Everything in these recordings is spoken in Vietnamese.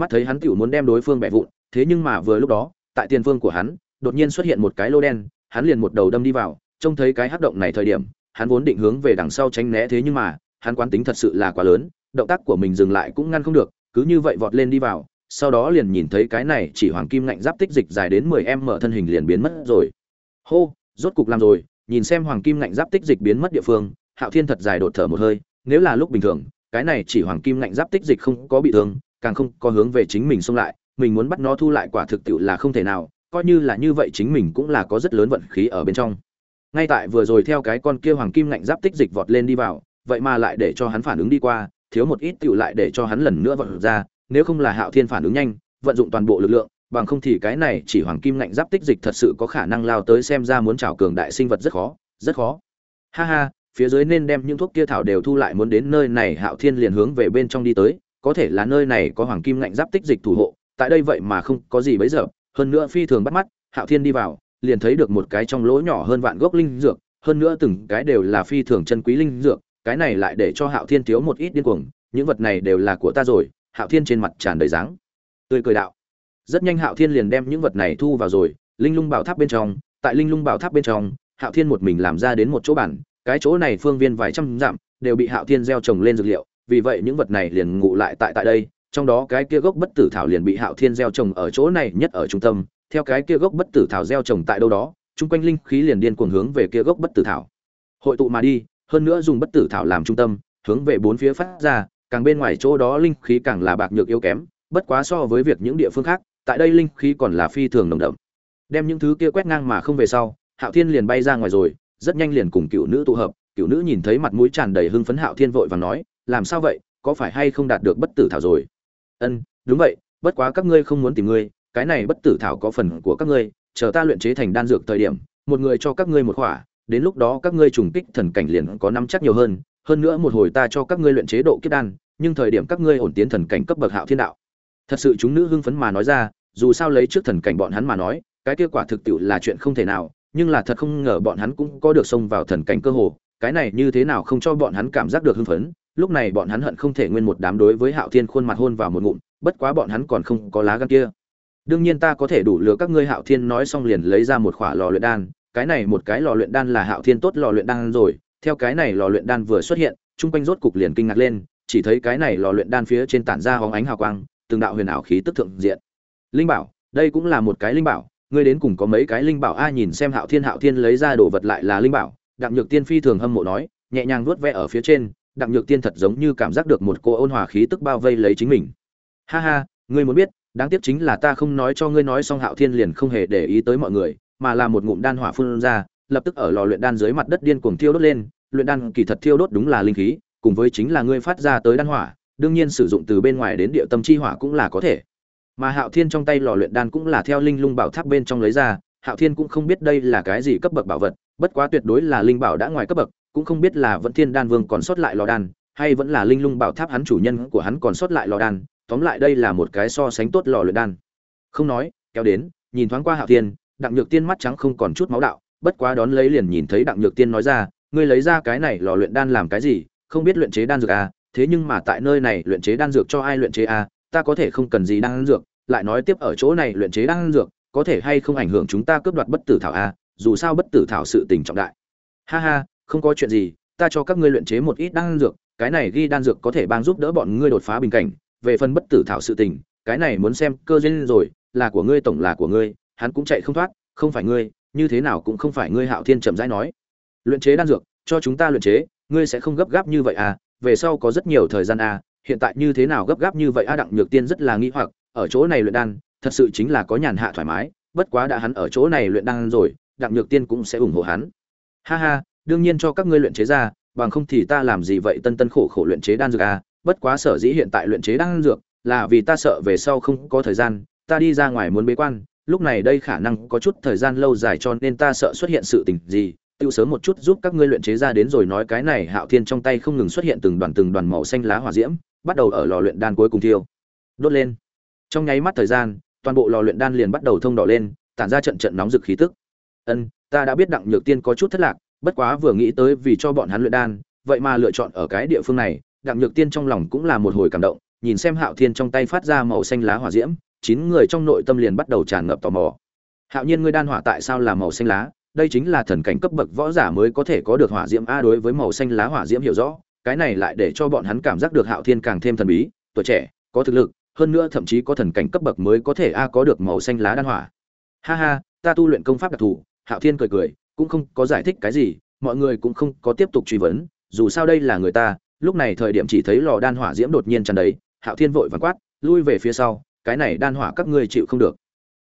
mắt thấy hắn tiểu muốn đem đối phương bẻ vụn, thế nhưng mà vừa lúc đó, tại tiền phương của hắn, đột nhiên xuất hiện một cái lô đen, hắn liền một đầu đâm đi vào, trông thấy cái hắc động này thời điểm, hắn vốn định hướng về đằng sau tránh né thế nhưng mà, hắn quán tính thật sự là quá lớn, động tác của mình dừng lại cũng ngăn không được, cứ như vậy vọt lên đi vào, sau đó liền nhìn thấy cái này chỉ hoàng kim ngạnh giáp tích dịch dài đến 10 em mở thân hình liền biến mất rồi. Hô, rốt cục làm rồi, nhìn xem hoàng kim ngạnh giáp tích dịch biến mất địa phương, hạo thiên thật dài đột thở một hơi, nếu là lúc bình thường, cái này chỉ hoàng kim ngạnh giáp tích dịch không có bị thương càng không có hướng về chính mình xông lại, mình muốn bắt nó thu lại quả thực tiệu là không thể nào, coi như là như vậy chính mình cũng là có rất lớn vận khí ở bên trong. Ngay tại vừa rồi theo cái con kia hoàng kim ngạnh giáp tích dịch vọt lên đi vào, vậy mà lại để cho hắn phản ứng đi qua, thiếu một ít tiệu lại để cho hắn lần nữa vọt ra, nếu không là hạo thiên phản ứng nhanh, vận dụng toàn bộ lực lượng, bằng không thì cái này chỉ hoàng kim ngạnh giáp tích dịch thật sự có khả năng lao tới xem ra muốn trào cường đại sinh vật rất khó rất khó. Ha ha, phía dưới nên đem những thuốc kia thảo đều thu lại muốn đến nơi này, hạo thiên liền hướng về bên trong đi tới có thể là nơi này có hoàng kim ngạnh giáp tích dịch thủ hộ, tại đây vậy mà không có gì bấy giờ, hơn nữa phi thường bắt mắt, hạo thiên đi vào, liền thấy được một cái trong lỗ nhỏ hơn vạn gốc linh dược, hơn nữa từng cái đều là phi thường chân quý linh dược, cái này lại để cho hạo thiên thiếu một ít điên cuồng, những vật này đều là của ta rồi, hạo thiên trên mặt tràn đầy dáng, tươi cười đạo. Rất nhanh hạo thiên liền đem những vật này thu vào rồi, linh lung bảo tháp bên trong, tại linh lung bảo tháp bên trong, hạo thiên một mình làm ra đến một chỗ bản, cái chỗ này phương viên vài trăm dặm, đều bị hạo thiên gieo trồng lên dược liệu vì vậy những vật này liền ngụ lại tại tại đây, trong đó cái kia gốc bất tử thảo liền bị hạo thiên gieo trồng ở chỗ này nhất ở trung tâm, theo cái kia gốc bất tử thảo gieo trồng tại đâu đó, chung quanh linh khí liền điên cuồng hướng về kia gốc bất tử thảo. Hội tụ mà đi, hơn nữa dùng bất tử thảo làm trung tâm, hướng về bốn phía phát ra, càng bên ngoài chỗ đó linh khí càng là bạc nhược yếu kém, bất quá so với việc những địa phương khác, tại đây linh khí còn là phi thường nồng đậm. Đem những thứ kia quét ngang mà không về sau, hạo thiên liền bay ra ngoài rồi, rất nhanh liền cùng cựu nữ tụ hợp, cựu nữ nhìn thấy mặt mũi tràn đầy hưng phấn hạo thiên vội và nói làm sao vậy? Có phải hay không đạt được bất tử thảo rồi? Ân, đúng vậy, bất quá các ngươi không muốn tìm ngươi, cái này bất tử thảo có phần của các ngươi, chờ ta luyện chế thành đan dược thời điểm, một người cho các ngươi một khỏa, đến lúc đó các ngươi trùng kích thần cảnh liền có năm chắc nhiều hơn hơn nữa một hồi ta cho các ngươi luyện chế độ kiếp đan, nhưng thời điểm các ngươi ổn tiến thần cảnh cấp bậc hạo thiên đạo. Thật sự chúng nữ hưng phấn mà nói ra, dù sao lấy trước thần cảnh bọn hắn mà nói, cái kết quả thực tiệu là chuyện không thể nào, nhưng là thật không ngờ bọn hắn cũng có được xông vào thần cảnh cơ hồ, cái này như thế nào không cho bọn hắn cảm giác được hưng phấn lúc này bọn hắn hận không thể nguyên một đám đối với hạo thiên khuôn mặt hôn vào một ngụm, bất quá bọn hắn còn không có lá gan kia. Đương nhiên ta có thể đủ lừa các ngươi hạo thiên nói xong liền lấy ra một khỏa lò luyện đan, cái này một cái lò luyện đan là hạo thiên tốt lò luyện đan rồi, theo cái này lò luyện đan vừa xuất hiện trung quanh rốt cục liền kinh ngạc lên, chỉ thấy cái này lò luyện đan phía trên tản ra hóng ánh hào quang, từng đạo huyền ảo khí tức thượng diện. Linh bảo, đây cũng là một cái linh bảo, ngươi đến cùng có mấy cái linh bảo? A, nhìn xem hạo thiên hạo thiên lấy ra đồ vật lại là linh bảo, đặng nhược tiên phi thường hâm mộ nói, nhẹ nhàng vuốt ve ở phía trên đặng nhược tiên thật giống như cảm giác được một cô ôn hòa khí tức bao vây lấy chính mình. Ha ha, ngươi muốn biết, đáng tiếc chính là ta không nói cho ngươi nói xong hạo thiên liền không hề để ý tới mọi người, mà là một ngụm đan hỏa phun ra, lập tức ở lò luyện đan dưới mặt đất điên cuồng thiêu đốt lên. Luyện đan kỳ thật thiêu đốt đúng là linh khí, cùng với chính là ngươi phát ra tới đan hỏa, đương nhiên sử dụng từ bên ngoài đến địa tâm chi hỏa cũng là có thể. Mà hạo thiên trong tay lò luyện đan cũng là theo linh lung bảo tháp bên trong lấy ra, hạo thiên cũng không biết đây là cái gì cấp bậc bảo vật, bất quá tuyệt đối là linh bảo đã ngoài cấp bậc cũng không biết là vẫn thiên đan vương còn sót lại lò đan, hay vẫn là linh lung bảo tháp hắn chủ nhân của hắn còn sót lại lò đan, tóm lại đây là một cái so sánh tốt lò luyện đan. Không nói, kéo đến, nhìn thoáng qua hạo thiên, đặng nhược tiên mắt trắng không còn chút máu đạo, bất quá đón lấy liền nhìn thấy đặng nhược tiên nói ra, ngươi lấy ra cái này lò luyện đan làm cái gì? Không biết luyện chế đan dược à? Thế nhưng mà tại nơi này luyện chế đan dược cho ai luyện chế à? Ta có thể không cần gì đan dược, lại nói tiếp ở chỗ này luyện chế đan dược, có thể hay không ảnh hưởng chúng ta cướp đoạt bất tử thảo à? Dù sao bất tử thảo sự tình trọng đại. Ha ha không có chuyện gì ta cho các ngươi luyện chế một ít đan dược cái này ghi đan dược có thể ban giúp đỡ bọn ngươi đột phá bình cảnh. Về phần bất tử thảo sự tình cái này muốn xem cơ duyên rồi là của ngươi tổng là của ngươi hắn cũng chạy không thoát không phải ngươi như thế nào cũng không phải ngươi hạo thiên chậm rãi nói. Luyện chế đan dược cho chúng ta luyện chế ngươi sẽ không gấp gáp như vậy à về sau có rất nhiều thời gian à hiện tại như thế nào gấp gáp như vậy a à, đặng nhược tiên rất là nghi hoặc ở chỗ này luyện đan thật sự chính là có nhàn hạ thoải mái bất quá đã hắn ở chỗ này luyện đan rồi đặng nhược tiên cũng sẽ ủng hộ hắn. Ha ha đương nhiên cho các ngươi luyện chế ra, bằng không thì ta làm gì vậy? Tân tân khổ khổ luyện chế đan dược à? Bất quá sở dĩ hiện tại luyện chế đan dược là vì ta sợ về sau không có thời gian, ta đi ra ngoài muốn bế quan, lúc này đây khả năng có chút thời gian lâu dài cho nên ta sợ xuất hiện sự tình gì. Tiêu sớm một chút giúp các ngươi luyện chế ra đến rồi nói cái này, hạo thiên trong tay không ngừng xuất hiện từng đoàn từng đoàn màu xanh lá hỏa diễm, bắt đầu ở lò luyện đan cuối cùng thiêu. Đốt lên. Trong nháy mắt thời gian, toàn bộ lò luyện đan liền bắt đầu thông đỏ lên, tản ra trận trận nóng rực khí tức. Ân, ta đã biết đặng nhược tiên có chút thất lạc bất quá vừa nghĩ tới vì cho bọn hắn luyện đan, vậy mà lựa chọn ở cái địa phương này, đặng nhược tiên trong lòng cũng là một hồi cảm động, nhìn xem hạo thiên trong tay phát ra màu xanh lá hỏa diễm, chín người trong nội tâm liền bắt đầu tràn ngập tò mò. Hạo nhiên ngươi đan hỏa tại sao là màu xanh lá? Đây chính là thần cảnh cấp bậc võ giả mới có thể có được hỏa diễm a đối với màu xanh lá hỏa diễm hiểu rõ, cái này lại để cho bọn hắn cảm giác được hạo thiên càng thêm thần bí, tuổi trẻ, có thực lực, hơn nữa thậm chí có thần cảnh cấp bậc mới có thể a có được màu xanh lá đan hỏa. Ha ha, ta tu luyện công pháp đặc thù, hạo thiên cười cười cũng không có giải thích cái gì, mọi người cũng không có tiếp tục truy vấn, dù sao đây là người ta, lúc này thời điểm chỉ thấy lò đan hỏa diễm đột nhiên tràn đầy, hạo thiên vội vàng quát, lui về phía sau, cái này đan hỏa các ngươi chịu không được.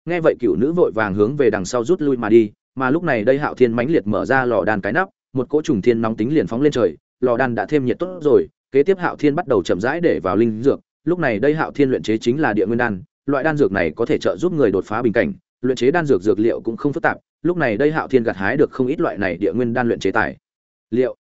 Nghe vậy cựu nữ vội vàng hướng về đằng sau rút lui mà đi, mà lúc này đây hạo thiên mãnh liệt mở ra lò đan cái nắp, một cỗ trùng thiên nóng tính liền phóng lên trời, lò đan đã thêm nhiệt tốt rồi, kế tiếp hạo thiên bắt đầu chậm rãi để vào linh dược, lúc này đây hạo thiên luyện chế chính là địa nguyên đan, loại đan dược này có thể trợ giúp người đột phá bình cảnh, luyện chế đan dược dược liệu cũng không phức tạp lúc này đây hạo thiên gặt hái được không ít loại này địa nguyên đan luyện chế tài. Liệu?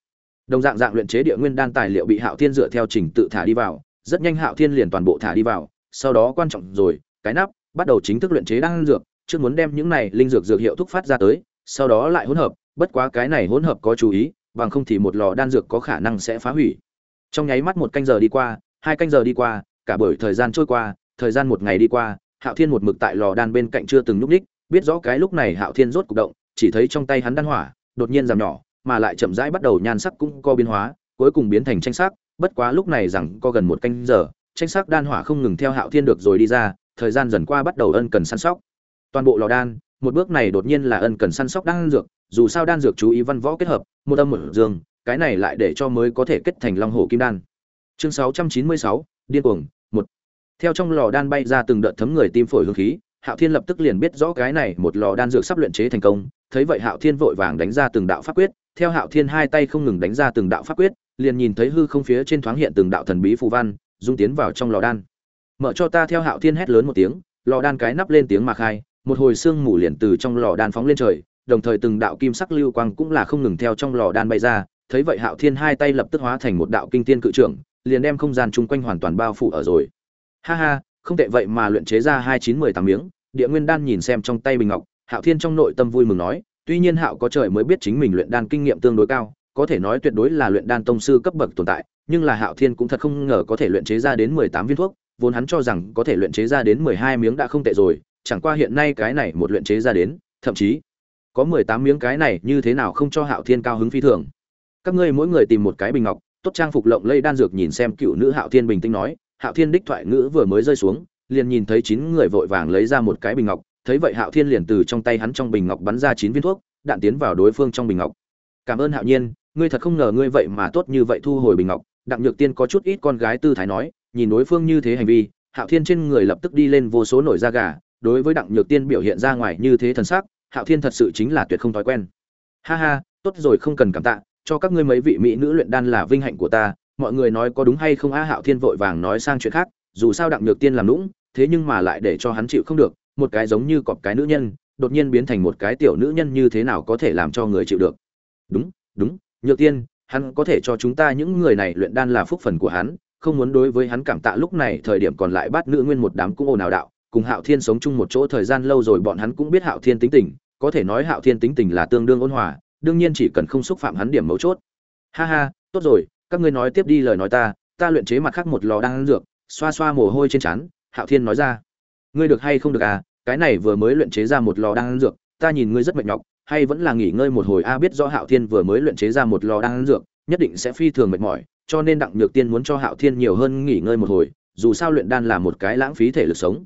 Đồng dạng dạng luyện chế địa nguyên đan tài liệu bị hạo thiên dựa theo trình tự thả đi vào. Rất nhanh hạo thiên liền toàn bộ thả đi vào. Sau đó quan trọng rồi, cái nắp, bắt đầu chính thức luyện chế đan dược. Trước muốn đem những này linh dược dược hiệu thúc phát ra tới, sau đó lại hỗn hợp. Bất quá cái này hỗn hợp có chú ý, bằng không thì một lò đan dược có khả năng sẽ phá hủy. Trong nháy mắt một canh giờ đi qua, hai canh giờ đi qua, cả bởi thời gian trôi qua, thời gian một ngày đi qua, hạo thiên một mực tại lò đan bên cạnh chưa từng nhúc ních biết rõ cái lúc này hạo thiên rốt cục động chỉ thấy trong tay hắn đan hỏa đột nhiên giảm nhỏ mà lại chậm rãi bắt đầu nhan sắc cũng có biến hóa cuối cùng biến thành tranh sắc. Bất quá lúc này rằng có gần một canh giờ tranh sắc đan hỏa không ngừng theo hạo thiên được rồi đi ra thời gian dần qua bắt đầu ân cần săn sóc. Toàn bộ lò đan một bước này đột nhiên là ân cần săn sóc đan dược dù sao đan dược chú ý văn võ kết hợp một âm một dương cái này lại để cho mới có thể kết thành long hổ kim đan. Chương 696, điên cuồng một. Theo trong lò đan bay ra từng đợt thấm người tim phổi hương khí hạo thiên lập tức liền biết rõ cái này một lò đan dược sắp luyện chế thành công, thấy vậy hạo thiên vội vàng đánh ra từng đạo pháp quyết, theo hạo thiên hai tay không ngừng đánh ra từng đạo pháp quyết, liền nhìn thấy hư không phía trên thoáng hiện từng đạo thần bí phù văn, dung tiến vào trong lò đan. Mở cho ta, theo hạo thiên hét lớn một tiếng, lò đan cái nắp lên tiếng mà khai, một hồi xương mù liền từ trong lò đan phóng lên trời, đồng thời từng đạo kim sắc lưu quang cũng là không ngừng theo trong lò đan bay ra, thấy vậy hạo thiên hai tay lập tức hóa thành một đạo kinh thiên cự trưởng, liền đem không gian chung quanh hoàn toàn bao phủ ở rồi. Ha ha, không tệ vậy mà luyện chế ra hai chín mười tám miếng địa nguyên đan nhìn xem trong tay bình ngọc, hạo thiên trong nội tâm vui mừng nói, tuy nhiên hạo có trời mới biết chính mình luyện đan kinh nghiệm tương đối cao, có thể nói tuyệt đối là luyện đan tông sư cấp bậc tồn tại, nhưng là hạo thiên cũng thật không ngờ có thể luyện chế ra đến mười tám viên thuốc, vốn hắn cho rằng có thể luyện chế ra đến mười hai miếng đã không tệ rồi, chẳng qua hiện nay cái này một luyện chế ra đến, thậm chí có mười tám miếng cái này như thế nào không cho hạo thiên cao hứng phi thường. Các ngươi mỗi người tìm một cái bình ngọc, tốt trang phục lộng lây đan dược nhìn xem cựu nữ hạo thiên bình tĩnh nói, hạo thiên đích thoại ngữ vừa mới rơi xuống liền nhìn thấy chín người vội vàng lấy ra một cái bình ngọc, thấy vậy hạo thiên liền từ trong tay hắn trong bình ngọc bắn ra chín viên thuốc, đạn tiến vào đối phương trong bình ngọc. Cảm ơn hạo nhiên, ngươi thật không ngờ ngươi vậy mà tốt như vậy thu hồi bình ngọc. Đặng nhược tiên có chút ít con gái tư thái nói, nhìn đối phương như thế hành vi, hạo thiên trên người lập tức đi lên vô số nổi da gà, đối với đặng nhược tiên biểu hiện ra ngoài như thế thần sắc, hạo thiên thật sự chính là tuyệt không thói quen. Ha ha, tốt rồi không cần cảm tạ, cho các ngươi mấy vị mỹ nữ luyện đan là vinh hạnh của ta, mọi người nói có đúng hay không? A hạo thiên vội vàng nói sang chuyện khác dù sao đặng nhược tiên làm lũng thế nhưng mà lại để cho hắn chịu không được, một cái giống như cọp cái nữ nhân, đột nhiên biến thành một cái tiểu nữ nhân như thế nào có thể làm cho người chịu được? Đúng đúng, nhược tiên, hắn có thể cho chúng ta những người này luyện đan là phúc phần của hắn, không muốn đối với hắn cảm tạ lúc này thời điểm còn lại bắt nữ nguyên một đám cũng ồn ào đạo, cùng hạo thiên sống chung một chỗ thời gian lâu rồi bọn hắn cũng biết hạo thiên tính tình, có thể nói hạo thiên tính tình là tương đương ôn hòa, đương nhiên chỉ cần không xúc phạm hắn điểm mấu chốt. Ha ha, tốt rồi, các ngươi nói tiếp đi lời nói ta ta luyện chế mặt khác một lò đan dược xoa xoa mồ hôi trên trán, hạo thiên nói ra. Ngươi được hay không được à? Cái này vừa mới luyện chế ra một lò đan dược, ta nhìn ngươi rất mệt nhọc, hay vẫn là nghỉ ngơi một hồi a, biết rõ hạo thiên vừa mới luyện chế ra một lò đan dược, nhất định sẽ phi thường mệt mỏi, cho nên đặng nhược tiên muốn cho hạo thiên nhiều hơn nghỉ ngơi một hồi, dù sao luyện đan là một cái lãng phí thể lực sống.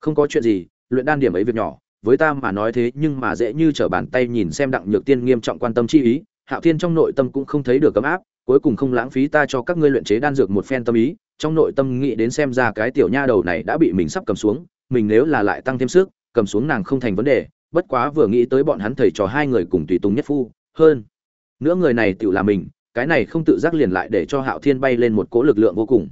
Không có chuyện gì, luyện đan điểm ấy việc nhỏ, với ta mà nói thế nhưng mà dễ như trở bàn tay nhìn xem đặng nhược tiên nghiêm trọng quan tâm chi ý, hạo thiên trong nội tâm cũng không thấy được ấm áp, cuối cùng không lãng phí ta cho các ngươi luyện chế đan dược một phen tâm ý trong nội tâm nghĩ đến xem ra cái tiểu nha đầu này đã bị mình sắp cầm xuống, mình nếu là lại tăng thêm sức, cầm xuống nàng không thành vấn đề, bất quá vừa nghĩ tới bọn hắn thầy trò hai người cùng tùy tùng nhất phu, hơn nữa người này tự là mình, cái này không tự giác liền lại để cho hạo thiên bay lên một cỗ lực lượng vô cùng.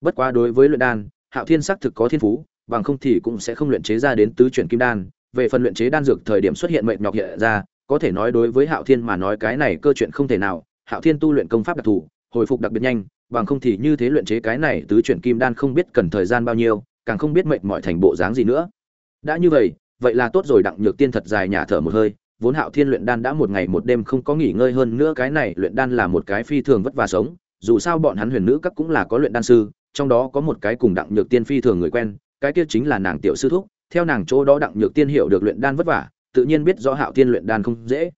Bất quá đối với luyện đan, hạo thiên xác thực có thiên phú, bằng không thì cũng sẽ không luyện chế ra đến tứ chuyển kim đan. Về phần luyện chế đan dược thời điểm xuất hiện mệnh nhọc hiện ra, có thể nói đối với hạo thiên mà nói cái này cơ chuyện không thể nào. Hạo thiên tu luyện công pháp đặc thù, hồi phục đặc biệt nhanh bằng không thì như thế luyện chế cái này tứ chuyển kim đan không biết cần thời gian bao nhiêu, càng không biết mệnh mọi thành bộ dáng gì nữa. Đã như vậy vậy là tốt rồi, đặng nhược tiên thật dài nhả thở một hơi, vốn hạo thiên luyện đan đã một ngày một đêm không có nghỉ ngơi hơn nữa, cái này luyện đan là một cái phi thường vất vả sống, dù sao bọn hắn huyền nữ các cũng là có luyện đan sư, trong đó có một cái cùng đặng nhược tiên phi thường người quen, cái kia chính là nàng tiểu sư thúc, theo nàng chỗ đó đặng nhược tiên hiểu được luyện đan vất vả, tự nhiên biết rõ hạo thiên luyện đan không dễ.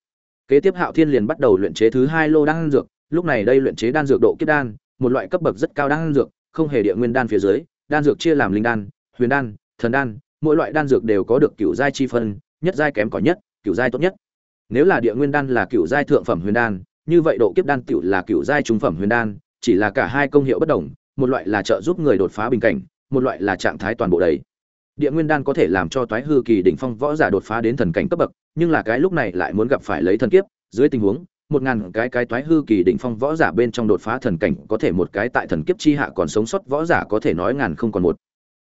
Kế tiếp hạo thiên liền bắt đầu luyện chế thứ hai lô đan dược, lúc này đây luyện chế đan dược độ kiếp đan một loại cấp bậc rất cao đan dược, không hề địa nguyên đan phía dưới, đan dược chia làm linh đan, huyền đan, thần đan, mỗi loại đan dược đều có được cựu giai chi phân, nhất giai kém cỏi nhất cựu giai tốt nhất. Nếu là địa nguyên đan là cựu giai thượng phẩm huyền đan, như vậy độ kiếp đan tiểu là cựu giai trung phẩm huyền đan, chỉ là cả hai công hiệu bất đồng, một loại là trợ giúp người đột phá bình cảnh, một loại là trạng thái toàn bộ đầy. Địa nguyên đan có thể làm cho toái hư kỳ đỉnh phong võ giả đột phá đến thần cảnh cấp bậc, nhưng là cái lúc này lại muốn gặp phải lấy thần kiếp, dưới tình huống một ngàn cái cái toái hư kỳ đỉnh phong võ giả bên trong đột phá thần cảnh có thể một cái tại thần kiếp chi hạ còn sống sót võ giả có thể nói ngàn không còn một.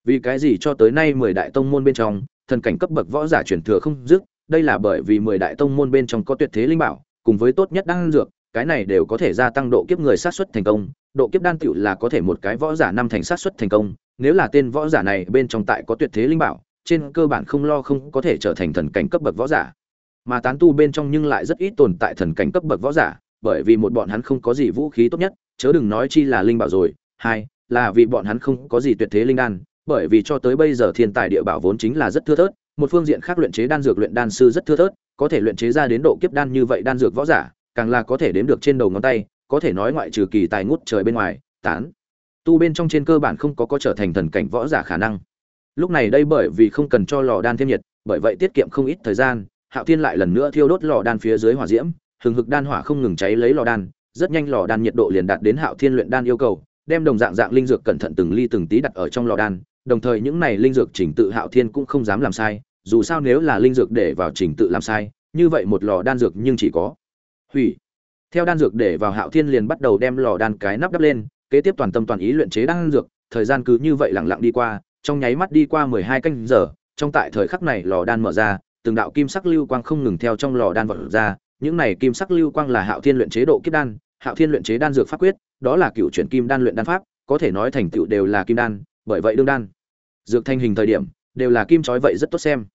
Vì cái gì cho tới nay mười đại tông môn bên trong, thần cảnh cấp bậc võ giả chuyển thừa không dứt, đây là bởi vì mười đại tông môn bên trong có tuyệt thế linh bảo, cùng với tốt nhất đan dược, cái này đều có thể gia tăng độ kiếp người sát xuất thành công, độ kiếp đan tựu là có thể một cái võ giả năm thành sát xuất thành công, nếu là tên võ giả này bên trong tại có tuyệt thế linh bảo, trên cơ bản không lo không có thể trở thành thần cảnh cấp bậc võ giả mà tán tu bên trong nhưng lại rất ít tồn tại thần cảnh cấp bậc võ giả, bởi vì một bọn hắn không có gì vũ khí tốt nhất, chớ đừng nói chi là linh bảo rồi, hai, là vì bọn hắn không có gì tuyệt thế linh đan, bởi vì cho tới bây giờ thiên tài địa bảo vốn chính là rất thưa thớt, một phương diện khác luyện chế đan dược luyện đan sư rất thưa thớt, có thể luyện chế ra đến độ kiếp đan như vậy đan dược võ giả, càng là có thể đếm được trên đầu ngón tay, có thể nói ngoại trừ kỳ tài ngút trời bên ngoài, tán tu bên trong trên cơ bản không có có trở thành thần cảnh võ giả khả năng. Lúc này đây bởi vì không cần cho lò đan thêm nhiệt, bởi vậy tiết kiệm không ít thời gian hạo thiên lại lần nữa thiêu đốt lò đan phía dưới hỏa diễm, hừng hực đan hỏa không ngừng cháy lấy lò đan, rất nhanh lò đan nhiệt độ liền đạt đến hạo thiên luyện đan yêu cầu, đem đồng dạng dạng linh dược cẩn thận từng ly từng tí đặt ở trong lò đan, đồng thời những này linh dược chỉnh tự hạo thiên cũng không dám làm sai, dù sao nếu là linh dược để vào chỉnh tự làm sai, như vậy một lò đan dược nhưng chỉ có hủy. Theo đan dược để vào hạo thiên liền bắt đầu đem lò đan cái nắp đắp lên, kế tiếp toàn tâm toàn ý luyện chế đan dược, thời gian cứ như vậy lặng lặng đi qua, trong nháy mắt đi qua mười hai canh giờ, trong tại thời khắc này lò đan mở ra từng đạo kim sắc lưu quang không ngừng theo trong lò đan vọt ra, những này kim sắc lưu quang là hạo thiên luyện chế độ kiếp đan, hạo thiên luyện chế đan dược pháp quyết, đó là cựu chuyển kim đan luyện đan pháp, có thể nói thành tựu đều là kim đan, bởi vậy đương đan. Dược thanh hình thời điểm, đều là kim chói vậy rất tốt xem.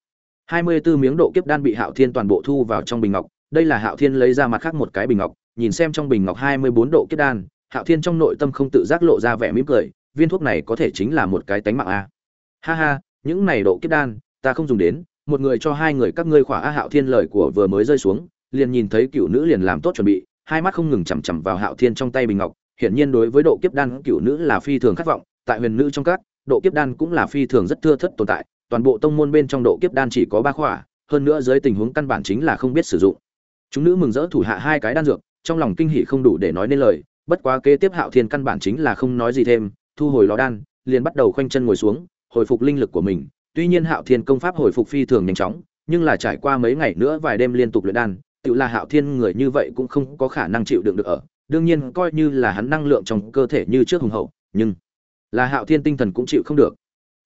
Hai mươi 24 miếng độ kiếp đan bị hạo thiên toàn bộ thu vào trong bình ngọc, đây là hạo thiên lấy ra mặt khác một cái bình ngọc, nhìn xem trong bình ngọc hai mươi bốn độ kiếp đan, hạo thiên trong nội tâm không tự giác lộ ra vẻ mỉm cười, viên thuốc này có thể chính là một cái tánh mạng a. Ha ha, những này độ kiếp đan, ta không dùng đến một người cho hai người các ngươi khỏa a hạo thiên lời của vừa mới rơi xuống, liền nhìn thấy cựu nữ liền làm tốt chuẩn bị, hai mắt không ngừng chằm chằm vào hạo thiên trong tay bình ngọc. Hiển nhiên đối với độ kiếp đan cựu nữ là phi thường khát vọng, tại huyền nữ trong các, độ kiếp đan cũng là phi thường rất thưa thất tồn tại, toàn bộ tông môn bên trong độ kiếp đan chỉ có ba khỏa, hơn nữa dưới tình huống căn bản chính là không biết sử dụng. Chúng nữ mừng rỡ thủ hạ hai cái đan dược, trong lòng kinh hỉ không đủ để nói nên lời, bất quá kế tiếp hạo thiên căn bản chính là không nói gì thêm, thu hồi lò đan, liền bắt đầu khoanh chân ngồi xuống, hồi phục linh lực của mình tuy nhiên hạo thiên công pháp hồi phục phi thường nhanh chóng, nhưng là trải qua mấy ngày nữa vài đêm liên tục luyện đan tự là hạo thiên người như vậy cũng không có khả năng chịu đựng được ở. Đương nhiên coi như là hắn năng lượng trong cơ thể như trước hùng hậu, nhưng là hạo thiên tinh thần cũng chịu không được.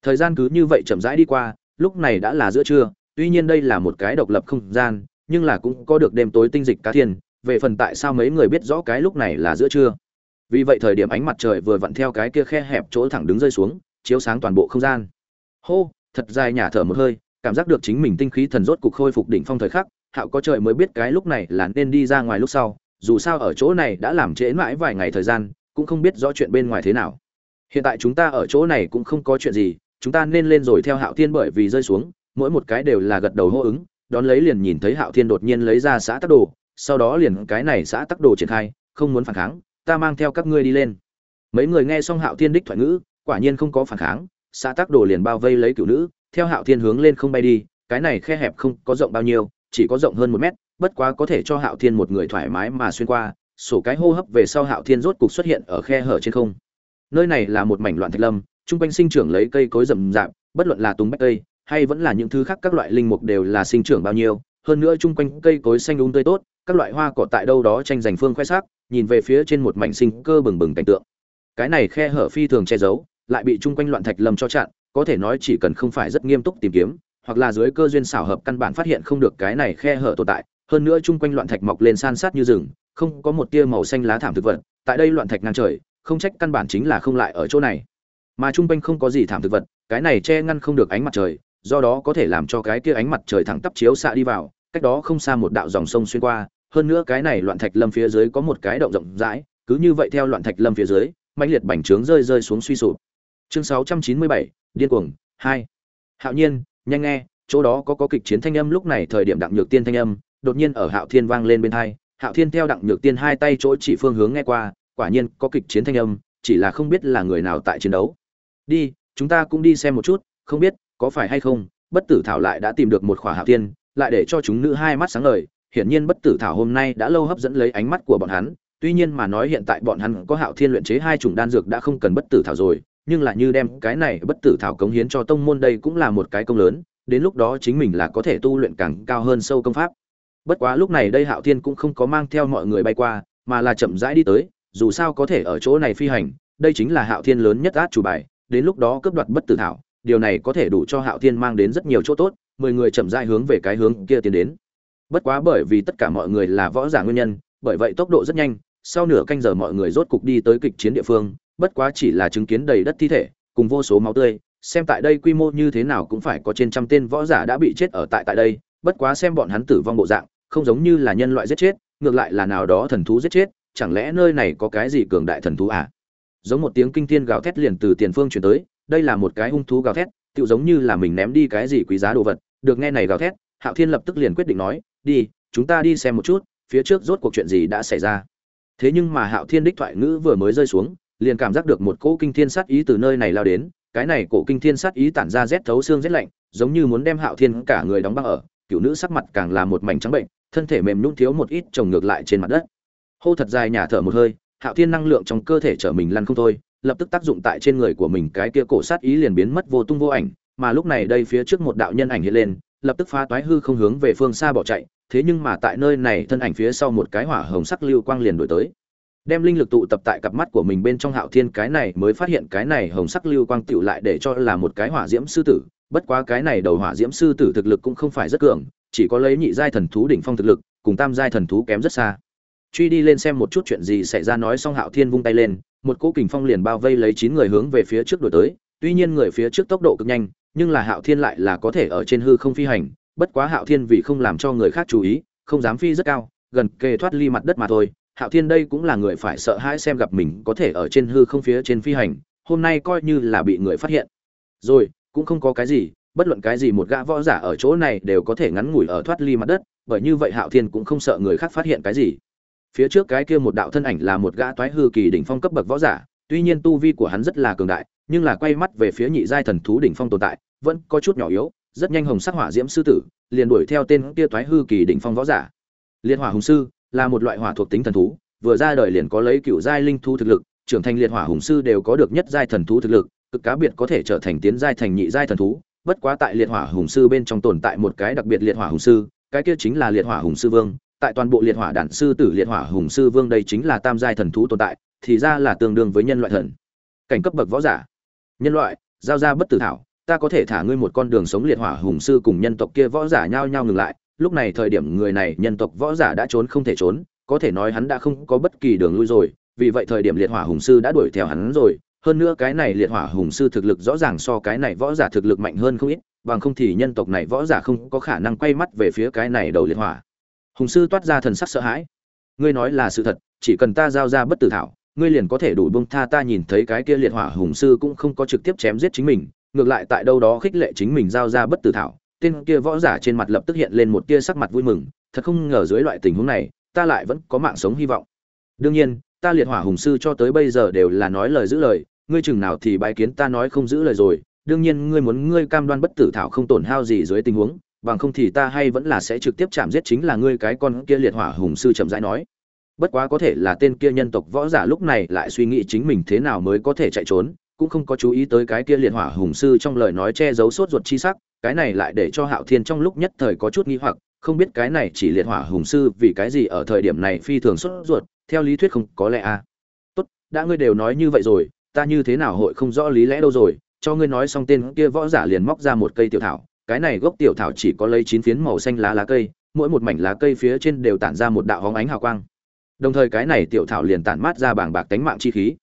Thời gian cứ như vậy chậm rãi đi qua, lúc này đã là giữa trưa, tuy nhiên đây là một cái độc lập không gian, nhưng là cũng có được đêm tối tinh dịch cá thiên, về phần tại sao mấy người biết rõ cái lúc này là giữa trưa. Vì vậy thời điểm ánh mặt trời vừa vặn theo cái kia khe hẹp chỗ thẳng đứng rơi xuống, chiếu sáng toàn bộ không gian. Hô! Thật dài nhả thở một hơi, cảm giác được chính mình tinh khí thần rốt cục khôi phục đỉnh phong thời khắc, hạo có trời mới biết cái lúc này là nên đi ra ngoài lúc sau, dù sao ở chỗ này đã làm trễ mãi vài ngày thời gian, cũng không biết rõ chuyện bên ngoài thế nào. Hiện tại chúng ta ở chỗ này cũng không có chuyện gì, chúng ta nên lên rồi theo hạo thiên bởi vì rơi xuống, mỗi một cái đều là gật đầu hô ứng, đón lấy liền nhìn thấy hạo thiên đột nhiên lấy ra xã tắc đồ, sau đó liền cái này xã tắc đồ triển khai, không muốn phản kháng, ta mang theo các ngươi đi lên. Mấy người nghe xong hạo thiên đích thoại ngữ, quả nhiên không có phản kháng xã tắc đồ liền bao vây lấy cựu nữ, theo hạo thiên hướng lên không bay đi, cái này khe hẹp không có rộng bao nhiêu, chỉ có rộng hơn một mét, bất quá có thể cho hạo thiên một người thoải mái mà xuyên qua, sổ cái hô hấp về sau hạo thiên rốt cục xuất hiện ở khe hở trên không. Nơi này là một mảnh loạn thạch lâm chung quanh sinh trưởng lấy cây cối rậm rạp, bất luận là tùng bách cây, hay vẫn là những thứ khác các loại linh mục đều là sinh trưởng bao nhiêu, hơn nữa chung quanh cây cối xanh đúng tươi tốt, các loại hoa cỏ tại đâu đó tranh giành phương khoe sắc, nhìn về phía trên một mảnh sinh cơ bừng bừng cảnh tượng. Cái này khe hở phi thường che giấu lại bị chung quanh loạn thạch lâm cho chặn, có thể nói chỉ cần không phải rất nghiêm túc tìm kiếm, hoặc là dưới cơ duyên xảo hợp căn bản phát hiện không được cái này khe hở tồn tại, hơn nữa chung quanh loạn thạch mọc lên san sát như rừng, không có một tia màu xanh lá thảm thực vật, tại đây loạn thạch ngang trời, không trách căn bản chính là không lại ở chỗ này. Mà chung quanh không có gì thảm thực vật, cái này che ngăn không được ánh mặt trời, do đó có thể làm cho cái kia ánh mặt trời thẳng tắp chiếu xạ đi vào, cách đó không xa một đạo dòng sông xuyên qua, hơn nữa cái này loạn thạch lâm phía dưới có một cái động rộng rãi, cứ như vậy theo loạn thạch lâm phía dưới, mãnh liệt bành trướng rơi rơi xuống suy sụp chương 697, điên cuồng hai. Hạo nhiên nhanh nghe chỗ đó có có kịch chiến thanh âm lúc này thời điểm đặng nhược tiên thanh âm đột nhiên ở hạo thiên vang lên bên hai. Hạo thiên theo đặng nhược tiên hai tay chỗ chỉ phương hướng nghe qua quả nhiên có kịch chiến thanh âm chỉ là không biết là người nào tại chiến đấu. Đi chúng ta cũng đi xem một chút không biết có phải hay không bất tử thảo lại đã tìm được một khỏa hạo thiên lại để cho chúng nữ hai mắt sáng ngời. Hiển nhiên bất tử thảo hôm nay đã lâu hấp dẫn lấy ánh mắt của bọn hắn tuy nhiên mà nói hiện tại bọn hắn có hạo thiên luyện chế hai chủng đan dược đã không cần bất tử thảo rồi nhưng là như đem cái này bất tử thảo cống hiến cho tông môn đây cũng là một cái công lớn, đến lúc đó chính mình là có thể tu luyện càng cao hơn sâu công pháp. Bất quá lúc này đây hạo thiên cũng không có mang theo mọi người bay qua, mà là chậm rãi đi tới, dù sao có thể ở chỗ này phi hành, đây chính là hạo thiên lớn nhất át chủ bài, đến lúc đó cướp đoạt bất tử thảo, điều này có thể đủ cho hạo thiên mang đến rất nhiều chỗ tốt, mười người chậm rãi hướng về cái hướng kia tiến đến. Bất quá bởi vì tất cả mọi người là võ giả nguyên nhân, bởi vậy tốc độ rất nhanh, sau nửa canh giờ mọi người rốt cục đi tới kịch chiến địa phương bất quá chỉ là chứng kiến đầy đất thi thể, cùng vô số máu tươi, xem tại đây quy mô như thế nào cũng phải có trên trăm tên võ giả đã bị chết ở tại tại đây, bất quá xem bọn hắn tử vong bộ dạng, không giống như là nhân loại giết chết, ngược lại là nào đó thần thú giết chết, chẳng lẽ nơi này có cái gì cường đại thần thú à? Giống một tiếng kinh thiên gào thét liền từ tiền phương chuyển tới, đây là một cái hung thú gào thét, tựu giống như là mình ném đi cái gì quý giá đồ vật, được nghe này gào thét, hạo thiên lập tức liền quyết định nói, đi, chúng ta đi xem một chút, phía trước rốt cuộc chuyện gì đã xảy ra. Thế nhưng mà hạo thiên đích thoại ngữ vừa mới rơi xuống liền cảm giác được một cỗ kinh thiên sát ý từ nơi này lao đến, cái này cổ kinh thiên sát ý tản ra rét thấu xương rét lạnh, giống như muốn đem hạo thiên cả người đóng băng ở cựu nữ sắc mặt càng là một mảnh trắng bệnh, thân thể mềm nhũn thiếu một ít trồng ngược lại trên mặt đất. Hô thật dài nhả thở một hơi, hạo thiên năng lượng trong cơ thể trở mình lăn không thôi, lập tức tác dụng tại trên người của mình cái kia cổ sát ý liền biến mất vô tung vô ảnh, mà lúc này đây phía trước một đạo nhân ảnh hiện lên, lập tức phá toái hư không hướng về phương xa bỏ chạy, thế nhưng mà tại nơi này thân ảnh phía sau một cái hỏa hồng sắc lưu quang liền đổi tới đem linh lực tụ tập tại cặp mắt của mình bên trong hạo thiên, cái này mới phát hiện cái này hồng sắc lưu quang tựu lại để cho là một cái hỏa diễm sư tử. Bất quá cái này đầu hỏa diễm sư tử thực lực cũng không phải rất cường, chỉ có lấy nhị giai thần thú đỉnh phong thực lực, cùng tam giai thần thú kém rất xa. Truy đi lên xem một chút chuyện gì xảy ra nói xong hạo thiên vung tay lên, một cỗ kình phong liền bao vây lấy chín người hướng về phía trước đổi tới. Tuy nhiên người phía trước tốc độ cực nhanh, nhưng là hạo thiên lại là có thể ở trên hư không phi hành. Bất quá hạo thiên vì không làm cho người khác chú ý, không dám phi rất cao, gần kề thoát ly mặt đất mà thôi hạo thiên đây cũng là người phải sợ hãi xem gặp mình có thể ở trên hư không phía trên phi hành, hôm nay coi như là bị người phát hiện. Rồi, cũng không có cái gì, bất luận cái gì một gã võ giả ở chỗ này đều có thể ngắn ngủi ở thoát ly mặt đất, bởi như vậy hạo thiên cũng không sợ người khác phát hiện cái gì. Phía trước cái kia một đạo thân ảnh là một gã toái hư kỳ đỉnh phong cấp bậc võ giả, tuy nhiên tu vi của hắn rất là cường đại, nhưng là quay mắt về phía nhị giai thần thú đỉnh phong tồn tại, vẫn có chút nhỏ yếu, rất nhanh hồng sắc hỏa diễm sư tử liền đuổi theo tên kia toái hư kỳ đỉnh phong võ giả. Liên hỏa hùng sư là một loại hỏa thuộc tính thần thú, vừa ra đời liền có lấy cựu giai linh thú thực lực, trưởng thành liệt hỏa hùng sư đều có được nhất giai thần thú thực lực, cực cá biệt có thể trở thành tiến giai thành nhị giai thần thú, bất quá tại liệt hỏa hùng sư bên trong tồn tại một cái đặc biệt liệt hỏa hùng sư, cái kia chính là liệt hỏa hùng sư vương, tại toàn bộ liệt hỏa đản sư tử liệt hỏa hùng sư vương đây chính là tam giai thần thú tồn tại, thì ra là tương đương với nhân loại thần. Cảnh cấp bậc võ giả. Nhân loại, giao ra bất tử thảo, ta có thể thả ngươi một con đường sống liệt hỏa hùng sư cùng nhân tộc kia võ giả nhao nhao ngừng lại lúc này thời điểm người này nhân tộc võ giả đã trốn không thể trốn, có thể nói hắn đã không có bất kỳ đường lui rồi, vì vậy thời điểm liệt hỏa hùng sư đã đuổi theo hắn rồi. Hơn nữa cái này liệt hỏa hùng sư thực lực rõ ràng so cái này võ giả thực lực mạnh hơn không ít, bằng không thì nhân tộc này võ giả không có khả năng quay mắt về phía cái này đầu liệt hỏa. Hùng sư toát ra thần sắc sợ hãi. Ngươi nói là sự thật, chỉ cần ta giao ra bất tử thảo, ngươi liền có thể đủ bông tha ta nhìn thấy cái kia liệt hỏa hùng sư cũng không có trực tiếp chém giết chính mình, ngược lại tại đâu đó khích lệ chính mình giao ra bất tử thảo tên kia võ giả trên mặt lập tức hiện lên một tia sắc mặt vui mừng, thật không ngờ dưới loại tình huống này, ta lại vẫn có mạng sống hy vọng. Đương nhiên, ta liệt hỏa hùng sư cho tới bây giờ đều là nói lời giữ lời, ngươi chừng nào thì bái kiến ta nói không giữ lời rồi, đương nhiên ngươi muốn ngươi cam đoan bất tử thảo không tổn hao gì dưới tình huống, bằng không thì ta hay vẫn là sẽ trực tiếp chạm giết chính là ngươi cái con kia liệt hỏa hùng sư chậm rãi nói. Bất quá có thể là tên kia nhân tộc võ giả lúc này lại suy nghĩ chính mình thế nào mới có thể chạy trốn, cũng không có chú ý tới cái kia liệt hỏa hùng sư trong lời nói che giấu sốt ruột chi sắc cái này lại để cho hạo thiên trong lúc nhất thời có chút nghi hoặc, không biết cái này chỉ liệt hỏa hùng sư vì cái gì ở thời điểm này phi thường xuất ruột, theo lý thuyết không có lẽ à tốt, đã ngươi đều nói như vậy rồi, ta như thế nào hội không rõ lý lẽ đâu rồi, cho ngươi nói xong tên kia võ giả liền móc ra một cây tiểu thảo, cái này gốc tiểu thảo chỉ có lấy chín phiến màu xanh lá lá cây, mỗi một mảnh lá cây phía trên đều tản ra một đạo hóng ánh hào quang. Đồng thời cái này tiểu thảo liền tản mát ra bảng bạc tánh mạng chi khí.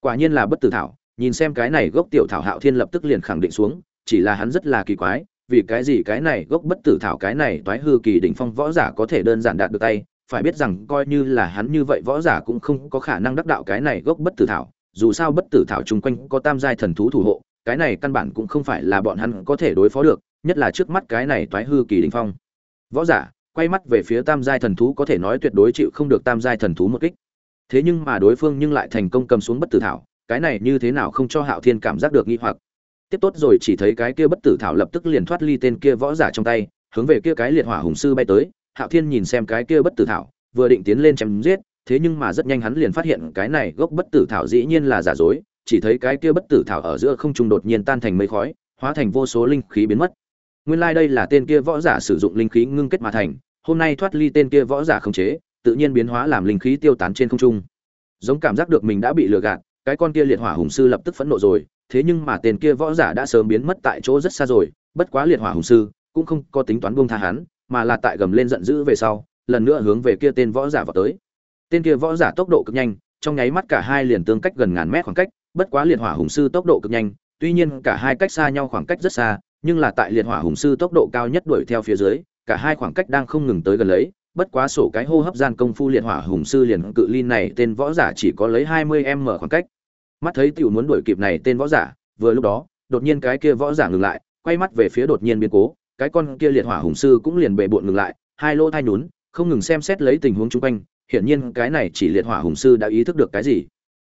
Quả nhiên là bất tử thảo, nhìn xem cái này gốc tiểu thảo hạo thiên lập tức liền khẳng định xuống chỉ là hắn rất là kỳ quái, vì cái gì cái này gốc bất tử thảo cái này toái hư kỳ đỉnh phong võ giả có thể đơn giản đạt được tay, phải biết rằng coi như là hắn như vậy võ giả cũng không có khả năng đắc đạo cái này gốc bất tử thảo, dù sao bất tử thảo chung quanh có tam giai thần thú thủ hộ, cái này căn bản cũng không phải là bọn hắn có thể đối phó được, nhất là trước mắt cái này toái hư kỳ đỉnh phong. Võ giả, quay mắt về phía tam giai thần thú có thể nói tuyệt đối chịu không được tam giai thần thú một kích. Thế nhưng mà đối phương nhưng lại thành công cầm xuống bất tử thảo, cái này như thế nào không cho hạo thiên cảm giác được nghi hoặc tiếp tốt rồi chỉ thấy cái kia bất tử thảo lập tức liền thoát ly tên kia võ giả trong tay, hướng về kia cái liệt hỏa hùng sư bay tới. Hạo thiên nhìn xem cái kia bất tử thảo, vừa định tiến lên chém giết, thế nhưng mà rất nhanh hắn liền phát hiện cái này gốc bất tử thảo dĩ nhiên là giả dối, chỉ thấy cái kia bất tử thảo ở giữa không trung đột nhiên tan thành mây khói, hóa thành vô số linh khí biến mất. Nguyên lai like đây là tên kia võ giả sử dụng linh khí ngưng kết mà thành, hôm nay thoát ly tên kia võ giả khống chế, tự nhiên biến hóa làm linh khí tiêu tán trên không trung. Giống cảm giác được mình đã bị lừa gạt, cái con kia liệt hỏa hùng sư lập tức phẫn nộ rồi thế nhưng mà tên kia võ giả đã sớm biến mất tại chỗ rất xa rồi, bất quá liệt hỏa hùng sư cũng không có tính toán buông tha hắn, mà là tại gầm lên giận dữ về sau, lần nữa hướng về kia tên võ giả vào tới. Tên kia võ giả tốc độ cực nhanh, trong nháy mắt cả hai liền tương cách gần ngàn mét khoảng cách, bất quá liệt hỏa hùng sư tốc độ cực nhanh, tuy nhiên cả hai cách xa nhau khoảng cách rất xa, nhưng là tại liệt hỏa hùng sư tốc độ cao nhất đuổi theo phía dưới, cả hai khoảng cách đang không ngừng tới gần lấy, bất quá sổ cái hô hấp gian công phu liệt hỏa hùng sư liền cự ly này tên võ giả chỉ có lấy hai mươi m khoảng cách mắt thấy tiểu muốn đuổi kịp này tên võ giả, vừa lúc đó, đột nhiên cái kia võ giả ngừng lại, quay mắt về phía đột nhiên biến cố, cái con kia liệt hỏa hùng sư cũng liền bệ bội ngừng lại, hai lỗ thai nhún, không ngừng xem xét lấy tình huống chung quanh, hiển nhiên cái này chỉ liệt hỏa hùng sư đã ý thức được cái gì.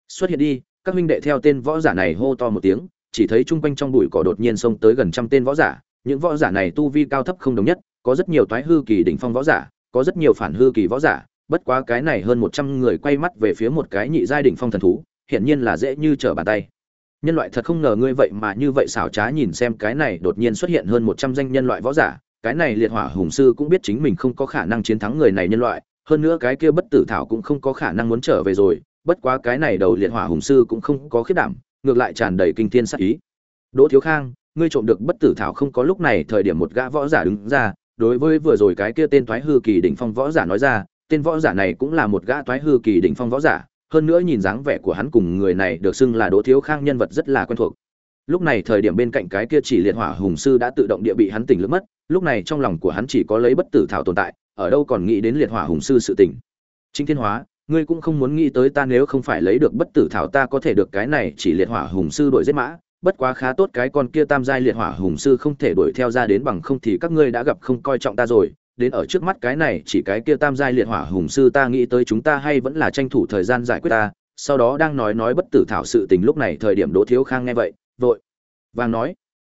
Xuất hiện đi, các huynh đệ theo tên võ giả này hô to một tiếng, chỉ thấy chung quanh trong bụi cỏ đột nhiên xông tới gần trăm tên võ giả, những võ giả này tu vi cao thấp không đồng nhất, có rất nhiều toái hư kỳ đỉnh phong võ giả, có rất nhiều phản hư kỳ võ giả, bất quá cái này hơn một trăm người quay mắt về phía một cái nhị giai đỉnh phong thần thú hiển nhiên là dễ như trở bàn tay. Nhân loại thật không ngờ ngươi vậy mà như vậy xảo trá nhìn xem cái này đột nhiên xuất hiện hơn một trăm danh nhân loại võ giả, cái này liệt hỏa hùng sư cũng biết chính mình không có khả năng chiến thắng người này nhân loại, hơn nữa cái kia bất tử thảo cũng không có khả năng muốn trở về rồi, bất quá cái này đầu liệt hỏa hùng sư cũng không có khiết đảm, ngược lại tràn đầy kinh thiên sát ý. Đỗ thiếu khang, ngươi trộm được bất tử thảo không có lúc này thời điểm một gã võ giả đứng ra, đối với vừa rồi cái kia tên toái hư kỳ đỉnh phong võ giả nói ra, tên võ giả này cũng là một gã toái hư kỳ đỉnh phong võ giả hơn nữa nhìn dáng vẻ của hắn cùng người này được xưng là đỗ thiếu khang nhân vật rất là quen thuộc. Lúc này thời điểm bên cạnh cái kia chỉ liệt hỏa hùng sư đã tự động địa bị hắn tỉnh lướt mất, lúc này trong lòng của hắn chỉ có lấy bất tử thảo tồn tại, ở đâu còn nghĩ đến liệt hỏa hùng sư sự tỉnh chính thiên hóa, ngươi cũng không muốn nghĩ tới ta nếu không phải lấy được bất tử thảo ta có thể được cái này chỉ liệt hỏa hùng sư đổi giết mã, bất quá khá tốt cái con kia tam giai liệt hỏa hùng sư không thể đuổi theo ra đến bằng không thì các ngươi đã gặp không coi trọng ta rồi đến ở trước mắt cái này chỉ cái kia tam giai liệt hỏa hùng sư ta nghĩ tới chúng ta hay vẫn là tranh thủ thời gian giải quyết ta, sau đó đang nói nói bất tử thảo sự tình lúc này thời điểm đỗ thiếu khang nghe vậy, vội vàng nói,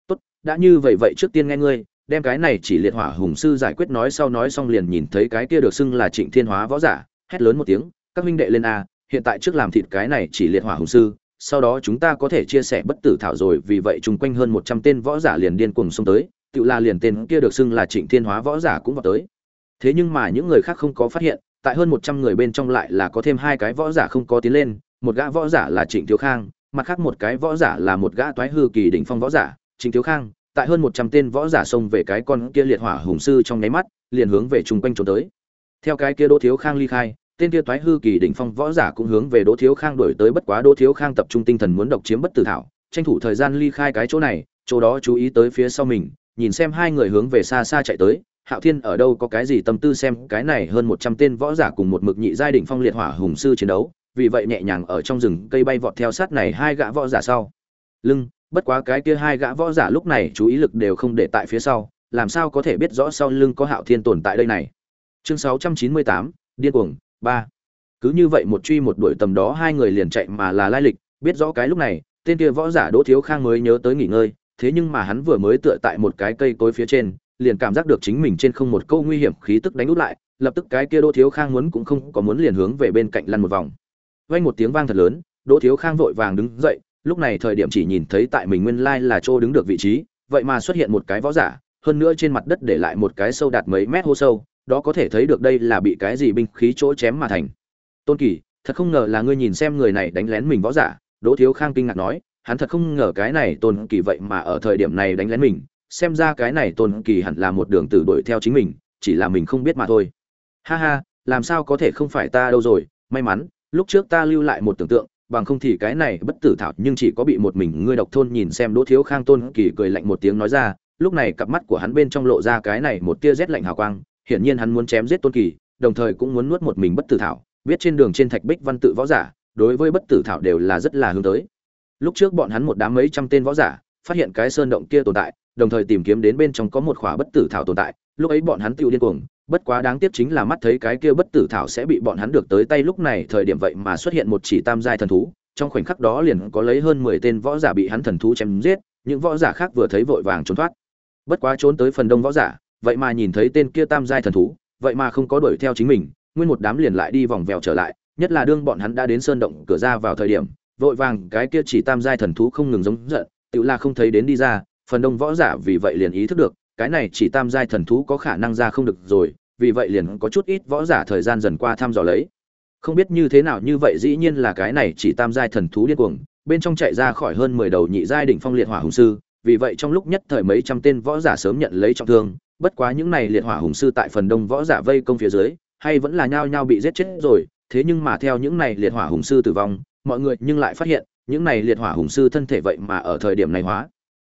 tốt, đã như vậy vậy trước tiên nghe ngươi, đem cái này chỉ liệt hỏa hùng sư giải quyết nói sau nói xong liền nhìn thấy cái kia được xưng là trịnh thiên hóa võ giả, hét lớn một tiếng, các huynh đệ lên a, hiện tại trước làm thịt cái này chỉ liệt hỏa hùng sư, sau đó chúng ta có thể chia sẻ bất tử thảo rồi, vì vậy chung quanh hơn một trăm tên võ giả liền điên cuồng xông tới tự là liền tên kia được xưng là trịnh thiên hóa võ giả cũng vào tới. Thế nhưng mà những người khác không có phát hiện tại hơn một trăm người bên trong lại là có thêm hai cái võ giả không có tiến lên một gã võ giả là trịnh thiếu khang mặt khác một cái võ giả là một gã toái hư kỳ đỉnh phong võ giả trịnh thiếu khang. Tại hơn một trăm tên võ giả xông về cái con kia liệt hỏa hùng sư trong nháy mắt liền hướng về chung quanh trốn tới. Theo cái kia đỗ thiếu khang ly khai tên kia toái hư kỳ đỉnh phong võ giả cũng hướng về Đỗ Thiếu Khang đuổi tới bất quá Đỗ Thiếu Khang tập trung tinh thần muốn độc chiếm bất tử thảo, tranh thủ thời gian ly khai cái chỗ này, chỗ đó chú ý tới phía sau mình, nhìn xem hai người hướng về xa xa chạy tới, Hạo Thiên ở đâu có cái gì tâm tư xem cái này hơn một trăm tên võ giả cùng một mực nhị giai đỉnh phong liệt hỏa hùng sư chiến đấu, vì vậy nhẹ nhàng ở trong rừng cây bay vọt theo sát này hai gã võ giả sau. Lưng, bất quá cái kia hai gã võ giả lúc này chú ý lực đều không để tại phía sau, làm sao có thể biết rõ sau lưng có Hạo Thiên tồn tại đây này. Chương sáu trăm chín mươi tám điên cuồng, ba cứ như vậy một truy một đuổi tầm đó hai người liền chạy mà là lai lịch biết rõ cái lúc này tên kia võ giả đỗ thiếu khang mới nhớ tới nghỉ ngơi thế nhưng mà hắn vừa mới tựa tại một cái cây cối phía trên, liền cảm giác được chính mình trên không một câu nguy hiểm khí tức đánh út lại, lập tức cái kia đỗ thiếu khang muốn cũng không có muốn liền hướng về bên cạnh lăn một vòng. Vang một tiếng vang thật lớn, đỗ thiếu khang vội vàng đứng dậy, lúc này thời điểm chỉ nhìn thấy tại mình nguyên lai là chỗ đứng được vị trí, vậy mà xuất hiện một cái võ giả, hơn nữa trên mặt đất để lại một cái sâu đạt mấy mét hô sâu, đó có thể thấy được đây là bị cái gì binh khí chỗ chém mà thành. Tôn kỳ, thật không ngờ là ngươi nhìn xem người này đánh lén mình võ giả, đỗ thiếu khang kinh ngạc nói hắn thật không ngờ cái này tôn kỳ vậy mà ở thời điểm này đánh lén mình, xem ra cái này tôn kỳ hẳn là một đường tử đuổi theo chính mình, chỉ là mình không biết mà thôi. Ha ha, làm sao có thể không phải ta đâu rồi, may mắn, lúc trước ta lưu lại một tưởng tượng, bằng không thì cái này bất tử thảo nhưng chỉ có bị một mình ngươi độc thôn nhìn xem đỗ thiếu khang tôn kỳ cười lạnh một tiếng nói ra, lúc này cặp mắt của hắn bên trong lộ ra cái này một tia rét lạnh hào quang, hiển nhiên hắn muốn chém giết tôn kỳ, đồng thời cũng muốn nuốt một mình bất tử thảo biết trên đường trên thạch bích văn tự võ giả, đối với bất tử thảo đều là rất là hướng tới lúc trước bọn hắn một đám mấy trăm tên võ giả, phát hiện cái sơn động kia tồn tại, đồng thời tìm kiếm đến bên trong có một khỏa bất tử thảo tồn tại. Lúc ấy bọn hắn tiêu điên cuồng, bất quá đáng tiếc chính là mắt thấy cái kia bất tử thảo sẽ bị bọn hắn được tới tay lúc này, thời điểm vậy mà xuất hiện một chỉ tam giai thần thú. Trong khoảnh khắc đó liền có lấy hơn mười tên võ giả bị hắn thần thú chém giết, những võ giả khác vừa thấy vội vàng trốn thoát. Bất quá trốn tới phần đông võ giả, vậy mà nhìn thấy tên kia tam giai thần thú, vậy mà không có đuổi theo chính mình, nguyên một đám liền lại đi vòng vèo trở lại, nhất là đương bọn hắn đã đến sơn động cửa ra vào thời điểm vội vàng, cái kia chỉ tam giai thần thú không ngừng giống giận, tự là không thấy đến đi ra, phần đông võ giả vì vậy liền ý thức được, cái này chỉ tam giai thần thú có khả năng ra không được rồi, vì vậy liền có chút ít võ giả thời gian dần qua thăm dò lấy. Không biết như thế nào như vậy dĩ nhiên là cái này chỉ tam giai thần thú điên cuồng, bên trong chạy ra khỏi hơn mười đầu nhị giai đỉnh phong liệt hỏa hùng sư, vì vậy trong lúc nhất thời mấy trăm tên võ giả sớm nhận lấy trọng thương, bất quá những này liệt hỏa hùng sư tại phần đông võ giả vây công phía dưới, hay vẫn là nhao nhao bị giết chết rồi, thế nhưng mà theo những này liệt hỏa hùng sư tử vong mọi người nhưng lại phát hiện, những này liệt hỏa hùng sư thân thể vậy mà ở thời điểm này hóa.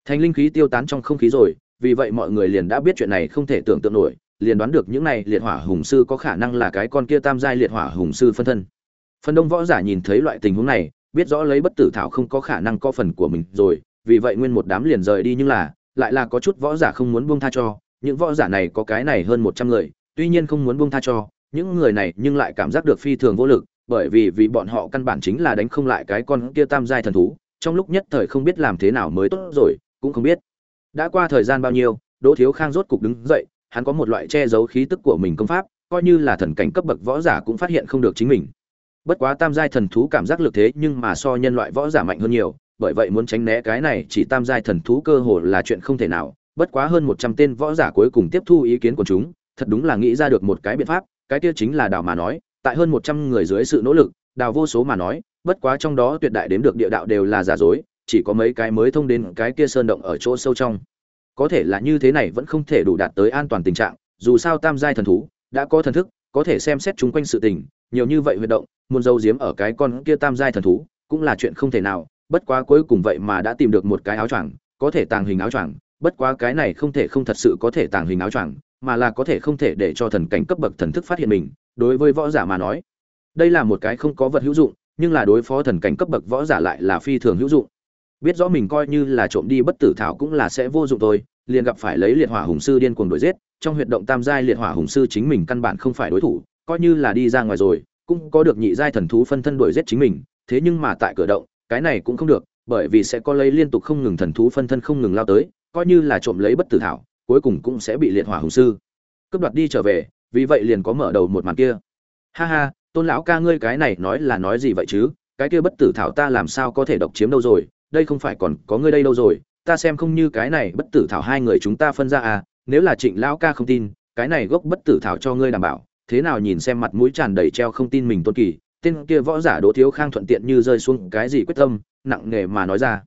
Thành linh khí tiêu tán trong không khí rồi, vì vậy mọi người liền đã biết chuyện này không thể tưởng tượng nổi, liền đoán được những này liệt hỏa hùng sư có khả năng là cái con kia tam giai liệt hỏa hùng sư phân thân. Phần đông võ giả nhìn thấy loại tình huống này, biết rõ lấy bất tử thảo không có khả năng có phần của mình rồi, vì vậy nguyên một đám liền rời đi nhưng là, lại là có chút võ giả không muốn buông tha cho, những võ giả này có cái này hơn một trăm người, tuy nhiên không muốn buông tha cho, những người này nhưng lại cảm giác được phi thường vô lực bởi vì vì bọn họ căn bản chính là đánh không lại cái con kia tam giai thần thú, trong lúc nhất thời không biết làm thế nào mới tốt rồi, cũng không biết. Đã qua thời gian bao nhiêu, đỗ thiếu khang rốt cục đứng dậy, hắn có một loại che giấu khí tức của mình công pháp, coi như là thần cảnh cấp bậc võ giả cũng phát hiện không được chính mình. Bất quá tam giai thần thú cảm giác lực thế nhưng mà so nhân loại võ giả mạnh hơn nhiều, bởi vậy muốn tránh né cái này chỉ tam giai thần thú cơ hồ là chuyện không thể nào. Bất quá hơn một trăm tên võ giả cuối cùng tiếp thu ý kiến của chúng, thật đúng là nghĩ ra được một cái biện pháp, cái kia chính là đào mà nói tại hơn một trăm người dưới sự nỗ lực, đào vô số mà nói, bất quá trong đó tuyệt đại đếm được địa đạo đều là giả dối, chỉ có mấy cái mới thông đến cái kia sơn động ở chỗ sâu trong. Có thể là như thế này vẫn không thể đủ đạt tới an toàn tình trạng, dù sao tam giai thần thú đã có thần thức, có thể xem xét chúng quanh sự tình, nhiều như vậy huyệt động, muốn dâu diếm ở cái con kia tam giai thần thú cũng là chuyện không thể nào, bất quá cuối cùng vậy mà đã tìm được một cái áo choàng, có thể tàng hình áo choàng bất quá cái này không thể không thật sự có thể tàng hình áo choàng, mà là có thể không thể để cho thần cảnh cấp bậc thần thức phát hiện mình, đối với võ giả mà nói. Đây là một cái không có vật hữu dụng, nhưng là đối phó thần cảnh cấp bậc võ giả lại là phi thường hữu dụng. Biết rõ mình coi như là trộm đi bất tử thảo cũng là sẽ vô dụng thôi, liền gặp phải lấy liệt hỏa hùng sư điên cuồng đuổi giết, trong huyệt động tam giai liệt hỏa hùng sư chính mình căn bản không phải đối thủ, coi như là đi ra ngoài rồi, cũng có được nhị giai thần thú phân thân đuổi giết chính mình, thế nhưng mà tại cửa động, cái này cũng không được, bởi vì sẽ có lấy liên tục không ngừng thần thú phân thân không ngừng lao tới coi như là trộm lấy bất tử thảo, cuối cùng cũng sẽ bị liệt hỏa hùng sư. Cướp đoạt đi trở về, vì vậy liền có mở đầu một màn kia. Ha ha, tôn lão ca ngươi cái này nói là nói gì vậy chứ? Cái kia bất tử thảo ta làm sao có thể độc chiếm đâu rồi? Đây không phải còn có ngươi đây đâu rồi? Ta xem không như cái này bất tử thảo hai người chúng ta phân ra à nếu là trịnh lão ca không tin, cái này gốc bất tử thảo cho ngươi đảm bảo. Thế nào nhìn xem mặt mũi tràn đầy treo không tin mình tôn kỳ, tên kia võ giả đỗ thiếu khang thuận tiện như rơi xuống cái gì quyết tâm, nặng nề mà nói ra.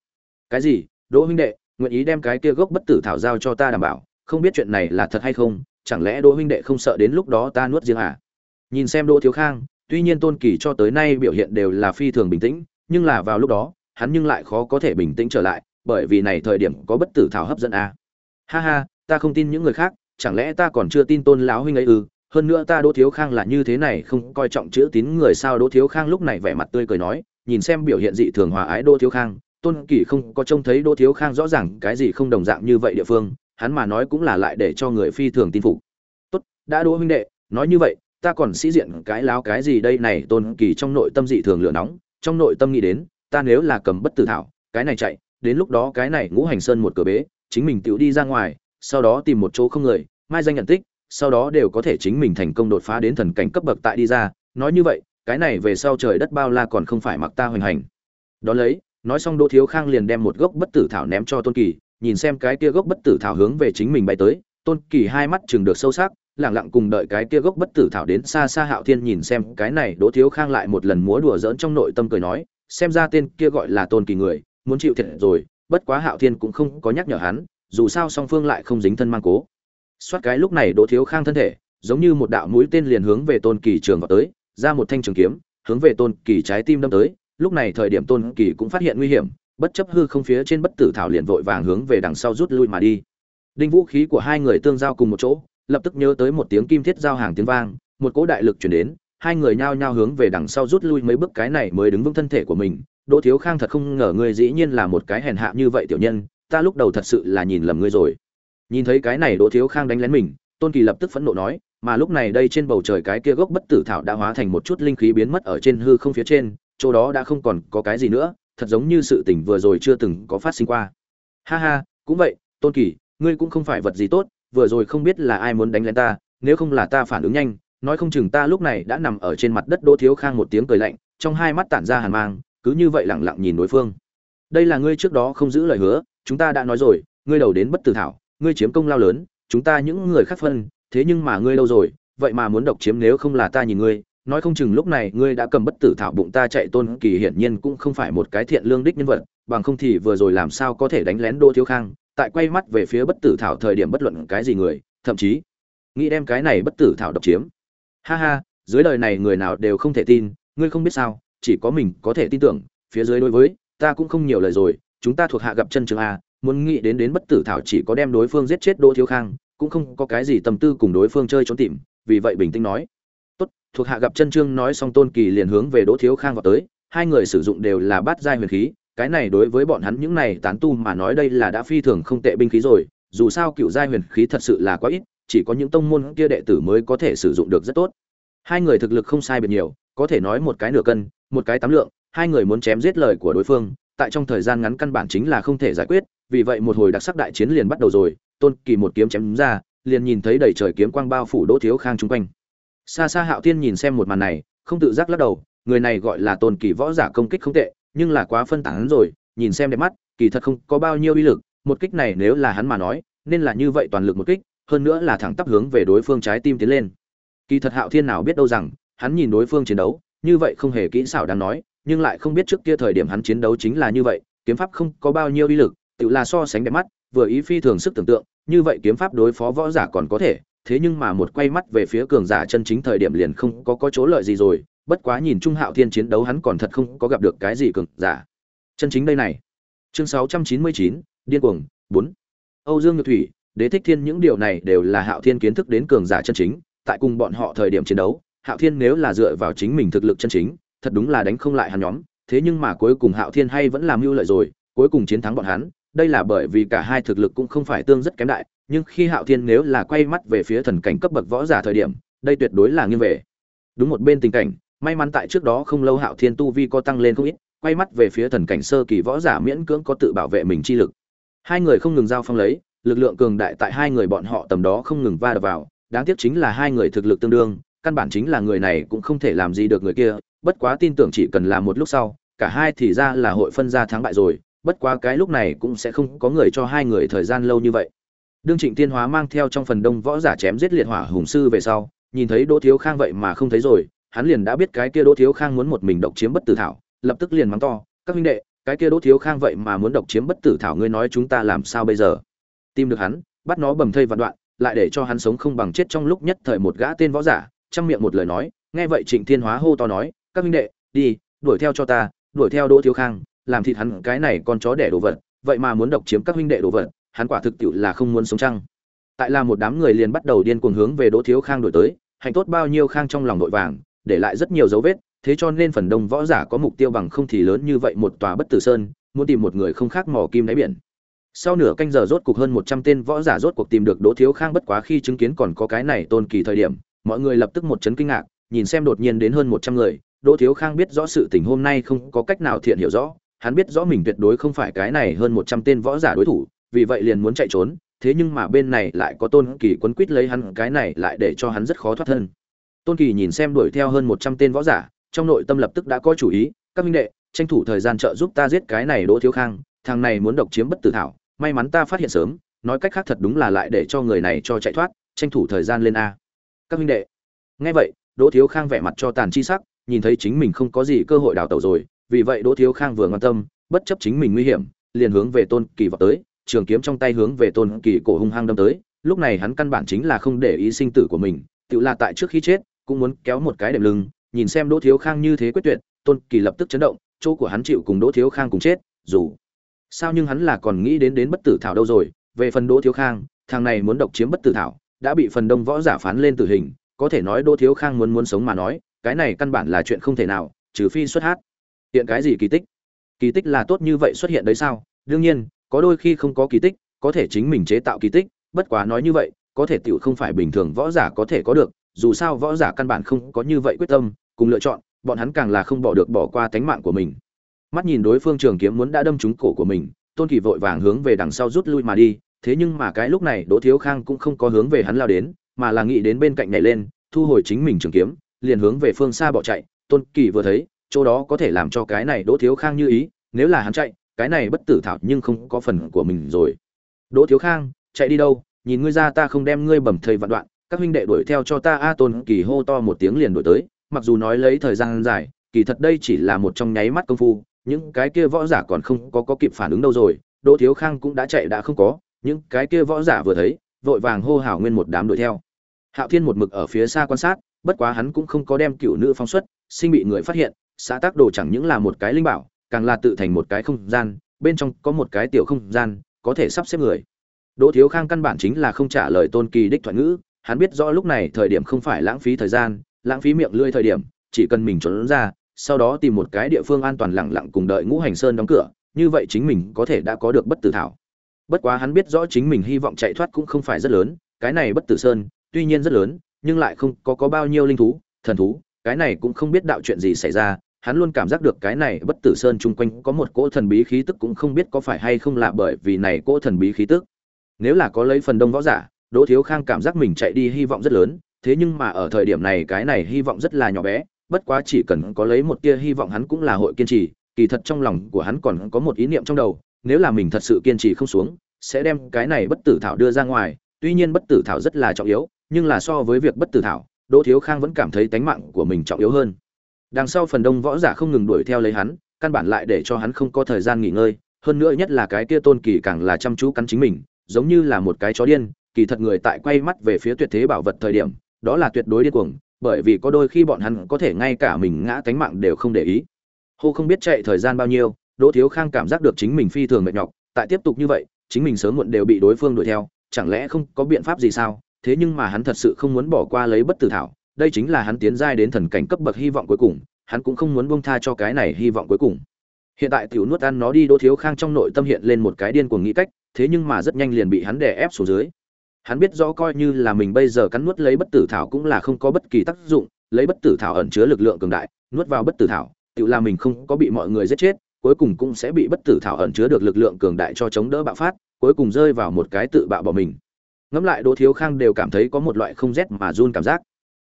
Cái gì? Đỗ huynh đệ nguyện ý đem cái kia gốc bất tử thảo giao cho ta đảm bảo, không biết chuyện này là thật hay không, chẳng lẽ đỗ huynh đệ không sợ đến lúc đó ta nuốt riêng à? Nhìn xem đỗ thiếu khang, tuy nhiên tôn kỳ cho tới nay biểu hiện đều là phi thường bình tĩnh, nhưng là vào lúc đó, hắn nhưng lại khó có thể bình tĩnh trở lại, bởi vì này thời điểm có bất tử thảo hấp dẫn à. ha ha, ta không tin những người khác, chẳng lẽ ta còn chưa tin tôn lão huynh ấy ư? Hơn nữa ta đỗ thiếu khang là như thế này, không coi trọng chữ tín người sao? Đỗ thiếu khang lúc này vẻ mặt tươi cười nói, nhìn xem biểu hiện dị thường hòa ái đỗ thiếu khang tôn Kỷ không có trông thấy đỗ thiếu khang rõ ràng cái gì không đồng dạng như vậy địa phương, hắn mà nói cũng là lại để cho người phi thường tin phục. Tốt, đã đỗ huynh đệ, nói như vậy, ta còn sĩ diện cái láo cái gì đây này? Tôn kỳ trong nội tâm dị thường lửa nóng, trong nội tâm nghĩ đến, ta nếu là cầm bất tử thảo, cái này chạy, đến lúc đó cái này ngũ hành sơn một cửa bế, chính mình tự đi ra ngoài, sau đó tìm một chỗ không người, mai danh nhận tích, sau đó đều có thể chính mình thành công đột phá đến thần cảnh cấp bậc tại đi ra. Nói như vậy, cái này về sau trời đất bao la còn không phải mặc ta hoành hành. Đó lấy nói xong đỗ thiếu khang liền đem một gốc bất tử thảo ném cho tôn kỳ, nhìn xem cái kia gốc bất tử thảo hướng về chính mình bay tới. Tôn kỳ hai mắt chừng được sâu sắc lẳng lặng cùng đợi cái kia gốc bất tử thảo đến xa xa hạo thiên nhìn xem, cái này đỗ thiếu khang lại một lần múa đùa giỡn trong nội tâm cười nói, xem ra tên kia gọi là tôn kỳ người, muốn chịu thiệt rồi, bất quá hạo thiên cũng không có nhắc nhở hắn, dù sao song phương lại không dính thân mang cố. Soát cái lúc này đỗ thiếu khang thân thể, giống như một đạo mũi tên liền hướng về tôn kỳ trường vào tới, ra một thanh trường kiếm, hướng về tôn kỳ trái tim đâm tới lúc này thời điểm tôn kỳ cũng phát hiện nguy hiểm, bất chấp hư không phía trên bất tử thảo liền vội vàng hướng về đằng sau rút lui mà đi. Đinh vũ khí của hai người tương giao cùng một chỗ, lập tức nhớ tới một tiếng kim thiết giao hàng tiếng vang, một cỗ đại lực chuyển đến, hai người nhao nhao hướng về đằng sau rút lui mấy bước cái này mới đứng vững thân thể của mình. Đỗ thiếu khang thật không ngờ ngươi dĩ nhiên là một cái hèn hạ như vậy tiểu nhân, ta lúc đầu thật sự là nhìn lầm ngươi rồi. Nhìn thấy cái này đỗ thiếu khang đánh lén mình, tôn kỳ lập tức phẫn nộ nói, mà lúc này đây trên bầu trời cái kia gốc bất tử thảo đã hóa thành một chút linh khí biến mất ở trên hư không phía trên chỗ đó đã không còn có cái gì nữa, thật giống như sự tình vừa rồi chưa từng có phát sinh qua. Ha ha, cũng vậy, tôn kỳ, ngươi cũng không phải vật gì tốt, vừa rồi không biết là ai muốn đánh lên ta, nếu không là ta phản ứng nhanh, nói không chừng ta lúc này đã nằm ở trên mặt đất đỗ thiếu khang một tiếng cười lạnh, trong hai mắt tản ra hàn mang, cứ như vậy lẳng lặng nhìn đối phương. Đây là ngươi trước đó không giữ lời hứa, chúng ta đã nói rồi, ngươi đầu đến bất tử thảo, ngươi chiếm công lao lớn, chúng ta những người khác phân, thế nhưng mà ngươi lâu rồi, vậy mà muốn độc chiếm nếu không là ta nhìn ngươi nói không chừng lúc này ngươi đã cầm bất tử thảo bụng ta chạy tôn kỳ hiển nhiên cũng không phải một cái thiện lương đích nhân vật, bằng không thì vừa rồi làm sao có thể đánh lén Đô thiếu khang, tại quay mắt về phía bất tử thảo thời điểm bất luận cái gì người, thậm chí, nghĩ đem cái này bất tử thảo độc chiếm. Ha ha, dưới lời này người nào đều không thể tin, ngươi không biết sao, chỉ có mình có thể tin tưởng, phía dưới đối với, ta cũng không nhiều lời rồi, chúng ta thuộc hạ gặp chân trường a, muốn nghĩ đến đến bất tử thảo chỉ có đem đối phương giết chết Đô thiếu khang, cũng không có cái gì tâm tư cùng đối phương chơi trốn tìm, vì vậy bình tĩnh nói thuộc hạ gặp chân trương nói xong tôn kỳ liền hướng về đỗ thiếu khang vào tới, hai người sử dụng đều là bát giai huyền khí, cái này đối với bọn hắn những này tán tu mà nói đây là đã phi thường không tệ binh khí rồi, dù sao cựu giai huyền khí thật sự là quá ít, chỉ có những tông môn kia đệ tử mới có thể sử dụng được rất tốt. Hai người thực lực không sai biệt nhiều, có thể nói một cái nửa cân, một cái tám lượng, hai người muốn chém giết lời của đối phương, tại trong thời gian ngắn căn bản chính là không thể giải quyết, vì vậy một hồi đặc sắc đại chiến liền bắt đầu rồi, tôn kỳ một kiếm chém ra, liền nhìn thấy đầy trời kiếm quang bao phủ đỗ thiếu khang chung quanh xa xa hạo thiên nhìn xem một màn này, không tự giác lắc đầu, người này gọi là tôn kỳ võ giả công kích không tệ, nhưng là quá phân tán rồi, nhìn xem đẹp mắt, kỳ thật không có bao nhiêu uy lực, một kích này nếu là hắn mà nói, nên là như vậy toàn lực một kích, hơn nữa là thẳng tắp hướng về đối phương trái tim tiến lên. Kỳ thật hạo thiên nào biết đâu rằng, hắn nhìn đối phương chiến đấu, như vậy không hề kỹ xảo đáng nói, nhưng lại không biết trước kia thời điểm hắn chiến đấu chính là như vậy, kiếm pháp không có bao nhiêu uy lực, tự là so sánh đẹp mắt, vừa ý phi thường sức tưởng tượng, như vậy kiếm pháp đối phó võ giả còn có thể thế nhưng mà một quay mắt về phía cường giả chân chính thời điểm liền không có có chỗ lợi gì rồi bất quá nhìn trung hạo thiên chiến đấu hắn còn thật không có gặp được cái gì cường giả chân chính đây này chương 699, điên cuồng 4. âu dương nhược thủy đế thích thiên những điều này đều là hạo thiên kiến thức đến cường giả chân chính tại cùng bọn họ thời điểm chiến đấu hạo thiên nếu là dựa vào chính mình thực lực chân chính thật đúng là đánh không lại hắn nhóm thế nhưng mà cuối cùng hạo thiên hay vẫn làm mưu lợi rồi cuối cùng chiến thắng bọn hắn đây là bởi vì cả hai thực lực cũng không phải tương rất kém đại, nhưng khi hạo thiên nếu là quay mắt về phía thần cảnh cấp bậc võ giả thời điểm, đây tuyệt đối là nghiêng về. Đúng một bên tình cảnh, may mắn tại trước đó không lâu hạo thiên tu vi có tăng lên không ít, quay mắt về phía thần cảnh sơ kỳ võ giả miễn cưỡng có tự bảo vệ mình chi lực. Hai người không ngừng giao phong lấy, lực lượng cường đại tại hai người bọn họ tầm đó không ngừng va đập vào, đáng tiếc chính là hai người thực lực tương đương, căn bản chính là người này cũng không thể làm gì được người kia, bất quá tin tưởng chỉ cần là một lúc sau, cả hai thì ra là hội phân ra thắng bại rồi bất quá cái lúc này cũng sẽ không có người cho hai người thời gian lâu như vậy. Đương trịnh tiên hóa mang theo trong phần đông võ giả chém giết liệt hỏa hùng sư về sau, nhìn thấy đỗ thiếu khang vậy mà không thấy rồi, hắn liền đã biết cái kia đỗ thiếu khang muốn một mình độc chiếm bất tử thảo, lập tức liền mắng to, các huynh đệ, cái kia đỗ thiếu khang vậy mà muốn độc chiếm bất tử thảo ngươi nói chúng ta làm sao bây giờ? Tìm được hắn, bắt nó bầm thây vạn đoạn, lại để cho hắn sống không bằng chết trong lúc nhất thời một gã tên võ giả trong miệng một lời nói, nghe vậy trịnh thiên hóa hô to nói, các huynh đệ, đi, đuổi theo cho ta, đuổi theo đỗ thiếu khang làm thịt hắn cái này con chó đẻ đồ vật, vậy mà muốn độc chiếm các huynh đệ đồ vật, hắn quả thực tiệu là không muốn sống chăng? Tại là một đám người liền bắt đầu điên cuồng hướng về đỗ thiếu khang đổi tới hành tốt bao nhiêu khang trong lòng nội vàng, để lại rất nhiều dấu vết, thế cho nên phần đông võ giả có mục tiêu bằng không thì lớn như vậy một tòa bất tử sơn, muốn tìm một người không khác mò kim đáy biển. Sau nửa canh giờ rốt cuộc hơn một trăm tên võ giả rốt cuộc tìm được đỗ thiếu khang bất quá khi chứng kiến còn có cái này tôn kỳ thời điểm, mọi người lập tức một chấn kinh ngạc, nhìn xem đột nhiên đến hơn một trăm người, đỗ thiếu khang biết rõ sự tình hôm nay không có cách nào thiện hiểu rõ hắn biết rõ mình tuyệt đối không phải cái này hơn một trăm tên võ giả đối thủ, vì vậy liền muốn chạy trốn, thế nhưng mà bên này lại có tôn kỳ quấn quýt lấy hắn, cái này lại để cho hắn rất khó thoát thân. Tôn kỳ nhìn xem đuổi theo hơn một trăm tên võ giả, trong nội tâm lập tức đã có chủ ý, các minh đệ, tranh thủ thời gian trợ giúp ta giết cái này đỗ thiếu khang, thằng này muốn độc chiếm bất tử thảo, may mắn ta phát hiện sớm, nói cách khác thật đúng là lại để cho người này cho chạy thoát, tranh thủ thời gian lên a. Các minh đệ. Nghe vậy, đỗ thiếu khang vẻ mặt cho tàn chi sắc, nhìn thấy chính mình không có gì cơ hội đào tẩu rồi vì vậy đỗ thiếu khang vừa quan tâm, bất chấp chính mình nguy hiểm, liền hướng về tôn kỳ vọt tới, trường kiếm trong tay hướng về tôn kỳ cổ hung hăng đâm tới, lúc này hắn căn bản chính là không để ý sinh tử của mình, tự là tại trước khi chết, cũng muốn kéo một cái đệm lưng, nhìn xem đỗ thiếu khang như thế quyết tuyệt, tôn kỳ lập tức chấn động, chỗ của hắn chịu cùng đỗ thiếu khang cùng chết, dù sao nhưng hắn là còn nghĩ đến đến bất tử thảo đâu rồi, về phần đỗ thiếu khang, thằng này muốn độc chiếm bất tử thảo, đã bị phần đông võ giả phán lên tử hình, có thể nói đỗ thiếu khang muốn muốn sống mà nói, cái này căn bản là chuyện không thể nào, trừ phi xuất hát hiện cái gì kỳ tích? Kỳ tích là tốt như vậy xuất hiện đấy sao? Đương nhiên, có đôi khi không có kỳ tích, có thể chính mình chế tạo kỳ tích, bất quá nói như vậy, có thể tiểu không phải bình thường võ giả có thể có được, dù sao võ giả căn bản không có như vậy quyết tâm, cùng lựa chọn, bọn hắn càng là không bỏ được bỏ qua tánh mạng của mình. Mắt nhìn đối phương trường kiếm muốn đã đâm trúng cổ của mình, tôn kỳ vội vàng hướng về đằng sau rút lui mà đi, thế nhưng mà cái lúc này đỗ thiếu khang cũng không có hướng về hắn lao đến, mà là nghĩ đến bên cạnh nhảy lên, thu hồi chính mình trường kiếm, liền hướng về phương xa bỏ chạy. Tôn kỳ vừa thấy chỗ đó có thể làm cho cái này đỗ thiếu khang như ý, nếu là hắn chạy, cái này bất tử thảo nhưng không có phần của mình rồi. Đỗ thiếu khang, chạy đi đâu? Nhìn ngươi ra ta không đem ngươi bẩm thời vạn đoạn, các huynh đệ đuổi theo cho ta a tôn kỳ hô to một tiếng liền đuổi tới, mặc dù nói lấy thời gian dài, kỳ thật đây chỉ là một trong nháy mắt công phu, những cái kia võ giả còn không có có kịp phản ứng đâu rồi, đỗ thiếu khang cũng đã chạy đã không có, những cái kia võ giả vừa thấy, vội vàng hô hào nguyên một đám đuổi theo. Hạo thiên một mực ở phía xa quan sát, bất quá hắn cũng không có đem cựu nữ phóng xuất, sinh bị người phát hiện xã tác đồ chẳng những là một cái linh bảo, càng là tự thành một cái không gian, bên trong có một cái tiểu không gian, có thể sắp xếp người. Đỗ thiếu khang căn bản chính là không trả lời tôn kỳ đích thoại ngữ, hắn biết rõ lúc này thời điểm không phải lãng phí thời gian, lãng phí miệng lưỡi thời điểm, chỉ cần mình trốn ra, sau đó tìm một cái địa phương an toàn lặng lặng cùng đợi ngũ hành sơn đóng cửa, như vậy chính mình có thể đã có được bất tử thảo. Bất quá hắn biết rõ chính mình hy vọng chạy thoát cũng không phải rất lớn, cái này bất tử sơn, tuy nhiên rất lớn, nhưng lại không có có bao nhiêu linh thú, thần thú, cái này cũng không biết đạo chuyện gì xảy ra hắn luôn cảm giác được cái này bất tử sơn chung quanh có một cỗ thần bí khí tức cũng không biết có phải hay không là bởi vì này cỗ thần bí khí tức. Nếu là có lấy phần đông võ giả, đỗ thiếu khang cảm giác mình chạy đi hy vọng rất lớn, thế nhưng mà ở thời điểm này cái này hy vọng rất là nhỏ bé, bất quá chỉ cần có lấy một tia hy vọng hắn cũng là hội kiên trì, kỳ thật trong lòng của hắn còn có một ý niệm trong đầu, nếu là mình thật sự kiên trì không xuống, sẽ đem cái này bất tử thảo đưa ra ngoài, tuy nhiên bất tử thảo rất là trọng yếu, nhưng là so với việc bất tử thảo, đỗ thiếu khang vẫn cảm thấy tánh mạng của mình trọng yếu hơn đằng sau phần đông võ giả không ngừng đuổi theo lấy hắn, căn bản lại để cho hắn không có thời gian nghỉ ngơi, hơn nữa nhất là cái kia tôn kỳ càng là chăm chú cắn chính mình, giống như là một cái chó điên, kỳ thật người tại quay mắt về phía tuyệt thế bảo vật thời điểm, đó là tuyệt đối điên cuồng, bởi vì có đôi khi bọn hắn có thể ngay cả mình ngã tánh mạng đều không để ý. Hô không biết chạy thời gian bao nhiêu, đỗ thiếu khang cảm giác được chính mình phi thường mệt nhọc, tại tiếp tục như vậy, chính mình sớm muộn đều bị đối phương đuổi theo, chẳng lẽ không có biện pháp gì sao? Thế nhưng mà hắn thật sự không muốn bỏ qua lấy bất tử thảo đây chính là hắn tiến giai đến thần cảnh cấp bậc hy vọng cuối cùng, hắn cũng không muốn buông tha cho cái này hy vọng cuối cùng. Hiện tại tiểu nuốt ăn nó đi đỗ thiếu khang trong nội tâm hiện lên một cái điên cuồng nghĩ cách, thế nhưng mà rất nhanh liền bị hắn đè ép xuống dưới. Hắn biết rõ coi như là mình bây giờ cắn nuốt lấy bất tử thảo cũng là không có bất kỳ tác dụng, lấy bất tử thảo ẩn chứa lực lượng cường đại, nuốt vào bất tử thảo Tiểu là mình không có bị mọi người giết chết, cuối cùng cũng sẽ bị bất tử thảo ẩn chứa được lực lượng cường đại cho chống đỡ bạo phát, cuối cùng rơi vào một cái tự bạo bỏ mình. Ngẫm lại đỗ thiếu khang đều cảm thấy có một loại không rét mà run cảm giác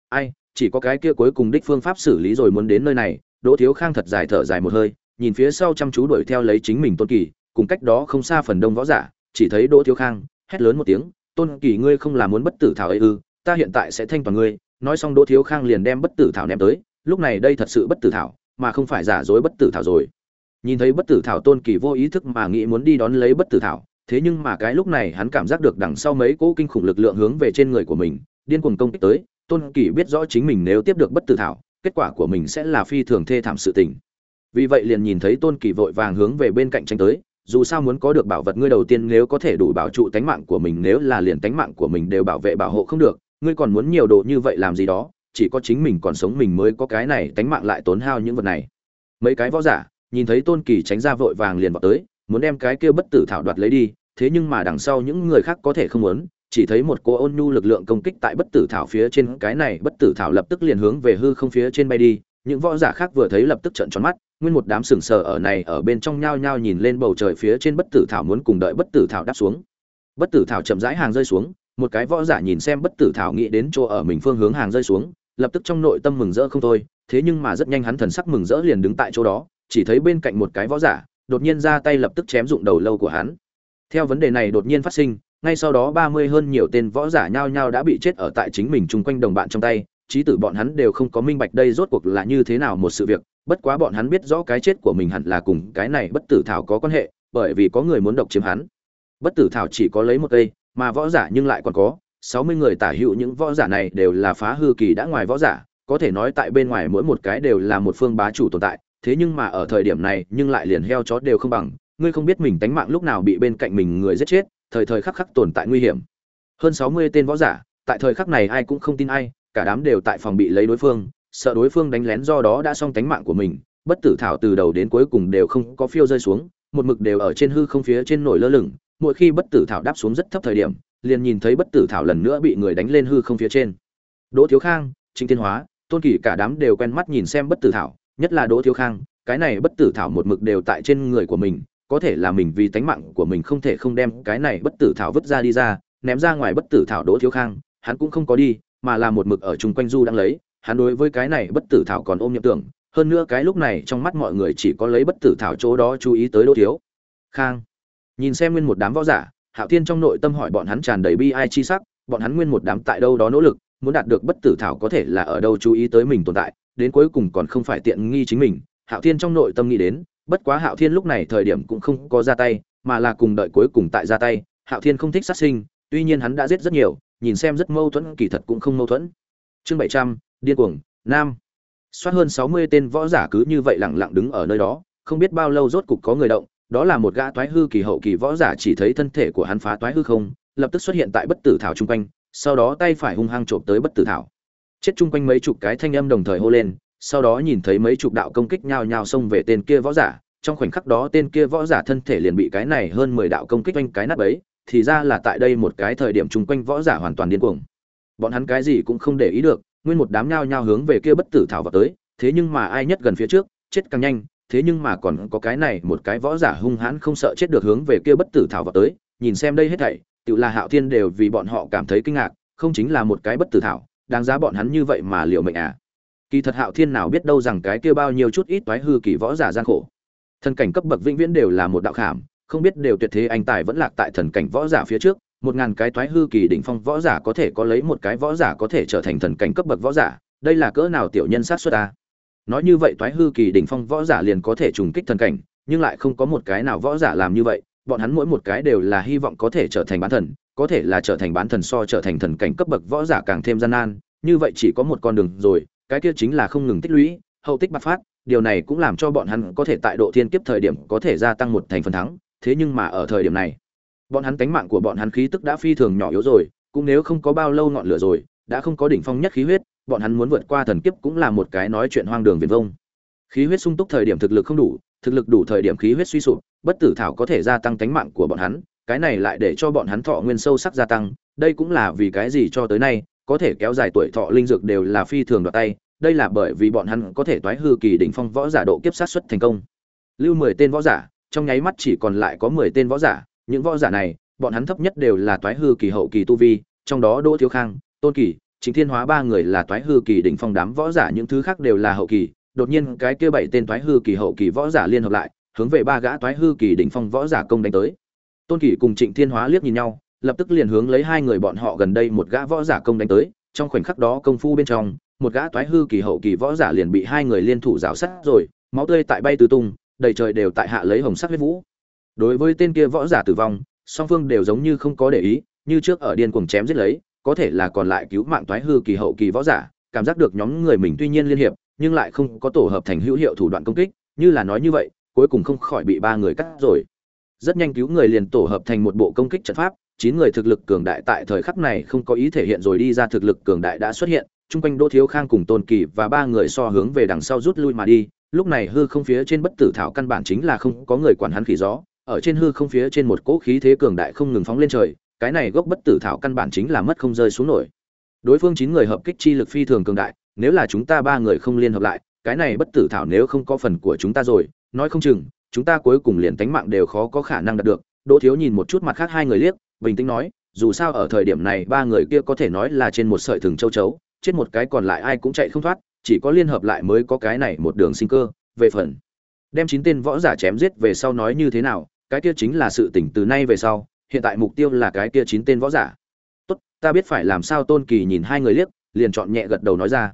ai, chỉ có cái kia cuối cùng đích phương pháp xử lý rồi muốn đến nơi này. Đỗ thiếu khang thật dài thở dài một hơi, nhìn phía sau chăm chú đuổi theo lấy chính mình tôn kỳ, cùng cách đó không xa phần đông võ giả, chỉ thấy đỗ thiếu khang, hét lớn một tiếng, tôn kỳ, ngươi không là muốn bất tử thảo ấy ư? Ta hiện tại sẽ thanh toàn ngươi. Nói xong đỗ thiếu khang liền đem bất tử thảo ném tới, lúc này đây thật sự bất tử thảo, mà không phải giả dối bất tử thảo rồi. Nhìn thấy bất tử thảo tôn kỳ vô ý thức mà nghĩ muốn đi đón lấy bất tử thảo, thế nhưng mà cái lúc này hắn cảm giác được đằng sau mấy cỗ kinh khủng lực lượng hướng về trên người của mình, điên cuồng công kích tới tôn Kỷ biết rõ chính mình nếu tiếp được bất tử thảo, kết quả của mình sẽ là phi thường thê thảm sự tình. Vì vậy liền nhìn thấy tôn Kỷ vội vàng hướng về bên cạnh tranh tới, dù sao muốn có được bảo vật ngươi đầu tiên nếu có thể đủ bảo trụ tánh mạng của mình, nếu là liền tánh mạng của mình đều bảo vệ bảo hộ không được, ngươi còn muốn nhiều đồ như vậy làm gì đó, chỉ có chính mình còn sống mình mới có cái này tánh mạng lại tốn hao những vật này. Mấy cái võ giả, nhìn thấy tôn kỳ tránh ra vội vàng liền vào tới, muốn đem cái kia bất tử thảo đoạt lấy đi, thế nhưng mà đằng sau những người khác có thể không muốn chỉ thấy một cô ôn nhu lực lượng công kích tại bất tử thảo phía trên, cái này bất tử thảo lập tức liền hướng về hư không phía trên bay đi, những võ giả khác vừa thấy lập tức trợn tròn mắt, nguyên một đám sừng sờ ở này ở bên trong nhao nhao nhìn lên bầu trời phía trên bất tử thảo muốn cùng đợi bất tử thảo đáp xuống. Bất tử thảo chậm rãi hàng rơi xuống, một cái võ giả nhìn xem bất tử thảo nghĩ đến chỗ ở mình phương hướng hàng rơi xuống, lập tức trong nội tâm mừng rỡ không thôi, thế nhưng mà rất nhanh hắn thần sắc mừng rỡ liền đứng tại chỗ đó, chỉ thấy bên cạnh một cái võ giả, đột nhiên ra tay lập tức chém dụng đầu lâu của hắn. Theo vấn đề này đột nhiên phát sinh ngay sau đó ba mươi hơn nhiều tên võ giả nhao nhao đã bị chết ở tại chính mình chung quanh đồng bạn trong tay trí tử bọn hắn đều không có minh bạch đây rốt cuộc là như thế nào một sự việc, bất quá bọn hắn biết rõ cái chết của mình hẳn là cùng cái này bất tử thảo có quan hệ, bởi vì có người muốn độc chiếm hắn. Bất tử thảo chỉ có lấy một cây, mà võ giả nhưng lại còn có, sáu mươi người tả hữu những võ giả này đều là phá hư kỳ đã ngoài võ giả, có thể nói tại bên ngoài mỗi một cái đều là một phương bá chủ tồn tại, thế nhưng mà ở thời điểm này nhưng lại liền heo chó đều không bằng, ngươi không biết mình tánh mạng lúc nào bị bên cạnh mình người giết chết thời thời khắc khắc tồn tại nguy hiểm. Hơn sáu mươi tên võ giả, tại thời khắc này ai cũng không tin ai, cả đám đều tại phòng bị lấy đối phương, sợ đối phương đánh lén do đó đã xong tánh mạng của mình, bất tử thảo từ đầu đến cuối cùng đều không có phiêu rơi xuống, một mực đều ở trên hư không phía trên nổi lơ lửng, mỗi khi bất tử thảo đáp xuống rất thấp thời điểm, liền nhìn thấy bất tử thảo lần nữa bị người đánh lên hư không phía trên. Đỗ thiếu khang Trình thiên hóa, tôn kỳ cả đám đều quen mắt nhìn xem bất tử thảo, nhất là đỗ thiếu khang, cái này bất tử thảo một mực đều tại trên người của mình có thể là mình vì tánh mạng của mình không thể không đem cái này bất tử thảo vứt ra đi ra, ném ra ngoài bất tử thảo đỗ thiếu khang, hắn cũng không có đi, mà là một mực ở chung quanh du đang lấy, hắn đối với cái này bất tử thảo còn ôm nhậm tưởng, hơn nữa cái lúc này trong mắt mọi người chỉ có lấy bất tử thảo chỗ đó chú ý tới đỗ thiếu khang. Nhìn xem nguyên một đám võ giả, hạo thiên trong nội tâm hỏi bọn hắn tràn đầy bi ai chi sắc, bọn hắn nguyên một đám tại đâu đó nỗ lực, muốn đạt được bất tử thảo có thể là ở đâu chú ý tới mình tồn tại, đến cuối cùng còn không phải tiện nghi chính mình, hạo thiên trong nội tâm nghĩ đến bất quá hạo thiên lúc này thời điểm cũng không có ra tay, mà là cùng đợi cuối cùng tại ra tay. Hạo thiên không thích sát sinh, tuy nhiên hắn đã giết rất nhiều, nhìn xem rất mâu thuẫn, kỳ thật cũng không mâu thuẫn. Chương bảy trăm, điên cuồng, nam. Soát hơn sáu mươi tên võ giả cứ như vậy lặng lặng đứng ở nơi đó, không biết bao lâu rốt cục có người động, đó là một gã toái hư kỳ hậu kỳ võ giả chỉ thấy thân thể của hắn phá toái hư không, lập tức xuất hiện tại bất tử thảo chung quanh, sau đó tay phải hung hăng trộm tới bất tử thảo. Chết chung quanh mấy chục cái thanh âm đồng thời hô lên sau đó nhìn thấy mấy chục đạo công kích nhao nhao xông về tên kia võ giả, trong khoảnh khắc đó tên kia võ giả thân thể liền bị cái này hơn mười đạo công kích quanh cái nát bấy, thì ra là tại đây một cái thời điểm chung quanh võ giả hoàn toàn điên cuồng. Bọn hắn cái gì cũng không để ý được, nguyên một đám nhao nhao hướng về kia bất tử thảo vào tới, thế nhưng mà ai nhất gần phía trước, chết càng nhanh, thế nhưng mà còn có cái này một cái võ giả hung hãn không sợ chết được hướng về kia bất tử thảo vào tới, nhìn xem đây hết thảy, tự là hạo thiên đều vì bọn họ cảm thấy kinh ngạc, không chính là một cái bất tử thảo, đáng giá bọn hắn như vậy mà liệu mệnh à kỳ thật hạo thiên nào biết đâu rằng cái kia bao nhiêu chút ít toái hư kỳ võ giả gian khổ. Thần cảnh cấp bậc vĩnh viễn đều là một đạo khảm, không biết đều tuyệt thế anh tài vẫn lạc tại thần cảnh võ giả phía trước, một ngàn cái toái hư kỳ đỉnh phong võ giả có thể có lấy một cái võ giả có thể trở thành thần cảnh cấp bậc võ giả, đây là cỡ nào tiểu nhân sát xuất ta nói như vậy toái hư kỳ đỉnh phong võ giả liền có thể trùng kích thần cảnh, nhưng lại không có một cái nào võ giả làm như vậy, bọn hắn mỗi một cái đều là hy vọng có thể trở thành bán thần, có thể là trở thành bán thần so trở thành thần cảnh cấp bậc võ giả càng thêm gian nan, như vậy chỉ có một con đường rồi cái kia chính là không ngừng tích lũy, hậu tích bạc phát, điều này cũng làm cho bọn hắn có thể tại độ thiên kiếp thời điểm có thể gia tăng một thành phần thắng, thế nhưng mà ở thời điểm này, bọn hắn cánh mạng của bọn hắn khí tức đã phi thường nhỏ yếu rồi, cũng nếu không có bao lâu ngọn lửa rồi, đã không có đỉnh phong nhất khí huyết, bọn hắn muốn vượt qua thần kiếp cũng là một cái nói chuyện hoang đường viển vông. Khí huyết sung túc thời điểm thực lực không đủ, thực lực đủ thời điểm khí huyết suy sụp, bất tử thảo có thể gia tăng cánh mạng của bọn hắn, cái này lại để cho bọn hắn thọ nguyên sâu sắc gia tăng, đây cũng là vì cái gì cho tới nay có thể kéo dài tuổi thọ linh dược đều là phi thường đoạt tay, đây là bởi vì bọn hắn có thể toái hư kỳ đỉnh phong võ giả độ kiếp sát xuất thành công. Lưu mười tên võ giả, trong nháy mắt chỉ còn lại có mười tên võ giả, những võ giả này, bọn hắn thấp nhất đều là toái hư kỳ hậu kỳ tu vi, trong đó đỗ thiếu khang, tôn kỳ chính thiên hóa ba người là toái hư kỳ đỉnh phong đám võ giả, những thứ khác đều là hậu kỳ. Đột nhiên, cái kia bảy tên toái hư kỳ hậu kỳ võ giả liên hợp lại, hướng về ba gã toái hư kỳ đỉnh phong võ giả công đánh tới. Tôn kỳ cùng trịnh thiên hóa liếc nhìn nhau lập tức liền hướng lấy hai người bọn họ gần đây một gã võ giả công đánh tới, trong khoảnh khắc đó công phu bên trong, một gã toái hư kỳ hậu kỳ võ giả liền bị hai người liên thủ rào sát rồi, máu tươi tại bay tứ tung, đầy trời đều tại hạ lấy hồng sắc huyết vũ. Đối với tên kia võ giả tử vong, song phương đều giống như không có để ý, như trước ở điên cuồng chém giết lấy, có thể là còn lại cứu mạng toái hư kỳ hậu kỳ võ giả, cảm giác được nhóm người mình tuy nhiên liên hiệp, nhưng lại không có tổ hợp thành hữu hiệu thủ đoạn công kích, như là nói như vậy, cuối cùng không khỏi bị ba người cắt rồi. Rất nhanh cứu người liền tổ hợp thành một bộ công kích trận pháp chín người thực lực cường đại tại thời khắc này không có ý thể hiện rồi đi ra thực lực cường đại đã xuất hiện, chung quanh đỗ thiếu khang cùng tôn kỳ và ba người so hướng về đằng sau rút lui mà đi, lúc này hư không phía trên bất tử thảo căn bản chính là không có người quản hắn khỉ gió, ở trên hư không phía trên một cỗ khí thế cường đại không ngừng phóng lên trời, cái này gốc bất tử thảo căn bản chính là mất không rơi xuống nổi. Đối phương chín người hợp kích chi lực phi thường cường đại, nếu là chúng ta ba người không liên hợp lại, cái này bất tử thảo nếu không có phần của chúng ta rồi, nói không chừng, chúng ta cuối cùng liền tánh mạng đều khó có khả năng đạt được. Đỗ thiếu nhìn một chút mặt khác hai người liếc bình tĩnh nói, dù sao ở thời điểm này ba người kia có thể nói là trên một sợi thừng châu chấu, chết một cái còn lại ai cũng chạy không thoát, chỉ có liên hợp lại mới có cái này một đường sinh cơ, về phần. Đem chín tên võ giả chém giết về sau nói như thế nào, cái kia chính là sự tỉnh từ nay về sau, hiện tại mục tiêu là cái kia chín tên võ giả. Tốt, ta biết phải làm sao tôn kỳ nhìn hai người liếc, liền chọn nhẹ gật đầu nói ra.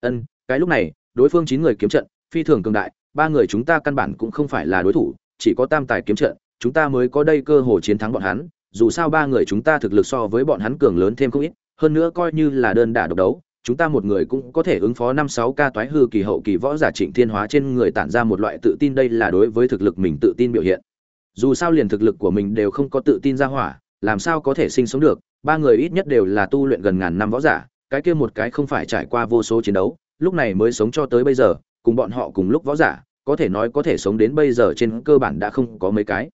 Ân, cái lúc này, đối phương chín người kiếm trận, phi thường cường đại, ba người chúng ta căn bản cũng không phải là đối thủ, chỉ có tam tài kiếm trận, chúng ta mới có đây cơ hội chiến thắng bọn hắn dù sao ba người chúng ta thực lực so với bọn hắn cường lớn thêm không ít, hơn nữa coi như là đơn đả độc đấu, chúng ta một người cũng có thể ứng phó năm sáu ca toái hư kỳ hậu kỳ võ giả trịnh thiên hóa trên người tản ra một loại tự tin đây là đối với thực lực mình tự tin biểu hiện. Dù sao liền thực lực của mình đều không có tự tin ra hỏa, làm sao có thể sinh sống được, ba người ít nhất đều là tu luyện gần ngàn năm võ giả, cái kia một cái không phải trải qua vô số chiến đấu, lúc này mới sống cho tới bây giờ, cùng bọn họ cùng lúc võ giả, có thể nói có thể sống đến bây giờ trên cơ bản đã không có mấy cái.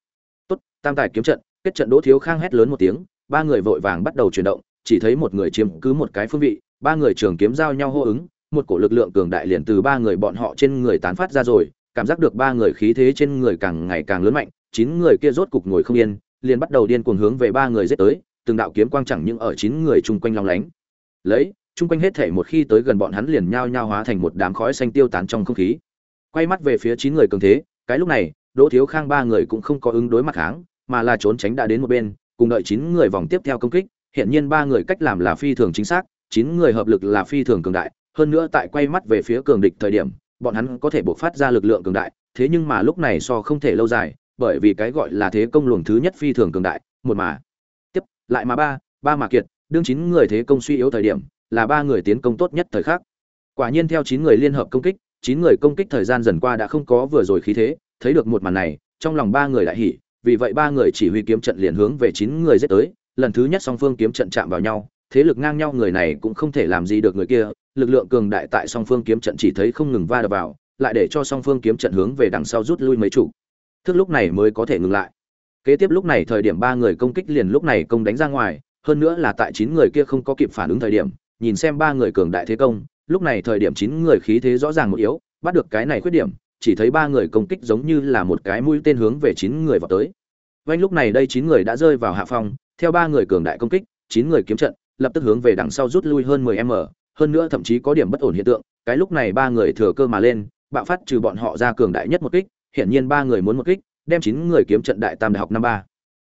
Tốt, tam tài kiếm trận kết trận đỗ thiếu khang hét lớn một tiếng, ba người vội vàng bắt đầu chuyển động, chỉ thấy một người chiếm cứ một cái phương vị, ba người trường kiếm giao nhau hô ứng, một cổ lực lượng cường đại liền từ ba người bọn họ trên người tán phát ra rồi, cảm giác được ba người khí thế trên người càng ngày càng lớn mạnh, chín người kia rốt cục ngồi không yên, liền bắt đầu điên cuồng hướng về ba người giết tới, từng đạo kiếm quang chẳng những ở chín người chung quanh long lánh. Lấy, chung quanh hết thể một khi tới gần bọn hắn liền nhao nhao hóa thành một đám khói xanh tiêu tán trong không khí. Quay mắt về phía chín người cường thế, cái lúc này, đỗ thiếu khang ba người cũng không có ứng đối mặt kháng mà là trốn tránh đã đến một bên, cùng đợi chín người vòng tiếp theo công kích hiện nhiên ba người cách làm là phi thường chính xác, chín người hợp lực là phi thường cường đại, hơn nữa tại quay mắt về phía cường địch thời điểm, bọn hắn có thể bộc phát ra lực lượng cường đại, thế nhưng mà lúc này so không thể lâu dài, bởi vì cái gọi là thế công luồng thứ nhất phi thường cường đại, một mà. Tiếp, lại mà ba ba mà kiệt, đương chín người thế công suy yếu thời điểm, là ba người tiến công tốt nhất thời khắc. Quả nhiên theo chín người liên hợp công kích, chín người công kích thời gian dần qua đã không có vừa rồi khí thế, thấy được một màn này, trong lòng ba người đại hỉ vì vậy ba người chỉ huy kiếm trận liền hướng về chín người giết tới, lần thứ nhất song phương kiếm trận chạm vào nhau, thế lực ngang nhau người này cũng không thể làm gì được người kia, lực lượng cường đại tại song phương kiếm trận chỉ thấy không ngừng va đập vào, lại để cho song phương kiếm trận hướng về đằng sau rút lui mấy chủ thức lúc này mới có thể ngừng lại. Kế tiếp lúc này thời điểm ba người công kích liền lúc này công đánh ra ngoài, hơn nữa là tại chín người kia không có kịp phản ứng thời điểm, nhìn xem ba người cường đại thế công, lúc này thời điểm chín người khí thế rõ ràng một yếu, bắt được cái này khuyết điểm, chỉ thấy ba người công kích giống như là một cái mũi tên hướng về chín người vào tới vanh lúc này đây chín người đã rơi vào hạ phong, theo ba người cường đại công kích, chín người kiếm trận, lập tức hướng về đằng sau rút lui hơn 10 m hơn nữa thậm chí có điểm bất ổn hiện tượng, cái lúc này ba người thừa cơ mà lên, bạo phát trừ bọn họ ra cường đại nhất một kích, hiển nhiên ba người muốn một kích, đem chín người kiếm trận đại tam đại học năm ba.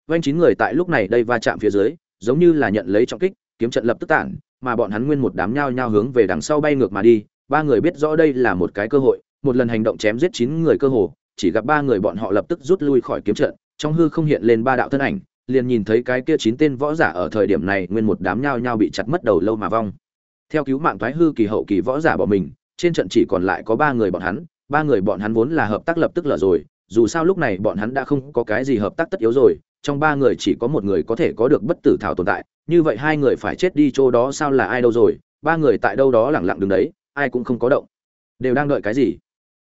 Vanh chín người tại lúc này đây va chạm phía dưới, giống như là nhận lấy trọng kích, kiếm trận lập tức tản, mà bọn hắn nguyên một đám nhao nhao hướng về đằng sau bay ngược mà đi. Ba người biết rõ đây là một cái cơ hội, một lần hành động chém giết chín người cơ hồ, chỉ gặp ba người bọn họ lập tức rút lui khỏi kiếm trận trong hư không hiện lên ba đạo thân ảnh, liền nhìn thấy cái kia chín tên võ giả ở thời điểm này nguyên một đám nhao nhao bị chặt mất đầu lâu mà vong. Theo cứu mạng toái hư kỳ hậu kỳ võ giả bỏ mình, trên trận chỉ còn lại có ba người bọn hắn, ba người bọn hắn vốn là hợp tác lập tức lở rồi, dù sao lúc này bọn hắn đã không có cái gì hợp tác tất yếu rồi, trong ba người chỉ có một người có thể có được bất tử thảo tồn tại, như vậy hai người phải chết đi chỗ đó sao là ai đâu rồi, ba người tại đâu đó lẳng lặng đứng đấy, ai cũng không có động. Đều đang đợi cái gì?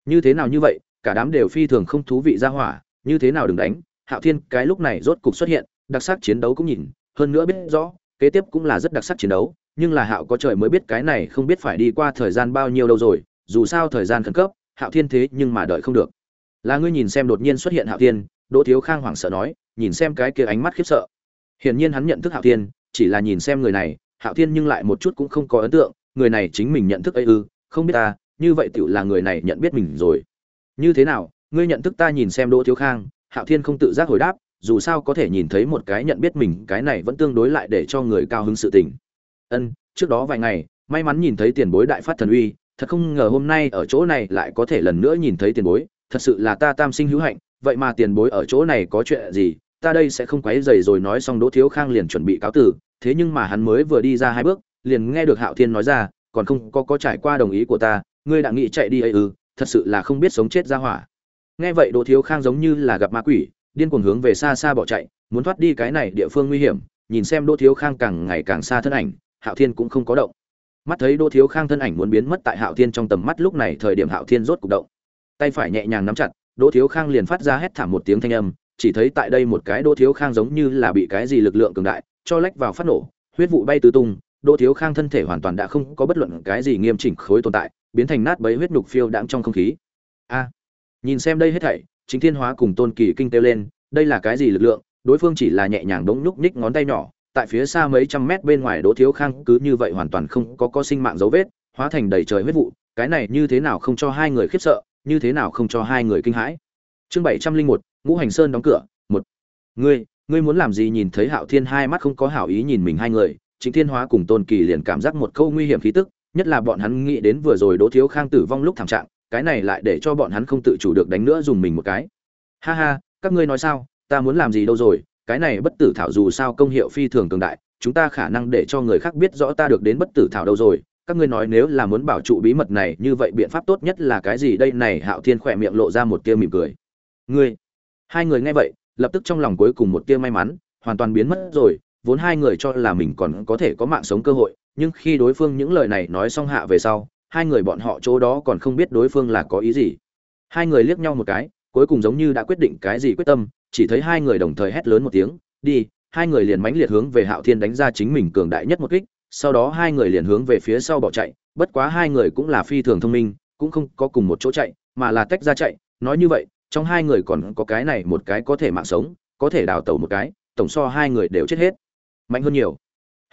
Như thế nào như vậy, cả đám đều phi thường không thú vị ra hỏa, như thế nào đừng đánh hạo thiên, cái lúc này rốt cục xuất hiện, đặc sắc chiến đấu cũng nhìn, hơn nữa biết rõ, kế tiếp cũng là rất đặc sắc chiến đấu, nhưng là hạo có trời mới biết cái này không biết phải đi qua thời gian bao nhiêu đâu rồi, dù sao thời gian khẩn cấp, hạo thiên thế nhưng mà đợi không được. Là ngươi nhìn xem đột nhiên xuất hiện hạo thiên, đỗ thiếu khang hoảng sợ nói, nhìn xem cái kia ánh mắt khiếp sợ. Hiển nhiên hắn nhận thức hạo thiên, chỉ là nhìn xem người này, hạo thiên nhưng lại một chút cũng không có ấn tượng, người này chính mình nhận thức ấy ư, không biết ta, như vậy tựu là người này nhận biết mình rồi. Như thế nào, ngươi nhận thức ta nhìn xem đỗ thiếu khang hạo thiên không tự giác hồi đáp, dù sao có thể nhìn thấy một cái nhận biết mình, cái này vẫn tương đối lại để cho người cao hứng sự tình. Ân, trước đó vài ngày, may mắn nhìn thấy tiền bối đại phát thần uy, thật không ngờ hôm nay ở chỗ này lại có thể lần nữa nhìn thấy tiền bối, thật sự là ta tam sinh hữu hạnh, vậy mà tiền bối ở chỗ này có chuyện gì, ta đây sẽ không quấy dày rồi nói xong đỗ thiếu khang liền chuẩn bị cáo tử, thế nhưng mà hắn mới vừa đi ra hai bước, liền nghe được hạo thiên nói ra, còn không có có trải qua đồng ý của ta, ngươi đã nghĩ chạy đi ấy ư, thật sự là không biết sống chết ra hỏa nghe vậy đỗ thiếu khang giống như là gặp ma quỷ, điên cuồng hướng về xa xa bỏ chạy, muốn thoát đi cái này địa phương nguy hiểm, nhìn xem đỗ thiếu khang càng ngày càng xa thân ảnh, hạo thiên cũng không có động. Mắt thấy đỗ thiếu khang thân ảnh muốn biến mất tại hạo thiên trong tầm mắt lúc này, thời điểm hạo thiên rốt cục động. Tay phải nhẹ nhàng nắm chặt, đỗ thiếu khang liền phát ra hét thảm một tiếng thanh âm, chỉ thấy tại đây một cái đỗ thiếu khang giống như là bị cái gì lực lượng cường đại cho lách vào phát nổ, huyết vụ bay tứ tung, đỗ thiếu khang thân thể hoàn toàn đã không có bất luận cái gì nghiêm chỉnh khối tồn tại, biến thành nát bấy huyết nhục phiêu đãng trong không khí. A! Nhìn xem đây hết thảy, chính thiên hóa cùng tôn kỳ kinh têu lên, đây là cái gì lực lượng? Đối phương chỉ là nhẹ nhàng đống nhúc nhích ngón tay nhỏ, tại phía xa mấy trăm mét bên ngoài đỗ thiếu khang cứ như vậy hoàn toàn không có có sinh mạng dấu vết, hóa thành đầy trời huyết vụ, cái này như thế nào không cho hai người khiếp sợ, như thế nào không cho hai người kinh hãi? Chương bảy trăm linh một, ngũ hành sơn đóng cửa, một. Ngươi ngươi muốn làm gì nhìn thấy hạo thiên hai mắt không có hảo ý nhìn mình hai người, chính thiên hóa cùng tôn kỳ liền cảm giác một câu nguy hiểm khí tức, nhất là bọn hắn nghĩ đến vừa rồi đỗ thiếu khang tử vong lúc thảm trạng cái này lại để cho bọn hắn không tự chủ được đánh nữa dùng mình một cái. Ha ha, các ngươi nói sao? Ta muốn làm gì đâu rồi? Cái này bất tử thảo dù sao công hiệu phi thường cường đại, chúng ta khả năng để cho người khác biết rõ ta được đến bất tử thảo đâu rồi. Các ngươi nói nếu là muốn bảo trụ bí mật này, như vậy biện pháp tốt nhất là cái gì? Đây này, hạo thiên khỏe miệng lộ ra một tia mỉm cười. Ngươi, hai người nghe vậy, lập tức trong lòng cuối cùng một tia may mắn, hoàn toàn biến mất rồi. Vốn hai người cho là mình còn có thể có mạng sống cơ hội, nhưng khi đối phương những lời này nói xong hạ về sau hai người bọn họ chỗ đó còn không biết đối phương là có ý gì. Hai người liếc nhau một cái, cuối cùng giống như đã quyết định cái gì quyết tâm, chỉ thấy hai người đồng thời hét lớn một tiếng, đi! Hai người liền mãnh liệt hướng về hạo thiên đánh ra chính mình cường đại nhất một kích, sau đó hai người liền hướng về phía sau bỏ chạy, bất quá hai người cũng là phi thường thông minh, cũng không có cùng một chỗ chạy, mà là tách ra chạy. Nói như vậy, trong hai người còn có cái này một cái có thể mạng sống, có thể đào tẩu một cái, tổng so hai người đều chết hết. Mạnh hơn nhiều.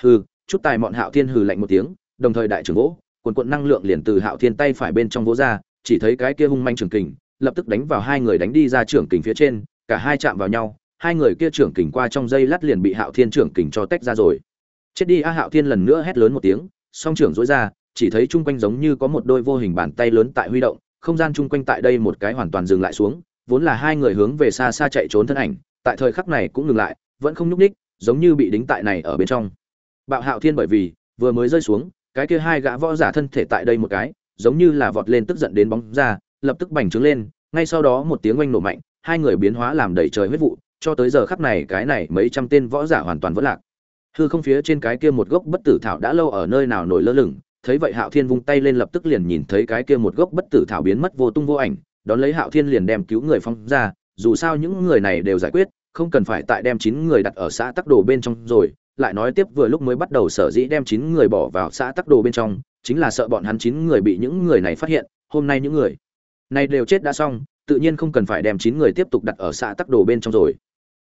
Hừ, chút tài bọn hạo thiên hừ lạnh một tiếng, đồng thời đại trưởng gỗ quần quận năng lượng liền từ hạo thiên tay phải bên trong vỗ ra, chỉ thấy cái kia hung manh trưởng kình, lập tức đánh vào hai người đánh đi ra trưởng kình phía trên, cả hai chạm vào nhau, hai người kia trưởng kình qua trong dây lát liền bị hạo thiên trưởng kình cho tách ra rồi. Chết đi a, hạo thiên lần nữa hét lớn một tiếng, song trưởng dối ra, chỉ thấy chung quanh giống như có một đôi vô hình bàn tay lớn tại huy động, không gian chung quanh tại đây một cái hoàn toàn dừng lại xuống, vốn là hai người hướng về xa xa chạy trốn thân ảnh, tại thời khắc này cũng ngừng lại, vẫn không nhúc ních giống như bị đính tại này ở bên trong. Bạo hạo thiên bởi vì vừa mới rơi xuống cái kia hai gã võ giả thân thể tại đây một cái, giống như là vọt lên tức giận đến bóng ra, lập tức bành trướng lên, ngay sau đó một tiếng oanh nổ mạnh, hai người biến hóa làm đầy trời huyết vụ, cho tới giờ khắc này cái này mấy trăm tên võ giả hoàn toàn vỡ lạc. Hư không phía trên cái kia một gốc bất tử thảo đã lâu ở nơi nào nổi lơ lửng, thấy vậy hạo thiên vung tay lên lập tức liền nhìn thấy cái kia một gốc bất tử thảo biến mất vô tung vô ảnh, đón lấy hạo thiên liền đem cứu người phong ra, dù sao những người này đều giải quyết, không cần phải tại đem chín người đặt ở xã tắc đồ bên trong rồi lại nói tiếp vừa lúc mới bắt đầu sở dĩ đem chín người bỏ vào xã tắc đồ bên trong, chính là sợ bọn hắn chín người bị những người này phát hiện, hôm nay những người này đều chết đã xong, tự nhiên không cần phải đem chín người tiếp tục đặt ở xã tắc đồ bên trong rồi.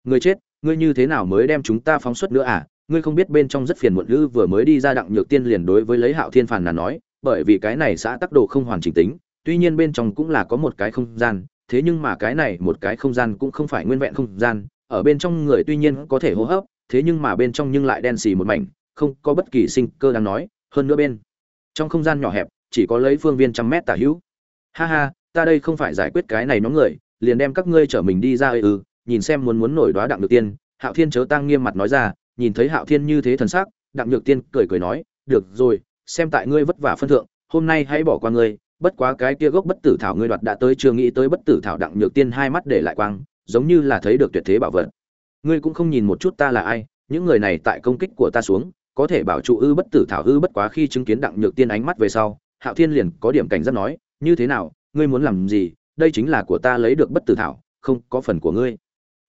Người chết, ngươi như thế nào mới đem chúng ta phóng xuất nữa à? Ngươi không biết bên trong rất phiền muộn lư vừa mới đi ra đặng nhược tiên liền đối với lấy hạo thiên phàn là nói, bởi vì cái này xã tắc đồ không hoàn chỉnh tính, tuy nhiên bên trong cũng là có một cái không gian, thế nhưng mà cái này một cái không gian cũng không phải nguyên vẹn không gian, ở bên trong người tuy nhiên có thể hô hấp thế nhưng mà bên trong nhưng lại đen xì một mảnh, không có bất kỳ sinh cơ đang nói, hơn nữa bên trong không gian nhỏ hẹp, chỉ có lấy phương viên trăm mét tả hữu. Ha ha, ta đây không phải giải quyết cái này nhóm người, liền đem các ngươi chở mình đi ra ư nhìn xem muốn muốn nổi đoá đặng được tiên. Hạo thiên chớ tăng nghiêm mặt nói ra, nhìn thấy hạo thiên như thế thần sắc, đặng nhược tiên cười cười nói, được rồi, xem tại ngươi vất vả phân thượng, hôm nay hãy bỏ qua ngươi, bất quá cái kia gốc bất tử thảo ngươi đoạt đã tới chưa nghĩ tới bất tử thảo đặng nhược tiên hai mắt để lại quang, giống như là thấy được tuyệt thế bảo vật ngươi cũng không nhìn một chút ta là ai, những người này tại công kích của ta xuống, có thể bảo trụ ư bất tử thảo ư bất quá khi chứng kiến đặng nhược tiên ánh mắt về sau, hạo thiên liền có điểm cảnh giác nói, như thế nào, ngươi muốn làm gì? Đây chính là của ta lấy được bất tử thảo, không có phần của ngươi.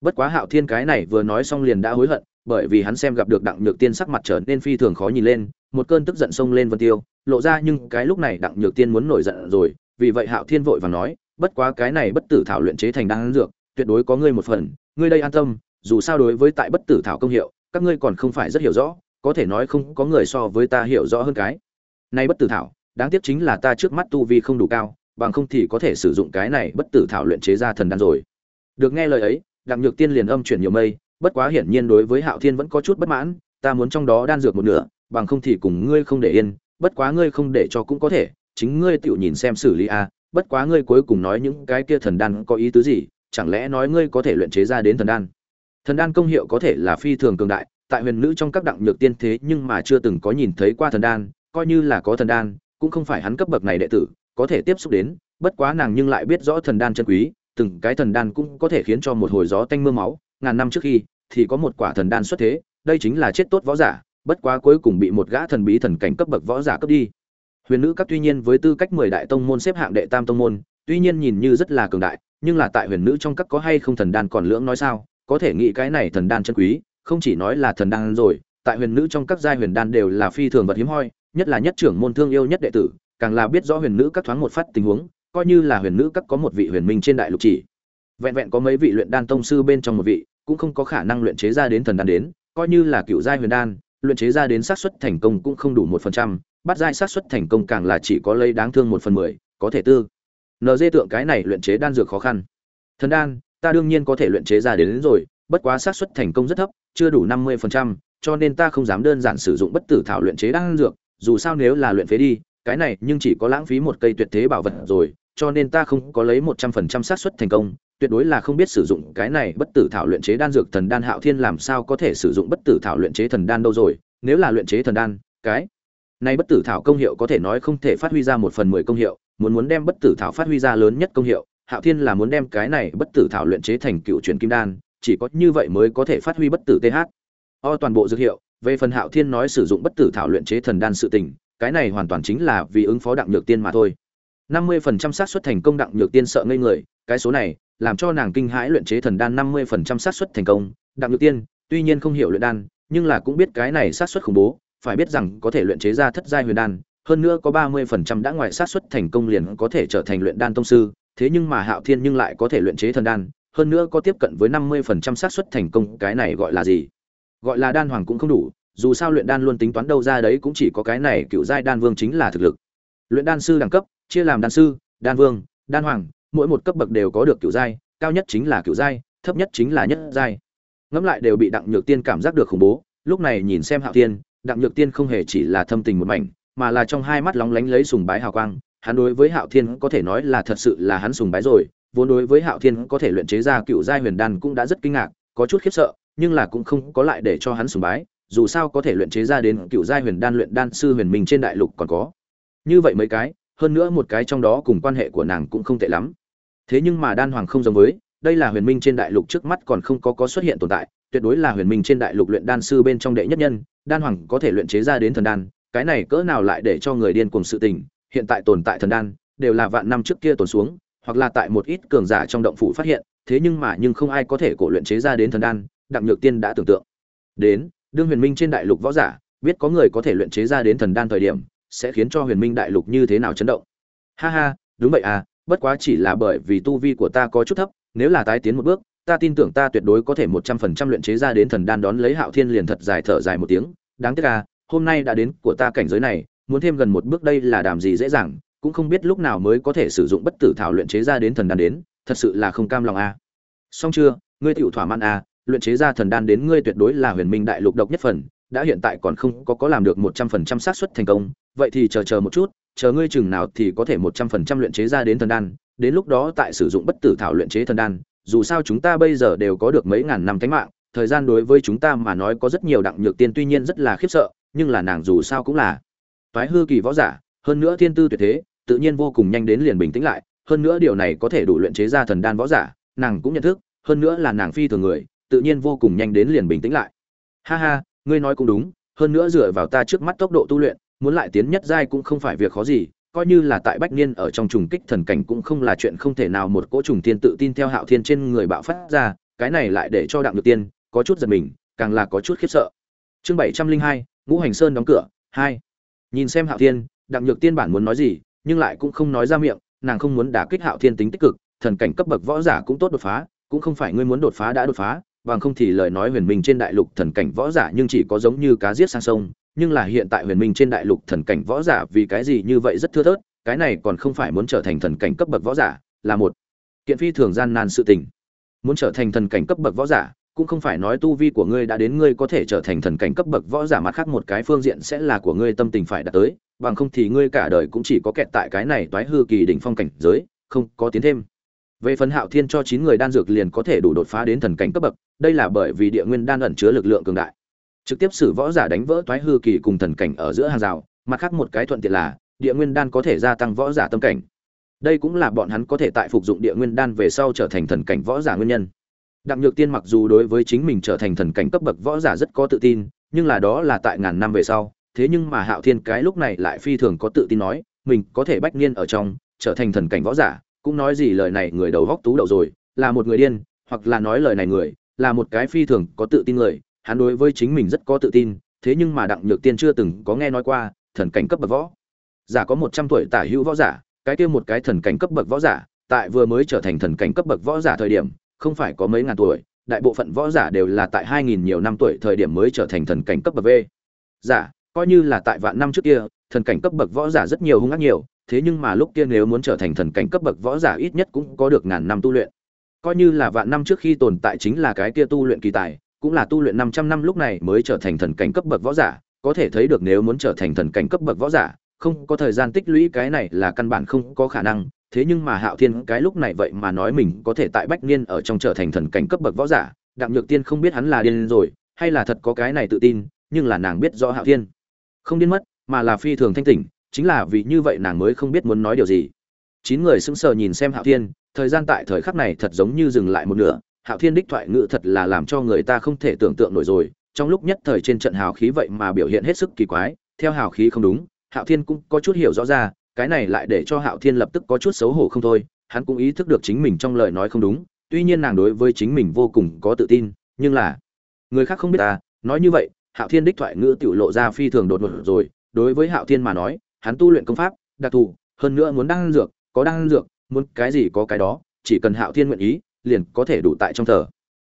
Bất quá hạo thiên cái này vừa nói xong liền đã hối hận, bởi vì hắn xem gặp được đặng nhược tiên sắc mặt trở nên phi thường khó nhìn lên, một cơn tức giận xông lên vân tiêu, lộ ra nhưng cái lúc này đặng nhược tiên muốn nổi giận rồi, vì vậy hạo thiên vội vàng nói, bất quá cái này bất tử thảo luyện chế thành đan dược, tuyệt đối có ngươi một phần, ngươi đây an tâm dù sao đối với tại bất tử thảo công hiệu, các ngươi còn không phải rất hiểu rõ, có thể nói không có người so với ta hiểu rõ hơn cái nay bất tử thảo, đáng tiếc chính là ta trước mắt tu vi không đủ cao, bằng không thì có thể sử dụng cái này bất tử thảo luyện chế ra thần đan rồi được nghe lời ấy, đặng nhược tiên liền âm chuyển nhiều mây, bất quá hiển nhiên đối với hạo thiên vẫn có chút bất mãn, ta muốn trong đó đan dược một nửa, bằng không thì cùng ngươi không để yên, bất quá ngươi không để cho cũng có thể, chính ngươi tự nhìn xem xử lý a à. bất quá ngươi cuối cùng nói những cái kia thần đan có ý tứ gì, chẳng lẽ nói ngươi có thể luyện chế ra đến thần đan thần đan công hiệu có thể là phi thường cường đại, tại huyền nữ trong các đặng nhược tiên thế nhưng mà chưa từng có nhìn thấy qua thần đan, coi như là có thần đan, cũng không phải hắn cấp bậc này đệ tử, có thể tiếp xúc đến, bất quá nàng nhưng lại biết rõ thần đan chân quý, từng cái thần đan cũng có thể khiến cho một hồi gió tanh mưa máu, ngàn năm trước khi, thì có một quả thần đan xuất thế, đây chính là chết tốt võ giả, bất quá cuối cùng bị một gã thần bí thần cảnh cấp bậc võ giả cướp đi. Huyền nữ các tuy nhiên với tư cách mười đại tông môn xếp hạng đệ tam tông môn, tuy nhiên nhìn như rất là cường đại, nhưng là tại huyền nữ trong các có hay không thần đan còn lưỡng nói sao? Có thể nghĩ cái này thần đan chân quý, không chỉ nói là thần đan rồi, tại huyền nữ trong các giai huyền đan đều là phi thường vật hiếm hoi, nhất là nhất trưởng môn thương yêu nhất đệ tử, càng là biết rõ huyền nữ các thoáng một phát tình huống, coi như là huyền nữ các có một vị huyền minh trên đại lục chỉ. Vẹn vẹn có mấy vị luyện đan tông sư bên trong một vị, cũng không có khả năng luyện chế ra đến thần đan đến, coi như là cựu giai huyền đan, luyện chế ra đến xác suất thành công cũng không đủ một phần trăm, bắt giai xác suất thành công càng là chỉ có lấy đáng thương một phần mười, có thể tư. Nd tượng cái này luyện chế đan dược khó khăn. Thần đan ta đương nhiên có thể luyện chế ra đến, đến rồi bất quá xác suất thành công rất thấp chưa đủ năm mươi phần trăm cho nên ta không dám đơn giản sử dụng bất tử thảo luyện chế đan dược dù sao nếu là luyện phế đi cái này nhưng chỉ có lãng phí một cây tuyệt thế bảo vật rồi cho nên ta không có lấy một trăm phần trăm xác suất thành công tuyệt đối là không biết sử dụng cái này bất tử thảo luyện chế đan dược thần đan hạo thiên làm sao có thể sử dụng bất tử thảo luyện chế thần đan đâu rồi nếu là luyện chế thần đan cái này bất tử thảo công hiệu có thể nói không thể phát huy ra một phần mười công hiệu muốn muốn đem bất tử thảo phát huy ra lớn nhất công hiệu hạo thiên là muốn đem cái này bất tử thảo luyện chế thành cựu truyền kim đan, chỉ có như vậy mới có thể phát huy bất tử th o toàn bộ dược hiệu, về phần hạo thiên nói sử dụng bất tử thảo luyện chế thần đan sự tình, cái này hoàn toàn chính là vì ứng phó đặng nhược tiên mà thôi. Năm mươi phần trăm xác suất thành công đặng nhược tiên sợ ngây người, cái số này làm cho nàng kinh hãi luyện chế thần đan năm mươi phần trăm xác suất thành công. Đặng nhược tiên, tuy nhiên không hiểu luyện đan, nhưng là cũng biết cái này xác suất khủng bố, phải biết rằng có thể luyện chế ra thất giai huyền đan, hơn nữa có ba mươi phần trăm đã ngoài xác suất thành công liền có thể trở thành luyện đan tông sư thế nhưng mà hạo thiên nhưng lại có thể luyện chế thần đan, hơn nữa có tiếp cận với năm mươi phần trăm xác suất thành công, cái này gọi là gì? Gọi là đan hoàng cũng không đủ, dù sao luyện đan luôn tính toán đâu ra đấy cũng chỉ có cái này cựu giai đan vương chính là thực lực. Luyện đan sư đẳng cấp, chia làm đan sư, đan vương, đan hoàng, mỗi một cấp bậc đều có được cựu giai, cao nhất chính là cựu giai, thấp nhất chính là nhất giai. Ngẫm lại đều bị đặng nhược tiên cảm giác được khủng bố, lúc này nhìn xem hạo thiên, đặng nhược tiên không hề chỉ là thâm tình một mảnh, mà là trong hai mắt lóng lánh lấy sùng bái hào quang hắn đối với hạo thiên có thể nói là thật sự là hắn sùng bái rồi, vốn đối với hạo thiên có thể luyện chế ra cựu giai huyền đan cũng đã rất kinh ngạc, có chút khiếp sợ, nhưng là cũng không có lại để cho hắn sùng bái, dù sao có thể luyện chế ra đến cựu giai huyền đan luyện đan sư huyền minh trên đại lục còn có. Như vậy mấy cái, hơn nữa một cái trong đó cùng quan hệ của nàng cũng không tệ lắm. Thế nhưng mà đan hoàng không giống với, đây là huyền minh trên đại lục trước mắt còn không có có xuất hiện tồn tại, tuyệt đối là huyền minh trên đại lục luyện đan sư bên trong đệ nhất nhân, đan hoàng có thể luyện chế ra đến thần đan, cái này cỡ nào lại để cho người điên cuồng sự tình hiện tại tồn tại thần đan, đều là vạn năm trước kia tồn xuống, hoặc là tại một ít cường giả trong động phủ phát hiện, thế nhưng mà nhưng không ai có thể cổ luyện chế ra đến thần đan, đặng nhược tiên đã tưởng tượng. Đến, đương huyền minh trên đại lục võ giả, biết có người có thể luyện chế ra đến thần đan thời điểm, sẽ khiến cho huyền minh đại lục như thế nào chấn động. Ha ha, đúng vậy à bất quá chỉ là bởi vì tu vi của ta có chút thấp, nếu là tái tiến một bước, ta tin tưởng ta tuyệt đối có thể một trăm phần trăm luyện chế ra đến thần đan đón lấy hạo thiên liền thật dài thở dài một tiếng. Đáng tiếc à hôm nay đã đến của ta cảnh giới này muốn thêm gần một bước đây là đàm gì dễ dàng cũng không biết lúc nào mới có thể sử dụng bất tử thảo luyện chế ra đến thần đan đến thật sự là không cam lòng à. xong chưa ngươi tựu thỏa mãn à, luyện chế ra thần đan đến ngươi tuyệt đối là huyền minh đại lục độc nhất phần đã hiện tại còn không có có làm được một trăm phần trăm xác suất thành công vậy thì chờ chờ một chút chờ ngươi chừng nào thì có thể một trăm phần trăm luyện chế ra đến thần đan đến lúc đó tại sử dụng bất tử thảo luyện chế thần đan dù sao chúng ta bây giờ đều có được mấy ngàn năm thánh mạng thời gian đối với chúng ta mà nói có rất nhiều đặng nhược tiên tuy nhiên rất là khiếp sợ nhưng là nàng dù sao cũng là toái hư kỳ võ giả, hơn nữa thiên tư tuyệt thế, tự nhiên vô cùng nhanh đến liền bình tĩnh lại, hơn nữa điều này có thể đủ luyện chế ra thần đan võ giả, nàng cũng nhận thức, hơn nữa là nàng phi thường người, tự nhiên vô cùng nhanh đến liền bình tĩnh lại. Ha ha, ngươi nói cũng đúng, hơn nữa dựa vào ta trước mắt tốc độ tu luyện, muốn lại tiến nhất giai cũng không phải việc khó gì, coi như là tại bách niên ở trong trùng kích thần cảnh cũng không là chuyện không thể nào một cỗ trùng tiên tự tin theo hạo thiên trên người bạo phát ra, cái này lại để cho đặng được tiên có chút giật mình, càng là có chút khiếp sợ. Chương bảy trăm linh hai, ngũ hành sơn đóng cửa, hai nhìn xem hạo thiên, đặng nhược tiên bản muốn nói gì, nhưng lại cũng không nói ra miệng, nàng không muốn đả kích hạo thiên tính tích cực, thần cảnh cấp bậc võ giả cũng tốt đột phá, cũng không phải ngươi muốn đột phá đã đột phá, bằng không thì lời nói huyền minh trên đại lục thần cảnh võ giả nhưng chỉ có giống như cá giết sang sông, nhưng là hiện tại huyền minh trên đại lục thần cảnh võ giả vì cái gì như vậy rất thưa thớt, cái này còn không phải muốn trở thành thần cảnh cấp bậc võ giả, là một kiện phi thường gian nan sự tình. Muốn trở thành thần cảnh cấp bậc võ giả cũng không phải nói tu vi của ngươi đã đến ngươi có thể trở thành thần cảnh cấp bậc võ giả, mặt khác một cái phương diện sẽ là của ngươi tâm tình phải đạt tới. Bằng không thì ngươi cả đời cũng chỉ có kẹt tại cái này toái hư kỳ đỉnh phong cảnh giới, không có tiến thêm. Về phần hạo thiên cho chín người đan dược liền có thể đủ đột phá đến thần cảnh cấp bậc, đây là bởi vì địa nguyên đan ẩn chứa lực lượng cường đại. Trực tiếp xử võ giả đánh vỡ toái hư kỳ cùng thần cảnh ở giữa hàng rào, mặt khác một cái thuận tiện là địa nguyên đan có thể gia tăng võ giả tâm cảnh. Đây cũng là bọn hắn có thể tại phục dụng địa nguyên đan về sau trở thành thần cảnh võ giả nguyên nhân đặng nhược tiên mặc dù đối với chính mình trở thành thần cảnh cấp bậc võ giả rất có tự tin, nhưng là đó là tại ngàn năm về sau, thế nhưng mà hạo thiên cái lúc này lại phi thường có tự tin nói, mình có thể bách niên ở trong, trở thành thần cảnh võ giả, cũng nói gì lời này người đầu góc tú đầu rồi, là một người điên, hoặc là nói lời này người, là một cái phi thường có tự tin người, hắn đối với chính mình rất có tự tin, thế nhưng mà đặng nhược tiên chưa từng có nghe nói qua, thần cảnh cấp bậc võ giả có một trăm tuổi tả hữu võ giả, cái kia một cái thần cảnh cấp bậc võ giả, tại vừa mới trở thành thần cảnh cấp bậc võ giả thời điểm không phải có mấy ngàn tuổi đại bộ phận võ giả đều là tại hai nghìn nhiều năm tuổi thời điểm mới trở thành thần cảnh cấp bậc v. Giả coi như là tại vạn năm trước kia thần cảnh cấp bậc võ giả rất nhiều hung ác nhiều thế nhưng mà lúc kia nếu muốn trở thành thần cảnh cấp bậc võ giả ít nhất cũng có được ngàn năm tu luyện. Coi như là vạn năm trước khi tồn tại chính là cái kia tu luyện kỳ tài cũng là tu luyện 500 năm lúc này mới trở thành thần cảnh cấp bậc võ giả, có thể thấy được nếu muốn trở thành thần cảnh cấp bậc võ giả, không có thời gian tích lũy cái này là căn bản không có khả năng, thế nhưng mà Hạo Thiên cái lúc này vậy mà nói mình có thể tại Bách Niên ở trong trở thành thần cảnh cấp bậc võ giả, Đặng Nhược Tiên không biết hắn là điên rồi, hay là thật có cái này tự tin, nhưng là nàng biết rõ Hạo Thiên không điên mất, mà là phi thường thanh tỉnh, chính là vì như vậy nàng mới không biết muốn nói điều gì. Chín người sững sờ nhìn xem Hạo Thiên, thời gian tại thời khắc này thật giống như dừng lại một nửa, hạo thiên đích thoại ngữ thật là làm cho người ta không thể tưởng tượng nổi rồi trong lúc nhất thời trên trận hào khí vậy mà biểu hiện hết sức kỳ quái theo hào khí không đúng hạo thiên cũng có chút hiểu rõ ra cái này lại để cho hạo thiên lập tức có chút xấu hổ không thôi, hắn cũng ý thức được chính mình trong lời nói không đúng, tuy nhiên nàng đối với chính mình vô cùng có tự tin, nhưng là, người khác không biết ta, nói như vậy, hạo thiên đích thoại ngữ tiểu lộ ra phi thường đột ngột rồi, đối với hạo thiên mà nói, hắn tu luyện công pháp, đặc thù, hơn nữa muốn đăng dược, có đăng dược, muốn cái gì có cái đó, chỉ cần hạo thiên nguyện ý, liền có thể đủ tại trong thờ.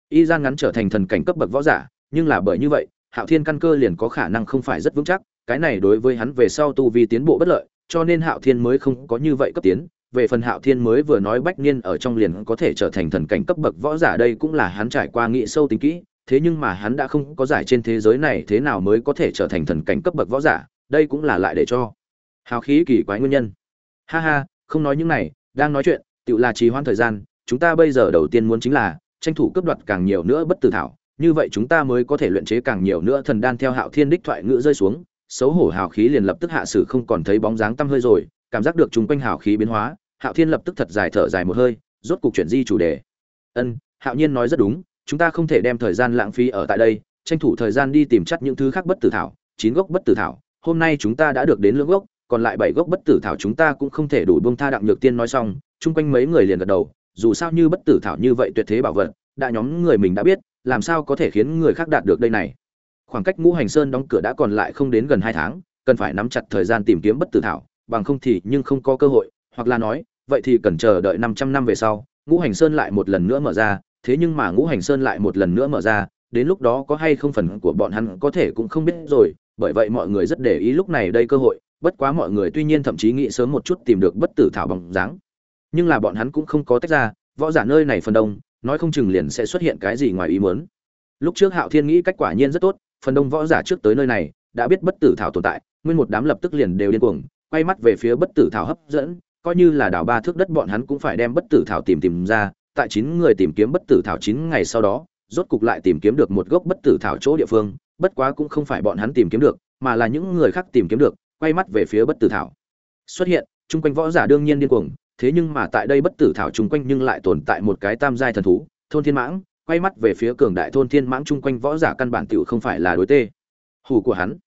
Y gian ngắn trở thành thần cảnh cấp bậc võ giả, nhưng là bởi như vậy, hạo thiên căn cơ liền có khả năng không phải rất vững chắc, cái này đối với hắn về sau tu vi tiến bộ bất lợi cho nên hạo thiên mới không có như vậy cấp tiến. Về phần hạo thiên mới vừa nói bách niên ở trong liền có thể trở thành thần cảnh cấp bậc võ giả đây cũng là hắn trải qua nghị sâu tính kỹ. Thế nhưng mà hắn đã không có giải trên thế giới này thế nào mới có thể trở thành thần cảnh cấp bậc võ giả, đây cũng là lại để cho hào khí kỳ quái nguyên nhân. Ha ha, không nói những này, đang nói chuyện tự là trì hoãn thời gian, chúng ta bây giờ đầu tiên muốn chính là tranh thủ cấp đoạt càng nhiều nữa bất tử thảo, như vậy chúng ta mới có thể luyện chế càng nhiều nữa thần đan theo hạo thiên đích thoại ngữ rơi xuống xấu hổ hào khí liền lập tức hạ sử không còn thấy bóng dáng tăm hơi rồi, cảm giác được chúng quanh hào khí biến hóa, hạo thiên lập tức thật dài thở dài một hơi, rốt cục chuyển di chủ đề. Ân, hạo nhiên nói rất đúng, chúng ta không thể đem thời gian lãng phí ở tại đây, tranh thủ thời gian đi tìm chắc những thứ khác bất tử thảo, chín gốc bất tử thảo, hôm nay chúng ta đã được đến lưỡng gốc, còn lại bảy gốc bất tử thảo chúng ta cũng không thể đủ bông tha đặng nhược tiên nói xong, chung quanh mấy người liền gật đầu, dù sao như bất tử thảo như vậy tuyệt thế bảo vật đã nhóm người mình đã biết, làm sao có thể khiến người khác đạt được đây này? Khoảng cách ngũ hành sơn đóng cửa đã còn lại không đến gần hai tháng, cần phải nắm chặt thời gian tìm kiếm bất tử thảo, bằng không thì nhưng không có cơ hội, hoặc là nói, vậy thì cần chờ đợi 500 năm về sau, ngũ hành sơn lại một lần nữa mở ra, thế nhưng mà ngũ hành sơn lại một lần nữa mở ra, đến lúc đó có hay không phần của bọn hắn có thể cũng không biết rồi, bởi vậy mọi người rất để ý lúc này đây cơ hội, bất quá mọi người tuy nhiên thậm chí nghĩ sớm một chút tìm được bất tử thảo bằng dáng. Nhưng là bọn hắn cũng không có tách ra, võ giả nơi này phần đông, nói không chừng liền sẽ xuất hiện cái gì ngoài ý muốn. Lúc trước hạo thiên nghĩ cách quả nhiên rất tốt phần đông võ giả trước tới nơi này đã biết bất tử thảo tồn tại, nguyên một đám lập tức liền đều điên cuồng, quay mắt về phía bất tử thảo hấp dẫn, coi như là đảo ba thước đất bọn hắn cũng phải đem bất tử thảo tìm tìm ra, tại chín người tìm kiếm bất tử thảo chín ngày sau đó, rốt cục lại tìm kiếm được một gốc bất tử thảo chỗ địa phương, bất quá cũng không phải bọn hắn tìm kiếm được, mà là những người khác tìm kiếm được, quay mắt về phía bất tử thảo. Xuất hiện, chung quanh võ giả đương nhiên điên cuồng, thế nhưng mà tại đây bất tử thảo chung quanh nhưng lại tồn tại một cái tam giai thần thú, thôn thiên mãng quay mắt về phía cường đại thôn thiên mãng chung quanh võ giả căn bản tiểu không phải là đối tê. Hủ của hắn.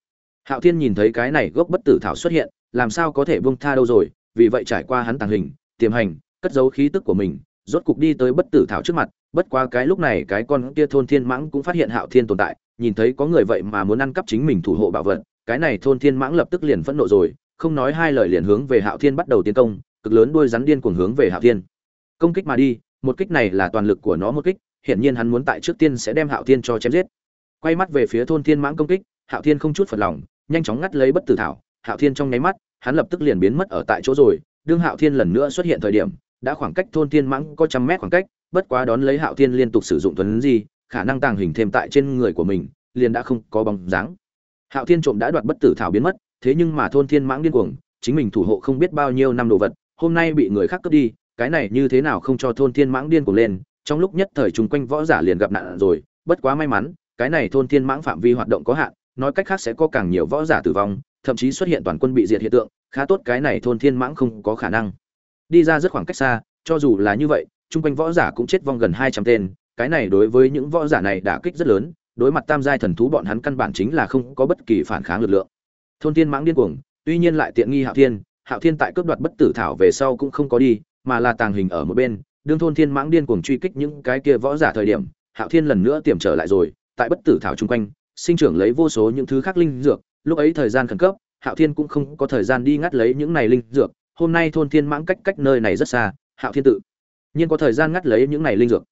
Hạo thiên nhìn thấy cái này gốc bất tử thảo xuất hiện, làm sao có thể buông tha đâu rồi, vì vậy trải qua hắn tàng hình, tiềm hành, cất giấu khí tức của mình, rốt cục đi tới bất tử thảo trước mặt. Bất quá cái lúc này cái con kia thôn thiên mãng cũng phát hiện hạo thiên tồn tại, nhìn thấy có người vậy mà muốn ăn cắp chính mình thủ hộ bảo vật, cái này thôn thiên mãng lập tức liền phẫn nộ rồi, không nói hai lời liền hướng về hạo thiên bắt đầu tiến công, cực lớn đuôi rắn điên cuồng hướng về hạo thiên. Công kích mà đi, một kích này là toàn lực của nó một kích hiển nhiên hắn muốn tại trước tiên sẽ đem hạo thiên cho chém giết. Quay mắt về phía thôn thiên mãng công kích, hạo thiên không chút phật lòng, nhanh chóng ngắt lấy bất tử thảo. Hạo thiên trong nháy mắt, hắn lập tức liền biến mất ở tại chỗ rồi. Đương hạo thiên lần nữa xuất hiện thời điểm, đã khoảng cách thôn thiên mãng có trăm mét khoảng cách, bất quá đón lấy hạo thiên liên tục sử dụng tuấn gì khả năng tàng hình thêm tại trên người của mình, liền đã không có bóng dáng. Hạo thiên trộm đã đoạt bất tử thảo biến mất, thế nhưng mà thôn thiên mãng điên cuồng, chính mình thủ hộ không biết bao nhiêu năm đồ vật, hôm nay bị người khác cướp đi, cái này như thế nào không cho thôn thiên mãng điên cuồng lên trong lúc nhất thời chung quanh võ giả liền gặp nạn rồi, bất quá may mắn, cái này thôn thiên mãng phạm vi hoạt động có hạn, nói cách khác sẽ có càng nhiều võ giả tử vong, thậm chí xuất hiện toàn quân bị diệt hiện tượng, khá tốt cái này thôn thiên mãng không có khả năng. Đi ra rất khoảng cách xa, cho dù là như vậy, chung quanh võ giả cũng chết vong gần hai trăm tên, cái này đối với những võ giả này đã kích rất lớn, đối mặt tam giai thần thú bọn hắn căn bản chính là không có bất kỳ phản kháng lực lượng. Thôn thiên mãng điên cuồng, tuy nhiên lại tiện nghi hạo thiên hạo thiên tại cướp đoạt bất tử thảo về sau cũng không có đi, mà là tàng hình ở một bên đương thôn thiên mãng điên cuồng truy kích những cái kia võ giả thời điểm, hạo thiên lần nữa tiềm trở lại rồi, tại bất tử thảo chung quanh, sinh trưởng lấy vô số những thứ khác linh dược, lúc ấy thời gian khẩn cấp, hạo thiên cũng không có thời gian đi ngắt lấy những này linh dược, hôm nay thôn thiên mãng cách cách nơi này rất xa, hạo thiên tự nhiên có thời gian ngắt lấy những này linh dược.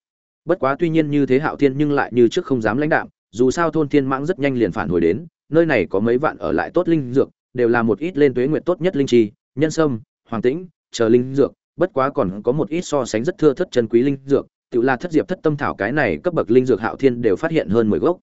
Bất quá tuy nhiên như thế hạo thiên nhưng lại như trước không dám lãnh đạm, dù sao thôn thiên mãng rất nhanh liền phản hồi đến, nơi này có mấy vạn ở lại tốt linh dược, đều là một ít lên tuế nguyện tốt nhất linh chi, nhân sâm, hoàng tĩnh, chờ linh dược bất quá còn có một ít so sánh rất thưa thất chân quý linh dược, tự là thất diệp thất tâm thảo cái này cấp bậc linh dược hạo thiên đều phát hiện hơn mười gốc.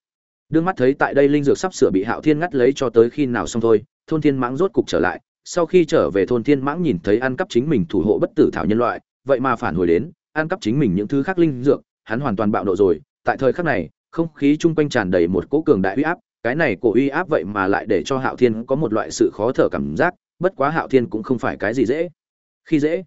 Đương mắt thấy tại đây linh dược sắp sửa bị hạo thiên ngắt lấy cho tới khi nào xong thôi, thôn thiên mãng rốt cục trở lại, sau khi trở về thôn thiên mãng nhìn thấy ăn cắp chính mình thủ hộ bất tử thảo nhân loại, vậy mà phản hồi đến, ăn cắp chính mình những thứ khác linh dược, hắn hoàn toàn bạo độ rồi, tại thời khắc này, không khí chung quanh tràn đầy một cỗ cường đại uy áp, cái này cổ uy áp vậy mà lại để cho hạo thiên có một loại sự khó thở cảm giác, bất quá hạo thiên cũng không phải cái gì dễ. Khi dễ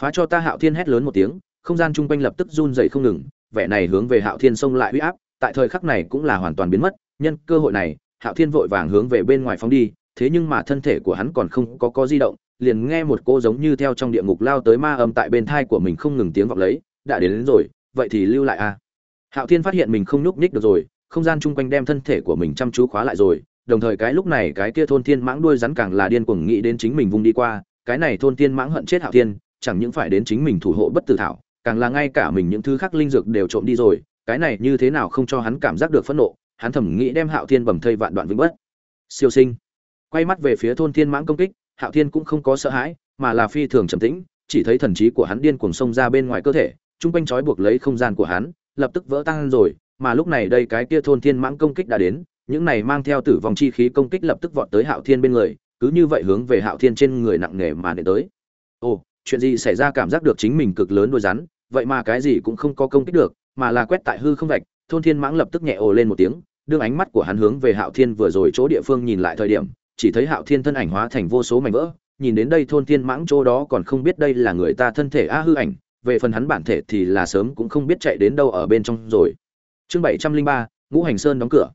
phá cho ta hạo thiên hét lớn một tiếng không gian chung quanh lập tức run dậy không ngừng vẻ này hướng về hạo thiên xông lại uy áp tại thời khắc này cũng là hoàn toàn biến mất nhân cơ hội này hạo thiên vội vàng hướng về bên ngoài phóng đi thế nhưng mà thân thể của hắn còn không có có di động liền nghe một cô giống như theo trong địa ngục lao tới ma âm tại bên thai của mình không ngừng tiếng vọng lấy đã đến, đến rồi vậy thì lưu lại a à. hạo thiên phát hiện mình không nhúc nhích được rồi không gian chung quanh đem thân thể của mình chăm chú khóa lại rồi đồng thời cái lúc này cái kia thôn thiên mãng đuôi rắn càng là điên cuồng nghĩ đến chính mình vùng đi qua cái này thôn thiên mãng hận chết hạo thiên chẳng những phải đến chính mình thủ hộ bất tử thảo, càng là ngay cả mình những thứ khác linh dược đều trộm đi rồi, cái này như thế nào không cho hắn cảm giác được phẫn nộ, hắn thầm nghĩ đem hạo thiên bầm thây vạn đoạn vĩnh bất. Siêu sinh. Quay mắt về phía thôn thiên mãng công kích, hạo thiên cũng không có sợ hãi, mà là phi thường trầm tĩnh, chỉ thấy thần trí của hắn điên cuồng xông ra bên ngoài cơ thể trung quanh trói buộc lấy không gian của hắn, lập tức vỡ tan rồi, mà lúc này đây cái kia thôn thiên mãng công kích đã đến, những này mang theo tử vong chi khí công kích lập tức vọt tới hạo thiên bên người, cứ như vậy hướng về hạo thiên trên người nặng nề mà đến tới. Ồ chuyện gì xảy ra cảm giác được chính mình cực lớn đôi rắn, vậy mà cái gì cũng không có công kích được, mà là quét tại hư không vạch, thôn thiên mãng lập tức nhẹ ồ lên một tiếng đương ánh mắt của hắn hướng về hạo thiên vừa rồi chỗ địa phương nhìn lại thời điểm, chỉ thấy hạo thiên thân ảnh hóa thành vô số mảnh vỡ, nhìn đến đây thôn thiên mãng chỗ đó còn không biết đây là người ta thân thể a hư ảnh, về phần hắn bản thể thì là sớm cũng không biết chạy đến đâu ở bên trong rồi. Chương bảy trăm linh ba, ngũ hành sơn đóng cửa.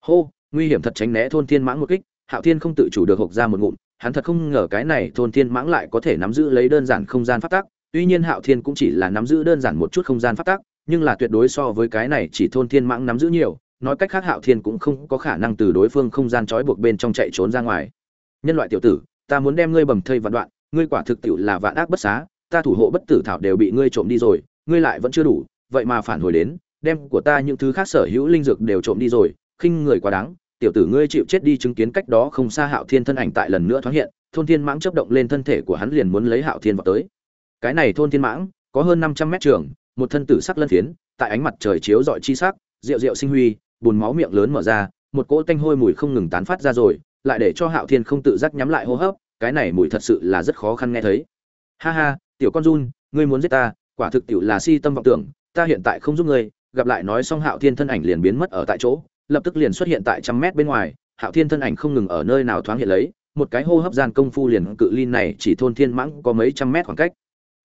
Hô, nguy hiểm thật tránh né thôn thiên mãng một kích, hạo thiên không tự chủ được hộc ra một ngụm hắn thật không ngờ cái này thôn thiên mãng lại có thể nắm giữ lấy đơn giản không gian phát tác tuy nhiên hạo thiên cũng chỉ là nắm giữ đơn giản một chút không gian phát tác nhưng là tuyệt đối so với cái này chỉ thôn thiên mãng nắm giữ nhiều. Nói cách khác hạo thiên cũng không có khả năng từ đối phương không gian trói buộc bên trong chạy trốn ra ngoài. Nhân loại tiểu tử, ta muốn đem ngươi bầm thây vạn đoạn, ngươi quả thực tiệu là vạn ác bất xá, ta thủ hộ bất tử thảo đều bị ngươi trộm đi rồi, ngươi lại vẫn chưa đủ, vậy mà phản hồi đến, đem của ta những thứ khác sở hữu linh dược đều trộm đi rồi, khinh người quá đáng tiểu tử ngươi chịu chết đi chứng kiến cách đó không xa hạo thiên thân ảnh tại lần nữa thoáng hiện, thôn thiên mãng chớp động lên thân thể của hắn liền muốn lấy hạo thiên vào tới. Cái này thôn thiên mãng, có hơn năm trăm mét trường, một thân tử sắc lân phiến, tại ánh mặt trời chiếu rọi chi sắc, rượu rượu sinh huy buồn máu miệng lớn mở ra, một cỗ tanh hôi mùi không ngừng tán phát ra rồi, lại để cho hạo thiên không tự giác nhắm lại hô hấp, cái này mùi thật sự là rất khó khăn nghe thấy. Ha ha, tiểu con run, ngươi muốn giết ta, quả thực tiểu là si tâm vọng tưởng, ta hiện tại không giúp ngươi, gặp lại nói xong hạo thiên thân ảnh liền biến mất ở tại chỗ lập tức liền xuất hiện tại trăm mét bên ngoài, hạo thiên thân ảnh không ngừng ở nơi nào thoáng hiện lấy, một cái hô hấp gian công phu liền cự ly này chỉ thôn thiên mãng có mấy trăm mét khoảng cách.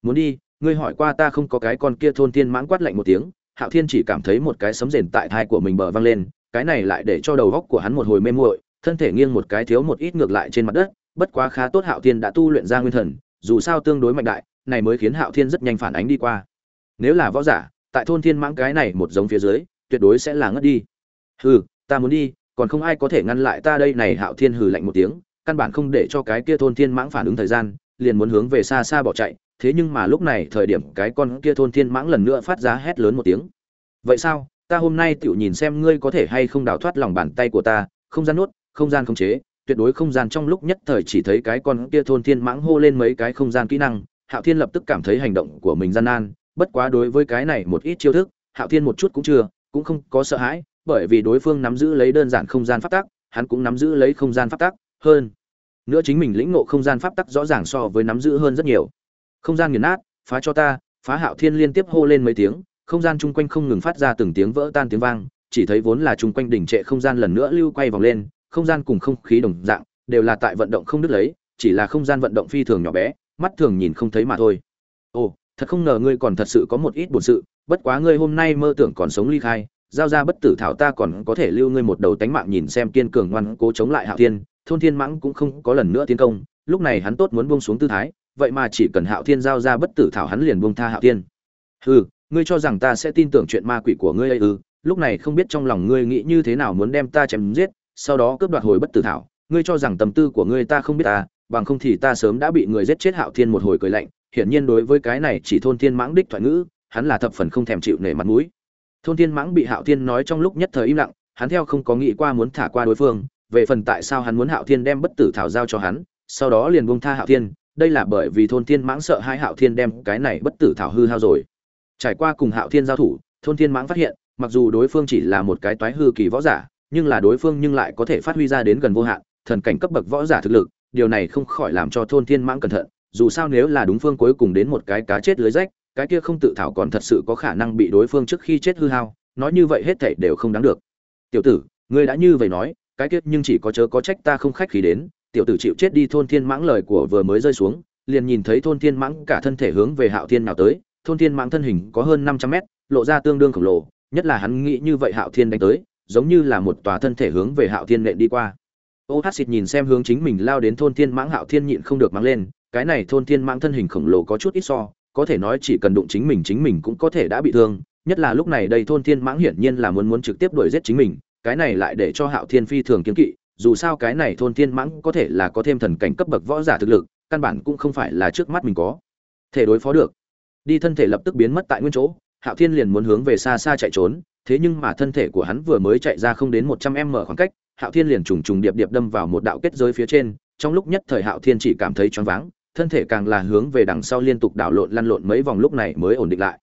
Muốn đi, ngươi hỏi qua ta không có cái con kia thôn thiên mãng quát lạnh một tiếng. Hạo thiên chỉ cảm thấy một cái sấm rền tại thai của mình bờ văng lên, cái này lại để cho đầu góc của hắn một hồi mê muội, thân thể nghiêng một cái thiếu một ít ngược lại trên mặt đất, bất quá khá tốt hạo thiên đã tu luyện ra nguyên thần, dù sao tương đối mạnh đại, này mới khiến hạo thiên rất nhanh phản ánh đi qua. Nếu là võ giả, tại thôn thiên mãng cái này một giống phía dưới, tuyệt đối sẽ là ngất đi hừ, ta muốn đi, còn không ai có thể ngăn lại ta đây này hạo thiên hừ lạnh một tiếng, căn bản không để cho cái kia thôn thiên mãng phản ứng thời gian, liền muốn hướng về xa xa bỏ chạy, thế nhưng mà lúc này thời điểm cái con kia thôn thiên mãng lần nữa phát ra hét lớn một tiếng. Vậy sao, ta hôm nay tựu nhìn xem ngươi có thể hay không đào thoát lòng bàn tay của ta, không gian nuốt, không gian khống chế, tuyệt đối không gian trong lúc nhất thời chỉ thấy cái con kia thôn thiên mãng hô lên mấy cái không gian kỹ năng, hạo thiên lập tức cảm thấy hành động của mình gian nan, bất quá đối với cái này một ít chiêu thức, hạo thiên một chút cũng chưa, cũng không có sợ hãi bởi vì đối phương nắm giữ lấy đơn giản không gian pháp tắc, hắn cũng nắm giữ lấy không gian pháp tắc hơn. Nữa chính mình lĩnh ngộ không gian pháp tắc rõ ràng so với nắm giữ hơn rất nhiều. Không gian nghiền nát, phá cho ta, phá hạo thiên liên tiếp hô lên mấy tiếng, không gian chung quanh không ngừng phát ra từng tiếng vỡ tan tiếng vang, chỉ thấy vốn là chung quanh đỉnh trệ không gian lần nữa lưu quay vòng lên, không gian cùng không khí đồng dạng, đều là tại vận động không đứt lấy, chỉ là không gian vận động phi thường nhỏ bé, mắt thường nhìn không thấy mà thôi. Ồ, thật không ngờ ngươi còn thật sự có một ít bổn sự, bất quá ngươi hôm nay mơ tưởng còn sống ly khai giao ra bất tử thảo ta còn có thể lưu ngươi một đầu tánh mạng nhìn xem kiên cường ngoan cố chống lại hạo thiên, thôn thiên mãng cũng không có lần nữa tiến công, lúc này hắn tốt muốn buông xuống tư thái, vậy mà chỉ cần hạo thiên giao ra bất tử thảo hắn liền buông tha hạo thiên. Hừ, ngươi cho rằng ta sẽ tin tưởng chuyện ma quỷ của ngươi ấy ư? Lúc này không biết trong lòng ngươi nghĩ như thế nào muốn đem ta chém giết, sau đó cướp đoạt hồi bất tử thảo, ngươi cho rằng tâm tư của ngươi ta không biết ta bằng không thì ta sớm đã bị người giết chết hạo thiên một hồi cười lạnh, hiển nhiên đối với cái này chỉ thôn thiên mãng đích thoại ngữ, hắn là thập phần không thèm chịu nể mặt mũi thôn thiên mãng bị hạo thiên nói trong lúc nhất thời im lặng, hắn theo không có nghĩ qua muốn thả qua đối phương, về phần tại sao hắn muốn hạo thiên đem bất tử thảo giao cho hắn, sau đó liền buông tha hạo thiên, đây là bởi vì thôn thiên mãng sợ hai hạo thiên đem cái này bất tử thảo hư hao rồi. Trải qua cùng hạo thiên giao thủ, thôn thiên mãng phát hiện, mặc dù đối phương chỉ là một cái toái hư kỳ võ giả, nhưng là đối phương nhưng lại có thể phát huy ra đến gần vô hạn, thần cảnh cấp bậc võ giả thực lực, điều này không khỏi làm cho thôn thiên mãng cẩn thận, dù sao nếu là đúng phương cuối cùng đến một cái cá chết lưới rách cái kia không tự thảo còn thật sự có khả năng bị đối phương trước khi chết hư hao, nói như vậy hết thảy đều không đáng được. Tiểu tử, ngươi đã như vậy nói, cái kia nhưng chỉ có chớ có trách ta không khách khí đến, tiểu tử chịu chết đi thôn thiên mãng lời của vừa mới rơi xuống, liền nhìn thấy thôn thiên mãng cả thân thể hướng về hạo thiên nào tới, thôn thiên mãng thân hình có hơn năm trăm mét, lộ ra tương đương khổng lồ, nhất là hắn nghĩ như vậy hạo thiên đánh tới, giống như là một tòa thân thể hướng về hạo thiên nện đi qua. Ô hát xịt nhìn xem hướng chính mình lao đến thôn thiên mãng hạo thiên nhịn không được mang lên, cái này thôn thiên mãng thân hình khổng lồ có chút ít so có thể nói chỉ cần đụng chính mình chính mình cũng có thể đã bị thương. Nhất là lúc này đây thôn thiên mãng hiển nhiên là muốn muốn trực tiếp đuổi giết chính mình, cái này lại để cho hạo thiên phi thường kiếm kỵ, dù sao cái này thôn thiên mãng có thể là có thêm thần cảnh cấp bậc võ giả thực lực, căn bản cũng không phải là trước mắt mình có thể đối phó được. Đi thân thể lập tức biến mất tại nguyên chỗ, hạo thiên liền muốn hướng về xa xa chạy trốn, thế nhưng mà thân thể của hắn vừa mới chạy ra không đến một trăm m khoảng cách, hạo thiên liền trùng trùng điệp điệp đâm vào một đạo kết giới phía trên, trong lúc nhất thời hạo thiên chỉ cảm thấy choáng váng thân thể càng là hướng về đằng sau liên tục đảo lộn lăn lộn mấy vòng lúc này mới ổn định lại.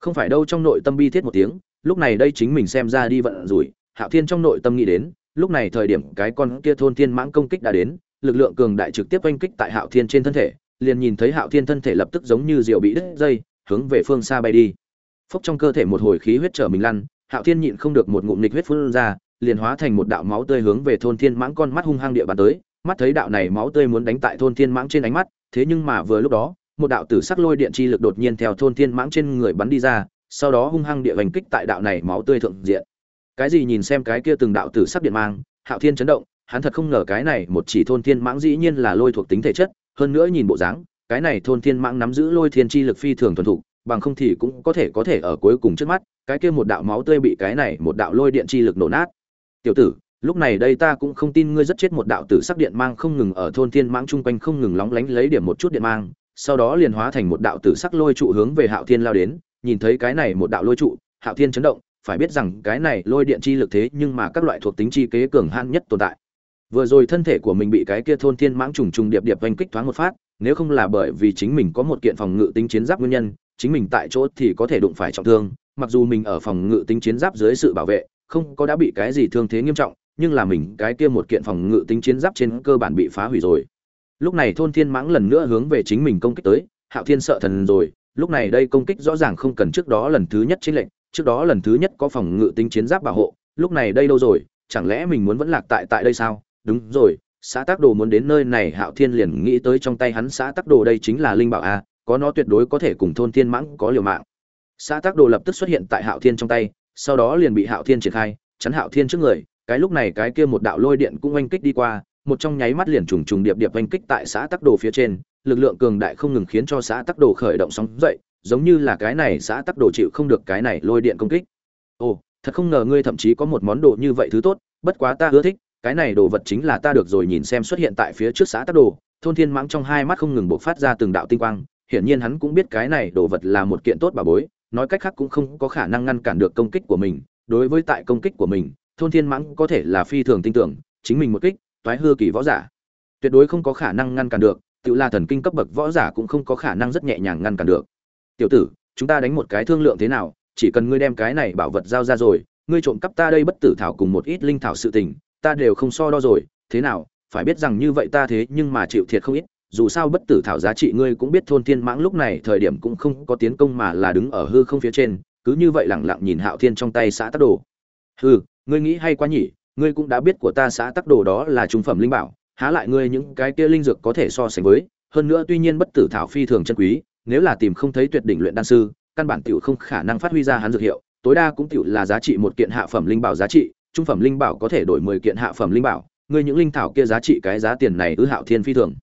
Không phải đâu trong nội tâm bi thiết một tiếng, lúc này đây chính mình xem ra đi vận rủi, hạo thiên trong nội tâm nghĩ đến, lúc này thời điểm cái con kia thôn thiên mãng công kích đã đến, lực lượng cường đại trực tiếp oanh kích tại hạo thiên trên thân thể, liền nhìn thấy hạo thiên thân thể lập tức giống như rượu bị đứt dây, hướng về phương xa bay đi. Phốc trong cơ thể một hồi khí huyết trở mình lăn, hạo thiên nhịn không được một ngụm nịch huyết phun ra, liền hóa thành một đạo máu tươi hướng về thôn thiên mãng con mắt hung hăng địa bàn tới mắt thấy đạo này máu tươi muốn đánh tại thôn thiên mãng trên ánh mắt, thế nhưng mà vừa lúc đó, một đạo tử sắc lôi điện chi lực đột nhiên theo thôn thiên mãng trên người bắn đi ra, sau đó hung hăng địa vành kích tại đạo này máu tươi thượng diện. Cái gì nhìn xem cái kia từng đạo tử sắc điện mang, hạo thiên chấn động, hắn thật không ngờ cái này một chỉ thôn thiên mãng dĩ nhiên là lôi thuộc tính thể chất, hơn nữa nhìn bộ dáng, cái này thôn thiên mãng nắm giữ lôi thiên chi lực phi thường thuần thục, bằng không thì cũng có thể có thể ở cuối cùng trước mắt, cái kia một đạo máu tươi bị cái này một đạo lôi điện chi lực nổ nát. Tiểu tử lúc này đây ta cũng không tin ngươi rất chết một đạo tử sắc điện mang không ngừng ở thôn thiên mãng chung quanh không ngừng lóng lánh lấy điểm một chút điện mang, sau đó liền hóa thành một đạo tử sắc lôi trụ hướng về hạo thiên lao đến, nhìn thấy cái này một đạo lôi trụ, hạo thiên chấn động, phải biết rằng cái này lôi điện chi lực thế nhưng mà các loại thuộc tính chi kế cường han nhất tồn tại. Vừa rồi thân thể của mình bị cái kia thôn thiên mãng trùng trùng điệp điệp oanh kích thoáng một phát, nếu không là bởi vì chính mình có một kiện phòng ngự tính chiến giáp nguyên nhân, chính mình tại chỗ thì có thể đụng phải trọng thương, mặc dù mình ở phòng ngự tính chiến giáp dưới sự bảo vệ, không có đã bị cái gì thương thế nghiêm trọng nhưng là mình cái kia một kiện phòng ngự tính chiến giáp trên cơ bản bị phá hủy rồi. Lúc này thôn thiên mãng lần nữa hướng về chính mình công kích tới, hạo thiên sợ thần rồi, lúc này đây công kích rõ ràng không cần trước đó lần thứ nhất chính lệnh trước đó lần thứ nhất có phòng ngự tính chiến giáp bảo hộ, lúc này đây đâu rồi, chẳng lẽ mình muốn vẫn lạc tại tại đây sao? Đúng rồi, xã tác đồ muốn đến nơi này, hạo thiên liền nghĩ tới trong tay hắn xã tác đồ đây chính là linh bảo a, có nó tuyệt đối có thể cùng thôn thiên mãng có liều mạng. Xã tác đồ lập tức xuất hiện tại hạo thiên trong tay, sau đó liền bị hạo thiên triển khai, chắn hạo thiên trước người cái lúc này cái kia một đạo lôi điện cũng oanh kích đi qua, một trong nháy mắt liền trùng trùng điệp điệp oanh kích tại xã tắc đồ phía trên, lực lượng cường đại không ngừng khiến cho xã tắc đồ khởi động sóng dậy, giống như là cái này xã tắc đồ chịu không được cái này lôi điện công kích. Ồ, thật không ngờ ngươi thậm chí có một món đồ như vậy thứ tốt, bất quá ta ưa thích, cái này đồ vật chính là ta được rồi nhìn xem xuất hiện tại phía trước xã tắc đồ, thôn thiên mãng trong hai mắt không ngừng bộc phát ra từng đạo tinh quang, hiển nhiên hắn cũng biết cái này đồ vật là một kiện tốt bà bối, nói cách khác cũng không có khả năng ngăn cản được công kích của mình, đối với tại công kích của mình thôn thiên mãng có thể là phi thường tin tưởng, chính mình một kích, toái hư kỳ võ giả. Tuyệt đối không có khả năng ngăn cản được, tự là thần kinh cấp bậc võ giả cũng không có khả năng rất nhẹ nhàng ngăn cản được. Tiểu tử, chúng ta đánh một cái thương lượng thế nào, chỉ cần ngươi đem cái này bảo vật giao ra rồi, ngươi trộm cắp ta đây bất tử thảo cùng một ít linh thảo sự tình, ta đều không so đo rồi, thế nào, phải biết rằng như vậy ta thế nhưng mà chịu thiệt không ít, dù sao bất tử thảo giá trị ngươi cũng biết thôn thiên mãng lúc này thời điểm cũng không có tiến công mà là đứng ở hư không phía trên, cứ như vậy lẳng lặng nhìn hạo thiên trong tay xã tắc đồ. Hư ngươi nghĩ hay quá nhỉ, ngươi cũng đã biết của ta xã tắc đồ đó là trung phẩm linh bảo, há lại ngươi những cái kia linh dược có thể so sánh với, hơn nữa tuy nhiên bất tử thảo phi thường chân quý, nếu là tìm không thấy tuyệt đỉnh luyện đan sư, căn bản tiểu không khả năng phát huy ra hắn dược hiệu, tối đa cũng tiểu là giá trị một kiện hạ phẩm linh bảo giá trị, trung phẩm linh bảo có thể đổi mười kiện hạ phẩm linh bảo, ngươi những linh thảo kia giá trị cái giá tiền này ư hạo thiên phi thường.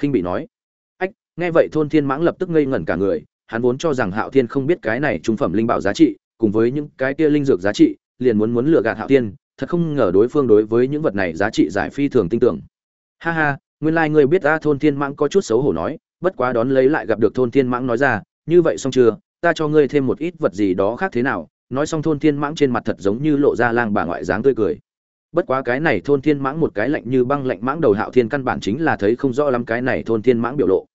Khinh bị nói. Ách, nghe vậy thôn thiên mãng lập tức ngây ngẩn cả người, hắn vốn cho rằng hạo thiên không biết cái này trung phẩm linh bảo giá trị, cùng với những cái kia linh dược giá trị liền muốn muốn lừa gạt hạo thiên, thật không ngờ đối phương đối với những vật này giá trị giải phi thường tin tưởng. Ha ha, nguyên lai ngươi biết ta thôn thiên mãng có chút xấu hổ nói, bất quá đón lấy lại gặp được thôn thiên mãng nói ra, như vậy xong chưa? Ta cho ngươi thêm một ít vật gì đó khác thế nào? Nói xong thôn thiên mãng trên mặt thật giống như lộ ra lang bà ngoại dáng tươi cười. Bất quá cái này thôn thiên mãng một cái lạnh như băng lạnh mãng đầu hạo thiên căn bản chính là thấy không rõ lắm cái này thôn thiên mãng biểu lộ.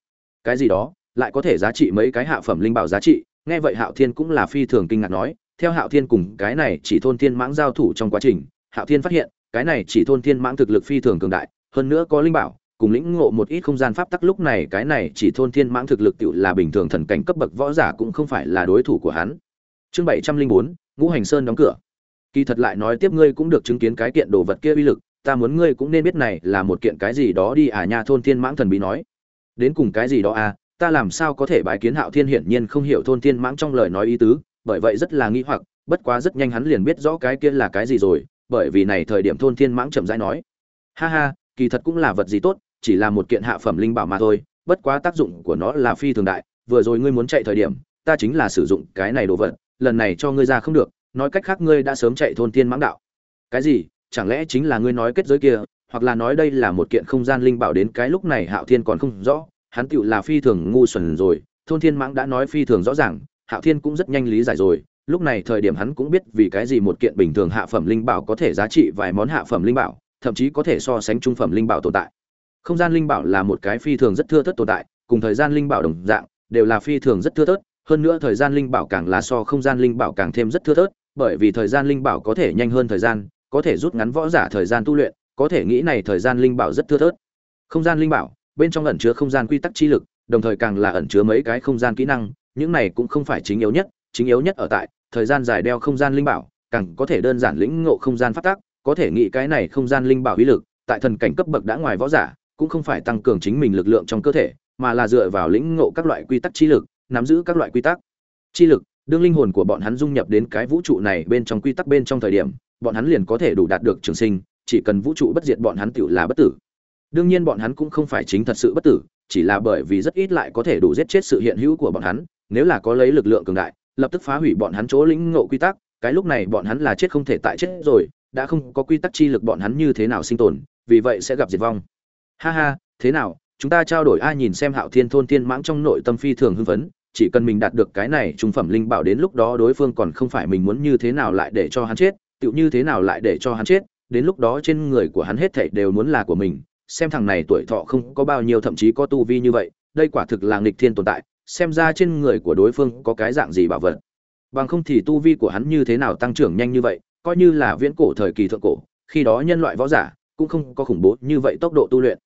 Cái gì đó, lại có thể giá trị mấy cái hạ phẩm linh bảo giá trị, nghe vậy hạo thiên cũng là phi thường kinh ngạc nói theo hạo thiên cùng cái này chỉ thôn thiên mãng giao thủ trong quá trình, hạo thiên phát hiện, cái này chỉ thôn thiên mãng thực lực phi thường cường đại, hơn nữa có linh bảo, cùng lĩnh ngộ một ít không gian pháp tắc lúc này cái này chỉ thôn thiên mãng thực lực tiểu là bình thường thần cảnh cấp bậc võ giả cũng không phải là đối thủ của hắn. Chương bảy trăm linh bốn, ngũ hành sơn đóng cửa. Kỳ thật lại nói tiếp ngươi cũng được chứng kiến cái kiện đồ vật kia uy lực, ta muốn ngươi cũng nên biết này là một kiện cái gì đó đi à nha thôn thiên mãng thần bí nói. Đến cùng cái gì đó à ta làm sao có thể bái kiến hạo thiên hiển nhiên không hiểu thôn thiên mãng trong lời nói ý tứ bởi vậy rất là nghi hoặc, bất quá rất nhanh hắn liền biết rõ cái kia là cái gì rồi, bởi vì này thời điểm thôn thiên mãng chậm rãi nói. Ha ha, kỳ thật cũng là vật gì tốt, chỉ là một kiện hạ phẩm linh bảo mà thôi, bất quá tác dụng của nó là phi thường đại, vừa rồi ngươi muốn chạy thời điểm, ta chính là sử dụng cái này đồ vật, lần này cho ngươi ra không được, nói cách khác ngươi đã sớm chạy thôn thiên mãng đạo. Cái gì? Chẳng lẽ chính là ngươi nói kết giới kia, hoặc là nói đây là một kiện không gian linh bảo đến cái lúc này hạo thiên còn không rõ, hắn tựu là phi thường ngu xuẩn rồi, thôn thiên mãng đã nói phi thường rõ ràng hạo thiên cũng rất nhanh lý giải rồi, lúc này thời điểm hắn cũng biết vì cái gì một kiện bình thường hạ phẩm linh bảo có thể giá trị vài món hạ phẩm linh bảo, thậm chí có thể so sánh trung phẩm linh bảo tồn tại. Không gian linh bảo là một cái phi thường rất thưa thớt tồn tại, cùng thời gian linh bảo đồng dạng, đều là phi thường rất thưa thớt, hơn nữa thời gian linh bảo càng là so không gian linh bảo càng thêm rất thưa thớt, bởi vì thời gian linh bảo có thể nhanh hơn thời gian, có thể rút ngắn võ giả thời gian tu luyện, có thể nghĩ này thời gian linh bảo rất thưa thớt. Không gian linh bảo, bên trong ẩn chứa không gian quy tắc chi lực, đồng thời càng là ẩn chứa mấy cái không gian kỹ năng những này cũng không phải chính yếu nhất, chính yếu nhất ở tại, thời gian dài đeo không gian linh bảo, càng có thể đơn giản lĩnh ngộ không gian phát tác, có thể nghĩ cái này không gian linh bảo uy lực, tại thần cảnh cấp bậc đã ngoài võ giả, cũng không phải tăng cường chính mình lực lượng trong cơ thể, mà là dựa vào lĩnh ngộ các loại quy tắc chi lực, nắm giữ các loại quy tắc chi lực. Đương linh hồn của bọn hắn dung nhập đến cái vũ trụ này bên trong quy tắc bên trong thời điểm, bọn hắn liền có thể đủ đạt được trường sinh, chỉ cần vũ trụ bất diệt bọn hắn tiểu là bất tử. Đương nhiên bọn hắn cũng không phải chính thật sự bất tử, chỉ là bởi vì rất ít lại có thể đủ giết chết sự hiện hữu của bọn hắn nếu là có lấy lực lượng cường đại, lập tức phá hủy bọn hắn chỗ lĩnh ngộ quy tắc, cái lúc này bọn hắn là chết không thể tại chết rồi, đã không có quy tắc chi lực bọn hắn như thế nào sinh tồn, vì vậy sẽ gặp diệt vong. Ha ha, thế nào, chúng ta trao đổi ai nhìn xem hạo thiên thôn tiên mãng trong nội tâm phi thường hưng phấn, chỉ cần mình đạt được cái này trung phẩm linh bảo đến lúc đó đối phương còn không phải mình muốn như thế nào lại để cho hắn chết, tựu như thế nào lại để cho hắn chết, đến lúc đó trên người của hắn hết thảy đều muốn là của mình, xem thằng này tuổi thọ không có bao nhiêu, thậm chí có tu vi như vậy, đây quả thực là nghịch thiên tồn tại xem ra trên người của đối phương có cái dạng gì bảo vật. Bằng không thì tu vi của hắn như thế nào tăng trưởng nhanh như vậy, coi như là viễn cổ thời kỳ thượng cổ, khi đó nhân loại võ giả cũng không có khủng bố như vậy tốc độ tu luyện.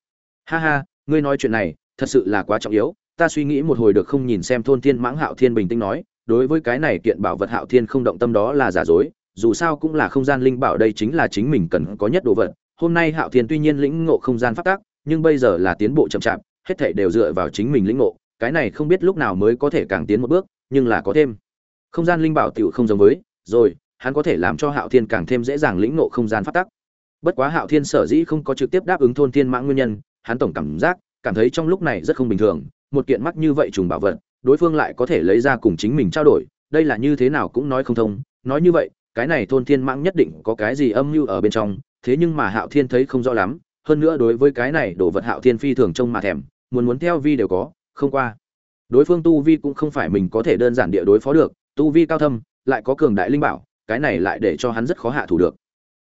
Ha ha, ngươi nói chuyện này, thật sự là quá trọng yếu, ta suy nghĩ một hồi được không nhìn xem thôn thiên mãng hạo thiên bình tĩnh nói, đối với cái này kiện bảo vật hạo thiên không động tâm đó là giả dối, dù sao cũng là không gian linh bảo đây chính là chính mình cần có nhất đồ vật. Hôm nay hạo thiên tuy nhiên lĩnh ngộ không gian phát tác nhưng bây giờ là tiến bộ chậm chạp, hết thảy đều dựa vào chính mình lĩnh ngộ cái này không biết lúc nào mới có thể càng tiến một bước, nhưng là có thêm. Không gian linh bảo tiểu không giống với, rồi, hắn có thể làm cho hạo thiên càng thêm dễ dàng lĩnh ngộ không gian phát tác bất quá hạo thiên sở dĩ không có trực tiếp đáp ứng thôn thiên mãng nguyên nhân, hắn tổng cảm giác, cảm thấy trong lúc này rất không bình thường, một kiện mắt như vậy trùng bảo vật, đối phương lại có thể lấy ra cùng chính mình trao đổi, đây là như thế nào cũng nói không thông, nói như vậy, cái này thôn thiên mãng nhất định có cái gì âm mưu ở bên trong, thế nhưng mà hạo thiên thấy không rõ lắm, hơn nữa đối với cái này đồ vật hạo thiên phi thường trông mà thèm, muốn muốn theo vi đều có không qua. Đối phương tu vi cũng không phải mình có thể đơn giản địa đối phó được, tu vi cao thâm, lại có cường đại linh bảo, cái này lại để cho hắn rất khó hạ thủ được.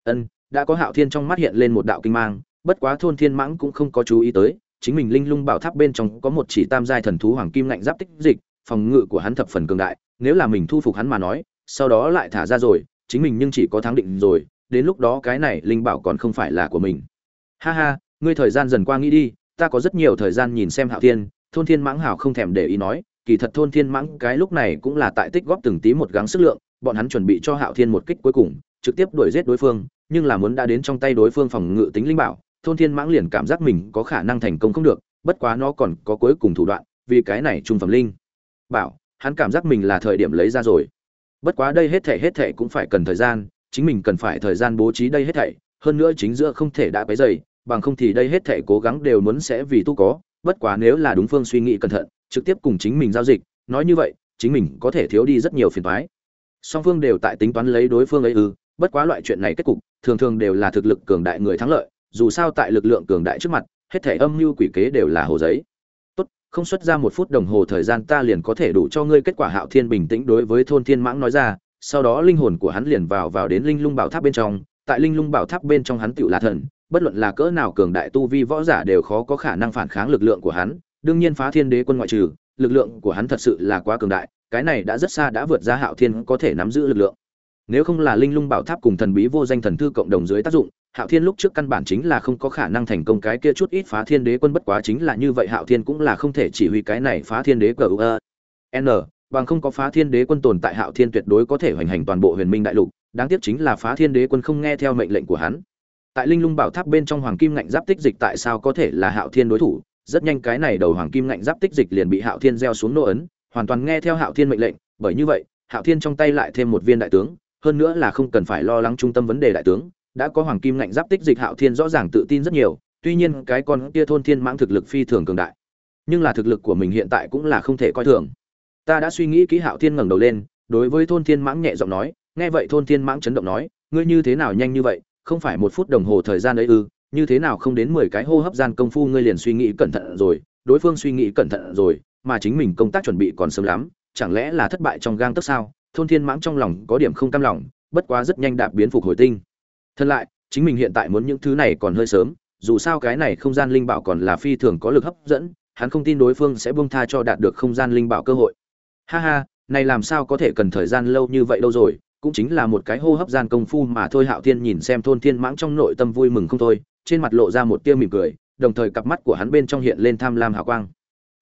Ân, đã có hạo thiên trong mắt hiện lên một đạo kinh mang, bất quá thôn thiên mãng cũng không có chú ý tới, chính mình linh lung bảo tháp bên trong có một chỉ tam giai thần thú hoàng kim lạnh giáp tích dịch, phòng ngự của hắn thập phần cường đại, nếu là mình thu phục hắn mà nói, sau đó lại thả ra rồi, chính mình nhưng chỉ có thắng định rồi, đến lúc đó cái này linh bảo còn không phải là của mình. Ha ha, ngươi thời gian dần qua nghĩ đi, ta có rất nhiều thời gian nhìn xem hạo thiên thôn thiên mãng hảo không thèm để ý nói, kỳ thật thôn thiên mãng cái lúc này cũng là tại tích góp từng tí một gắng sức lượng, bọn hắn chuẩn bị cho hạo thiên một kích cuối cùng, trực tiếp đuổi giết đối phương, nhưng là muốn đã đến trong tay đối phương phòng ngự tính linh bảo, thôn thiên mãng liền cảm giác mình có khả năng thành công không được, bất quá nó còn có cuối cùng thủ đoạn, vì cái này trung phẩm linh bảo, hắn cảm giác mình là thời điểm lấy ra rồi. Bất quá đây hết thể hết thể cũng phải cần thời gian, chính mình cần phải thời gian bố trí đây hết thảy, hơn nữa chính giữa không thể đã bấy dày bằng không thì đây hết thảy cố gắng đều muốn sẽ vì tu có bất quá nếu là đúng phương suy nghĩ cẩn thận, trực tiếp cùng chính mình giao dịch, nói như vậy, chính mình có thể thiếu đi rất nhiều phiền toái. Song phương đều tại tính toán lấy đối phương ấy ư, bất quá loại chuyện này kết cục, thường thường đều là thực lực cường đại người thắng lợi, dù sao tại lực lượng cường đại trước mặt, hết thảy âm mưu quỷ kế đều là hồ giấy. Tốt, không xuất ra một phút đồng hồ thời gian ta liền có thể đủ cho ngươi kết quả hạo thiên bình tĩnh đối với thôn thiên mãng nói ra, sau đó linh hồn của hắn liền vào vào đến linh lung bảo tháp bên trong, tại linh lung bảo tháp bên trong hắn tựu là thần bất luận là cỡ nào cường đại tu vi võ giả đều khó có khả năng phản kháng lực lượng của hắn, đương nhiên phá thiên đế quân ngoại trừ, lực lượng của hắn thật sự là quá cường đại, cái này đã rất xa đã vượt ra hạo thiên có thể nắm giữ lực lượng. Nếu không là linh lung bảo tháp cùng thần bí vô danh thần thư cộng đồng dưới tác dụng, hạo thiên lúc trước căn bản chính là không có khả năng thành công cái kia chút ít phá thiên đế quân, bất quá chính là như vậy hạo thiên cũng là không thể chỉ huy cái này phá thiên đế cờ n, bằng không có phá thiên đế quân tồn tại hạo thiên tuyệt đối có thể hoành hành toàn bộ huyền minh đại lục, đáng tiếc chính là phá thiên đế quân không nghe theo mệnh lệnh của hắn tại linh lung bảo tháp bên trong hoàng kim ngạnh giáp tích dịch tại sao có thể là hạo thiên đối thủ? Rất nhanh cái này đầu hoàng kim ngạnh giáp tích dịch liền bị hạo thiên gieo xuống nô ấn, hoàn toàn nghe theo hạo thiên mệnh lệnh, bởi như vậy, hạo thiên trong tay lại thêm một viên đại tướng, hơn nữa là không cần phải lo lắng trung tâm vấn đề đại tướng, đã có hoàng kim ngạnh giáp tích dịch hạo thiên rõ ràng tự tin rất nhiều, tuy nhiên cái con kia thôn thiên mãng thực lực phi thường cường đại. Nhưng là thực lực của mình hiện tại cũng là không thể coi thường. Ta đã suy nghĩ kỹ hạo thiên ngẩng đầu lên, đối với thôn thiên mãng nhẹ giọng nói, nghe vậy thôn thiên mãng chấn động nói, ngươi như thế nào nhanh như vậy? Không phải một phút đồng hồ thời gian ấy ư, như thế nào không đến mười cái hô hấp gian công phu ngươi liền suy nghĩ cẩn thận rồi, đối phương suy nghĩ cẩn thận rồi, mà chính mình công tác chuẩn bị còn sớm lắm, chẳng lẽ là thất bại trong gang tấc sao? Thôn thiên mãng trong lòng có điểm không cam lòng, bất quá rất nhanh đạp biến phục hồi tinh. Thân lại, chính mình hiện tại muốn những thứ này còn hơi sớm, dù sao cái này không gian linh bảo còn là phi thường có lực hấp dẫn, hắn không tin đối phương sẽ buông tha cho đạt được không gian linh bảo cơ hội. Ha ha, này làm sao có thể cần thời gian lâu như vậy đâu rồi cũng chính là một cái hô hấp gian công phu mà thôi. Hạo thiên nhìn xem thôn thiên mãng trong nội tâm vui mừng không thôi, trên mặt lộ ra một tia mỉm cười, đồng thời cặp mắt của hắn bên trong hiện lên tham lam hào quang.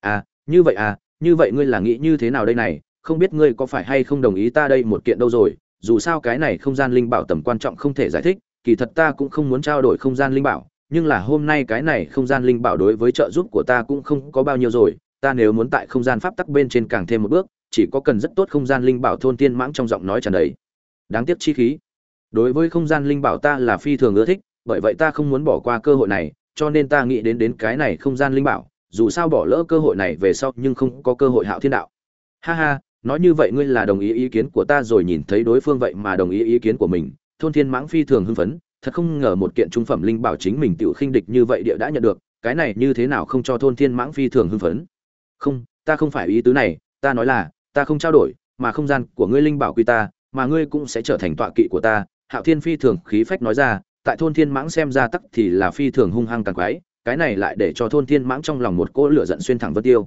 À như vậy à như vậy ngươi là nghĩ như thế nào đây này? Không biết ngươi có phải hay không đồng ý ta đây một kiện đâu rồi? Dù sao cái này không gian linh bảo tầm quan trọng không thể giải thích, kỳ thật ta cũng không muốn trao đổi không gian linh bảo, nhưng là hôm nay cái này không gian linh bảo đối với trợ giúp của ta cũng không có bao nhiêu rồi, ta nếu muốn tại không gian pháp tắc bên trên càng thêm một bước, chỉ có cần rất tốt không gian linh bảo thôn tiên mãng trong giọng nói tràn đầy đáng tiếc chi khí. Đối với không gian linh bảo ta là phi thường ưa thích, bởi vậy ta không muốn bỏ qua cơ hội này, cho nên ta nghĩ đến đến cái này không gian linh bảo, dù sao bỏ lỡ cơ hội này về sau nhưng không có cơ hội hạo thiên đạo. Ha ha, nói như vậy ngươi là đồng ý ý kiến của ta rồi nhìn thấy đối phương vậy mà đồng ý ý kiến của mình, thôn thiên mãng phi thường hưng phấn, thật không ngờ một kiện trung phẩm linh bảo chính mình tự khinh địch như vậy địa đã nhận được, cái này như thế nào không cho thôn thiên mãng phi thường hưng phấn? Không, ta không phải ý tứ này, ta nói là, ta không trao đổi, mà không gian của ngươi linh bảo quy ta mà ngươi cũng sẽ trở thành tọa kỵ của ta, hạo thiên phi thường khí phách nói ra, tại thôn thiên mãng xem ra tắc thì là phi thường hung hăng càng quái, cái này lại để cho thôn thiên mãng trong lòng một cỗ lửa giận xuyên thẳng vân tiêu.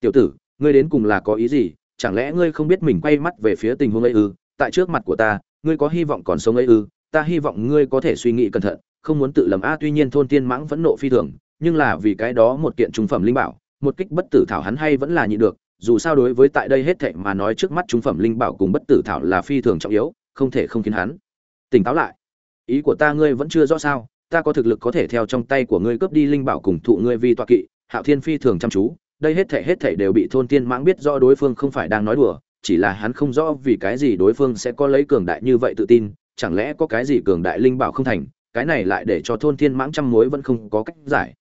Tiểu tử, ngươi đến cùng là có ý gì? Chẳng lẽ ngươi không biết mình quay mắt về phía tình huống ấy ư? Tại trước mặt của ta, ngươi có hy vọng còn sống ấy ư? Ta hy vọng ngươi có thể suy nghĩ cẩn thận, không muốn tự lầm a, tuy nhiên thôn thiên mãng vẫn nộ phi thường, nhưng là vì cái đó một kiện trung phẩm linh bảo, một kích bất tử thảo hắn hay vẫn là nhịn được dù sao đối với tại đây hết thảy mà nói trước mắt trung phẩm linh bảo cùng bất tử thảo là phi thường trọng yếu, không thể không khiến hắn. Tỉnh táo lại. Ý của ta ngươi vẫn chưa rõ sao, ta có thực lực có thể theo trong tay của ngươi cướp đi linh bảo cùng thụ ngươi vi tọa kỵ, hạo thiên phi thường chăm chú, đây hết thảy hết thảy đều bị thôn tiên mãng biết rõ đối phương không phải đang nói đùa, chỉ là hắn không rõ vì cái gì đối phương sẽ có lấy cường đại như vậy tự tin, chẳng lẽ có cái gì cường đại linh bảo không thành, cái này lại để cho thôn thiên mãng trăm mối vẫn không có cách giải.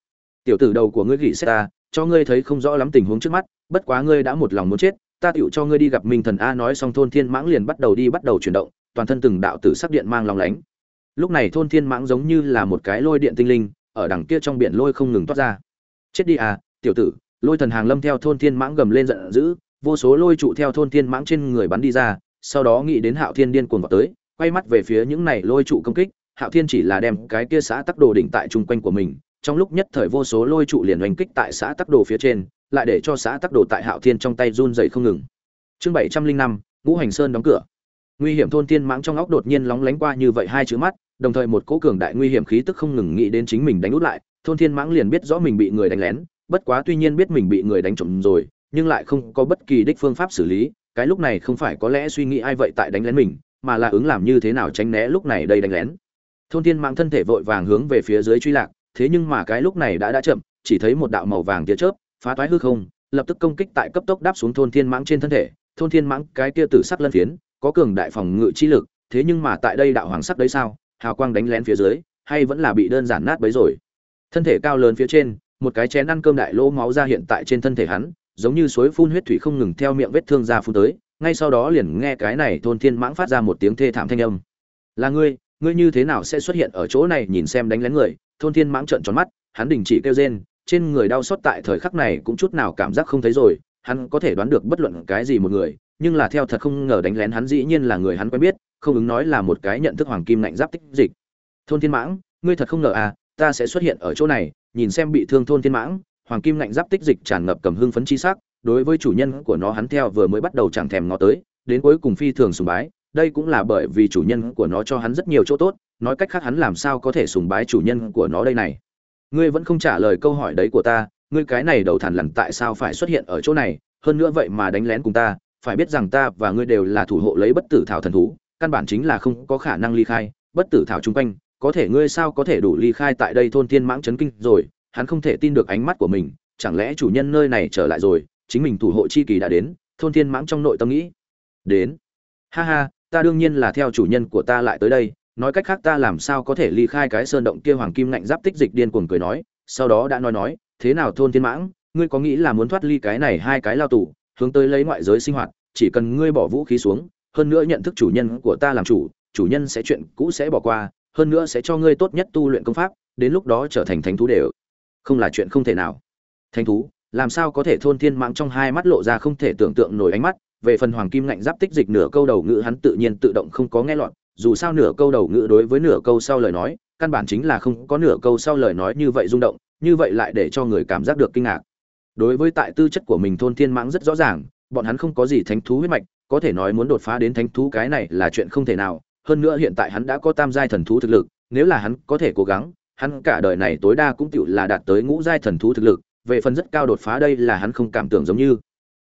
Tiểu tử đầu của ngươi gỉ xét ta, cho ngươi thấy không rõ lắm tình huống trước mắt bất quá ngươi đã một lòng muốn chết, ta tựu cho ngươi đi gặp minh thần a nói xong thôn thiên mãng liền bắt đầu đi bắt đầu chuyển động, toàn thân từng đạo tử sắc điện mang lòng lánh. Lúc này thôn thiên mãng giống như là một cái lôi điện tinh linh, ở đằng kia trong biển lôi không ngừng toát ra. Chết đi à tiểu tử, lôi thần hàng lâm theo thôn thiên mãng gầm lên giận dữ, vô số lôi trụ theo thôn thiên mãng trên người bắn đi ra, sau đó nghĩ đến hạo thiên điên cuồng vào tới, quay mắt về phía những này lôi trụ công kích, hạo thiên chỉ là đem cái kia xã tắc đồ đỉnh tại chung quanh của mình trong lúc nhất thời vô số lôi trụ liền oanh kích tại xã tắc đồ phía trên, lại để cho xã tắc đồ tại hạo thiên trong tay run dày không ngừng. Chương bảy trăm linh năm, ngũ hành sơn đóng cửa. Nguy hiểm thôn thiên mãng trong óc đột nhiên lóng lánh qua như vậy hai chữ mắt, đồng thời một cỗ cường đại nguy hiểm khí tức không ngừng nghĩ đến chính mình đánh út lại, thôn thiên mãng liền biết rõ mình bị người đánh lén, bất quá tuy nhiên biết mình bị người đánh trộm rồi, nhưng lại không có bất kỳ đích phương pháp xử lý, cái lúc này không phải có lẽ suy nghĩ ai vậy tại đánh lén mình, mà là ứng làm như thế nào tránh né lúc này đây đánh lén. Thôn thiên mãng thân thể vội vàng hướng về phía dưới truy lạc thế nhưng mà cái lúc này đã đã chậm, chỉ thấy một đạo màu vàng tia chớp, phá toái hư không, lập tức công kích tại cấp tốc đáp xuống thôn thiên mãng trên thân thể. Thôn thiên mãng, cái kia tử sắc lân phiến, có cường đại phòng ngự chi lực, thế nhưng mà tại đây đạo hoàng sắc đấy sao? Hào quang đánh lén phía dưới, hay vẫn là bị đơn giản nát bấy rồi? Thân thể cao lớn phía trên, một cái chén ăn cơm đại lỗ máu ra hiện tại trên thân thể hắn, giống như suối phun huyết thủy không ngừng theo miệng vết thương ra phun tới. Ngay sau đó liền nghe cái này thôn thiên mãng phát ra một tiếng thê thảm thanh âm. Là ngươi ngươi như thế nào sẽ xuất hiện ở chỗ này nhìn xem đánh lén người? Thôn thiên mãng trợn tròn mắt, hắn đình chỉ kêu rên, trên người đau xót tại thời khắc này cũng chút nào cảm giác không thấy rồi, hắn có thể đoán được bất luận cái gì một người, nhưng là theo thật không ngờ đánh lén hắn dĩ nhiên là người hắn quen biết, không ứng nói là một cái nhận thức hoàng kim lạnh giáp tích dịch. Thôn thiên mãng, ngươi thật không ngờ à ta sẽ xuất hiện ở chỗ này, nhìn xem bị thương thôn thiên mãng, hoàng kim lạnh giáp tích dịch tràn ngập cầm hưng phấn chi sắc, đối với chủ nhân của nó hắn theo vừa mới bắt đầu chẳng thèm ngó tới, đến cuối cùng phi thường sùng bái, đây cũng là bởi vì chủ nhân của nó cho hắn rất nhiều chỗ tốt nói cách khác hắn làm sao có thể sùng bái chủ nhân của nó đây này? Ngươi vẫn không trả lời câu hỏi đấy của ta, ngươi cái này đầu thản lằn tại sao phải xuất hiện ở chỗ này? Hơn nữa vậy mà đánh lén cùng ta, phải biết rằng ta và ngươi đều là thủ hộ lấy bất tử thảo thần thú, căn bản chính là không có khả năng ly khai. Bất tử thảo chung quanh, có thể ngươi sao có thể đủ ly khai tại đây thôn tiên mãng chấn kinh rồi? Hắn không thể tin được ánh mắt của mình, chẳng lẽ chủ nhân nơi này trở lại rồi? Chính mình thủ hộ chi kỳ đã đến, thôn thiên mãng trong nội tâm nghĩ. Đến. Ha ha, ta đương nhiên là theo chủ nhân của ta lại tới đây nói cách khác ta làm sao có thể ly khai cái sơn động kia hoàng kim ngạnh giáp tích dịch điên cuồng cười nói, sau đó đã nói nói, thế nào thôn thiên mãng, ngươi có nghĩ là muốn thoát ly cái này hai cái lao tù, hướng tới lấy ngoại giới sinh hoạt, chỉ cần ngươi bỏ vũ khí xuống, hơn nữa nhận thức chủ nhân của ta làm chủ chủ nhân sẽ chuyện cũ sẽ bỏ qua, hơn nữa sẽ cho ngươi tốt nhất tu luyện công pháp, đến lúc đó trở thành thánh thú đều. Không là chuyện không thể nào. Thánh thú, làm sao có thể thôn thiên mãng trong hai mắt lộ ra không thể tưởng tượng nổi ánh mắt, về phần hoàng kim ngạnh giáp tích dịch nửa câu đầu ngữ hắn tự nhiên tự động không có nghe lọt dù sao nửa câu đầu ngữ đối với nửa câu sau lời nói, căn bản chính là không có nửa câu sau lời nói như vậy rung động, như vậy lại để cho người cảm giác được kinh ngạc. Đối với tại tư chất của mình thôn thiên mãng rất rõ ràng, bọn hắn không có gì thánh thú huyết mạch, có thể nói muốn đột phá đến thánh thú cái này là chuyện không thể nào. Hơn nữa hiện tại hắn đã có tam giai thần thú thực lực, nếu là hắn có thể cố gắng, hắn cả đời này tối đa cũng tựu là đạt tới ngũ giai thần thú thực lực, về phần rất cao đột phá đây là hắn không cảm tưởng giống như.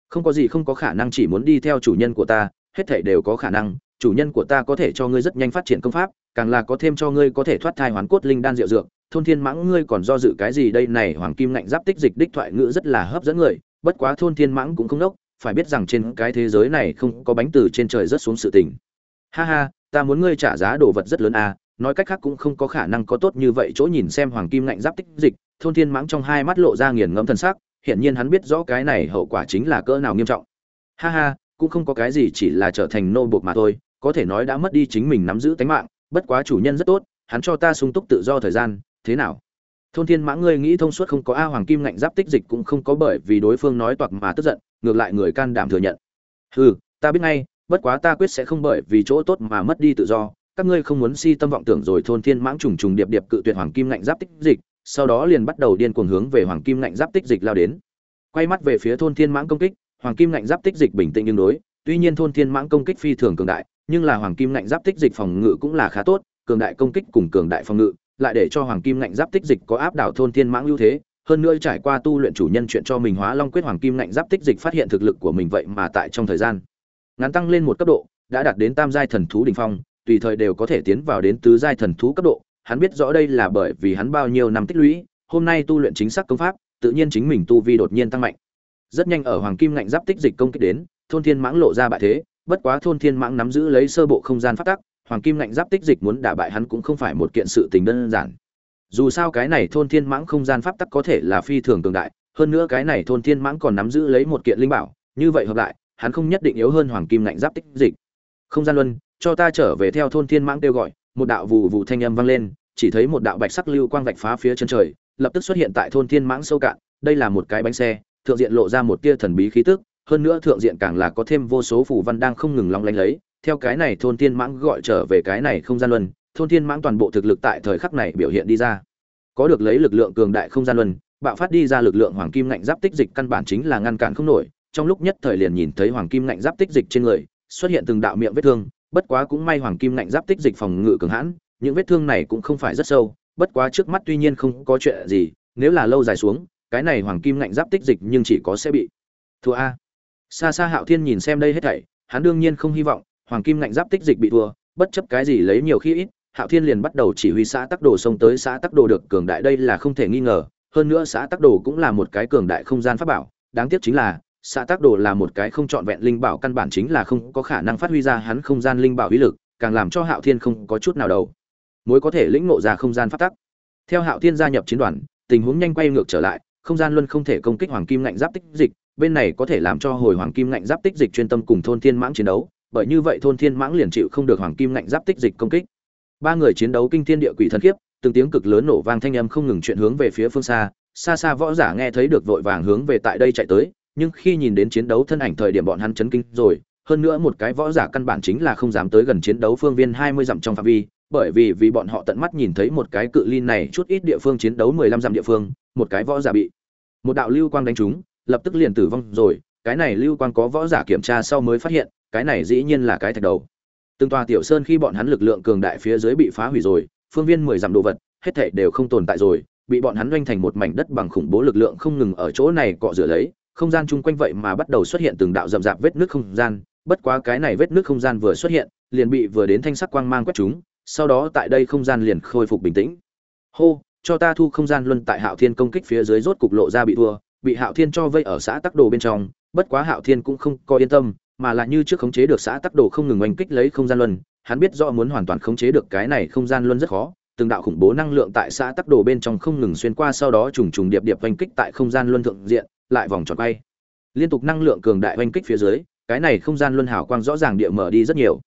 Không có gì không có khả năng chỉ muốn đi theo chủ nhân của ta, hết thảy đều có khả năng chủ nhân của ta có thể cho ngươi rất nhanh phát triển công pháp, càng là có thêm cho ngươi có thể thoát thai hoàn cốt linh đan diệu dược. Thôn thiên mãng, ngươi còn do dự cái gì? Đây này hoàng kim ngạnh giáp tích dịch đích thoại ngữ rất là hấp dẫn người, bất quá thôn thiên mãng cũng không đốc, phải biết rằng trên cái thế giới này không có bánh từ trên trời rất xuống sự tình. Ha ha, ta muốn ngươi trả giá đồ vật rất lớn à nói cách khác cũng không có khả năng có tốt như vậy. Chỗ nhìn xem hoàng kim ngạnh giáp tích dịch, thôn thiên mãng trong hai mắt lộ ra nghiền ngẫm thần sắc, hiển nhiên hắn biết rõ cái này hậu quả chính là cỡ nào nghiêm trọng. Ha ha, cũng không có cái gì chỉ là trở thành nô buộc mà thôi có thể nói đã mất đi chính mình nắm giữ tính mạng, bất quá chủ nhân rất tốt, hắn cho ta sung túc tự do thời gian, thế nào? Thôn thiên mãng ngươi nghĩ thông suốt không có a hoàng kim ngạnh giáp tích dịch cũng không có bởi vì đối phương nói toạc mà tức giận, ngược lại người can đảm thừa nhận. Hừ, ta biết ngay, bất quá ta quyết sẽ không bởi vì chỗ tốt mà mất đi tự do, các ngươi không muốn si tâm vọng tưởng rồi thôn thiên mãng trùng trùng điệp điệp cự tuyệt hoàng kim ngạnh giáp tích dịch, sau đó liền bắt đầu điên cuồng hướng về hoàng kim ngạnh giáp tích dịch lao đến. Quay mắt về phía thôn thiên mãng công kích, hoàng kim ngạnh giáp tích dịch bình tĩnh nhưng đối, tuy nhiên thôn thiên mãng công kích phi thường cường đại nhưng là hoàng kim ngạnh giáp tích dịch phòng ngự cũng là khá tốt, cường đại công kích cùng cường đại phòng ngự, lại để cho hoàng kim ngạnh giáp tích dịch có áp đảo thôn thiên mãng ưu thế. Hơn nữa trải qua tu luyện chủ nhân chuyện cho mình hóa long quyết hoàng kim ngạnh giáp tích dịch phát hiện thực lực của mình vậy mà tại trong thời gian ngắn tăng lên một cấp độ, đã đạt đến tam giai thần thú đỉnh phong, tùy thời đều có thể tiến vào đến tứ giai thần thú cấp độ. Hắn biết rõ đây là bởi vì hắn bao nhiêu năm tích lũy, hôm nay tu luyện chính xác công pháp, tự nhiên chính mình tu vi đột nhiên tăng mạnh. Rất nhanh ở hoàng kim ngạnh giáp tích dịch công kích đến, thôn thiên mãng lộ ra bại thế bất quá thôn thiên mãng nắm giữ lấy sơ bộ không gian phát tắc, hoàng kim ngạnh giáp tích dịch muốn đả bại hắn cũng không phải một kiện sự tình đơn giản. Dù sao cái này thôn thiên mãng không gian pháp tắc có thể là phi thường cường đại, hơn nữa cái này thôn thiên mãng còn nắm giữ lấy một kiện linh bảo, như vậy hợp lại, hắn không nhất định yếu hơn hoàng kim ngạnh giáp tích dịch. Không gian luân, cho ta trở về theo thôn thiên mãng kêu gọi, một đạo vù vù thanh âm vang lên, chỉ thấy một đạo bạch sắc lưu quang vạch phá phía chân trời, lập tức xuất hiện tại thôn thiên mãng sâu cạn, đây là một cái bánh xe, thượng diện lộ ra một tia thần bí khí tức hơn nữa thượng diện càng là có thêm vô số phù văn đang không ngừng long lanh lấy. Theo cái này thôn thiên mãng gọi trở về cái này không gian luân, thôn thiên mãng toàn bộ thực lực tại thời khắc này biểu hiện đi ra. Có được lấy lực lượng cường đại không gian luân, bạo phát đi ra lực lượng hoàng kim ngạnh giáp tích dịch căn bản chính là ngăn cản không nổi. Trong lúc nhất thời liền nhìn thấy hoàng kim ngạnh giáp tích dịch trên người, xuất hiện từng đạo miệng vết thương, bất quá cũng may hoàng kim ngạnh giáp tích dịch phòng ngự cường hãn, những vết thương này cũng không phải rất sâu, bất quá trước mắt tuy nhiên không có chuyện gì, nếu là lâu dài xuống, cái này hoàng kim ngạnh giáp tích dịch nhưng chỉ có sẽ bị thua a xa xa hạo thiên nhìn xem đây hết thảy, hắn đương nhiên không hy vọng, hoàng kim ngạnh giáp tích dịch bị thua, bất chấp cái gì lấy nhiều khi ít, hạo thiên liền bắt đầu chỉ huy xã tắc đồ xông tới xã tắc đồ được cường đại đây là không thể nghi ngờ, hơn nữa xã tắc đồ cũng là một cái cường đại không gian pháp bảo, đáng tiếc chính là, xã tắc đồ là một cái không trọn vẹn linh bảo căn bản chính là không có khả năng phát huy ra hắn không gian linh bảo uy lực, càng làm cho hạo thiên không có chút nào đầu. Mới có thể lĩnh ngộ ra không gian phát tắc. Theo hạo thiên gia nhập chiến đoàn, tình huống nhanh quay ngược trở lại, không gian luân không thể công kích hoàng kim ngạnh giáp tích dịch bên này có thể làm cho hồi hoàng kim ngạnh giáp tích dịch chuyên tâm cùng thôn thiên mãng chiến đấu, bởi như vậy thôn thiên mãng liền chịu không được hoàng kim ngạnh giáp tích dịch công kích. Ba người chiến đấu kinh thiên địa quỷ thần khiếp, từng tiếng cực lớn nổ vang thanh âm không ngừng chuyện hướng về phía phương xa xa xa võ giả nghe thấy được vội vàng hướng về tại đây chạy tới, nhưng khi nhìn đến chiến đấu thân ảnh thời điểm bọn hắn chấn kinh rồi, hơn nữa một cái võ giả căn bản chính là không dám tới gần chiến đấu phương viên hai mươi dặm trong phạm vi, bởi vì vì bọn họ tận mắt nhìn thấy một cái cự ly này chút ít địa phương chiến đấu mười lăm dặm địa phương, một cái võ giả bị một đạo lưu quang đánh trúng lập tức liền tử vong rồi, cái này lưu quang có võ giả kiểm tra sau mới phát hiện, cái này dĩ nhiên là cái thạch đầu. Từng tòa tiểu sơn khi bọn hắn lực lượng cường đại phía dưới bị phá hủy rồi, phương viên mười dặm đồ vật, hết thảy đều không tồn tại rồi, bị bọn hắn doanh thành một mảnh đất bằng khủng bố lực lượng không ngừng ở chỗ này cọ rửa lấy, không gian chung quanh vậy mà bắt đầu xuất hiện từng đạo rậm rạp vết nước không gian, bất quá cái này vết nước không gian vừa xuất hiện, liền bị vừa đến thanh sắc quang mang quét chúng, sau đó tại đây không gian liền khôi phục bình tĩnh. Hô, cho ta thu không gian luân tại hạo thiên công kích phía dưới rốt cục lộ ra bị thua bị hạo thiên cho vây ở xã tắc đồ bên trong, bất quá hạo thiên cũng không có yên tâm, mà là như trước khống chế được xã tắc đồ không ngừng oanh kích lấy không gian luân, hắn biết rõ muốn hoàn toàn khống chế được cái này không gian luân rất khó, từng đạo khủng bố năng lượng tại xã tắc đồ bên trong không ngừng xuyên qua sau đó trùng trùng điệp điệp oanh kích tại không gian luân thượng diện, lại vòng tròn quay. Liên tục năng lượng cường đại oanh kích phía dưới, cái này không gian luân hào quang rõ ràng địa mở đi rất nhiều.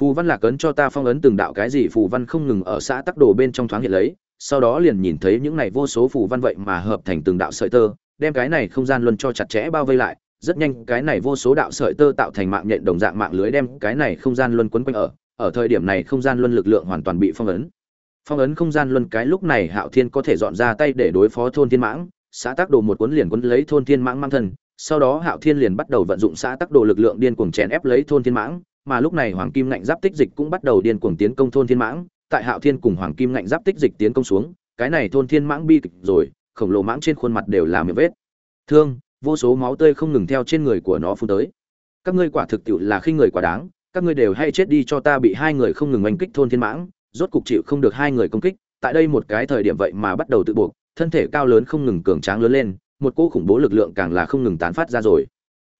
Phù văn lạc ấn cho ta phong ấn từng đạo cái gì phù văn không ngừng ở xã tắc đồ bên trong thoáng hiện lấy, sau đó liền nhìn thấy những này vô số phù văn vậy mà hợp thành từng đạo sợi tơ đem cái này không gian luân cho chặt chẽ bao vây lại, rất nhanh cái này vô số đạo sợi tơ tạo thành mạng nhện đồng dạng mạng lưới đem cái này không gian luân quấn quanh ở ở thời điểm này không gian luân lực lượng hoàn toàn bị phong ấn. Phong ấn không gian luân cái lúc này hạo thiên có thể dọn ra tay để đối phó thôn thiên mãng, xã tác đồ một cuốn liền cuốn lấy thôn thiên mãng mang thân, sau đó hạo thiên liền bắt đầu vận dụng xã tác đồ lực lượng điên cuồng chèn ép lấy thôn thiên mãng, mà lúc này hoàng kim ngạnh giáp tích dịch cũng bắt đầu điên cuồng tiến công thôn thiên mãng, tại hạo thiên cùng hoàng kim ngạnh giáp tích dịch tiến công xuống, cái này thôn thiên mãng bi kịch rồi khổng lồ mãng trên khuôn mặt đều là miệng vết. Thương, vô số máu tươi không ngừng theo trên người của nó phun tới. Các ngươi quả thực tiệu là khi người quá đáng, các ngươi đều hay chết đi cho ta bị hai người không ngừng oanh kích thôn thiên mãng, rốt cục chịu không được hai người công kích, tại đây một cái thời điểm vậy mà bắt đầu tự buộc, thân thể cao lớn không ngừng cường tráng lớn lên, một cỗ khủng bố lực lượng càng là không ngừng tán phát ra rồi.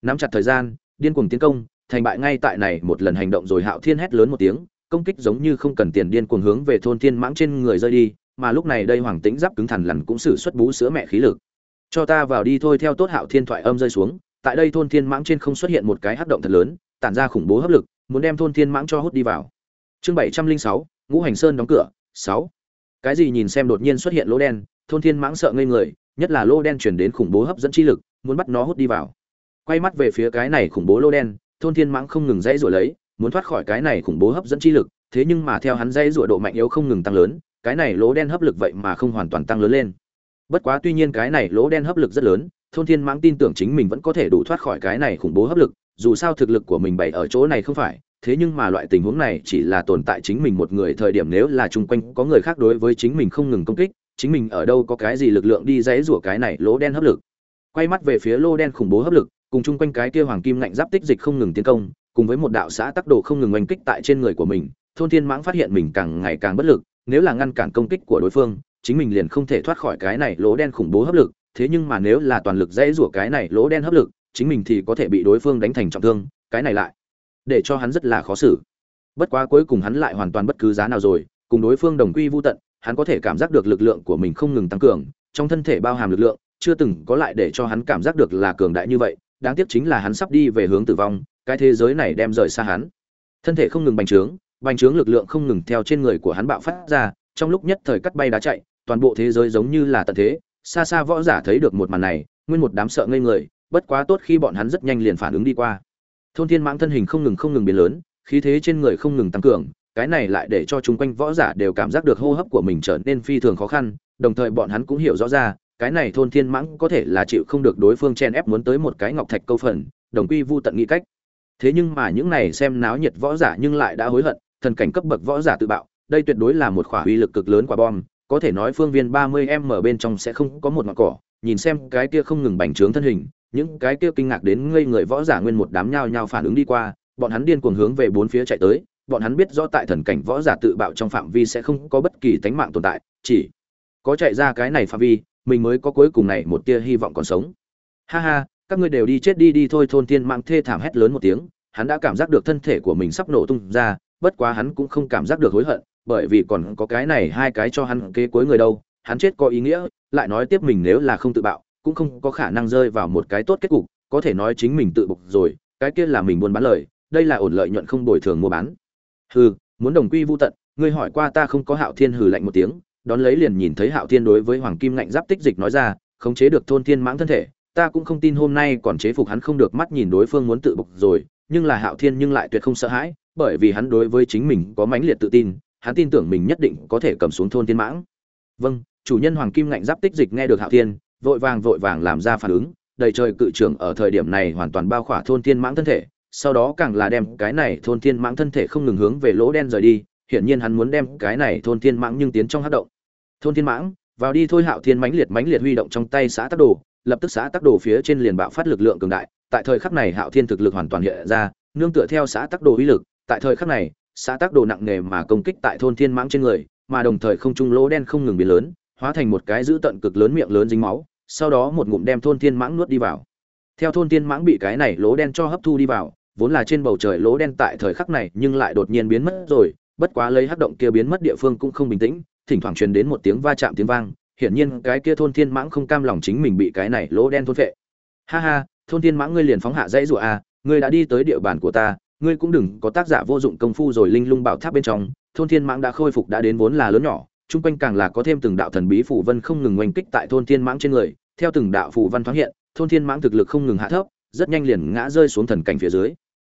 Nắm chặt thời gian, điên cuồng tiến công, thành bại ngay tại này một lần hành động rồi hạo thiên hét lớn một tiếng, công kích giống như không cần tiền điên cuồng hướng về thôn thiên mãng trên người rơi đi mà lúc này đây hoàng tĩnh giáp cứng thằn lằn cũng sử xuất bú sữa mẹ khí lực. Cho ta vào đi thôi, theo tốt hạo thiên thoại âm rơi xuống, tại đây thôn thiên mãng trên không xuất hiện một cái hấp động thật lớn, tản ra khủng bố hấp lực, muốn đem thôn thiên mãng cho hút đi vào. Chương bảy trăm linh sáu, ngũ hành sơn đóng cửa, sáu. Cái gì nhìn xem đột nhiên xuất hiện lỗ đen, thôn thiên mãng sợ ngây người, nhất là lỗ đen chuyển đến khủng bố hấp dẫn chi lực, muốn bắt nó hút đi vào. Quay mắt về phía cái này khủng bố lỗ đen, thôn thiên mãng không ngừng dãy rủa lấy, muốn thoát khỏi cái này khủng bố hấp dẫn chi lực, thế nhưng mà theo hắn dãy rủa độ mạnh yếu không ngừng tăng lớn cái này lỗ đen hấp lực vậy mà không hoàn toàn tăng lớn lên. Bất quá tuy nhiên cái này lỗ đen hấp lực rất lớn, thôn thiên mãng tin tưởng chính mình vẫn có thể đủ thoát khỏi cái này khủng bố hấp lực, dù sao thực lực của mình bày ở chỗ này không phải, thế nhưng mà loại tình huống này chỉ là tồn tại chính mình một người thời điểm nếu là chung quanh có người khác đối với chính mình không ngừng công kích, chính mình ở đâu có cái gì lực lượng đi dãy rủa cái này lỗ đen hấp lực. Quay mắt về phía lô đen khủng bố hấp lực, cùng chung quanh cái kia hoàng kim ngạnh giáp tích dịch không ngừng tiến công, cùng với một đạo xã tắc đồ không ngừng oanh kích tại trên người của mình, thôn thiên mãng phát hiện mình càng ngày càng bất lực nếu là ngăn cản công kích của đối phương, chính mình liền không thể thoát khỏi cái này lỗ đen khủng bố hấp lực, thế nhưng mà nếu là toàn lực dễ rủa cái này lỗ đen hấp lực, chính mình thì có thể bị đối phương đánh thành trọng thương, cái này lại để cho hắn rất là khó xử. Bất quá cuối cùng hắn lại hoàn toàn bất cứ giá nào rồi, cùng đối phương đồng quy vô tận, hắn có thể cảm giác được lực lượng của mình không ngừng tăng cường, trong thân thể bao hàm lực lượng, chưa từng có lại để cho hắn cảm giác được là cường đại như vậy, đáng tiếc chính là hắn sắp đi về hướng tử vong, cái thế giới này đem rời xa hắn. Thân thể không ngừng bành trướng bành trướng lực lượng không ngừng theo trên người của hắn bạo phát ra, trong lúc nhất thời cắt bay đá chạy, toàn bộ thế giới giống như là tận thế. Xa xa võ giả thấy được một màn này, nguyên một đám sợ ngây người, bất quá tốt khi bọn hắn rất nhanh liền phản ứng đi qua. Thôn thiên mãng thân hình không ngừng không ngừng biến lớn, khí thế trên người không ngừng tăng cường, cái này lại để cho chúng quanh võ giả đều cảm giác được hô hấp của mình trở nên phi thường khó khăn, đồng thời bọn hắn cũng hiểu rõ ra, cái này thôn thiên mãng có thể là chịu không được đối phương chen ép muốn tới một cái ngọc thạch câu phần, đồng quy vu tận nghĩ cách. Thế nhưng mà những này xem náo nhiệt võ giả nhưng lại đã hối hận thần cảnh cấp bậc võ giả tự bạo, đây tuyệt đối là một quả uy lực cực lớn quả bom, có thể nói phương viên ba mươi m bên trong sẽ không có một ngọn cỏ. Nhìn xem cái kia không ngừng bành trướng thân hình, những cái kia kinh ngạc đến ngây người võ giả nguyên một đám nhao nhao phản ứng đi qua, bọn hắn điên cuồng hướng về bốn phía chạy tới, bọn hắn biết rõ tại thần cảnh võ giả tự bạo trong phạm vi sẽ không có bất kỳ tánh mạng tồn tại, chỉ có chạy ra cái này phạm vi, mình mới có cuối cùng này một tia hy vọng còn sống. Ha ha, các ngươi đều đi chết đi đi thôi, thôn tiên mạng thê thảm hét lớn một tiếng, hắn đã cảm giác được thân thể của mình sắp nổ tung ra bất quá hắn cũng không cảm giác được hối hận, bởi vì còn có cái này hai cái cho hắn kế cuối người đâu, hắn chết có ý nghĩa, lại nói tiếp mình nếu là không tự bạo, cũng không có khả năng rơi vào một cái tốt kết cục, có thể nói chính mình tự bục rồi, cái kia là mình buôn bán lời, đây là ổn lợi nhuận không bồi thường mua bán. Hừ, muốn đồng quy vô tận, ngươi hỏi qua ta không có hạo thiên hừ lạnh một tiếng, đón lấy liền nhìn thấy hạo thiên đối với hoàng kim ngạnh giáp tích dịch nói ra, khống chế được thôn thiên mãng thân thể, ta cũng không tin hôm nay còn chế phục hắn không được mắt nhìn đối phương muốn tự bục rồi, nhưng là hạo thiên nhưng lại tuyệt không sợ hãi bởi vì hắn đối với chính mình có mãnh liệt tự tin, hắn tin tưởng mình nhất định có thể cầm xuống thôn thiên mãng. Vâng chủ nhân hoàng kim ngạnh giáp tích dịch nghe được hạo thiên, vội vàng vội vàng làm ra phản ứng, đầy trời cự trưởng ở thời điểm này hoàn toàn bao khỏa thôn thiên mãng thân thể, sau đó càng là đem cái này thôn thiên mãng thân thể không ngừng hướng về lỗ đen rời đi, hiển nhiên hắn muốn đem cái này thôn thiên mãng nhưng tiến trong hắc động. Thôn thiên mãng, vào đi thôi hạo thiên mãnh liệt mãnh liệt huy động trong tay xã tắc đồ, lập tức xã tắc đồ phía trên liền bạo phát lực lượng cường đại, tại thời khắc này hạo thiên thực lực hoàn toàn hiện ra, nương tựa theo xã tắc đồ uy lực tại thời khắc này, xã tắc đồ nặng nề mà công kích tại thôn thiên mãng trên người, mà đồng thời không trung lỗ đen không ngừng biến lớn, hóa thành một cái dữ tận cực lớn miệng lớn dính máu, sau đó một ngụm đem thôn thiên mãng nuốt đi vào. Theo thôn thiên mãng bị cái này lỗ đen cho hấp thu đi vào, vốn là trên bầu trời lỗ đen tại thời khắc này nhưng lại đột nhiên biến mất rồi, bất quá lấy hắc động kia biến mất địa phương cũng không bình tĩnh, thỉnh thoảng truyền đến một tiếng va chạm tiếng vang, hiển nhiên cái kia thôn thiên mãng không cam lòng chính mình bị cái này lỗ đen thôn phệ. Ha ha, thôn thiên mãng ngươi liền phóng hạ dãy rủa a ngươi đã đi tới địa bàn của ta ngươi cũng đừng có tác giả vô dụng công phu rồi linh lung bảo tháp bên trong, thôn thiên mãng đã khôi phục đã đến vốn là lớn nhỏ, chung quanh càng là có thêm từng đạo thần bí phủ vân không ngừng oanh kích tại thôn thiên mãng trên người, theo từng đạo phủ văn thoáng hiện, thôn thiên mãng thực lực không ngừng hạ thấp, rất nhanh liền ngã rơi xuống thần cảnh phía dưới.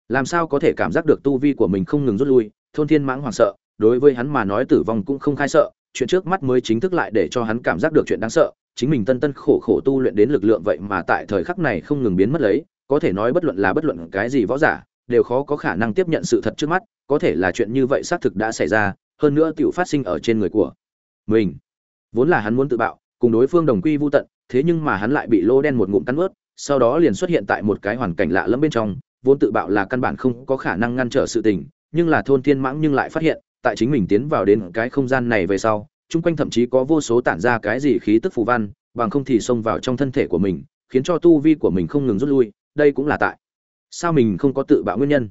Làm sao có thể cảm giác được tu vi của mình không ngừng rút lui, thôn thiên mãng hoảng sợ, đối với hắn mà nói tử vong cũng không khai sợ, chuyện trước mắt mới chính thức lại để cho hắn cảm giác được chuyện đáng sợ, chính mình tân tân khổ khổ tu luyện đến lực lượng vậy mà tại thời khắc này không ngừng biến mất lấy, có thể nói bất luận là bất luận cái gì võ giả đều khó có khả năng tiếp nhận sự thật trước mắt, có thể là chuyện như vậy xác thực đã xảy ra, hơn nữa tiểu phát sinh ở trên người của mình. Vốn là hắn muốn tự bạo, cùng đối phương đồng quy vô tận, thế nhưng mà hắn lại bị lô đen một ngụm cắn ướt sau đó liền xuất hiện tại một cái hoàn cảnh lạ lẫm bên trong, vốn tự bạo là căn bản không có khả năng ngăn trở sự tình, nhưng là thôn thiên mãng nhưng lại phát hiện, tại chính mình tiến vào đến cái không gian này về sau, chung quanh thậm chí có vô số tản ra cái gì khí tức phù văn, bằng không thì xông vào trong thân thể của mình, khiến cho tu vi của mình không ngừng rút lui, đây cũng là tại sao mình không có tự bạo nguyên nhân?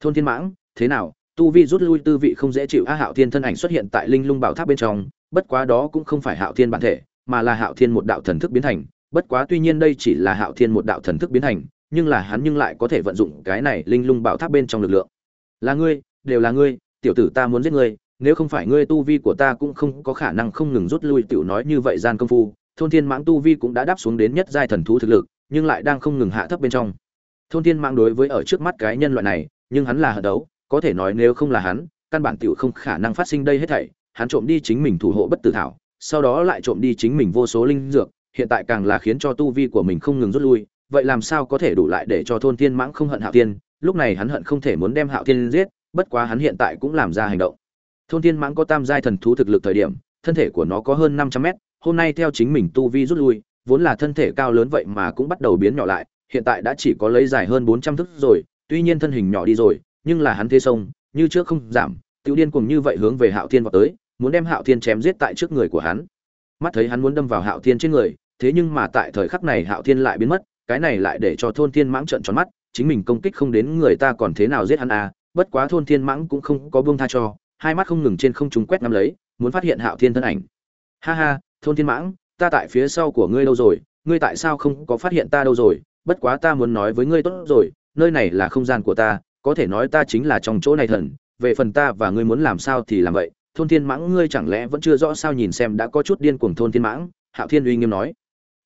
Thôn thiên mãng, thế nào? Tu vi rút lui tư vị không dễ chịu. A hạo thiên thân ảnh xuất hiện tại linh lung bảo tháp bên trong, bất quá đó cũng không phải hạo thiên bản thể, mà là hạo thiên một đạo thần thức biến thành. Bất quá tuy nhiên đây chỉ là hạo thiên một đạo thần thức biến thành, nhưng là hắn nhưng lại có thể vận dụng cái này linh lung bảo tháp bên trong lực lượng. Là ngươi, đều là ngươi, tiểu tử ta muốn giết ngươi, nếu không phải ngươi tu vi của ta cũng không có khả năng không ngừng rút lui. Tiểu nói như vậy gian công phu, thôn thiên mãng tu vi cũng đã đáp xuống đến nhất giai thần thú thực lực, nhưng lại đang không ngừng hạ thấp bên trong thôn thiên mãng đối với ở trước mắt cái nhân loại này, nhưng hắn là hận đấu, có thể nói nếu không là hắn, căn bản tiểu không khả năng phát sinh đây hết thảy. Hắn trộm đi chính mình thủ hộ bất tử thảo, sau đó lại trộm đi chính mình vô số linh dược, hiện tại càng là khiến cho tu vi của mình không ngừng rút lui. Vậy làm sao có thể đủ lại để cho thôn thiên mãng không hận hạo thiên? Lúc này hắn hận không thể muốn đem hạo thiên giết, bất quá hắn hiện tại cũng làm ra hành động. Thôn thiên mãng có tam giai thần thú thực lực thời điểm, thân thể của nó có hơn năm trăm mét, hôm nay theo chính mình tu vi rút lui, vốn là thân thể cao lớn vậy mà cũng bắt đầu biến nhỏ lại hiện tại đã chỉ có lấy dài hơn bốn trăm thước rồi, tuy nhiên thân hình nhỏ đi rồi, nhưng là hắn thế sông, như trước không giảm, tiểu điên cuồng như vậy hướng về hạo thiên vào tới, muốn đem hạo thiên chém giết tại trước người của hắn. Mắt thấy hắn muốn đâm vào hạo thiên trên người, thế nhưng mà tại thời khắc này hạo thiên lại biến mất, cái này lại để cho thôn thiên mãng trợn tròn mắt, chính mình công kích không đến người ta còn thế nào giết hắn à bất quá thôn thiên mãng cũng không có buông tha cho, hai mắt không ngừng trên không trung quét ngắm lấy, muốn phát hiện hạo thiên thân ảnh. Ha ha, thôn thiên mãng, ta tại phía sau của ngươi đâu rồi, ngươi tại sao không có phát hiện ta đâu rồi? Bất quá ta muốn nói với ngươi tốt rồi, nơi này là không gian của ta, có thể nói ta chính là trong chỗ này thần, về phần ta và ngươi muốn làm sao thì làm vậy, thôn thiên mãng ngươi chẳng lẽ vẫn chưa rõ sao nhìn xem đã có chút điên cuồng thôn thiên mãng, hạo thiên uy nghiêm nói.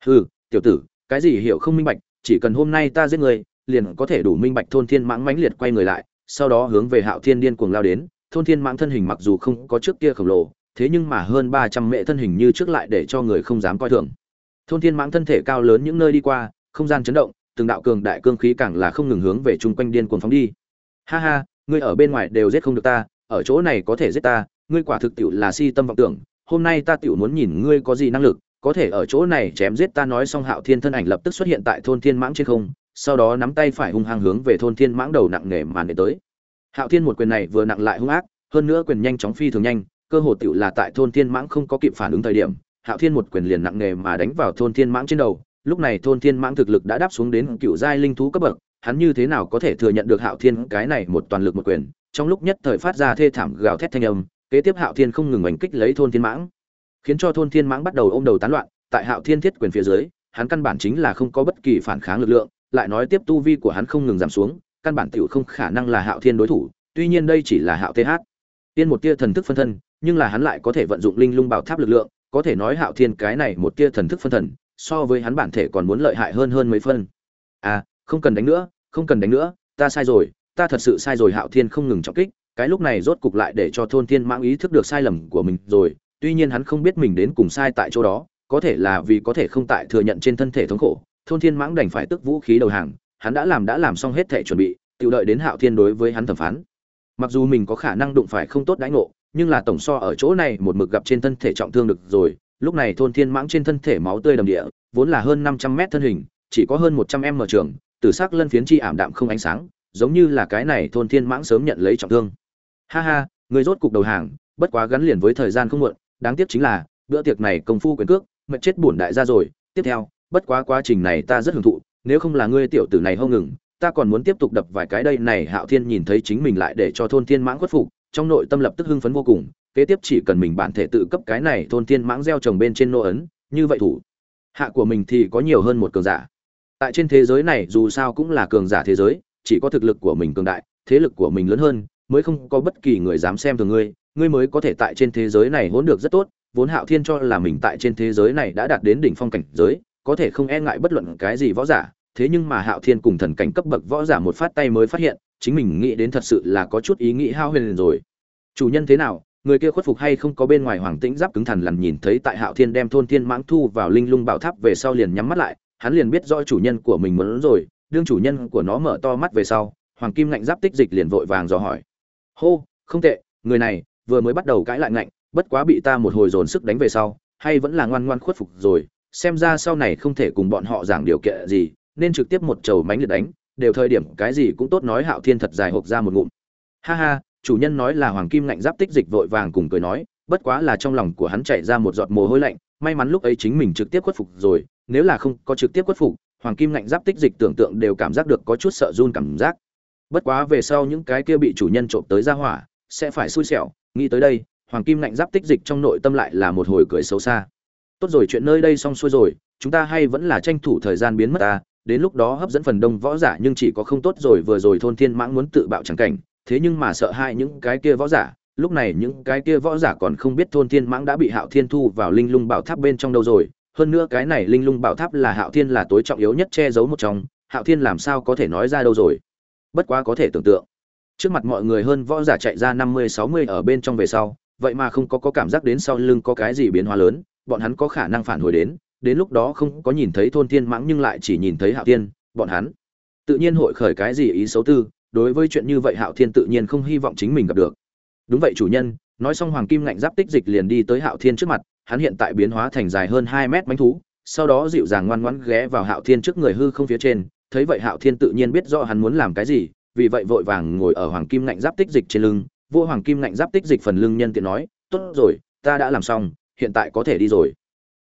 Hừ, tiểu tử, cái gì hiểu không minh bạch, chỉ cần hôm nay ta giết ngươi, liền có thể đủ minh bạch thôn thiên mãng mãnh liệt quay người lại, sau đó hướng về hạo thiên điên cuồng lao đến, thôn thiên mãng thân hình mặc dù không có trước kia khổng lồ, thế nhưng mà hơn ba trăm mệ thân hình như trước lại để cho người không dám coi thường. Thôn thiên mãng thân thể cao lớn những nơi đi qua không gian chấn động, từng đạo cường đại cương khí càng là không ngừng hướng về chung quanh điên cuồng phóng đi. Ha ha, ngươi ở bên ngoài đều giết không được ta, ở chỗ này có thể giết ta, ngươi quả thực tiệu là si tâm vọng tưởng, hôm nay ta tiệu muốn nhìn ngươi có gì năng lực, có thể ở chỗ này chém giết ta nói xong hạo thiên thân ảnh lập tức xuất hiện tại thôn thiên mãng trên không, sau đó nắm tay phải hung hăng hướng về thôn thiên mãng đầu nặng nề màn để tới. Hạo thiên một quyền này vừa nặng lại hung ác, hơn nữa quyền nhanh chóng phi thường nhanh, cơ hồ tiểu là tại thôn thiên mãng không có kịp phản ứng thời điểm, hạo thiên một quyền liền nặng nề mà đánh vào thôn thiên mãng trên đầu lúc này thôn thiên mãng thực lực đã đáp xuống đến cựu giai linh thú cấp bậc, hắn như thế nào có thể thừa nhận được hạo thiên cái này một toàn lực một quyền? Trong lúc nhất thời phát ra thê thảm gào thét thanh âm, kế tiếp hạo thiên không ngừng oanh kích lấy thôn thiên mãng. Khiến cho thôn thiên mãng bắt đầu ôm đầu tán loạn, tại hạo thiên thiết quyền phía dưới, hắn căn bản chính là không có bất kỳ phản kháng lực lượng, lại nói tiếp tu vi của hắn không ngừng giảm xuống, căn bản tiểu không khả năng là hạo thiên đối thủ, tuy nhiên đây chỉ là hạo th tiên một tia thần thức phân thân, nhưng là hắn lại có thể vận dụng linh lung bảo tháp lực lượng, có thể nói hạo thiên cái này một tia thần thức phân thần so với hắn bản thể còn muốn lợi hại hơn hơn mấy phân. À không cần đánh nữa, không cần đánh nữa, ta sai rồi, ta thật sự sai rồi, hạo thiên không ngừng trọng kích, cái lúc này rốt cục lại để cho thôn thiên mãng ý thức được sai lầm của mình rồi, tuy nhiên hắn không biết mình đến cùng sai tại chỗ đó, có thể là vì có thể không tại thừa nhận trên thân thể thống khổ, thôn thiên mãng đành phải tức vũ khí đầu hàng, hắn đã làm đã làm xong hết thể chuẩn bị, tự đợi đến hạo thiên đối với hắn thẩm phán. Mặc dù mình có khả năng đụng phải không tốt đãi ngộ, nhưng là tổng so ở chỗ này một mực gặp trên thân thể trọng thương được rồi lúc này thôn thiên mãng trên thân thể máu tươi đầm địa, vốn là hơn năm trăm mét thân hình, chỉ có hơn một trăm em mở trường, tử sắc lân phiến chi ảm đạm không ánh sáng, giống như là cái này thôn thiên mãng sớm nhận lấy trọng thương. Ha ha, người rốt cục đầu hàng, bất quá gắn liền với thời gian không muộn, đáng tiếc chính là, bữa tiệc này công phu quyền cước mệt chết bổn đại gia rồi, tiếp theo, bất quá quá trình này ta rất hưởng thụ, nếu không là ngươi tiểu tử này hông ngừng, ta còn muốn tiếp tục đập vài cái đây này hạo thiên nhìn thấy chính mình lại để cho thôn thiên mãng khuất phục, trong nội tâm lập tức hưng phấn vô cùng kế tiếp chỉ cần mình bản thể tự cấp cái này thôn thiên mãng gieo trồng bên trên nô ấn, như vậy thủ hạ của mình thì có nhiều hơn một cường giả. Tại trên thế giới này, dù sao cũng là cường giả thế giới, chỉ có thực lực của mình cường đại, thế lực của mình lớn hơn, mới không có bất kỳ người dám xem thường ngươi ngươi mới có thể tại trên thế giới này hỗn được rất tốt, vốn hạo thiên cho là mình tại trên thế giới này đã đạt đến đỉnh phong cảnh giới, có thể không e ngại bất luận cái gì võ giả, thế nhưng mà hạo thiên cùng thần cảnh cấp bậc võ giả một phát tay mới phát hiện, chính mình nghĩ đến thật sự là có chút ý nghĩ hao huyền rồi. Chủ nhân thế nào? Người kia khuất phục hay không có bên ngoài hoàng tĩnh giáp cứng thần lằn nhìn thấy tại hạo thiên đem thôn thiên mãng thu vào linh lung bảo tháp về sau liền nhắm mắt lại, hắn liền biết rõ chủ nhân của mình muốn rồi, đương chủ nhân của nó mở to mắt về sau, hoàng kim ngạnh giáp tích dịch liền vội vàng dò hỏi. Hô, không tệ, người này vừa mới bắt đầu cãi lại ngạnh, bất quá bị ta một hồi dồn sức đánh về sau, hay vẫn là ngoan ngoan khuất phục rồi, xem ra sau này không thể cùng bọn họ giảng điều kiện gì, nên trực tiếp một chầu mánh liệt đánh, đều thời điểm cái gì cũng tốt nói hạo thiên thật dài hộp ra một ngụm. Ha ha chủ nhân nói là hoàng kim ngạnh giáp tích dịch vội vàng cùng cười nói, bất quá là trong lòng của hắn chạy ra một giọt mồ hôi lạnh, may mắn lúc ấy chính mình trực tiếp khuất phục rồi, nếu là không có trực tiếp khuất phục, hoàng kim ngạnh giáp tích dịch tưởng tượng đều cảm giác được có chút sợ run cảm giác. Bất quá về sau những cái kia bị chủ nhân trộm tới ra hỏa, sẽ phải xui xẻo, nghĩ tới đây, hoàng kim ngạnh giáp tích dịch trong nội tâm lại là một hồi cười xấu xa. Tốt rồi chuyện nơi đây xong xuôi rồi, chúng ta hay vẫn là tranh thủ thời gian biến mất ta, đến lúc đó hấp dẫn phần đông võ giả nhưng chỉ có không tốt rồi vừa rồi thôn thiên mãng muốn tự bạo chẳng cảnh thế nhưng mà sợ hai những cái kia võ giả lúc này những cái kia võ giả còn không biết thôn thiên mãng đã bị hạo thiên thu vào linh lung bảo tháp bên trong đâu rồi. Hơn nữa cái này linh lung bảo tháp là hạo thiên là tối trọng yếu nhất che giấu một trong hạo thiên làm sao có thể nói ra đâu rồi? Bất quá có thể tưởng tượng trước mặt mọi người hơn võ giả chạy ra năm mươi sáu mươi ở bên trong về sau vậy mà không có, có cảm giác đến sau lưng có cái gì biến hóa lớn bọn hắn có khả năng phản hồi đến đến lúc đó không có nhìn thấy thôn thiên mãng nhưng lại chỉ nhìn thấy hạo thiên bọn hắn. Tự nhiên hội khởi cái gì ý xấu tư đối với chuyện như vậy hạo thiên tự nhiên không hy vọng chính mình gặp được. Đúng vậy chủ nhân, nói xong hoàng kim ngạnh giáp tích dịch liền đi tới hạo thiên trước mặt, hắn hiện tại biến hóa thành dài hơn hai mét bánh thú, sau đó dịu dàng ngoan ngoãn ghé vào hạo thiên trước người hư không phía trên, thấy vậy hạo thiên tự nhiên biết rõ hắn muốn làm cái gì, vì vậy vội vàng ngồi ở hoàng kim ngạnh giáp tích dịch trên lưng. Vua hoàng kim ngạnh giáp tích dịch phần lưng nhân tiện nói, tốt rồi, ta đã làm xong, hiện tại có thể đi rồi.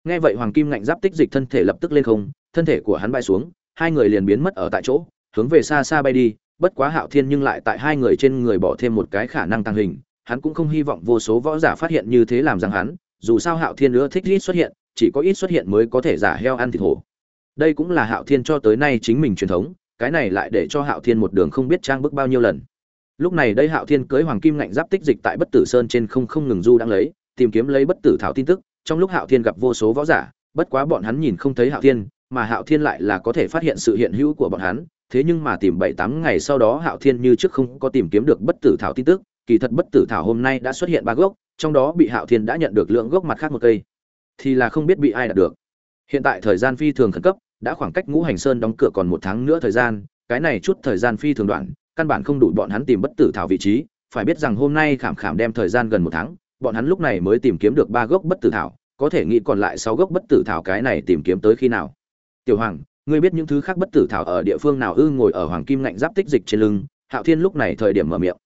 Nghe vậy hoàng kim ngạnh giáp tích dịch thân thể lập tức lên không, thân thể của hắn bay xuống, hai người liền biến mất ở tại chỗ, hướng về xa xa bay đi bất quá hạo thiên nhưng lại tại hai người trên người bỏ thêm một cái khả năng tăng hình, hắn cũng không hy vọng vô số võ giả phát hiện như thế làm rằng hắn, dù sao hạo thiên nữa thích ít xuất hiện, chỉ có ít xuất hiện mới có thể giả heo ăn thịt hổ. Đây cũng là hạo thiên cho tới nay chính mình truyền thống, cái này lại để cho hạo thiên một đường không biết trang bước bao nhiêu lần. Lúc này đây hạo thiên cưới hoàng kim ngạnh giáp tích dịch tại bất tử sơn trên không không ngừng du đang lấy, tìm kiếm lấy bất tử thảo tin tức, trong lúc hạo thiên gặp vô số võ giả, bất quá bọn hắn nhìn không thấy hạo thiên mà hạo thiên lại là có thể phát hiện sự hiện hữu của bọn hắn, thế nhưng mà tìm bảy tám ngày sau đó hạo thiên như trước không có tìm kiếm được bất tử thảo tin tức, kỳ thật bất tử thảo hôm nay đã xuất hiện ba gốc, trong đó bị hạo thiên đã nhận được lượng gốc mặt khác một cây, thì là không biết bị ai đạt được. Hiện tại thời gian phi thường khẩn cấp, đã khoảng cách ngũ hành sơn đóng cửa còn một tháng nữa thời gian, cái này chút thời gian phi thường đoạn, căn bản không đủ bọn hắn tìm bất tử thảo vị trí, phải biết rằng hôm nay khảm khảm đem thời gian gần một tháng, bọn hắn lúc này mới tìm kiếm được ba gốc bất tử thảo, có thể nghĩ còn lại sáu gốc bất tử thảo cái này tìm kiếm tới khi nào tiểu hoàng, ngươi biết những thứ khác bất tử thảo ở địa phương nào ư ngồi ở hoàng kim ngạnh giáp tích dịch trên lưng? Hạo thiên lúc này thời điểm mở miệng.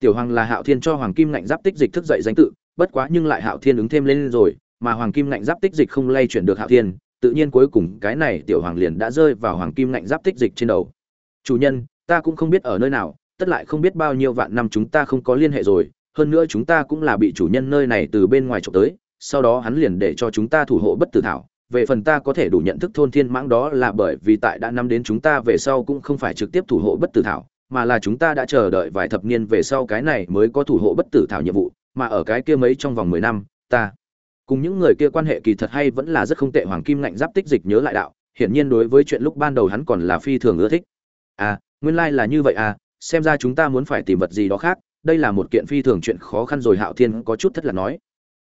Tiểu hoàng là hạo thiên cho hoàng kim ngạnh giáp tích dịch thức dậy danh tự, bất quá nhưng lại hạo thiên ứng thêm lên rồi, mà hoàng kim ngạnh giáp tích dịch không lay chuyển được hạo thiên, tự nhiên cuối cùng cái này tiểu hoàng liền đã rơi vào hoàng kim ngạnh giáp tích dịch trên đầu. Chủ nhân, ta cũng không biết ở nơi nào, tất lại không biết bao nhiêu vạn năm chúng ta không có liên hệ rồi, hơn nữa chúng ta cũng là bị chủ nhân nơi này từ bên ngoài trộm tới, sau đó hắn liền để cho chúng ta thủ hộ bất tử thảo về phần ta có thể đủ nhận thức thôn thiên mãng đó là bởi vì tại đã năm đến chúng ta về sau cũng không phải trực tiếp thủ hộ bất tử thảo, mà là chúng ta đã chờ đợi vài thập niên về sau cái này mới có thủ hộ bất tử thảo nhiệm vụ, mà ở cái kia mấy trong vòng mười năm, ta cùng những người kia quan hệ kỳ thật hay vẫn là rất không tệ. Hoàng kim ngạnh giáp tích dịch nhớ lại đạo, hiển nhiên đối với chuyện lúc ban đầu hắn còn là phi thường ưa thích. À nguyên lai là như vậy à xem ra chúng ta muốn phải tìm vật gì đó khác, đây là một kiện phi thường chuyện khó khăn rồi. Hạo thiên có chút thất là nói.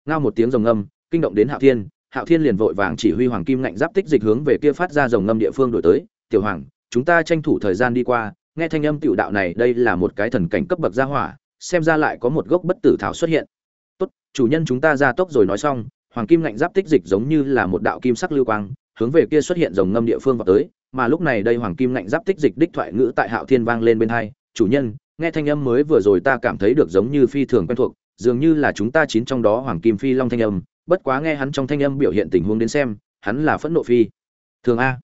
Ngao một tiếng rồng âm kinh động đến hạo thiên hạo thiên liền vội vàng chỉ huy hoàng kim ngạnh giáp tích dịch hướng về kia phát ra rồng ngâm địa phương đổi tới. Tiểu hoàng, chúng ta tranh thủ thời gian đi qua, nghe thanh âm tiểu đạo này, đây là một cái thần cảnh cấp bậc gia hỏa, xem ra lại có một gốc bất tử thảo xuất hiện. Tốt, chủ nhân chúng ta ra tốc rồi nói xong, hoàng kim ngạnh giáp tích dịch giống như là một đạo kim sắc lưu quang, hướng về kia xuất hiện rồng ngâm địa phương vào tới, mà lúc này đây hoàng kim ngạnh giáp tích dịch đích thoại ngữ tại hạo thiên vang lên bên hai, chủ nhân, nghe thanh âm mới vừa rồi ta cảm thấy được giống như phi thường quen thuộc, dường như là chúng ta chín trong đó hoàng kim phi long thanh âm bất quá nghe hắn trong thanh âm biểu hiện tình huống đến xem hắn là phẫn nộ phi. Thường a.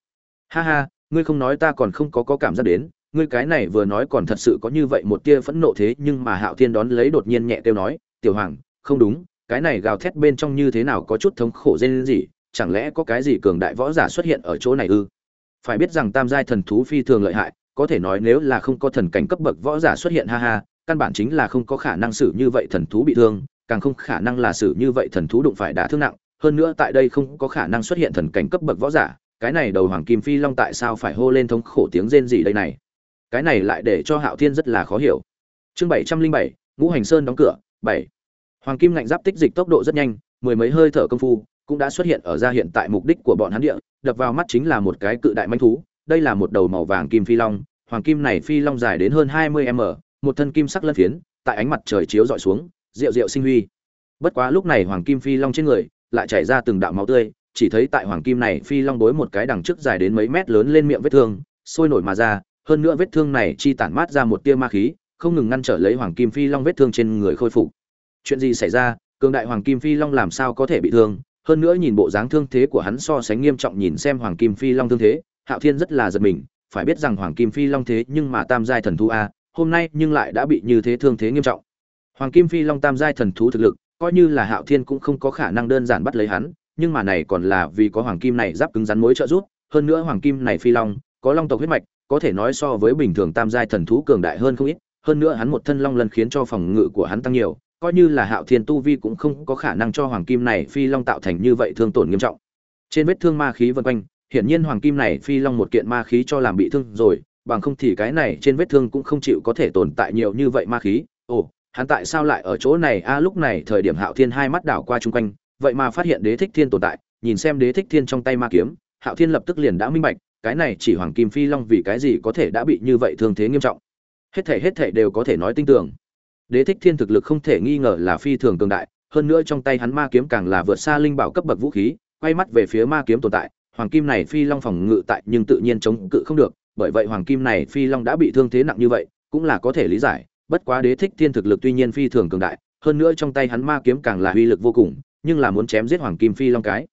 Ha ha ngươi không nói ta còn không có, có cảm giác đến ngươi cái này vừa nói còn thật sự có như vậy một tia phẫn nộ thế nhưng mà hạo thiên đón lấy đột nhiên nhẹ tiêu nói tiểu hoàng không đúng cái này gào thét bên trong như thế nào có chút thống khổ dên gì chẳng lẽ có cái gì cường đại võ giả xuất hiện ở chỗ này ư? Phải biết rằng tam giai thần thú phi thường lợi hại có thể nói nếu là không có thần cảnh cấp bậc võ giả xuất hiện ha ha căn bản chính là không có khả năng xử như vậy thần thú bị thương càng không khả năng là xử như vậy thần thú đụng phải đả thương nặng, hơn nữa tại đây không có khả năng xuất hiện thần cảnh cấp bậc võ giả, cái này đầu hoàng kim phi long tại sao phải hô lên thống khổ tiếng rên gì đây này? Cái này lại để cho hạo thiên rất là khó hiểu. Chương bảy trăm linh bảy, ngũ hành sơn đóng cửa, bảy. Hoàng kim ngạnh giáp tích dịch tốc độ rất nhanh, mười mấy hơi thở công phu, cũng đã xuất hiện ở ra hiện tại mục đích của bọn hắn địa, đập vào mắt chính là một cái cự đại manh thú, đây là một đầu màu vàng kim phi long, hoàng kim này phi long dài đến hơn hai mươi m, một thân kim sắc lân phiến, tại ánh mặt trời chiếu dọi xuống rượu rượu sinh huy. Bất quá lúc này hoàng kim phi long trên người lại chảy ra từng đạo máu tươi, chỉ thấy tại hoàng kim này phi long đối một cái đằng trước dài đến mấy mét lớn lên miệng vết thương, sôi nổi mà ra, hơn nữa vết thương này chi tản mát ra một tia ma khí, không ngừng ngăn trở lấy hoàng kim phi long vết thương trên người khôi phục. Chuyện gì xảy ra? Cường đại hoàng kim phi long làm sao có thể bị thương? Hơn nữa nhìn bộ dáng thương thế của hắn so sánh nghiêm trọng nhìn xem hoàng kim phi long thương thế, hạo thiên rất là giật mình, phải biết rằng hoàng kim phi long thế nhưng mà tam giai thần thú a, hôm nay nhưng lại đã bị như thế thương thế nghiêm trọng hoàng kim phi long tam giai thần thú thực lực, coi như là hạo thiên cũng không có khả năng đơn giản bắt lấy hắn, nhưng mà này còn là vì có hoàng kim này giáp cứng rắn mối trợ giúp, hơn nữa hoàng kim này phi long, có long tộc huyết mạch, có thể nói so với bình thường tam giai thần thú cường đại hơn không ít, hơn nữa hắn một thân long lần khiến cho phòng ngự của hắn tăng nhiều, coi như là hạo thiên tu vi cũng không có khả năng cho hoàng kim này phi long tạo thành như vậy thương tổn nghiêm trọng. Trên vết thương ma khí vân quanh, hiển nhiên hoàng kim này phi long một kiện ma khí cho làm bị thương rồi, bằng không thì cái này trên vết thương cũng không chịu có thể tồn tại nhiều như vậy ma khí. Ồ hắn tại sao lại ở chỗ này? A, lúc này thời điểm hạo thiên hai mắt đảo qua chung quanh, vậy mà phát hiện đế thích thiên tồn tại, nhìn xem đế thích thiên trong tay ma kiếm, hạo thiên lập tức liền đã minh bạch, cái này chỉ hoàng kim phi long vì cái gì có thể đã bị như vậy thương thế nghiêm trọng? Hết thể hết thể đều có thể nói tin tưởng. Đế thích thiên thực lực không thể nghi ngờ là phi thường cường đại, hơn nữa trong tay hắn ma kiếm càng là vượt xa linh bảo cấp bậc vũ khí, quay mắt về phía ma kiếm tồn tại, hoàng kim này phi long phòng ngự tại nhưng tự nhiên chống cự không được, bởi vậy hoàng kim này phi long đã bị thương thế nặng như vậy, cũng là có thể lý giải bất quá đế thích thiên thực lực tuy nhiên phi thường cường đại hơn nữa trong tay hắn ma kiếm càng là uy lực vô cùng nhưng là muốn chém giết hoàng kim phi long cái.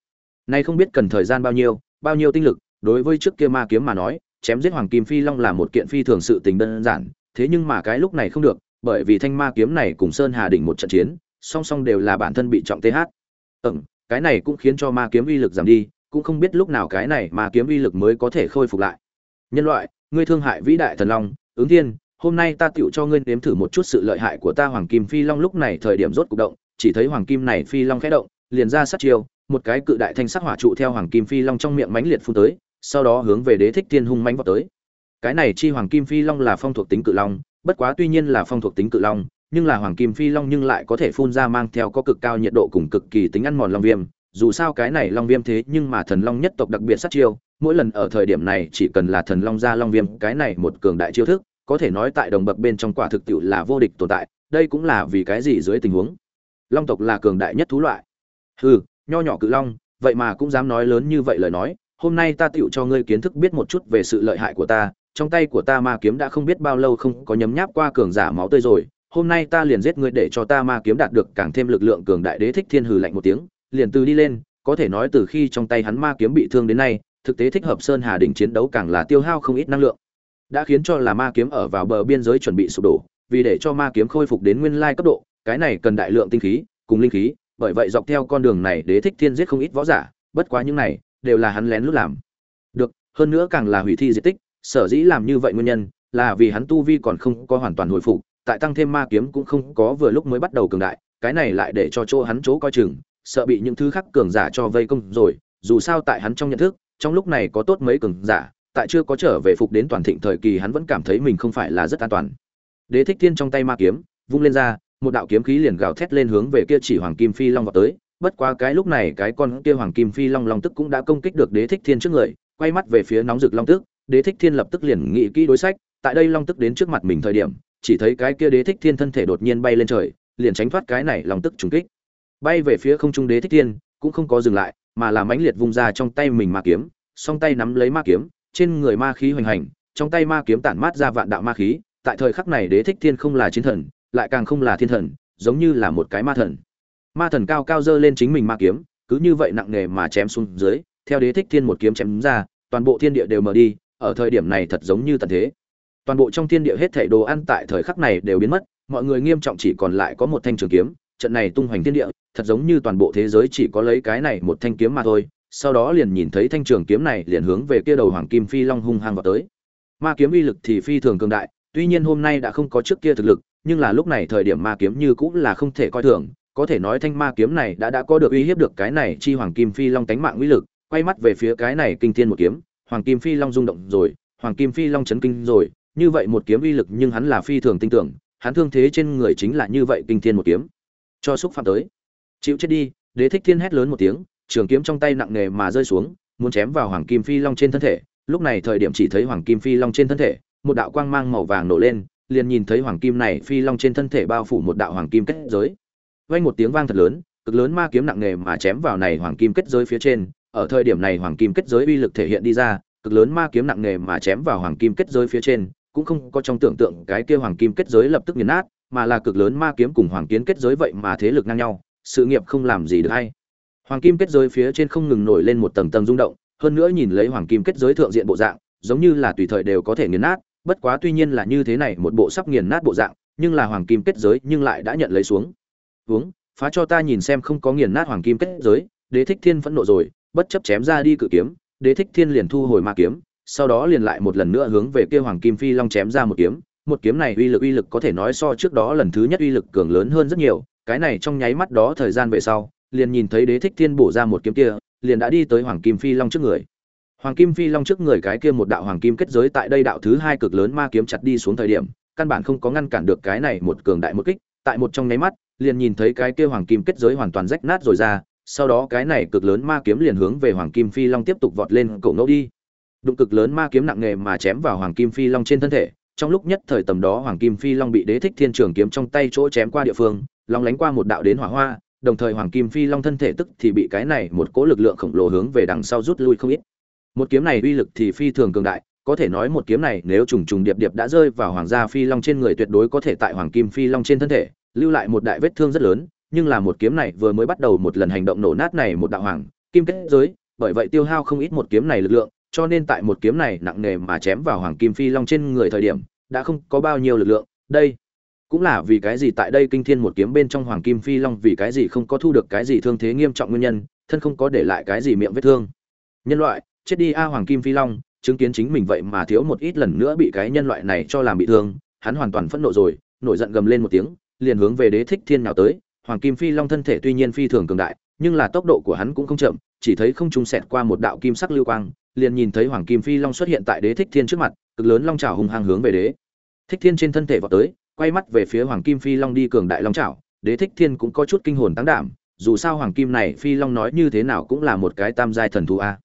Nay không biết cần thời gian bao nhiêu bao nhiêu tinh lực đối với trước kia ma kiếm mà nói chém giết hoàng kim phi long là một kiện phi thường sự tình đơn giản thế nhưng mà cái lúc này không được bởi vì thanh ma kiếm này cùng sơn hà đỉnh một trận chiến song song đều là bản thân bị trọng th Ừ, cái này cũng khiến cho ma kiếm uy lực giảm đi cũng không biết lúc nào cái này ma kiếm uy lực mới có thể khôi phục lại. Nhân loại ngươi thương hại vĩ đại thần long ứng thiên hôm nay ta tựu cho ngươi nếm thử một chút sự lợi hại của ta hoàng kim phi long lúc này thời điểm rốt cục động, chỉ thấy hoàng kim này phi long khẽ động, liền ra sát chiêu, một cái cự đại thanh sắc hỏa trụ theo hoàng kim phi long trong miệng mãnh liệt phun tới, sau đó hướng về đế thích thiên hung mãnh vọt tới. Cái này chi hoàng kim phi long là phong thuộc tính cự long, bất quá tuy nhiên là phong thuộc tính cự long, nhưng là hoàng kim phi long nhưng lại có thể phun ra mang theo có cực cao nhiệt độ cùng cực kỳ tính ăn mòn long viêm. Dù sao cái này long viêm thế nhưng mà thần long nhất tộc đặc biệt sát chiêu, mỗi lần ở thời điểm này chỉ cần là thần long ra long viêm, cái này một cường đại chiêu thức có thể nói tại đồng bậc bên trong quả thực tiệu là vô địch tồn tại, đây cũng là vì cái gì dưới tình huống? Long tộc là cường đại nhất thú loại. Hừ, nho nhỏ cự long, vậy mà cũng dám nói lớn như vậy lời nói, hôm nay ta tiệu cho ngươi kiến thức biết một chút về sự lợi hại của ta, trong tay của ta ma kiếm đã không biết bao lâu không có nhấm nháp qua cường giả máu tươi rồi, hôm nay ta liền giết ngươi để cho ta ma kiếm đạt được càng thêm lực lượng cường đại đế thích thiên hừ lạnh một tiếng, liền từ đi lên, có thể nói từ khi trong tay hắn ma kiếm bị thương đến nay, thực tế thích hợp sơn hà đỉnh chiến đấu càng là tiêu hao không ít năng lượng đã khiến cho là ma kiếm ở vào bờ biên giới chuẩn bị sụp đổ, vì để cho ma kiếm khôi phục đến nguyên lai cấp độ, cái này cần đại lượng tinh khí, cùng linh khí, bởi vậy dọc theo con đường này đế thích thiên giết không ít võ giả, bất quá những này đều là hắn lén lút làm. Được, hơn nữa càng là hủy thi di tích, sở dĩ làm như vậy nguyên nhân là vì hắn tu vi còn không có hoàn toàn hồi phục, tại tăng thêm ma kiếm cũng không có vừa lúc mới bắt đầu cường đại, cái này lại để cho chỗ hắn chỗ coi chừng, sợ bị những thứ khác cường giả cho vây công rồi, dù sao tại hắn trong nhận thức, trong lúc này có tốt mấy cường giả tại chưa có trở về phục đến toàn thịnh thời kỳ hắn vẫn cảm thấy mình không phải là rất an toàn. Đế thích thiên trong tay ma kiếm, vung lên ra, một đạo kiếm khí liền gào thét lên hướng về kia chỉ hoàng kim phi long vào tới. Bất quá cái lúc này cái con kia hoàng kim phi long long tức cũng đã công kích được đế thích thiên trước người, quay mắt về phía nóng rực long tức, đế thích thiên lập tức liền nghĩ kỹ đối sách, tại đây long tức đến trước mặt mình thời điểm, chỉ thấy cái kia đế thích thiên thân thể đột nhiên bay lên trời, liền tránh thoát cái này long tức trùng kích. Bay về phía không trung đế thích thiên, cũng không có dừng lại, mà là mãnh liệt vung ra trong tay mình ma kiếm, song tay nắm lấy ma kiếm trên người ma khí hoành hành, trong tay ma kiếm tản mát ra vạn đạo ma khí, tại thời khắc này đế thích thiên không là chiến thần, lại càng không là thiên thần, giống như là một cái ma thần. Ma thần cao cao dơ lên chính mình ma kiếm, cứ như vậy nặng nề mà chém xuống dưới, theo đế thích thiên một kiếm chém ra, toàn bộ thiên địa đều mở đi, ở thời điểm này thật giống như tận thế. Toàn bộ trong thiên địa hết thảy đồ ăn tại thời khắc này đều biến mất, mọi người nghiêm trọng chỉ còn lại có một thanh trường kiếm, trận này tung hoành thiên địa, thật giống như toàn bộ thế giới chỉ có lấy cái này một thanh kiếm mà thôi sau đó liền nhìn thấy thanh trường kiếm này liền hướng về kia đầu hoàng kim phi long hung hăng vào tới. Ma kiếm uy lực thì phi thường cường đại, tuy nhiên hôm nay đã không có trước kia thực lực, nhưng là lúc này thời điểm ma kiếm như cũng là không thể coi thường, có thể nói thanh ma kiếm này đã đã có được uy hiếp được cái này chi hoàng kim phi long tánh mạng uy lực, quay mắt về phía cái này kinh thiên một kiếm, hoàng kim phi long rung động rồi, hoàng kim phi long chấn kinh rồi, như vậy một kiếm uy lực nhưng hắn là phi thường tin tưởng, hắn thương thế trên người chính là như vậy kinh thiên một kiếm. Cho xúc phạm tới. Chịu chết đi, đế thích thiên hét lớn một tiếng trường kiếm trong tay nặng nề mà rơi xuống, muốn chém vào hoàng kim phi long trên thân thể. Lúc này thời điểm chỉ thấy hoàng kim phi long trên thân thể, một đạo quang mang màu vàng nổ lên, liền nhìn thấy hoàng kim này phi long trên thân thể bao phủ một đạo hoàng kim kết giới. Vang một tiếng vang thật lớn, cực lớn ma kiếm nặng nề mà chém vào này hoàng kim kết giới phía trên. Ở thời điểm này hoàng kim kết giới uy lực thể hiện đi ra, cực lớn ma kiếm nặng nề mà chém vào hoàng kim kết giới phía trên, cũng không có trong tưởng tượng cái kia hoàng kim kết giới lập tức nghiền nát, mà là cực lớn ma kiếm cùng hoàng kiến kết giới vậy mà thế lực ngang nhau, sự nghiệp không làm gì được hay hoàng kim kết giới phía trên không ngừng nổi lên một tầng tầng rung động hơn nữa nhìn lấy hoàng kim kết giới thượng diện bộ dạng giống như là tùy thời đều có thể nghiền nát bất quá tuy nhiên là như thế này một bộ sắp nghiền nát bộ dạng nhưng là hoàng kim kết giới nhưng lại đã nhận lấy xuống. Hướng, phá cho ta nhìn xem không có nghiền nát hoàng kim kết giới đế thích thiên phẫn nộ rồi bất chấp chém ra đi cự kiếm đế thích thiên liền thu hồi ma kiếm sau đó liền lại một lần nữa hướng về kia hoàng kim phi long chém ra một kiếm một kiếm này uy lực uy lực có thể nói so trước đó lần thứ nhất uy lực cường lớn hơn rất nhiều cái này trong nháy mắt đó thời gian về sau liền nhìn thấy đế thích thiên bổ ra một kiếm kia, liền đã đi tới hoàng kim phi long trước người. Hoàng kim phi long trước người cái kia một đạo hoàng kim kết giới tại đây đạo thứ hai cực lớn ma kiếm chặt đi xuống thời điểm, căn bản không có ngăn cản được cái này một cường đại một kích, tại một trong nháy mắt, liền nhìn thấy cái kia hoàng kim kết giới hoàn toàn rách nát rồi ra, sau đó cái này cực lớn ma kiếm liền hướng về hoàng kim phi long tiếp tục vọt lên cổ ngẫu đi. Đụng cực lớn ma kiếm nặng nề mà chém vào hoàng kim phi long trên thân thể, trong lúc nhất thời tầm đó hoàng kim phi long bị đế thích thiên trường kiếm trong tay chỗ chém qua địa phương, long lánh qua một đạo đến hỏa hoa đồng thời hoàng kim phi long thân thể tức thì bị cái này một cỗ lực lượng khổng lồ hướng về đằng sau rút lui không ít. Một kiếm này uy lực thì phi thường cường đại, có thể nói một kiếm này nếu trùng trùng điệp điệp đã rơi vào hoàng gia phi long trên người tuyệt đối có thể tại hoàng kim phi long trên thân thể, lưu lại một đại vết thương rất lớn, nhưng là một kiếm này vừa mới bắt đầu một lần hành động nổ nát này một đạo hoàng, kim kết giới, bởi vậy tiêu hao không ít một kiếm này lực lượng, cho nên tại một kiếm này nặng nề mà chém vào hoàng kim phi long trên người thời điểm, đã không có bao nhiêu lực lượng. Đây cũng là vì cái gì tại đây kinh thiên một kiếm bên trong hoàng kim phi long vì cái gì không có thu được cái gì thương thế nghiêm trọng nguyên nhân, thân không có để lại cái gì miệng vết thương. Nhân loại, chết đi a hoàng kim phi long, chứng kiến chính mình vậy mà thiếu một ít lần nữa bị cái nhân loại này cho làm bị thương, hắn hoàn toàn phẫn nộ rồi, nổi giận gầm lên một tiếng, liền hướng về đế thích thiên nào tới. Hoàng kim phi long thân thể tuy nhiên phi thường cường đại, nhưng là tốc độ của hắn cũng không chậm, chỉ thấy không trung sẹt qua một đạo kim sắc lưu quang, liền nhìn thấy hoàng kim phi long xuất hiện tại đế thích thiên trước mặt, cực lớn long trào hùng hăng hướng về đế thích thiên trên thân thể vào tới quay mắt về phía hoàng kim phi long đi cường đại long trảo, đế thích thiên cũng có chút kinh hồn tăng đảm, dù sao hoàng kim này phi long nói như thế nào cũng là một cái tam giai thần thú a.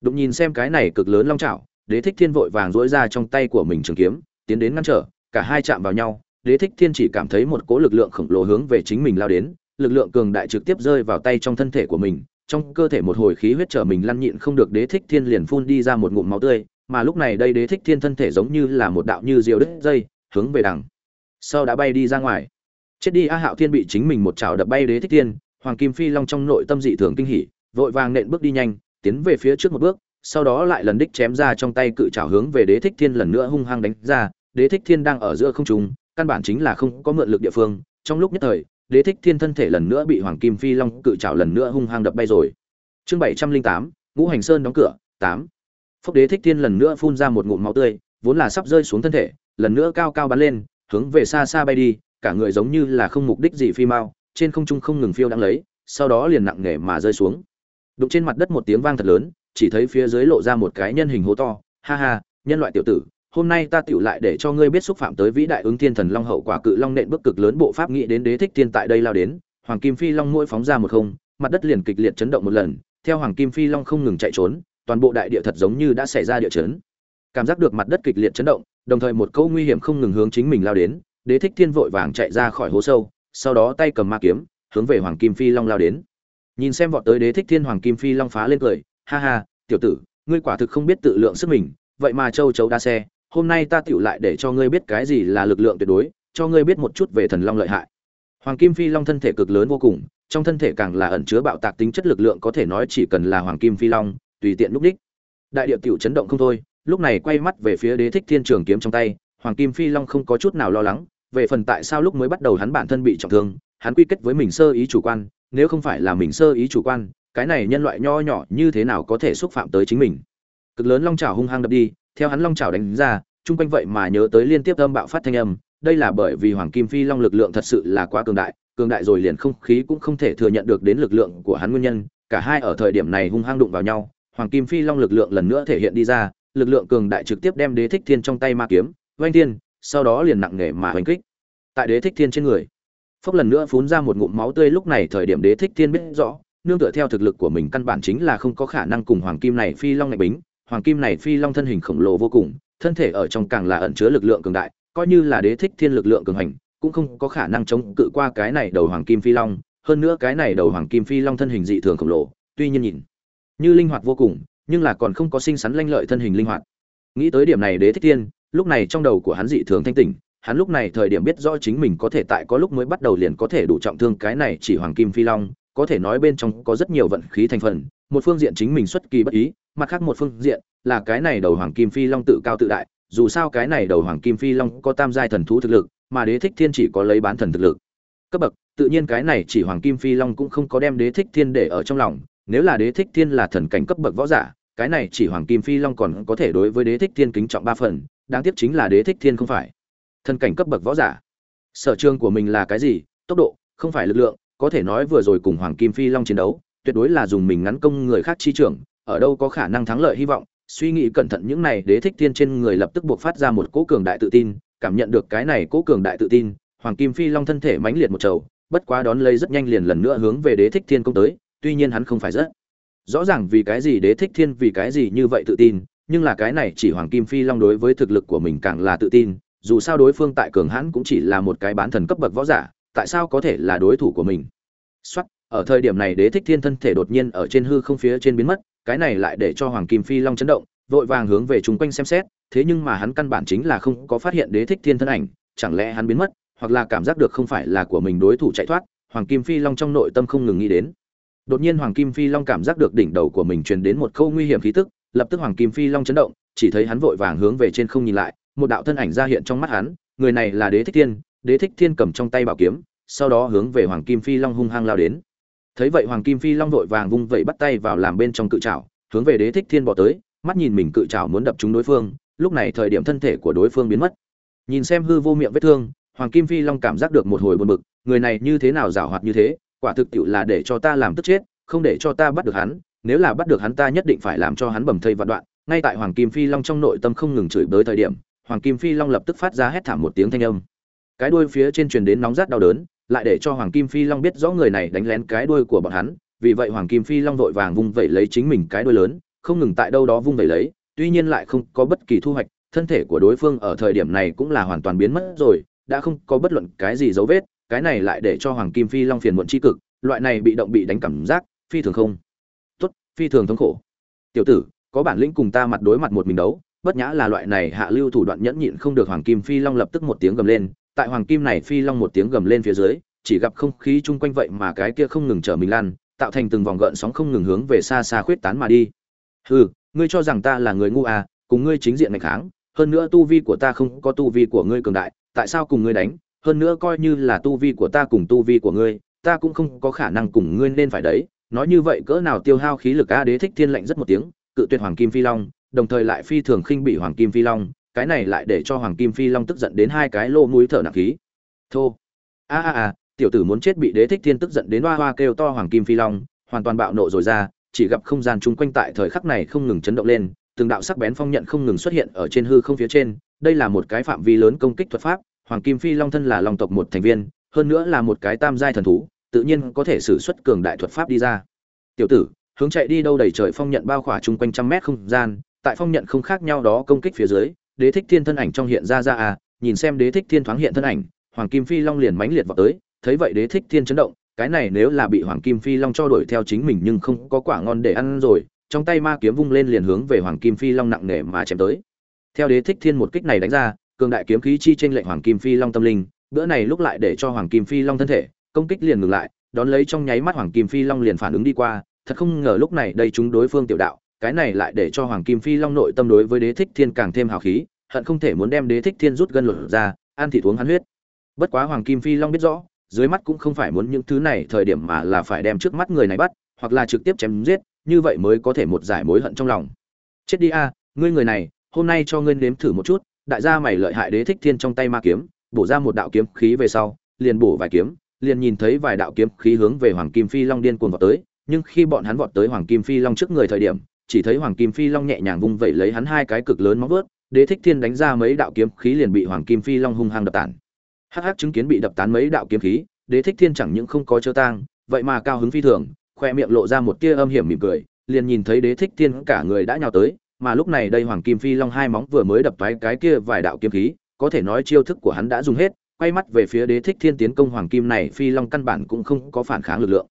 Đụng nhìn xem cái này cực lớn long trảo, đế thích thiên vội vàng dỗi ra trong tay của mình trường kiếm, tiến đến ngăn trở, cả hai chạm vào nhau, đế thích thiên chỉ cảm thấy một cỗ lực lượng khổng lồ hướng về chính mình lao đến, lực lượng cường đại trực tiếp rơi vào tay trong thân thể của mình, trong cơ thể một hồi khí huyết trở mình lăn nhịn không được đế thích thiên liền phun đi ra một ngụm máu tươi, mà lúc này đây đế thích thiên thân thể giống như là một đạo như diều đứt dây, hướng về đằng sau đã bay đi ra ngoài. Chết đi a hạo thiên bị chính mình một chảo đập bay đế thích thiên hoàng kim phi long trong nội tâm dị thường kinh hỉ, vội vàng nện bước đi nhanh, tiến về phía trước một bước, sau đó lại lần đích chém ra trong tay cự chảo hướng về đế thích thiên lần nữa hung hăng đánh ra. Đế thích thiên đang ở giữa không trung, căn bản chính là không có mượn lực địa phương, trong lúc nhất thời, đế thích thiên thân thể lần nữa bị hoàng kim phi long cự trảo lần nữa hung hăng đập bay rồi. Chương bảy trăm linh tám, ngũ hành sơn đóng cửa, tám. Phúc đế thích thiên lần nữa phun ra một ngụm máu tươi, vốn là sắp rơi xuống thân thể, lần nữa cao cao bắn lên hướng về xa xa bay đi, cả người giống như là không mục đích gì phi mau, trên không trung không ngừng phiêu đang lấy, sau đó liền nặng nề mà rơi xuống. Đụng trên mặt đất một tiếng vang thật lớn, chỉ thấy phía dưới lộ ra một cái nhân hình hố to. Ha ha, nhân loại tiểu tử, hôm nay ta tiểu lại để cho ngươi biết xúc phạm tới vĩ đại ứng thiên thần long hậu quả cự long nện bước cực lớn bộ pháp nghĩ đến đế thích thiên tại đây lao đến. Hoàng kim phi long mỗi phóng ra một không, mặt đất liền kịch liệt chấn động một lần. Theo hoàng kim phi long không ngừng chạy trốn, toàn bộ đại địa thật giống như đã xảy ra địa chấn. Cảm giác được mặt đất kịch liệt chấn động đồng thời một câu nguy hiểm không ngừng hướng chính mình lao đến, đế thích thiên vội vàng chạy ra khỏi hố sâu, sau đó tay cầm ma kiếm, hướng về hoàng kim phi long lao đến. Nhìn xem vọt tới đế thích thiên hoàng kim phi long phá lên cười, ha ha, tiểu tử, ngươi quả thực không biết tự lượng sức mình, vậy mà châu chấu đa xe, hôm nay ta tựu lại để cho ngươi biết cái gì là lực lượng tuyệt đối, cho ngươi biết một chút về thần long lợi hại. Hoàng kim phi long thân thể cực lớn vô cùng, trong thân thể càng là ẩn chứa bạo tạc tính chất lực lượng có thể nói chỉ cần là hoàng kim phi long, tùy tiện lúc đích. Đại địa tiểu chấn động không thôi lúc này quay mắt về phía đế thích thiên trường kiếm trong tay, hoàng kim phi long không có chút nào lo lắng, về phần tại sao lúc mới bắt đầu hắn bản thân bị trọng thương, hắn quy kết với mình sơ ý chủ quan, nếu không phải là mình sơ ý chủ quan, cái này nhân loại nho nhỏ như thế nào có thể xúc phạm tới chính mình? Cực lớn long trào hung hăng đập đi, theo hắn long trào đánh ra, chung quanh vậy mà nhớ tới liên tiếp âm bạo phát thanh âm, đây là bởi vì hoàng kim phi long lực lượng thật sự là quá cường đại cường đại rồi liền không khí cũng không thể thừa nhận được đến lực lượng của hắn nguyên nhân, cả hai ở thời điểm này hung hăng đụng vào nhau, hoàng kim phi long lực lượng lần nữa thể hiện đi ra lực lượng cường đại trực tiếp đem đế thích thiên trong tay ma kiếm, oanh thiên, sau đó liền nặng nề mà oanh kích. Tại đế thích thiên trên người, phốc lần nữa phun ra một ngụm máu tươi lúc này thời điểm đế thích thiên biết rõ, nương tựa theo thực lực của mình căn bản chính là không có khả năng cùng hoàng kim này phi long này bính, hoàng kim này phi long thân hình khổng lồ vô cùng, thân thể ở trong càng là ẩn chứa lực lượng cường đại, coi như là đế thích thiên lực lượng cường hành, cũng không có khả năng chống cự qua cái này đầu hoàng kim phi long, hơn nữa cái này đầu hoàng kim phi long thân hình dị thường khổng lồ, tuy nhiên nhìn, như linh hoạt vô cùng nhưng là còn không có sinh sắn lanh lợi thân hình linh hoạt. Nghĩ tới điểm này đế thích thiên, lúc này trong đầu của hắn dị thường thanh tỉnh, hắn lúc này thời điểm biết rõ chính mình có thể tại có lúc mới bắt đầu liền có thể đủ trọng thương cái này chỉ hoàng kim phi long, có thể nói bên trong có rất nhiều vận khí thành phần, một phương diện chính mình xuất kỳ bất ý, mặt khác một phương diện là cái này đầu hoàng kim phi long tự cao tự đại, dù sao cái này đầu hoàng kim phi long có tam giai thần thú thực lực, mà đế thích thiên chỉ có lấy bán thần thực lực. Cấp bậc, tự nhiên cái này chỉ hoàng kim phi long cũng không có đem đế thích thiên để ở trong lòng, nếu là đế thích thiên là thần cảnh cấp bậc võ giả cái này chỉ hoàng kim phi long còn có thể đối với đế thích thiên kính trọng ba phần, đáng tiếc chính là đế thích thiên không phải. Thân cảnh cấp bậc võ giả. Sở trường của mình là cái gì? Tốc độ, không phải lực lượng, có thể nói vừa rồi cùng hoàng kim phi long chiến đấu, tuyệt đối là dùng mình ngắn công người khác chi trưởng, ở đâu có khả năng thắng lợi hy vọng. Suy nghĩ cẩn thận những này, đế thích thiên trên người lập tức buộc phát ra một cỗ cường đại tự tin, cảm nhận được cái này cỗ cường đại tự tin, hoàng kim phi long thân thể mãnh liệt một trầu, bất quá đón lấy rất nhanh liền lần nữa hướng về đế thích thiên công tới, tuy nhiên hắn không phải rất rõ ràng vì cái gì đế thích thiên, vì cái gì như vậy tự tin, nhưng là cái này chỉ hoàng kim phi long đối với thực lực của mình càng là tự tin, dù sao đối phương tại cường hãn cũng chỉ là một cái bán thần cấp bậc võ giả, tại sao có thể là đối thủ của mình? Xuất ở thời điểm này đế thích thiên thân thể đột nhiên ở trên hư không phía trên biến mất, cái này lại để cho hoàng kim phi long chấn động, vội vàng hướng về chung quanh xem xét, thế nhưng mà hắn căn bản chính là không có phát hiện đế thích thiên thân ảnh, chẳng lẽ hắn biến mất, hoặc là cảm giác được không phải là của mình đối thủ chạy thoát, hoàng kim phi long trong nội tâm không ngừng nghĩ đến đột nhiên hoàng kim phi long cảm giác được đỉnh đầu của mình truyền đến một câu nguy hiểm khí tức, lập tức hoàng kim phi long chấn động, chỉ thấy hắn vội vàng hướng về trên không nhìn lại, một đạo thân ảnh ra hiện trong mắt hắn, người này là đế thích thiên, đế thích thiên cầm trong tay bảo kiếm, sau đó hướng về hoàng kim phi long hung hăng lao đến. Thấy vậy hoàng kim phi long vội vàng vung vẩy bắt tay vào làm bên trong cự trảo, hướng về đế thích thiên bỏ tới, mắt nhìn mình cự trảo muốn đập trúng đối phương, lúc này thời điểm thân thể của đối phương biến mất. Nhìn xem hư vô miệng vết thương, hoàng kim phi long cảm giác được một hồi buồn bực, người này như thế nào giảo hoạt như thế quả thực tiệu là để cho ta làm tức chết, không để cho ta bắt được hắn, nếu là bắt được hắn ta nhất định phải làm cho hắn bầm thây vạn đoạn. Ngay tại hoàng kim phi long trong nội tâm không ngừng chửi bới thời điểm, hoàng kim phi long lập tức phát ra hét thảm một tiếng thanh âm. Cái đuôi phía trên truyền đến nóng rát đau đớn, lại để cho hoàng kim phi long biết rõ người này đánh lén cái đuôi của bọn hắn, vì vậy hoàng kim phi long vội vàng vung vẩy lấy chính mình cái đuôi lớn, không ngừng tại đâu đó vung vẩy lấy, tuy nhiên lại không có bất kỳ thu hoạch, thân thể của đối phương ở thời điểm này cũng là hoàn toàn biến mất rồi, đã không có bất luận cái gì dấu vết cái này lại để cho hoàng kim phi long phiền muộn tri cực, loại này bị động bị đánh cảm giác, phi thường không. Tốt, phi thường thống khổ. Tiểu tử, có bản lĩnh cùng ta mặt đối mặt một mình đấu, bất nhã là loại này hạ lưu thủ đoạn nhẫn nhịn không được hoàng kim phi long lập tức một tiếng gầm lên, tại hoàng kim này phi long một tiếng gầm lên phía dưới, chỉ gặp không khí chung quanh vậy mà cái kia không ngừng trở mình lan, tạo thành từng vòng gợn sóng không ngừng hướng về xa xa khuyết tán mà đi. Hừ, ngươi cho rằng ta là người ngu à cùng ngươi chính diện này kháng, hơn nữa tu vi của ta không có tu vi của ngươi cường đại, tại sao cùng ngươi đánh? Hơn nữa coi như là tu vi của ta cùng tu vi của ngươi, ta cũng không có khả năng cùng ngươi nên phải đấy. Nói như vậy cỡ nào tiêu hao khí lực a đế thích thiên lệnh rất một tiếng, cự tuyệt hoàng kim phi long, đồng thời lại phi thường khinh bị hoàng kim phi long, cái này lại để cho hoàng kim phi long tức giận đến hai cái lô mũi thở nặng khí. Thô. A a a, tiểu tử muốn chết bị đế thích thiên tức giận đến hoa hoa kêu to hoàng kim phi long, hoàn toàn bạo nộ rồi ra, chỉ gặp không gian chung quanh tại thời khắc này không ngừng chấn động lên, từng đạo sắc bén phong nhận không ngừng xuất hiện ở trên hư không phía trên, đây là một cái phạm vi lớn công kích thuật pháp hoàng kim phi long thân là long tộc một thành viên, hơn nữa là một cái tam giai thần thú, tự nhiên có thể sử xuất cường đại thuật pháp đi ra. Tiểu tử, hướng chạy đi đâu đầy trời phong nhận bao khỏa chung quanh trăm mét không gian, tại phong nhận không khác nhau đó công kích phía dưới, đế thích thiên thân ảnh trong hiện ra ra à nhìn xem đế thích thiên thoáng hiện thân ảnh, hoàng kim phi long liền mãnh liệt vào tới, thấy vậy đế thích thiên chấn động, cái này nếu là bị hoàng kim phi long cho đuổi theo chính mình nhưng không có quả ngon để ăn rồi, trong tay ma kiếm vung lên liền hướng về hoàng kim phi long nặng nề mà chém tới. Theo đế thích thiên một kích này đánh ra cường đại kiếm khí chi trên lệnh hoàng kim phi long tâm linh, bữa này lúc lại để cho hoàng kim phi long thân thể, công kích liền ngừng lại, đón lấy trong nháy mắt hoàng kim phi long liền phản ứng đi qua, thật không ngờ lúc này đây chúng đối phương tiểu đạo, cái này lại để cho hoàng kim phi long nội tâm đối với đế thích thiên càng thêm hào khí, hận không thể muốn đem đế thích thiên rút gân lột ra ăn thịt uống hắn huyết. Bất quá hoàng kim phi long biết rõ, dưới mắt cũng không phải muốn những thứ này thời điểm mà là phải đem trước mắt người này bắt, hoặc là trực tiếp chém giết, như vậy mới có thể một giải mối hận trong lòng. Chết đi a, ngươi người này, hôm nay cho ngươi nếm thử một chút đại gia mày lợi hại đế thích thiên trong tay ma kiếm, bổ ra một đạo kiếm khí về sau, liền bổ vài kiếm, liền nhìn thấy vài đạo kiếm khí hướng về hoàng kim phi long điên cuồng vọt tới, nhưng khi bọn hắn vọt tới hoàng kim phi long trước người thời điểm, chỉ thấy hoàng kim phi long nhẹ nhàng vung vẩy lấy hắn hai cái cực lớn móng vớt đế thích thiên đánh ra mấy đạo kiếm khí liền bị hoàng kim phi long hung hăng đập tản. hắc hắc chứng kiến bị đập tán mấy đạo kiếm khí, đế thích thiên chẳng những không có chơ tang, vậy mà cao hứng phi thường, khoe miệng lộ ra một tia âm hiểm mỉm cười, liền nhìn thấy đế thích thiên cả người đã nhào tới mà lúc này đây hoàng kim phi long hai móng vừa mới đập toái cái kia vài đạo kiếm khí, có thể nói chiêu thức của hắn đã dùng hết, quay mắt về phía đế thích thiên tiến công hoàng kim này, phi long căn bản cũng không có phản kháng lực lượng.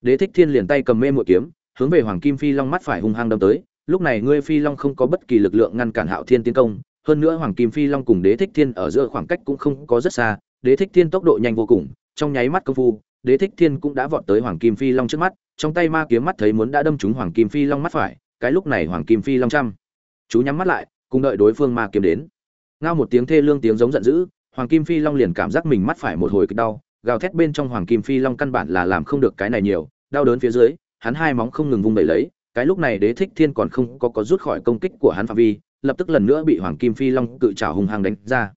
Đế thích thiên liền tay cầm mê mũi kiếm, hướng về hoàng kim phi long mắt phải hung hăng đâm tới, lúc này ngươi phi long không có bất kỳ lực lượng ngăn cản hạo thiên tiến công, hơn nữa hoàng kim phi long cùng đế thích thiên ở giữa khoảng cách cũng không có rất xa, đế thích thiên tốc độ nhanh vô cùng, trong nháy mắt công phu, đế thích thiên cũng đã vọt tới hoàng kim phi long trước mắt, trong tay ma kiếm mắt thấy muốn đã đâm trúng hoàng kim phi long mắt phải cái lúc này hoàng kim phi long chăm. Chú nhắm mắt lại, cùng đợi đối phương ma kiếm đến. Ngao một tiếng thê lương tiếng giống giận dữ, hoàng kim phi long liền cảm giác mình mắt phải một hồi kịch đau, gào thét bên trong hoàng kim phi long căn bản là làm không được cái này nhiều, đau đớn phía dưới, hắn hai móng không ngừng vung đẩy lấy, cái lúc này đế thích thiên còn không có có rút khỏi công kích của hắn phạm vi, lập tức lần nữa bị hoàng kim phi long cự trào hùng hăng đánh ra.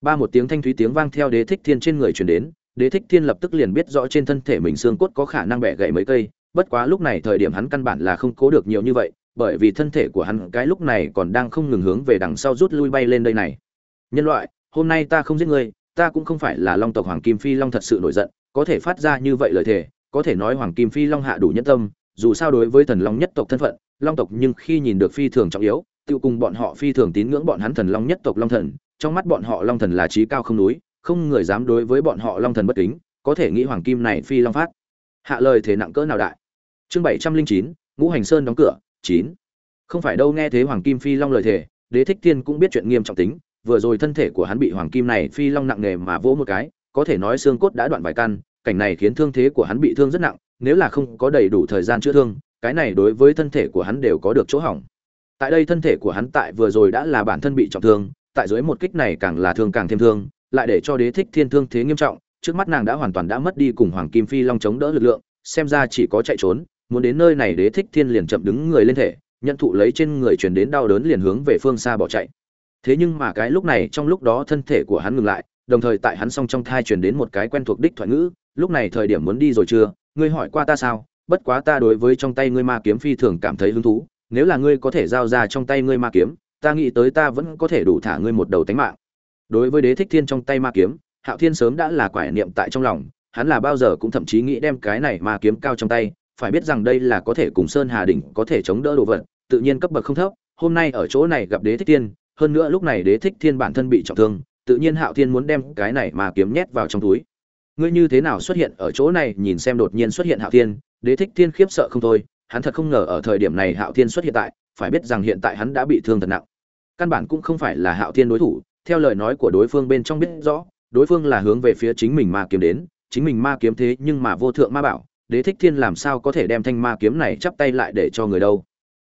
Ba một tiếng thanh thúy tiếng vang theo đế thích thiên trên người truyền đến, đế thích thiên lập tức liền biết rõ trên thân thể mình xương cốt có khả năng bẻ gãy mấy cây, bất quá lúc này thời điểm hắn căn bản là không cố được nhiều như vậy bởi vì thân thể của hắn cái lúc này còn đang không ngừng hướng về đằng sau rút lui bay lên đây này. Nhân loại, hôm nay ta không giết ngươi, ta cũng không phải là long tộc hoàng kim phi long thật sự nổi giận, có thể phát ra như vậy lời thề, có thể nói hoàng kim phi long hạ đủ nhân tâm, dù sao đối với thần long nhất tộc thân phận, long tộc nhưng khi nhìn được phi thường trọng yếu, tiêu cùng bọn họ phi thường tín ngưỡng bọn hắn thần long nhất tộc long thần, trong mắt bọn họ long thần là trí cao không núi, không người dám đối với bọn họ long thần bất kính, có thể nghĩ hoàng kim này phi long phát. Hạ lời thể nặng cỡ nào đại. Chương bảy trăm linh chín, ngũ hành sơn đóng cửa chín. Không phải đâu, nghe thế hoàng kim phi long lời thề, đế thích thiên cũng biết chuyện nghiêm trọng tính, vừa rồi thân thể của hắn bị hoàng kim này phi long nặng nề mà vỗ một cái, có thể nói xương cốt đã đoạn vài căn, cảnh này khiến thương thế của hắn bị thương rất nặng, nếu là không có đầy đủ thời gian chữa thương, cái này đối với thân thể của hắn đều có được chỗ hỏng. Tại đây thân thể của hắn tại vừa rồi đã là bản thân bị trọng thương, tại dưới một kích này càng là thương càng thêm thương, lại để cho đế thích thiên thương thế nghiêm trọng, trước mắt nàng đã hoàn toàn đã mất đi cùng hoàng kim phi long chống đỡ lực lượng, xem ra chỉ có chạy trốn muốn đến nơi này đế thích thiên liền chậm đứng người lên thể, nhận thụ lấy trên người truyền đến đau đớn liền hướng về phương xa bỏ chạy. Thế nhưng mà cái lúc này, trong lúc đó thân thể của hắn ngừng lại, đồng thời tại hắn song trong thai truyền đến một cái quen thuộc đích thoại ngữ, lúc này thời điểm muốn đi rồi chưa? Ngươi hỏi qua ta sao? Bất quá ta đối với trong tay ngươi ma kiếm phi thường cảm thấy hứng thú, nếu là ngươi có thể giao ra trong tay ngươi ma kiếm, ta nghĩ tới ta vẫn có thể đủ thả ngươi một đầu tánh mạng. Đối với đế thích thiên trong tay ma kiếm, hạo thiên sớm đã là quải niệm tại trong lòng, hắn là bao giờ cũng thậm chí nghĩ đem cái này ma kiếm cao trong tay phải biết rằng đây là có thể cùng sơn hà đỉnh có thể chống đỡ đồ vật, tự nhiên cấp bậc không thấp, hôm nay ở chỗ này gặp đế thích thiên, hơn nữa lúc này đế thích thiên bản thân bị trọng thương, tự nhiên hạo thiên muốn đem cái này mà kiếm nhét vào trong túi. Ngươi như thế nào xuất hiện ở chỗ này, nhìn xem đột nhiên xuất hiện hạo thiên, đế thích thiên khiếp sợ không thôi, hắn thật không ngờ ở thời điểm này hạo thiên xuất hiện tại, phải biết rằng hiện tại hắn đã bị thương thật nặng. Căn bản cũng không phải là hạo thiên đối thủ, theo lời nói của đối phương bên trong biết rõ, đối phương là hướng về phía chính mình ma kiếm đến, chính mình ma kiếm thế nhưng mà vô thượng ma bảo đế thích thiên làm sao có thể đem thanh ma kiếm này chắp tay lại để cho người đâu?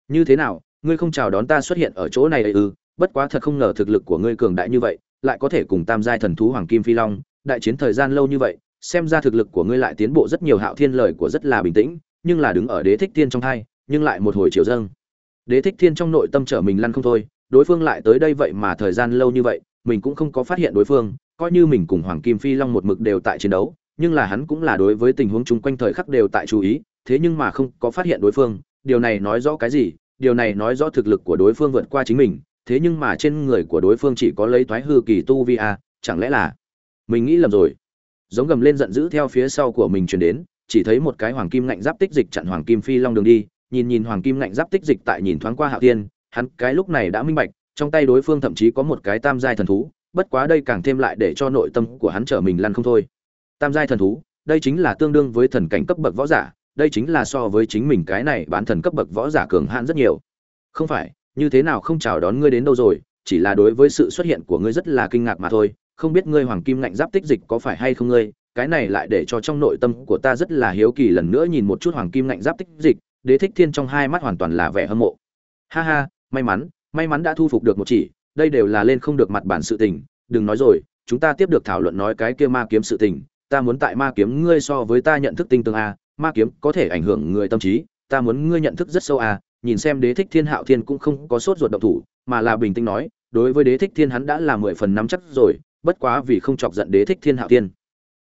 Như thế nào, ngươi không chào đón ta xuất hiện ở chỗ này ư? Bất quá thật không ngờ thực lực của ngươi cường đại như vậy, lại có thể cùng tam giai thần thú hoàng kim phi long, đại chiến thời gian lâu như vậy, xem ra thực lực của ngươi lại tiến bộ rất nhiều, hạo thiên lời của rất là bình tĩnh, nhưng là đứng ở đế thích thiên trong thai nhưng lại một hồi chiều dâng. Đế thích thiên trong nội tâm trở mình lăn không thôi, đối phương lại tới đây vậy mà thời gian lâu như vậy, mình cũng không có phát hiện đối phương, coi như mình cùng hoàng kim phi long một mực đều tại chiến đấu nhưng là hắn cũng là đối với tình huống chung quanh thời khắc đều tại chú ý, thế nhưng mà không có phát hiện đối phương, điều này nói rõ cái gì? Điều này nói rõ thực lực của đối phương vượt qua chính mình, thế nhưng mà trên người của đối phương chỉ có lấy thoái hư kỳ tu vi a chẳng lẽ là mình nghĩ lầm rồi? Giống gầm lên giận dữ theo phía sau của mình truyền đến, chỉ thấy một cái hoàng kim ngạnh giáp tích dịch chặn hoàng kim phi long đường đi, nhìn nhìn hoàng kim ngạnh giáp tích dịch tại nhìn thoáng qua hạo thiên, hắn cái lúc này đã minh bạch, trong tay đối phương thậm chí có một cái tam giai thần thú, bất quá đây càng thêm lại để cho nội tâm của hắn trở mình lăn không thôi tam giai thần thú, đây chính là tương đương với thần cảnh cấp bậc võ giả, đây chính là so với chính mình cái này bán thần cấp bậc võ giả cường hãn rất nhiều. Không phải, như thế nào không chào đón ngươi đến đâu rồi, chỉ là đối với sự xuất hiện của ngươi rất là kinh ngạc mà thôi, không biết ngươi hoàng kim ngạnh giáp tích dịch có phải hay không ngươi, cái này lại để cho trong nội tâm của ta rất là hiếu kỳ lần nữa nhìn một chút hoàng kim ngạnh giáp tích dịch, đế thích thiên trong hai mắt hoàn toàn là vẻ hâm mộ. Ha ha, may mắn may mắn đã thu phục được một chỉ, đây đều là lên không được mặt bản sự tình, đừng nói rồi, chúng ta tiếp được thảo luận nói cái kia ma kiếm sự tình ta muốn tại ma kiếm ngươi so với ta nhận thức tinh tường a, ma kiếm có thể ảnh hưởng người tâm trí, ta muốn ngươi nhận thức rất sâu a, nhìn xem đế thích thiên hạo thiên cũng không có sốt ruột động thủ, mà là bình tĩnh nói, đối với đế thích thiên hắn đã là mười phần nắm chắc rồi, bất quá vì không chọc giận đế thích thiên hạo thiên.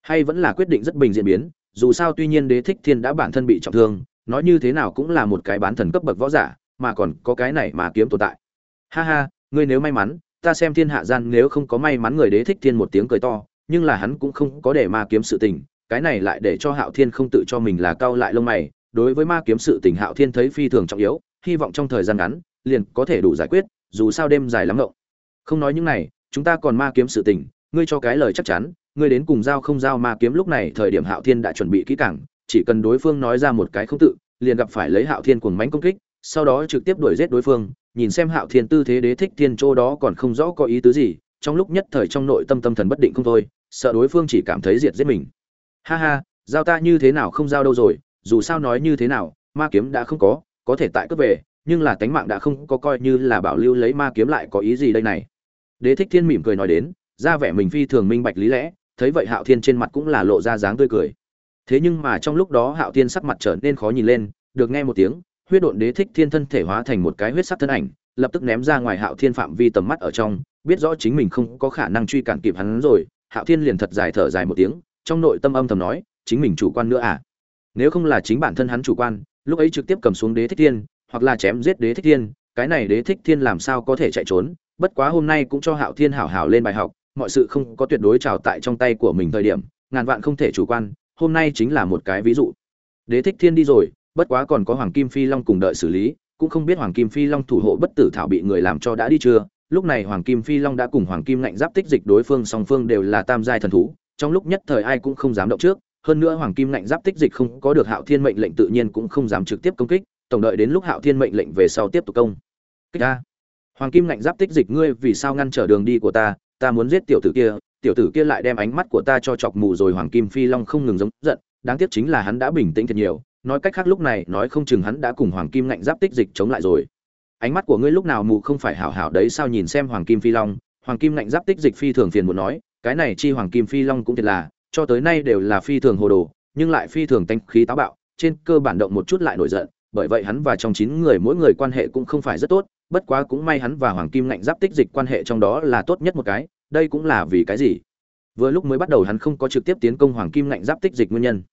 Hay vẫn là quyết định rất bình diễn biến, dù sao tuy nhiên đế thích thiên đã bản thân bị trọng thương, nói như thế nào cũng là một cái bán thần cấp bậc võ giả, mà còn có cái này mà kiếm tồn tại. Ha ha, ngươi nếu may mắn, ta xem thiên hạ gian nếu không có may mắn người đế thích thiên một tiếng cười to nhưng là hắn cũng không có để ma kiếm sự tình, cái này lại để cho hạo thiên không tự cho mình là cao lại lông mày, đối với ma kiếm sự tình hạo thiên thấy phi thường trọng yếu, hy vọng trong thời gian ngắn, liền có thể đủ giải quyết, dù sao đêm dài lắm ngộng. Không nói những này, chúng ta còn ma kiếm sự tình, ngươi cho cái lời chắc chắn, ngươi đến cùng giao không giao ma kiếm lúc này, thời điểm hạo thiên đã chuẩn bị kỹ càng, chỉ cần đối phương nói ra một cái không tự, liền gặp phải lấy hạo thiên cuồng mánh công kích, sau đó trực tiếp đuổi giết đối phương, nhìn xem hạo thiên tư thế đế thích thiên chỗ đó còn không rõ có ý tứ gì, trong lúc nhất thời trong nội tâm tâm thần bất định không thôi sợ đối phương chỉ cảm thấy diệt giết mình. Ha ha, giao ta như thế nào không giao đâu rồi, dù sao nói như thế nào, ma kiếm đã không có có thể tại cướp về, nhưng là tánh mạng đã không có coi như là bảo lưu lấy ma kiếm lại có ý gì đây này. Đế thích thiên mỉm cười nói đến, ra vẻ mình phi thường minh bạch lý lẽ, thấy vậy hạo thiên trên mặt cũng là lộ ra dáng tươi cười. Thế nhưng mà trong lúc đó hạo thiên sắc mặt trở nên khó nhìn lên, được nghe một tiếng, huyết độn đế thích thiên thân thể hóa thành một cái huyết sắc thân ảnh, lập tức ném ra ngoài hạo thiên phạm vi tầm mắt ở trong, biết rõ chính mình không có khả năng truy cản kịp hắn rồi hạo thiên liền thật dài thở dài một tiếng, trong nội tâm âm thầm nói, chính mình chủ quan nữa à? Nếu không là chính bản thân hắn chủ quan, lúc ấy trực tiếp cầm xuống đế thích thiên, hoặc là chém giết đế thích thiên, cái này đế thích thiên làm sao có thể chạy trốn? Bất quá hôm nay cũng cho hạo thiên hảo hảo lên bài học, mọi sự không có tuyệt đối trào tại trong tay của mình thời điểm, ngàn vạn không thể chủ quan, hôm nay chính là một cái ví dụ. Đế thích thiên đi rồi, bất quá còn có hoàng kim phi long cùng đợi xử lý, cũng không biết hoàng kim phi long thủ hộ bất tử thảo bị người làm cho đã đi chưa lúc này hoàng kim phi long đã cùng hoàng kim ngạnh giáp tích dịch đối phương, song phương đều là tam giai thần thú. Trong lúc nhất thời ai cũng không dám động trước. Hơn nữa hoàng kim ngạnh giáp tích dịch không có được hạo thiên mệnh lệnh tự nhiên cũng không dám trực tiếp công kích. Tổng đợi đến lúc hạo thiên mệnh lệnh về sau tiếp tục công. Kích ta hoàng kim ngạnh giáp tích dịch, ngươi vì sao ngăn trở đường đi của ta? Ta muốn giết tiểu tử kia. Tiểu tử kia lại đem ánh mắt của ta cho chọc mù rồi. Hoàng kim phi long không ngừng giống giận. Đáng tiếc chính là hắn đã bình tĩnh thật nhiều. Nói cách khác lúc này, nói không chừng hắn đã cùng hoàng kim ngạnh giáp tích dịch chống lại rồi ánh mắt của ngươi lúc nào mù không phải hảo hảo đấy sao nhìn xem hoàng kim phi long. Hoàng kim ngạnh giáp tích dịch phi thường phiền muốn nói, cái này chi hoàng kim phi long cũng thiệt là, cho tới nay đều là phi thường hồ đồ, nhưng lại phi thường tanh khí táo bạo, trên cơ bản động một chút lại nổi giận, bởi vậy hắn và trong chín người mỗi người quan hệ cũng không phải rất tốt, bất quá cũng may hắn và hoàng kim ngạnh giáp tích dịch quan hệ trong đó là tốt nhất một cái, đây cũng là vì cái gì? Vừa lúc mới bắt đầu hắn không có trực tiếp tiến công hoàng kim ngạnh giáp tích dịch nguyên nhân.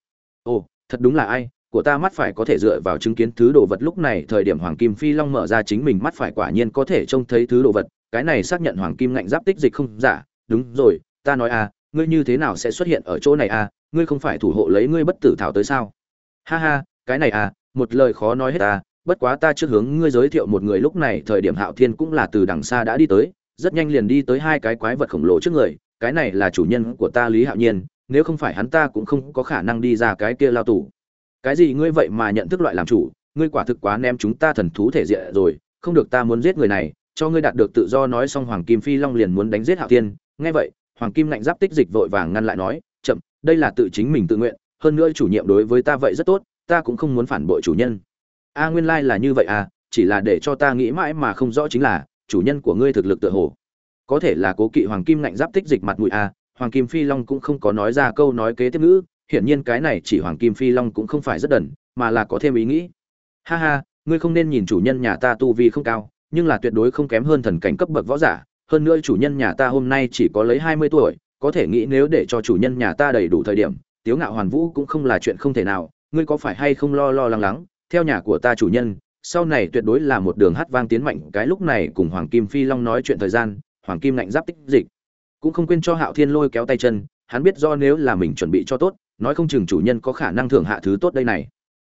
Ồ, thật đúng là ai? Của ta mắt phải có thể dựa vào chứng kiến thứ đồ vật lúc này, thời điểm hoàng kim phi long mở ra chính mình mắt phải quả nhiên có thể trông thấy thứ đồ vật, cái này xác nhận hoàng kim ngạnh giáp tích dịch không? Giả đúng rồi, ta nói à ngươi như thế nào sẽ xuất hiện ở chỗ này à ngươi không phải thủ hộ lấy ngươi bất tử thảo tới sao? Ha ha, cái này à một lời khó nói hết ta bất quá ta trước hướng ngươi giới thiệu một người lúc này, thời điểm hạo thiên cũng là từ đằng xa đã đi tới, rất nhanh liền đi tới hai cái quái vật khổng lồ trước người, cái này là chủ nhân của ta lý hạo nhiên, nếu không phải hắn ta cũng không có khả năng đi ra cái kia lao tù cái gì ngươi vậy mà nhận thức loại làm chủ? Ngươi quả thực quá ném chúng ta thần thú thể diện rồi, không được ta muốn giết người này, cho ngươi đạt được tự do nói xong hoàng kim phi long liền muốn đánh giết hạo thiên. Nghe vậy, hoàng kim lạnh giáp tích dịch vội vàng ngăn lại nói, chậm, đây là tự chính mình tự nguyện, hơn nữa chủ nhiệm đối với ta vậy rất tốt, ta cũng không muốn phản bội chủ nhân. A, nguyên lai là như vậy à chỉ là để cho ta nghĩ mãi mà không rõ chính là, chủ nhân của ngươi thực lực tựa hồ có thể là cố kỵ hoàng kim ngạnh giáp tích dịch mặt mũi à? hoàng kim phi long cũng không có nói ra câu nói kế tiếp ngữ hiển nhiên cái này chỉ hoàng kim phi long cũng không phải rất đần, mà là có thêm ý nghĩ. Ha ha, ngươi không nên nhìn chủ nhân nhà ta tu vi không cao, nhưng là tuyệt đối không kém hơn thần cảnh cấp bậc võ giả. Hơn nữa chủ nhân nhà ta hôm nay chỉ có lấy hai mươi tuổi, có thể nghĩ nếu để cho chủ nhân nhà ta đầy đủ thời điểm, tiếu ngạo hoàn vũ cũng không là chuyện không thể nào, ngươi có phải hay không lo lo lắng lắng, theo nhà của ta chủ nhân, sau này tuyệt đối là một đường hát vang tiến mạnh, cái lúc này cùng hoàng kim phi long nói chuyện thời gian, hoàng kim lạnh giáp tích dịch. Cũng không quên cho hạo thiên lôi kéo tay chân, hắn biết do nếu là mình chuẩn bị cho tốt nói không chừng chủ nhân có khả năng thưởng hạ thứ tốt đây này.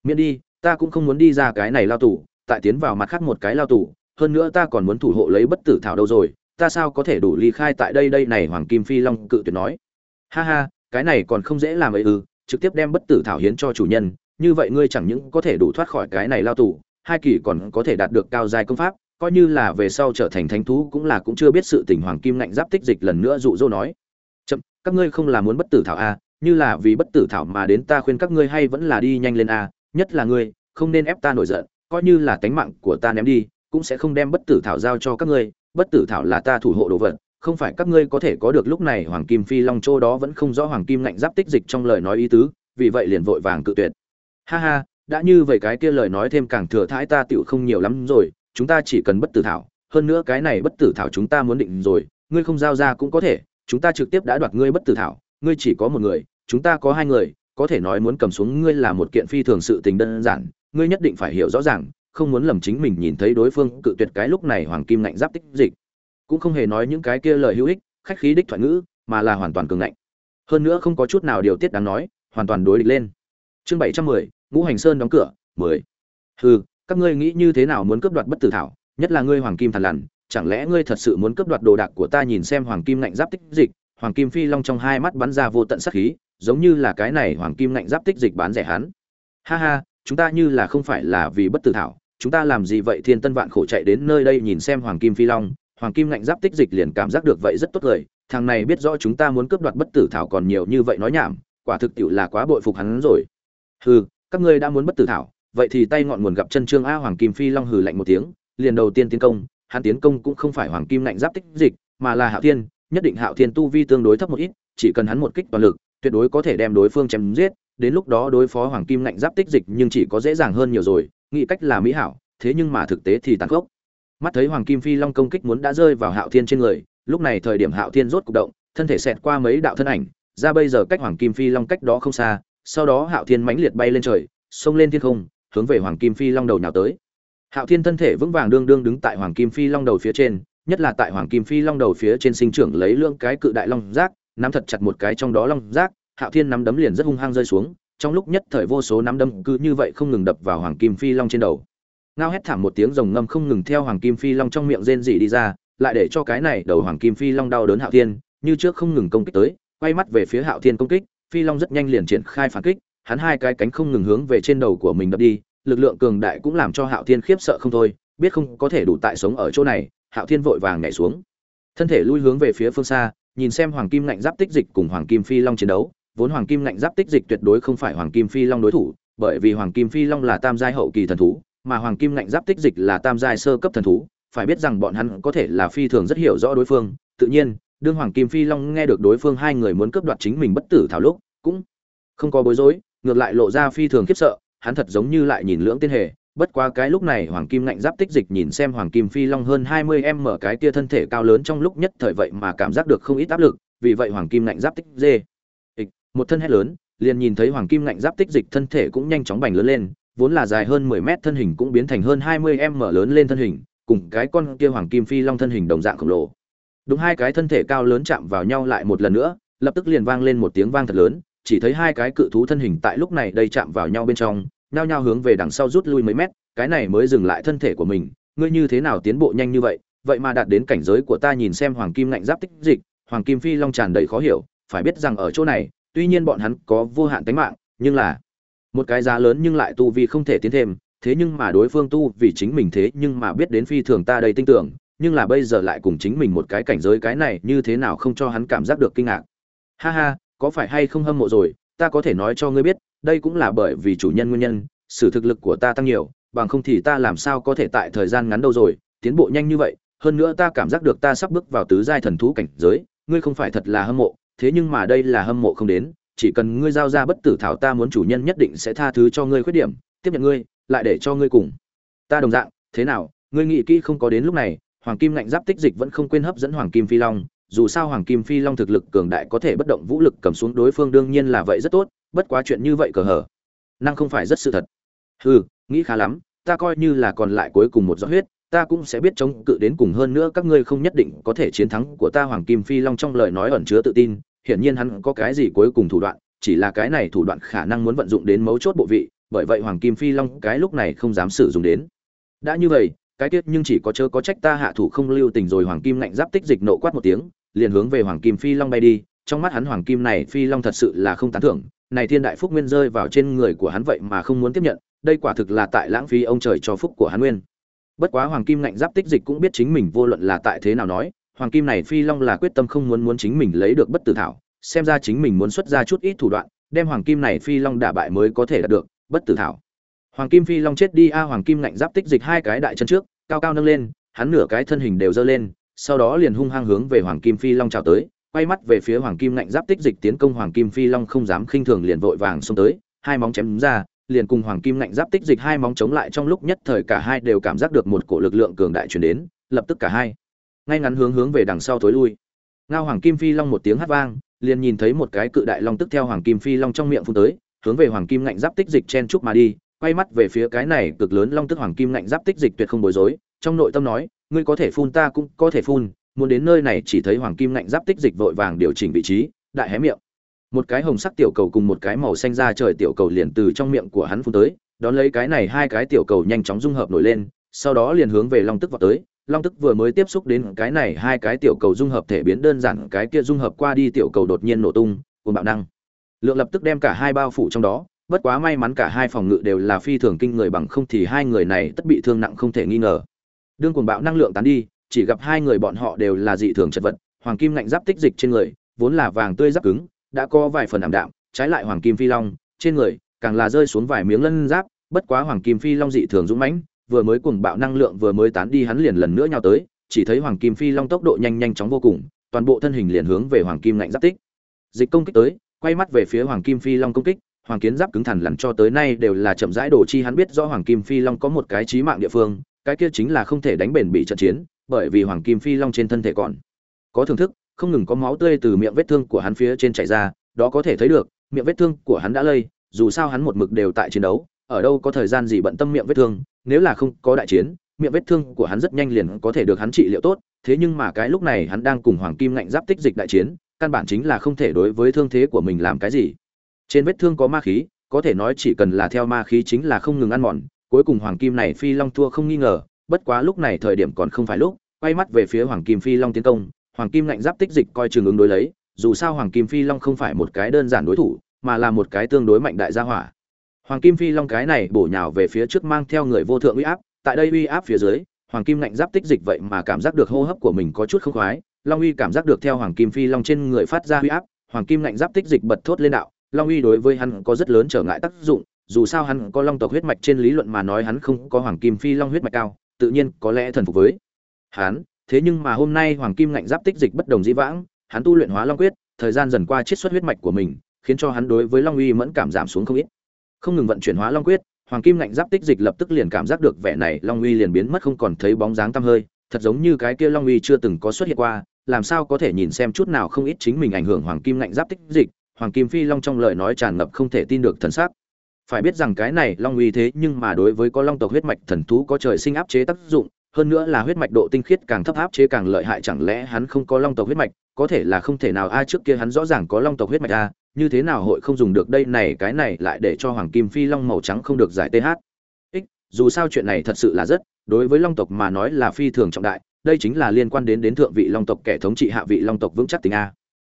Miễn đi ta cũng không muốn đi ra cái này lao tù tại tiến vào mặt khác một cái lao tù hơn nữa ta còn muốn thủ hộ lấy bất tử thảo đâu rồi ta sao có thể đủ ly khai tại đây đây này hoàng kim phi long cự tuyệt nói. Ha ha cái này còn không dễ làm ấy ư trực tiếp đem bất tử thảo hiến cho chủ nhân như vậy ngươi chẳng những có thể đủ thoát khỏi cái này lao tù hai kỳ còn có thể đạt được cao giai công pháp coi như là về sau trở thành thánh thú cũng là cũng chưa biết sự tình hoàng kim ngạnh giáp tích dịch lần nữa dụ dỗ nói. Chậm các ngươi không là muốn bất tử thảo a à, như là vì bất tử thảo mà đến ta khuyên các ngươi hay vẫn là đi nhanh lên a, nhất là ngươi, không nên ép ta nổi giận, coi như là tánh mạng của ta ném đi, cũng sẽ không đem bất tử thảo giao cho các ngươi, bất tử thảo là ta thủ hộ đồ vật, không phải các ngươi có thể có được lúc này hoàng kim phi long châu đó vẫn không rõ hoàng kim ngạnh giáp tích dịch trong lời nói ý tứ, vì vậy liền vội vàng cự tuyệt. Ha ha, đã như vậy cái kia lời nói thêm càng thừa thãi ta tựu không nhiều lắm rồi, chúng ta chỉ cần bất tử thảo, hơn nữa cái này bất tử thảo chúng ta muốn định rồi, ngươi không giao ra cũng có thể, chúng ta trực tiếp đã đoạt ngươi bất tử thảo, ngươi chỉ có một người chúng ta có hai người, có thể nói muốn cầm xuống ngươi là một kiện phi thường sự tình đơn giản, ngươi nhất định phải hiểu rõ ràng, không muốn lầm chính mình nhìn thấy đối phương cự tuyệt cái lúc này hoàng kim ngạnh giáp tích dịch. Cũng không hề nói những cái kia lời hữu ích, khách khí đích thoại ngữ, mà là hoàn toàn cường ngạnh. Hơn nữa không có chút nào điều tiết đáng nói, hoàn toàn đối địch lên. Chương bảy trăm mười, ngũ hành sơn đóng cửa, mười. Hừ, các ngươi nghĩ như thế nào muốn cướp đoạt bất tử thảo, nhất là ngươi hoàng kim thằn lằn, chẳng lẽ ngươi thật sự muốn cướp đoạt đồ đạc của ta nhìn xem hoàng kim ngạnh giáp tích dịch hoàng kim phi long trong hai mắt bắn ra vô tận sắc khí, giống như là cái này hoàng kim ngạnh giáp tích dịch bán rẻ hắn. Ha ha, chúng ta như là không phải là vì bất tử thảo, chúng ta làm gì vậy? Thiên tân vạn khổ chạy đến nơi đây nhìn xem hoàng kim phi long, hoàng kim ngạnh giáp tích dịch liền cảm giác được vậy rất tốt lời thằng này biết rõ chúng ta muốn cướp đoạt bất tử thảo còn nhiều như vậy nói nhảm, quả thực tiệu là quá bội phục hắn rồi. Hừ, các ngươi đã muốn bất tử thảo, vậy thì tay ngọn nguồn gặp chân trương a hoàng kim phi long hừ lạnh một tiếng, liền đầu tiên tiến công, hắn tiến công cũng không phải hoàng kim ngạnh giáp tích dịch, mà là hạo thiên nhất định hạo thiên tu vi tương đối thấp một ít, chỉ cần hắn một kích toàn lực, tuyệt đối có thể đem đối phương chém giết, đến lúc đó đối phó hoàng kim ngạnh giáp tích dịch nhưng chỉ có dễ dàng hơn nhiều rồi, nghĩ cách là mỹ hảo, thế nhưng mà thực tế thì tàn khốc. Mắt thấy hoàng kim phi long công kích muốn đã rơi vào hạo thiên trên người, lúc này thời điểm hạo thiên rốt cục động, thân thể xẹt qua mấy đạo thân ảnh, ra bây giờ cách hoàng kim phi long cách đó không xa, sau đó hạo thiên mãnh liệt bay lên trời, xông lên thiên không, hướng về hoàng kim phi long đầu nhào tới. Hạo thiên thân thể vững vàng đương đương đứng tại hoàng kim phi long đầu phía trên nhất là tại hoàng kim phi long đầu phía trên sinh trưởng lấy lưỡng cái cự đại long giác, nắm thật chặt một cái trong đó long giác, hạo thiên nắm đấm liền rất hung hăng rơi xuống, trong lúc nhất thời vô số nắm đấm cứ như vậy không ngừng đập vào hoàng kim phi long trên đầu. Ngao hét thảm một tiếng rồng ngâm không ngừng theo hoàng kim phi long trong miệng rên rỉ đi ra, lại để cho cái này đầu hoàng kim phi long đau đớn hạo thiên, như trước không ngừng công kích tới, quay mắt về phía hạo thiên công kích, phi long rất nhanh liền triển khai phản kích, hắn hai cái cánh không ngừng hướng về trên đầu của mình đập đi, lực lượng cường đại cũng làm cho hạo thiên khiếp sợ không thôi, biết không có thể đủ tại sống ở chỗ này hạo thiên vội vàng nhảy xuống. Thân thể lui hướng về phía phương xa, nhìn xem hoàng kim ngạnh giáp tích dịch cùng hoàng kim phi long chiến đấu. Vốn hoàng kim ngạnh giáp tích dịch tuyệt đối không phải hoàng kim phi long đối thủ, bởi vì hoàng kim phi long là tam giai hậu kỳ thần thú, mà hoàng kim ngạnh giáp tích dịch là tam giai sơ cấp thần thú. Phải biết rằng bọn hắn có thể là phi thường rất hiểu rõ đối phương. Tự nhiên, đương hoàng kim phi long nghe được đối phương hai người muốn cướp đoạt chính mình bất tử thảo lúc, cũng không có bối rối, ngược lại lộ ra phi thường khiếp sợ, hắn thật giống như lại nhìn lưỡng tiên hề bất quá cái lúc này hoàng kim ngạnh giáp tích dịch nhìn xem hoàng kim phi long hơn hai mươi em mở cái tia thân thể cao lớn trong lúc nhất thời vậy mà cảm giác được không ít áp lực, vì vậy hoàng kim ngạnh giáp tích dê. Một thân hét lớn, liền nhìn thấy hoàng kim ngạnh giáp tích dịch thân thể cũng nhanh chóng bành lớn lên, vốn là dài hơn mười mét thân hình cũng biến thành hơn hai mươi em mở lớn lên thân hình, cùng cái con kia hoàng kim phi long thân hình đồng dạng khổng lồ. Đúng hai cái thân thể cao lớn chạm vào nhau lại một lần nữa, lập tức liền vang lên một tiếng vang thật lớn, chỉ thấy hai cái cự thú thân hình tại lúc này đây chạm vào nhau bên trong nhao nhao hướng về đằng sau rút lui mấy mét, cái này mới dừng lại thân thể của mình. Ngươi như thế nào tiến bộ nhanh như vậy? Vậy mà đạt đến cảnh giới của ta nhìn xem hoàng kim lạnh giáp tích dịch, hoàng kim phi long tràn đầy khó hiểu, phải biết rằng ở chỗ này, tuy nhiên bọn hắn có vô hạn tính mạng, nhưng là một cái giá lớn nhưng lại tu vi không thể tiến thêm, thế nhưng mà đối phương tu vì chính mình thế nhưng mà biết đến phi thường ta đây tin tưởng, nhưng là bây giờ lại cùng chính mình một cái cảnh giới cái này như thế nào không cho hắn cảm giác được kinh ngạc. Ha ha, có phải hay không hâm mộ rồi, ta có thể nói cho ngươi biết đây cũng là bởi vì chủ nhân nguyên nhân, sự thực lực của ta tăng nhiều, bằng không thì ta làm sao có thể tại thời gian ngắn đâu rồi, tiến bộ nhanh như vậy, hơn nữa ta cảm giác được ta sắp bước vào tứ giai thần thú cảnh giới, ngươi không phải thật là hâm mộ, thế nhưng mà đây là hâm mộ không đến, chỉ cần ngươi giao ra bất tử thảo ta muốn chủ nhân nhất định sẽ tha thứ cho ngươi khuyết điểm, tiếp nhận ngươi, lại để cho ngươi cùng. Ta đồng dạng, thế nào, ngươi nghĩ kỹ không có đến lúc này, hoàng kim ngạnh giáp tích dịch vẫn không quên hấp dẫn hoàng kim phi long, dù sao hoàng kim phi long thực lực cường đại có thể bất động vũ lực cầm xuống đối phương đương nhiên là vậy rất tốt bất quá chuyện như vậy cờ hở năng không phải rất sự thật. Hừ, nghĩ khá lắm, ta coi như là còn lại cuối cùng một giọt huyết, ta cũng sẽ biết chống cự đến cùng hơn nữa các ngươi không nhất định có thể chiến thắng của ta hoàng kim phi long trong lời nói ẩn chứa tự tin, hiển nhiên hắn có cái gì cuối cùng thủ đoạn, chỉ là cái này thủ đoạn khả năng muốn vận dụng đến mấu chốt bộ vị, bởi vậy hoàng kim phi long cái lúc này không dám sử dụng đến. Đã như vậy, cái tiết nhưng chỉ có chớ có trách ta hạ thủ không lưu tình rồi hoàng kim lạnh giáp tích dịch nộ quát một tiếng, liền hướng về hoàng kim phi long bay đi, trong mắt hắn hoàng kim này phi long thật sự là không tán thưởng này thiên đại phúc nguyên rơi vào trên người của hắn vậy mà không muốn tiếp nhận, đây quả thực là tại lãng phí ông trời cho phúc của hắn nguyên. Bất quá hoàng kim ngạnh giáp tích dịch cũng biết chính mình vô luận là tại thế nào nói, hoàng kim này phi long là quyết tâm không muốn muốn chính mình lấy được bất tử thảo, xem ra chính mình muốn xuất ra chút ít thủ đoạn, đem hoàng kim này phi long đả bại mới có thể đạt được bất tử thảo. Hoàng kim phi long chết đi, a, hoàng kim ngạnh giáp tích dịch hai cái đại chân trước, cao cao nâng lên, hắn nửa cái thân hình đều dơ lên, sau đó liền hung hăng hướng về hoàng kim phi long chào tới quay mắt về phía hoàng kim ngạnh giáp tích dịch tiến công, hoàng kim phi long không dám khinh thường liền vội vàng xông tới, hai móng chém ra, liền cùng hoàng kim ngạnh giáp tích dịch hai móng chống lại trong lúc nhất thời cả hai đều cảm giác được một cổ lực lượng cường đại truyền đến, lập tức cả hai ngay ngắn hướng hướng về đằng sau thối lui. Ngao hoàng kim phi long một tiếng hát vang, liền nhìn thấy một cái cự đại long tức theo hoàng kim phi long trong miệng phun tới, hướng về hoàng kim ngạnh giáp tích dịch chen chúc mà đi, quay mắt về phía cái này cực lớn long tức hoàng kim ngạnh giáp tích dịch tuyệt không bối rối, trong nội tâm nói, ngươi có thể phun ta cũng có thể phun muốn đến nơi này chỉ thấy hoàng kim ngạnh giáp tích dịch vội vàng điều chỉnh vị trí, đại hé miệng. Một cái hồng sắc tiểu cầu cùng một cái màu xanh ra trời tiểu cầu liền từ trong miệng của hắn phun tới, đón lấy cái này hai cái tiểu cầu nhanh chóng dung hợp nổi lên, sau đó liền hướng về long tức vào tới. Long tức vừa mới tiếp xúc đến cái này hai cái tiểu cầu dung hợp thể biến đơn giản, cái kia dung hợp qua đi tiểu cầu đột nhiên nổ tung cùng bạo năng. Lượng lập tức đem cả hai bao phủ trong đó, bất quá may mắn cả hai phòng ngự đều là phi thường kinh người bằng không thì hai người này tất bị thương nặng không thể nghi ngờ. Đương cuồng bạo năng lượng tán đi chỉ gặp hai người bọn họ đều là dị thường chật vật, hoàng kim lạnh giáp tích dịch trên người, vốn là vàng tươi giáp cứng, đã có vài phần ảm đạm, trái lại hoàng kim phi long, trên người càng là rơi xuống vài miếng lân giáp, bất quá hoàng kim phi long dị thường dũng mãnh, vừa mới cuồng bạo năng lượng vừa mới tán đi hắn liền lần nữa nhào tới, chỉ thấy hoàng kim phi long tốc độ nhanh nhanh chóng vô cùng, toàn bộ thân hình liền hướng về hoàng kim lạnh giáp tích. Dịch công kích tới, quay mắt về phía hoàng kim phi long công kích, hoàng kiến giáp cứng thẳng lằn cho tới nay đều là chậm rãi đổ chi hắn biết rõ hoàng kim phi long có một cái chí mạng địa phương, cái kia chính là không thể đánh bền bị trận chiến bởi vì hoàng kim phi long trên thân thể còn có thưởng thức, không ngừng có máu tươi từ miệng vết thương của hắn phía trên chảy ra, đó có thể thấy được, miệng vết thương của hắn đã lây, dù sao hắn một mực đều tại chiến đấu, ở đâu có thời gian gì bận tâm miệng vết thương, nếu là không có đại chiến, miệng vết thương của hắn rất nhanh liền có thể được hắn trị liệu tốt, thế nhưng mà cái lúc này hắn đang cùng hoàng kim ngạnh giáp tích dịch đại chiến, căn bản chính là không thể đối với thương thế của mình làm cái gì. Trên vết thương có ma khí, có thể nói chỉ cần là theo ma khí chính là không ngừng ăn mòn, cuối cùng hoàng kim này phi long thua không nghi ngờ bất quá lúc này thời điểm còn không phải lúc, quay mắt về phía hoàng kim phi long tiến công, hoàng kim ngạnh giáp tích dịch coi chừng ứng đối lấy, dù sao hoàng kim phi long không phải một cái đơn giản đối thủ, mà là một cái tương đối mạnh đại gia hỏa. Hoàng kim phi long cái này bổ nhào về phía trước mang theo người vô thượng uy áp, tại đây uy áp phía dưới, hoàng kim ngạnh giáp tích dịch vậy mà cảm giác được hô hấp của mình có chút không khoái, long uy cảm giác được theo hoàng kim phi long trên người phát ra uy áp, hoàng kim ngạnh giáp tích dịch bật thốt lên đạo, long uy đối với hắn có rất lớn trở ngại tác dụng, dù sao hắn có long tộc huyết mạch trên lý luận mà nói hắn không có hoàng kim phi long huyết mạch cao tự nhiên có lẽ thần phục với. Hắn thế nhưng mà hôm nay hoàng kim ngạnh giáp tích dịch bất đồng dĩ vãng, hắn tu luyện hóa long quyết, thời gian dần qua chiết xuất huyết mạch của mình, khiến cho hắn đối với long uy mẫn cảm giảm xuống không ít. Không ngừng vận chuyển hóa long quyết, hoàng kim ngạnh giáp tích dịch lập tức liền cảm giác được vẻ này long uy liền biến mất không còn thấy bóng dáng tăm hơi, thật giống như cái kia long uy chưa từng có xuất hiện qua, làm sao có thể nhìn xem chút nào không ít chính mình ảnh hưởng hoàng kim ngạnh giáp tích dịch, hoàng kim phi long trong lời nói tràn ngập không thể tin được thần sắc phải biết rằng cái này long uy thế nhưng mà đối với có long tộc huyết mạch thần thú có trời sinh áp chế tác dụng, hơn nữa là huyết mạch độ tinh khiết càng thấp áp chế càng lợi hại, chẳng lẽ hắn không có long tộc huyết mạch? Có thể là không thể nào, a, trước kia hắn rõ ràng có long tộc huyết mạch, a, như thế nào hội không dùng được đây? Này, cái này lại để cho hoàng kim phi long màu trắng không được giải th ích, dù sao chuyện này thật sự là rất, đối với long tộc mà nói là phi thường trọng đại, đây chính là liên quan đến đến thượng vị long tộc kẻ thống trị hạ vị long tộc vững chắc tình a.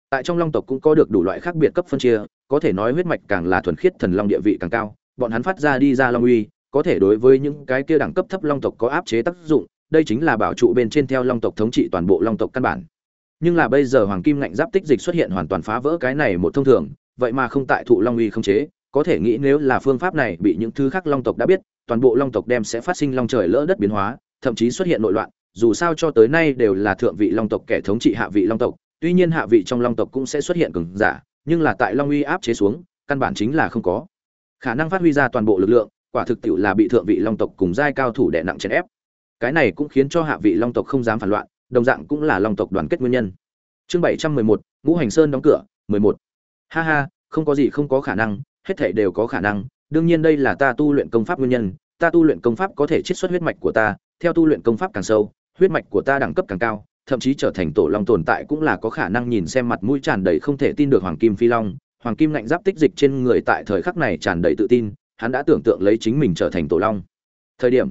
Tại trong long tộc cũng có được đủ loại khác biệt cấp phân chia có thể nói huyết mạch càng là thuần khiết thần long địa vị càng cao, bọn hắn phát ra đi ra long uy, có thể đối với những cái kia đẳng cấp thấp long tộc có áp chế tác dụng, đây chính là bảo trụ bên trên theo long tộc thống trị toàn bộ long tộc căn bản. Nhưng là bây giờ hoàng kim ngạnh giáp tích dịch xuất hiện hoàn toàn phá vỡ cái này một thông thường, vậy mà không tại thụ long uy không chế, có thể nghĩ nếu là phương pháp này bị những thứ khác long tộc đã biết, toàn bộ long tộc đem sẽ phát sinh long trời lỡ đất biến hóa, thậm chí xuất hiện nội loạn, dù sao cho tới nay đều là thượng vị long tộc kẻ thống trị hạ vị long tộc, tuy nhiên hạ vị trong long tộc cũng sẽ xuất hiện cường giả nhưng là tại long uy áp chế xuống, căn bản chính là không có. Khả năng phát huy ra toàn bộ lực lượng, quả thực tiệu là bị thượng vị long tộc cùng giai cao thủ đè nặng chèn ép. Cái này cũng khiến cho hạ vị long tộc không dám phản loạn, đồng dạng cũng là long tộc đoàn kết nguyên nhân. Chương bảy trăm mười một, ngũ hành sơn đóng cửa, mười một. Ha ha, không có gì không có khả năng, hết thảy đều có khả năng, đương nhiên đây là ta tu luyện công pháp nguyên nhân, ta tu luyện công pháp có thể chiết xuất huyết mạch của ta, theo tu luyện công pháp càng sâu, huyết mạch của ta đẳng cấp càng cao thậm chí trở thành tổ long tồn tại cũng là có khả năng nhìn xem mặt mũi tràn đầy không thể tin được hoàng kim phi long. Hoàng kim ngạnh giáp tích dịch trên người tại thời khắc này tràn đầy tự tin, hắn đã tưởng tượng lấy chính mình trở thành tổ long. Thời điểm,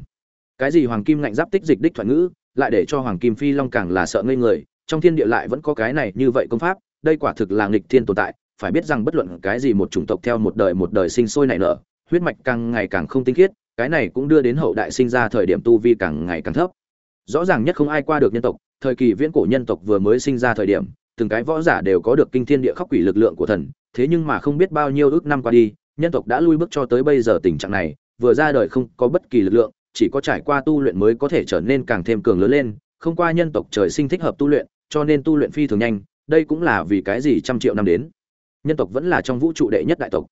cái gì hoàng kim ngạnh giáp tích dịch đích thoại ngữ, lại để cho hoàng kim phi long càng là sợ ngây người. Trong thiên địa lại vẫn có cái này như vậy công pháp, đây quả thực là nghịch thiên tồn tại. Phải biết rằng bất luận cái gì một chủng tộc theo một đời một đời sinh sôi nảy nở, huyết mạch càng ngày càng không tinh khiết, cái này cũng đưa đến hậu đại sinh ra thời điểm tu vi càng ngày càng thấp. Rõ ràng nhất không ai qua được nhân tộc thời kỳ viễn cổ nhân tộc vừa mới sinh ra thời điểm, từng cái võ giả đều có được kinh thiên địa khắc quỷ lực lượng của thần, thế nhưng mà không biết bao nhiêu ước năm qua đi, nhân tộc đã lui bước cho tới bây giờ tình trạng này, vừa ra đời không có bất kỳ lực lượng, chỉ có trải qua tu luyện mới có thể trở nên càng thêm cường lớn lên, không qua nhân tộc trời sinh thích hợp tu luyện, cho nên tu luyện phi thường nhanh, đây cũng là vì cái gì trăm triệu năm đến. Nhân tộc vẫn là trong vũ trụ đệ nhất đại tộc.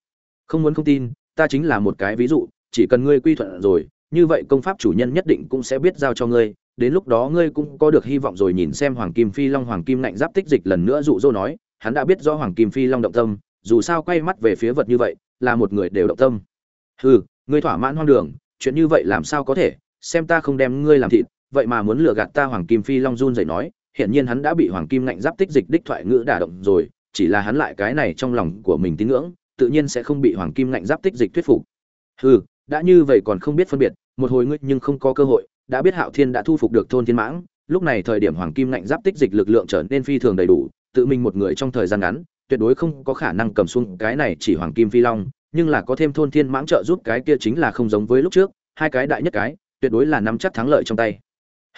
Không muốn không tin, ta chính là một cái ví dụ, chỉ cần ngươi quy thuận rồi, như vậy công pháp chủ nhân nhất định cũng sẽ biết giao cho ngươi đến lúc đó ngươi cũng có được hy vọng rồi nhìn xem hoàng kim phi long, hoàng kim lạnh giáp tích dịch lần nữa dụ dỗ nói, hắn đã biết do hoàng kim phi long động tâm, dù sao quay mắt về phía vật như vậy, là một người đều động tâm. Hừ, ngươi thỏa mãn hoang đường, chuyện như vậy làm sao có thể, xem ta không đem ngươi làm thịt, vậy mà muốn lừa gạt ta hoàng kim phi long run rẩy nói hiện nhiên hắn đã bị hoàng kim lạnh giáp tích dịch đích thoại ngữ đả động rồi, chỉ là hắn lại cái này trong lòng của mình tín ngưỡng, tự nhiên sẽ không bị hoàng kim lạnh giáp tích dịch thuyết phục. Hừ, đã như vậy còn không biết phân biệt, một hồi ngươi nhưng không có cơ hội đã biết hạo thiên đã thu phục được thôn thiên mãng, lúc này thời điểm hoàng kim Ngạnh giáp tích dịch lực lượng trở nên phi thường đầy đủ, tự mình một người trong thời gian ngắn, tuyệt đối không có khả năng cầm xuống cái này chỉ hoàng kim phi long, nhưng là có thêm thôn thiên mãng trợ giúp cái kia chính là không giống với lúc trước, hai cái đại nhất cái, tuyệt đối là nắm chắc thắng lợi trong tay.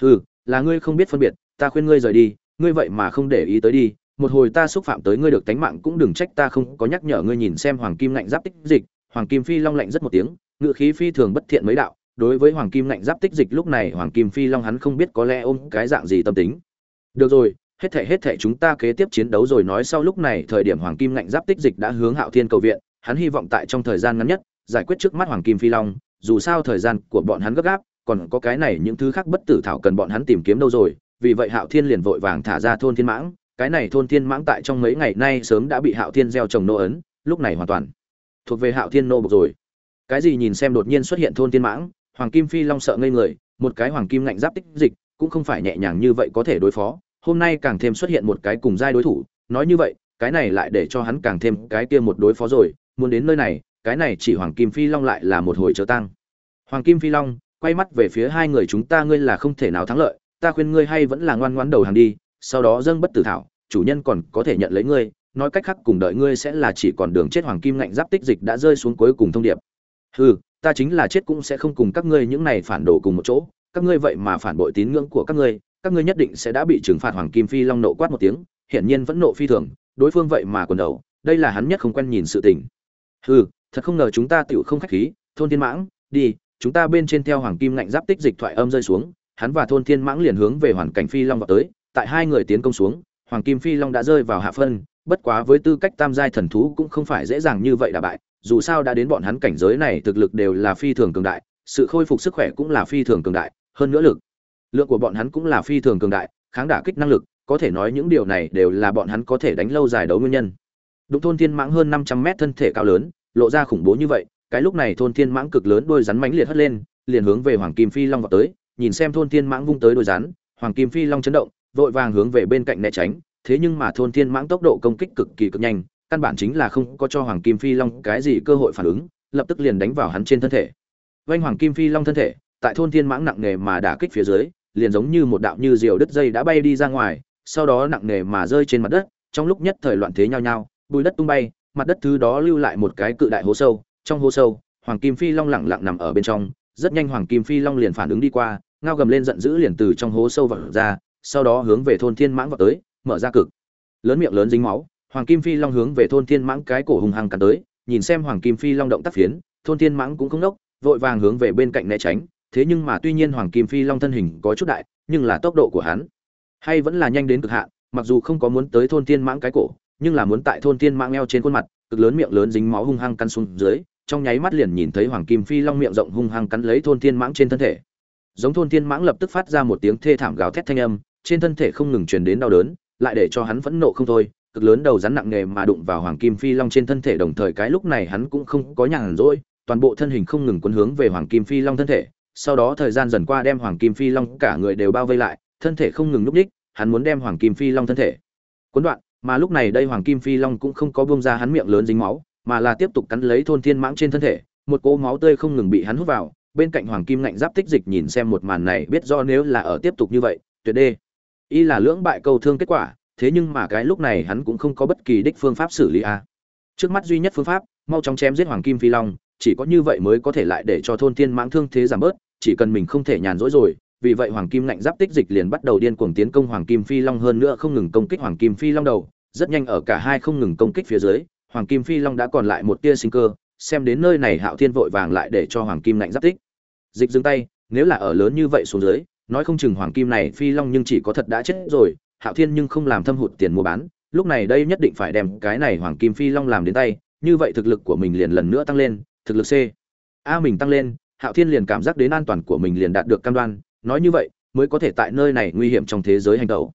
Hừ, là ngươi không biết phân biệt, ta khuyên ngươi rời đi, ngươi vậy mà không để ý tới đi, một hồi ta xúc phạm tới ngươi được tánh mạng cũng đừng trách ta không có nhắc nhở ngươi nhìn xem hoàng kim Ngạnh giáp tích dịch, hoàng kim phi long lạnh rất một tiếng, ngựa khí phi thường bất thiện mấy đạo đối với hoàng kim lạnh giáp tích dịch lúc này, hoàng kim phi long hắn không biết có lẽ ôm cái dạng gì tâm tính. Được rồi, hết thể hết thể chúng ta kế tiếp chiến đấu rồi nói sau lúc này, thời điểm hoàng kim lạnh giáp tích dịch đã hướng hạo thiên cầu viện, hắn hy vọng tại trong thời gian ngắn nhất, giải quyết trước mắt hoàng kim phi long, dù sao thời gian của bọn hắn gấp gáp, còn có cái này những thứ khác bất tử thảo cần bọn hắn tìm kiếm đâu rồi, vì vậy hạo thiên liền vội vàng thả ra thôn thiên mãng, cái này thôn thiên mãng tại trong mấy ngày nay sớm đã bị hạo thiên gieo trồng nô ấn, lúc này hoàn toàn thuộc về hạo thiên nô bục rồi. Cái gì nhìn xem đột nhiên xuất hiện thôn thiên mãng hoàng kim phi long sợ ngây người, một cái hoàng kim lạnh giáp tích dịch, cũng không phải nhẹ nhàng như vậy có thể đối phó. Hôm nay càng thêm xuất hiện một cái cùng giai đối thủ, nói như vậy, cái này lại để cho hắn càng thêm cái kia một đối phó rồi. Muốn đến nơi này, cái này chỉ hoàng kim phi long lại là một hồi trở tăng hoàng kim phi long, quay mắt về phía hai người chúng ta, ngươi là không thể nào thắng lợi. Ta khuyên ngươi hay vẫn là ngoan ngoãn đầu hàng đi, sau đó dâng bất tử thảo, chủ nhân còn có thể nhận lấy ngươi. Nói cách khác, cùng đợi ngươi sẽ là chỉ còn đường chết hoàng kim ngạnh giáp tích dịch đã rơi xuống cuối cùng thông điệp. Hừ ta chính là chết cũng sẽ không cùng các ngươi những này phản đồ cùng một chỗ, các ngươi vậy mà phản bội tín ngưỡng của các ngươi các ngươi nhất định sẽ đã bị trừng phạt hoàng kim phi long nộ quát một tiếng, hiển nhiên vẫn nộ phi thường, đối phương vậy mà quần đầu, đây là hắn nhất không quen nhìn sự tình. Hừ, thật không ngờ chúng ta tựu không khách khí, thôn thiên mãng, đi, chúng ta bên trên theo hoàng kim ngạnh giáp tích dịch thoại âm rơi xuống, hắn và thôn thiên mãng liền hướng về hoàn cảnh phi long vào tới, tại hai người tiến công xuống, hoàng kim phi long đã rơi vào hạ phân, bất quá với tư cách tam giai thần thú cũng không phải dễ dàng như vậy đả bại dù sao đã đến bọn hắn cảnh giới này, thực lực đều là phi thường cường đại, sự khôi phục sức khỏe cũng là phi thường cường đại, hơn nữa lực lượng của bọn hắn cũng là phi thường cường đại, kháng đả kích năng lực, có thể nói những điều này đều là bọn hắn có thể đánh lâu dài đấu nguyên nhân. Đụng thôn thiên mãng hơn năm trăm mét thân thể cao lớn, lộ ra khủng bố như vậy, cái lúc này thôn thiên mãng cực lớn đôi rắn mãnh liệt hất lên, liền hướng về hoàng kim phi long vọt tới, nhìn xem thôn thiên mãng vung tới đôi rắn, hoàng kim phi long chấn động, vội vàng hướng về bên cạnh né tránh, thế nhưng mà thôn thiên mãng tốc độ công kích cực kỳ cực nhanh căn bản chính là không có cho hoàng kim phi long cái gì cơ hội phản ứng, lập tức liền đánh vào hắn trên thân thể. Vanh hoàng kim phi long thân thể, tại thôn thiên mãng nặng nề mà đả kích phía dưới, liền giống như một đạo như diều đứt dây đã bay đi ra ngoài, sau đó nặng nề mà rơi trên mặt đất, trong lúc nhất thời loạn thế nhao nhao bùi đất tung bay, mặt đất thứ đó lưu lại một cái cự đại hố sâu, trong hố sâu, hoàng kim phi long lẳng lặng nằm ở bên trong, rất nhanh hoàng kim phi long liền phản ứng đi qua, ngao gầm lên giận dữ liền từ trong hố sâu vọt ra, sau đó hướng về thôn thiên mãng vọt tới, mở ra cực, lớn miệng lớn dính máu hoàng kim phi long hướng về thôn thiên mãng cái cổ hùng hăng cắn tới, nhìn xem hoàng kim phi long động tác phiến, thôn thiên mãng cũng không nốc, vội vàng hướng về bên cạnh né tránh. Thế nhưng mà tuy nhiên hoàng kim phi long thân hình có chút đại, nhưng là tốc độ của hắn hay vẫn là nhanh đến cực hạn, mặc dù không có muốn tới thôn thiên mãng cái cổ, nhưng là muốn tại thôn thiên mãng eo trên khuôn mặt, cực lớn miệng lớn dính máu hung hăng cắn xuống dưới, trong nháy mắt liền nhìn thấy hoàng kim phi long miệng rộng hung hăng cắn lấy thôn thiên mãng trên thân thể. Giống thôn thiên mãng lập tức phát ra một tiếng thê thảm gào thét thanh âm, trên thân thể không ngừng truyền đến đau đớn, lại để cho hắn phẫn nộ không thôi cực lớn đầu rắn nặng nề mà đụng vào hoàng kim phi long trên thân thể đồng thời cái lúc này hắn cũng không có nhàn rỗi, toàn bộ thân hình không ngừng quấn hướng về hoàng kim phi long thân thể. Sau đó thời gian dần qua đem hoàng kim phi long cả người đều bao vây lại, thân thể không ngừng núp đích, hắn muốn đem hoàng kim phi long thân thể cuốn đoạn, mà lúc này đây hoàng kim phi long cũng không có bông ra hắn miệng lớn dính máu, mà là tiếp tục cắn lấy thôn thiên mãng trên thân thể, một cỗ máu tươi không ngừng bị hắn hút vào, bên cạnh hoàng kim ngạnh giáp tích dịch nhìn xem một màn này biết do nếu là ở tiếp tục như vậy, tuyệt đê. Y là lưỡng bại câu thương kết quả thế nhưng mà cái lúc này hắn cũng không có bất kỳ đích phương pháp xử lý a. Trước mắt duy nhất phương pháp, mau chóng chém giết hoàng kim phi long, chỉ có như vậy mới có thể lại để cho thôn tiên mãng thương thế giảm bớt, chỉ cần mình không thể nhàn rỗi rồi, vì vậy hoàng kim lạnh giáp tích dịch liền bắt đầu điên cuồng tiến công hoàng kim phi long hơn nữa không ngừng công kích hoàng kim phi long đầu, rất nhanh ở cả hai không ngừng công kích phía dưới, hoàng kim phi long đã còn lại một tia sinh cơ, xem đến nơi này hạo thiên vội vàng lại để cho hoàng kim lạnh giáp tích. Dịch dừng tay, nếu là ở lớn như vậy xuống dưới, nói không chừng hoàng kim này phi long nhưng chỉ có thật đã chết rồi hạo thiên nhưng không làm thâm hụt tiền mua bán, lúc này đây nhất định phải đem cái này hoàng kim phi long làm đến tay, như vậy thực lực của mình liền lần nữa tăng lên, thực lực c. A mình tăng lên, hạo thiên liền cảm giác đến an toàn của mình liền đạt được cam đoan, nói như vậy, mới có thể tại nơi này nguy hiểm trong thế giới hành tẩu.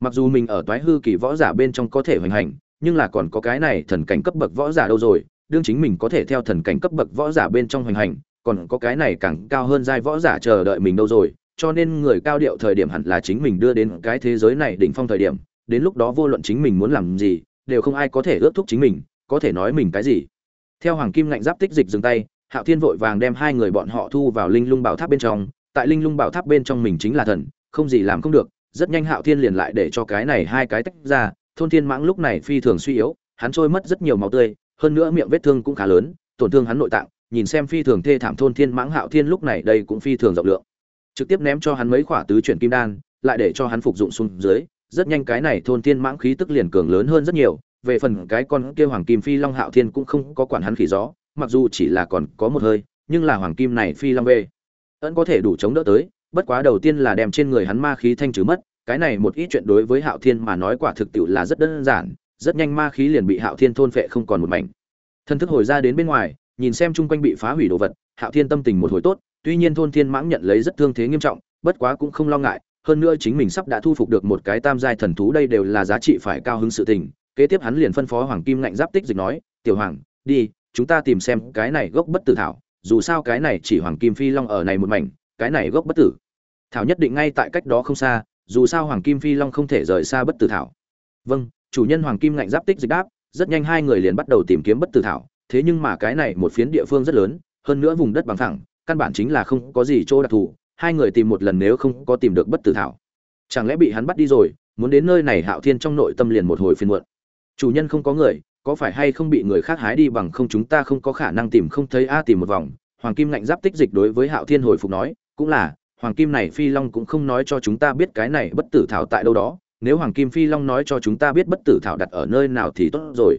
Mặc dù mình ở toái hư kỳ võ giả bên trong có thể hoành hành, nhưng là còn có cái này thần cảnh cấp bậc võ giả đâu rồi, đương chính mình có thể theo thần cảnh cấp bậc võ giả bên trong hoành hành, còn có cái này càng cao hơn giai võ giả chờ đợi mình đâu rồi cho nên người cao điệu thời điểm hẳn là chính mình đưa đến cái thế giới này đỉnh phong thời điểm, đến lúc đó vô luận chính mình muốn làm gì, đều không ai có thể ước thúc chính mình, có thể nói mình cái gì. Theo hoàng kim lạnh giáp tích dịch dừng tay, hạo thiên vội vàng đem hai người bọn họ thu vào linh lung bảo tháp bên trong, tại linh lung bảo tháp bên trong mình chính là thần, không gì làm không được, rất nhanh hạo thiên liền lại để cho cái này hai cái tách ra, thôn thiên mãng lúc này phi thường suy yếu, hắn trôi mất rất nhiều máu tươi, hơn nữa miệng vết thương cũng khá lớn, tổn thương hắn nội tạng, nhìn xem phi thường thê thảm thôn thiên mãng hạo thiên lúc này đây cũng phi thường rộng lượng trực tiếp ném cho hắn mấy khỏa tứ chuyển kim đan, lại để cho hắn phục dụng xuống dưới. Rất nhanh cái này thôn thiên mãng khí tức liền cường lớn hơn rất nhiều. Về phần cái con kia hoàng kim phi long hạo thiên cũng không có quản hắn khỉ gió, mặc dù chỉ là còn có một hơi, nhưng là hoàng kim này phi long về. Vẫn có thể đủ chống đỡ tới, bất quá đầu tiên là đem trên người hắn ma khí thanh trừ mất. Cái này một ít chuyện đối với hạo thiên mà nói quả thực tiệu là rất đơn giản. Rất nhanh ma khí liền bị hạo thiên thôn phệ không còn một mảnh. Thân thức hồi ra đến bên ngoài, nhìn xem chung quanh bị phá hủy đồ vật, hạo thiên tâm tình một hồi tốt tuy nhiên thôn thiên mãng nhận lấy rất thương thế nghiêm trọng, bất quá cũng không lo ngại, hơn nữa chính mình sắp đã thu phục được một cái tam giai thần thú đây đều là giá trị phải cao hứng sự tình. Kế tiếp hắn liền phân phó hoàng kim ngạnh giáp tích dịch nói, tiểu hoàng, đi, chúng ta tìm xem cái này gốc bất tử thảo, dù sao cái này chỉ hoàng kim phi long ở này một mảnh, cái này gốc bất tử thảo nhất định ngay tại cách đó không xa, dù sao hoàng kim phi long không thể rời xa bất tử thảo. Vâng chủ nhân hoàng kim ngạnh giáp tích dịch đáp, rất nhanh hai người liền bắt đầu tìm kiếm bất tử thảo, thế nhưng mà cái này một phiến địa phương rất lớn, hơn nữa vùng đất bằng phẳng căn bản chính là không có gì chỗ đặc thù, hai người tìm một lần nếu không có tìm được bất tử thảo. Chẳng lẽ bị hắn bắt đi rồi, muốn đến nơi này hạo thiên trong nội tâm liền một hồi phiên muộn. Chủ nhân không có người, có phải hay không bị người khác hái đi bằng không chúng ta không có khả năng tìm không thấy a tìm một vòng. Hoàng kim ngạnh giáp tích dịch đối với hạo thiên hồi phục nói, cũng là, hoàng kim này phi long cũng không nói cho chúng ta biết cái này bất tử thảo tại đâu đó. Nếu hoàng kim phi long nói cho chúng ta biết bất tử thảo đặt ở nơi nào thì tốt rồi.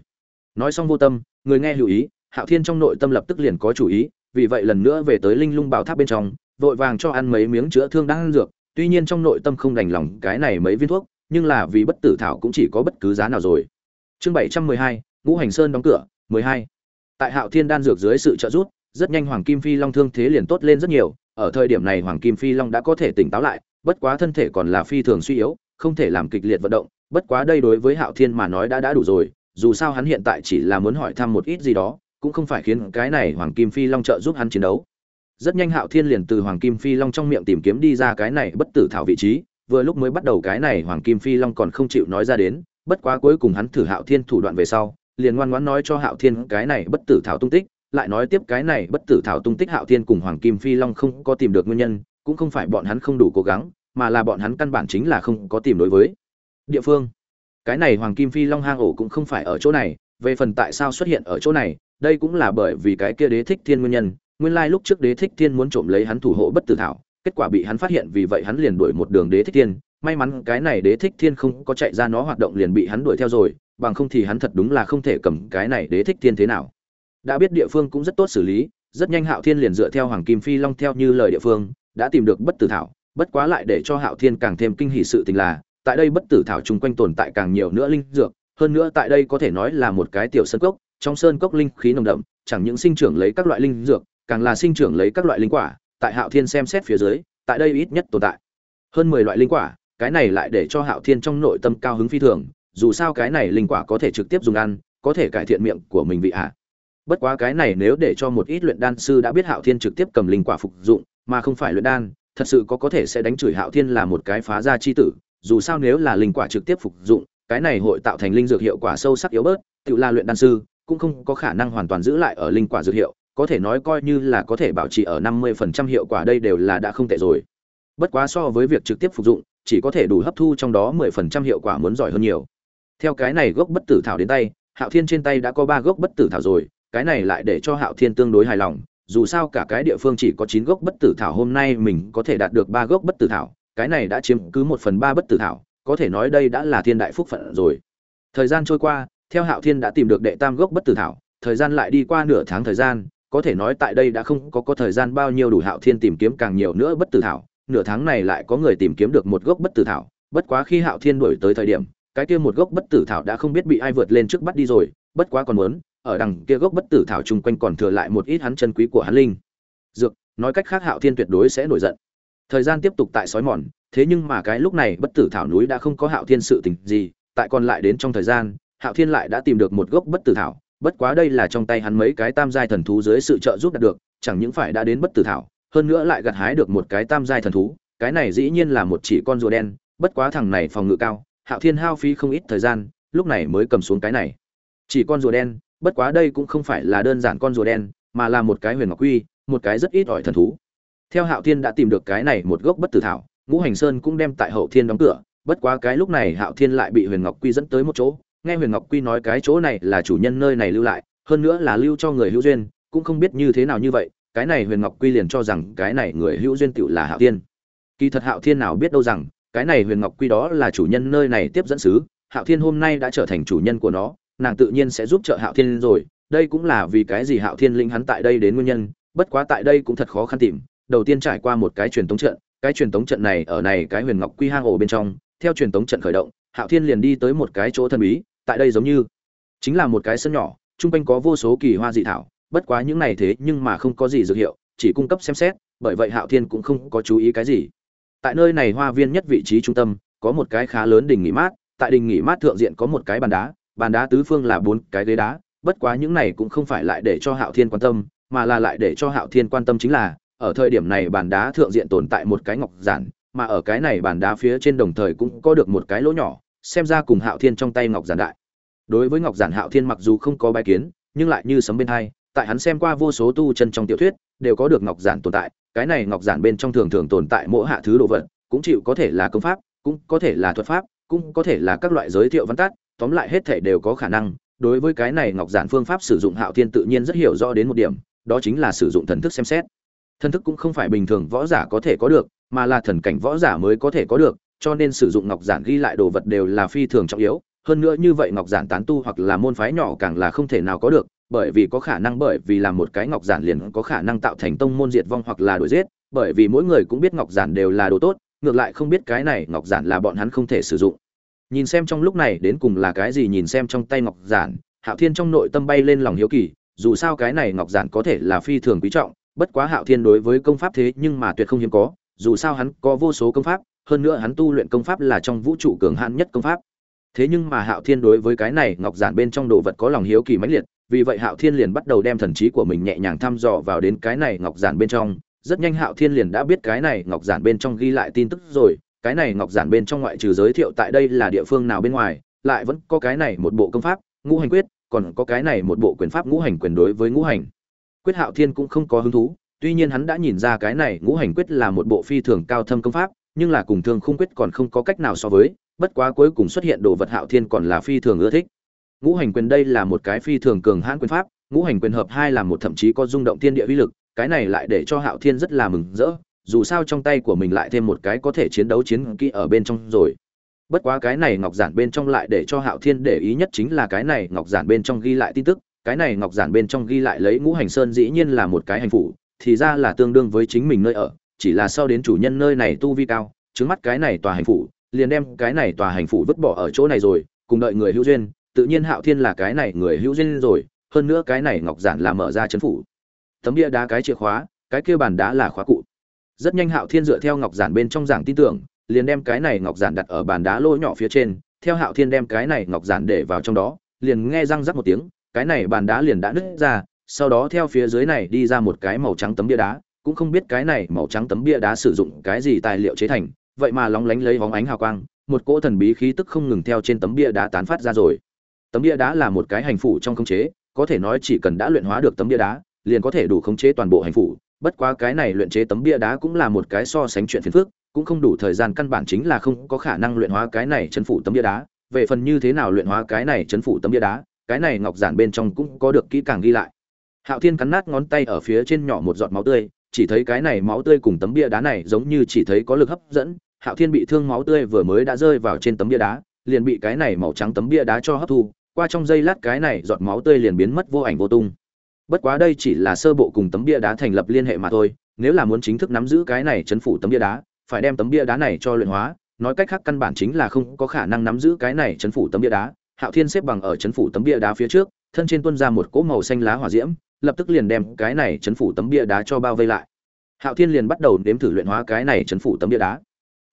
Nói xong vô tâm, người nghe hữu ý, hạo thiên trong nội tâm lập tức liền có chủ ý vì vậy lần nữa về tới linh lung bảo tháp bên trong, vội vàng cho ăn mấy miếng chữa thương đang ăn dược. Tuy nhiên trong nội tâm không đành lòng cái này mấy viên thuốc, nhưng là vì bất tử thảo cũng chỉ có bất cứ giá nào rồi. Chương bảy trăm mười hai, ngũ hành sơn đóng cửa, mười hai. Tại hạo thiên đan dược dưới sự trợ giúp, rất nhanh hoàng kim phi long thương thế liền tốt lên rất nhiều. Ở thời điểm này hoàng kim phi long đã có thể tỉnh táo lại, bất quá thân thể còn là phi thường suy yếu, không thể làm kịch liệt vận động. Bất quá đây đối với hạo thiên mà nói đã đã đủ rồi, dù sao hắn hiện tại chỉ là muốn hỏi thăm một ít gì đó cũng không phải khiến cái này hoàng kim phi long trợ giúp hắn chiến đấu. Rất nhanh hạo thiên liền từ hoàng kim phi long trong miệng tìm kiếm đi ra cái này bất tử thảo vị trí, vừa lúc mới bắt đầu cái này hoàng kim phi long còn không chịu nói ra đến, bất quá cuối cùng hắn thử hạo thiên thủ đoạn về sau, liền ngoan ngoãn nói cho hạo thiên cái này bất tử thảo tung tích, lại nói tiếp cái này bất tử thảo tung tích hạo thiên cùng hoàng kim phi long không có tìm được nguyên nhân, cũng không phải bọn hắn không đủ cố gắng, mà là bọn hắn căn bản chính là không có tìm đối với. Địa phương. Cái này hoàng kim phi long hang ổ cũng không phải ở chỗ này, về phần tại sao xuất hiện ở chỗ này đây cũng là bởi vì cái kia đế thích thiên nguyên nhân, nguyên lai lúc trước đế thích thiên muốn trộm lấy hắn thủ hộ bất tử thảo, kết quả bị hắn phát hiện vì vậy hắn liền đuổi một đường đế thích thiên. May mắn cái này đế thích thiên không có chạy ra nó hoạt động liền bị hắn đuổi theo rồi, bằng không thì hắn thật đúng là không thể cầm cái này đế thích thiên thế nào. Đã biết địa phương cũng rất tốt xử lý, rất nhanh hạo thiên liền dựa theo hoàng kim phi long theo như lời địa phương, đã tìm được bất tử thảo. Bất quá lại để cho hạo thiên càng thêm kinh hỷ sự tình là, tại đây bất tử thảo chung quanh tồn tại càng nhiều nữa linh dược, hơn nữa tại đây có thể nói là một cái tiểu sân cốc trong sơn cốc linh khí nồng đậm, chẳng những sinh trưởng lấy các loại linh dược, càng là sinh trưởng lấy các loại linh quả, tại hạo thiên xem xét phía dưới, tại đây ít nhất tồn tại hơn mười loại linh quả, cái này lại để cho hạo thiên trong nội tâm cao hứng phi thường, dù sao cái này linh quả có thể trực tiếp dùng ăn, có thể cải thiện miệng của mình vị hạ bất quá cái này nếu để cho một ít luyện đan sư đã biết hạo thiên trực tiếp cầm linh quả phục dụng, mà không phải luyện đan, thật sự có có thể sẽ đánh chửi hạo thiên là một cái phá gia chi tử, dù sao nếu là linh quả trực tiếp phục dụng, cái này hội tạo thành linh dược hiệu quả sâu sắc yếu bớt, tự là luyện đan sư cũng không có khả năng hoàn toàn giữ lại ở linh quả dược hiệu, có thể nói coi như là có thể bảo trì ở năm mươi phần trăm hiệu quả đây đều là đã không tệ rồi. Bất quá so với việc trực tiếp phục dụng, chỉ có thể đủ hấp thu trong đó mười phần trăm hiệu quả muốn giỏi hơn nhiều. Theo cái này gốc bất tử thảo đến tay, hạo thiên trên tay đã có ba gốc bất tử thảo rồi, cái này lại để cho hạo thiên tương đối hài lòng, dù sao cả cái địa phương chỉ có chín gốc bất tử thảo hôm nay mình có thể đạt được ba gốc bất tử thảo, cái này đã chiếm cứ một phần ba bất tử thảo, có thể nói đây đã là thiên đại phúc phận rồi. Thời gian trôi qua theo hạo thiên đã tìm được đệ tam gốc bất tử thảo thời gian lại đi qua nửa tháng thời gian có thể nói tại đây đã không có có thời gian bao nhiêu đủ Hạo Thiên tìm kiếm càng nhiều nữa bất tử thảo, nửa tháng này lại có người tìm kiếm được một gốc bất tử thảo, bất quá khi Hạo Thiên đuổi tới thời điểm, cái kia một gốc bất tử thảo đã không biết bị ai vượt lên trước bắt đi rồi, bất quá còn muốn, ở đằng kia gốc bất tử thảo chung quanh còn thừa lại một ít hắn chân quý của hắn linh. Dược, nói cách khác Hạo Thiên tuyệt đối sẽ nổi giận. Thời gian tiếp tục tại sói mòn, thế nhưng mà cái lúc này bất tử thảo núi đã không có Hạo Thiên sự tình gì, tại còn lại đến trong thời gian, Hạo Thiên lại đã tìm được một gốc bất tử thảo, bất quá đây là trong tay hắn mấy cái tam giai thần thú dưới sự trợ giúp đạt được, chẳng những phải đã đến bất tử thảo, hơn nữa lại gặt hái được một cái tam giai thần thú, cái này dĩ nhiên là một chỉ con rùa đen, bất quá thằng này phòng ngự cao, Hạo Thiên hao phí không ít thời gian, lúc này mới cầm xuống cái này. Chỉ con rùa đen, bất quá đây cũng không phải là đơn giản con rùa đen, mà là một cái huyền ngọc quy, một cái rất ít ỏi thần thú. Theo Hạo Thiên đã tìm được cái này một gốc bất tử thảo, Ngũ Hành Sơn cũng đem tại Hậu Thiên đóng cửa, bất quá cái lúc này Hạo Thiên lại bị Huyền Ngọc Quy dẫn tới một chỗ, nghe Huyền Ngọc Quy nói cái chỗ này là chủ nhân nơi này lưu lại, hơn nữa là lưu cho người hữu duyên, cũng không biết như thế nào như vậy, cái này Huyền Ngọc Quy liền cho rằng cái này người hữu duyên tựu là Hạo Thiên. Kỳ thật Hạo Thiên nào biết đâu rằng, cái này Huyền Ngọc Quy đó là chủ nhân nơi này tiếp dẫn sứ, Hạo Thiên hôm nay đã trở thành chủ nhân của nó, nàng tự nhiên sẽ giúp trợ Hạo Thiên rồi, đây cũng là vì cái gì Hạo Thiên linh hắn tại đây đến nguyên nhân, bất quá tại đây cũng thật khó khăn tìm, đầu tiên trải qua một cái truyền tống trận, cái truyền tống trận này ở này cái Huyền Ngọc Quy hang ổ bên trong, theo truyền tống trận khởi động, Hạo Thiên liền đi tới một cái chỗ thần bí, tại đây giống như chính là một cái sân nhỏ, trung quanh có vô số kỳ hoa dị thảo, bất quá những này thế nhưng mà không có gì dược hiệu, chỉ cung cấp xem xét, bởi vậy Hạo Thiên cũng không có chú ý cái gì. Tại nơi này hoa viên nhất vị trí trung tâm, có một cái khá lớn đình nghỉ mát, tại đình nghỉ mát thượng diện có một cái bàn đá, bàn đá tứ phương là bốn cái ghế đá, bất quá những này cũng không phải lại để cho Hạo Thiên quan tâm, mà là lại để cho Hạo Thiên quan tâm chính là, ở thời điểm này bàn đá thượng diện tồn tại một cái ngọc giản, mà ở cái này bàn đá phía trên đồng thời cũng có được một cái lỗ nhỏ, xem ra cùng Hạo Thiên trong tay ngọc giản đại. Đối với ngọc giản Hạo Thiên mặc dù không có bài kiến, nhưng lại như sấm bên hai, tại hắn xem qua vô số tu chân trong tiểu thuyết, đều có được ngọc giản tồn tại, cái này ngọc giản bên trong thường thường tồn tại mỗi hạ thứ đồ vật, cũng chịu có thể là công pháp, cũng có thể là thuật pháp, cũng có thể là các loại giới thiệu văn tắt, tóm lại hết thể đều có khả năng. Đối với cái này ngọc giản phương pháp sử dụng Hạo Thiên tự nhiên rất hiểu rõ đến một điểm, đó chính là sử dụng thần thức xem xét. Thần thức cũng không phải bình thường võ giả có thể có được, mà là thần cảnh võ giả mới có thể có được, cho nên sử dụng ngọc giản ghi lại đồ vật đều là phi thường trọng yếu, hơn nữa như vậy ngọc giản tán tu hoặc là môn phái nhỏ càng là không thể nào có được, bởi vì có khả năng bởi vì làm một cái ngọc giản liền có khả năng tạo thành tông môn diệt vong hoặc là đổi giết, bởi vì mỗi người cũng biết ngọc giản đều là đồ tốt, ngược lại không biết cái này ngọc giản là bọn hắn không thể sử dụng. Nhìn xem trong lúc này đến cùng là cái gì nhìn xem trong tay ngọc giản, Hạo Thiên trong nội tâm bay lên lòng hiếu kỳ, dù sao cái này ngọc giản có thể là phi thường quý trọng, bất quá Hạo Thiên đối với công pháp thế nhưng mà tuyệt không hiếm có, dù sao hắn có vô số công pháp, hơn nữa hắn tu luyện công pháp là trong vũ trụ cường hãn nhất công pháp. Thế nhưng mà Hạo Thiên đối với cái này ngọc giản bên trong đồ vật có lòng hiếu kỳ mãnh liệt, vì vậy Hạo Thiên liền bắt đầu đem thần trí của mình nhẹ nhàng thăm dò vào đến cái này ngọc giản bên trong. Rất nhanh Hạo Thiên liền đã biết cái này ngọc giản bên trong ghi lại tin tức rồi, cái này ngọc giản bên trong ngoại trừ giới thiệu tại đây là địa phương nào bên ngoài, lại vẫn có cái này một bộ công pháp, ngũ hành quyết, còn có cái này một bộ quyền pháp ngũ hành quyền đối với ngũ hành. Quyết Hạo Thiên cũng không có hứng thú, tuy nhiên hắn đã nhìn ra cái này ngũ hành quyết là một bộ phi thường cao thâm công pháp, nhưng là cùng thương khung quyết còn không có cách nào so với, bất quá cuối cùng xuất hiện đồ vật Hạo Thiên còn là phi thường ưa thích. Ngũ hành quyền đây là một cái phi thường cường hãn quyền pháp, ngũ hành quyền hợp hai là một thậm chí có rung động thiên địa uy lực, cái này lại để cho Hạo Thiên rất là mừng rỡ, dù sao trong tay của mình lại thêm một cái có thể chiến đấu chiến kỹ ở bên trong rồi. Bất quá cái này ngọc giản bên trong lại để cho Hạo Thiên để ý nhất chính là cái này ngọc giản bên trong ghi lại tin tức, cái này ngọc giản bên trong ghi lại lấy ngũ hành sơn dĩ nhiên là một cái hành phủ, thì ra là tương đương với chính mình nơi ở, chỉ là sau đến chủ nhân nơi này tu vi cao, trước mắt cái này tòa hành phủ, liền đem cái này tòa hành phủ vứt bỏ ở chỗ này rồi, cùng đợi người hữu duyên, tự nhiên Hạo Thiên là cái này người hữu duyên rồi, hơn nữa cái này ngọc giản là mở ra chấn phủ. Tấm bia đá cái chìa khóa, cái kia bàn đá là khóa cụ. Rất nhanh Hạo Thiên dựa theo ngọc giản bên trong giảng tin tưởng, liền đem cái này ngọc giản đặt ở bàn đá lỗ nhỏ phía trên, theo Hạo Thiên đem cái này ngọc giản để vào trong đó, liền nghe răng rắc một tiếng, cái này bàn đá liền đã nứt ra, sau đó theo phía dưới này đi ra một cái màu trắng tấm bia đá, cũng không biết cái này màu trắng tấm bia đá sử dụng cái gì tài liệu chế thành, vậy mà lóng lánh lấy bóng ánh hào quang, một cỗ thần bí khí tức không ngừng theo trên tấm bia đá tán phát ra rồi. Tấm bia đá là một cái hành phủ trong khống chế, có thể nói chỉ cần đã luyện hóa được tấm bia đá, liền có thể đủ khống chế toàn bộ hành phủ, bất quá cái này luyện chế tấm bia đá cũng là một cái so sánh chuyện phiền phức, cũng không đủ thời gian căn bản chính là không có khả năng luyện hóa cái này chấn phủ tấm bia đá, về phần như thế nào luyện hóa cái này chấn phủ tấm bia đá, cái này ngọc giản bên trong cũng có được kỹ càng ghi lại. Hạo Thiên cắn nát ngón tay ở phía trên nhỏ một giọt máu tươi, chỉ thấy cái này máu tươi cùng tấm bia đá này giống như chỉ thấy có lực hấp dẫn, Hạo Thiên bị thương máu tươi vừa mới đã rơi vào trên tấm bia đá, liền bị cái này màu trắng tấm bia đá cho hấp thu, qua trong giây lát cái này giọt máu tươi liền biến mất vô ảnh vô tung. bất quá đây chỉ là sơ bộ cùng tấm bia đá thành lập liên hệ mà thôi. Nếu là muốn chính thức nắm giữ cái này chấn phủ tấm bia đá phải đem tấm bia đá này cho luyện hóa. Nói cách khác căn bản chính là không có khả năng nắm giữ cái này chấn phủ tấm bia đá. Hạo thiên xếp bằng ở chấn phủ tấm bia đá phía trước thân trên tuân ra một cỗ màu xanh lá hỏa diễm lập tức liền đem cái này chấn phủ tấm bia đá cho bao vây lại. Hạo thiên liền bắt đầu nếm thử luyện hóa cái này chấn phủ tấm bia đá.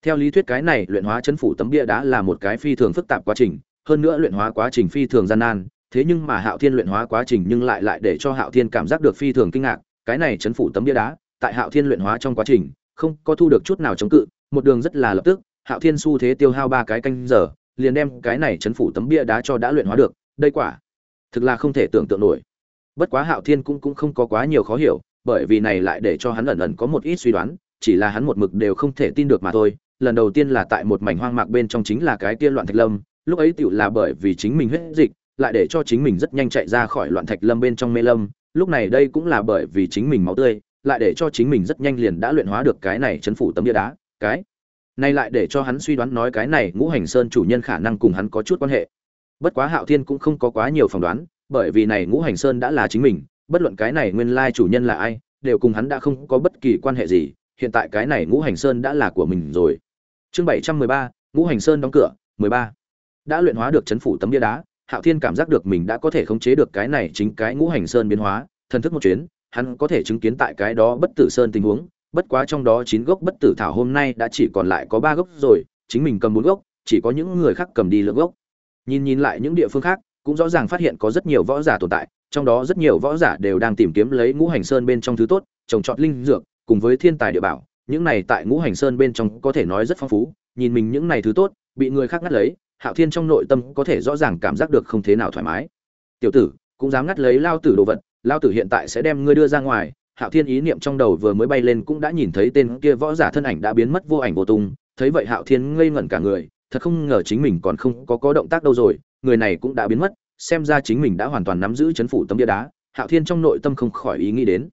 Theo lý thuyết cái này luyện hóa chấn phủ tấm bia đá là một cái phi thường phức tạp quá trình, hơn nữa luyện hóa quá trình phi thường gian nan, thế nhưng mà hạo thiên luyện hóa quá trình nhưng lại lại để cho hạo thiên cảm giác được phi thường kinh ngạc, cái này chấn phủ tấm bia đá, tại hạo thiên luyện hóa trong quá trình, không có thu được chút nào chống cự, một đường rất là lập tức, hạo thiên xu thế tiêu hao ba cái canh giờ, liền đem cái này chấn phủ tấm bia đá cho đã luyện hóa được, đây quả, thực là không thể tưởng tượng nổi bất quá hạo thiên cũng cũng không có quá nhiều khó hiểu, bởi vì này lại để cho hắn ẩn ẩn có một ít suy đoán, chỉ là hắn một mực đều không thể tin được mà thôi. Lần đầu tiên là tại một mảnh hoang mạc bên trong chính là cái kia loạn thạch lâm, lúc ấy tựu là bởi vì chính mình huyết dịch, lại để cho chính mình rất nhanh chạy ra khỏi loạn thạch lâm bên trong mê lâm. Lúc này đây cũng là bởi vì chính mình máu tươi, lại để cho chính mình rất nhanh liền đã luyện hóa được cái này chấn phủ tấm bia đá, cái này lại để cho hắn suy đoán nói cái này ngũ hành sơn chủ nhân khả năng cùng hắn có chút quan hệ. Bất quá hạo thiên cũng không có quá nhiều phỏng đoán bởi vì này ngũ hành sơn đã là chính mình, bất luận cái này nguyên lai chủ nhân là ai, đều cùng hắn đã không có bất kỳ quan hệ gì, hiện tại cái này ngũ hành sơn đã là của mình rồi. Chương bảy trăm mười ba, ngũ hành sơn đóng cửa, mười ba. Đã luyện hóa được chấn phủ tấm bia đá, hạo thiên cảm giác được mình đã có thể khống chế được cái này chính cái ngũ hành sơn biến hóa, thần thức một chuyến, hắn có thể chứng kiến tại cái đó bất tử sơn tình huống, bất quá trong đó chín gốc bất tử thảo hôm nay đã chỉ còn lại có ba gốc rồi, chính mình cầm bốn gốc, chỉ có những người khác cầm đi lượng gốc. Nhìn nhìn lại những địa phương khác cũng rõ ràng phát hiện có rất nhiều võ giả tồn tại, trong đó rất nhiều võ giả đều đang tìm kiếm lấy ngũ hành sơn bên trong thứ tốt, trồng trọt linh dược, cùng với thiên tài địa bảo. Những này tại ngũ hành sơn bên trong có thể nói rất phong phú, nhìn mình những này thứ tốt, bị người khác ngắt lấy, hạo thiên trong nội tâm có thể rõ ràng cảm giác được không thế nào thoải mái. Tiểu tử, cũng dám ngắt lấy lao tử đồ vật, lao tử hiện tại sẽ đem ngươi đưa ra ngoài. Hạo thiên ý niệm trong đầu vừa mới bay lên cũng đã nhìn thấy tên kia võ giả thân ảnh đã biến mất vô ảnh vô tung. Thấy vậy hạo thiên ngây ngẩn cả người, thật không ngờ chính mình còn không có có động tác đâu rồi người này cũng đã biến mất, xem ra chính mình đã hoàn toàn nắm giữ chấn phủ tấm bia đá, hạo thiên trong nội tâm không khỏi ý nghĩ đến.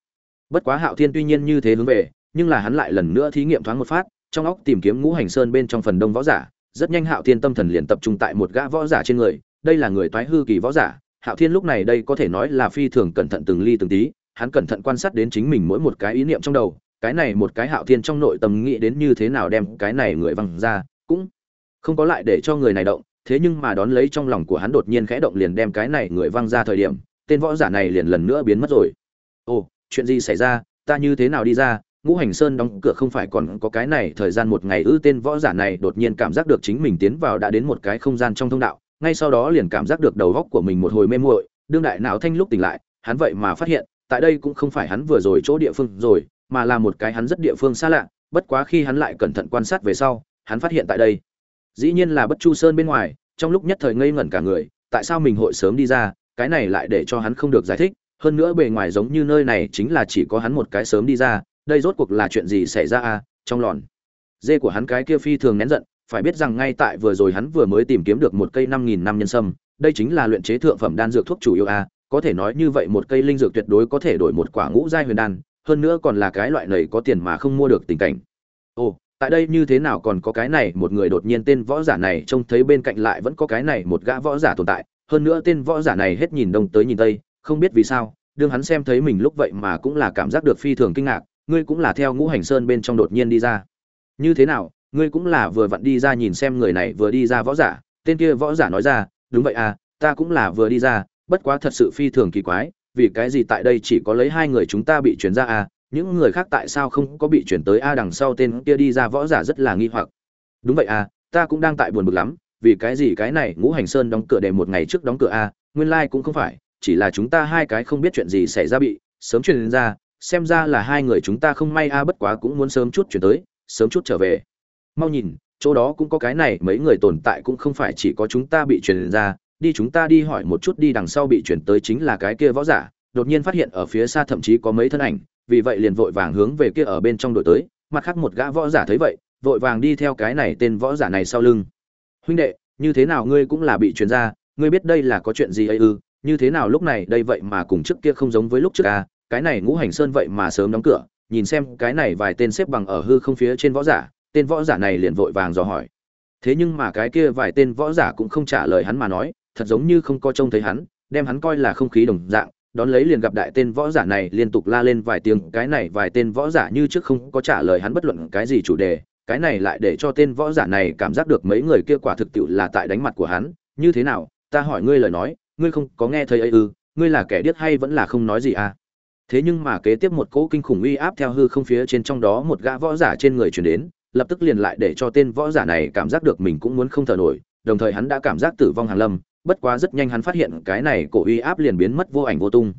Bất quá hạo thiên tuy nhiên như thế hướng về, nhưng là hắn lại lần nữa thí nghiệm thoáng một phát, trong óc tìm kiếm ngũ hành sơn bên trong phần đông võ giả, rất nhanh hạo thiên tâm thần liền tập trung tại một gã võ giả trên người, đây là người toái hư kỳ võ giả, hạo thiên lúc này đây có thể nói là phi thường cẩn thận từng ly từng tí, hắn cẩn thận quan sát đến chính mình mỗi một cái ý niệm trong đầu, cái này một cái hạo thiên trong nội tâm nghĩ đến như thế nào đem cái này người văng ra, cũng không có lại để cho người này động thế nhưng mà đón lấy trong lòng của hắn đột nhiên khẽ động liền đem cái này người văng ra thời điểm, tên võ giả này liền lần nữa biến mất rồi. Ồ, chuyện gì xảy ra? Ta như thế nào đi ra? Ngũ hành sơn đóng cửa không phải còn có cái này thời gian một ngày ư? Tên võ giả này đột nhiên cảm giác được chính mình tiến vào đã đến một cái không gian trong thông đạo, ngay sau đó liền cảm giác được đầu góc của mình một hồi mê muội, đương đại não thanh lúc tỉnh lại, hắn vậy mà phát hiện, tại đây cũng không phải hắn vừa rồi chỗ địa phương rồi, mà là một cái hắn rất địa phương xa lạ, bất quá khi hắn lại cẩn thận quan sát về sau, hắn phát hiện tại đây dĩ nhiên là bất chu sơn bên ngoài, trong lúc nhất thời ngây ngẩn cả người, tại sao mình hội sớm đi ra, cái này lại để cho hắn không được giải thích, hơn nữa bề ngoài giống như nơi này chính là chỉ có hắn một cái sớm đi ra, đây rốt cuộc là chuyện gì xảy ra à trong lòn. Dê của hắn cái kia phi thường nén giận, phải biết rằng ngay tại vừa rồi hắn vừa mới tìm kiếm được một cây năm nghìn năm nhân sâm, đây chính là luyện chế thượng phẩm đan dược thuốc chủ yếu à có thể nói như vậy một cây linh dược tuyệt đối có thể đổi một quả ngũ giai huyền đan, hơn nữa còn là cái loại này có tiền mà không mua được tình cảnh. Ồ tại đây như thế nào còn có cái này, một người đột nhiên tên võ giả này trông thấy bên cạnh lại vẫn có cái này một gã võ giả tồn tại. Hơn nữa tên võ giả này hết nhìn đông tới nhìn tây, không biết vì sao, đương hắn xem thấy mình lúc vậy mà cũng là cảm giác được phi thường kinh ngạc, ngươi cũng là theo ngũ hành sơn bên trong đột nhiên đi ra. Như thế nào, ngươi cũng là vừa vặn đi ra nhìn xem người này vừa đi ra võ giả. Tên kia võ giả nói ra, đúng vậy à ta cũng là vừa đi ra, bất quá thật sự phi thường kỳ quái, vì cái gì tại đây chỉ có lấy hai người chúng ta bị chuyển ra à những người khác tại sao không có bị chuyển tới a đằng sau tên kia đi ra võ giả rất là nghi hoặc. Đúng vậy à ta cũng đang tại buồn bực lắm, vì cái gì cái này ngũ hành sơn đóng cửa để một ngày trước đóng cửa a, nguyên lai cũng không phải, chỉ là chúng ta hai cái không biết chuyện gì xảy ra bị, sớm truyền ra, xem ra là hai người chúng ta không may a bất quá cũng muốn sớm chút chuyển tới, sớm chút trở về. Mau nhìn, chỗ đó cũng có cái này, mấy người tồn tại cũng không phải chỉ có chúng ta bị truyền ra, đi chúng ta đi hỏi một chút đi, đằng sau bị chuyển tới chính là cái kia võ giả, đột nhiên phát hiện ở phía xa thậm chí có mấy thân ảnh vì vậy liền vội vàng hướng về kia ở bên trong đội tới, mặt khác một gã võ giả thấy vậy, vội vàng đi theo cái này tên võ giả này sau lưng. Huynh đệ, như thế nào ngươi cũng là bị truyền ra, ngươi biết đây là có chuyện gì ấy ư? Như thế nào lúc này đây vậy mà cùng trước kia không giống với lúc trước à? Cái này ngũ hành sơn vậy mà sớm đóng cửa, nhìn xem cái này vài tên xếp bằng ở hư không phía trên võ giả, tên võ giả này liền vội vàng dò hỏi. Thế nhưng mà cái kia vài tên võ giả cũng không trả lời hắn mà nói, thật giống như không có trông thấy hắn, đem hắn coi là không khí đồng dạng đón lấy liền gặp đại tên võ giả này liên tục la lên vài tiếng. Cái này vài tên võ giả như trước không có trả lời hắn bất luận cái gì chủ đề. Cái này lại để cho tên võ giả này cảm giác được mấy người kia quả thực tiệu là tại đánh mặt của hắn. Như thế nào? Ta hỏi ngươi lời nói, ngươi không có nghe thấy ấy ư? Ngươi là kẻ điếc hay vẫn là không nói gì à? Thế nhưng mà kế tiếp một cỗ kinh khủng uy áp theo hư không phía trên trong đó một gã võ giả trên người chuyển đến, lập tức liền lại để cho tên võ giả này cảm giác được mình cũng muốn không thở nổi. Đồng thời hắn đã cảm giác tử vong hàng lâm bất quá rất nhanh hắn phát hiện cái này cổ uy áp liền biến mất vô ảnh vô tung.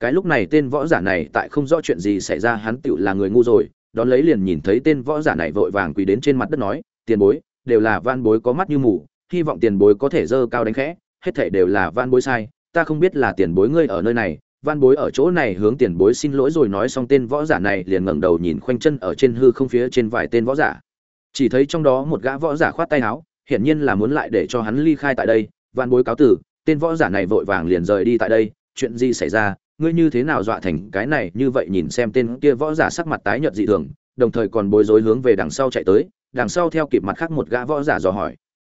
Cái lúc này tên võ giả này tại không rõ chuyện gì xảy ra, hắn tựu là người ngu rồi, đón lấy liền nhìn thấy tên võ giả này vội vàng quỳ đến trên mặt đất nói, tiền bối, đều là van bối có mắt như mù, hy vọng tiền bối có thể dơ cao đánh khẽ, hết thảy đều là van bối sai, ta không biết là tiền bối ngươi ở nơi này. Van bối ở chỗ này hướng tiền bối xin lỗi rồi nói xong tên võ giả này liền ngẩng đầu nhìn khoanh chân ở trên hư không phía trên vài tên võ giả. Chỉ thấy trong đó một gã võ giả khoát tay áo, hiển nhiên là muốn lại để cho hắn ly khai tại đây van bối cáo tử, tên võ giả này vội vàng liền rời đi tại đây, chuyện gì xảy ra, ngươi như thế nào dọa thành cái này, như vậy nhìn xem tên kia võ giả sắc mặt tái nhợt dị thường, đồng thời còn bối rối hướng về đằng sau chạy tới, đằng sau theo kịp mặt khác một gã võ giả dò hỏi.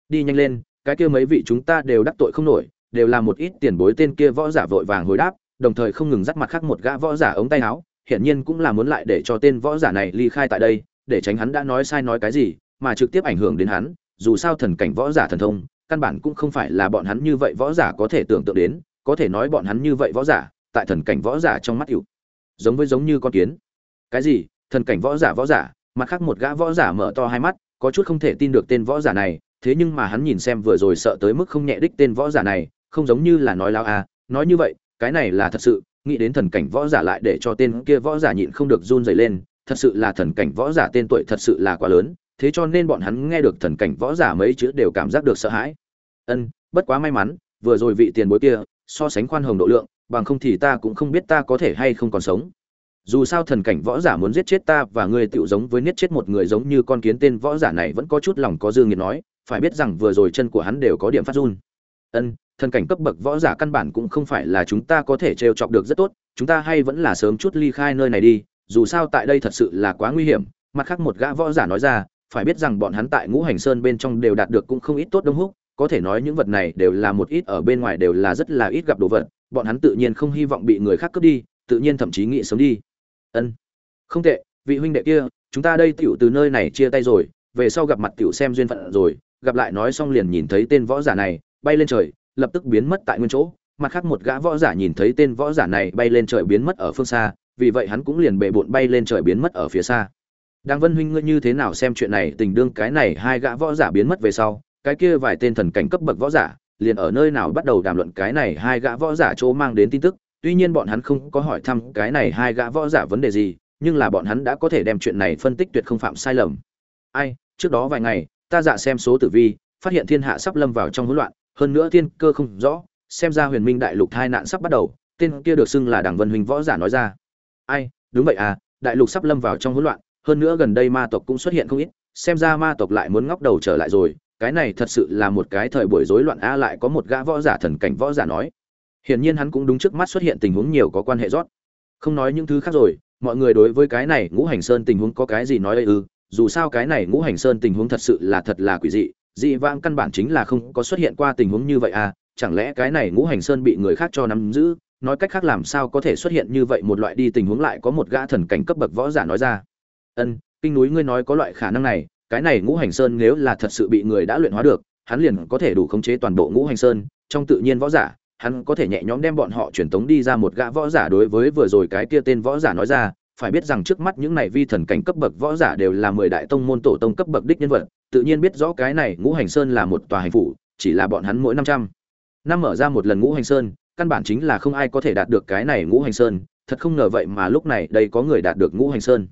Đi nhanh lên, cái kia mấy vị chúng ta đều đắc tội không nổi, đều là một ít tiền bối tên kia võ giả vội vàng hồi đáp, đồng thời không ngừng dắt mặt khác một gã võ giả ống tay áo, hiển nhiên cũng là muốn lại để cho tên võ giả này ly khai tại đây, để tránh hắn đã nói sai nói cái gì, mà trực tiếp ảnh hưởng đến hắn, dù sao thần cảnh võ giả thần thông căn bản cũng không phải là bọn hắn như vậy võ giả có thể tưởng tượng đến, có thể nói bọn hắn như vậy võ giả, tại thần cảnh võ giả trong mắt hữu. giống với giống như con kiến cái gì thần cảnh võ giả võ giả, mặt khác một gã võ giả mở to hai mắt, có chút không thể tin được tên võ giả này, thế nhưng mà hắn nhìn xem vừa rồi sợ tới mức không nhẹ đích tên võ giả này, không giống như là nói láo à nói như vậy, cái này là thật sự, nghĩ đến thần cảnh võ giả lại để cho tên kia võ giả nhịn không được run rẩy lên, thật sự là thần cảnh võ giả tên tuổi thật sự là quá lớn thế cho nên bọn hắn nghe được thần cảnh võ giả mấy chữ đều cảm giác được sợ hãi. Ân, bất quá may mắn, vừa rồi vị tiền bối kia, so sánh khoan hồng độ lượng, bằng không thì ta cũng không biết ta có thể hay không còn sống. Dù sao thần cảnh võ giả muốn giết chết ta và ngươi tựu giống với niết chết một người giống như con kiến tên võ giả này vẫn có chút lòng có dư nghiệt nói, phải biết rằng vừa rồi chân của hắn đều có điểm phát run. Ân, thần cảnh cấp bậc võ giả căn bản cũng không phải là chúng ta có thể trêu chọc được rất tốt, chúng ta hay vẫn là sớm chút ly khai nơi này đi, dù sao tại đây thật sự là quá nguy hiểm. Mặt khác một gã võ giả nói ra phải biết rằng bọn hắn tại ngũ hành sơn bên trong đều đạt được cũng không ít tốt đông húc, có thể nói những vật này đều là một ít ở bên ngoài đều là rất là ít gặp đồ vật, bọn hắn tự nhiên không hy vọng bị người khác cướp đi, tự nhiên thậm chí nghĩ sống đi. Ân, không tệ, vị huynh đệ kia, chúng ta đây tiểu từ nơi này chia tay rồi, về sau gặp mặt tiểu xem duyên phận rồi, gặp lại nói xong liền nhìn thấy tên võ giả này, bay lên trời, lập tức biến mất tại nguyên chỗ, mặt khác một gã võ giả nhìn thấy tên võ giả này bay lên trời biến mất ở phương xa, vì vậy hắn cũng liền bệ bộn bay lên trời biến mất ở phía xa đang vân huynh ngươi như thế nào xem chuyện này, tình đương cái này hai gã võ giả biến mất về sau, cái kia vài tên thần cảnh cấp bậc võ giả liền ở nơi nào bắt đầu đàm luận cái này hai gã võ giả chỗ mang đến tin tức. Tuy nhiên bọn hắn không có hỏi thăm cái này hai gã võ giả vấn đề gì, nhưng là bọn hắn đã có thể đem chuyện này phân tích tuyệt không phạm sai lầm. Ai, trước đó vài ngày, ta dạ xem số tử vi, phát hiện thiên hạ sắp lâm vào trong hỗn loạn, hơn nữa thiên cơ không rõ, xem ra huyền minh đại lục tai nạn sắp bắt đầu, tên kia được xưng là đảng vân huynh võ giả nói ra. Ai, đúng vậy à đại lục sắp lâm vào trong hỗn loạn hơn nữa gần đây ma tộc cũng xuất hiện không ít, xem ra ma tộc lại muốn ngóc đầu trở lại rồi. Cái này thật sự là một cái thời buổi rối loạn a lại có một gã võ giả thần cảnh võ giả nói. Hiển nhiên hắn cũng đúng trước mắt xuất hiện tình huống nhiều có quan hệ rót. Không nói những thứ khác rồi, mọi người đối với cái này ngũ hành sơn tình huống có cái gì nói đây ư? Dù sao cái này ngũ hành sơn tình huống thật sự là thật là quỷ dị dị vãng căn bản chính là không có xuất hiện qua tình huống như vậy à? Chẳng lẽ cái này ngũ hành sơn bị người khác cho nắm giữ? Nói cách khác làm sao có thể xuất hiện như vậy một loại đi tình huống lại có một gã thần cảnh cấp bậc võ giả nói ra? Ân, kinh núi ngươi nói có loại khả năng này, cái này ngũ hành sơn nếu là thật sự bị người đã luyện hóa được, hắn liền có thể đủ khống chế toàn bộ ngũ hành sơn, trong tự nhiên võ giả, hắn có thể nhẹ nhõm đem bọn họ truyền tống đi ra một gã võ giả đối với vừa rồi cái kia tên võ giả nói ra, phải biết rằng trước mắt những này vi thần cảnh cấp bậc võ giả đều là mười đại tông môn tổ tông cấp bậc đích nhân vật, tự nhiên biết rõ cái này ngũ hành sơn là một tòa hành phủ, chỉ là bọn hắn mỗi năm trăm năm mở ra một lần ngũ hành sơn, căn bản chính là không ai có thể đạt được cái này ngũ hành sơn, thật không ngờ vậy mà lúc này đây có người đạt được ngũ hành sơn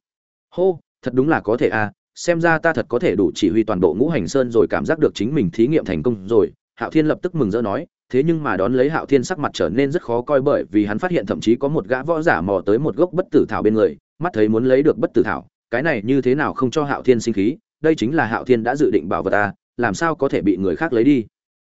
hô thật đúng là có thể à, xem ra ta thật có thể đủ chỉ huy toàn bộ ngũ hành sơn rồi cảm giác được chính mình thí nghiệm thành công rồi. Hạo thiên lập tức mừng rỡ nói thế nhưng mà đón lấy hạo thiên sắc mặt trở nên rất khó coi bởi vì hắn phát hiện thậm chí có một gã võ giả mò tới một gốc bất tử thảo bên người mắt thấy muốn lấy được bất tử thảo cái này như thế nào không cho hạo thiên sinh khí đây chính là hạo thiên đã dự định bảo vật ta làm sao có thể bị người khác lấy đi.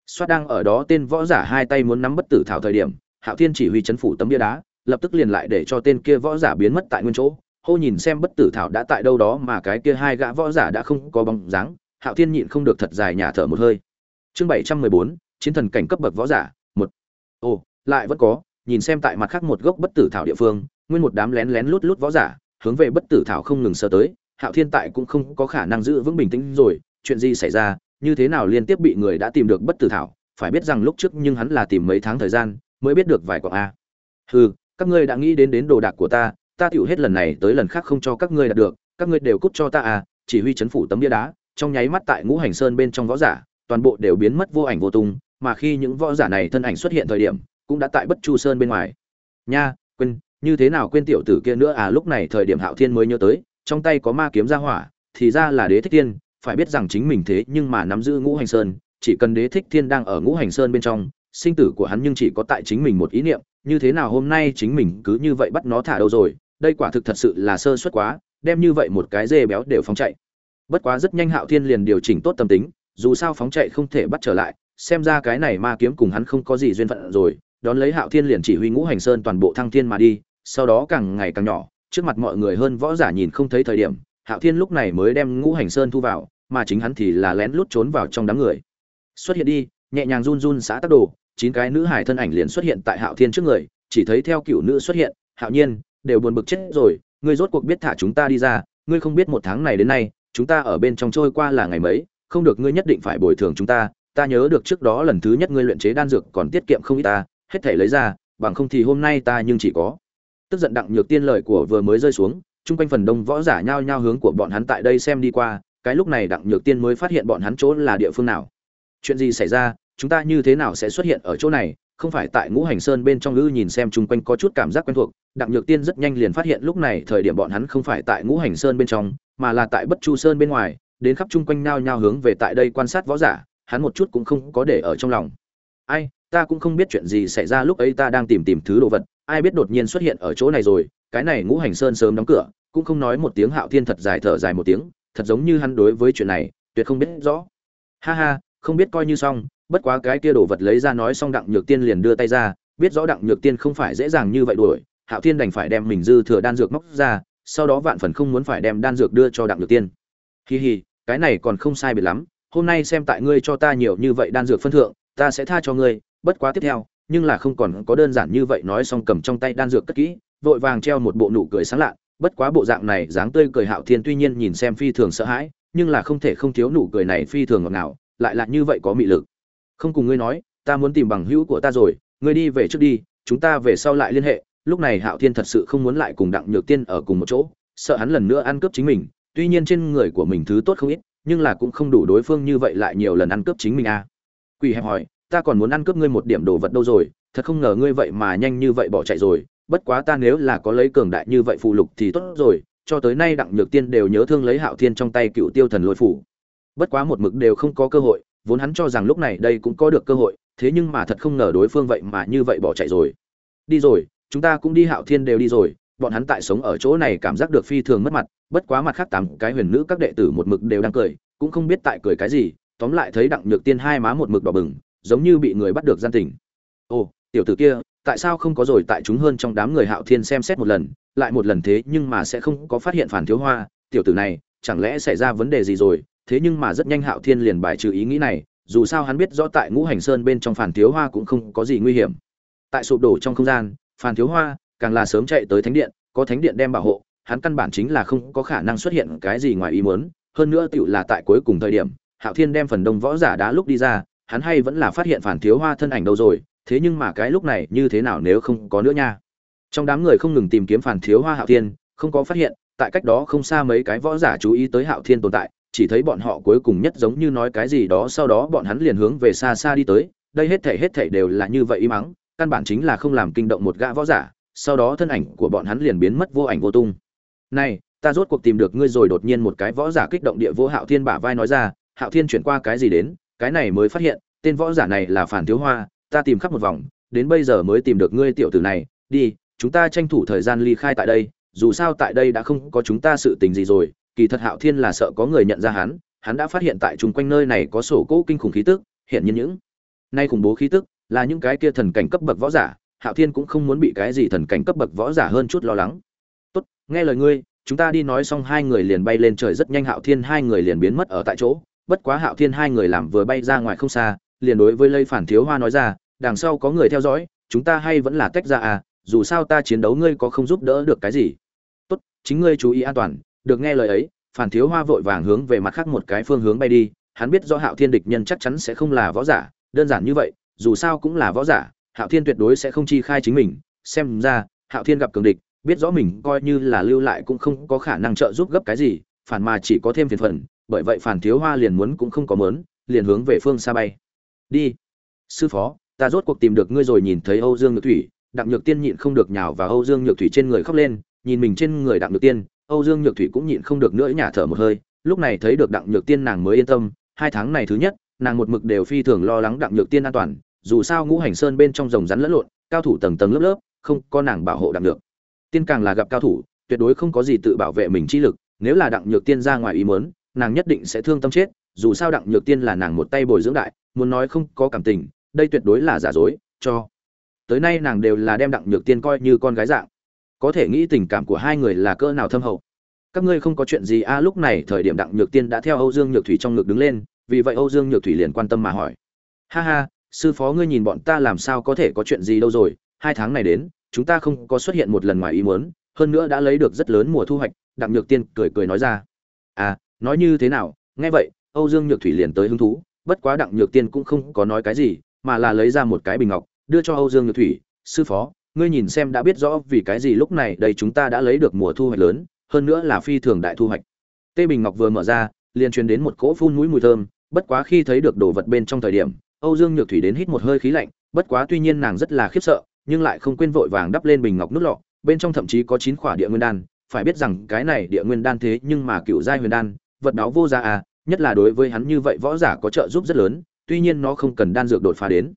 Xoát đang ở đó tên võ giả hai tay muốn nắm bất tử thảo thời điểm hạo thiên chỉ huy chấn phủ tấm bia đá lập tức liền lại để cho tên kia võ giả biến mất tại nguyên chỗ hô nhìn xem bất tử thảo đã tại đâu đó mà cái kia hai gã võ giả đã không có bóng dáng, hạo thiên nhịn không được thật dài nhả thở một hơi. Chương bảy trăm mười bốn, chiến thần cảnh cấp bậc võ giả, một. Ồ, lại vẫn có, nhìn xem tại mặt khác một gốc bất tử thảo địa phương, nguyên một đám lén lén lút lút võ giả, hướng về bất tử thảo không ngừng sơ tới, hạo thiên tại cũng không có khả năng giữ vững bình tĩnh rồi, chuyện gì xảy ra, như thế nào liên tiếp bị người đã tìm được bất tử thảo, phải biết rằng lúc trước nhưng hắn là tìm mấy tháng thời gian, mới biết được vài quả a. Hừ, các ngươi đã nghĩ đến đến đồ đạc của ta ta tiểu hết lần này tới lần khác không cho các ngươi đạt được, các ngươi đều cút cho ta à chỉ huy chấn phủ tấm bia đá, trong nháy mắt tại ngũ hành sơn bên trong võ giả, toàn bộ đều biến mất vô ảnh vô tung, mà khi những võ giả này thân ảnh xuất hiện thời điểm, cũng đã tại bất chu sơn bên ngoài. Nha, quên, như thế nào quên tiểu tử kia nữa à lúc này thời điểm hạo thiên mới nhớ tới, trong tay có ma kiếm ra hỏa, thì ra là đế thích thiên, phải biết rằng chính mình thế nhưng mà nắm giữ ngũ hành sơn, chỉ cần đế thích thiên đang ở ngũ hành sơn bên trong, sinh tử của hắn nhưng chỉ có tại chính mình một ý niệm, như thế nào hôm nay chính mình cứ như vậy bắt nó thả đâu rồi đây quả thực thật sự là sơ suất quá, đem như vậy một cái dê béo đều phóng chạy. Bất quá rất nhanh hạo thiên liền điều chỉnh tốt tâm tính, dù sao phóng chạy không thể bắt trở lại, xem ra cái này ma kiếm cùng hắn không có gì duyên phận rồi, đón lấy hạo thiên liền chỉ huy ngũ hành sơn toàn bộ thăng thiên mà đi, sau đó càng ngày càng nhỏ, trước mặt mọi người hơn võ giả nhìn không thấy thời điểm, hạo thiên lúc này mới đem ngũ hành sơn thu vào, mà chính hắn thì là lén lút trốn vào trong đám người. Xuất hiện đi, nhẹ nhàng run run xã tắc đồ, chín cái nữ hải thân ảnh liền xuất hiện tại hạo thiên trước người, chỉ thấy theo cựu nữ xuất hiện, hạo nhiên đều buồn bực chết rồi, ngươi rốt cuộc biết thả chúng ta đi ra, ngươi không biết một tháng này đến nay, chúng ta ở bên trong trôi qua là ngày mấy, không được ngươi nhất định phải bồi thường chúng ta ta nhớ được trước đó lần thứ nhất ngươi luyện chế đan dược còn tiết kiệm không ít ta, hết thể lấy ra, bằng không thì hôm nay ta nhưng chỉ có. Tức giận đặng nhược tiên lời của vừa mới rơi xuống, chung quanh phần đông võ giả nhao nhao hướng của bọn hắn tại đây xem đi qua, cái lúc này đặng nhược tiên mới phát hiện bọn hắn chỗ là địa phương nào. Chuyện gì xảy ra, chúng ta như thế nào sẽ xuất hiện ở chỗ này? Không phải tại ngũ hành sơn bên trong ngữ nhìn xem chung quanh có chút cảm giác quen thuộc, đặng nhược tiên rất nhanh liền phát hiện lúc này thời điểm bọn hắn không phải tại ngũ hành sơn bên trong, mà là tại bất chu sơn bên ngoài, đến khắp chung quanh nao nhao hướng về tại đây quan sát võ giả, hắn một chút cũng không có để ở trong lòng. Ai, ta cũng không biết chuyện gì xảy ra lúc ấy ta đang tìm tìm thứ đồ vật, ai biết đột nhiên xuất hiện ở chỗ này rồi, cái này ngũ hành sơn sớm đóng cửa, cũng không nói một tiếng hạo thiên thật dài thở dài một tiếng, thật giống như hắn đối với chuyện này, tuyệt không biết rõ. Ha ha, không biết coi như xong bất quá cái kia đồ vật lấy ra nói xong đặng nhược tiên liền đưa tay ra, biết rõ đặng nhược tiên không phải dễ dàng như vậy đuổi, hạo thiên đành phải đem mình dư thừa đan dược móc ra, sau đó vạn phần không muốn phải đem đan dược đưa cho đặng nhược tiên. Hì hì cái này còn không sai biệt lắm, hôm nay xem tại ngươi cho ta nhiều như vậy đan dược phân thượng, ta sẽ tha cho ngươi, bất quá tiếp theo, nhưng là không còn có đơn giản như vậy nói xong cầm trong tay đan dược cất kỹ, vội vàng treo một bộ nụ cười sáng lạ, bất quá bộ dạng này dáng tươi cười hạo thiên tuy nhiên nhìn xem phi thường sợ hãi, nhưng là không thể không thiếu nụ cười này phi thường ngọt ngào, lại là như vậy có mị lực không cùng ngươi nói, ta muốn tìm bằng hữu của ta rồi, ngươi đi về trước đi, chúng ta về sau lại liên hệ. Lúc này hạo thiên thật sự không muốn lại cùng đặng nhược tiên ở cùng một chỗ, sợ hắn lần nữa ăn cướp chính mình. Tuy nhiên trên người của mình thứ tốt không ít, nhưng là cũng không đủ đối phương như vậy lại nhiều lần ăn cướp chính mình à. quỷ hẹp hỏi, ta còn muốn ăn cướp ngươi một điểm đồ vật đâu rồi, thật không ngờ ngươi vậy mà nhanh như vậy bỏ chạy rồi. Bất quá ta nếu là có lấy cường đại như vậy phụ lục thì tốt rồi, cho tới nay đặng nhược tiên đều nhớ thương lấy hạo thiên trong tay cựu tiêu thần lôi phủ. Bất quá một mực đều không có cơ hội vốn hắn cho rằng lúc này đây cũng có được cơ hội, thế nhưng mà thật không ngờ đối phương vậy mà như vậy bỏ chạy rồi. Đi rồi, chúng ta cũng đi hạo thiên đều đi rồi, bọn hắn tại sống ở chỗ này cảm giác được phi thường mất mặt, bất quá mặt khác tám cái huyền nữ các đệ tử một mực đều đang cười, cũng không biết tại cười cái gì, tóm lại thấy đặng nhược tiên hai má một mực đỏ bừng, giống như bị người bắt được gian tình. Ồ, tiểu tử kia, tại sao không có rồi tại chúng hơn trong đám người hạo thiên xem xét một lần, lại một lần thế nhưng mà sẽ không có phát hiện phản thiếu hoa, tiểu tử này, chẳng lẽ xảy ra vấn đề gì rồi thế nhưng mà rất nhanh hạo thiên liền bài trừ ý nghĩ này, dù sao hắn biết rõ tại ngũ hành sơn bên trong phản thiếu hoa cũng không có gì nguy hiểm. Tại sụp đổ trong không gian phản thiếu hoa càng là sớm chạy tới thánh điện, có thánh điện đem bảo hộ, hắn căn bản chính là không có khả năng xuất hiện cái gì ngoài ý muốn, hơn nữa tựu là tại cuối cùng thời điểm, hạo thiên đem phần đông võ giả đá lúc đi ra, hắn hay vẫn là phát hiện phản thiếu hoa thân ảnh đâu rồi, thế nhưng mà cái lúc này như thế nào nếu không có nữa nha. Trong đám người không ngừng tìm kiếm phản thiếu hoa hạo thiên, không có phát hiện, tại cách đó không xa mấy cái võ giả chú ý tới hạo thiên tồn tại chỉ thấy bọn họ cuối cùng nhất giống như nói cái gì đó, sau đó bọn hắn liền hướng về xa xa đi tới. Đây hết thể hết thể đều là như vậy im mắng, căn bản chính là không làm kinh động một gã võ giả, sau đó thân ảnh của bọn hắn liền biến mất vô ảnh vô tung. Này, ta rốt cuộc tìm được ngươi rồi, đột nhiên một cái võ giả kích động địa vô hạo thiên bả vai nói ra, hạo thiên chuyển qua cái gì đến? Cái này mới phát hiện, tên võ giả này là phản thiếu hoa, ta tìm khắp một vòng, đến bây giờ mới tìm được ngươi tiểu tử này. Đi, chúng ta tranh thủ thời gian ly khai tại đây, dù sao tại đây đã không có chúng ta sự tình gì rồi kỳ thật hạo thiên là sợ có người nhận ra hắn hắn đã phát hiện tại chung quanh nơi này có sổ cỗ kinh khủng khí tức hiện nhiên những nay khủng bố khí tức là những cái kia thần cảnh cấp bậc võ giả, hạo thiên cũng không muốn bị cái gì thần cảnh cấp bậc võ giả hơn chút lo lắng. Tốt, nghe lời ngươi, chúng ta đi nói xong hai người liền bay lên trời rất nhanh hạo thiên hai người liền biến mất ở tại chỗ. Bất quá hạo thiên hai người làm vừa bay ra ngoài không xa, liền đối với lây phản thiếu hoa nói ra, đằng sau có người theo dõi, chúng ta hay vẫn là tách ra à dù sao ta chiến đấu ngươi có không giúp đỡ được cái gì? Tốt, chính ngươi chú ý an toàn được nghe lời ấy, phản thiếu hoa vội vàng hướng về mặt khác một cái phương hướng bay đi, hắn biết do hạo thiên địch nhân chắc chắn sẽ không là võ giả, đơn giản như vậy, dù sao cũng là võ giả, hạo thiên tuyệt đối sẽ không chi khai chính mình, xem ra, hạo thiên gặp cường địch, biết rõ mình coi như là lưu lại cũng không có khả năng trợ giúp gấp cái gì, phản mà chỉ có thêm phiền phần, bởi vậy phản thiếu hoa liền muốn cũng không có mớn, liền hướng về phương xa bay. Đi. Sư phó, ta rốt cuộc tìm được ngươi rồi nhìn thấy âu dương nhược thủy, đặng nhược tiên nhịn không được nhào và âu dương nhược thủy trên người khóc lên, nhìn mình trên người đặng nhược tiên âu dương nhược thủy cũng nhịn không được nữa nhả thở một hơi, lúc này thấy được đặng nhược tiên nàng mới yên tâm, hai tháng này thứ nhất, nàng một mực đều phi thường lo lắng đặng nhược tiên an toàn, dù sao ngũ hành sơn bên trong rồng rắn lẫn lộn, cao thủ tầng tầng lớp lớp, không có nàng bảo hộ đặng nhược. Tiên càng là gặp cao thủ, tuyệt đối không có gì tự bảo vệ mình chi lực, nếu là đặng nhược tiên ra ngoài ý muốn, nàng nhất định sẽ thương tâm chết, dù sao đặng nhược tiên là nàng một tay bồi dưỡng đại, muốn nói không có cảm tình, đây tuyệt đối là giả dối, cho. Tới nay nàng đều là đem đặng nhược tiên coi như con gái dạng có thể nghĩ tình cảm của hai người là cỡ nào thâm hậu. Các ngươi không có chuyện gì a lúc này thời điểm đặng nhược tiên đã theo âu dương nhược thủy trong ngực đứng lên, vì vậy âu dương nhược thủy liền quan tâm mà hỏi. Ha ha, sư phó ngươi nhìn bọn ta làm sao có thể có chuyện gì đâu rồi, hai tháng này đến, chúng ta không có xuất hiện một lần ngoài ý muốn, hơn nữa đã lấy được rất lớn mùa thu hoạch, đặng nhược tiên cười cười nói ra. À nói như thế nào, nghe vậy, âu dương nhược thủy liền tới hứng thú, bất quá đặng nhược tiên cũng không có nói cái gì, mà là lấy ra một cái bình ngọc, đưa cho âu dương nhược thủy, sư phó ngươi nhìn xem đã biết rõ vì cái gì lúc này đây chúng ta đã lấy được mùa thu hoạch lớn, hơn nữa là phi thường đại thu hoạch. Tê bình ngọc vừa mở ra, liền truyền đến một cỗ phun mũi mùi thơm, bất quá khi thấy được đồ vật bên trong thời điểm, âu dương nhược thủy đến hít một hơi khí lạnh, bất quá tuy nhiên nàng rất là khiếp sợ, nhưng lại không quên vội vàng đắp lên bình ngọc nút lọ, bên trong thậm chí có chín khỏa địa nguyên đan, phải biết rằng cái này địa nguyên đan thế nhưng mà cựu giai huyền đan, vật đó vô giá à nhất là đối với hắn như vậy võ giả có trợ giúp rất lớn, tuy nhiên nó không cần đan dược đột phá đến.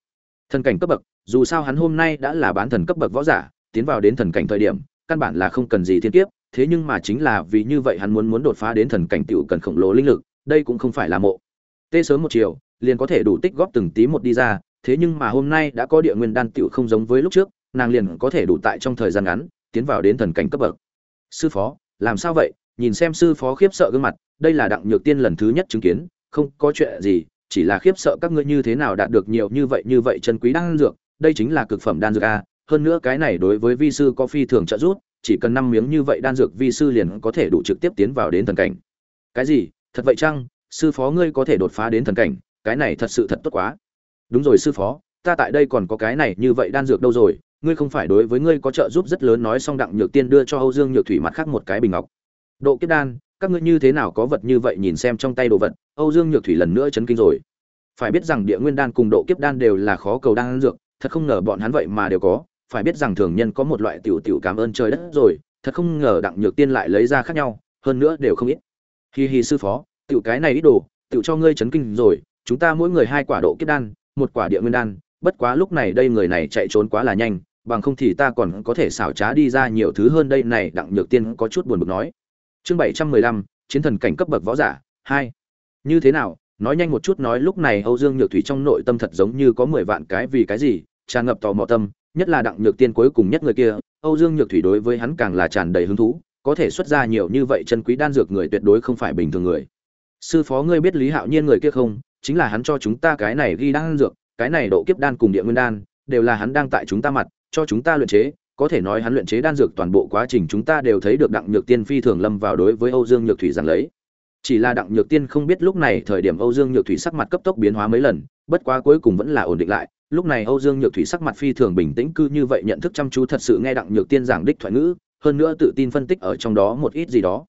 Thần cảnh cấp bậc dù sao hắn hôm nay đã là bán thần cấp bậc võ giả, tiến vào đến thần cảnh thời điểm, căn bản là không cần gì thiên kiếp, thế nhưng mà chính là vì như vậy hắn muốn muốn đột phá đến thần cảnh tiểu cần khổng lồ linh lực, đây cũng không phải là mộ. Tê sớm một chiều, liền có thể đủ tích góp từng tí một đi ra, thế nhưng mà hôm nay đã có địa nguyên đan tiểu không giống với lúc trước, nàng liền có thể đủ tại trong thời gian ngắn, tiến vào đến thần cảnh cấp bậc. Sư phó, làm sao vậy? Nhìn xem sư phó khiếp sợ gương mặt, đây là đặng nhược tiên lần thứ nhất chứng kiến, không có chuyện gì, chỉ là khiếp sợ các ngươi như thế nào đạt được nhiều như vậy như vậy chân quý đan dược đây chính là cực phẩm đan dược a, hơn nữa cái này đối với vi sư có phi thường trợ giúp, chỉ cần năm miếng như vậy đan dược vi sư liền có thể đủ trực tiếp tiến vào đến thần cảnh. Cái gì? Thật vậy chăng? Sư phó ngươi có thể đột phá đến thần cảnh, cái này thật sự thật tốt quá. Đúng rồi sư phó, ta tại đây còn có cái này như vậy đan dược đâu rồi, ngươi không phải đối với ngươi có trợ giúp rất lớn nói xong đặng nhược tiên đưa cho âu dương nhược thủy mặt khác một cái bình ngọc. Độ kiếp đan, các ngươi như thế nào có vật như vậy nhìn xem trong tay đồ vật, âu dương nhược thủy lần nữa chấn kinh rồi. Phải biết rằng địa nguyên đan cùng độ kiếp đan đều là khó cầu đan dược thật không ngờ bọn hắn vậy mà đều có, phải biết rằng thường nhân có một loại tiểu tiểu cảm ơn trời đất rồi, thật không ngờ đặng nhược tiên lại lấy ra khác nhau, hơn nữa đều không ít. Hi hi sư phó, tiểu cái này ít đồ, tiểu cho ngươi chấn kinh rồi, chúng ta mỗi người hai quả độ kiếp đan, một quả địa nguyên đan, bất quá lúc này đây người này chạy trốn quá là nhanh, bằng không thì ta còn có thể xảo trá đi ra nhiều thứ hơn đây này, đặng nhược tiên có chút buồn bực nói. Chương bảy trăm mười lăm, chiến thần cảnh cấp bậc võ giả, hai. Như thế nào nói nhanh một chút nói lúc này âu dương nhược thủy trong nội tâm thật giống như có mười vạn cái vì cái gì, tràn ngập tò mò tâm, nhất là đặng nhược tiên cuối cùng nhất người kia, âu dương nhược thủy đối với hắn càng là tràn đầy hứng thú, có thể xuất ra nhiều như vậy chân quý đan dược người tuyệt đối không phải bình thường người. Sư phó ngươi biết lý hạo nhiên người kia không? Chính là hắn cho chúng ta cái này ghi đan dược, cái này độ kiếp đan cùng địa nguyên đan, đều là hắn đang tại chúng ta mặt, cho chúng ta luyện chế, có thể nói hắn luyện chế đan dược toàn bộ quá trình chúng ta đều thấy được đặng nhược tiên phi thường lâm vào đối với âu dương nhược thủy giảng lấy chỉ là đặng nhược tiên không biết lúc này thời điểm âu dương nhược thủy sắc mặt cấp tốc biến hóa mấy lần, bất quá cuối cùng vẫn là ổn định lại. Lúc này âu dương nhược thủy sắc mặt phi thường bình tĩnh cư như vậy nhận thức chăm chú thật sự nghe đặng nhược tiên giảng đích thoại ngữ, hơn nữa tự tin phân tích ở trong đó một ít gì đó.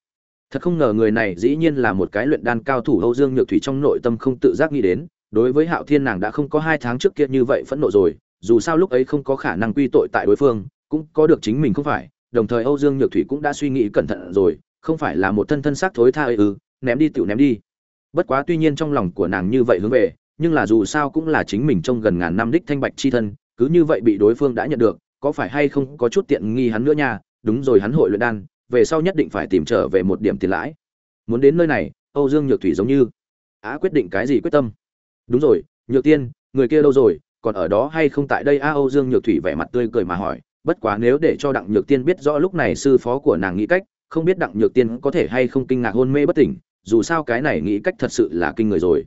Thật không ngờ người này dĩ nhiên là một cái luyện đan cao thủ âu dương nhược thủy trong nội tâm không tự giác nghĩ đến, đối với hạo thiên nàng đã không có hai tháng trước kia như vậy phẫn nộ rồi, dù sao lúc ấy không có khả năng quy tội tại đối phương, cũng có được chính mình không phải, đồng thời âu dương nhược thủy cũng đã suy nghĩ cẩn thận rồi, không phải là một thân thân xác thối tha ư ném đi tựu ném đi. Bất quá tuy nhiên trong lòng của nàng như vậy hướng về, nhưng là dù sao cũng là chính mình trong gần ngàn năm đích thanh bạch chi thân, cứ như vậy bị đối phương đã nhận được, có phải hay không có chút tiện nghi hắn nữa nha? Đúng rồi, hắn hội luyện đan, về sau nhất định phải tìm trở về một điểm tiền lãi. Muốn đến nơi này, âu dương nhược thủy giống như á quyết định cái gì quyết tâm. Đúng rồi, nhược tiên, người kia đâu rồi? Còn ở đó hay không tại đây? A, âu dương nhược thủy vẻ mặt tươi cười mà hỏi. Bất quá nếu để cho đặng nhược tiên biết rõ lúc này sư phó của nàng nghĩ cách, không biết đặng nhược tiên có thể hay không kinh ngạc hôn mê bất tỉnh dù sao cái này nghĩ cách thật sự là kinh người rồi.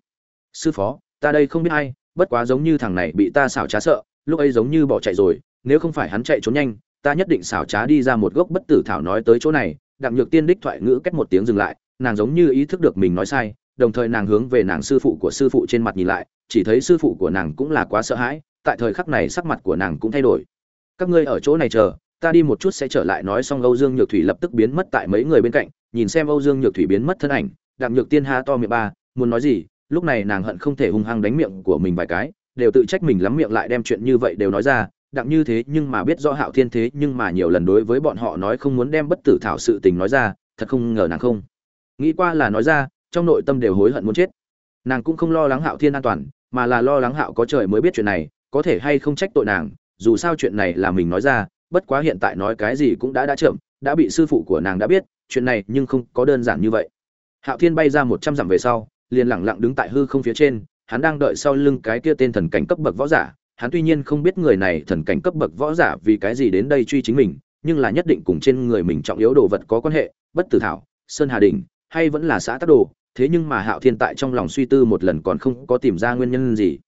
Sư phó, ta đây không biết ai, bất quá giống như thằng này bị ta xảo trá sợ, lúc ấy giống như bỏ chạy rồi, nếu không phải hắn chạy trốn nhanh, ta nhất định xảo trá đi ra một gốc bất tử thảo nói tới chỗ này, đặng nhược tiên đích thoại ngữ cách một tiếng dừng lại, nàng giống như ý thức được mình nói sai, đồng thời nàng hướng về nàng sư phụ của sư phụ trên mặt nhìn lại, chỉ thấy sư phụ của nàng cũng là quá sợ hãi, tại thời khắc này sắc mặt của nàng cũng thay đổi. Các ngươi ở chỗ này chờ, ta đi một chút sẽ trở lại nói xong âu dương nhược thủy lập tức biến mất tại mấy người bên cạnh, nhìn xem âu dương nhược thủy biến mất thân ảnh đặng nhược tiên ha to miệng ba, muốn nói gì, lúc này nàng hận không thể hung hăng đánh miệng của mình vài cái, đều tự trách mình lắm miệng lại đem chuyện như vậy đều nói ra, đặng như thế nhưng mà biết rõ hạo thiên thế nhưng mà nhiều lần đối với bọn họ nói không muốn đem bất tử thảo sự tình nói ra, thật không ngờ nàng không. Nghĩ qua là nói ra, trong nội tâm đều hối hận muốn chết. Nàng cũng không lo lắng hạo thiên an toàn, mà là lo lắng hạo có trời mới biết chuyện này, có thể hay không trách tội nàng, dù sao chuyện này là mình nói ra, bất quá hiện tại nói cái gì cũng đã đã chậm, đã bị sư phụ của nàng đã biết, chuyện này nhưng không có đơn giản như vậy hạo thiên bay ra một trăm dặm về sau liền lặng lặng đứng tại hư không phía trên hắn đang đợi sau lưng cái kia tên thần cảnh cấp bậc võ giả. Hắn tuy nhiên không biết người này thần cảnh cấp bậc võ giả vì cái gì đến đây truy chính mình nhưng là nhất định cùng trên người mình trọng yếu đồ vật có quan hệ bất tử thảo sơn hà đỉnh, hay vẫn là xã tắc đồ. Thế nhưng mà hạo thiên tại trong lòng suy tư một lần còn không có tìm ra nguyên nhân gì.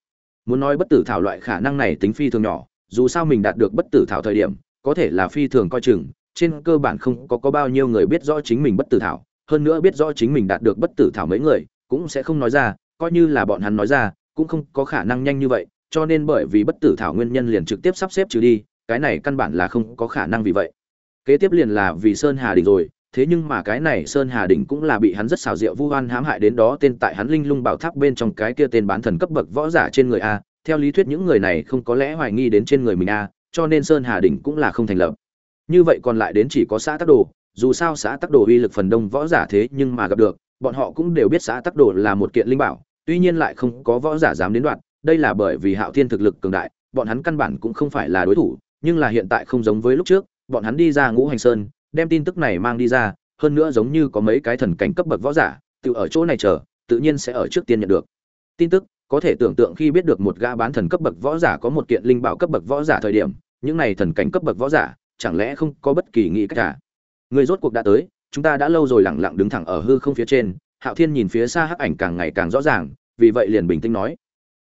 Muốn nói bất tử thảo loại khả năng này tính phi thường nhỏ dù sao mình đạt được bất tử thảo thời điểm có thể là phi thường coi chừng trên cơ bản không có, có bao nhiêu người biết rõ chính mình bất tử thảo hơn nữa biết rõ chính mình đạt được bất tử thảo mấy người, cũng sẽ không nói ra, coi như là bọn hắn nói ra, cũng không có khả năng nhanh như vậy, cho nên bởi vì bất tử thảo nguyên nhân liền trực tiếp sắp xếp trừ đi, cái này căn bản là không có khả năng vì vậy. Kế tiếp liền là vì sơn hà đình rồi, thế nhưng mà cái này sơn hà đình cũng là bị hắn rất xào rượu vu oan hãm hại đến đó, tên tại hắn linh lung bảo tháp bên trong cái kia tên bán thần cấp bậc võ giả trên người a, theo lý thuyết những người này không có lẽ hoài nghi đến trên người mình a, cho nên sơn hà đình cũng là không thành lập. Như vậy còn lại đến chỉ có xã tắc đồ dù sao xã tắc đồ uy lực phần đông võ giả thế nhưng mà gặp được, bọn họ cũng đều biết xã tắc đồ là một kiện linh bảo, tuy nhiên lại không có võ giả dám đến đoạn đây là bởi vì hạo thiên thực lực cường đại, bọn hắn căn bản cũng không phải là đối thủ, nhưng là hiện tại không giống với lúc trước, bọn hắn đi ra ngũ hành sơn, đem tin tức này mang đi ra, hơn nữa giống như có mấy cái thần cảnh cấp bậc võ giả, tự ở chỗ này chờ, tự nhiên sẽ ở trước tiên nhận được. Tin tức, có thể tưởng tượng khi biết được một gã bán thần cấp bậc võ giả có một kiện linh bảo cấp bậc võ giả thời điểm, những này thần cảnh cấp bậc võ giả chẳng lẽ không có bất kỳ nghĩ cách cả? Người rốt cuộc đã tới, chúng ta đã lâu rồi lẳng lặng đứng thẳng ở hư không phía trên. Hạo thiên nhìn phía xa hắc ảnh càng ngày càng rõ ràng, vì vậy liền bình tĩnh nói.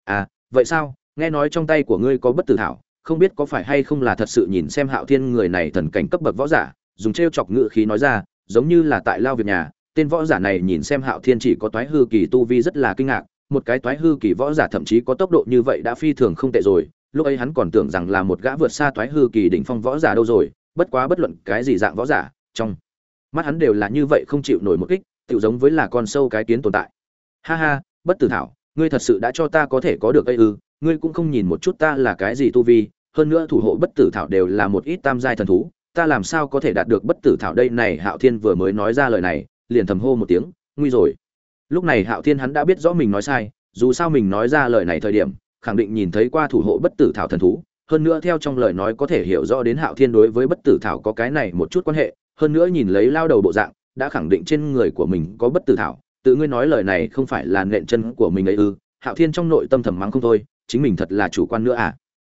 À vậy sao? Nghe nói trong tay của ngươi có bất tử thảo, không biết có phải hay không là thật sự nhìn xem hạo thiên người này thần cảnh cấp bậc võ giả, dùng t r e o chọc ngự khí nói ra, giống như là tại lao việc nhà. Tên võ giả này nhìn xem hạo thiên chỉ có toái hư kỳ tu vi rất là kinh ngạc, một cái toái hư kỳ võ giả thậm chí có tốc độ như vậy đã phi thường không tệ rồi. Lúc ấy hắn còn tưởng rằng là một gã vượt xa toái hư kỳ đỉnh phong võ giả đâu rồi, bất quá bất luận cái gì dạng võ giả trong mắt hắn đều là như vậy không chịu nổi một kích tự giống với là con sâu cái kiến tồn tại. Ha ha, bất tử thảo, ngươi thật sự đã cho ta có thể có được ây ư, ngươi cũng không nhìn một chút ta là cái gì tu vi, hơn nữa thủ hộ bất tử thảo đều là một ít tam giai thần thú, ta làm sao có thể đạt được bất tử thảo đây này? Hạo thiên vừa mới nói ra lời này, liền thầm hô một tiếng, nguy rồi. Lúc này hạo thiên hắn đã biết rõ mình nói sai, dù sao mình nói ra lời này thời điểm, khẳng định nhìn thấy qua thủ hộ bất tử thảo thần thú, hơn nữa theo trong lời nói có thể hiểu rõ đến hạo thiên đối với bất tử thảo có cái này một chút quan hệ hơn nữa nhìn lấy lao đầu bộ dạng, đã khẳng định trên người của mình có bất tử thảo. Tự ngươi nói lời này không phải là nện chân của mình ấy ư? Hạo thiên trong nội tâm thầm mắng không thôi, chính mình thật là chủ quan nữa à?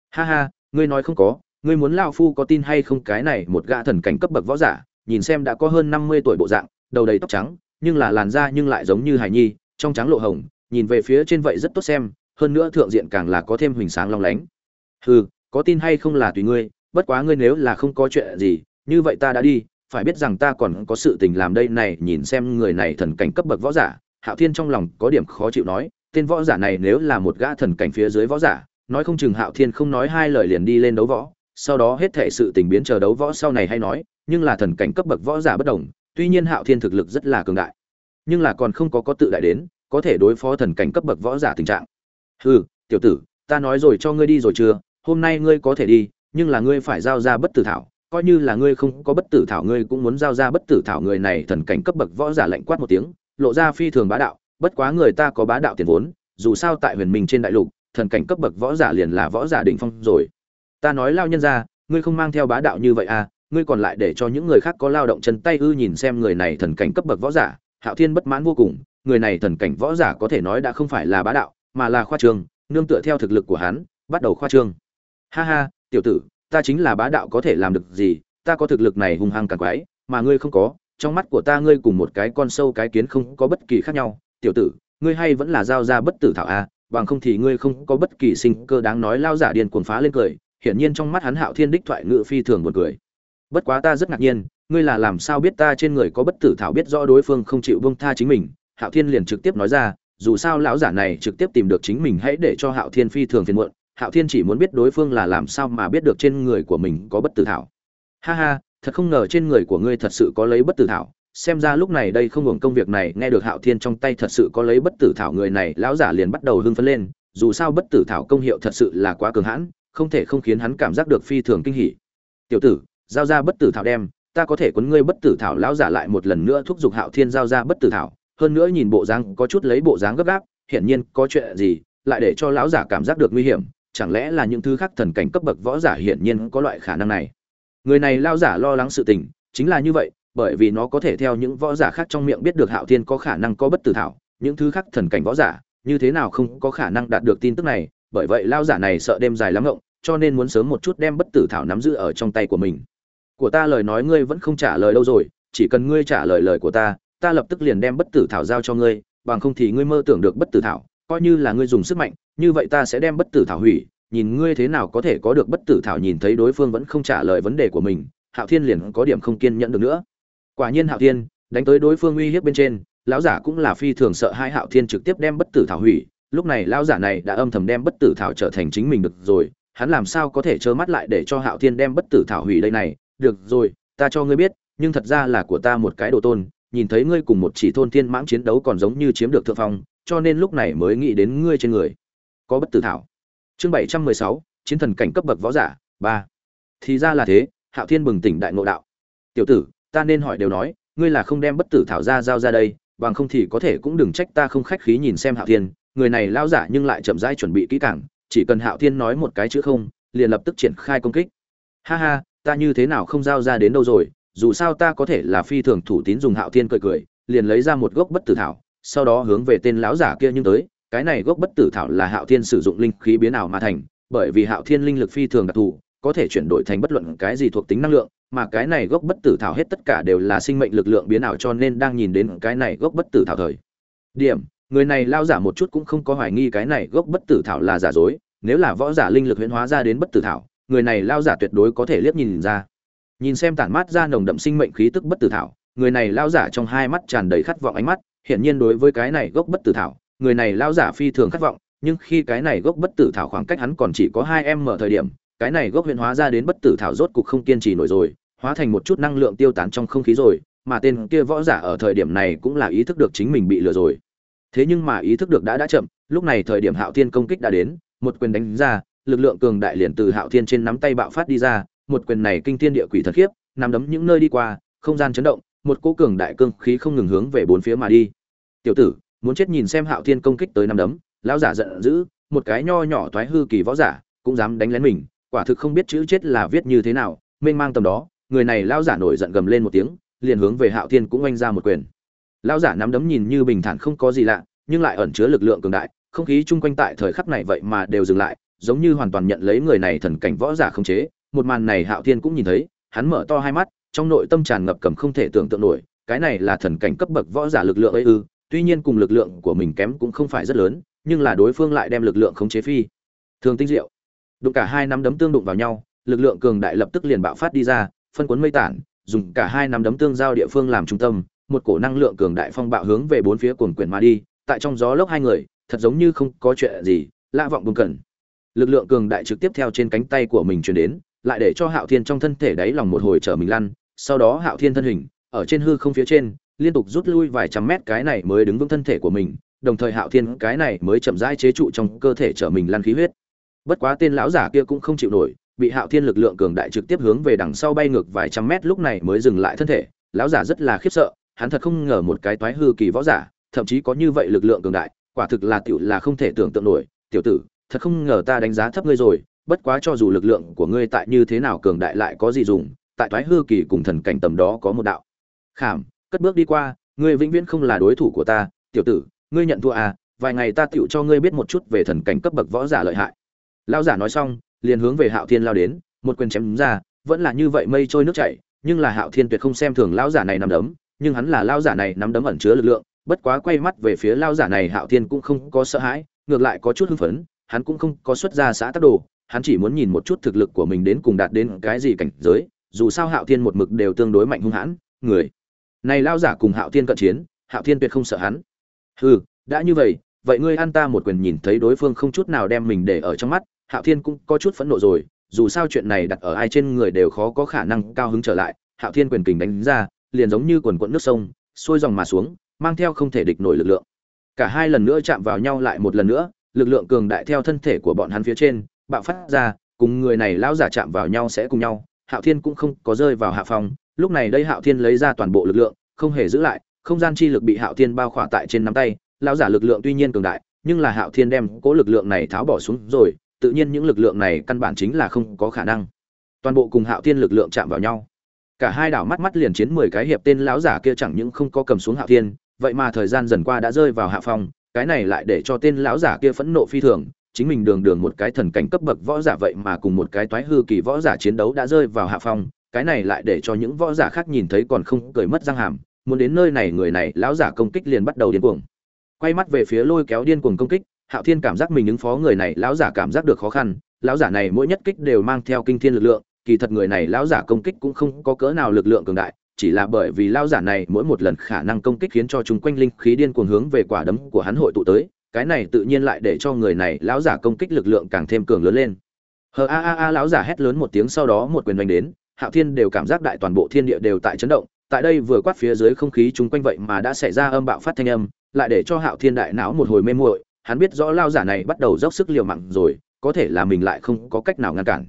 Ha ha, ngươi nói không có, ngươi muốn lao phu có tin hay không? Cái này một gã thần cảnh cấp bậc võ giả, nhìn xem đã có hơn năm mươi tuổi bộ dạng, đầu đầy tóc trắng, nhưng là làn da nhưng lại giống như hải nhi, trong trắng lộ hồng, nhìn về phía trên vậy rất tốt xem, hơn nữa thượng diện càng là có thêm huỳnh sáng long lánh. Hừ, có tin hay không là tùy ngươi, bất quá ngươi nếu là không có chuyện gì, như vậy ta đã đi phải biết rằng ta còn có sự tình làm đây này, nhìn xem người này thần cảnh cấp bậc võ giả, hạo thiên trong lòng có điểm khó chịu nói, tên võ giả này nếu là một gã thần cảnh phía dưới võ giả, nói không chừng hạo thiên không nói hai lời liền đi lên đấu võ, sau đó hết thể sự tình biến chờ đấu võ sau này hay nói, nhưng là thần cảnh cấp bậc võ giả bất đồng, tuy nhiên hạo thiên thực lực rất là cường đại, nhưng là còn không có có tự đại đến, có thể đối phó thần cảnh cấp bậc võ giả tình trạng. Hừ, tiểu tử, ta nói rồi cho ngươi đi rồi chưa, hôm nay ngươi có thể đi, nhưng là ngươi phải giao ra bất tử thảo coi như là ngươi không có bất tử thảo ngươi cũng muốn giao ra bất tử thảo người này thần cảnh cấp bậc võ giả lạnh quát một tiếng, lộ ra phi thường bá đạo, bất quá người ta có bá đạo tiền vốn, dù sao tại huyền minh trên đại lục, thần cảnh cấp bậc võ giả liền là võ giả đỉnh phong rồi. Ta nói lao nhân ra, ngươi không mang theo bá đạo như vậy à ngươi còn lại để cho những người khác có lao động chân tay ư nhìn xem người này thần cảnh cấp bậc võ giả, hạo thiên bất mãn vô cùng, người này thần cảnh võ giả có thể nói đã không phải là bá đạo, mà là khoa trương, nương tựa theo thực lực của hắn, bắt đầu khoa trương. Ha ha, tiểu tử ta chính là bá đạo có thể làm được gì ta có thực lực này hung hăng càng quái mà ngươi không có trong mắt của ta ngươi cùng một cái con sâu cái kiến không có bất kỳ khác nhau. Tiểu tử ngươi hay vẫn là giao ra bất tử thảo a à, bằng không thì ngươi không có bất kỳ sinh cơ đáng nói. Lao giả điên cuồng phá lên cười hiển nhiên trong mắt hắn hạo thiên đích thoại ngự phi thường buồn cười. Bất quá ta rất ngạc nhiên ngươi là làm sao biết ta trên người có bất tử thảo biết rõ đối phương không chịu buông tha chính mình? Hạo thiên liền trực tiếp nói ra dù sao lão giả này trực tiếp tìm được chính mình hãy để cho hạo thiên phi thường phiền muộn hạo thiên chỉ muốn biết đối phương là làm sao mà biết được trên người của mình có bất tử thảo. Ha ha, thật không ngờ trên người của ngươi thật sự có lấy bất tử thảo. Xem ra lúc này đây không hưởng công việc này, nghe được hạo thiên trong tay thật sự có lấy bất tử thảo người này, lão giả liền bắt đầu hưng phấn lên. Dù sao bất tử thảo công hiệu thật sự là quá cường hãn, không thể không khiến hắn cảm giác được phi thường kinh hỉ. Tiểu tử, giao ra bất tử thảo đem, ta có thể quấn ngươi bất tử thảo, lão giả lại một lần nữa thúc giục hạo thiên giao ra bất tử thảo. Hơn nữa nhìn bộ dáng, có chút lấy bộ dáng gấp gáp, hiển nhiên có chuyện gì, lại để cho lão giả cảm giác được nguy hiểm chẳng lẽ là những thứ khác thần cảnh cấp bậc võ giả hiển nhiên có loại khả năng này? Người này lao giả lo lắng sự tình, chính là như vậy, bởi vì nó có thể theo những võ giả khác trong miệng biết được hạo thiên có khả năng có bất tử thảo, những thứ khác thần cảnh võ giả, như thế nào không có khả năng đạt được tin tức này, bởi vậy lao giả này sợ đêm dài lắm ngộng, cho nên muốn sớm một chút đem bất tử thảo nắm giữ ở trong tay của mình. Của ta lời nói ngươi vẫn không trả lời đâu rồi, chỉ cần ngươi trả lời lời của ta ta lập tức liền đem bất tử thảo giao cho ngươi, bằng không thì ngươi mơ tưởng được bất tử thảo coi như là ngươi dùng sức mạnh, như vậy ta sẽ đem bất tử thảo hủy, nhìn ngươi thế nào có thể có được bất tử thảo nhìn thấy đối phương vẫn không trả lời vấn đề của mình, hạo thiên liền có điểm không kiên nhẫn được nữa. Quả nhiên hạo thiên, đánh tới đối phương uy hiếp bên trên, lão giả cũng là phi thường sợ hai hạo thiên trực tiếp đem bất tử thảo hủy, lúc này lão giả này đã âm thầm đem bất tử thảo trở thành chính mình được rồi, hắn làm sao có thể trơ mắt lại để cho hạo thiên đem bất tử thảo hủy đây này, được rồi, ta cho ngươi biết, nhưng thật ra là của ta một cái đồ tôn, nhìn thấy ngươi cùng một chỉ thôn thiên mãng chiến đấu còn giống như chiếm được thượng phong cho nên lúc này mới nghĩ đến ngươi trên người. Có bất tử thảo. Chương bảy trăm mười sáu, chiến thần cảnh cấp bậc võ giả, ba. Thì ra là thế, hạo thiên bừng tỉnh đại ngộ đạo. Tiểu tử, ta nên hỏi đều nói, ngươi là không đem bất tử thảo ra giao ra đây, bằng không thì có thể cũng đừng trách ta không khách khí nhìn xem hạo thiên. Người này lao giả nhưng lại chậm rãi chuẩn bị kỹ càng, chỉ cần hạo thiên nói một cái chữ không, liền lập tức triển khai công kích. Ha ha, ta như thế nào không giao ra đến đâu rồi, dù sao ta có thể là phi thường thủ tín dùng hạo thiên cười cười, liền lấy ra một gốc bất tử thảo sau đó hướng về tên lão giả kia nhưng tới, cái này gốc bất tử thảo là hạo thiên sử dụng linh khí biến ảo mà thành, bởi vì hạo thiên linh lực phi thường đặc thù, có thể chuyển đổi thành bất luận cái gì thuộc tính năng lượng, mà cái này gốc bất tử thảo hết tất cả đều là sinh mệnh lực lượng biến ảo cho nên đang nhìn đến cái này gốc bất tử thảo thời. Điểm, người này lao giả một chút cũng không có hoài nghi cái này gốc bất tử thảo là giả dối, nếu là võ giả linh lực huyễn hóa ra đến bất tử thảo, người này lao giả tuyệt đối có thể liếc nhìn ra. Nhìn xem tản mát ra nồng đậm sinh mệnh khí tức bất tử thảo, người này lao giả trong hai mắt tràn đầy khát vọng ánh mắt hiển nhiên đối với cái này gốc bất tử thảo, người này lao giả phi thường khát vọng, nhưng khi cái này gốc bất tử thảo khoảng cách hắn còn chỉ có hai em mở thời điểm, cái này gốc huyền hóa ra đến bất tử thảo rốt cục không kiên trì nổi rồi, hóa thành một chút năng lượng tiêu tán trong không khí rồi, mà tên kia võ giả ở thời điểm này cũng là ý thức được chính mình bị lừa rồi. Thế nhưng mà ý thức được đã đã chậm, lúc này thời điểm hạo thiên công kích đã đến, một quyền đánh ra, lực lượng cường đại liền từ hạo thiên trên nắm tay bạo phát đi ra, một quyền này kinh thiên địa quỷ thật khiếp, nắm đấm những nơi đi qua, không gian chấn động một cỗ cường đại cương khí không ngừng hướng về bốn phía mà đi. Tiểu tử, muốn chết nhìn xem hạo thiên công kích tới năm đấm, lão giả giận dữ, một cái nho nhỏ thoái hư kỳ võ giả cũng dám đánh lén mình, quả thực không biết chữ chết là viết như thế nào, mênh mang tầm đó, người này lão giả nổi giận gầm lên một tiếng, liền hướng về hạo thiên cũng oanh ra một quyền. Lão giả nắm đấm nhìn như bình thản không có gì lạ, nhưng lại ẩn chứa lực lượng cường đại, không khí chung quanh tại thời khắc này vậy mà đều dừng lại, giống như hoàn toàn nhận lấy người này thần cảnh võ giả không chế. Một màn này hạo thiên cũng nhìn thấy, hắn mở to hai mắt trong nội tâm tràn ngập cầm không thể tưởng tượng nổi, cái này là thần cảnh cấp bậc võ giả lực lượng ấy ư, tuy nhiên cùng lực lượng của mình kém cũng không phải rất lớn, nhưng là đối phương lại đem lực lượng khống chế phi thường tinh diệu. Đụng cả hai nắm đấm tương đụng vào nhau, lực lượng cường đại lập tức liền bạo phát đi ra, phân cuốn mây tản, dùng cả hai nắm đấm tương giao địa phương làm trung tâm, một cổ năng lượng cường đại phong bạo hướng về bốn phía cuồn quyển mà đi, tại trong gió lốc hai người, thật giống như không có chuyện gì, lạ vọng buồn cẩn. Lực lượng cường đại trực tiếp theo trên cánh tay của mình truyền đến, lại để cho hạo thiên trong thân thể đáy lòng một hồi trở mình lăn sau đó hạo thiên thân hình, ở trên hư không phía trên, liên tục rút lui vài trăm mét, cái này mới đứng vững thân thể của mình, đồng thời hạo thiên, cái này mới chậm rãi chế trụ trong cơ thể trở mình lăn khí huyết. Bất quá tên lão giả kia cũng không chịu nổi, bị hạo thiên lực lượng cường đại trực tiếp hướng về đằng sau bay ngược vài trăm mét, lúc này mới dừng lại thân thể. Lão giả rất là khiếp sợ, hắn thật không ngờ một cái toái hư kỳ võ giả, thậm chí có như vậy lực lượng cường đại, quả thực là tiểu là không thể tưởng tượng nổi. Tiểu tử, thật không ngờ ta đánh giá thấp ngươi rồi, bất quá cho dù lực lượng của ngươi tại như thế nào cường đại lại có gì dùng tại thoái hư kỳ cùng thần cảnh tầm đó có một đạo. Khảm, cất bước đi qua, ngươi vĩnh viễn không là đối thủ của ta, tiểu tử, ngươi nhận thua à vài ngày ta tựu cho ngươi biết một chút về thần cảnh cấp bậc võ giả lợi hại. Lao giả nói xong, liền hướng về hạo thiên lao đến, một quyền chém ra, vẫn là như vậy mây trôi nước chảy, nhưng là hạo thiên tuyệt không xem thường lao giả này nắm đấm, nhưng hắn là lao giả này nắm đấm ẩn chứa lực lượng, bất quá quay mắt về phía lao giả này hạo thiên cũng không có sợ hãi, ngược lại có chút hưng phấn, hắn cũng không có xuất ra xã tắc đồ, hắn chỉ muốn nhìn một chút thực lực của mình đến cùng đạt đến cái gì cảnh giới dù sao hạo thiên một mực đều tương đối mạnh hung hãn, người. Này lao giả cùng hạo thiên cận chiến, hạo thiên tuyệt không sợ hắn. Hừ, đã như vậy vậy ngươi ăn ta một quyền nhìn thấy đối phương không chút nào đem mình để ở trong mắt, hạo thiên cũng có chút phẫn nộ rồi, dù sao chuyện này đặt ở ai trên người đều khó có khả năng cao hứng trở lại. Hạo thiên quyền kình đánh ra, liền giống như quần quận nước sông, xuôi dòng mà xuống, mang theo không thể địch nổi lực lượng. Cả hai lần nữa chạm vào nhau lại một lần nữa, lực lượng cường đại theo thân thể của bọn hắn phía trên, bạo phát ra, cùng người này lão giả chạm vào nhau sẽ cùng nhau hạo thiên cũng không có rơi vào hạ phòng lúc này đây hạo thiên lấy ra toàn bộ lực lượng không hề giữ lại không gian chi lực bị hạo thiên bao khỏa tại trên nắm tay lão giả lực lượng tuy nhiên cường đại nhưng là hạo thiên đem cố lực lượng này tháo bỏ xuống rồi tự nhiên những lực lượng này căn bản chính là không có khả năng. Toàn bộ cùng hạo thiên lực lượng chạm vào nhau. Cả hai đảo mắt mắt liền chiến mười cái hiệp tên lão giả kia chẳng những không có cầm xuống hạo thiên vậy mà thời gian dần qua đã rơi vào hạ phòng, cái này lại để cho tên lão giả kia phẫn nộ phi thường chính mình đường đường một cái thần cảnh cấp bậc võ giả vậy mà cùng một cái toái hư kỳ võ giả chiến đấu đã rơi vào hạ phong, cái này lại để cho những võ giả khác nhìn thấy còn không cười mất răng hàm, muốn đến nơi này người này, lão giả công kích liền bắt đầu điên cuồng. Quay mắt về phía lôi kéo điên cuồng công kích, hạo thiên cảm giác mình ứng phó người này, lão giả cảm giác được khó khăn, lão giả này mỗi nhất kích đều mang theo kinh thiên lực lượng, kỳ thật người này, lão giả công kích cũng không có cỡ nào lực lượng cường đại, chỉ là bởi vì lão giả này mỗi một lần khả năng công kích khiến cho chúng quanh linh khí điên cuồng hướng về quả đấm của hắn hội tụ tới cái này tự nhiên lại để cho người này, lão giả công kích lực lượng càng thêm cường lớn lên. Hờ, a a a, lão giả hét lớn một tiếng, sau đó một quyền đánh đến, hạo thiên đều cảm giác đại toàn bộ thiên địa đều tại chấn động. Tại đây vừa quát phía dưới không khí chung quanh vậy mà đã xảy ra âm bạo phát thanh âm, lại để cho hạo thiên đại não một hồi mê muội. Hắn biết rõ lao giả này bắt đầu dốc sức liều mạng rồi, có thể là mình lại không có cách nào ngăn cản.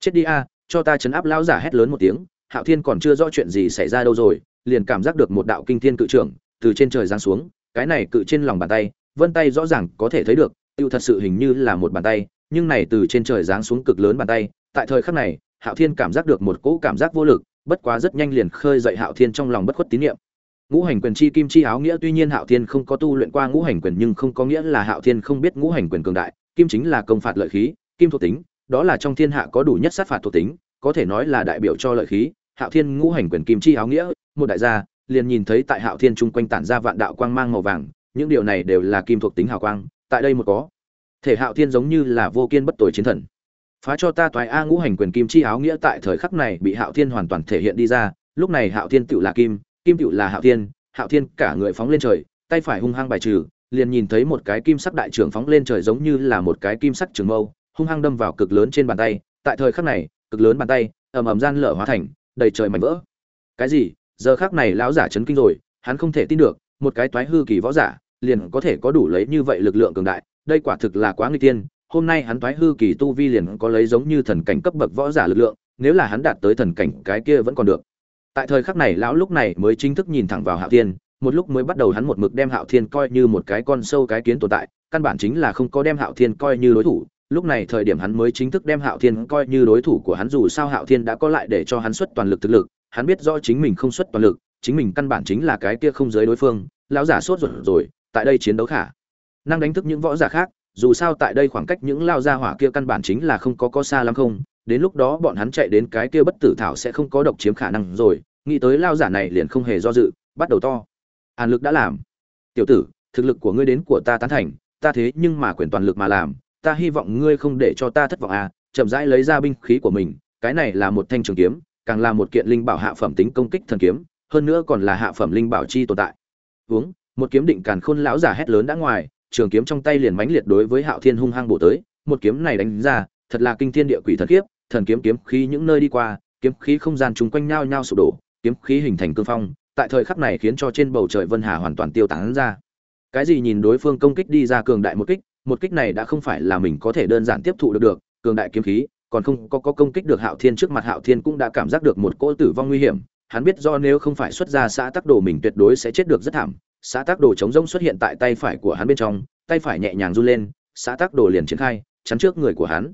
Chết đi a, cho ta chấn áp. Lao giả hét lớn một tiếng. Hạo thiên còn chưa rõ chuyện gì xảy ra đâu rồi, liền cảm giác được một đạo kinh thiên cự trưởng từ trên trời giáng xuống. Cái này cự trên lòng bàn tay vân tay rõ ràng có thể thấy được, tiêu thật sự hình như là một bàn tay, nhưng này từ trên trời giáng xuống cực lớn bàn tay, tại thời khắc này, hạo thiên cảm giác được một cỗ cảm giác vô lực, bất quá rất nhanh liền khơi dậy hạo thiên trong lòng bất khuất tín nhiệm ngũ hành quyền chi kim chi áo nghĩa tuy nhiên hạo thiên không có tu luyện qua ngũ hành quyền nhưng không có nghĩa là hạo thiên không biết ngũ hành quyền cường đại, kim chính là công phạt lợi khí, kim thuộc tính, đó là trong thiên hạ có đủ nhất sát phạt thuộc tính, có thể nói là đại biểu cho lợi khí, hạo thiên ngũ hành quyền kim chi áo nghĩa, một đại gia, liền nhìn thấy tại hạo thiên chung quanh tản ra vạn đạo quang mang màu vàng những điều này đều là kim thuộc tính hào quang, tại đây một có. Thể hạo thiên giống như là vô kiên bất tồi chiến thần. Phá cho ta toái a ngũ hành quyền kim chi áo nghĩa tại thời khắc này bị hạo thiên hoàn toàn thể hiện đi ra, lúc này hạo thiên tựu là kim kim tựu là hạo thiên hạo thiên cả người phóng lên trời, tay phải hung hăng bài trừ, liền nhìn thấy một cái kim sắc đại trưởng phóng lên trời giống như là một cái kim sắc trường mâu, hung hăng đâm vào cực lớn trên bàn tay, tại thời khắc này, cực lớn bàn tay, ầm ầm gian lở hóa thành, đầy trời mảnh vỡ. Cái gì? Giờ khắc này lão giả chấn kinh rồi, hắn không thể tin được một cái toái hư kỳ võ giả, liền có thể có đủ lấy như vậy lực lượng cường đại, đây quả thực là quá nguy tiên. Hôm nay hắn toái hư kỳ tu vi liền có lấy giống như thần cảnh cấp bậc võ giả lực lượng, nếu là hắn đạt tới thần cảnh, cái kia vẫn còn được. Tại thời khắc này lão lúc này mới chính thức nhìn thẳng vào hạo thiên, một lúc mới bắt đầu hắn một mực đem hạo thiên coi như một cái con sâu cái kiến tồn tại, căn bản chính là không có đem hạo thiên coi như đối thủ. Lúc này thời điểm hắn mới chính thức đem hạo thiên coi như đối thủ của hắn dù sao hạo thiên đã có lại để cho hắn xuất toàn lực thực lực, hắn biết rõ chính mình không xuất toàn lực chính mình căn bản chính là cái kia không giới đối phương, lão giả sốt ruột rồi, tại đây chiến đấu khả năng đánh thức những võ giả khác, dù sao tại đây khoảng cách những lao gia hỏa kia căn bản chính là không có có xa lắm không, đến lúc đó bọn hắn chạy đến cái kia bất tử thảo sẽ không có độc chiếm khả năng rồi, nghĩ tới lao giả này liền không hề do dự, bắt đầu to. Hàn lực đã làm. Tiểu tử, thực lực của ngươi đến của ta tán thành, ta thế nhưng mà quyền toàn lực mà làm, ta hy vọng ngươi không để cho ta thất vọng à chậm rãi lấy ra binh khí của mình, cái này là một thanh trường kiếm, càng là một kiện linh bảo hạ phẩm tính công kích thần kiếm hơn nữa còn là hạ phẩm linh bảo chi tồn tại. Uống một kiếm định càn khôn lão giả hét lớn đã ngoài trường kiếm trong tay liền mãnh liệt đối với hạo thiên hung hăng bổ tới một kiếm này đánh ra thật là kinh thiên địa quỷ thần kiếp thần kiếm kiếm khí những nơi đi qua kiếm khí không gian chung quanh nhau nhau sụp đổ kiếm khí hình thành cương phong tại thời khắc này khiến cho trên bầu trời vân hà hoàn toàn tiêu tán ra. Cái gì nhìn đối phương công kích đi ra cường đại một kích một kích này đã không phải là mình có thể đơn giản tiếp thụ được được cường đại kiếm khí còn không có, có công kích được hạo thiên trước mặt hạo thiên cũng đã cảm giác được một cỗ tử vong nguy hiểm hắn biết do nếu không phải xuất ra xã tắc đồ mình tuyệt đối sẽ chết được rất thảm. Xã tắc đồ chống rông xuất hiện tại tay phải của hắn bên trong, tay phải nhẹ nhàng run lên, xã tắc đồ liền triển khai, chắn trước người của hắn.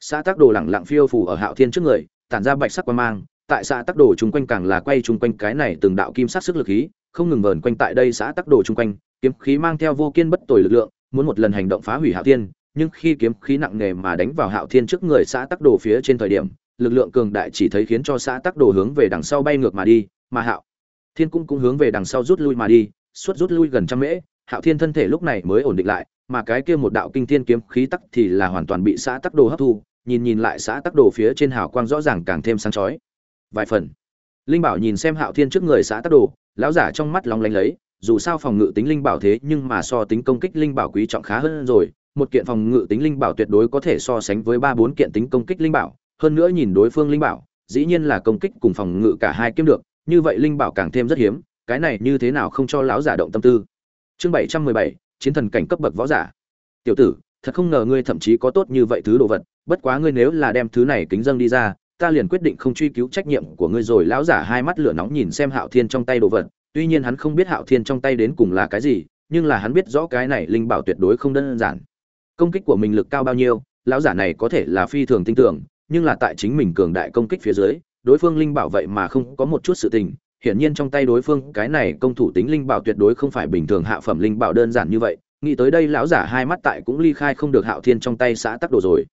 Xã tắc đồ lẳng lặng phiêu phủ ở hạo thiên trước người, tản ra bạch sắc quan mang. Tại xã tắc đồ chung quanh càng là quay chung quanh cái này từng đạo kim sắc sức lực khí, không ngừng vờn quanh tại đây xã tắc đồ chung quanh. Kiếm khí mang theo vô kiên bất tồi lực lượng, muốn một lần hành động phá hủy hạo thiên, nhưng khi kiếm khí nặng nề mà đánh vào hạo thiên trước người xã tắc đồ phía trên thời điểm lực lượng cường đại chỉ thấy khiến cho xã tắc đồ hướng về đằng sau bay ngược mà đi, mà hạo thiên cũng cũng hướng về đằng sau rút lui mà đi, suốt rút lui gần trăm mễ, hạo thiên thân thể lúc này mới ổn định lại, mà cái kia một đạo kinh thiên kiếm khí tắc thì là hoàn toàn bị xã tắc đồ hấp thu, nhìn nhìn lại xã tắc đồ phía trên hào quang rõ ràng càng thêm sáng chói. Vài phần, linh bảo nhìn xem hạo thiên trước người xã tắc đồ, lão giả trong mắt lóng lánh lấy, dù sao phòng ngự tính linh bảo thế nhưng mà so tính công kích linh bảo quý trọng khá hơn rồi, một kiện phòng ngự tính linh bảo tuyệt đối có thể so sánh với ba bốn kiện tính công kích linh bảo hơn nữa nhìn đối phương linh bảo, dĩ nhiên là công kích cùng phòng ngự cả hai kiếm được, như vậy linh bảo càng thêm rất hiếm, cái này như thế nào không cho lão giả động tâm tư. Chương bảy trăm mười bảy, chiến thần cảnh cấp bậc võ giả. Tiểu tử, thật không ngờ ngươi thậm chí có tốt như vậy thứ đồ vật, bất quá ngươi nếu là đem thứ này kính dâng đi ra, ta liền quyết định không truy cứu trách nhiệm của ngươi rồi. Lão giả hai mắt lửa nóng nhìn xem hạo thiên trong tay đồ vật, tuy nhiên hắn không biết hạo thiên trong tay đến cùng là cái gì, nhưng là hắn biết rõ cái này linh bảo tuyệt đối không đơn giản. Công kích của mình lực cao bao nhiêu, lão giả này có thể là phi thường tin tưởng nhưng là tại chính mình cường đại công kích phía dưới, đối phương linh bảo vậy mà không có một chút sự tình. Hiển nhiên trong tay đối phương, cái này công thủ tính linh bảo tuyệt đối không phải bình thường hạ phẩm linh bảo đơn giản như vậy. Nghĩ tới đây lão giả hai mắt tại cũng ly khai không được hạo thiên trong tay xã tắc đồ rồi.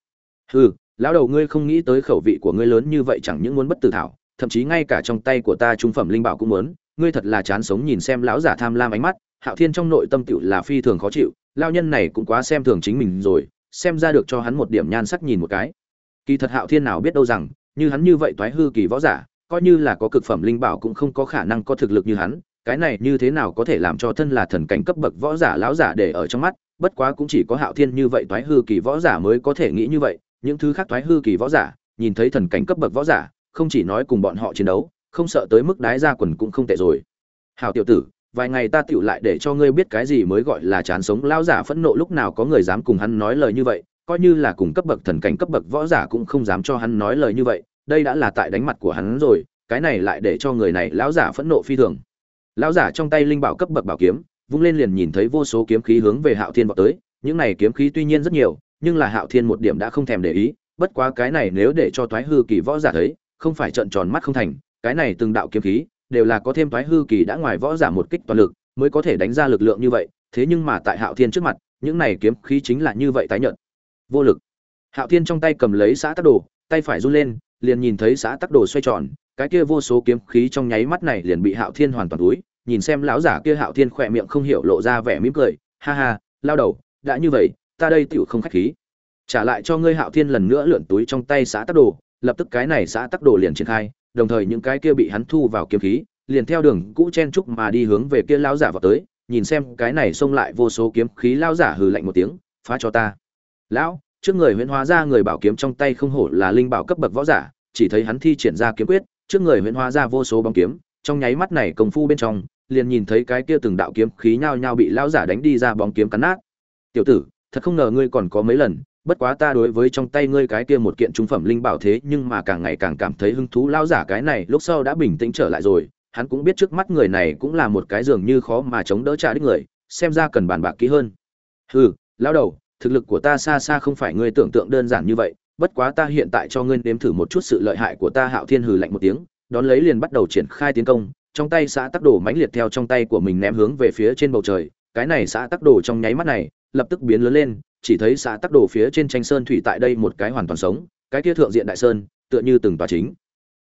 Hừ, lão đầu ngươi không nghĩ tới khẩu vị của ngươi lớn như vậy chẳng những muốn bất tử thảo, thậm chí ngay cả trong tay của ta trung phẩm linh bảo cũng muốn. Ngươi thật là chán sống nhìn xem lão giả tham lam ánh mắt. Hạo thiên trong nội tâm tựu là phi thường khó chịu. Lão nhân này cũng quá xem thường chính mình rồi, xem ra được cho hắn một điểm nhan sắc nhìn một cái kỳ thật hạo thiên nào biết đâu rằng, như hắn như vậy toái hư kỳ võ giả, coi như là có cực phẩm linh bảo cũng không có khả năng có thực lực như hắn, cái này như thế nào có thể làm cho thân là thần cảnh cấp bậc võ giả lão giả để ở trong mắt, bất quá cũng chỉ có hạo thiên như vậy toái hư kỳ võ giả mới có thể nghĩ như vậy, những thứ khác toái hư kỳ võ giả, nhìn thấy thần cảnh cấp bậc võ giả, không chỉ nói cùng bọn họ chiến đấu, không sợ tới mức đái ra quần cũng không tệ rồi. Hảo tiểu tử, vài ngày ta tựu lại để cho ngươi biết cái gì mới gọi là chán sống lão giả phẫn nộ lúc nào có người dám cùng hắn nói lời như vậy coi như là cùng cấp bậc thần cảnh cấp bậc võ giả cũng không dám cho hắn nói lời như vậy, đây đã là tại đánh mặt của hắn rồi, cái này lại để cho người này lão giả phẫn nộ phi thường. Lão giả trong tay linh bảo cấp bậc bảo kiếm, vung lên liền nhìn thấy vô số kiếm khí hướng về hạo thiên vọt tới, những này kiếm khí tuy nhiên rất nhiều, nhưng là hạo thiên một điểm đã không thèm để ý, bất quá cái này nếu để cho Toái hư kỳ võ giả thấy, không phải trợn tròn mắt không thành, cái này từng đạo kiếm khí, đều là có thêm Toái hư kỳ đã ngoài võ giả một kích toàn lực, mới có thể đánh ra lực lượng như vậy, thế nhưng mà tại hạo thiên trước mặt, những này kiếm khí chính là như vậy tái nhận vô lực. Hạo thiên trong tay cầm lấy xã tắc đồ, tay phải run lên, liền nhìn thấy xã tắc đồ xoay tròn, cái kia vô số kiếm khí trong nháy mắt này liền bị hạo thiên hoàn toàn túi, nhìn xem lão giả kia hạo thiên khỏe miệng không hiểu lộ ra vẻ mỉm cười, ha ha, lao đầu, đã như vậy, ta đây tựu không khách khí. Trả lại cho ngươi hạo thiên lần nữa lượn túi trong tay xã tắc đồ, lập tức cái này xã tắc đồ liền triển khai, đồng thời những cái kia bị hắn thu vào kiếm khí, liền theo đường cũ chen trúc mà đi hướng về kia lão giả vào tới, nhìn xem cái này xông lại vô số kiếm khí, lão giả hừ lạnh một tiếng, phá cho ta lão, trước người huyễn hóa ra người bảo kiếm trong tay không hổ là linh bảo cấp bậc võ giả, chỉ thấy hắn thi triển ra kiếm quyết, trước người huyễn hóa ra vô số bóng kiếm, trong nháy mắt này công phu bên trong, liền nhìn thấy cái kia từng đạo kiếm khí nhao nhao bị lão giả đánh đi ra bóng kiếm cắn nát. Tiểu tử, thật không ngờ ngươi còn có mấy lần, bất quá ta đối với trong tay ngươi cái kia một kiện trung phẩm linh bảo thế nhưng mà càng ngày càng cảm thấy hứng thú lão giả cái này lúc sau đã bình tĩnh trở lại rồi, hắn cũng biết trước mắt người này cũng là một cái dường như khó mà chống đỡ trả đích người, xem ra cần bàn bạc kỹ hơn. Hừ, lão đầu thực lực của ta xa xa không phải ngươi tưởng tượng đơn giản như vậy, bất quá ta hiện tại cho ngươi nếm thử một chút sự lợi hại của ta hạo thiên hừ lạnh một tiếng, đón lấy liền bắt đầu triển khai tiến công, trong tay xã tắc đồ mãnh liệt theo trong tay của mình ném hướng về phía trên bầu trời, cái này xã tắc đồ trong nháy mắt này, lập tức biến lớn lên, chỉ thấy xã tắc đồ phía trên tranh sơn thủy tại đây một cái hoàn toàn sống, cái kia thượng diện đại sơn, tựa như từng tòa chính.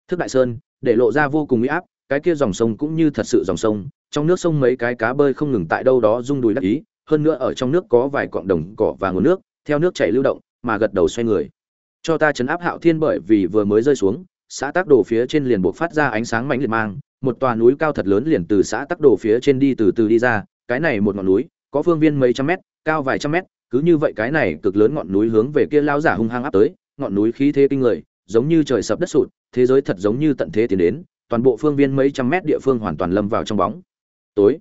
Thức đại sơn, để lộ ra vô cùng uy áp, cái kia dòng sông cũng như thật sự dòng sông, trong nước sông mấy cái cá bơi không ngừng tại đâu đó rung đùi đắc ý hơn nữa ở trong nước có vài cọng đồng cỏ và nguồn nước, theo nước chảy lưu động, mà gật đầu xoay người. Cho ta chấn áp hạo thiên bởi vì vừa mới rơi xuống, xã tắc đồ phía trên liền buộc phát ra ánh sáng mãnh liệt mang, một tòa núi cao thật lớn liền từ xã tắc đồ phía trên đi từ từ đi ra, cái này một ngọn núi, có phương viên mấy trăm mét, cao vài trăm mét, cứ như vậy cái này cực lớn ngọn núi hướng về kia lao giả hung hăng áp tới, ngọn núi khí thế kinh người, giống như trời sập đất sụt, thế giới thật giống như tận thế tiến đến, toàn bộ phương viên mấy trăm mét địa phương hoàn toàn lâm vào trong bóng. Tối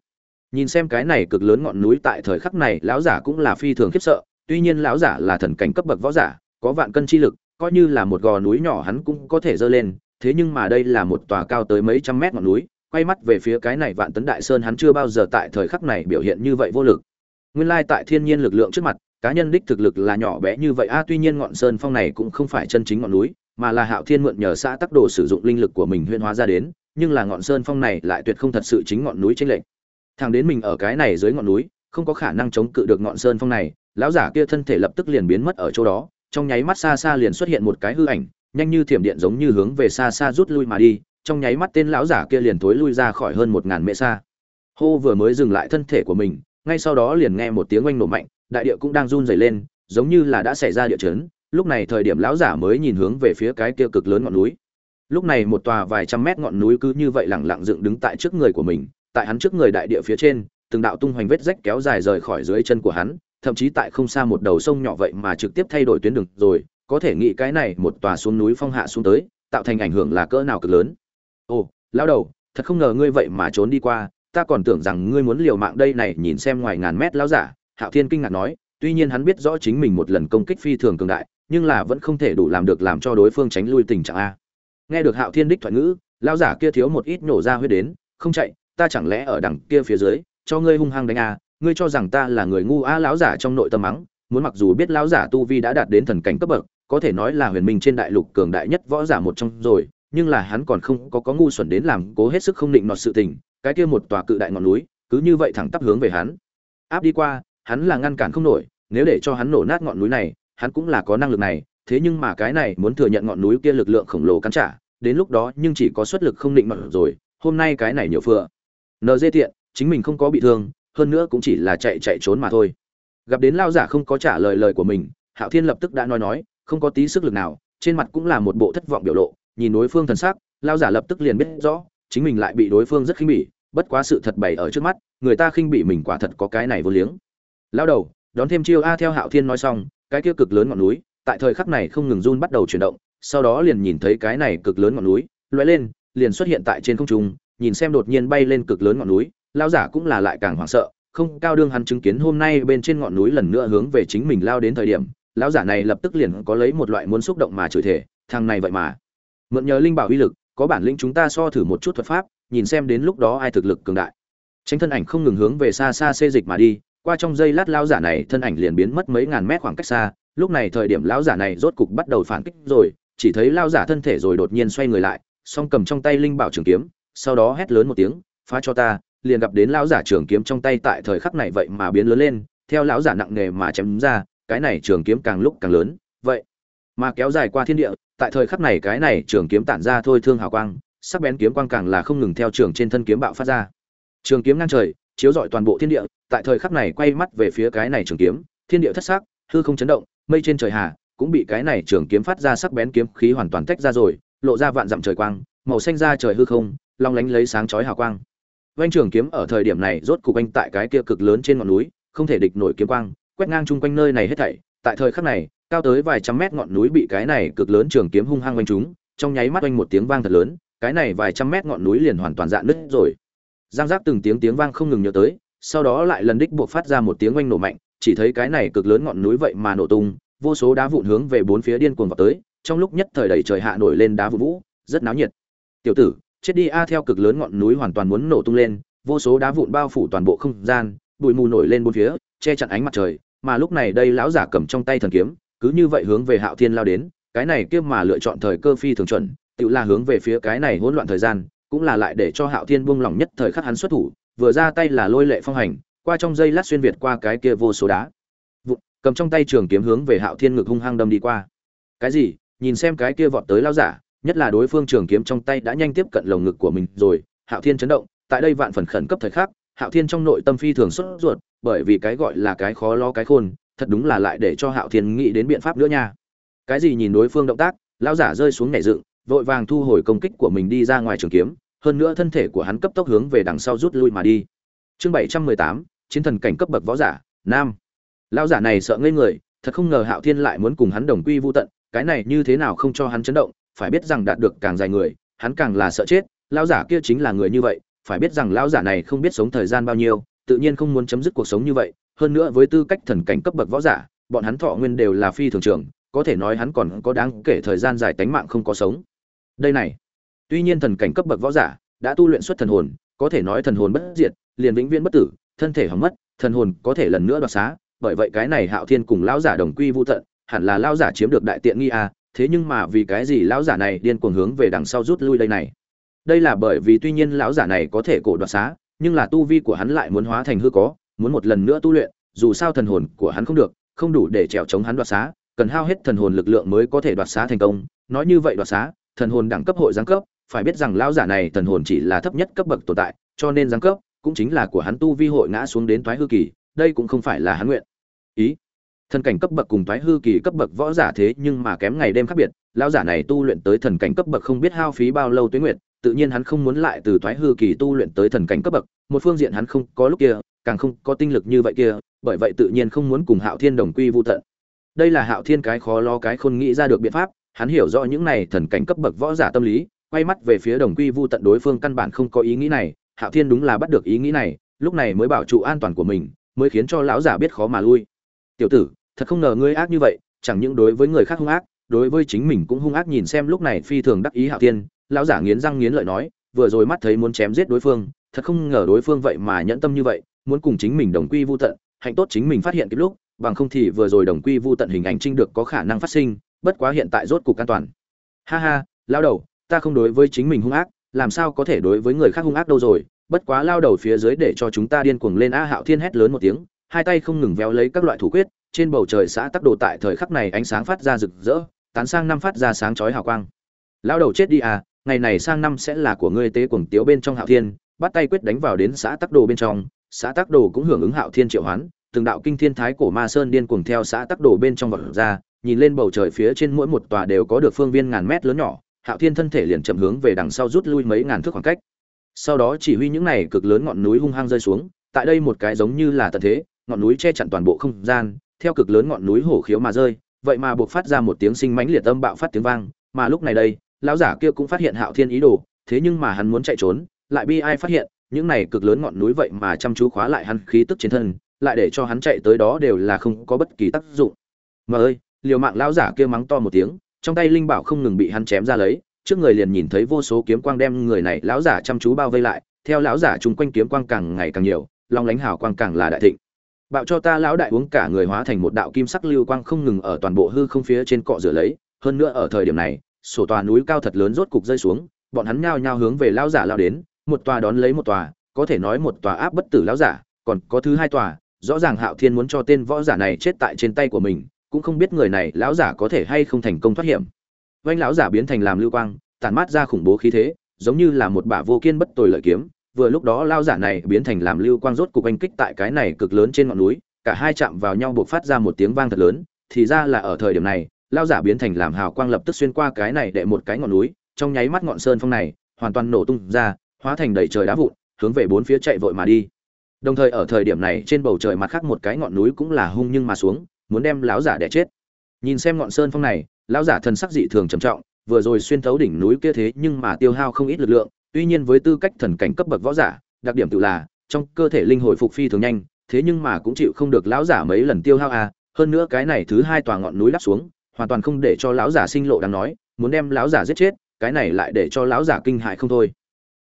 nhìn xem cái này cực lớn ngọn núi tại thời khắc này, lão giả cũng là phi thường khiếp sợ. Tuy nhiên lão giả là thần cảnh cấp bậc võ giả, có vạn cân chi lực, coi như là một gò núi nhỏ hắn cũng có thể dơ lên. Thế nhưng mà đây là một tòa cao tới mấy trăm mét ngọn núi, quay mắt về phía cái này vạn tấn đại sơn hắn chưa bao giờ tại thời khắc này biểu hiện như vậy vô lực. Nguyên lai tại thiên nhiên lực lượng trước mặt, cá nhân đích thực lực là nhỏ bé như vậy. A, tuy nhiên ngọn sơn phong này cũng không phải chân chính ngọn núi, mà là hạo thiên mượn nhờ xã tắc đồ sử dụng linh lực của mình huyên hóa ra đến, nhưng là ngọn sơn phong này lại tuyệt không thật sự chính ngọn núi tranh lệnh thằng đến mình ở cái này dưới ngọn núi, không có khả năng chống cự được ngọn sơn phong này, lão giả kia thân thể lập tức liền biến mất ở chỗ đó, trong nháy mắt xa xa liền xuất hiện một cái hư ảnh, nhanh như thiểm điện giống như hướng về xa xa rút lui mà đi, trong nháy mắt tên lão giả kia liền thối lui ra khỏi hơn một ngàn mễ xa. Hô vừa mới dừng lại thân thể của mình, ngay sau đó liền nghe một tiếng oanh nổ mạnh, đại địa cũng đang run rẩy lên, giống như là đã xảy ra địa chấn, lúc này thời điểm lão giả mới nhìn hướng về phía cái kia cực lớn ngọn núi. Lúc này một tòa vài trăm mét ngọn núi cứ như vậy lẳng lặng dựng đứng tại trước người của mình tại hắn trước người đại địa phía trên, từng đạo tung hoành vết rách kéo dài rời khỏi dưới chân của hắn, thậm chí tại không xa một đầu sông nhỏ vậy mà trực tiếp thay đổi tuyến đường rồi, có thể nghĩ cái này một tòa xuống núi phong hạ xuống tới, tạo thành ảnh hưởng là cỡ nào cực lớn. Ồ, lão đầu, thật không ngờ ngươi vậy mà trốn đi qua, ta còn tưởng rằng ngươi muốn liều mạng đây này nhìn xem ngoài ngàn mét lão giả, hạo thiên kinh ngạc nói, tuy nhiên hắn biết rõ chính mình một lần công kích phi thường cường đại, nhưng là vẫn không thể đủ làm được làm cho đối phương tránh lui tình trạng a. Nghe được hạo thiên đích thoại ngữ, lão giả kia thiếu một ít nhổ ra huyết đến, không chạy ta chẳng lẽ ở đằng kia phía dưới, cho ngươi hung hăng đánh à? ngươi cho rằng ta là người ngu á lão giả trong nội tâm mắng, muốn mặc dù biết lão giả tu vi đã đạt đến thần cảnh cấp bậc, có thể nói là huyền minh trên đại lục cường đại nhất võ giả một trong rồi, nhưng là hắn còn không có có ngu xuẩn đến làm cố hết sức không định nọt sự tình, cái kia một tòa cự đại ngọn núi, cứ như vậy thẳng tắp hướng về hắn áp đi qua, hắn là ngăn cản không nổi, nếu để cho hắn nổ nát ngọn núi này, hắn cũng là có năng lực này, thế nhưng mà cái này muốn thừa nhận ngọn núi kia lực lượng khổng lồ cắn trả, đến lúc đó nhưng chỉ có xuất lực không định mật rồi, hôm nay cái này nhiều phựa nd tiện, chính mình không có bị thương, hơn nữa cũng chỉ là chạy chạy trốn mà thôi. Gặp đến lao giả không có trả lời lời của mình, hạo thiên lập tức đã nói nói, không có tí sức lực nào, trên mặt cũng là một bộ thất vọng biểu lộ, nhìn đối phương thần sắc, lao giả lập tức liền biết rõ, chính mình lại bị đối phương rất khinh bỉ, bất quá sự thật bày ở trước mắt, người ta khinh bỉ mình quả thật có cái này vô liếng. Lao đầu, đón thêm chiêu a theo hạo thiên nói xong, cái kia cực lớn ngọn núi, tại thời khắc này không ngừng run bắt đầu chuyển động, sau đó liền nhìn thấy cái này cực lớn ngọn núi, lóe lên, liền xuất hiện tại trên không trung nhìn xem đột nhiên bay lên cực lớn ngọn núi lao giả cũng là lại càng hoảng sợ, không, cao đương hắn chứng kiến hôm nay bên trên ngọn núi lần nữa hướng về chính mình lao đến thời điểm, lão giả này lập tức liền có lấy một loại muốn xúc động mà chửi thể thằng này vậy mà, mượn nhờ linh bảo uy lực, có bản lĩnh chúng ta so thử một chút thuật pháp, nhìn xem đến lúc đó ai thực lực cường đại. Tránh thân ảnh không ngừng hướng về xa xa xê dịch mà đi, qua trong giây lát lão giả này thân ảnh liền biến mất mấy ngàn mét khoảng cách xa, lúc này thời điểm lão giả này rốt cục bắt đầu phản kích rồi, chỉ thấy lão giả thân thể rồi đột nhiên xoay người lại, song cầm trong tay linh bảo trường kiếm sau đó hét lớn một tiếng, phá cho ta, liền gặp đến lão giả trường kiếm trong tay tại thời khắc này vậy mà biến lớn lên, theo lão giả nặng nề mà chém ra, cái này trường kiếm càng lúc càng lớn. Vậy mà kéo dài qua thiên địa, tại thời khắc này cái này trường kiếm tản ra thôi thương hào quang, sắc bén kiếm quang càng là không ngừng theo trường trên thân kiếm bạo phát ra. Trường kiếm ngang trời, chiếu rọi toàn bộ thiên địa, tại thời khắc này quay mắt về phía cái này trường kiếm, thiên địa thất sắc, hư không chấn động, mây trên trời hà, cũng bị cái này trường kiếm phát ra sắc bén kiếm khí hoàn toàn tách ra rồi, lộ ra vạn dặm trời quang, màu xanh ra trời hư không long lánh lấy sáng chói hào quang. Vanh trường kiếm ở thời điểm này rốt cục anh tại cái kia cực lớn trên ngọn núi, không thể địch nổi kiếm quang, quét ngang chung quanh nơi này hết thảy. Tại thời khắc này, cao tới vài trăm mét ngọn núi bị cái này cực lớn trường kiếm hung hăng quanh chúng trong nháy mắt oanh một tiếng vang thật lớn, cái này vài trăm mét ngọn núi liền hoàn toàn dạn nứt rồi. Giang giác từng tiếng tiếng vang không ngừng nhớ tới, sau đó lại lần đích buộc phát ra một tiếng oanh nổ mạnh, chỉ thấy cái này cực lớn ngọn núi vậy mà nổ tung, vô số đá vụn hướng về bốn phía điên cuồng vào tới, trong lúc nhất thời đầy trời hạ nổi lên đá vụn vũ, rất náo nhiệt. Tiểu tử chết đi a theo cực lớn ngọn núi hoàn toàn muốn nổ tung lên, vô số đá vụn bao phủ toàn bộ không gian, bụi mù nổi lên bốn phía, che chắn ánh mặt trời, mà lúc này đây lão giả cầm trong tay thần kiếm, cứ như vậy hướng về hạo thiên lao đến, cái này kiếp mà lựa chọn thời cơ phi thường chuẩn tự là hướng về phía cái này hỗn loạn thời gian, cũng là lại để cho hạo thiên buông lỏng nhất thời khắc hắn xuất thủ, vừa ra tay là lôi lệ phong hành, qua trong dây lát xuyên việt qua cái kia vô số đá. Vụn, cầm trong tay trường kiếm hướng về hạo thiên ngực hung hăng đâm đi qua. Cái gì? Nhìn xem cái kia vọt tới lao giả nhất là đối phương trường kiếm trong tay đã nhanh tiếp cận lồng ngực của mình rồi, hạo thiên chấn động, tại đây vạn phần khẩn cấp thời khắc, hạo thiên trong nội tâm phi thường sốt ruột, bởi vì cái gọi là cái khó lo cái khôn, thật đúng là lại để cho hạo thiên nghĩ đến biện pháp nữa nha. Cái gì nhìn đối phương động tác, lão giả rơi xuống nhảy dựng, vội vàng thu hồi công kích của mình đi ra ngoài trường kiếm, hơn nữa thân thể của hắn cấp tốc hướng về đằng sau rút lui mà đi. Chương bảy trăm mười tám, chiến thần cảnh cấp bậc võ giả, nam. Lão giả này sợ ngây người, thật không ngờ hạo thiên lại muốn cùng hắn đồng quy vô tận, cái này như thế nào không cho hắn chấn động phải biết rằng đạt được càng dài người, hắn càng là sợ chết, lão giả kia chính là người như vậy, phải biết rằng lão giả này không biết sống thời gian bao nhiêu, tự nhiên không muốn chấm dứt cuộc sống như vậy, hơn nữa với tư cách thần cảnh cấp bậc võ giả, bọn hắn thọ nguyên đều là phi thường trường, có thể nói hắn còn có đáng kể thời gian dài tánh mạng không có sống. Đây này, tuy nhiên thần cảnh cấp bậc võ giả đã tu luyện xuất thần hồn, có thể nói thần hồn bất diệt, liền vĩnh viễn bất tử, thân thể hỏng mất, thần hồn có thể lần nữa đoạt xá, bởi vậy cái này hạo thiên cùng lão giả đồng quy vô tận, hẳn là lão giả chiếm được đại tiện nghi à thế nhưng mà vì cái gì lão giả này điên cuồng hướng về đằng sau rút lui đây này? Đây là bởi vì tuy nhiên lão giả này có thể cổ đoạt xá, nhưng là tu vi của hắn lại muốn hóa thành hư có, muốn một lần nữa tu luyện, dù sao thần hồn của hắn không được, không đủ để trèo chống hắn đoạt xá, cần hao hết thần hồn lực lượng mới có thể đoạt xá thành công. Nói như vậy đoạt xá, thần hồn đẳng cấp hội giáng cấp, phải biết rằng lão giả này thần hồn chỉ là thấp nhất cấp bậc tồn tại, cho nên giáng cấp cũng chính là của hắn tu vi hội ngã xuống đến thoái hư kỳ, đây cũng không phải là hắn nguyện. Ý thần cảnh cấp bậc cùng thoái hư kỳ cấp bậc võ giả thế nhưng mà kém ngày đêm khác biệt, lão giả này tu luyện tới thần cảnh cấp bậc không biết hao phí bao lâu tuyến nguyệt, tự nhiên hắn không muốn lại từ thoái hư kỳ tu luyện tới thần cảnh cấp bậc, một phương diện hắn không có lúc kia, càng không có tinh lực như vậy kia, bởi vậy tự nhiên không muốn cùng hạo thiên đồng quy vô tận. Đây là hạo thiên cái khó lo cái khôn nghĩ ra được biện pháp, hắn hiểu rõ những này thần cảnh cấp bậc võ giả tâm lý, quay mắt về phía đồng quy vu tận đối phương căn bản không có ý nghĩ này, hạo thiên đúng là bắt được ý nghĩ này, lúc này mới bảo trụ an toàn của mình, mới khiến cho lão giả biết khó mà lui. Tiểu tử thật không ngờ ngươi ác như vậy, chẳng những đối với người khác hung ác, đối với chính mình cũng hung ác nhìn xem lúc này phi thường đắc ý hạo thiên, lão giả nghiến răng nghiến lợi nói, vừa rồi mắt thấy muốn chém giết đối phương, thật không ngờ đối phương vậy mà nhẫn tâm như vậy, muốn cùng chính mình đồng quy vu tận, hạnh tốt chính mình phát hiện kịp lúc, bằng không thì vừa rồi đồng quy vu tận hình ảnh trinh được có khả năng phát sinh, bất quá hiện tại rốt cục an toàn. Ha ha lao đầu, ta không đối với chính mình hung ác, làm sao có thể đối với người khác hung ác đâu rồi, bất quá lao đầu phía dưới để cho chúng ta điên cuồng lên a hạo thiên hét lớn một tiếng, hai tay không ngừng véo lấy các loại thủ quyết trên bầu trời xã tắc đồ tại thời khắc này ánh sáng phát ra rực rỡ, tán sang năm phát ra sáng chói hào quang. Lao đầu chết đi à ngày này sang năm sẽ là của ngươi tế cuồng tiếu bên trong hạo thiên, bắt tay quyết đánh vào đến xã tắc đồ bên trong, xã tắc đồ cũng hưởng ứng hạo thiên triệu hoán, từng đạo kinh thiên thái cổ ma sơn điên cuồng theo xã tắc đồ bên trong vật ra, nhìn lên bầu trời phía trên mỗi một tòa đều có được phương viên ngàn mét lớn nhỏ, hạo thiên thân thể liền chậm hướng về đằng sau rút lui mấy ngàn thước khoảng cách. Sau đó chỉ huy những này cực lớn ngọn núi hung hăng rơi xuống, tại đây một cái giống như là tận thế, ngọn núi che chặn toàn bộ không gian theo cực lớn ngọn núi hổ khiếu mà rơi, vậy mà buộc phát ra một tiếng sinh mãnh liệt âm bạo phát tiếng vang, mà lúc này đây, lão giả kia cũng phát hiện hạo thiên ý đồ, thế nhưng mà hắn muốn chạy trốn, lại bi ai phát hiện, những này cực lớn ngọn núi vậy mà chăm chú khóa lại hắn khí tức trên thân, lại để cho hắn chạy tới đó đều là không có bất kỳ tác dụng. Mà ơi, liều mạng lão giả kia mắng to một tiếng, trong tay linh bảo không ngừng bị hắn chém ra lấy, trước người liền nhìn thấy vô số kiếm quang đem người này lão giả chăm chú bao vây lại, theo lão giả chung quanh kiếm quang càng ngày càng nhiều, long lánh hào quang càng là đại thịnh bạo cho ta lão đại uống cả người hóa thành một đạo kim sắc lưu quang không ngừng ở toàn bộ hư không phía trên cọ rửa lấy. Hơn nữa ở thời điểm này, sổ tòa núi cao thật lớn rốt cục rơi xuống, bọn hắn nhao nhao hướng về lão giả lao đến, một tòa đón lấy một tòa, có thể nói một tòa áp bất tử lão giả, còn có thứ hai tòa, rõ ràng hạo thiên muốn cho tên võ giả này chết tại trên tay của mình, cũng không biết người này lão giả có thể hay không thành công thoát hiểm. Vanh lão giả biến thành làm lưu quang, tản mát ra khủng bố khí thế, giống như là một bả vô kiên bất tồi lợi kiếm vừa lúc đó lao giả này biến thành làm lưu quang rốt cục anh kích tại cái này cực lớn trên ngọn núi, cả hai chạm vào nhau buộc phát ra một tiếng vang thật lớn, thì ra là ở thời điểm này, lao giả biến thành làm hào quang lập tức xuyên qua cái này để một cái ngọn núi, trong nháy mắt ngọn sơn phong này, hoàn toàn nổ tung ra, hóa thành đầy trời đá vụn, hướng về bốn phía chạy vội mà đi. Đồng thời ở thời điểm này trên bầu trời mặt khác một cái ngọn núi cũng là hung nhưng mà xuống, muốn đem lão giả đẻ chết. Nhìn xem ngọn sơn phong này, lão giả thần sắc dị thường trầm trọng, vừa rồi xuyên thấu đỉnh núi kia thế nhưng mà tiêu hao không ít lực lượng tuy nhiên với tư cách thần cảnh cấp bậc võ giả, đặc điểm tự là, trong cơ thể linh hồi phục phi thường nhanh, thế nhưng mà cũng chịu không được lão giả mấy lần tiêu hao à. Hơn nữa cái này thứ hai tòa ngọn núi đắp xuống, hoàn toàn không để cho lão giả sinh lộ đáng nói, muốn đem lão giả giết chết, cái này lại để cho lão giả kinh hại không thôi.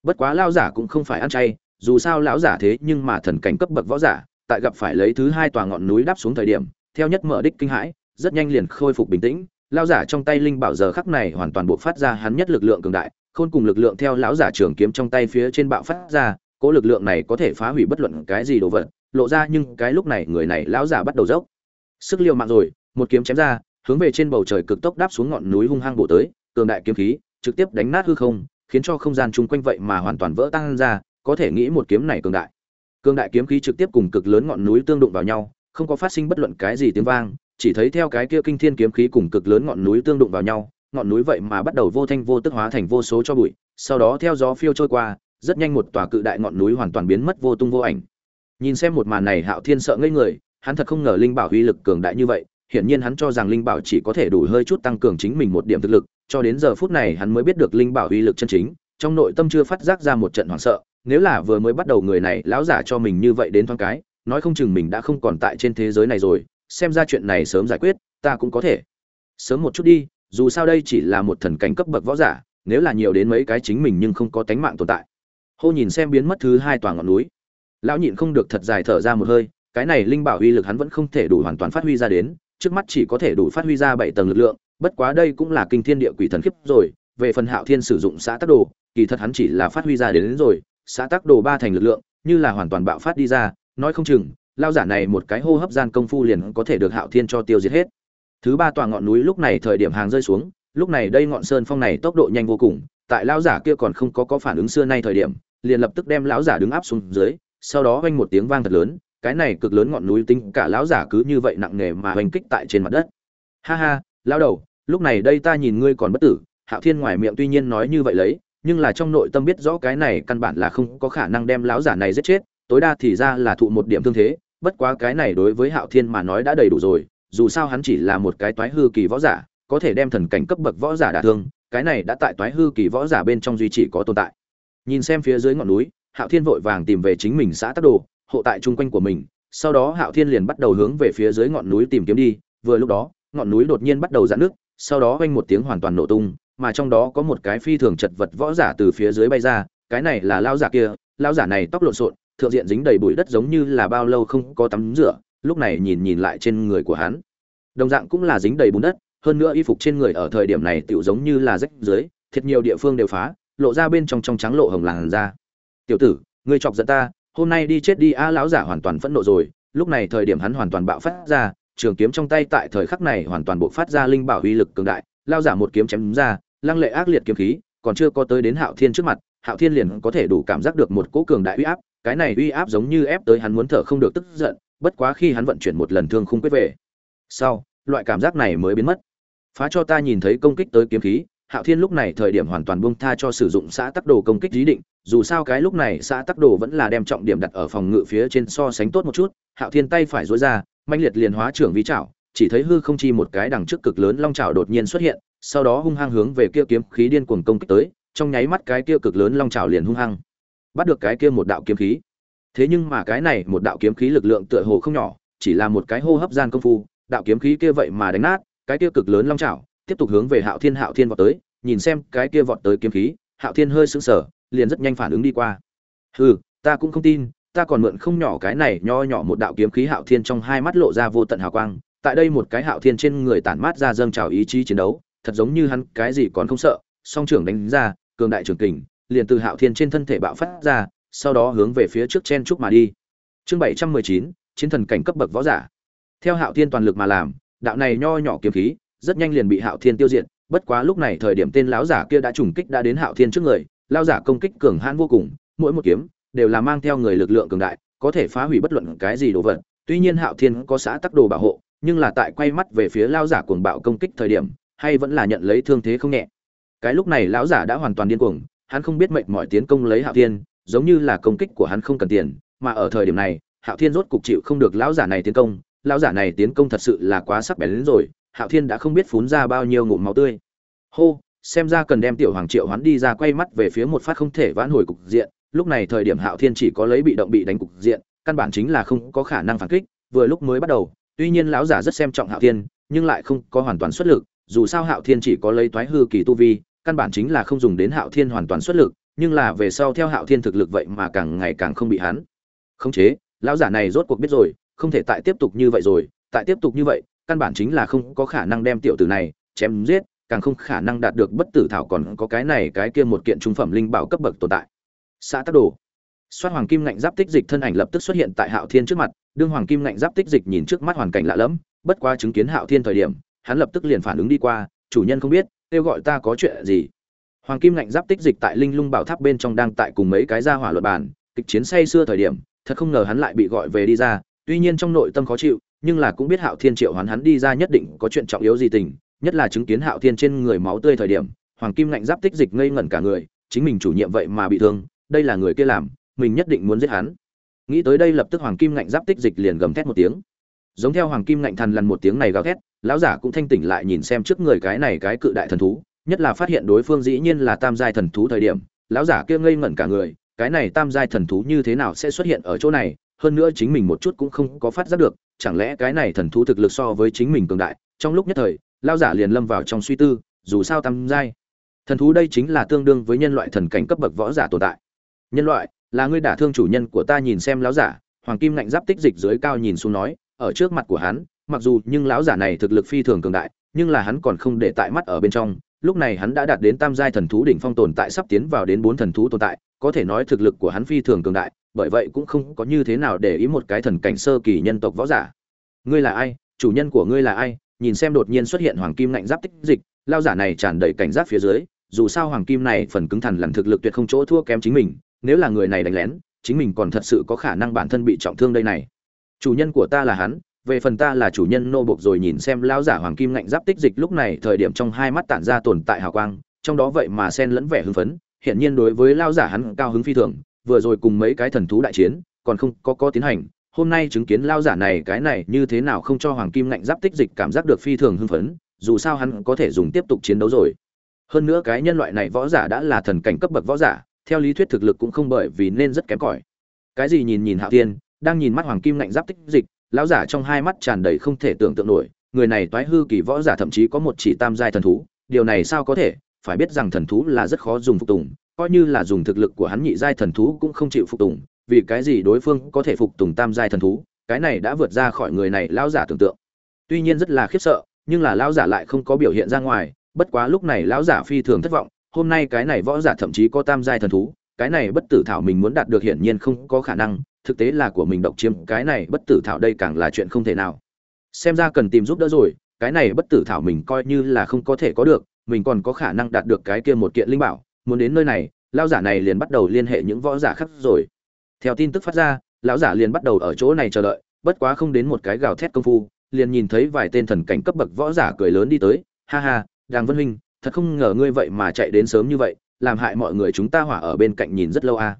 Bất quá lão giả cũng không phải ăn chay, dù sao lão giả thế nhưng mà thần cảnh cấp bậc võ giả, tại gặp phải lấy thứ hai tòa ngọn núi đắp xuống thời điểm, theo nhất mở đích kinh hãi, rất nhanh liền khôi phục bình tĩnh. Lão giả trong tay linh bảo giờ khắc này hoàn toàn buộc phát ra hắn nhất lực lượng cường đại khôn cùng lực lượng theo lão giả trường kiếm trong tay phía trên bạo phát ra cỗ lực lượng này có thể phá hủy bất luận cái gì đồ vật, lộ ra nhưng cái lúc này người này lão giả bắt đầu dốc. Sức liều mạng rồi, một kiếm chém ra, hướng về trên bầu trời cực tốc đáp xuống ngọn núi hung hăng bổ tới, cường đại kiếm khí, trực tiếp đánh nát hư không, khiến cho không gian chung quanh vậy mà hoàn toàn vỡ tan ra, có thể nghĩ một kiếm này cường đại. Cường đại kiếm khí trực tiếp cùng cực lớn ngọn núi tương đụng vào nhau, không có phát sinh bất luận cái gì tiếng vang, chỉ thấy theo cái kia kinh thiên kiếm khí cùng cực lớn ngọn núi tương đụng vào nhau ngọn núi vậy mà bắt đầu vô thanh vô tức hóa thành vô số cho bụi, sau đó theo gió phiêu trôi qua, rất nhanh một tòa cự đại ngọn núi hoàn toàn biến mất vô tung vô ảnh. Nhìn xem một màn này, hạo thiên sợ ngây người, hắn thật không ngờ linh bảo uy lực cường đại như vậy, hiển nhiên hắn cho rằng linh bảo chỉ có thể đủ hơi chút tăng cường chính mình một điểm thực lực, cho đến giờ phút này hắn mới biết được linh bảo uy lực chân chính, trong nội tâm chưa phát giác ra một trận hoảng sợ, nếu là vừa mới bắt đầu người này, lão giả cho mình như vậy đến thoáng cái, nói không chừng mình đã không còn tại trên thế giới này rồi, xem ra chuyện này sớm giải quyết, ta cũng có thể. Sớm một chút đi dù sao đây chỉ là một thần cảnh cấp bậc võ giả nếu là nhiều đến mấy cái chính mình nhưng không có tánh mạng tồn tại. Hô nhìn xem biến mất thứ hai toàn ngọn núi. Lão nhịn không được thật dài thở ra một hơi cái này linh bảo uy lực hắn vẫn không thể đủ hoàn toàn phát huy ra đến trước mắt chỉ có thể đủ phát huy ra bảy tầng lực lượng bất quá đây cũng là kinh thiên địa quỷ thần khiếp rồi về phần hạo thiên sử dụng xã tắc đồ kỳ thật hắn chỉ là phát huy ra đến, đến rồi xã tắc đồ ba thành lực lượng như là hoàn toàn bạo phát đi ra nói không chừng lao giả này một cái hô hấp gian công phu liền có thể được hạo thiên cho tiêu diệt hết thứ ba tòa ngọn núi lúc này thời điểm hàng rơi xuống, lúc này đây ngọn sơn phong này tốc độ nhanh vô cùng, tại lão giả kia còn không có có phản ứng xưa nay thời điểm, liền lập tức đem lão giả đứng áp xuống dưới, sau đó vang một tiếng vang thật lớn, cái này cực lớn ngọn núi tính cả lão giả cứ như vậy nặng nề mà hành kích tại trên mặt đất. Ha ha, lão đầu, lúc này đây ta nhìn ngươi còn bất tử, hạo thiên ngoài miệng tuy nhiên nói như vậy lấy, nhưng là trong nội tâm biết rõ cái này căn bản là không có khả năng đem lão giả này giết chết, tối đa thì ra là thụ một điểm thương thế, bất quá cái này đối với hạo thiên mà nói đã đầy đủ rồi dù sao hắn chỉ là một cái toái hư kỳ võ giả, có thể đem thần cảnh cấp bậc võ giả đả thương, cái này đã tại toái hư kỳ võ giả bên trong duy trì có tồn tại. Nhìn xem phía dưới ngọn núi, hạo thiên vội vàng tìm về chính mình xã tắc đồ, hộ tại chung quanh của mình, sau đó hạo thiên liền bắt đầu hướng về phía dưới ngọn núi tìm kiếm đi, vừa lúc đó, ngọn núi đột nhiên bắt đầu giãn nước sau đó vang một tiếng hoàn toàn nổ tung, mà trong đó có một cái phi thường chật vật võ giả từ phía dưới bay ra, cái này là lao giả kia lao giả này tóc lộn xộn, thượng diện dính đầy bụi đất giống như là bao lâu không có tắm rửa lúc này nhìn nhìn lại trên người của hắn. Đồng dạng cũng là dính đầy bùn đất, hơn nữa y phục trên người ở thời điểm này tựu giống như là rách dưới, thiệt nhiều địa phương đều phá, lộ ra bên trong trong trắng lộ hồng làn da. Tiểu tử, ngươi chọc giận ta, hôm nay đi chết đi a, lão giả hoàn toàn phẫn nộ rồi. Lúc này thời điểm hắn hoàn toàn bạo phát ra, trường kiếm trong tay tại thời khắc này hoàn toàn bộ phát ra linh bảo uy lực cường đại lao giả một kiếm chém ra, lăng lệ ác liệt kiếm khí, còn chưa có tới đến hạo thiên trước mặt, hạo thiên liền có thể đủ cảm giác được một cỗ cường đại uy áp, cái này uy áp giống như ép tới hắn muốn thở không được tức giận bất quá khi hắn vận chuyển một lần thương khung quyết về. Sau, loại cảm giác này mới biến mất. Phá cho ta nhìn thấy công kích tới kiếm khí, hạo thiên lúc này thời điểm hoàn toàn buông tha cho sử dụng xã tắc đồ công kích ý định, dù sao cái lúc này xã tắc đồ vẫn là đem trọng điểm đặt ở phòng ngự phía trên so sánh tốt một chút, hạo thiên tay phải dối ra manh liệt liền hóa trưởng vi chảo, chỉ thấy hư không chi một cái đằng trước cực lớn long chảo đột nhiên xuất hiện, sau đó hung hăng hướng về kia kiếm khí điên cuồng công kích tới, trong nháy mắt cái kia cực lớn long chảo liền hung hăng bắt được cái kia một đạo kiếm khí thế nhưng mà cái này, một đạo kiếm khí lực lượng tựa hồ không nhỏ, chỉ là một cái hô hấp gian công phu, đạo kiếm khí kia vậy mà đánh nát, cái kia cực lớn long chảo, tiếp tục hướng về hạo thiên hạo thiên vọt tới, nhìn xem cái kia vọt tới kiếm khí, hạo thiên hơi sững sờ, liền rất nhanh phản ứng đi qua. Hừ, ta cũng không tin, ta còn mượn không nhỏ cái này nho nhỏ một đạo kiếm khí hạo thiên trong hai mắt lộ ra vô tận hào quang, tại đây một cái hạo thiên trên người tản mát ra dâng trào ý chí chiến đấu, thật giống như hắn cái gì còn không sợ, song trưởng đánh ra, cường đại trường kình, liền từ hạo thiên trên thân thể bạo phát ra sau đó hướng về phía trước chen trúc mà đi. Chương bảy trăm mười chín, chiến thần cảnh cấp bậc võ giả. Theo hạo thiên toàn lực mà làm, đạo này nho nhỏ kiếm khí, rất nhanh liền bị hạo thiên tiêu diệt, bất quá lúc này thời điểm tên lão giả kia đã trùng kích đã đến hạo thiên trước người, lão giả công kích cường hãn vô cùng, mỗi một kiếm đều là mang theo người lực lượng cường đại, có thể phá hủy bất luận cái gì đồ vật. Tuy nhiên hạo thiên có xã tắc đồ bảo hộ, nhưng là tại quay mắt về phía lão giả cuồng bạo công kích thời điểm, hay vẫn là nhận lấy thương thế không nhẹ. Cái lúc này lão giả đã hoàn toàn điên cuồng, hắn không biết mệnh mọi tiến công lấy hạo thiên giống như là công kích của hắn không cần tiền, mà ở thời điểm này, hạo thiên rốt cục chịu không được lão giả này tiến công. Lão giả này tiến công thật sự là quá sắc bén đến rồi, hạo thiên đã không biết phún ra bao nhiêu ngụm máu tươi. Hô, xem ra cần đem tiểu hoàng triệu hoán đi ra quay mắt về phía một phát không thể vãn hồi cục diện. Lúc này thời điểm hạo thiên chỉ có lấy bị động bị đánh cục diện, căn bản chính là không có khả năng phản kích, vừa lúc mới bắt đầu. Tuy nhiên lão giả rất xem trọng hạo thiên, nhưng lại không có hoàn toàn xuất lực. Dù sao hạo thiên chỉ có lấy toái hư kỳ tu vi, căn bản chính là không dùng đến hạo thiên hoàn toàn xuất lực nhưng là về sau theo hạo thiên thực lực vậy mà càng ngày càng không bị hắn. Khống chế, lão giả này rốt cuộc biết rồi, không thể tại tiếp tục như vậy rồi, tại tiếp tục như vậy, căn bản chính là không có khả năng đem tiểu tử này chém giết, càng không khả năng đạt được bất tử thảo còn có cái này cái kia một kiện trung phẩm linh bảo cấp bậc tồn tại. Xã tác đồ. Soát hoàng kim ngạnh giáp tích dịch thân ảnh lập tức xuất hiện tại hạo thiên trước mặt, đương hoàng kim ngạnh giáp tích dịch nhìn trước mắt hoàn cảnh lạ lẫm, bất quá chứng kiến hạo thiên thời điểm, hắn lập tức liền phản ứng đi qua, chủ nhân không biết, kêu gọi ta có chuyện gì? Hoàng kim ngạnh giáp tích dịch tại linh lung bảo tháp bên trong đang tại cùng mấy cái gia hỏa luật bản kịch chiến say xưa thời điểm, thật không ngờ hắn lại bị gọi về đi ra. Tuy nhiên trong nội tâm khó chịu, nhưng là cũng biết hạo thiên triệu hoán hắn đi ra nhất định có chuyện trọng yếu gì tình, nhất là chứng kiến hạo thiên trên người máu tươi thời điểm, hoàng kim ngạnh giáp tích dịch ngây ngẩn cả người, chính mình chủ nhiệm vậy mà bị thương, đây là người kia làm, mình nhất định muốn giết hắn. Nghĩ tới đây lập tức hoàng kim ngạnh giáp tích dịch liền gầm thét một tiếng. Giống theo hoàng kim ngạnh thần lần một tiếng này gào thét, lão giả cũng thanh tỉnh lại nhìn xem trước người cái này cái cự đại thần thú nhất là phát hiện đối phương dĩ nhiên là tam giai thần thú thời điểm, lão giả kia ngây ngẩn cả người, cái này tam giai thần thú như thế nào sẽ xuất hiện ở chỗ này, hơn nữa chính mình một chút cũng không có phát giác được, chẳng lẽ cái này thần thú thực lực so với chính mình cường đại, trong lúc nhất thời, lão giả liền lâm vào trong suy tư, dù sao tam giai thần thú đây chính là tương đương với nhân loại thần cảnh cấp bậc võ giả tồn tại. Nhân loại, là ngươi đả thương chủ nhân của ta nhìn xem lão giả, hoàng kim lạnh giáp tích dịch dưới cao nhìn xuống nói, ở trước mặt của hắn, mặc dù nhưng lão giả này thực lực phi thường cường đại, nhưng là hắn còn không để tại mắt ở bên trong lúc này hắn đã đạt đến tam giai thần thú đỉnh phong tồn tại, sắp tiến vào đến bốn thần thú tồn tại. Có thể nói thực lực của hắn phi thường cường đại, bởi vậy cũng không có như thế nào để ý một cái thần cảnh sơ kỳ nhân tộc võ giả. Ngươi là ai? Chủ nhân của ngươi là ai? Nhìn xem đột nhiên xuất hiện hoàng kim lạnh giáp tích dịch, lao giả này tràn đầy cảnh giác phía dưới, dù sao hoàng kim này phần cứng thần lần thực lực tuyệt không chỗ thua kém chính mình, nếu là người này đánh lén, chính mình còn thật sự có khả năng bản thân bị trọng thương đây này. Chủ nhân của ta là hắn về phần ta là chủ nhân nô bộc rồi nhìn xem lão giả hoàng kim ngạnh giáp tích dịch lúc này thời điểm trong hai mắt tản ra tồn tại hào quang, trong đó vậy mà xen lẫn vẻ hưng phấn hiện nhiên đối với lão giả hắn cao hứng phi thường, vừa rồi cùng mấy cái thần thú đại chiến, còn không có có tiến hành, hôm nay chứng kiến lão giả này cái này như thế nào không cho hoàng kim ngạnh giáp tích dịch cảm giác được phi thường hưng phấn, dù sao hắn có thể dùng tiếp tục chiến đấu rồi. Hơn nữa cái nhân loại này võ giả đã là thần cảnh cấp bậc võ giả, theo lý thuyết thực lực cũng không bởi vì nên rất kém cỏi. Cái gì nhìn nhìn hạo tiên, đang nhìn mắt hoàng kim ngạnh giáp tích dịch lão giả trong hai mắt tràn đầy không thể tưởng tượng nổi, người này toái hư kỳ võ giả thậm chí có một chỉ tam giai thần thú, điều này sao có thể? Phải biết rằng thần thú là rất khó dùng phục tùng, coi như là dùng thực lực của hắn nhị giai thần thú cũng không chịu phục tùng, vì cái gì đối phương có thể phục tùng tam giai thần thú? Cái này đã vượt ra khỏi người này lão giả tưởng tượng. Tuy nhiên rất là khiếp sợ, nhưng là lão giả lại không có biểu hiện ra ngoài, bất quá lúc này lão giả phi thường thất vọng, hôm nay cái này võ giả thậm chí có tam giai thần thú, cái này bất tử thảo mình muốn đạt được hiển nhiên không có khả năng thực tế là của mình độc chiếm, cái này bất tử thảo đây càng là chuyện không thể nào xem ra cần tìm giúp đỡ rồi, cái này bất tử thảo mình coi như là không có thể có được, mình còn có khả năng đạt được cái kia một kiện linh bảo, muốn đến nơi này, lão giả này liền bắt đầu liên hệ những võ giả khác rồi theo tin tức phát ra, lão giả liền bắt đầu ở chỗ này chờ đợi, bất quá không đến một cái gào thét công phu, liền nhìn thấy vài tên thần cảnh cấp bậc võ giả cười lớn đi tới, ha ha, đàng vân huynh, thật không ngờ ngươi vậy mà chạy đến sớm như vậy, làm hại mọi người chúng ta hỏa ở bên cạnh nhìn rất lâu a à.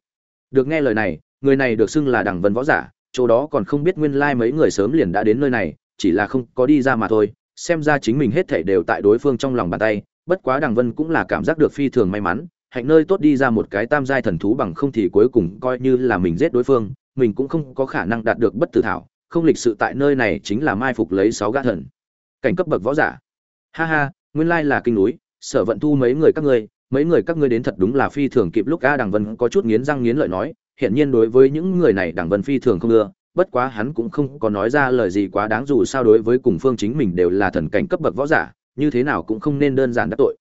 được nghe lời này người này được xưng là đằng vân võ giả, chỗ đó còn không biết nguyên lai mấy người sớm liền đã đến nơi này, chỉ là không có đi ra mà thôi, xem ra chính mình hết thảy đều tại đối phương trong lòng bàn tay, bất quá đằng vân cũng là cảm giác được phi thường may mắn, hạnh nơi tốt đi ra một cái tam giai thần thú bằng không thì cuối cùng coi như là mình giết đối phương, mình cũng không có khả năng đạt được bất tử thảo, không lịch sự tại nơi này chính là mai phục lấy sáu gã thần. Cảnh cấp bậc võ giả. Ha ha, nguyên lai là kinh núi, sở vận thu mấy người các ngươi, mấy người các ngươi đến thật đúng là phi thường kịp lúc a đằng vân có chút nghiến răng nghiến lợi nói hiện nhiên đối với những người này đằng vân phi thường không ưa, bất quá hắn cũng không có nói ra lời gì quá đáng dù sao đối với cùng phương chính mình đều là thần cảnh cấp bậc võ giả, như thế nào cũng không nên đơn giản đắc tội.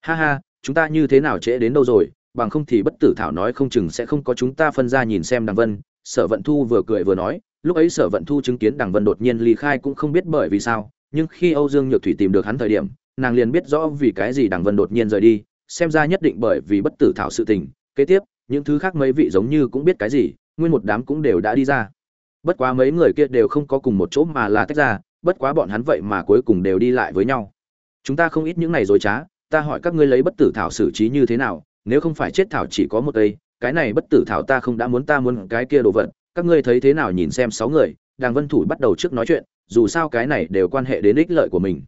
Ha ha, chúng ta như thế nào trễ đến đâu rồi, bằng không thì bất tử thảo nói không chừng sẽ không có chúng ta phân ra nhìn xem đằng vân, sở vận thu vừa cười vừa nói, lúc ấy sở vận thu chứng kiến đằng vân đột nhiên ly khai cũng không biết bởi vì sao, nhưng khi âu dương nhược thủy tìm được hắn thời điểm, nàng liền biết rõ vì cái gì đằng vân đột nhiên rời đi, xem ra nhất định bởi vì bất tử thảo sự tình. Kế tiếp những thứ khác mấy vị giống như cũng biết cái gì, nguyên một đám cũng đều đã đi ra. Bất quá mấy người kia đều không có cùng một chỗ mà là tách ra, bất quá bọn hắn vậy mà cuối cùng đều đi lại với nhau. Chúng ta không ít những này dối trá, ta hỏi các ngươi lấy bất tử thảo xử trí như thế nào, nếu không phải chết thảo chỉ có một cây, cái này bất tử thảo ta không đã muốn, ta muốn cái kia đồ vật. Các ngươi thấy thế nào nhìn xem sáu người, đàng vân thủ bắt đầu trước nói chuyện, dù sao cái này đều quan hệ đến ích lợi của mình.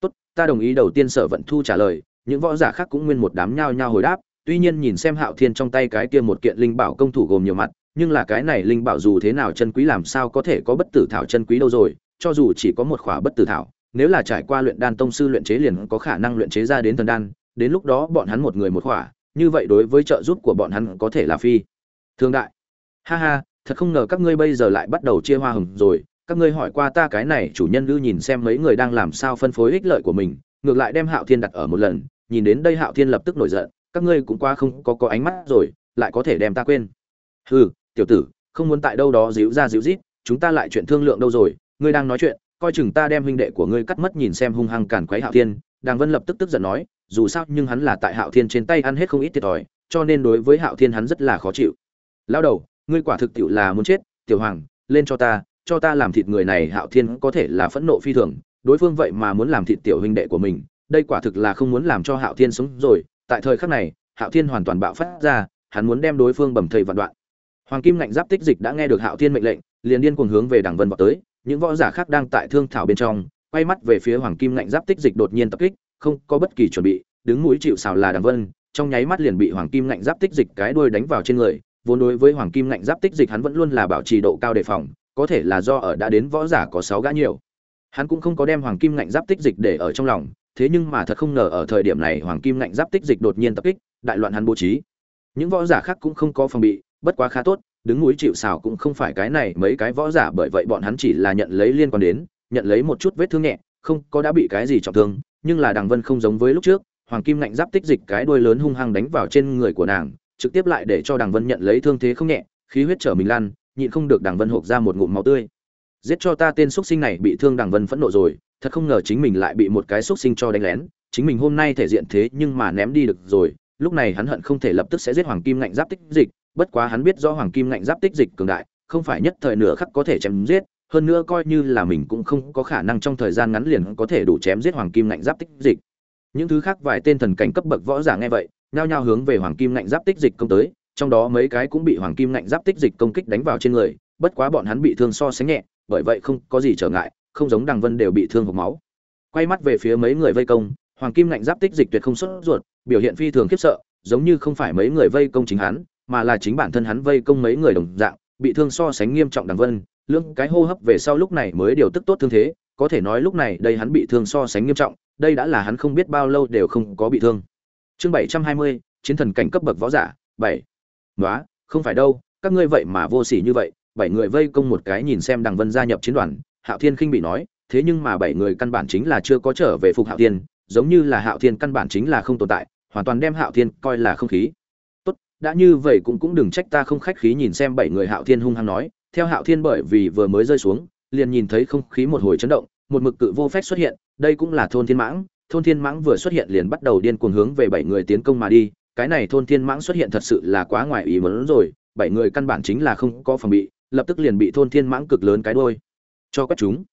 Tốt, ta đồng ý đầu tiên sở vận thu trả lời, những võ giả khác cũng nguyên một đám nhao nhao hồi đáp tuy nhiên nhìn xem hạo thiên trong tay cái kia một kiện linh bảo công thủ gồm nhiều mặt, nhưng là cái này linh bảo dù thế nào chân quý làm sao có thể có bất tử thảo chân quý đâu rồi, cho dù chỉ có một khỏa bất tử thảo, nếu là trải qua luyện đan tông sư luyện chế liền có khả năng luyện chế ra đến thần đan, đến lúc đó bọn hắn một người một khỏa, như vậy đối với trợ giúp của bọn hắn có thể là phi thương đại. Ha ha, thật không ngờ các ngươi bây giờ lại bắt đầu chia hoa hồng rồi, các ngươi hỏi qua ta cái này chủ nhân lưu nhìn xem mấy người đang làm sao phân phối ích lợi của mình, ngược lại đem hạo thiên đặt ở một lần, nhìn đến đây hạo thiên lập tức nổi giận các ngươi cũng qua không có có ánh mắt rồi, lại có thể đem ta quên. Hừ, tiểu tử, không muốn tại đâu đó díu ra díu rít, chúng ta lại chuyện thương lượng đâu rồi, ngươi đang nói chuyện, coi chừng ta đem huynh đệ của ngươi cắt mất nhìn xem hung hăng cản quấy hạo thiên. Đàng vân lập tức tức giận nói, dù sao nhưng hắn là tại hạo thiên trên tay ăn hết không ít thiệt thòi, cho nên đối với hạo thiên hắn rất là khó chịu. Lao đầu, ngươi quả thực tiệu là muốn chết, tiểu hoàng, lên cho ta cho ta làm thịt người này hạo thiên có thể là phẫn nộ phi thường, đối phương vậy mà muốn làm thịt tiểu huynh đệ của mình, đây quả thực là không muốn làm cho hạo thiên sống rồi tại thời khắc này, hạo thiên hoàn toàn bạo phát ra, hắn muốn đem đối phương bầm thầy vạn đoạn. Hoàng kim ngạnh giáp tích dịch đã nghe được hạo thiên mệnh lệnh, liền điên cuồng hướng về đảng vân vào tới, những võ giả khác đang tại thương thảo bên trong, quay mắt về phía hoàng kim ngạnh giáp tích dịch đột nhiên tập kích, không có bất kỳ chuẩn bị, đứng mũi chịu xào là đảng vân, trong nháy mắt liền bị hoàng kim ngạnh giáp tích dịch cái đuôi đánh vào trên người, vốn đối với hoàng kim ngạnh giáp tích dịch hắn vẫn luôn là bảo trì độ cao đề phòng, có thể là do ở đã đến võ giả có sáu gã nhiều. Hắn cũng không có đem hoàng kim ngạnh giáp tích dịch để ở trong lòng thế nhưng mà thật không ngờ ở thời điểm này hoàng kim ngạnh giáp tích dịch đột nhiên tập kích, đại loạn hắn bố trí. Những võ giả khác cũng không có phòng bị, bất quá khá tốt, đứng núi chịu xào cũng không phải cái này mấy cái võ giả, bởi vậy bọn hắn chỉ là nhận lấy liên quan đến, nhận lấy một chút vết thương nhẹ, không có đã bị cái gì trọng thương, nhưng là đằng vân không giống với lúc trước, hoàng kim ngạnh giáp tích dịch cái đuôi lớn hung hăng đánh vào trên người của nàng, trực tiếp lại để cho đằng vân nhận lấy thương thế không nhẹ, khí huyết trở mình lan, nhịn không được đằng vân hộp ra một ngụm máu tươi. Giết cho ta tên xuất sinh này bị thương đằng vân phẫn nộ rồi thật không ngờ chính mình lại bị một cái xúc sinh cho đánh lén, chính mình hôm nay thể diện thế nhưng mà ném đi được rồi, lúc này hắn hận không thể lập tức sẽ giết hoàng kim ngạnh giáp tích dịch, bất quá hắn biết do hoàng kim ngạnh giáp tích dịch cường đại, không phải nhất thời nửa khắc có thể chém giết, hơn nữa coi như là mình cũng không có khả năng trong thời gian ngắn liền có thể đủ chém giết hoàng kim ngạnh giáp tích dịch. Những thứ khác vài tên thần cảnh cấp bậc võ giả nghe vậy, nhao nhao hướng về hoàng kim ngạnh giáp tích dịch công tới, trong đó mấy cái cũng bị hoàng kim ngạnh giáp tích dịch công kích đánh vào trên người, bất quá bọn hắn bị thương so sánh nhẹ, bởi vậy không có gì trở ngại không giống đằng vân đều bị thương hộc máu. Quay mắt về phía mấy người vây công, hoàng kim lạnh giáp tích dịch tuyệt không xuất ruột, biểu hiện phi thường khiếp sợ, giống như không phải mấy người vây công chính hắn, mà là chính bản thân hắn vây công mấy người đồng dạng, bị thương so sánh nghiêm trọng đằng vân, lưỡng cái hô hấp về sau lúc này mới điều tức tốt thương thế, có thể nói lúc này đây hắn bị thương so sánh nghiêm trọng, đây đã là hắn không biết bao lâu đều không có bị thương. Chương bảy trăm hai mươi, chiến thần cảnh cấp bậc võ giả, bảy. Nói không phải đâu, các ngươi vậy mà vô sỉ như vậy, bảy người vây công một cái nhìn xem đằng vân gia nhập chiến đoàn hạo thiên khinh bị nói, thế nhưng mà bảy người căn bản chính là chưa có trở về phục hạo thiên, giống như là hạo thiên căn bản chính là không tồn tại, hoàn toàn đem hạo thiên coi là không khí. Tốt, đã như vậy cũng cũng đừng trách ta không khách khí nhìn xem bảy người hạo thiên hung hăng nói. Theo hạo thiên bởi vì vừa mới rơi xuống, liền nhìn thấy không khí một hồi chấn động, một mực cự vô phép xuất hiện, đây cũng là thôn thiên mãng. Thôn thiên mãng vừa xuất hiện liền bắt đầu điên cuồng hướng về bảy người tiến công mà đi. Cái này thôn thiên mãng xuất hiện thật sự là quá ngoài ý muốn rồi, bảy người căn bản chính là không có phòng bị, lập tức liền bị thôn thiên mãng cực lớn cái đuôi cho các chúng.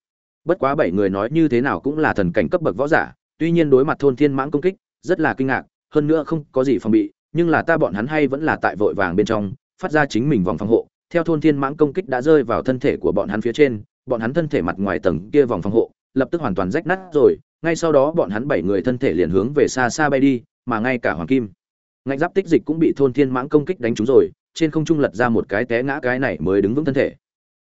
Bất quá bảy người nói như thế nào cũng là thần cảnh cấp bậc võ giả, tuy nhiên đối mặt thôn thiên mãng công kích, rất là kinh ngạc, hơn nữa không có gì phòng bị, nhưng là ta bọn hắn hay vẫn là tại vội vàng bên trong, phát ra chính mình vòng phòng hộ. Theo thôn thiên mãng công kích đã rơi vào thân thể của bọn hắn phía trên, bọn hắn thân thể mặt ngoài tầng kia vòng phòng hộ, lập tức hoàn toàn rách nát rồi. Ngay sau đó bọn hắn bảy người thân thể liền hướng về xa xa bay đi, mà ngay cả hoàng kim, ngạnh giáp tích dịch cũng bị thôn thiên mãng công kích đánh trúng rồi, trên không trung lật ra một cái té ngã cái này mới đứng vững thân thể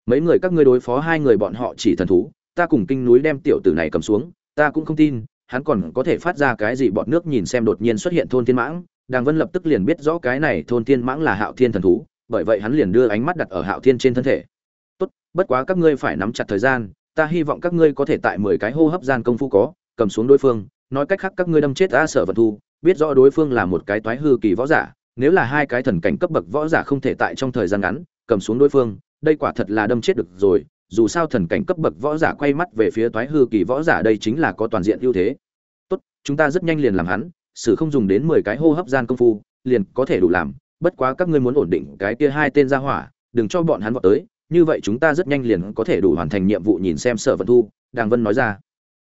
mấy người các ngươi đối phó hai người bọn họ chỉ thần thú, ta cùng kinh núi đem tiểu tử này cầm xuống, ta cũng không tin, hắn còn có thể phát ra cái gì bọn nước nhìn xem đột nhiên xuất hiện thôn thiên mãng. Đàng vân lập tức liền biết rõ cái này thôn thiên mãng là hạo thiên thần thú, bởi vậy hắn liền đưa ánh mắt đặt ở hạo thiên trên thân thể. Tốt, bất quá các ngươi phải nắm chặt thời gian, ta hy vọng các ngươi có thể tại mười cái hô hấp gian công phu có, cầm xuống đối phương, nói cách khác các ngươi đâm chết a sở vật thu, biết rõ đối phương là một cái toái hư kỳ võ giả, nếu là hai cái thần cảnh cấp bậc võ giả không thể tại trong thời gian ngắn, cầm xuống đối phương đây quả thật là đâm chết được rồi, dù sao thần cảnh cấp bậc võ giả quay mắt về phía toái hư kỳ võ giả đây chính là có toàn diện ưu thế. Tốt, chúng ta rất nhanh liền làm hắn sử không dùng đến mười cái hô hấp gian công phu, liền có thể đủ làm. Bất quá các ngươi muốn ổn định cái kia hai tên ra hỏa, đừng cho bọn hắn vọt tới. Như vậy chúng ta rất nhanh liền có thể đủ hoàn thành nhiệm vụ nhìn xem sở vận thu, đàng vân nói ra.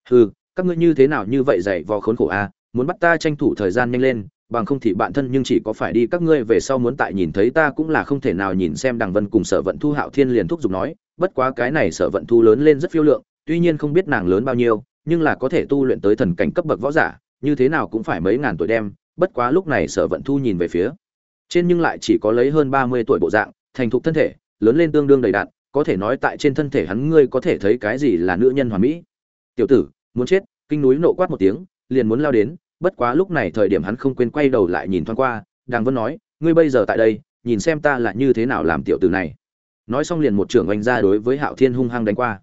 Hừ, các ngươi như thế nào như vậy dạy vò khốn khổ a muốn bắt ta tranh thủ thời gian nhanh lên bằng không thì bạn thân nhưng chỉ có phải đi, các ngươi về sau muốn tại nhìn thấy ta cũng là không thể nào nhìn xem đằng vân cùng sở vận thu hạo thiên liền thúc giục nói, bất quá cái này sở vận thu lớn lên rất phiêu lượng, tuy nhiên không biết nàng lớn bao nhiêu, nhưng là có thể tu luyện tới thần cảnh cấp bậc võ giả, như thế nào cũng phải mấy ngàn tuổi đem, bất quá lúc này sở vận thu nhìn về phía. Trên nhưng lại chỉ có lấy hơn ba mươi tuổi bộ dạng, thành thục thân thể, lớn lên tương đương đầy đạn có thể nói tại trên thân thể hắn ngươi có thể thấy cái gì là nữ nhân hoàn mỹ. Tiểu tử, muốn chết? Kinh núi nộ quát một tiếng, liền muốn lao đến bất quá lúc này thời điểm hắn không quên quay đầu lại nhìn thoáng qua, đàng vân nói, ngươi bây giờ tại đây, nhìn xem ta là như thế nào làm tiểu tử này. Nói xong liền một trưởng oanh ra đối với hạo thiên hung hăng đánh qua.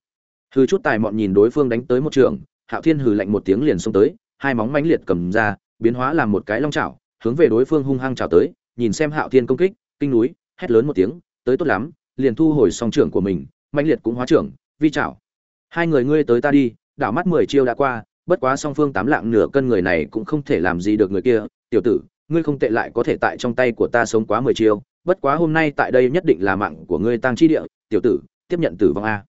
Hừ chút tài mọn nhìn đối phương đánh tới một trưởng, hạo thiên hừ lạnh một tiếng liền xông tới, hai móng mãnh liệt cầm ra, biến hóa làm một cái long chảo, hướng về đối phương hung hăng chảo tới, nhìn xem hạo thiên công kích, kinh núi, hét lớn một tiếng, tới tốt lắm, liền thu hồi song trưởng của mình, mãnh liệt cũng hóa trưởng, vi chảo. Hai người ngươi tới ta đi, đảo mắt mười chiêu đã qua bất quá song phương tám lạng nửa cân người này cũng không thể làm gì được người kia. Tiểu tử, ngươi không tệ lại có thể tại trong tay của ta sống quá mười chiêu. Bất quá hôm nay tại đây nhất định là mạng của ngươi tăng chi địa. Tiểu tử, tiếp nhận tử vong a.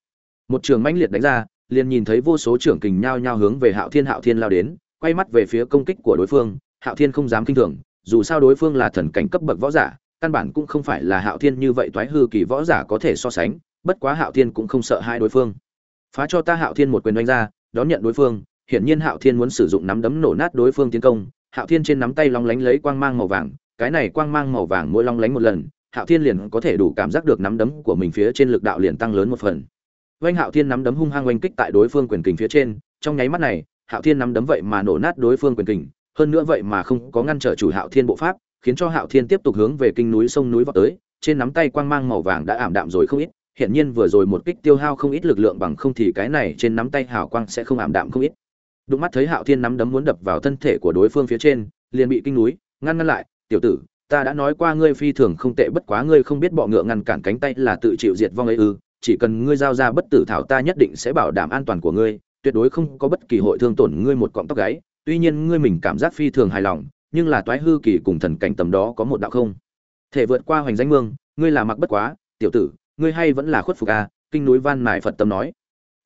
Một trường mãnh liệt đánh ra, liền nhìn thấy vô số trưởng kình nhao nhao hướng về hạo thiên hạo thiên lao đến, quay mắt về phía công kích của đối phương. Hạo thiên không dám kinh thường, dù sao đối phương là thần cảnh cấp bậc võ giả, căn bản cũng không phải là hạo thiên như vậy toái hư kỳ võ giả có thể so sánh. Bất quá hạo thiên cũng không sợ hai đối phương. Phá cho ta hạo thiên một quyền đánh ra, đón nhận đối phương hiển nhiên hạo thiên muốn sử dụng nắm đấm nổ nát đối phương tiến công hạo thiên trên nắm tay long lánh lấy quang mang màu vàng cái này quang mang màu vàng mỗi long lánh một lần hạo thiên liền có thể đủ cảm giác được nắm đấm của mình phía trên lực đạo liền tăng lớn một phần Vành Hạo Thiên nắm đấm hung hăng oanh kích tại đối phương quyền kình phía trên, trong nháy mắt này, Hạo Thiên nắm đấm vậy mà nổ nát đối phương quyền kình, hơn nữa vậy mà không có ngăn trở chủ Hạo Thiên bộ pháp, khiến cho Hạo Thiên tiếp tục hướng về kinh núi sông núi vọt tới, trên nắm tay quang mang màu vàng đã ảm đạm rồi không ít, hiện nhiên vừa rồi một kích tiêu hao không ít lực lượng bằng không thì cái này trên nắm tay hào quang sẽ không ảm đạm không ít. Đụng mắt thấy Hạo Thiên nắm đấm muốn đập vào thân thể của đối phương phía trên, liền bị kinh núi ngăn ngăn lại, "Tiểu tử, ta đã nói qua ngươi phi thường không tệ bất quá ngươi không biết bọ ngựa ngăn cản cánh tay là tự chịu diệt vong ấy ư? chỉ cần ngươi giao ra bất tử thảo ta nhất định sẽ bảo đảm an toàn của ngươi, tuyệt đối không có bất kỳ hội thương tổn ngươi một cọng tóc gáy, tuy nhiên ngươi mình cảm giác phi thường hài lòng, nhưng là toái hư kỳ cùng thần cảnh tầm đó có một đạo không. Thể vượt qua hoành danh mương, ngươi là mặc bất quá, tiểu tử, ngươi hay vẫn là khuất phục a, à, kinh núi van mài phật tâm nói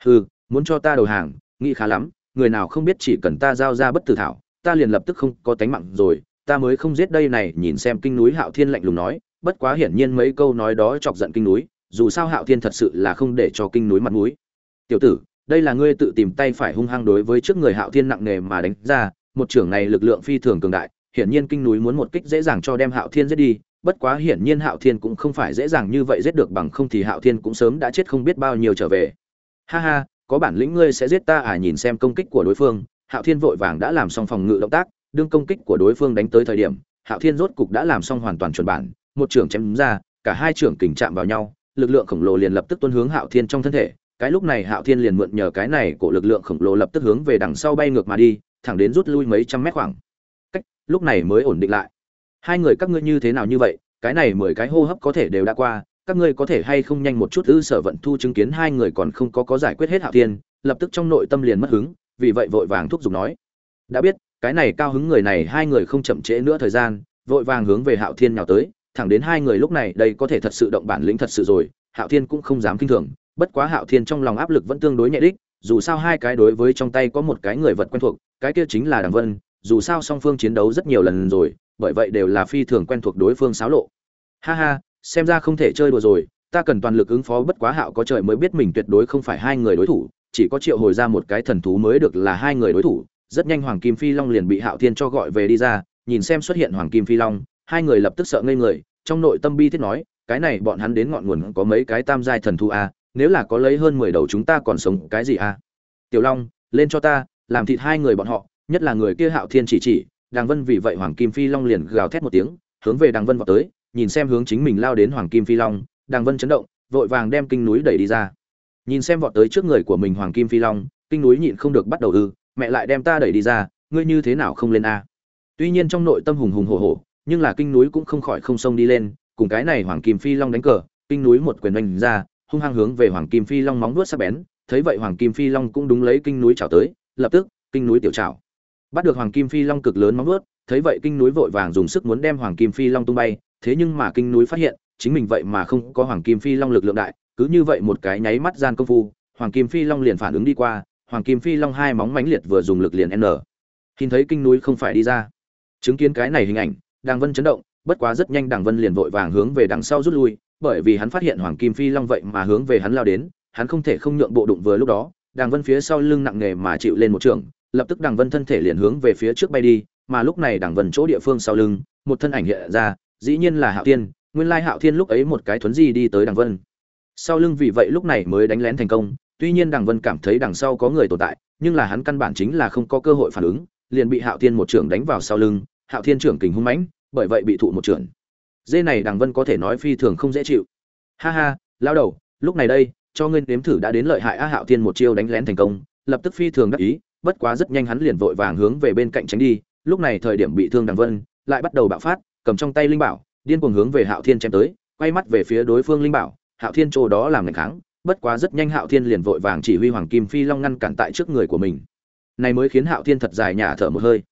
hừ muốn cho ta đầu hàng nghĩ khá lắm người nào không biết chỉ cần ta giao ra bất tử thảo, ta liền lập tức không có tánh mạng rồi. Ta mới không giết đây này, nhìn xem kinh núi hạo thiên lạnh lùng nói, bất quá hiển nhiên mấy câu nói đó chọc giận kinh núi, dù sao hạo thiên thật sự là không để cho kinh núi mặt mũi. Tiểu tử, đây là ngươi tự tìm tay phải hung hăng đối với trước người hạo thiên nặng nề mà đánh ra, một trưởng này lực lượng phi thường cường đại, hiển nhiên kinh núi muốn một kích dễ dàng cho đem hạo thiên giết đi, bất quá hiển nhiên hạo thiên cũng không phải dễ dàng như vậy giết được bằng không thì hạo thiên cũng sớm đã chết không biết bao nhiêu trở về. Ha ha có bản lĩnh ngươi sẽ giết ta à nhìn xem công kích của đối phương. Hạo thiên vội vàng đã làm xong phòng ngự động tác, đương công kích của đối phương đánh tới thời điểm, hạo thiên rốt cục đã làm xong hoàn toàn chuẩn bản, một trưởng chém ra, cả hai trưởng kình chạm vào nhau, lực lượng khổng lồ liền lập tức tuân hướng hạo thiên trong thân thể. Cái lúc này hạo thiên liền mượn nhờ cái này của lực lượng khổng lồ lập tức hướng về đằng sau bay ngược mà đi, thẳng đến rút lui mấy trăm mét khoảng. Cách, lúc này mới ổn định lại. Hai người các ngươi như thế nào như vậy, cái này mười cái hô hấp có thể đều đã qua các ngươi có thể hay không nhanh một chút ư sở vận thu chứng kiến hai người còn không có có giải quyết hết hạo thiên, lập tức trong nội tâm liền mất hứng, vì vậy vội vàng thúc giục nói. Đã biết, cái này cao hứng người này hai người không chậm trễ nữa thời gian, vội vàng hướng về hạo thiên nhào tới, thẳng đến hai người lúc này đây có thể thật sự động bản lĩnh thật sự rồi hạo thiên cũng không dám kinh thường, bất quá hạo thiên trong lòng áp lực vẫn tương đối nhẹ đích, dù sao hai cái đối với trong tay có một cái người vật quen thuộc, cái kia chính là đằng vân, dù sao song phương chiến đấu rất nhiều lần rồi, bởi vậy đều là phi thường quen thuộc đối phương xáo lộ. Ha ha xem ra không thể chơi đùa rồi ta cần toàn lực ứng phó bất quá hạo có trời mới biết mình tuyệt đối không phải hai người đối thủ chỉ có triệu hồi ra một cái thần thú mới được là hai người đối thủ rất nhanh hoàng kim phi long liền bị hạo thiên cho gọi về đi ra nhìn xem xuất hiện hoàng kim phi long hai người lập tức sợ ngây người trong nội tâm bi thiết nói cái này bọn hắn đến ngọn nguồn có mấy cái tam giai thần thú à, nếu là có lấy hơn mười đầu chúng ta còn sống cái gì à? tiểu long lên cho ta làm thịt hai người bọn họ nhất là người kia hạo thiên chỉ chỉ đàng vân vì vậy hoàng kim phi long liền gào thét một tiếng hướng về đàng vân vào tới nhìn xem hướng chính mình lao đến hoàng kim phi long, đàng vân chấn động, vội vàng đem kinh núi đẩy đi ra. Nhìn xem vọt tới trước người của mình hoàng kim phi long, kinh núi nhịn không được bắt đầu ư, mẹ lại đem ta đẩy đi ra, ngươi như thế nào không lên a? Tuy nhiên trong nội tâm hùng hùng hổ hổ, nhưng là kinh núi cũng không khỏi không xông đi lên, cùng cái này hoàng kim phi long đánh cờ, kinh núi một quyền đánh ra, hung hăng hướng về hoàng kim phi long móng vuốt sắc bén, thấy vậy hoàng kim phi long cũng đúng lấy kinh núi chảo tới, lập tức, kinh núi tiểu chảo. Bắt được hoàng kim phi long cực lớn móng vuốt, thấy vậy kinh núi vội vàng dùng sức muốn đem hoàng kim phi long tung bay thế nhưng mà kinh núi phát hiện, chính mình vậy mà không có hoàng kim phi long lực lượng đại, cứ như vậy một cái nháy mắt gian công phu, hoàng kim phi long liền phản ứng đi qua, hoàng kim phi long hai móng mánh liệt vừa dùng lực liền n. Nhìn thấy kinh núi không phải đi ra. Chứng kiến cái này hình ảnh đàng vân chấn động, bất quá rất nhanh đàng vân liền vội vàng hướng về đằng sau rút lui, bởi vì hắn phát hiện hoàng kim phi long vậy mà hướng về hắn lao đến, hắn không thể không nhượng bộ đụng vừa lúc đó đàng vân phía sau lưng nặng nề mà chịu lên một trường, lập tức đàng vân thân thể liền hướng về phía trước bay đi, mà lúc này đàng vân chỗ địa phương sau lưng, một thân ảnh hiện ra dĩ nhiên là hạo Thiên, nguyên lai hạo thiên lúc ấy một cái thuấn gì đi tới Đằng vân. Sau lưng vì vậy lúc này mới đánh lén thành công tuy nhiên Đằng vân cảm thấy đằng sau có người tồn tại nhưng là hắn căn bản chính là không có cơ hội phản ứng liền bị hạo thiên một trưởng đánh vào sau lưng hạo thiên trưởng kình hung mãnh bởi vậy bị thụ một trưởng. Dê này Đằng vân có thể nói phi thường không dễ chịu. Ha ha lao đầu lúc này đây cho ngươi nếm thử đã đến lợi hại a hạo thiên một chiêu đánh lén thành công lập tức phi thường đắc ý bất quá rất nhanh hắn liền vội vàng hướng về bên cạnh tránh đi lúc này thời điểm bị thương Đằng vân lại bắt đầu bạo phát cầm trong tay linh bảo, điên cuồng hướng về hạo thiên chém tới, quay mắt về phía đối phương linh bảo, hạo thiên chỗ đó làm ngày kháng, bất quá rất nhanh hạo thiên liền vội vàng chỉ huy hoàng kim phi long ngăn cản tại trước người của mình. Này mới khiến hạo thiên thật dài nhả thở một hơi.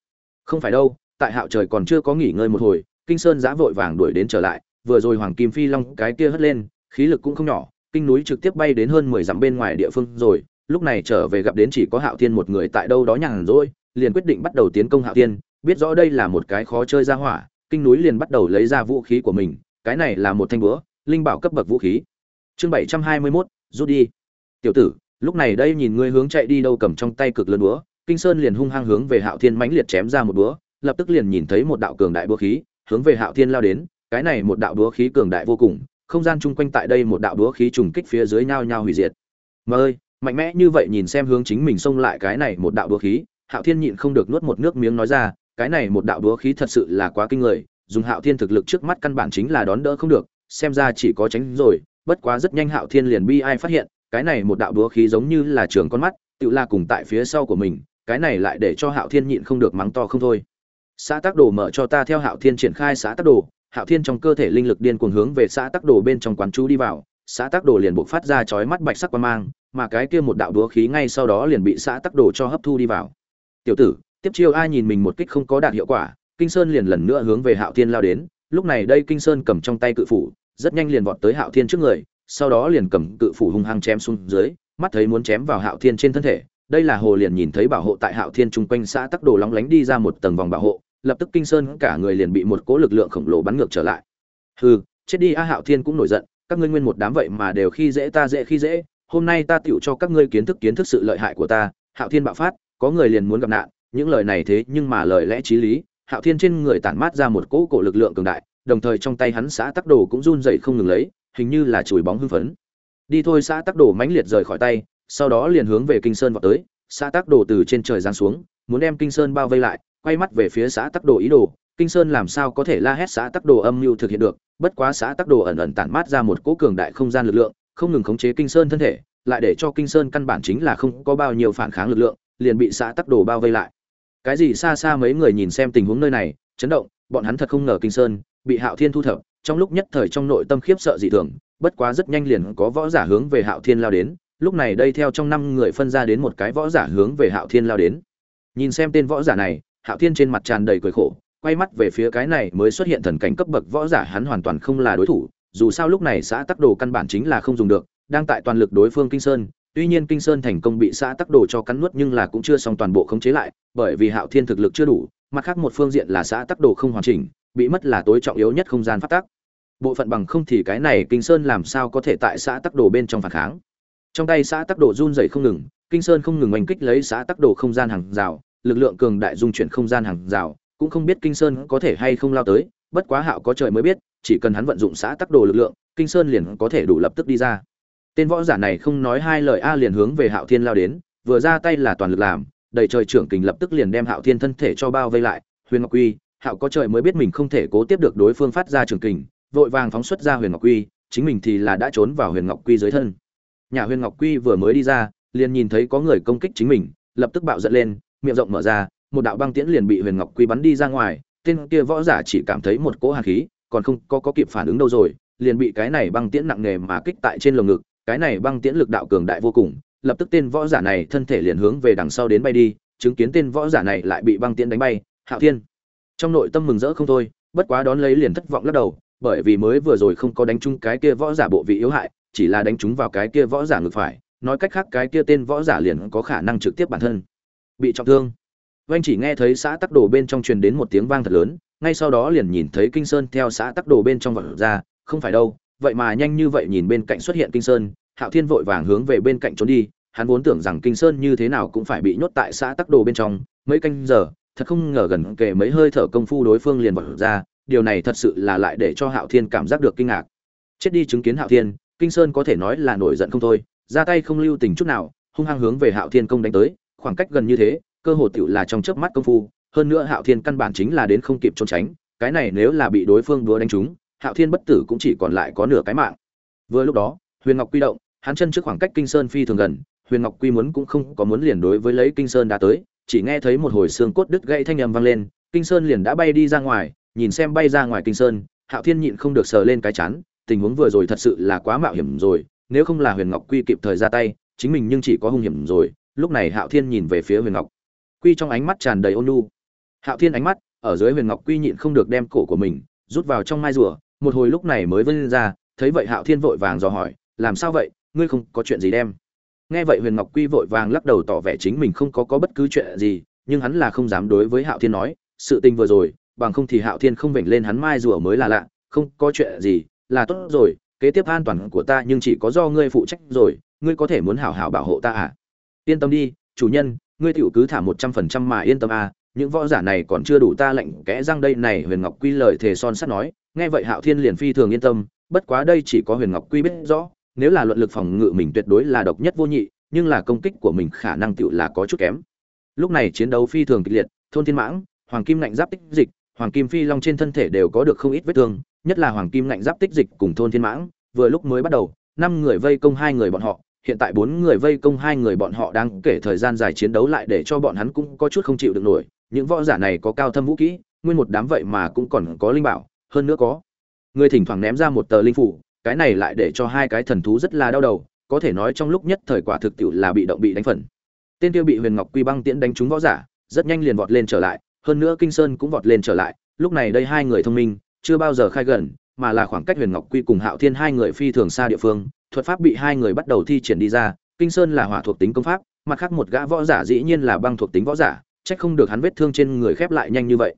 Không phải đâu, tại hạo trời còn chưa có nghỉ ngơi một hồi, kinh sơn giã vội vàng đuổi đến trở lại, vừa rồi hoàng kim phi long cái kia hất lên, khí lực cũng không nhỏ, kinh núi trực tiếp bay đến hơn mười dặm bên ngoài địa phương rồi, lúc này trở về gặp đến chỉ có hạo thiên một người tại đâu đó nhàn rỗi, liền quyết định bắt đầu tiến công hạo thiên, biết rõ đây là một cái khó chơi ra hỏa kinh núi liền bắt đầu lấy ra vũ khí của mình, cái này là một thanh búa, linh bảo cấp bậc vũ khí. Chương bảy trăm hai mươi mốt, rút đi. Tiểu tử, lúc này đây nhìn ngươi hướng chạy đi đâu cầm trong tay cực lớn búa, kinh sơn liền hung hăng hướng về hạo thiên mãnh liệt chém ra một búa, lập tức liền nhìn thấy một đạo cường đại búa khí, hướng về hạo thiên lao đến, cái này một đạo búa khí cường đại vô cùng, không gian chung quanh tại đây một đạo búa khí trùng kích phía dưới nhau nhau hủy diệt. Mà ơi, mạnh mẽ như vậy nhìn xem hướng chính mình xông lại cái này một đạo búa khí, hạo thiên nhịn không được nuốt một nước miếng nói ra cái này một đạo búa khí thật sự là quá kinh người, dùng hạo thiên thực lực trước mắt căn bản chính là đón đỡ không được, xem ra chỉ có tránh rồi, bất quá rất nhanh hạo thiên liền bi ai phát hiện, cái này một đạo búa khí giống như là trường con mắt, tự la cùng tại phía sau của mình, cái này lại để cho hạo thiên nhịn không được mắng to không thôi. Xã tác đồ mở cho ta theo hạo thiên triển khai xã tác đồ, hạo thiên trong cơ thể linh lực điên cuồng hướng về xã tác đồ bên trong quán chú đi vào, xã tác đồ liền buộc phát ra chói mắt bạch sắc qua mang, mà cái kia một đạo đúa khí ngay sau đó liền bị xã tác đồ cho hấp thu đi vào. Tiểu tử tiếp chiêu ai nhìn mình một kích không có đạt hiệu quả, kinh sơn liền lần nữa hướng về hạo thiên lao đến. Lúc này đây kinh sơn cầm trong tay cự phủ, rất nhanh liền vọt tới hạo thiên trước người, sau đó liền cầm cự phủ hung hăng chém xuống dưới, mắt thấy muốn chém vào hạo thiên trên thân thể. Đây là hồ liền nhìn thấy bảo hộ tại hạo thiên chung quanh xã tắc đồ lóng lánh đi ra một tầng vòng bảo hộ, lập tức kinh sơn cả người liền bị một cỗ lực lượng khổng lồ bắn ngược trở lại. Hừ, chết đi a, hạo thiên cũng nổi giận, các ngươi nguyên một đám vậy mà đều khi dễ ta dễ khi dễ, hôm nay ta tựu cho các ngươi kiến thức kiến thức sự lợi hại của ta. Hạo thiên bạo phát, có người liền muốn gặp nạn những lời này thế nhưng mà lời lẽ chí lý, hạo thiên trên người tản mát ra một cỗ cổ lực lượng cường đại, đồng thời trong tay hắn xã tắc đồ cũng run dậy không ngừng lấy, hình như là chùi bóng hưng phấn. Đi thôi, xã tắc đồ mãnh liệt rời khỏi tay, sau đó liền hướng về kinh sơn vào tới. Xã tắc đồ từ trên trời giáng xuống, muốn đem kinh sơn bao vây lại, quay mắt về phía xã tắc đồ ý đồ. Kinh sơn làm sao có thể la hét xã tắc đồ âm mưu thực hiện được? Bất quá xã tắc đồ ẩn ẩn tản mát ra một cỗ cường đại không gian lực lượng, không ngừng khống chế kinh sơn thân thể, lại để cho kinh sơn căn bản chính là không có bao nhiêu phản kháng lực lượng, liền bị xã tắc đồ bao vây lại cái gì xa xa mấy người nhìn xem tình huống nơi này, chấn động, bọn hắn thật không ngờ kinh sơn bị hạo thiên thu thập, trong lúc nhất thời trong nội tâm khiếp sợ dị thường, bất quá rất nhanh liền có võ giả hướng về hạo thiên lao đến, lúc này đây theo trong năm người phân ra đến một cái võ giả hướng về hạo thiên lao đến. Nhìn xem tên võ giả này, hạo thiên trên mặt tràn đầy cười khổ, quay mắt về phía cái này mới xuất hiện thần cảnh cấp bậc võ giả hắn hoàn toàn không là đối thủ, dù sao lúc này xã tắc đồ căn bản chính là không dùng được, đang tại toàn lực đối phương kinh sơn tuy nhiên kinh sơn thành công bị xã tắc đồ cho cắn nuốt nhưng là cũng chưa xong toàn bộ khống chế lại, bởi vì hạo thiên thực lực chưa đủ, mặt khác một phương diện là xã tắc đồ không hoàn chỉnh, bị mất là tối trọng yếu nhất không gian phát tắc. Bộ phận bằng không thì cái này kinh sơn làm sao có thể tại xã tắc đồ bên trong phản kháng? Trong tay xã tắc đồ run dày không ngừng, kinh sơn không ngừng oanh kích lấy xã tắc đồ không gian hàng rào, lực lượng cường đại dung chuyển không gian hàng rào, cũng không biết kinh sơn có thể hay không lao tới, bất quá hạo có trời mới biết, chỉ cần hắn vận dụng xã tắc đồ lực lượng, kinh sơn liền có thể đủ lập tức đi ra tên võ giả này không nói hai lời a liền hướng về hạo thiên lao đến vừa ra tay là toàn lực làm đầy trời trưởng kình lập tức liền đem hạo thiên thân thể cho bao vây lại. Huyền ngọc quy hạo có trời mới biết mình không thể cố tiếp được đối phương phát ra trưởng kình vội vàng phóng xuất ra huyền ngọc quy chính mình thì là đã trốn vào huyền ngọc quy dưới thân. Nhà huyền ngọc quy vừa mới đi ra liền nhìn thấy có người công kích chính mình lập tức bạo giận lên miệng rộng mở ra một đạo băng tiễn liền bị huyền ngọc quy bắn đi ra ngoài tên kia võ giả chỉ cảm thấy một cỗ hàn khí còn không có, có kịp phản ứng đâu rồi liền bị cái này băng tiễn nặng nề mà kích tại trên lồng ngực cái này băng tiễn lực đạo cường đại vô cùng lập tức tên võ giả này thân thể liền hướng về đằng sau đến bay đi chứng kiến tên võ giả này lại bị băng tiễn đánh bay hạo thiên. Trong nội tâm mừng rỡ không thôi bất quá đón lấy liền thất vọng lắc đầu bởi vì mới vừa rồi không có đánh trúng cái kia võ giả bộ vị yếu hại chỉ là đánh trúng vào cái kia võ giả ngực phải nói cách khác cái kia tên võ giả liền có khả năng trực tiếp bản thân bị trọng thương. Vành chỉ nghe thấy xã tắc đồ bên trong truyền đến một tiếng vang thật lớn, ngay sau đó liền nhìn thấy Kinh Sơn theo xã tắc đồ bên trong vọt ra, không phải đâu, vậy mà nhanh như vậy nhìn bên cạnh xuất hiện Kinh Sơn, Hạo Thiên vội vàng hướng về bên cạnh trốn đi, hắn vốn tưởng rằng Kinh Sơn như thế nào cũng phải bị nhốt tại xã tắc đồ bên trong, mấy canh giờ, thật không ngờ gần kề mấy hơi thở công phu đối phương liền bật ra, điều này thật sự là lại để cho Hạo Thiên cảm giác được kinh ngạc. Chết đi chứng kiến Hạo Thiên, Kinh Sơn có thể nói là nổi giận không thôi, ra tay không lưu tình chút nào, hung hăng hướng về Hạo Thiên công đánh tới, khoảng cách gần như thế, cơ hồ tựu là trong chớp mắt công phu, hơn nữa Hạo Thiên căn bản chính là đến không kịp trốn tránh, cái này nếu là bị đối phương đúa đánh trúng, Hạo Thiên bất tử cũng chỉ còn lại có nửa cái mạng. Vừa lúc đó, Huyền Ngọc quy động, hắn chân trước khoảng cách Kinh Sơn phi thường gần, Huyền Ngọc quy muốn cũng không có muốn liền đối với lấy Kinh Sơn đã tới, chỉ nghe thấy một hồi xương cốt đứt gãy thanh âm vang lên, Kinh Sơn liền đã bay đi ra ngoài, nhìn xem bay ra ngoài Kinh Sơn, Hạo Thiên nhịn không được sờ lên cái chán, tình huống vừa rồi thật sự là quá mạo hiểm rồi, nếu không là Huyền Ngọc Quy kịp thời ra tay, chính mình nhưng chỉ có hung hiểm rồi. Lúc này Hạo Thiên nhìn về phía Huyền Ngọc quy trong ánh mắt tràn đầy ôn nhu hạo thiên ánh mắt ở dưới huyền ngọc quy nhịn không được đem cổ của mình rút vào trong mai rùa một hồi lúc này mới vươn ra thấy vậy hạo thiên vội vàng dò hỏi làm sao vậy? Ngươi không có chuyện gì đem? Nghe vậy huyền ngọc quy vội vàng lắc đầu tỏ vẻ chính mình không có có bất cứ chuyện gì nhưng hắn là không dám đối với hạo thiên nói sự tình vừa rồi bằng không thì hạo thiên không vểnh lên hắn mai rùa mới là lạ không có chuyện gì là tốt rồi kế tiếp an toàn của ta nhưng chỉ có do ngươi phụ trách rồi ngươi có thể muốn hảo hảo bảo hộ ta à? Yên tâm đi chủ nhân ngươi tiểu cứ thả một trăm phần trăm mà yên tâm à, những võ giả này còn chưa đủ ta lệnh kẽ răng đây này Huyền Ngọc Quy lời thề son sắt nói, nghe vậy Hạo Thiên liền phi thường yên tâm, bất quá đây chỉ có Huyền Ngọc Quy biết rõ, nếu là luận lực phòng ngự mình tuyệt đối là độc nhất vô nhị, nhưng là công kích của mình khả năng tựu là có chút kém. Lúc này chiến đấu phi thường kịch liệt, thôn thiên mãng, hoàng kim lạnh giáp tích dịch, hoàng kim phi long trên thân thể đều có được không ít vết thương, nhất là hoàng kim lạnh giáp tích dịch cùng thôn thiên mãng, vừa lúc mới bắt đầu, năm người vây công hai người bọn họ, hiện tại bốn người vây công hai người bọn họ đang kể thời gian dài chiến đấu lại để cho bọn hắn cũng có chút không chịu được nổi. Những võ giả này có cao thâm vũ kỹ, nguyên một đám vậy mà cũng còn có linh bảo, hơn nữa có. Người thỉnh thoảng ném ra một tờ linh phủ, cái này lại để cho hai cái thần thú rất là đau đầu, có thể nói trong lúc nhất thời quả thực tiệu là bị động bị đánh phần. Tên tiêu bị huyền ngọc quy băng tiễn đánh trúng võ giả, rất nhanh liền vọt lên trở lại, hơn nữa kinh sơn cũng vọt lên trở lại, lúc này đây hai người thông minh, chưa bao giờ khai gần, mà là khoảng cách huyền ngọc quy cùng hạo thiên hai người phi thường xa địa phương thuật pháp bị hai người bắt đầu thi triển đi ra, kinh sơn là hỏa thuộc tính công pháp, mặt khác một gã võ giả dĩ nhiên là băng thuộc tính võ giả trách không được hắn vết thương trên người khép lại nhanh như vậy.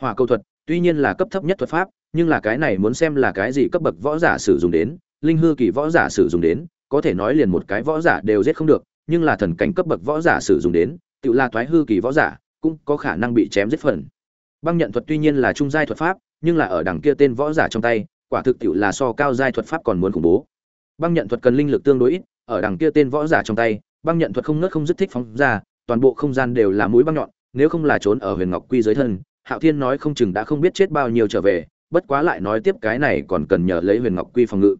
Hỏa cầu thuật, tuy nhiên là cấp thấp nhất thuật pháp, nhưng là cái này muốn xem là cái gì cấp bậc võ giả sử dụng đến, linh hư kỳ võ giả sử dụng đến, có thể nói liền một cái võ giả đều giết không được, nhưng là thần cảnh cấp bậc võ giả sử dụng đến, tự là thoái hư kỳ võ giả, cũng có khả năng bị chém giết phần. Băng nhận thuật tuy nhiên là trung giai thuật pháp, nhưng là ở đằng kia tên võ giả trong tay, quả thực tự là so cao giai thuật pháp còn muốn khủng bố băng nhận thuật cần linh lực tương đối ít, ở đằng kia tên võ giả trong tay, băng nhận thuật không nớt không dứt thích phóng ra, toàn bộ không gian đều là mũi băng nhọn, nếu không là trốn ở huyền ngọc quy dưới thân, hạo thiên nói không chừng đã không biết chết bao nhiêu trở về, bất quá lại nói tiếp cái này còn cần nhờ lấy huyền ngọc quy phòng ngự.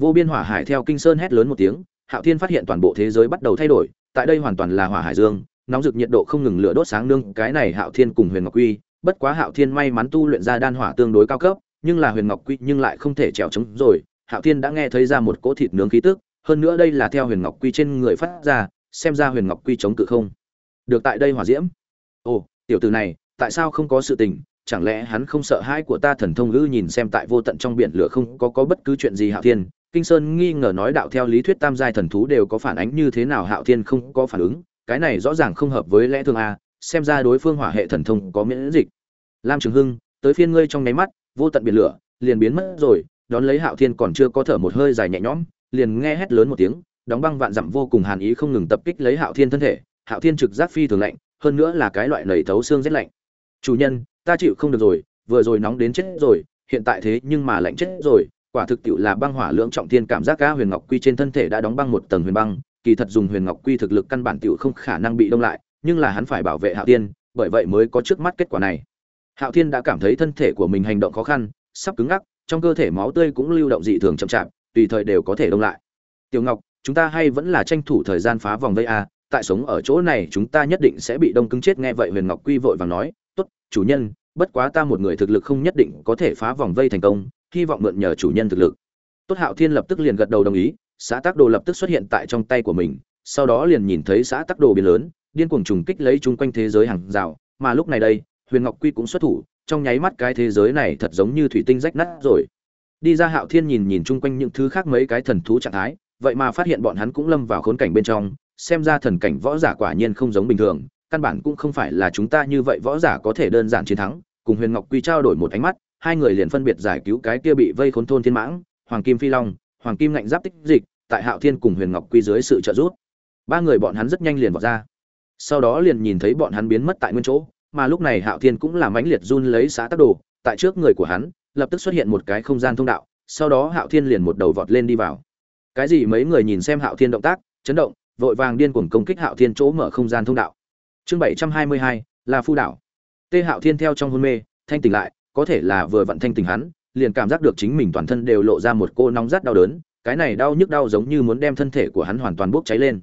Vô biên hỏa hải theo kinh sơn hét lớn một tiếng, hạo thiên phát hiện toàn bộ thế giới bắt đầu thay đổi, tại đây hoàn toàn là hỏa hải dương, nóng rực nhiệt độ không ngừng lửa đốt sáng nương, cái này hạo thiên cùng huyền ngọc quy, bất quá hạo thiên may mắn tu luyện ra đan hỏa tương đối cao cấp, nhưng là huyền ngọc quy nhưng lại không thể trèo trống rồi hạo thiên đã nghe thấy ra một cỗ thịt nướng khí tức, hơn nữa đây là theo huyền ngọc quy trên người phát ra, xem ra huyền ngọc quy chống cự không. Được tại đây hỏa diễm. Ồ, tiểu tử này, tại sao không có sự tình? Chẳng lẽ hắn không sợ hãi của ta thần thông ư? Nhìn xem tại vô tận trong biển lửa không có có bất cứ chuyện gì hạo thiên, kinh sơn nghi ngờ nói đạo theo lý thuyết tam giai thần thú đều có phản ánh như thế nào hạo thiên không có phản ứng. Cái này rõ ràng không hợp với lẽ thường a, xem ra đối phương hỏa hệ thần thông có miễn dịch. Lam trường hưng, tới phiên ngươi trong nháy mắt, vô tận biển lửa liền biến mất rồi đón lấy hạo thiên còn chưa có thở một hơi dài nhẹ nhõm, liền nghe hét lớn một tiếng, đóng băng vạn dặm vô cùng hàn ý không ngừng tập kích lấy hạo thiên thân thể. Hạo thiên trực giác phi thường lạnh, hơn nữa là cái loại nầy thấu xương rất lạnh. Chủ nhân, ta chịu không được rồi, vừa rồi nóng đến chết rồi, hiện tại thế nhưng mà lạnh chết rồi. Quả thực tiệu là băng hỏa lượng trọng thiên cảm giác cá huyền ngọc quy trên thân thể đã đóng băng một tầng huyền băng, kỳ thật dùng huyền ngọc quy thực lực căn bản tiệu không khả năng bị đông lại, nhưng là hắn phải bảo vệ hạo thiên, bởi vậy mới có trước mắt kết quả này. Hạo thiên đã cảm thấy thân thể của mình hành động khó khăn, sắp cứng ngắc trong cơ thể máu tươi cũng lưu động dị thường chậm chạp, tùy thời đều có thể đông lại. Tiểu ngọc, chúng ta hay vẫn là tranh thủ thời gian phá vòng vây a, tại sống ở chỗ này chúng ta nhất định sẽ bị đông cứng chết, nghe vậy huyền ngọc quy vội vàng nói, tốt, chủ nhân, bất quá ta một người thực lực không nhất định có thể phá vòng vây thành công, hy vọng mượn nhờ chủ nhân thực lực. Tốt hạo thiên lập tức liền gật đầu đồng ý, xã tác đồ lập tức xuất hiện tại trong tay của mình, sau đó liền nhìn thấy xã tác đồ biến lớn, điên cuồng trùng kích lấy chung quanh thế giới hàng rào, mà lúc này đây, huyền ngọc quy cũng xuất thủ trong nháy mắt cái thế giới này thật giống như thủy tinh rách nát rồi. Đi ra hạo thiên nhìn nhìn chung quanh những thứ khác mấy cái thần thú trạng thái, vậy mà phát hiện bọn hắn cũng lâm vào khốn cảnh bên trong, xem ra thần cảnh võ giả quả nhiên không giống bình thường, căn bản cũng không phải là chúng ta như vậy võ giả có thể đơn giản chiến thắng. Cùng huyền ngọc quy trao đổi một ánh mắt, hai người liền phân biệt giải cứu cái kia bị vây khốn thôn thiên mãng, hoàng kim phi long, hoàng kim ngạnh giáp tích dịch, tại hạo thiên cùng huyền ngọc quy dưới sự trợ giúp. Ba người bọn hắn rất nhanh liền vọt ra. Sau đó liền nhìn thấy bọn hắn biến mất tại nguyên chỗ mà lúc này hạo thiên cũng là mãnh liệt run lấy xã tác đồ, tại trước người của hắn, lập tức xuất hiện một cái không gian thông đạo, sau đó hạo thiên liền một đầu vọt lên đi vào. Cái gì mấy người nhìn xem hạo thiên động tác, chấn động, vội vàng điên cuồng công kích hạo thiên chỗ mở không gian thông đạo. Chương bảy trăm hai mươi hai, là phu đảo tê hạo thiên theo trong hôn mê, thanh tỉnh lại, có thể là vừa vận thanh tỉnh hắn, liền cảm giác được chính mình toàn thân đều lộ ra một cô nóng rát đau đớn, cái này đau nhức đau giống như muốn đem thân thể của hắn hoàn toàn bốc cháy lên.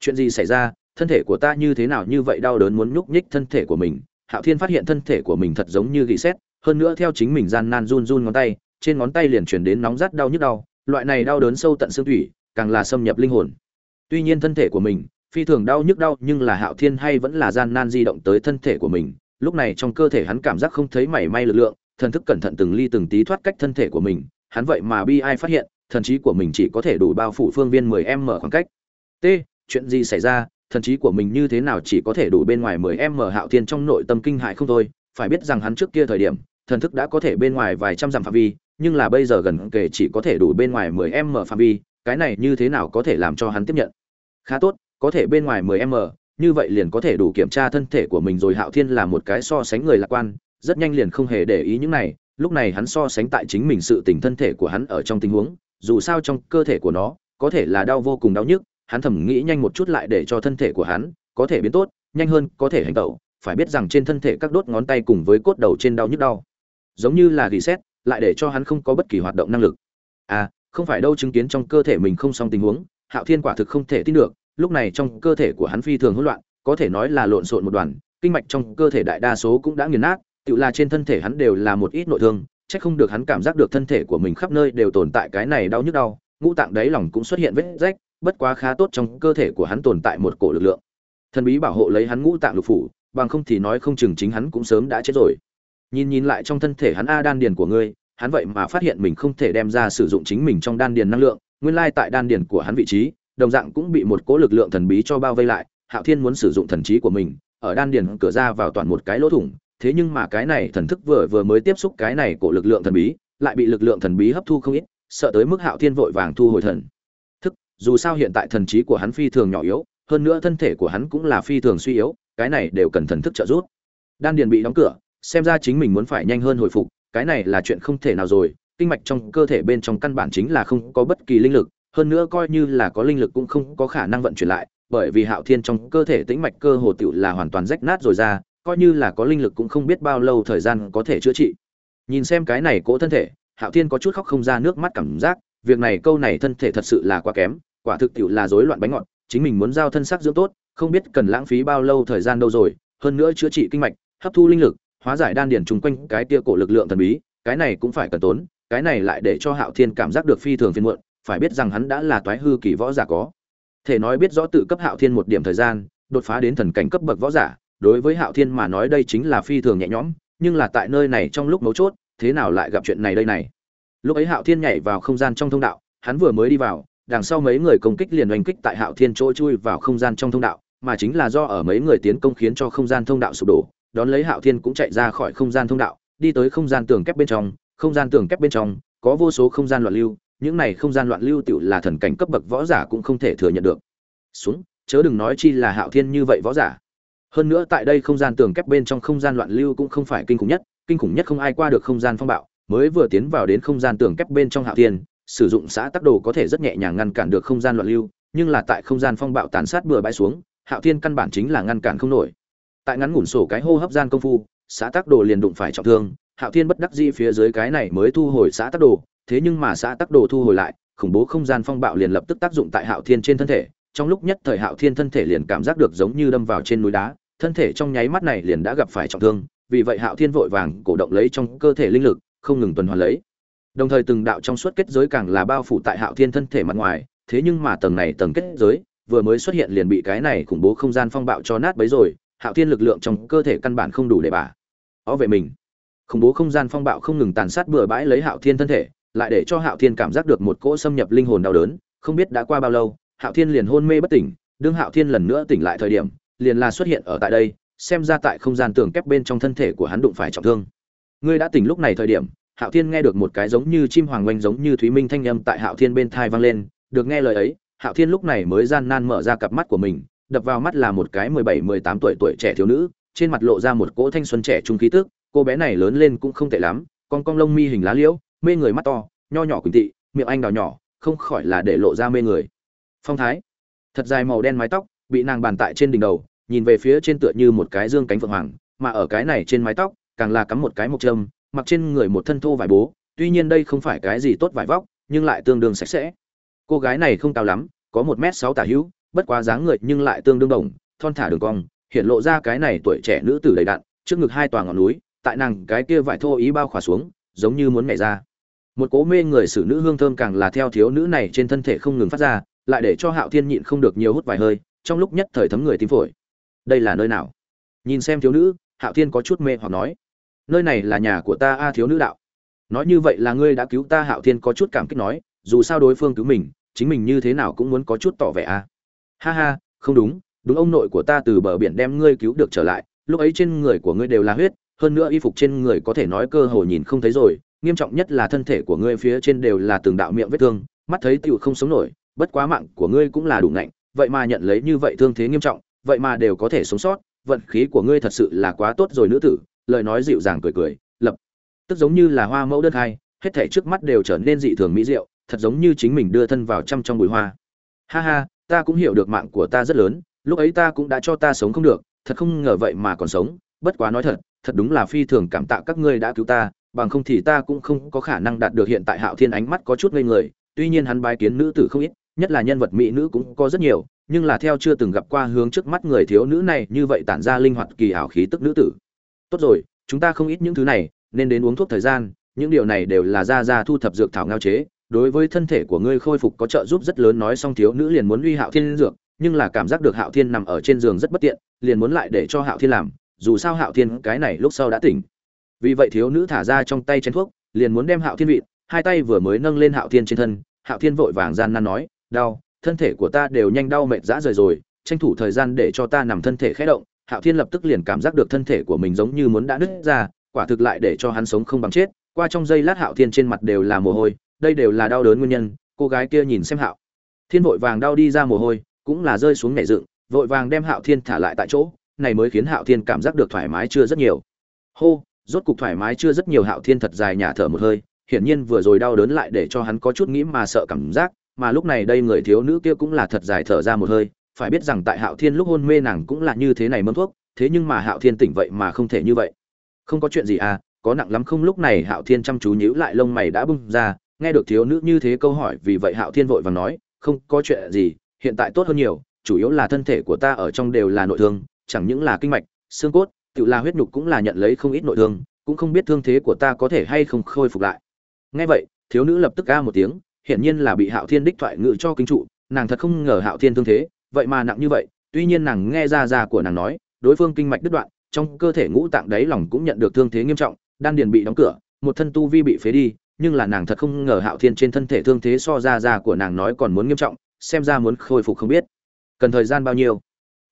Chuyện gì xảy ra thân thể của ta như thế nào như vậy đau đớn muốn nhúc nhích thân thể của mình. Hạo thiên phát hiện thân thể của mình thật giống như gỉ xét hơn nữa theo chính mình gian nan run run ngón tay, trên ngón tay liền truyền đến nóng rát đau nhức đau. Loại này đau đớn sâu tận xương thủy, càng là xâm nhập linh hồn. Tuy nhiên thân thể của mình, phi thường đau nhức đau, nhưng là hạo thiên hay vẫn là gian nan di động tới thân thể của mình. Lúc này trong cơ thể hắn cảm giác không thấy mảy may lực lượng, thần thức cẩn thận từng ly từng tí thoát cách thân thể của mình. Hắn vậy mà bi ai phát hiện, thần trí của mình chỉ có thể đủ bao phủ phương viên 10 m khoảng cách. T, chuyện gì xảy ra? Thần trí của mình như thế nào chỉ có thể đủ bên ngoài 10 m hạo thiên trong nội tâm kinh hại không thôi. Phải biết rằng hắn trước kia thời điểm, thần thức đã có thể bên ngoài vài trăm dặm phạm vi, nhưng là bây giờ gần kể chỉ có thể đủ bên ngoài 10 m phạm vi, cái này như thế nào có thể làm cho hắn tiếp nhận? Khá tốt, có thể bên ngoài 10 m như vậy liền có thể đủ kiểm tra thân thể của mình rồi. Hạo thiên là một cái so sánh người lạc quan, rất nhanh liền không hề để ý những này. Lúc này hắn so sánh tại chính mình sự tình thân thể của hắn ở trong tình huống, dù sao trong cơ thể của nó, có thể là đau vô cùng đau nhức hắn thầm nghĩ nhanh một chút lại để cho thân thể của hắn có thể biến tốt, nhanh hơn có thể hành tẩu, phải biết rằng trên thân thể các đốt ngón tay cùng với cốt đầu trên đau nhức đau. Giống như là gỉ xét lại để cho hắn không có bất kỳ hoạt động năng lực. À không phải đâu chứng kiến trong cơ thể mình không xong tình huống, hạo thiên quả thực không thể tin được, lúc này trong cơ thể của hắn phi thường hỗn loạn, có thể nói là lộn xộn một đoàn, kinh mạch trong cơ thể đại đa số cũng đã nghiền nát, tự là trên thân thể hắn đều là một ít nội thương, chắc không được hắn cảm giác được thân thể của mình khắp nơi đều tồn tại cái này đau nhức đau ngũ tạng đáy lòng cũng xuất hiện vết rách, bất quá khá tốt trong cơ thể của hắn tồn tại một cổ lực lượng. Thần bí bảo hộ lấy hắn ngũ tạng lục phủ, bằng không thì nói không chừng chính hắn cũng sớm đã chết rồi. Nhìn nhìn lại trong thân thể hắn a đan điền của ngươi, hắn vậy mà phát hiện mình không thể đem ra sử dụng chính mình trong đan điền năng lượng, nguyên lai tại đan điền của hắn vị trí, đồng dạng cũng bị một cỗ lực lượng thần bí cho bao vây lại, hạo thiên muốn sử dụng thần trí của mình, ở đan điền cửa ra vào toàn một cái lỗ thủng, thế nhưng mà cái này thần thức vừa vừa mới tiếp xúc cái này của lực lượng thần bí, lại bị lực lượng thần bí hấp thu không ít sợ tới mức hạo thiên vội vàng thu hồi thần. Thức, dù sao hiện tại thần trí của hắn phi thường nhỏ yếu, hơn nữa thân thể của hắn cũng là phi thường suy yếu, cái này đều cần thần thức trợ giúp. Đan điền bị đóng cửa, xem ra chính mình muốn phải nhanh hơn hồi phục, cái này là chuyện không thể nào rồi, kinh mạch trong cơ thể bên trong căn bản chính là không có bất kỳ linh lực, hơn nữa coi như là có linh lực cũng không có khả năng vận chuyển lại, bởi vì hạo thiên trong cơ thể tĩnh mạch cơ hồ tiểu là hoàn toàn rách nát rồi ra, coi như là có linh lực cũng không biết bao lâu thời gian có thể chữa trị. Nhìn xem cái này cỗ thân thể hạo thiên có chút khóc không ra nước mắt cảm giác, việc này câu này thân thể thật sự là quá kém, quả thực tiểu là rối loạn bánh ngọt, chính mình muốn giao thân sắc dưỡng tốt, không biết cần lãng phí bao lâu thời gian đâu rồi, hơn nữa chữa trị kinh mạch, hấp thu linh lực, hóa giải đan điển chung quanh cái tia cổ lực lượng thần bí, cái này cũng phải cần tốn, cái này lại để cho hạo thiên cảm giác được phi thường phiền muộn, phải biết rằng hắn đã là toái hư kỳ võ giả có. Thể nói biết rõ tự cấp hạo thiên một điểm thời gian, đột phá đến thần cảnh cấp bậc võ giả, đối với hạo thiên mà nói đây chính là phi thường nhẹ nhõm, nhưng là tại nơi này trong lúc mấu chốt thế nào lại gặp chuyện này đây này lúc ấy hạo thiên nhảy vào không gian trong thông đạo hắn vừa mới đi vào đằng sau mấy người công kích liền oanh kích tại hạo thiên chỗ chui vào không gian trong thông đạo mà chính là do ở mấy người tiến công khiến cho không gian thông đạo sụp đổ đón lấy hạo thiên cũng chạy ra khỏi không gian thông đạo đi tới không gian tường kép bên trong không gian tường kép bên trong có vô số không gian loạn lưu những này không gian loạn lưu tựu là thần cảnh cấp bậc võ giả cũng không thể thừa nhận được xuống chớ đừng nói chi là hạo thiên như vậy võ giả hơn nữa tại đây không gian tường kép bên trong không gian loạn lưu cũng không phải kinh khủng nhất kinh khủng nhất không ai qua được không gian phong bạo, mới vừa tiến vào đến không gian tường kép bên trong hạo thiên, sử dụng xã tắc đồ có thể rất nhẹ nhàng ngăn cản được không gian loạn lưu, nhưng là tại không gian phong bạo tàn sát bừa bãi xuống hạo thiên căn bản chính là ngăn cản không nổi. Tại ngắn ngủn sổ cái hô hấp gian công phu, xã tắc đồ liền đụng phải trọng thương hạo thiên bất đắc dĩ phía dưới cái này mới thu hồi xã tắc đồ, thế nhưng mà xã tắc đồ thu hồi lại, khủng bố không gian phong bạo liền lập tức tác dụng tại hạo thiên trên thân thể, trong lúc nhất thời hạo thiên thân thể liền cảm giác được giống như đâm vào trên núi đá, thân thể trong nháy mắt này liền đã gặp phải trọng thương vì vậy hạo thiên vội vàng cổ động lấy trong cơ thể linh lực, không ngừng tuần hoàn lấy. Đồng thời từng đạo trong suốt kết giới càng là bao phủ tại hạo thiên thân thể mặt ngoài, thế nhưng mà tầng này tầng kết giới vừa mới xuất hiện liền bị cái này khủng bố không gian phong bạo cho nát bấy rồi, hạo thiên lực lượng trong cơ thể căn bản không đủ để bả. Ó về mình. Khủng bố không gian phong bạo không ngừng tàn sát bừa bãi lấy hạo thiên thân thể, lại để cho hạo thiên cảm giác được một cỗ xâm nhập linh hồn đau đớn, không biết đã qua bao lâu, hạo thiên liền hôn mê bất tỉnh, đương hạo thiên lần nữa tỉnh lại thời điểm, liền là xuất hiện ở tại đây xem ra tại không gian tường kép bên trong thân thể của hắn đụng phải trọng thương. Ngươi đã tỉnh lúc này thời điểm, hạo thiên nghe được một cái giống như chim hoàng oanh giống như thúy minh thanh âm tại hạo thiên bên thai vang lên, được nghe lời ấy, hạo thiên lúc này mới gian nan mở ra cặp mắt của mình, đập vào mắt là một cái mười bảy, mười tám tuổi tuổi trẻ thiếu nữ, trên mặt lộ ra một cỗ thanh xuân trẻ trung khí tức, cô bé này lớn lên cũng không tệ lắm, con cong lông mi hình lá liễu, mê người mắt to, nho nhỏ quỳnh tị, miệng anh đào nhỏ, không khỏi là để lộ ra mê người. Phong thái, thật dài màu đen mái tóc, bị nàng bàn tại trên đỉnh đầu nhìn về phía trên tựa như một cái dương cánh vượng hoàng, mà ở cái này trên mái tóc, càng là cắm một cái mộc trâm mặc trên người một thân thô vải bố, tuy nhiên đây không phải cái gì tốt vải vóc, nhưng lại tương đương sạch sẽ. Cô gái này không cao lắm, có một m sáu tả hữu, bất quá dáng người nhưng lại tương đương đồng, thon thả đường cong, hiện lộ ra cái này tuổi trẻ nữ tử đầy đặn, trước ngực hai tòa ngọn núi, tại nàng cái kia vải thô ý bao khỏa xuống, giống như muốn nhảy ra. Một cố mê người xử nữ hương thơm càng là theo thiếu nữ này trên thân thể không ngừng phát ra, lại để cho hạo thiên nhịn không được nhiều hút vài hơi, trong lúc nhất thời thấm người tím phổi đây là nơi nào? Nhìn xem thiếu nữ, hạo thiên có chút mê hoặc nói. Nơi này là nhà của ta a thiếu nữ đạo. Nói như vậy là ngươi đã cứu ta, hạo thiên có chút cảm kích nói, dù sao đối phương cứu mình, chính mình như thế nào cũng muốn có chút tỏ vẻ a. Ha ha, không đúng đúng ông nội của ta từ bờ biển đem ngươi cứu được trở lại, lúc ấy trên người của ngươi đều là huyết, hơn nữa y phục trên người có thể nói cơ hồ nhìn không thấy rồi, nghiêm trọng nhất là thân thể của ngươi phía trên đều là từng đạo miệng vết thương, mắt thấy tựu không sống nổi, bất quá mạng của ngươi cũng là đủ ngạnh, vậy mà nhận lấy như vậy thương thế nghiêm trọng vậy mà đều có thể sống sót, vận khí của ngươi thật sự là quá tốt rồi nữ tử, lời nói dịu dàng cười cười, lập tức giống như là hoa mẫu đơn hai, hết thảy trước mắt đều trở nên dị thường mỹ diệu, thật giống như chính mình đưa thân vào trăm trong bụi hoa. Ha ha, ta cũng hiểu được mạng của ta rất lớn, lúc ấy ta cũng đã cho ta sống không được, thật không ngờ vậy mà còn sống, bất quá nói thật thật đúng là phi thường cảm tạ các ngươi đã cứu ta, bằng không thì ta cũng không có khả năng đạt được hiện tại hạo thiên ánh mắt có chút ngây người, tuy nhiên hắn bái kiến nữ tử không ít, nhất là nhân vật mỹ nữ cũng có rất nhiều nhưng là theo chưa từng gặp qua hướng trước mắt người thiếu nữ này, như vậy tản ra linh hoạt kỳ ảo khí tức nữ tử. Tốt rồi, chúng ta không ít những thứ này, nên đến uống thuốc thời gian, những điều này đều là ra ra thu thập dược thảo ngao chế. Đối với thân thể của ngươi khôi phục có trợ giúp rất lớn, nói xong thiếu nữ liền muốn uy hạo thiên dược, nhưng là cảm giác được hạo thiên nằm ở trên giường rất bất tiện, liền muốn lại để cho hạo thiên làm, dù sao hạo thiên cái này lúc sau đã tỉnh. Vì vậy thiếu nữ thả ra trong tay chén thuốc, liền muốn đem hạo thiên vị hai tay vừa mới nâng lên hạo thiên trên thân, hạo thiên vội vàng gian nan nói, đau thân thể của ta đều nhanh đau mệt rã rời rồi, tranh thủ thời gian để cho ta nằm thân thể khẽ động. Hạo thiên lập tức liền cảm giác được thân thể của mình giống như muốn đã nứt ra, quả thực lại để cho hắn sống không bằng chết. Qua trong giây lát hạo thiên trên mặt đều là mồ hôi, đây đều là đau đớn nguyên nhân, cô gái kia nhìn xem hạo. Thiên vội vàng đau đi ra mồ hôi, cũng là rơi xuống nhảy dựng, vội vàng đem hạo thiên thả lại tại chỗ, này mới khiến hạo thiên cảm giác được thoải mái chưa rất nhiều. Hô, rốt cục thoải mái chưa rất nhiều, hạo thiên thật dài nhả thở một hơi, hiển nhiên vừa rồi đau đớn lại để cho hắn có chút nghĩ mà sợ cảm giác mà lúc này đây người thiếu nữ kia cũng là thật dài thở ra một hơi, phải biết rằng tại hạo thiên lúc hôn mê nàng cũng là như thế này mâm thuốc, thế nhưng mà hạo thiên tỉnh vậy mà không thể như vậy. Không có chuyện gì à có nặng lắm không? Lúc này hạo thiên chăm chú nhíu lại lông mày đã bung ra, nghe được thiếu nữ như thế câu hỏi, vì vậy hạo thiên vội vàng nói, không có chuyện gì, hiện tại tốt hơn nhiều, chủ yếu là thân thể của ta ở trong đều là nội thương, chẳng những là kinh mạch, xương cốt, tự là huyết nhục cũng là nhận lấy không ít nội thương, cũng không biết thương thế của ta có thể hay không khôi phục lại. Nghe vậy, thiếu nữ lập tức ca một tiếng hiển nhiên là bị hạo thiên đích thoại ngự cho kinh trụ, nàng thật không ngờ hạo thiên thương thế, vậy mà nặng như vậy, tuy nhiên nàng nghe ra ra của nàng nói, đối phương kinh mạch đứt đoạn, trong cơ thể ngũ tạng đáy lòng cũng nhận được thương thế nghiêm trọng, đan điền bị đóng cửa, một thân tu vi bị phế đi, nhưng là nàng thật không ngờ hạo thiên trên thân thể thương thế so ra ra của nàng nói còn muốn nghiêm trọng, xem ra muốn khôi phục không biết. Cần thời gian bao nhiêu?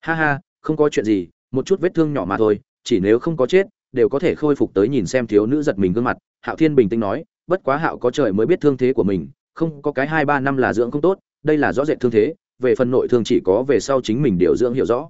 Ha ha, không có chuyện gì, một chút vết thương nhỏ mà thôi, chỉ nếu không có chết, đều có thể khôi phục tới nhìn xem thiếu nữ giật mình gương mặt, hạo thiên bình tĩnh nói, bất quá hạo có trời mới biết thương thế của mình không có cái hai ba năm là dưỡng không tốt, đây là rõ rệt thương thế, về phần nội thương chỉ có về sau chính mình điều dưỡng hiểu rõ.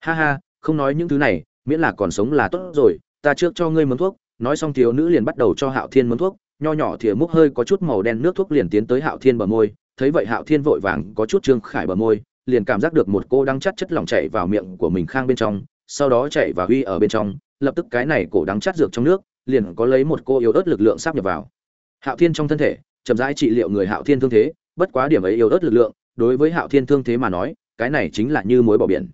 Ha ha, không nói những thứ này, miễn là còn sống là tốt rồi, ta trước cho ngươi mướn thuốc, nói xong thiếu nữ liền bắt đầu cho hạo thiên mướn thuốc, nho nhỏ thìa múc hơi có chút màu đen nước thuốc liền tiến tới hạo thiên bờ môi, thấy vậy hạo thiên vội vàng có chút trương khải bờ môi, liền cảm giác được một cô đắng chắt chất lỏng chảy vào miệng của mình khang bên trong, sau đó chạy và huy ở bên trong, lập tức cái này cổ đắng chắt dược trong nước, liền có lấy một cô yếu ớt lực lượng sắp nhập vào. Hạo thiên trong thân thể chậm rãi trị liệu người hạo thiên thương thế, bất quá điểm ấy yếu ớt lực lượng, đối với hạo thiên thương thế mà nói, cái này chính là như mối bỏ biển.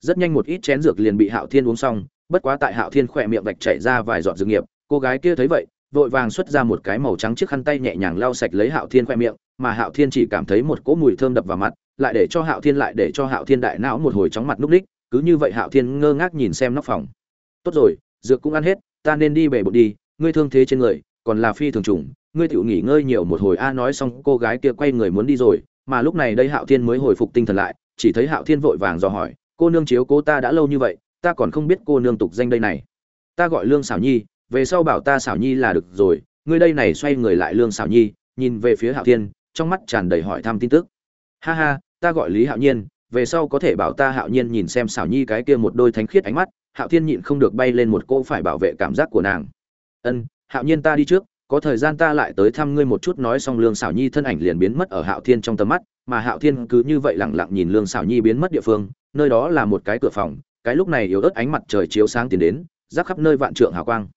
Rất nhanh một ít chén dược liền bị hạo thiên uống xong, bất quá tại hạo thiên khỏe miệng vạch chảy ra vài giọt dược nghiệp, cô gái kia thấy vậy, vội vàng xuất ra một cái màu trắng chiếc khăn tay nhẹ nhàng lau sạch lấy hạo thiên khoe miệng, mà hạo thiên chỉ cảm thấy một cỗ mùi thơm đập vào mặt, lại để cho hạo thiên lại để cho hạo thiên đại não một hồi chóng mặt núp đích cứ như vậy hạo thiên ngơ ngác nhìn xem nóc phòng. Tốt rồi, dược cũng ăn hết, ta nên đi bể bộ đi, ngươi thương thế trên người còn là phi thường trùng ngươi tự nghỉ ngơi nhiều một hồi a, nói xong, cô gái kia quay người muốn đi rồi, mà lúc này đây hạo thiên mới hồi phục tinh thần lại, chỉ thấy hạo thiên vội vàng dò hỏi, cô nương chiếu cố ta đã lâu như vậy, ta còn không biết cô nương tục danh đây này. Ta gọi lương xảo nhi, về sau bảo ta xảo nhi là được rồi, ngươi đây này xoay người lại lương xảo nhi, nhìn về phía hạo thiên, trong mắt tràn đầy hỏi thăm tin tức. Ha ha, ta gọi lý hạo nhiên, về sau có thể bảo ta hạo nhiên nhìn xem xảo nhi cái kia một đôi thánh khiết ánh mắt. Hạo thiên nhịn không được bay lên một cô phải bảo vệ cảm giác của nàng. Ân, hạo nhiên ta đi trước có thời gian ta lại tới thăm ngươi một chút, nói xong lương xảo nhi thân ảnh liền biến mất ở hạo thiên trong tầm mắt, mà hạo thiên cứ như vậy lẳng lặng nhìn lương xảo nhi biến mất địa phương, nơi đó là một cái cửa phòng, cái lúc này yếu ớt ánh mặt trời chiếu sáng tiến đến rác khắp nơi vạn trượng hào quang.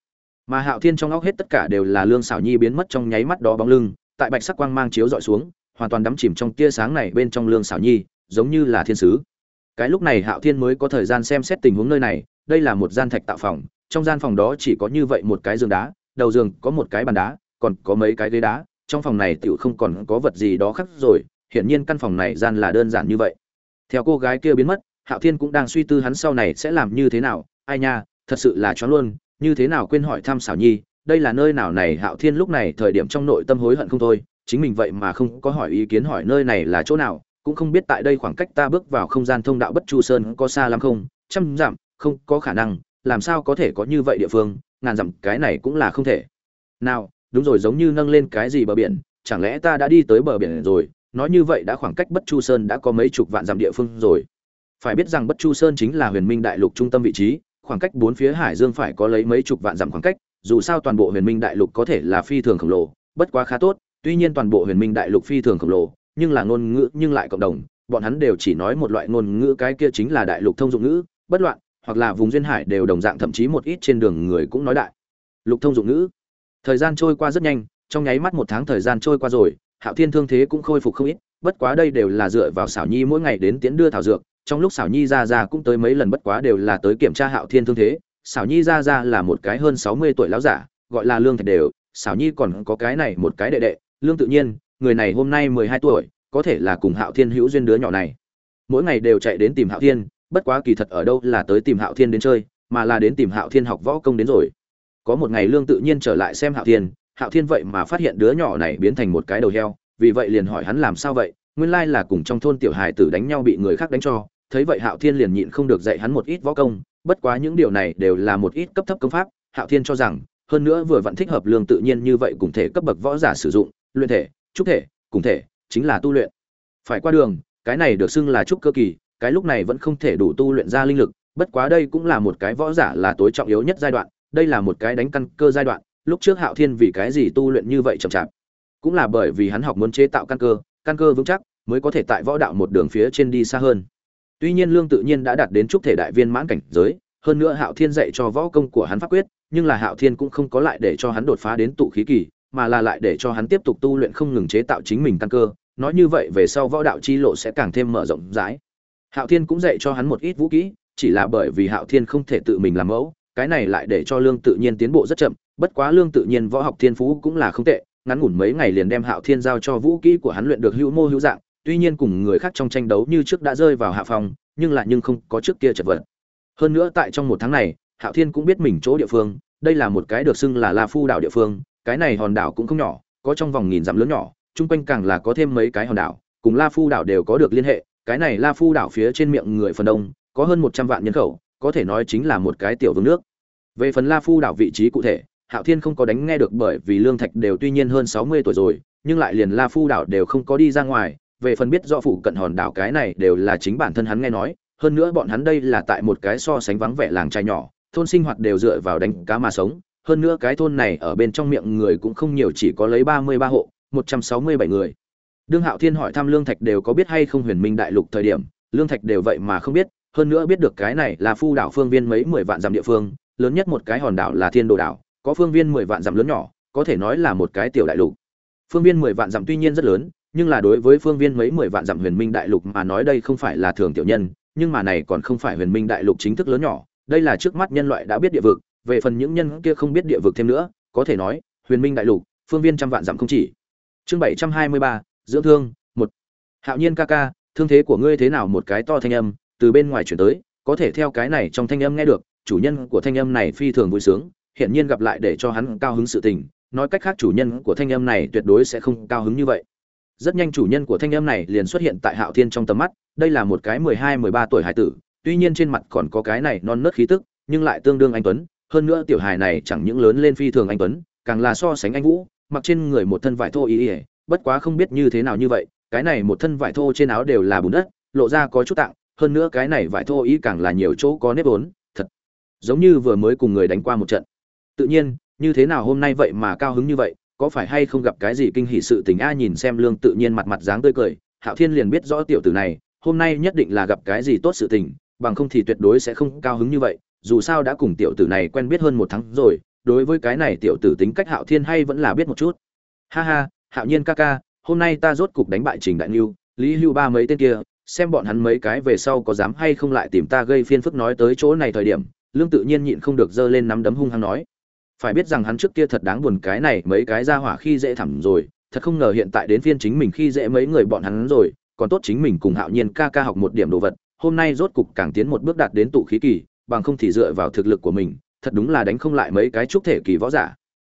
Mà hạo thiên trong óc hết tất cả đều là lương xảo nhi biến mất trong nháy mắt đó bóng lưng, tại bạch sắc quang mang chiếu dọi xuống, hoàn toàn đắm chìm trong tia sáng này bên trong lương xảo nhi, giống như là thiên sứ. Cái lúc này hạo thiên mới có thời gian xem xét tình huống nơi này, đây là một gian thạch tạo phòng, trong gian phòng đó chỉ có như vậy một cái giường đá đầu giường có một cái bàn đá, còn có mấy cái ghế đá, trong phòng này tựu không còn có vật gì đó khác rồi, hiển nhiên căn phòng này gian là đơn giản như vậy. Theo cô gái kia biến mất, hạo thiên cũng đang suy tư hắn sau này sẽ làm như thế nào. Ai nha, thật sự là choáng luôn, như thế nào quên hỏi thăm xảo nhi, đây là nơi nào này? Hạo thiên lúc này thời điểm trong nội tâm hối hận không thôi, chính mình vậy mà không có hỏi ý kiến hỏi nơi này là chỗ nào, cũng không biết tại đây khoảng cách ta bước vào không gian thông đạo bất chu sơn có xa lắm không? Trăm dặm, không có khả năng làm sao có thể có như vậy địa phương, ngàn dặm cái này cũng là không thể. Nào, đúng rồi, giống như nâng lên cái gì bờ biển, chẳng lẽ ta đã đi tới bờ biển rồi? Nói như vậy đã khoảng cách bất chu sơn đã có mấy chục vạn dặm địa phương rồi. Phải biết rằng bất chu sơn chính là huyền minh đại lục trung tâm vị trí, khoảng cách bốn phía hải dương phải có lấy mấy chục vạn dặm khoảng cách, dù sao toàn bộ huyền minh đại lục có thể là phi thường khổng lồ, bất quá khá tốt, tuy nhiên toàn bộ huyền minh đại lục phi thường khổng lồ, nhưng là ngôn ngữ nhưng lại cộng đồng, bọn hắn đều chỉ nói một loại ngôn ngữ cái kia chính là đại lục thông dụng ngữ, bất loạn hoặc là vùng duyên hải đều đồng dạng, thậm chí một ít trên đường người cũng nói đại. Lục thông dụng ngữ. Thời gian trôi qua rất nhanh, trong nháy mắt một tháng thời gian trôi qua rồi, hạo thiên thương thế cũng khôi phục không ít, bất quá đây đều là dựa vào xảo nhi mỗi ngày đến tiến đưa thảo dược, trong lúc xảo nhi ra ra cũng tới mấy lần bất quá đều là tới kiểm tra hạo thiên thương thế. Xảo nhi ra ra là một cái hơn sáu mươi tuổi lão giả, gọi là lương thạch đều, xảo nhi còn có cái này một cái đệ đệ, lương tự nhiên, người này hôm nay mười hai tuổi, có thể là cùng hạo thiên hữu duyên đứa nhỏ này. Mỗi ngày đều chạy đến tìm hạo thiên bất quá kỳ thật ở đâu là tới tìm hạo thiên đến chơi, mà là đến tìm hạo thiên học võ công đến rồi. Có một ngày lương tự nhiên trở lại xem hạo thiên hạo thiên vậy mà phát hiện đứa nhỏ này biến thành một cái đầu heo, vì vậy liền hỏi hắn làm sao vậy, nguyên lai là cùng trong thôn tiểu hài tử đánh nhau bị người khác đánh cho, thấy vậy hạo thiên liền nhịn không được dạy hắn một ít võ công, bất quá những điều này đều là một ít cấp thấp công pháp, hạo thiên cho rằng, hơn nữa vừa vẫn thích hợp lương tự nhiên như vậy cùng thể cấp bậc võ giả sử dụng, luyện thể, trúc thể, cùng thể, chính là tu luyện. Phải qua đường, cái này được xưng là trúc cơ kỳ cái lúc này vẫn không thể đủ tu luyện ra linh lực, bất quá đây cũng là một cái võ giả là tối trọng yếu nhất giai đoạn, đây là một cái đánh căn cơ giai đoạn, lúc trước hạo thiên vì cái gì tu luyện như vậy chậm chạp? Cũng là bởi vì hắn học muốn chế tạo căn cơ căn cơ vững chắc, mới có thể tại võ đạo một đường phía trên đi xa hơn. Tuy nhiên lương tự nhiên đã đạt đến trúc thể đại viên mãn cảnh giới, hơn nữa hạo thiên dạy cho võ công của hắn pháp quyết, nhưng là hạo thiên cũng không có lại để cho hắn đột phá đến tụ khí kỳ, mà là lại để cho hắn tiếp tục tu luyện không ngừng chế tạo chính mình căn cơ. Nói như vậy về sau võ đạo chi lộ sẽ càng thêm mở rộng rãi hạo thiên cũng dạy cho hắn một ít vũ kỹ, chỉ là bởi vì hạo thiên không thể tự mình làm mẫu, cái này lại để cho lương tự nhiên tiến bộ rất chậm, bất quá lương tự nhiên võ học thiên phú cũng là không tệ, ngắn ngủn mấy ngày liền đem hạo thiên giao cho vũ kỹ của hắn luyện được hữu mô hữu dạng, tuy nhiên cùng người khác trong tranh đấu như trước đã rơi vào hạ phòng nhưng lại nhưng không có trước kia chật vật. Hơn nữa tại trong một tháng này, hạo thiên cũng biết mình chỗ địa phương, đây là một cái được xưng là la phu đảo địa phương, cái này hòn đảo cũng không nhỏ, có trong vòng nghìn dặm lớn nhỏ, chung quanh càng là có thêm mấy cái hòn đảo, cùng la phu đảo đều có được liên hệ cái này la phu đảo phía trên miệng người phần đông, có hơn một trăm vạn nhân khẩu, có thể nói chính là một cái tiểu vương nước. Về phần la phu đảo vị trí cụ thể, hạo thiên không có đánh nghe được bởi vì lương thạch đều tuy nhiên hơn sáu mươi tuổi rồi, nhưng lại liền la phu đảo đều không có đi ra ngoài. Về phần biết rõ phụ cận hòn đảo cái này đều là chính bản thân hắn nghe nói, hơn nữa bọn hắn đây là tại một cái so sánh vắng vẻ làng trai nhỏ, thôn sinh hoạt đều dựa vào đánh cá mà sống. Hơn nữa cái thôn này ở bên trong miệng người cũng không nhiều, chỉ có lấy ba mươi ba hộ, một trăm sáu mươi bảy người đương hạo thiên hỏi thăm lương thạch đều có biết hay không huyền minh đại lục thời điểm, lương thạch đều vậy mà không biết, hơn nữa biết được cái này là phu đảo phương viên mấy mười vạn dặm địa phương, lớn nhất một cái hòn đảo là thiên đồ đảo, có phương viên mười vạn dặm lớn nhỏ, có thể nói là một cái tiểu đại lục. Phương viên mười vạn dặm tuy nhiên rất lớn, nhưng là đối với phương viên mấy mười vạn dặm huyền minh đại lục mà nói đây không phải là thường tiểu nhân, nhưng mà này còn không phải huyền minh đại lục chính thức lớn nhỏ, đây là trước mắt nhân loại đã biết địa vực, về phần những nhân kia không biết địa vực thêm nữa, có thể nói, huyền minh đại lục, phương viên trăm vạn dặm không chỉ. Chương bảy trăm hai mươi ba dưỡng thương, một, hạo nhiên ca ca, thương thế của ngươi thế nào? Một cái to thanh âm từ bên ngoài chuyển tới, có thể theo cái này trong thanh âm nghe được, chủ nhân của thanh âm này phi thường vui sướng hiện nhiên gặp lại để cho hắn cao hứng sự tình, nói cách khác chủ nhân của thanh âm này tuyệt đối sẽ không cao hứng như vậy. Rất nhanh chủ nhân của thanh âm này liền xuất hiện tại hạo thiên trong tầm mắt, đây là một cái mười hai, mười ba tuổi hải tử, tuy nhiên trên mặt còn có cái này non nớt khí tức, nhưng lại tương đương anh tuấn, hơn nữa tiểu hài này chẳng những lớn lên phi thường anh tuấn, càng là so sánh anh vũ, mặc trên người một thân vải thô ý ỉa bất quá không biết như thế nào như vậy, cái này một thân vải thô trên áo đều là bùn đất, lộ ra có chút tạng, hơn nữa cái này vải thô ý càng là nhiều chỗ có nếp vốn, thật giống như vừa mới cùng người đánh qua một trận. Tự nhiên, như thế nào hôm nay vậy mà cao hứng như vậy, có phải hay không gặp cái gì kinh hỷ sự tình a nhìn xem lương tự nhiên mặt mặt dáng tươi cười, hạo thiên liền biết rõ tiểu tử này, hôm nay nhất định là gặp cái gì tốt sự tình, bằng không thì tuyệt đối sẽ không cao hứng như vậy, dù sao đã cùng tiểu tử này quen biết hơn một tháng rồi, đối với cái này tiểu tử tính cách hạo thiên hay vẫn là biết một chút. Ha ha hạo nhiên ca ca, hôm nay ta rốt cục đánh bại trình đại niu lý hưu ba mấy tên kia, xem bọn hắn mấy cái về sau có dám hay không lại tìm ta gây phiên phức nói tới chỗ này thời điểm, lương tự nhiên nhịn không được giơ lên nắm đấm hung hăng nói. Phải biết rằng hắn trước kia thật đáng buồn cái này, mấy cái ra hỏa khi dễ thẳm rồi, thật không ngờ hiện tại đến phiên chính mình khi dễ mấy người bọn hắn rồi, còn tốt chính mình cùng hạo nhiên ca ca học một điểm đồ vật, hôm nay rốt cục càng tiến một bước đạt đến tụ khí kỳ, bằng không thì dựa vào thực lực của mình, thật đúng là đánh không lại mấy cái trúc thể kỳ võ giả.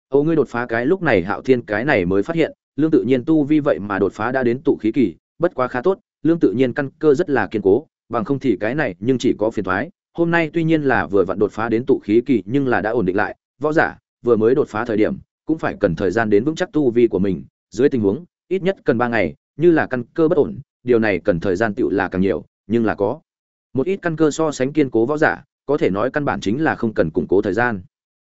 Âu ngươi đột phá cái lúc này hạo thiên cái này mới phát hiện lương tự nhiên tu vi vậy mà đột phá đã đến tụ khí kỳ, bất quá khá tốt, lương tự nhiên căn cơ rất là kiên cố, bằng không thì cái này nhưng chỉ có phiền thoái. Hôm nay tuy nhiên là vừa vặn đột phá đến tụ khí kỳ nhưng là đã ổn định lại, võ giả vừa mới đột phá thời điểm cũng phải cần thời gian đến vững chắc tu vi của mình. Dưới tình huống, ít nhất cần ba ngày, như là căn cơ bất ổn, điều này cần thời gian tựu là càng nhiều, nhưng là có. Một ít căn cơ so sánh kiên cố võ giả, có thể nói căn bản chính là không cần củng cố thời gian.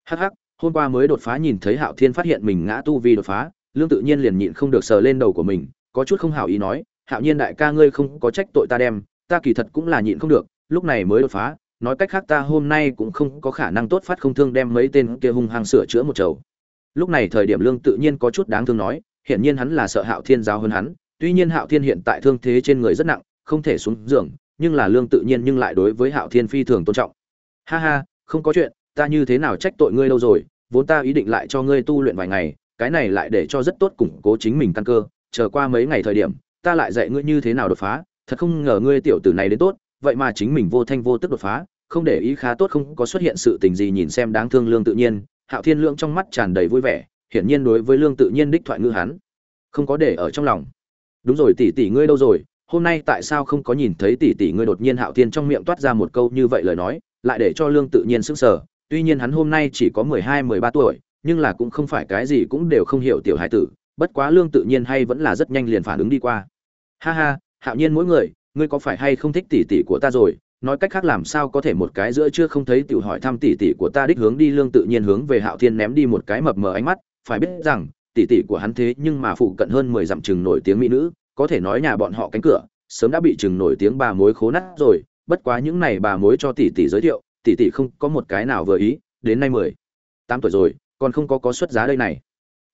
Hh hôm qua mới đột phá nhìn thấy hạo thiên phát hiện mình ngã tu vi đột phá lương tự nhiên liền nhịn không được sờ lên đầu của mình, có chút không hảo ý nói, hạo nhiên đại ca ngươi không có trách tội ta đem, ta kỳ thật cũng là nhịn không được, lúc này mới đột phá, nói cách khác ta hôm nay cũng không có khả năng tốt phát không thương đem mấy tên kia hung hăng sửa chữa một chầu. Lúc này thời điểm lương tự nhiên có chút đáng thương nói hiện nhiên hắn là sợ hạo thiên giáo hơn hắn, tuy nhiên hạo thiên hiện tại thương thế trên người rất nặng, không thể xuống giường, nhưng là lương tự nhiên nhưng lại đối với hạo thiên phi thường tôn trọng. Ha ha, không có chuyện, ta như thế nào trách tội ngươi lâu rồi, vốn ta ý định lại cho ngươi tu luyện vài ngày cái này lại để cho rất tốt củng cố chính mình căn cơ, chờ qua mấy ngày thời điểm, ta lại dạy ngươi như thế nào đột phá, thật không ngờ ngươi tiểu tử này đến tốt, vậy mà chính mình vô thanh vô tức đột phá, không để ý khá tốt không có xuất hiện sự tình gì nhìn xem đáng thương lương tự nhiên, hạo thiên lượng trong mắt tràn đầy vui vẻ, hiển nhiên đối với lương tự nhiên đích thoại ngư hắn, không có để ở trong lòng. Đúng rồi tỷ tỷ ngươi đâu rồi, hôm nay tại sao không có nhìn thấy tỷ tỷ ngươi đột nhiên hạo thiên trong miệng toát ra một câu như vậy lời nói, lại để cho lương tự nhiên sững sờ, tuy nhiên hắn hôm nay chỉ có mười hai, mười ba tuổi nhưng là cũng không phải cái gì cũng đều không hiểu tiểu hải tử, bất quá lương tự nhiên hay vẫn là rất nhanh liền phản ứng đi qua. Ha ha, hạo nhiên mỗi người, ngươi có phải hay không thích tỷ tỷ của ta rồi? Nói cách khác làm sao có thể một cái giữa chưa không thấy tiểu hỏi thăm tỷ tỷ của ta đích hướng đi, lương tự nhiên hướng về hạo thiên ném đi một cái mập mờ ánh mắt. Phải biết rằng, tỷ tỷ của hắn thế nhưng mà phụ cận hơn mười dặm chừng nổi tiếng mỹ nữ, có thể nói nhà bọn họ cánh cửa, sớm đã bị chừng nổi tiếng bà mối khố nát rồi. Bất quá những này bà mối cho tỷ tỷ giới thiệu, tỷ tỷ không có một cái nào vừa ý, đến nay mười tám tuổi rồi còn không có có xuất giá đây này.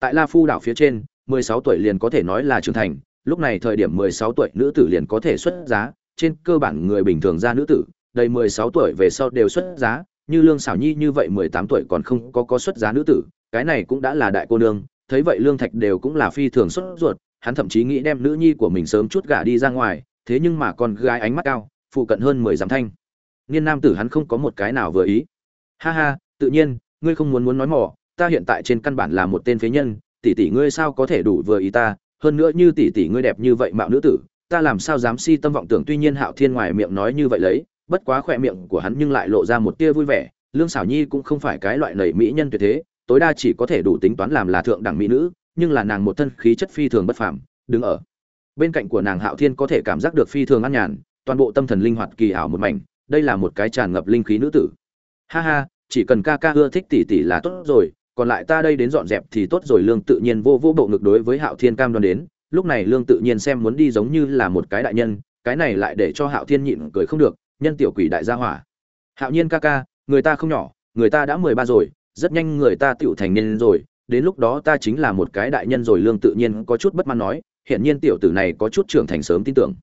Tại la phu đảo phía trên, mười sáu tuổi liền có thể nói là trưởng thành, lúc này thời điểm mười sáu tuổi nữ tử liền có thể xuất giá, trên cơ bản người bình thường ra nữ tử, đầy mười sáu tuổi về sau đều xuất giá, như lương xảo nhi như vậy mười tám tuổi còn không có có xuất giá nữ tử, cái này cũng đã là đại cô nương, thấy vậy lương thạch đều cũng là phi thường xuất ruột, hắn thậm chí nghĩ đem nữ nhi của mình sớm chút gả đi ra ngoài, thế nhưng mà con gái ánh mắt cao, phụ cận hơn mười dặm thanh. Niên nam tử hắn không có một cái nào vừa ý. Ha ha, tự nhiên, ngươi không muốn muốn nói mỏ ta hiện tại trên căn bản là một tên phế nhân, tỷ tỷ ngươi sao có thể đủ vừa ý ta? Hơn nữa như tỷ tỷ ngươi đẹp như vậy mạo nữ tử, ta làm sao dám si tâm vọng tưởng tuy nhiên hạo thiên ngoài miệng nói như vậy lấy, bất quá khỏe miệng của hắn nhưng lại lộ ra một tia vui vẻ, lương xảo nhi cũng không phải cái loại nảy mỹ nhân tuyệt thế, tối đa chỉ có thể đủ tính toán làm là thượng đẳng mỹ nữ, nhưng là nàng một thân khí chất phi thường bất phàm, đứng ở bên cạnh của nàng hạo thiên có thể cảm giác được phi thường an nhàn, toàn bộ tâm thần linh hoạt kỳ ảo một mảnh, đây là một cái tràn ngập linh khí nữ tử. Ha ha, chỉ cần ca ca ưa thích tỷ tỷ là tốt rồi còn lại ta đây đến dọn dẹp thì tốt rồi, lương tự nhiên vô vô bộ ngực đối với hạo thiên cam đoan đến. Lúc này lương tự nhiên xem muốn đi giống như là một cái đại nhân, cái này lại để cho hạo thiên nhịn cười không được, nhân tiểu quỷ đại gia hỏa. Hạo nhiên ca ca, người ta không nhỏ, người ta đã mười ba rồi, rất nhanh người ta tựu thành niên rồi. Đến lúc đó ta chính là một cái đại nhân rồi, lương tự nhiên có chút bất mãn nói hiện nhiên tiểu tử này có chút trưởng thành sớm tin tưởng.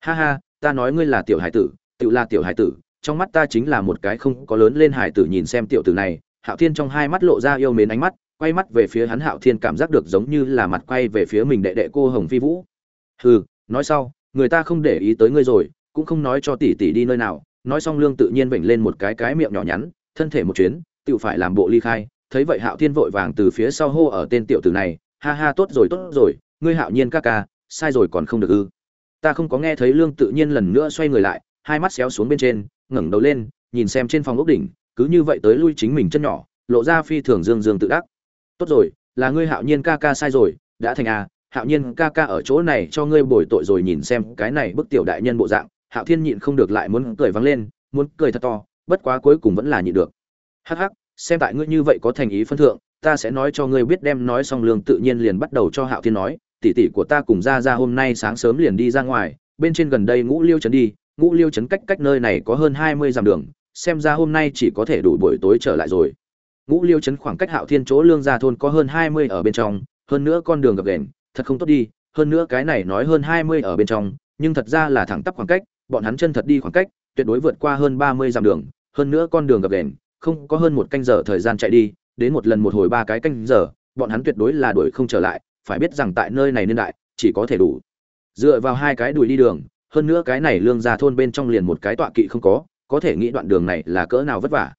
Ha ha, ta nói ngươi là tiểu hải tử tự là tiểu hải tử, trong mắt ta chính là một cái không có lớn lên hải tử nhìn xem tiểu tử này hạo thiên trong hai mắt lộ ra yêu mến ánh mắt, quay mắt về phía hắn, hạo thiên cảm giác được giống như là mặt quay về phía mình đệ đệ cô hồng phi vũ. Hừ, nói sau, người ta không để ý tới ngươi rồi, cũng không nói cho tỷ tỷ đi nơi nào. Nói xong lương tự nhiên vểnh lên một cái cái miệng nhỏ nhắn, thân thể một chuyến tự phải làm bộ ly khai. Thấy vậy hạo thiên vội vàng từ phía sau hô ở tên tiểu tử này, ha ha, tốt rồi tốt rồi, ngươi hạo nhiên ca ca, sai rồi còn không được ư? Ta không có nghe thấy. Lương tự nhiên lần nữa xoay người lại, hai mắt xéo xuống bên trên, ngẩng đầu lên, nhìn xem trên phòng ốc đỉnh cứ như vậy tới lui chính mình chân nhỏ, lộ ra phi thường dương dương tự đắc. Tốt rồi, là ngươi hạo nhiên ca ca sai rồi, đã thành à hạo nhiên ca ca ở chỗ này cho ngươi bồi tội rồi nhìn xem cái này bức tiểu đại nhân bộ dạng, hạo thiên nhịn không được lại muốn cười vắng lên, muốn cười thật to, bất quá cuối cùng vẫn là nhịn được. Hắc hắc, xem tại ngươi như vậy có thành ý phân thượng, ta sẽ nói cho ngươi biết đem nói xong lương tự nhiên liền bắt đầu cho hạo thiên nói, tỷ tỷ của ta cùng ra ra hôm nay sáng sớm liền đi ra ngoài, bên trên gần đây ngũ liêu trấn đi, ngũ liêu trấn cách cách nơi này có hơn hai mươi dặm đường xem ra hôm nay chỉ có thể đủ buổi tối trở lại rồi. Ngũ liêu trấn khoảng cách hạo thiên chỗ lương gia thôn có hơn hai mươi ở bên trong, hơn nữa con đường gập ghềnh, thật không tốt đi, hơn nữa cái này nói hơn hai mươi ở bên trong, nhưng thật ra là thẳng tắp khoảng cách, bọn hắn chân thật đi khoảng cách, tuyệt đối vượt qua hơn ba mươi dặm đường, hơn nữa con đường gập ghềnh, không có hơn một canh giờ thời gian chạy đi, đến một lần một hồi ba cái canh giờ, bọn hắn tuyệt đối là đuổi không trở lại, phải biết rằng tại nơi này niên đại, chỉ có thể đủ. Dựa vào hai cái đuổi đi đường, hơn nữa cái này lương gia thôn bên trong liền một cái tọa kỵ không có có thể nghĩ đoạn đường này là cỡ nào vất vả.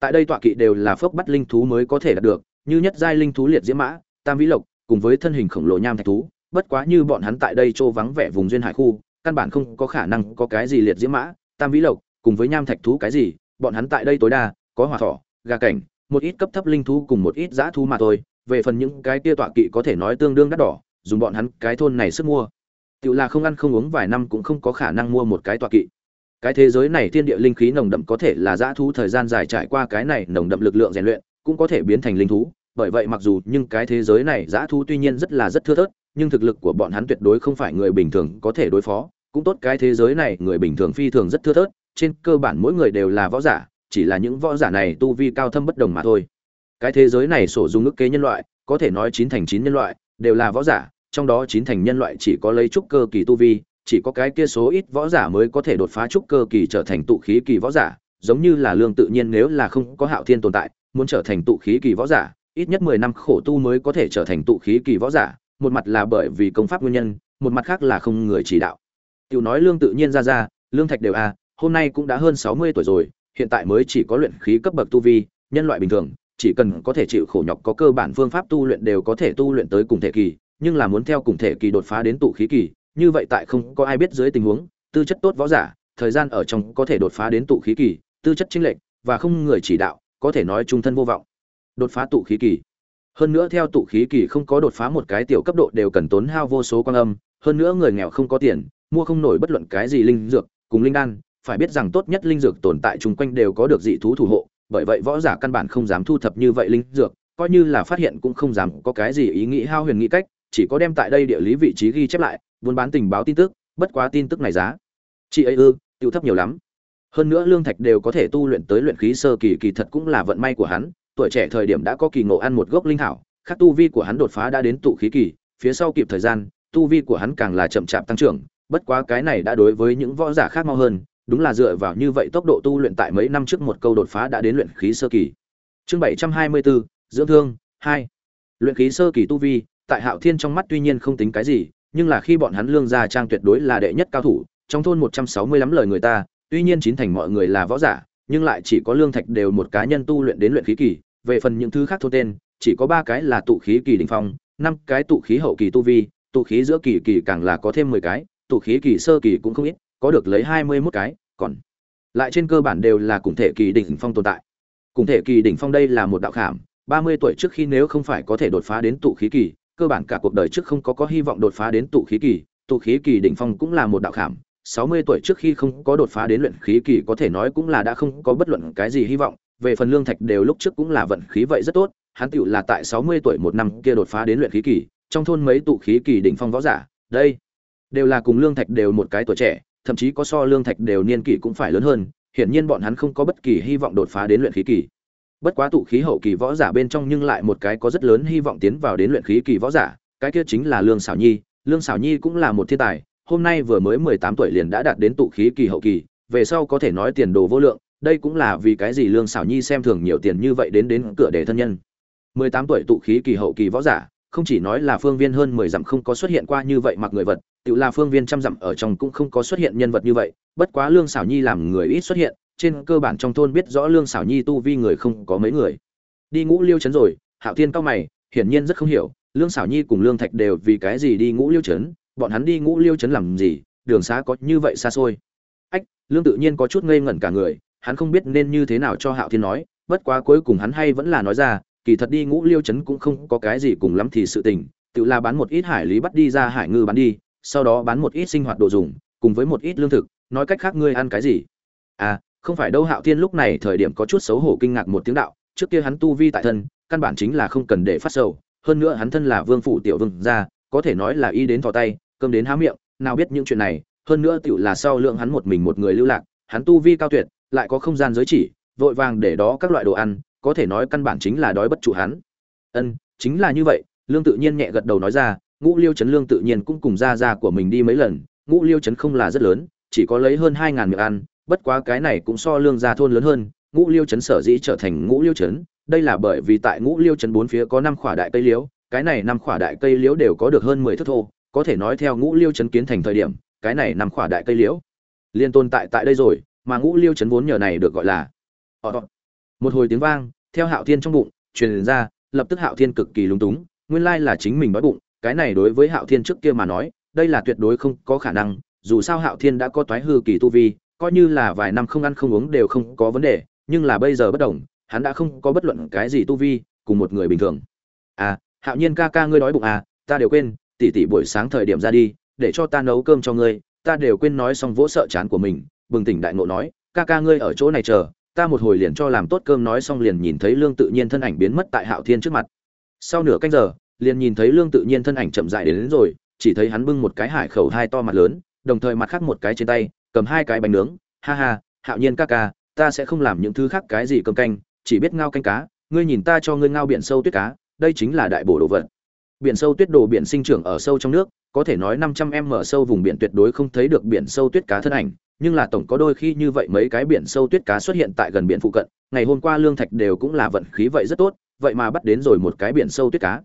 Tại đây tọa kỵ đều là phốc bắt linh thú mới có thể đạt được, như nhất giai linh thú liệt diễm mã, tam vĩ lộc, cùng với thân hình khổng lồ nham thạch thú, bất quá như bọn hắn tại đây trô vắng vẻ vùng duyên hải khu, căn bản không có khả năng có cái gì liệt diễm mã, tam vĩ lộc, cùng với nham thạch thú cái gì, bọn hắn tại đây tối đa, có hỏa thỏ, gà cảnh, một ít cấp thấp linh thú cùng một ít dã thú mà thôi, về phần những cái kia tọa kỵ có thể nói tương đương đắt đỏ, dùng bọn hắn cái thôn này sức mua. Tự là không ăn không uống vài năm cũng không có khả năng mua một cái tọa kỵ cái thế giới này thiên địa linh khí nồng đậm có thể là dã thú thời gian dài trải qua cái này nồng đậm lực lượng rèn luyện, cũng có thể biến thành linh thú. Bởi vậy mặc dù nhưng cái thế giới này dã thú tuy nhiên rất là rất thưa thớt, nhưng thực lực của bọn hắn tuyệt đối không phải người bình thường có thể đối phó. Cũng tốt cái thế giới này người bình thường phi thường rất thưa thớt, trên cơ bản mỗi người đều là võ giả, chỉ là những võ giả này tu vi cao thâm bất đồng mà thôi. Cái thế giới này sổ dung ức kế nhân loại, có thể nói chín thành chín nhân loại, đều là võ giả, trong đó chín thành nhân loại chỉ có lấy trúc cơ kỳ tu vi chỉ có cái kia số ít võ giả mới có thể đột phá trúc cơ kỳ trở thành tụ khí kỳ võ giả giống như là lương tự nhiên nếu là không có hạo thiên tồn tại muốn trở thành tụ khí kỳ võ giả ít nhất mười năm khổ tu mới có thể trở thành tụ khí kỳ võ giả một mặt là bởi vì công pháp nguyên nhân một mặt khác là không người chỉ đạo. Tiểu nói lương tự nhiên ra ra lương thạch đều a à, hôm nay cũng đã hơn sáu mươi tuổi rồi hiện tại mới chỉ có luyện khí cấp bậc tu vi nhân loại bình thường chỉ cần có thể chịu khổ nhọc có cơ bản phương pháp tu luyện đều có thể tu luyện tới cùng thể kỳ, nhưng là muốn theo cùng thể kỳ đột phá đến tụ khí kỳ, như vậy tại không có ai biết dưới tình huống, tư chất tốt võ giả, thời gian ở trong có thể đột phá đến tụ khí kỳ, tư chất chính lệnh và không người chỉ đạo, có thể nói trung thân vô vọng. Đột phá tụ khí kỳ. Hơn nữa theo tụ khí kỳ không có đột phá một cái tiểu cấp độ đều cần tốn hao vô số quan âm, hơn nữa người nghèo không có tiền, mua không nổi bất luận cái gì linh dược, cùng linh đan, phải biết rằng tốt nhất linh dược tồn tại chung quanh đều có được dị thú thủ hộ, bởi vậy võ giả căn bản không dám thu thập như vậy linh dược, coi như là phát hiện cũng không dám có cái gì ý nghĩ hao huyền nghĩ cách, chỉ có đem tại đây địa lý vị trí ghi chép lại, buôn bán tình báo tin tức, bất quá tin tức này giá chị ấy ư, tiêu thấp nhiều lắm. Hơn nữa lương thạch đều có thể tu luyện tới luyện khí sơ kỳ kỳ thật cũng là vận may của hắn, tuổi trẻ thời điểm đã có kỳ ngộ ăn một gốc linh thảo, khắc tu vi của hắn đột phá đã đến tụ khí kỳ, phía sau kịp thời gian, tu vi của hắn càng là chậm chạp tăng trưởng, bất quá cái này đã đối với những võ giả khác mau hơn, đúng là dựa vào như vậy tốc độ tu luyện tại mấy năm trước một câu đột phá đã đến luyện khí sơ kỳ. Chương 724, dưỡng thương 2. Luyện khí sơ kỳ tu vi, tại Hạo Thiên trong mắt tuy nhiên không tính cái gì, nhưng là khi bọn hắn lương gia trang tuyệt đối là đệ nhất cao thủ, trong thôn 160 lắm lời người ta, tuy nhiên chín thành mọi người là võ giả, nhưng lại chỉ có lương thạch đều một cá nhân tu luyện đến luyện khí kỳ, về phần những thứ khác thôn tên, chỉ có ba cái là tụ khí kỳ đỉnh phong, năm cái tụ khí hậu kỳ tu vi, tụ khí giữa kỳ kỳ càng là có thêm 10 cái, tụ khí kỳ sơ kỳ cũng không ít, có được lấy 21 cái, còn lại trên cơ bản đều là cùng thể kỳ đỉnh phong tồn tại. Cùng thể kỳ đỉnh phong đây là một đạo khảm, 30 tuổi trước khi nếu không phải có thể đột phá đến tụ khí kỳ, cơ bản cả cuộc đời trước không có có hy vọng đột phá đến tụ khí kỳ, tụ khí kỳ đỉnh phong cũng là một đạo khảm, 60 tuổi trước khi không có đột phá đến luyện khí kỳ có thể nói cũng là đã không có bất luận cái gì hy vọng, về phần lương thạch đều lúc trước cũng là vận khí vậy rất tốt, hắn tiểu là tại 60 tuổi một năm kia đột phá đến luyện khí kỳ, trong thôn mấy tụ khí kỳ đỉnh phong võ giả, đây đều là cùng lương thạch đều một cái tuổi trẻ, thậm chí có so lương thạch đều niên kỷ cũng phải lớn hơn, hiển nhiên bọn hắn không có bất kỳ hy vọng đột phá đến luyện khí kỳ. Bất quá tụ khí hậu kỳ võ giả bên trong nhưng lại một cái có rất lớn hy vọng tiến vào đến luyện khí kỳ võ giả, cái kia chính là Lương xảo Nhi, Lương xảo Nhi cũng là một thiên tài, hôm nay vừa mới 18 tuổi liền đã đạt đến tụ khí kỳ hậu kỳ, về sau có thể nói tiền đồ vô lượng, đây cũng là vì cái gì Lương xảo Nhi xem thường nhiều tiền như vậy đến đến cửa để thân nhân. 18 tuổi tụ khí kỳ hậu kỳ võ giả, không chỉ nói là phương viên hơn 10 dặm không có xuất hiện qua như vậy mặc người vật, tự là phương viên trăm dặm ở trong cũng không có xuất hiện nhân vật như vậy, bất quá Lương Sảo Nhi làm người ít xuất hiện, trên cơ bản trong thôn biết rõ Lương xảo Nhi tu vi người không có mấy người. Đi ngũ liêu chấn rồi, Hạo Thiên cao mày, hiển nhiên rất không hiểu, Lương xảo Nhi cùng Lương Thạch đều vì cái gì đi ngũ liêu chấn, bọn hắn đi ngũ liêu chấn làm gì đường xá có như vậy xa xôi ách lương tự nhiên có chút ngây ngẩn cả người hắn không biết nên như thế nào cho hạo thiên nói bất quá cuối cùng hắn hay vẫn là nói ra kỳ thật đi ngũ liêu chấn cũng không có cái gì cùng lắm thì sự tình tự là bán một ít hải lý bắt đi ra hải ngư bán đi sau đó bán một ít sinh hoạt đồ dùng cùng với một ít lương thực nói cách khác ngươi ăn cái gì à không phải đâu hạo thiên lúc này thời điểm có chút xấu hổ kinh ngạc một tiếng đạo trước kia hắn tu vi tại thân căn bản chính là không cần để phát sầu hơn nữa hắn thân là vương phủ tiểu vương gia có thể nói là y đến thò tay cơm đến há miệng, nào biết những chuyện này, hơn nữa tiểu là sau lượng hắn một mình một người lưu lạc, hắn tu vi cao tuyệt, lại có không gian giới chỉ, vội vàng để đó các loại đồ ăn, có thể nói căn bản chính là đói bất chủ hắn. Ân, chính là như vậy, Lương tự nhiên nhẹ gật đầu nói ra, Ngũ Liêu trấn Lương tự nhiên cũng cùng ra ra của mình đi mấy lần, Ngũ Liêu trấn không là rất lớn, chỉ có lấy hơn hai ngàn miệng ăn, bất quá cái này cũng so Lương gia thôn lớn hơn, Ngũ Liêu trấn sở dĩ trở thành Ngũ Liêu trấn, đây là bởi vì tại Ngũ Liêu trấn bốn phía có năm khỏa đại cây liễu, cái này năm khỏa đại cây liễu đều có được hơn 10 thước thô, có thể nói theo ngũ liêu chấn kiến thành thời điểm cái này năm khỏa đại cây liễu liên tồn tại tại đây rồi mà ngũ liêu chấn vốn nhờ này được gọi là một hồi tiếng vang theo hạo thiên trong bụng truyền ra lập tức hạo thiên cực kỳ lúng túng nguyên lai là chính mình đói bụng cái này đối với hạo thiên trước kia mà nói đây là tuyệt đối không có khả năng dù sao hạo thiên đã có toái hư kỳ tu vi coi như là vài năm không ăn không uống đều không có vấn đề nhưng là bây giờ bất đồng hắn đã không có bất luận cái gì tu vi cùng một người bình thường. À hạo nhiên ca ca ngươi đói bụng à ta đều quên tỷ tỷ buổi sáng thời điểm ra đi để cho ta nấu cơm cho ngươi ta đều quên nói xong vỗ sợ chán của mình bừng tỉnh đại ngộ nói ca ca ngươi ở chỗ này chờ ta một hồi liền cho làm tốt cơm nói xong liền nhìn thấy lương tự nhiên thân ảnh biến mất tại hạo thiên trước mặt. Sau nửa canh giờ liền nhìn thấy lương tự nhiên thân ảnh chậm dại đến, đến rồi chỉ thấy hắn bưng một cái hải khẩu hai to mặt lớn đồng thời mặt khác một cái trên tay cầm hai cái bánh nướng, ha ha, hạo nhiên ca ca, ta sẽ không làm những thứ khác cái gì cầm canh, chỉ biết ngao canh cá, ngươi nhìn ta cho ngươi ngao biển sâu tuyết cá, đây chính là đại bổ đồ vật. Biển sâu tuyết đồ biển sinh trưởng ở sâu trong nước, có thể nói 500 m sâu vùng biển tuyệt đối không thấy được biển sâu tuyết cá thân ảnh, nhưng là tổng có đôi khi như vậy mấy cái biển sâu tuyết cá xuất hiện tại gần biển phụ cận, ngày hôm qua lương thạch đều cũng là vận khí vậy rất tốt, vậy mà bắt đến rồi một cái biển sâu tuyết cá.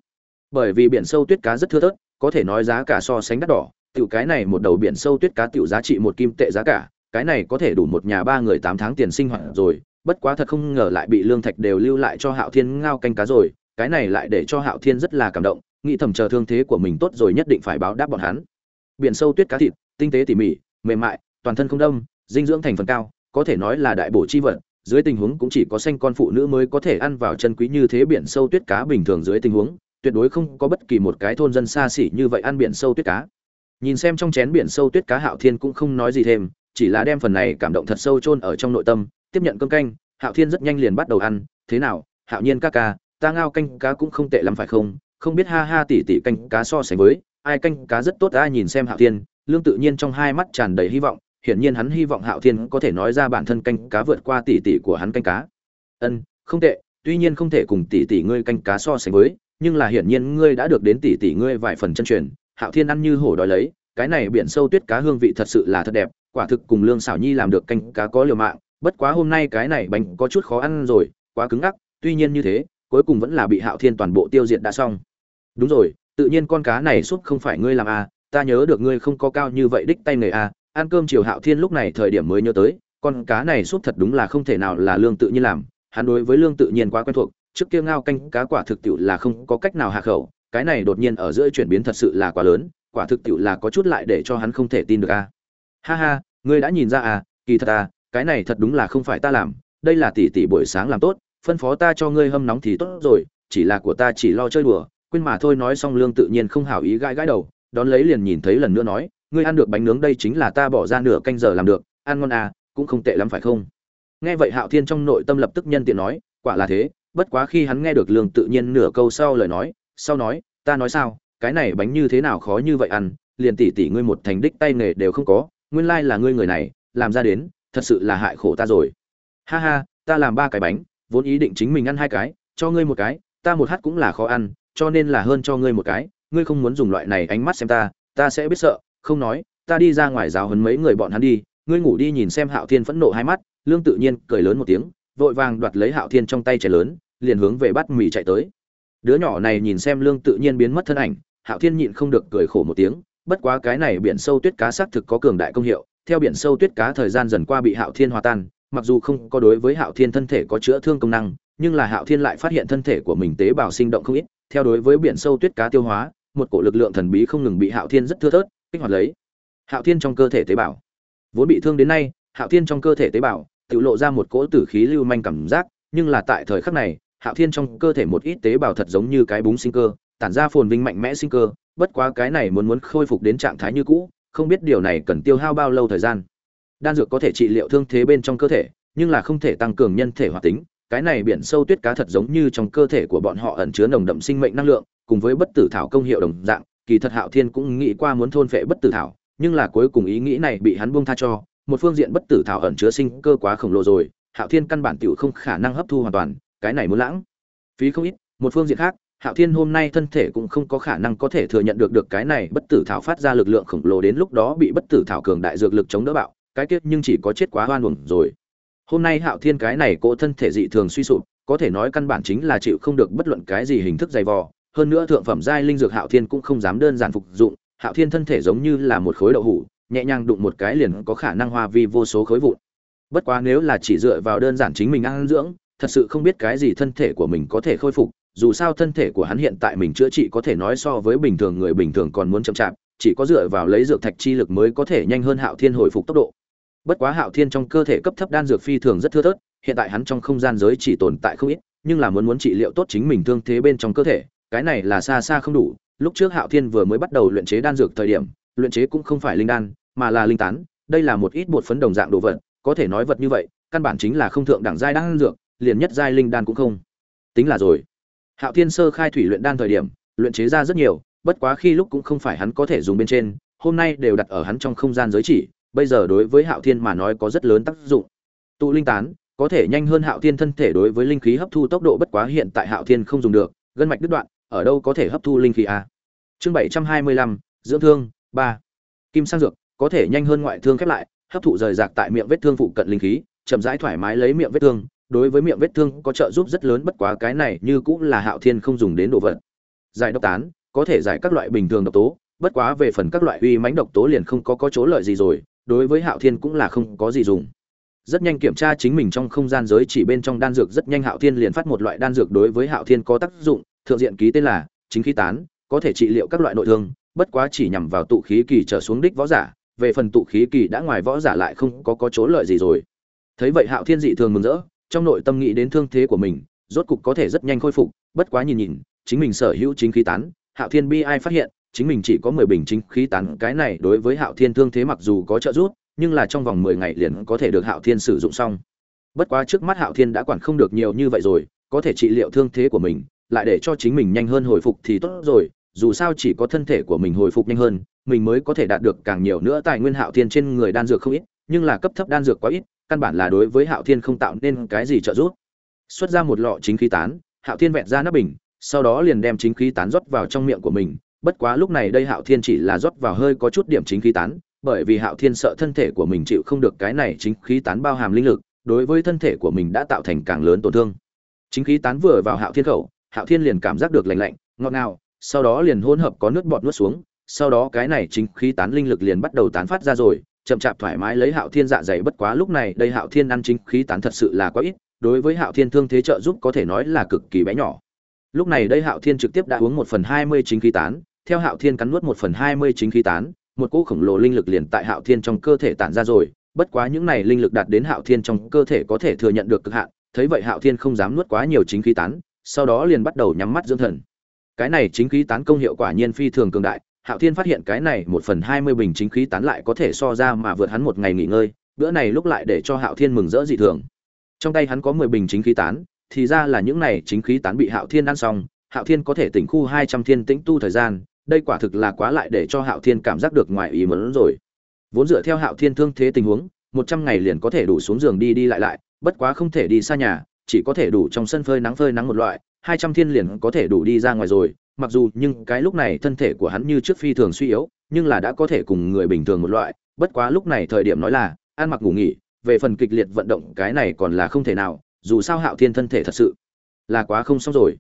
Bởi vì biển sâu tuyết cá rất thưa thớt, có thể nói giá cả so sánh đắt đỏ tiểu cái này một đầu biển sâu tuyết cá tiểu giá trị một kim tệ giá cả, cái này có thể đủ một nhà ba người tám tháng tiền sinh hoạt rồi, bất quá thật không ngờ lại bị lương thạch đều lưu lại cho hạo thiên ngao canh cá rồi, cái này lại để cho hạo thiên rất là cảm động, nghĩ thầm chờ thương thế của mình tốt rồi nhất định phải báo đáp bọn hắn. Biển sâu tuyết cá thịt, tinh tế tỉ mỉ, mềm mại, toàn thân không đông dinh dưỡng thành phần cao, có thể nói là đại bổ chi vật, dưới tình huống cũng chỉ có xanh con phụ nữ mới có thể ăn vào chân quý như thế biển sâu tuyết cá bình thường dưới tình huống, tuyệt đối không có bất kỳ một cái thôn dân xa xỉ như vậy ăn biển sâu tuyết cá nhìn xem trong chén biển sâu tuyết cá hạo thiên cũng không nói gì thêm, chỉ là đem phần này cảm động thật sâu chôn ở trong nội tâm, tiếp nhận cơm canh, hạo thiên rất nhanh liền bắt đầu ăn, thế nào, hạo nhiên ca ca, ta ngao canh cá cũng không tệ lắm phải không? Không biết ha ha tỉ tỉ canh cá so sánh với, ai canh cá rất tốt ai nhìn xem hạo thiên. Lương tự nhiên trong hai mắt tràn đầy hy vọng, hiển nhiên hắn hy vọng hạo thiên có thể nói ra bản thân canh cá vượt qua tỉ tỉ của hắn canh cá. Ân, không tệ, tuy nhiên không thể cùng tỉ tỉ ngươi canh cá so sánh với, nhưng là hiển nhiên ngươi đã được đến tỉ tỉ ngươi vài phần chân truyền hạo thiên ăn như hổ đòi lấy, cái này biển sâu tuyết cá hương vị thật sự là thật đẹp, quả thực cùng lương xảo nhi làm được canh cá có liều mạng, bất quá hôm nay cái này bánh có chút khó ăn rồi, quá cứng ngắc, tuy nhiên như thế, cuối cùng vẫn là bị hạo thiên toàn bộ tiêu diệt đã xong. Đúng rồi, tự nhiên con cá này suốt không phải ngươi làm à ta nhớ được ngươi không có cao như vậy đích tay nghề à ăn cơm chiều hạo thiên lúc này thời điểm mới nhớ tới, con cá này suốt thật đúng là không thể nào là lương tự nhiên làm, hắn đối với lương tự nhiên quá quen thuộc, trước kia ngao canh cá quả thực tiệu là không có cách nào hạ khẩu cái này đột nhiên ở giữa chuyển biến thật sự là quá lớn, quả thực tiệu là có chút lại để cho hắn không thể tin được à ha ha, ngươi đã nhìn ra à kỳ thật à cái này thật đúng là không phải ta làm, đây là tỷ tỷ buổi sáng làm tốt, phân phó ta cho ngươi hâm nóng thì tốt rồi, chỉ là của ta chỉ lo chơi đùa, quên mà thôi nói xong lương tự nhiên không hảo ý gãi gãi đầu, đón lấy liền nhìn thấy lần nữa nói, ngươi ăn được bánh nướng đây chính là ta bỏ ra nửa canh giờ làm được, ăn ngon à cũng không tệ lắm phải không? Nghe vậy hạo thiên trong nội tâm lập tức nhân tiện nói, quả là thế, bất quá khi hắn nghe được lương tự nhiên nửa câu sau lời nói sau nói, ta nói sao, cái này bánh như thế nào khó như vậy ăn, liền tỷ tỷ ngươi một thành đích tay nghề đều không có, nguyên lai là ngươi người này, làm ra đến, thật sự là hại khổ ta rồi. Ha ha, ta làm ba cái bánh, vốn ý định chính mình ăn hai cái, cho ngươi một cái, ta một hát cũng là khó ăn, cho nên là hơn cho ngươi một cái, ngươi không muốn dùng loại này ánh mắt xem ta ta sẽ biết sợ, không nói, ta đi ra ngoài giáo hấn mấy người bọn hắn đi, ngươi ngủ đi nhìn xem hạo thiên phẫn nộ hai mắt, lương tự nhiên cười lớn một tiếng, vội vàng đoạt lấy hạo thiên trong tay trẻ lớn, liền hướng về bắt mì chạy tới đứa nhỏ này nhìn xem lương tự nhiên biến mất thân ảnh, hạo thiên nhịn không được cười khổ một tiếng, bất quá cái này biển sâu tuyết cá xác thực có cường đại công hiệu, theo biển sâu tuyết cá thời gian dần qua bị hạo thiên hòa tan, mặc dù không có đối với hạo thiên thân thể có chữa thương công năng, nhưng là hạo thiên lại phát hiện thân thể của mình tế bào sinh động không ít, theo đối với biển sâu tuyết cá tiêu hóa, một cổ lực lượng thần bí không ngừng bị hạo thiên rất thưa thớt, kích hoạt lấy. Hạo thiên trong cơ thể tế bào. Vốn bị thương đến nay, hạo thiên trong cơ thể tế bào, tự lộ ra một cỗ tử khí lưu manh cảm giác, nhưng là tại thời khắc này hạo thiên trong cơ thể một ít tế bào thật giống như cái búng sinh cơ, tản ra phồn vinh mạnh mẽ sinh cơ, bất quá cái này muốn muốn khôi phục đến trạng thái như cũ, không biết điều này cần tiêu hao bao lâu thời gian. Đan dược có thể trị liệu thương thế bên trong cơ thể, nhưng là không thể tăng cường nhân thể hoạt tính, cái này biển sâu tuyết cá thật giống như trong cơ thể của bọn họ ẩn chứa nồng đậm sinh mệnh năng lượng, cùng với bất tử thảo công hiệu đồng dạng, kỳ thật hạo thiên cũng nghĩ qua muốn thôn phệ bất tử thảo, nhưng là cuối cùng ý nghĩ này bị hắn buông tha cho, một phương diện bất tử thảo ẩn chứa sinh cơ quá khổng lồ rồi, hạo thiên căn bản tiểu không khả năng hấp thu hoàn toàn cái này muốn lãng. Phí không ít, một phương diện khác, hạo thiên hôm nay thân thể cũng không có khả năng có thể thừa nhận được được cái này bất tử thảo phát ra lực lượng khổng lồ đến lúc đó bị bất tử thảo cường đại dược lực chống đỡ bạo, cái kết nhưng chỉ có chết quá hoan uổng rồi. Hôm nay hạo thiên cái này cỗ thân thể dị thường suy sụp, có thể nói căn bản chính là chịu không được bất luận cái gì hình thức dày vò, hơn nữa thượng phẩm giai linh dược hạo thiên cũng không dám đơn giản phục dụng, hạo thiên thân thể giống như là một khối đậu hũ, nhẹ nhàng đụng một cái liền có khả năng hoa vi vô số khối vụn. Bất quá nếu là chỉ dựa vào đơn giản chính mình ăn dưỡng thật sự không biết cái gì thân thể của mình có thể khôi phục, dù sao thân thể của hắn hiện tại mình chữa trị có thể nói so với bình thường người bình thường còn muốn chậm chạp, chỉ có dựa vào lấy dược thạch chi lực mới có thể nhanh hơn hạo thiên hồi phục tốc độ. Bất quá hạo thiên trong cơ thể cấp thấp đan dược phi thường rất thưa thớt, hiện tại hắn trong không gian giới chỉ tồn tại không ít, nhưng là muốn muốn trị liệu tốt chính mình thương thế bên trong cơ thể, cái này là xa xa không đủ. Lúc trước hạo thiên vừa mới bắt đầu luyện chế đan dược thời điểm, luyện chế cũng không phải linh đan, mà là linh tán, đây là một ít bột phấn đồng dạng đồ vật, có thể nói vật như vậy, căn bản chính là không thượng đẳng giai đan dược liền nhất giai linh đan cũng không. Tính là rồi. Hạo thiên sơ khai thủy luyện đan thời điểm, luyện chế ra rất nhiều, bất quá khi lúc cũng không phải hắn có thể dùng bên trên, hôm nay đều đặt ở hắn trong không gian giới chỉ, bây giờ đối với hạo thiên mà nói có rất lớn tác dụng. Tụ linh tán, có thể nhanh hơn hạo thiên thân thể đối với linh khí hấp thu tốc độ bất quá hiện tại hạo thiên không dùng được, gân mạch đứt đoạn, ở đâu có thể hấp thu linh khí a chương bảy trăm hai mươi lăm, dưỡng thương, ba. Kim sang dược, có thể nhanh hơn ngoại thương khép lại, hấp thụ rời rạc tại miệng vết thương phụ cận linh khí, chậm rãi thoải mái lấy miệng vết thương đối với miệng vết thương có trợ giúp rất lớn, bất quá cái này như cũng là hạo thiên không dùng đến đồ vật. Giải độc tán, có thể giải các loại bình thường độc tố, bất quá về phần các loại uy mãnh độc tố liền không có có chỗ lợi gì rồi, đối với hạo thiên cũng là không có gì dùng. Rất nhanh kiểm tra chính mình trong không gian giới chỉ bên trong đan dược, rất nhanh hạo thiên liền phát một loại đan dược đối với hạo thiên có tác dụng, thượng diện ký tên là chính khí tán, có thể trị liệu các loại nội thương, bất quá chỉ nhằm vào tụ khí kỳ trở xuống đích võ giả, về phần tụ khí kỳ đã ngoài võ giả lại không có có chỗ lợi gì rồi. Thấy vậy hạo thiên dị thường mừng rỡ trong nội tâm nghĩ đến thương thế của mình, rốt cục có thể rất nhanh khôi phục, bất quá nhìn nhìn, chính mình sở hữu chính khí tán, hạo thiên bi ai phát hiện, chính mình chỉ có mười bình chính khí tán, cái này đối với hạo thiên thương thế mặc dù có trợ giúp, nhưng là trong vòng mười ngày liền có thể được hạo thiên sử dụng xong. Bất quá trước mắt hạo thiên đã quản không được nhiều như vậy rồi, có thể trị liệu thương thế của mình, lại để cho chính mình nhanh hơn hồi phục thì tốt rồi, dù sao chỉ có thân thể của mình hồi phục nhanh hơn, mình mới có thể đạt được càng nhiều nữa tài nguyên hạo thiên trên người đan dược không ít, nhưng là cấp thấp đan dược quá ít căn bản là đối với hạo thiên không tạo nên cái gì trợ giúp. Xuất ra một lọ chính khí tán, hạo thiên vẹn ra nắp bình, sau đó liền đem chính khí tán rót vào trong miệng của mình. Bất quá lúc này đây hạo thiên chỉ là rót vào hơi có chút điểm chính khí tán, bởi vì hạo thiên sợ thân thể của mình chịu không được cái này chính khí tán bao hàm linh lực, đối với thân thể của mình đã tạo thành càng lớn tổn thương. Chính khí tán vừa vào hạo thiên khẩu, hạo thiên liền cảm giác được lạnh lạnh, ngọt ngào, sau đó liền hỗn hợp có nước bọt nuốt xuống, sau đó cái này chính khí tán linh lực liền bắt đầu tán phát ra rồi chậm chạp thoải mái lấy hạo thiên dạ dày bất quá lúc này đây hạo thiên ăn chính khí tán thật sự là quá ít, đối với hạo thiên thương thế trợ giúp có thể nói là cực kỳ bé nhỏ. Lúc này đây hạo thiên trực tiếp đã uống một phần hai mươi chính khí tán, theo hạo thiên cắn nuốt một phần hai mươi chính khí tán, một cỗ khổng lồ linh lực liền tại hạo thiên trong cơ thể tản ra rồi, bất quá những này linh lực đạt đến hạo thiên trong cơ thể có thể thừa nhận được cực hạn, thấy vậy hạo thiên không dám nuốt quá nhiều chính khí tán, sau đó liền bắt đầu nhắm mắt dưỡng thần. Cái này chính khí tán công hiệu quả nhiên phi thường cường đại hạo thiên phát hiện cái này một phần hai mươi bình chính khí tán lại có thể so ra mà vượt hắn một ngày nghỉ ngơi, bữa này lúc lại để cho hạo thiên mừng rỡ dị thường. Trong tay hắn có mười bình chính khí tán, thì ra là những này chính khí tán bị hạo thiên ăn xong, hạo thiên có thể tỉnh khu hai trăm thiên tĩnh tu thời gian, đây quả thực là quá lại để cho hạo thiên cảm giác được ngoài ý muốn rồi. Vốn dựa theo hạo thiên thương thế tình huống, một trăm ngày liền có thể đủ xuống giường đi đi lại lại, bất quá không thể đi xa nhà, chỉ có thể đủ trong sân phơi nắng phơi nắng một loại, hai trăm thiên liền có thể đủ đi ra ngoài rồi mặc dù nhưng cái lúc này thân thể của hắn như trước phi thường suy yếu, nhưng là đã có thể cùng người bình thường một loại. Bất quá lúc này thời điểm nói là, ăn mặc ngủ nghỉ, về phần kịch liệt vận động cái này còn là không thể nào, dù sao hạo thiên thân thể thật sự là quá không xong rồi.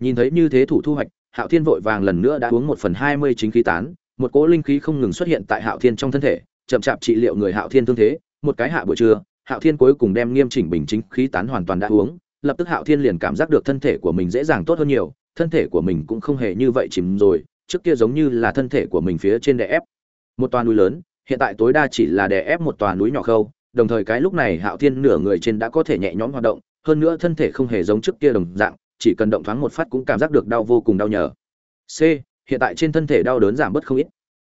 Nhìn thấy như thế thủ thu hoạch, hạo thiên vội vàng lần nữa đã uống một phần hai mươi chính khí tán, một cỗ linh khí không ngừng xuất hiện tại hạo thiên trong thân thể, chậm chạp trị liệu người hạo thiên thương thế. Một cái hạ buổi trưa, hạo thiên cuối cùng đem nghiêm chỉnh bình chính khí tán hoàn toàn đã uống, lập tức hạo thiên liền cảm giác được thân thể của mình dễ dàng tốt hơn nhiều thân thể của mình cũng không hề như vậy chìm rồi, trước kia giống như là thân thể của mình phía trên đè ép một toà núi lớn, hiện tại tối đa chỉ là đè ép một toà núi nhỏ khâu, đồng thời cái lúc này hạo thiên nửa người trên đã có thể nhẹ nhõm hoạt động, hơn nữa thân thể không hề giống trước kia đồng dạng, chỉ cần động thoáng một phát cũng cảm giác được đau vô cùng đau nhở c, hiện tại trên thân thể đau đớn giảm bớt không ít.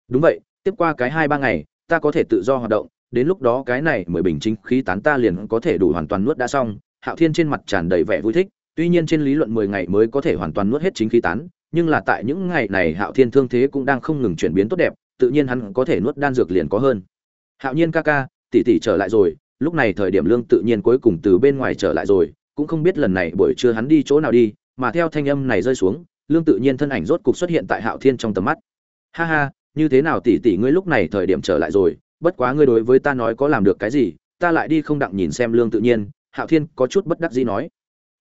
Đúng vậy, tiếp qua cái hai ba ngày, ta có thể tự do hoạt động, đến lúc đó cái này mười bình chính khí tán ta liền có thể đủ hoàn toàn nuốt đã xong. Hạo thiên trên mặt tràn đầy vẻ vui thích tuy nhiên trên lý luận mười ngày mới có thể hoàn toàn nuốt hết chính khí tán, nhưng là tại những ngày này hạo thiên thương thế cũng đang không ngừng chuyển biến tốt đẹp, tự nhiên hắn có thể nuốt đan dược liền có hơn. Hạo nhiên ca ca, tỷ tỷ trở lại rồi, lúc này thời điểm lương tự nhiên cuối cùng từ bên ngoài trở lại rồi, cũng không biết lần này buổi trưa hắn đi chỗ nào đi, mà theo thanh âm này rơi xuống, lương tự nhiên thân ảnh rốt cục xuất hiện tại hạo thiên trong tầm mắt. Ha ha, như thế nào tỷ tỷ ngươi lúc này thời điểm trở lại rồi, bất quá ngươi đối với ta nói có làm được cái gì, ta lại đi không đặng nhìn xem lương tự nhiên, hạo thiên có chút bất đắc dĩ nói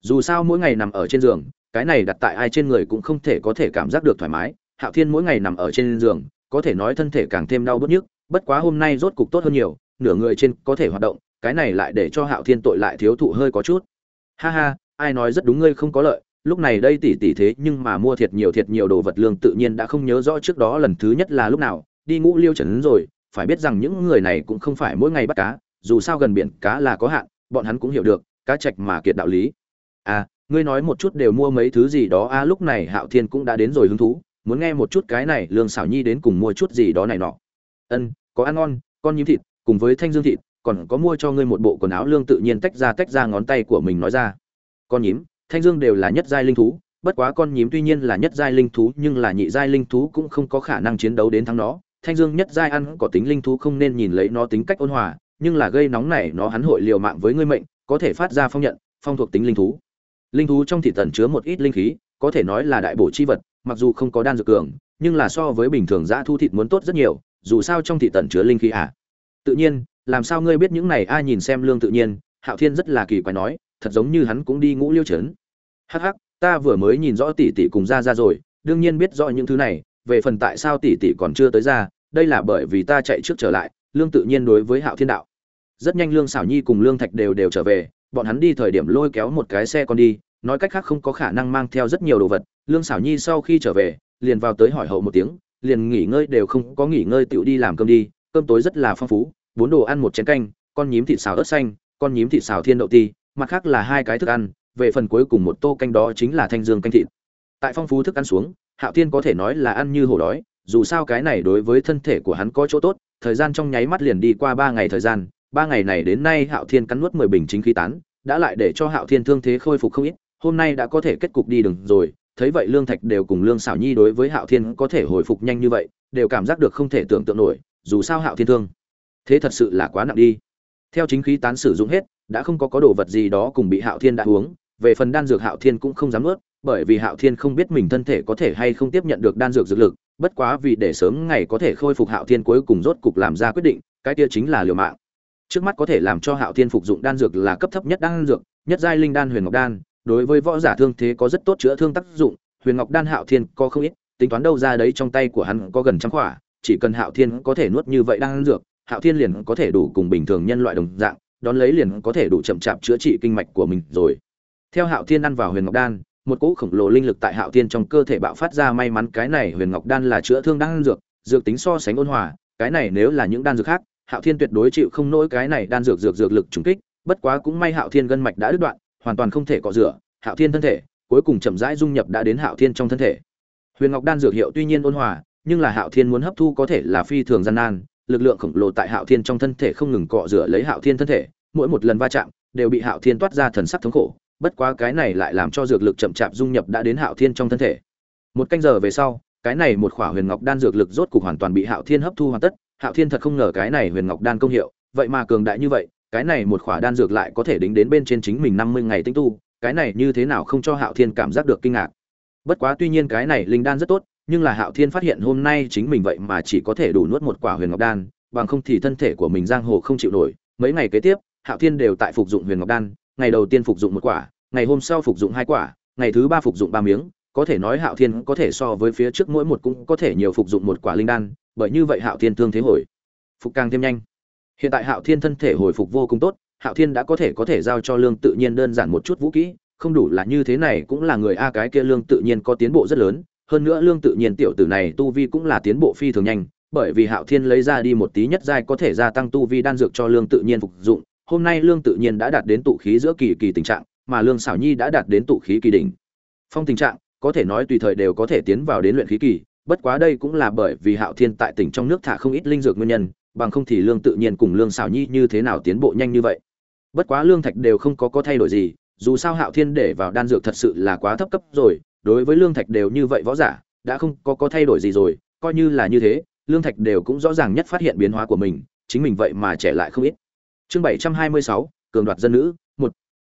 dù sao mỗi ngày nằm ở trên giường, cái này đặt tại ai trên người cũng không thể có thể cảm giác được thoải mái. Hạo thiên mỗi ngày nằm ở trên giường, có thể nói thân thể càng thêm đau bớt nhức, bất quá hôm nay rốt cục tốt hơn nhiều, nửa người trên có thể hoạt động, cái này lại để cho hạo thiên tội lại thiếu thụ hơi có chút. Ha ha, ai nói rất đúng ngươi không có lợi, lúc này đây tỷ tỷ thế nhưng mà mua thiệt nhiều thiệt nhiều đồ vật lương tự nhiên đã không nhớ rõ trước đó lần thứ nhất là lúc nào, đi ngũ liêu trần rồi, phải biết rằng những người này cũng không phải mỗi ngày bắt cá, dù sao gần biển cá là có hạn, bọn hắn cũng hiểu được, cá trạch mà kiệt đạo lý à ngươi nói một chút đều mua mấy thứ gì đó. A à, lúc này hạo thiên cũng đã đến rồi hứng thú muốn nghe một chút cái này lương xảo nhi đến cùng mua chút gì đó này nọ. Ân có ăn ngon con nhím thịt cùng với thanh dương thịt còn có mua cho ngươi một bộ quần áo lương tự nhiên tách ra tách ra ngón tay của mình nói ra. Con nhím thanh dương đều là nhất giai linh thú bất quá con nhím tuy nhiên là nhất giai linh thú nhưng là nhị giai linh thú cũng không có khả năng chiến đấu đến thắng nó. Thanh dương nhất giai ăn có tính linh thú không nên nhìn lấy nó tính cách ôn hòa nhưng là gây nóng này nó hắn hội liều mạng với ngươi mệnh có thể phát ra phong nhận phong thuộc tính linh thú linh thú trong thị tần chứa một ít linh khí, có thể nói là đại bổ chi vật, mặc dù không có đan dược cường, nhưng là so với bình thường dã thu thịt muốn tốt rất nhiều, dù sao trong thị tần chứa linh khí à. Tự nhiên, làm sao ngươi biết những này ai nhìn xem lương tự nhiên, hạo thiên rất là kỳ quái nói, thật giống như hắn cũng đi ngũ liêu trấn. Hắc hắc, ta vừa mới nhìn rõ tỷ tỷ cùng ra ra rồi, đương nhiên biết rõ những thứ này, về phần tại sao tỷ tỷ còn chưa tới ra, đây là bởi vì ta chạy trước trở lại, lương tự nhiên đối với hạo thiên đạo. Rất nhanh lương xảo nhi cùng lương thạch đều đều trở về, bọn hắn đi thời điểm lôi kéo một cái xe con đi nói cách khác không có khả năng mang theo rất nhiều đồ vật, lương xảo nhi sau khi trở về, liền vào tới hỏi hậu một tiếng, liền nghỉ ngơi đều không có nghỉ ngơi tựu đi làm cơm đi, cơm tối rất là phong phú, bốn đồ ăn một chén canh, con nhím thịt xào ớt xanh, con nhím thịt xào thiên đậu ti, mặt khác là hai cái thức ăn, về phần cuối cùng một tô canh đó chính là thanh dương canh thịt. Tại phong phú thức ăn xuống, hạo thiên có thể nói là ăn như hổ đói, dù sao cái này đối với thân thể của hắn có chỗ tốt, thời gian trong nháy mắt liền đi qua ba ngày thời gian, ba ngày này đến nay hạo thiên cắn nuốt mười bình chính khí tán, đã lại để cho hạo thiên thương thế khôi phục không ít hôm nay đã có thể kết cục đi đường rồi, thấy vậy lương thạch đều cùng lương xảo nhi đối với hạo thiên có thể hồi phục nhanh như vậy, đều cảm giác được không thể tưởng tượng nổi, dù sao hạo thiên thương, thế thật sự là quá nặng đi. Theo chính khí tán sử dụng hết, đã không có có đồ vật gì đó cùng bị hạo thiên đã uống, về phần đan dược hạo thiên cũng không dám ướt bởi vì hạo thiên không biết mình thân thể có thể hay không tiếp nhận được đan dược dược lực, bất quá vì để sớm ngày có thể khôi phục hạo thiên cuối cùng rốt cục làm ra quyết định, cái kia chính là liều mạng. Trước mắt có thể làm cho hạo thiên phục dụng đan dược là cấp thấp nhất đan dược, nhất giai linh đan huyền ngọc đan đối với võ giả thương thế có rất tốt chữa thương tác dụng, huyền ngọc đan hạo thiên có không ít, tính toán đâu ra đấy trong tay của hắn có gần trăm khỏa, chỉ cần hạo thiên có thể nuốt như vậy đang ăn dược, hạo thiên liền có thể đủ cùng bình thường nhân loại đồng dạng, đón lấy liền có thể đủ chậm chạp chữa trị kinh mạch của mình rồi. Theo hạo thiên ăn vào huyền ngọc đan, một cỗ khổng lồ linh lực tại hạo thiên trong cơ thể bạo phát ra may mắn cái này huyền ngọc đan là chữa thương đang ăn dược dược tính so sánh ôn hòa, cái này nếu là những đan dược khác, hạo thiên tuyệt đối chịu không nổi cái này đan dược dược dược lực trùng kích, bất quá cũng may hạo thiên gân mạch đã đứt đoạn hoàn toàn không thể cọ rửa, hạo thiên thân thể, cuối cùng chậm rãi dung nhập đã đến hạo thiên trong thân thể. Huyền ngọc đan dược hiệu tuy nhiên ôn hòa, nhưng là hạo thiên muốn hấp thu có thể là phi thường gian nan, lực lượng khổng lồ tại hạo thiên trong thân thể không ngừng cọ rửa lấy hạo thiên thân thể, mỗi một lần va chạm đều bị hạo thiên toát ra thần sắc thống khổ, bất quá cái này lại làm cho dược lực chậm chạp dung nhập đã đến hạo thiên trong thân thể. Một canh giờ về sau, cái này một khỏa huyền ngọc đan dược lực rốt cục hoàn toàn bị hạo thiên hấp thu hoàn tất, hạo thiên thật không ngờ cái này huyền ngọc đan công hiệu, vậy mà cường đại như vậy cái này một khỏa đan dược lại có thể đính đến bên trên chính mình năm mươi ngày tinh tu, cái này như thế nào không cho hạo thiên cảm giác được kinh ngạc. Bất quá tuy nhiên cái này linh đan rất tốt, nhưng là hạo thiên phát hiện hôm nay chính mình vậy mà chỉ có thể đủ nuốt một quả huyền ngọc đan, bằng không thì thân thể của mình giang hồ không chịu nổi. Mấy ngày kế tiếp, hạo thiên đều tại phục dụng huyền ngọc đan, ngày đầu tiên phục dụng một quả, ngày hôm sau phục dụng hai quả, ngày thứ ba phục dụng ba miếng, có thể nói hạo thiên có thể so với phía trước mỗi một cũng có thể nhiều phục dụng một quả linh đan, bởi như vậy hạo thiên thương thế hồi. Phục càng thêm nhanh hiện tại hạo thiên thân thể hồi phục vô cùng tốt, hạo thiên đã có thể có thể giao cho lương tự nhiên đơn giản một chút vũ kỹ, không đủ là như thế này cũng là người a cái kia lương tự nhiên có tiến bộ rất lớn, hơn nữa lương tự nhiên tiểu tử này tu vi cũng là tiến bộ phi thường nhanh, bởi vì hạo thiên lấy ra đi một tí nhất giai có thể gia tăng tu vi đan dược cho lương tự nhiên phục dụng, hôm nay lương tự nhiên đã đạt đến tụ khí giữa kỳ kỳ tình trạng, mà lương xảo nhi đã đạt đến tụ khí kỳ đỉnh. Phong tình trạng, có thể nói tùy thời đều có thể tiến vào đến luyện khí kỳ, bất quá đây cũng là bởi vì hạo thiên tại tỉnh trong nước thả không ít linh dược nguyên nhân bằng không thì lương tự nhiên cùng lương xảo nhi như thế nào tiến bộ nhanh như vậy. Bất quá lương thạch đều không có có thay đổi gì, dù sao hạo thiên để vào đan dược thật sự là quá thấp cấp rồi, đối với lương thạch đều như vậy võ giả, đã không có có thay đổi gì rồi, coi như là như thế, lương thạch đều cũng rõ ràng nhất phát hiện biến hóa của mình, chính mình vậy mà trẻ lại không ít. Chương bảy trăm hai mươi sáu, cường đoạt dân nữ, một.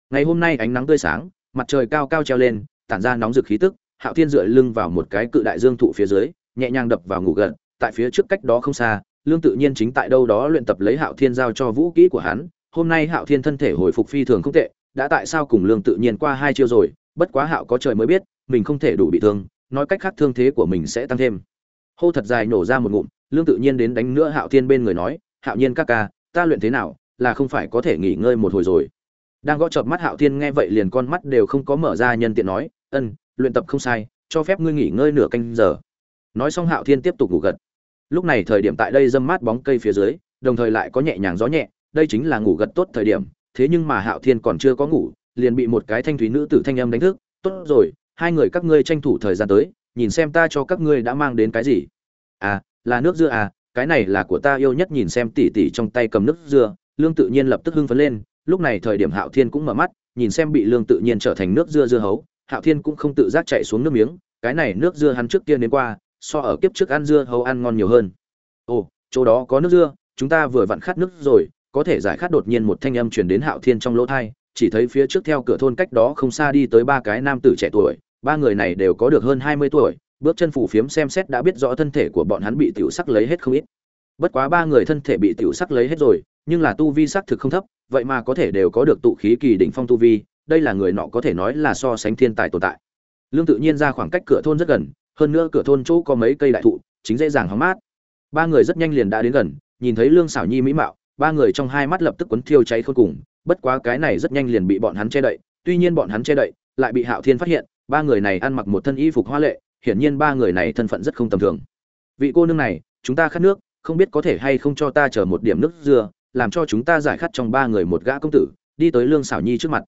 Ngày hôm nay ánh nắng tươi sáng, mặt trời cao cao treo lên, tản ra nóng rực khí tức, hạo thiên dựa lưng vào một cái cự đại dương thụ phía dưới, nhẹ nhàng đập vào ngủ gật, tại phía trước cách đó không xa lương tự nhiên chính tại đâu đó luyện tập lấy hạo thiên giao cho vũ kỹ của hắn, hôm nay hạo thiên thân thể hồi phục phi thường không tệ, đã tại sao cùng lương tự nhiên qua hai chiêu rồi, bất quá hạo có trời mới biết, mình không thể đủ bị thương, nói cách khác thương thế của mình sẽ tăng thêm. Hô thật dài nổ ra một ngụm, lương tự nhiên đến đánh nữa hạo thiên bên người nói, hạo nhiên các ca, ta luyện thế nào, là không phải có thể nghỉ ngơi một hồi rồi. Đang gõ chợp mắt hạo thiên nghe vậy liền con mắt đều không có mở ra nhân tiện nói, ân, luyện tập không sai, cho phép ngươi nghỉ ngơi nửa canh giờ. Nói xong hạo thiên tiếp tục ngủ gật lúc này thời điểm tại đây dâm mát bóng cây phía dưới, đồng thời lại có nhẹ nhàng gió nhẹ, đây chính là ngủ gật tốt thời điểm. Thế nhưng mà hạo thiên còn chưa có ngủ, liền bị một cái thanh thúy nữ tử thanh âm đánh thức. Tốt rồi, hai người các ngươi tranh thủ thời gian tới, nhìn xem ta cho các ngươi đã mang đến cái gì. À là nước dưa à cái này là của ta yêu nhất. Nhìn xem tỉ tỉ trong tay cầm nước dưa, lương tự nhiên lập tức hưng phấn lên. Lúc này thời điểm hạo thiên cũng mở mắt, nhìn xem bị lương tự nhiên trở thành nước dưa dưa hấu. Hạo thiên cũng không tự giác chạy xuống nước miếng. Cái này nước dưa hắn trước kia đến qua so ở kiếp trước ăn dưa hấu ăn ngon nhiều hơn. Ồ, chỗ đó có nước dưa, chúng ta vừa vặn khát nước rồi, có thể giải khát đột nhiên một thanh âm truyền đến hạo thiên trong lỗ thai, chỉ thấy phía trước theo cửa thôn cách đó không xa đi tới ba cái nam tử trẻ tuổi, ba người này đều có được hơn hai mươi tuổi, bước chân phủ phiếm xem xét đã biết rõ thân thể của bọn hắn bị tiểu sắc lấy hết không ít. Bất quá ba người thân thể bị tiểu sắc lấy hết rồi, nhưng là tu vi sắc thực không thấp, vậy mà có thể đều có được tụ khí kỳ đỉnh phong tu vi, đây là người nọ có thể nói là so sánh thiên tài tồn tại. Lương tự nhiên ra khoảng cách cửa thôn rất gần hơn nữa cửa thôn chỗ có mấy cây đại thụ, chính dễ dàng hóng mát. Ba người rất nhanh liền đã đến gần, nhìn thấy lương xảo nhi mỹ mạo, ba người trong hai mắt lập tức quấn thiêu cháy khôn cùng, bất quá cái này rất nhanh liền bị bọn hắn che đậy, tuy nhiên bọn hắn che đậy, lại bị hạo thiên phát hiện, ba người này ăn mặc một thân y phục hoa lệ, hiển nhiên ba người này thân phận rất không tầm thường. Vị cô nương này, chúng ta khát nước, không biết có thể hay không cho ta chờ một điểm nước dưa làm cho chúng ta giải khát trong ba người một gã công tử, đi tới lương xảo nhi trước mặt.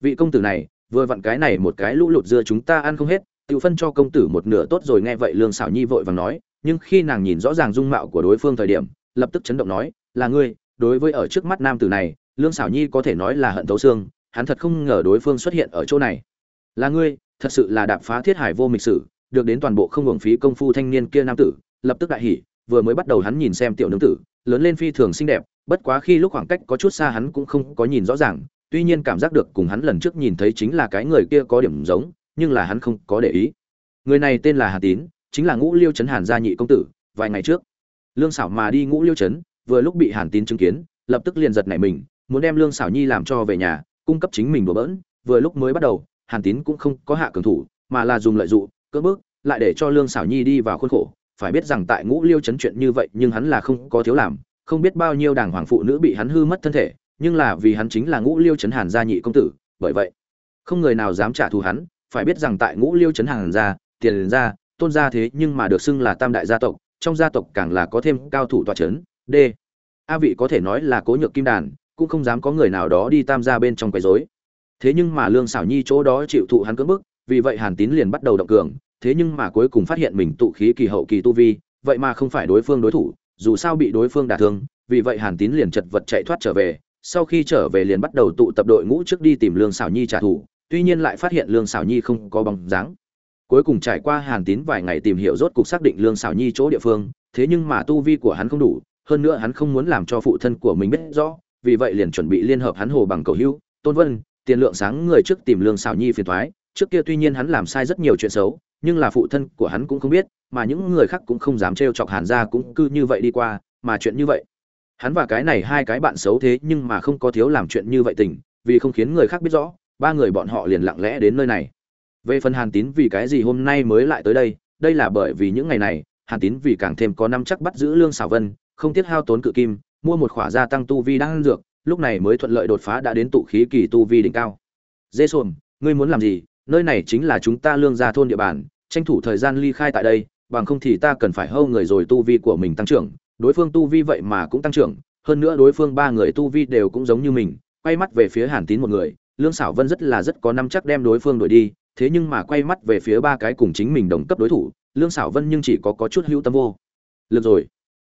Vị công tử này, vừa vặn cái này một cái lũ lụt dưa chúng ta ăn không hết tự phân cho công tử một nửa tốt rồi nghe vậy lương xảo nhi vội vàng nói, nhưng khi nàng nhìn rõ ràng dung mạo của đối phương thời điểm, lập tức chấn động nói, là ngươi, đối với ở trước mắt nam tử này, lương xảo nhi có thể nói là hận thấu xương, hắn thật không ngờ đối phương xuất hiện ở chỗ này. Là ngươi, thật sự là đạp phá thiết hải vô mịch sử, được đến toàn bộ không hưởng phí công phu thanh niên kia nam tử. Lập tức đại hỉ, vừa mới bắt đầu hắn nhìn xem tiểu nương tử, lớn lên phi thường xinh đẹp, bất quá khi lúc khoảng cách có chút xa hắn cũng không có nhìn rõ ràng, tuy nhiên cảm giác được cùng hắn lần trước nhìn thấy chính là cái người kia có điểm giống nhưng là hắn không có để ý. Người này tên là hà tín, chính là ngũ liêu trấn hàn gia nhị công tử, vài ngày trước. Lương xảo mà đi ngũ liêu trấn, vừa lúc bị hàn tín chứng kiến, lập tức liền giật nảy mình, muốn đem lương xảo nhi làm cho về nhà, cung cấp chính mình đùa bỡn. Vừa lúc mới bắt đầu, hàn tín cũng không có hạ cường thủ, mà là dùng lợi dụng cưỡng bức, lại để cho lương xảo nhi đi vào khuôn khổ. Phải biết rằng tại ngũ liêu chấn chuyện như vậy, nhưng hắn là không có thiếu làm. Không biết bao nhiêu đảng hoàng phụ nữ bị hắn hư mất thân thể, nhưng là vì hắn chính là ngũ liêu chấn hàn gia nhị công tử, bởi vậy, không người nào dám trả thù hắn phải biết rằng tại ngũ liêu chấn hàng gia, tiền gia, tôn gia thế nhưng mà được xưng là tam đại gia tộc, trong gia tộc càng là có thêm cao thủ tọa chấn d. A vị có thể nói là cố nhược kim đàn, cũng không dám có người nào đó đi tam gia bên trong quấy rối. Thế nhưng mà lương xảo nhi chỗ đó chịu thụ hắn cưỡng bức, vì vậy hàn tín liền bắt đầu động cường, thế nhưng mà cuối cùng phát hiện mình tụ khí kỳ hậu kỳ tu vi, vậy mà không phải đối phương đối thủ, dù sao bị đối phương đả thương, vì vậy hàn tín liền chật vật chạy thoát trở về, sau khi trở về liền bắt đầu tụ tập đội ngũ trước đi tìm lương xảo nhi trả thù tuy nhiên lại phát hiện lương xảo nhi không có bóng dáng. Cuối cùng trải qua hàn tín vài ngày tìm hiểu rốt cục xác định lương xảo nhi chỗ địa phương, thế nhưng mà tu vi của hắn không đủ, hơn nữa hắn không muốn làm cho phụ thân của mình biết rõ, vì vậy liền chuẩn bị liên hợp hắn hồ bằng cầu hữu, tôn vân, tiền lượng sáng người trước tìm lương xảo nhi phiền thoái trước kia tuy nhiên hắn làm sai rất nhiều chuyện xấu, nhưng là phụ thân của hắn cũng không biết, mà những người khác cũng không dám trêu chọc hàn gia cũng cứ như vậy đi qua, mà chuyện như vậy. Hắn và cái này hai cái bạn xấu thế nhưng mà không có thiếu làm chuyện như vậy tình, vì không khiến người khác biết rõ ba người bọn họ liền lặng lẽ đến nơi này. Về phần hàn tín vì cái gì hôm nay mới lại tới đây đây là bởi vì những ngày này, hàn tín vì càng thêm có năm chắc bắt giữ lương xảo vân, không tiếc hao tốn cự kim, mua một khỏa gia tăng tu vi đang dược, lúc này mới thuận lợi đột phá đã đến tụ khí kỳ tu vi đỉnh cao. Dê xuồng, ngươi muốn làm gì? Nơi này chính là chúng ta lương gia thôn địa bàn, tranh thủ thời gian ly khai tại đây, bằng không thì ta cần phải hâu người rồi tu vi của mình tăng trưởng. Đối phương tu vi vậy mà cũng tăng trưởng, hơn nữa đối phương ba người tu vi đều cũng giống như mình. Quay mắt về phía hàn tín một người lương xảo vân rất là rất có năm chắc đem đối phương đuổi đi, thế nhưng mà quay mắt về phía ba cái cùng chính mình đồng cấp đối thủ, lương xảo vân nhưng chỉ có có chút hữu tâm vô. Lực rồi.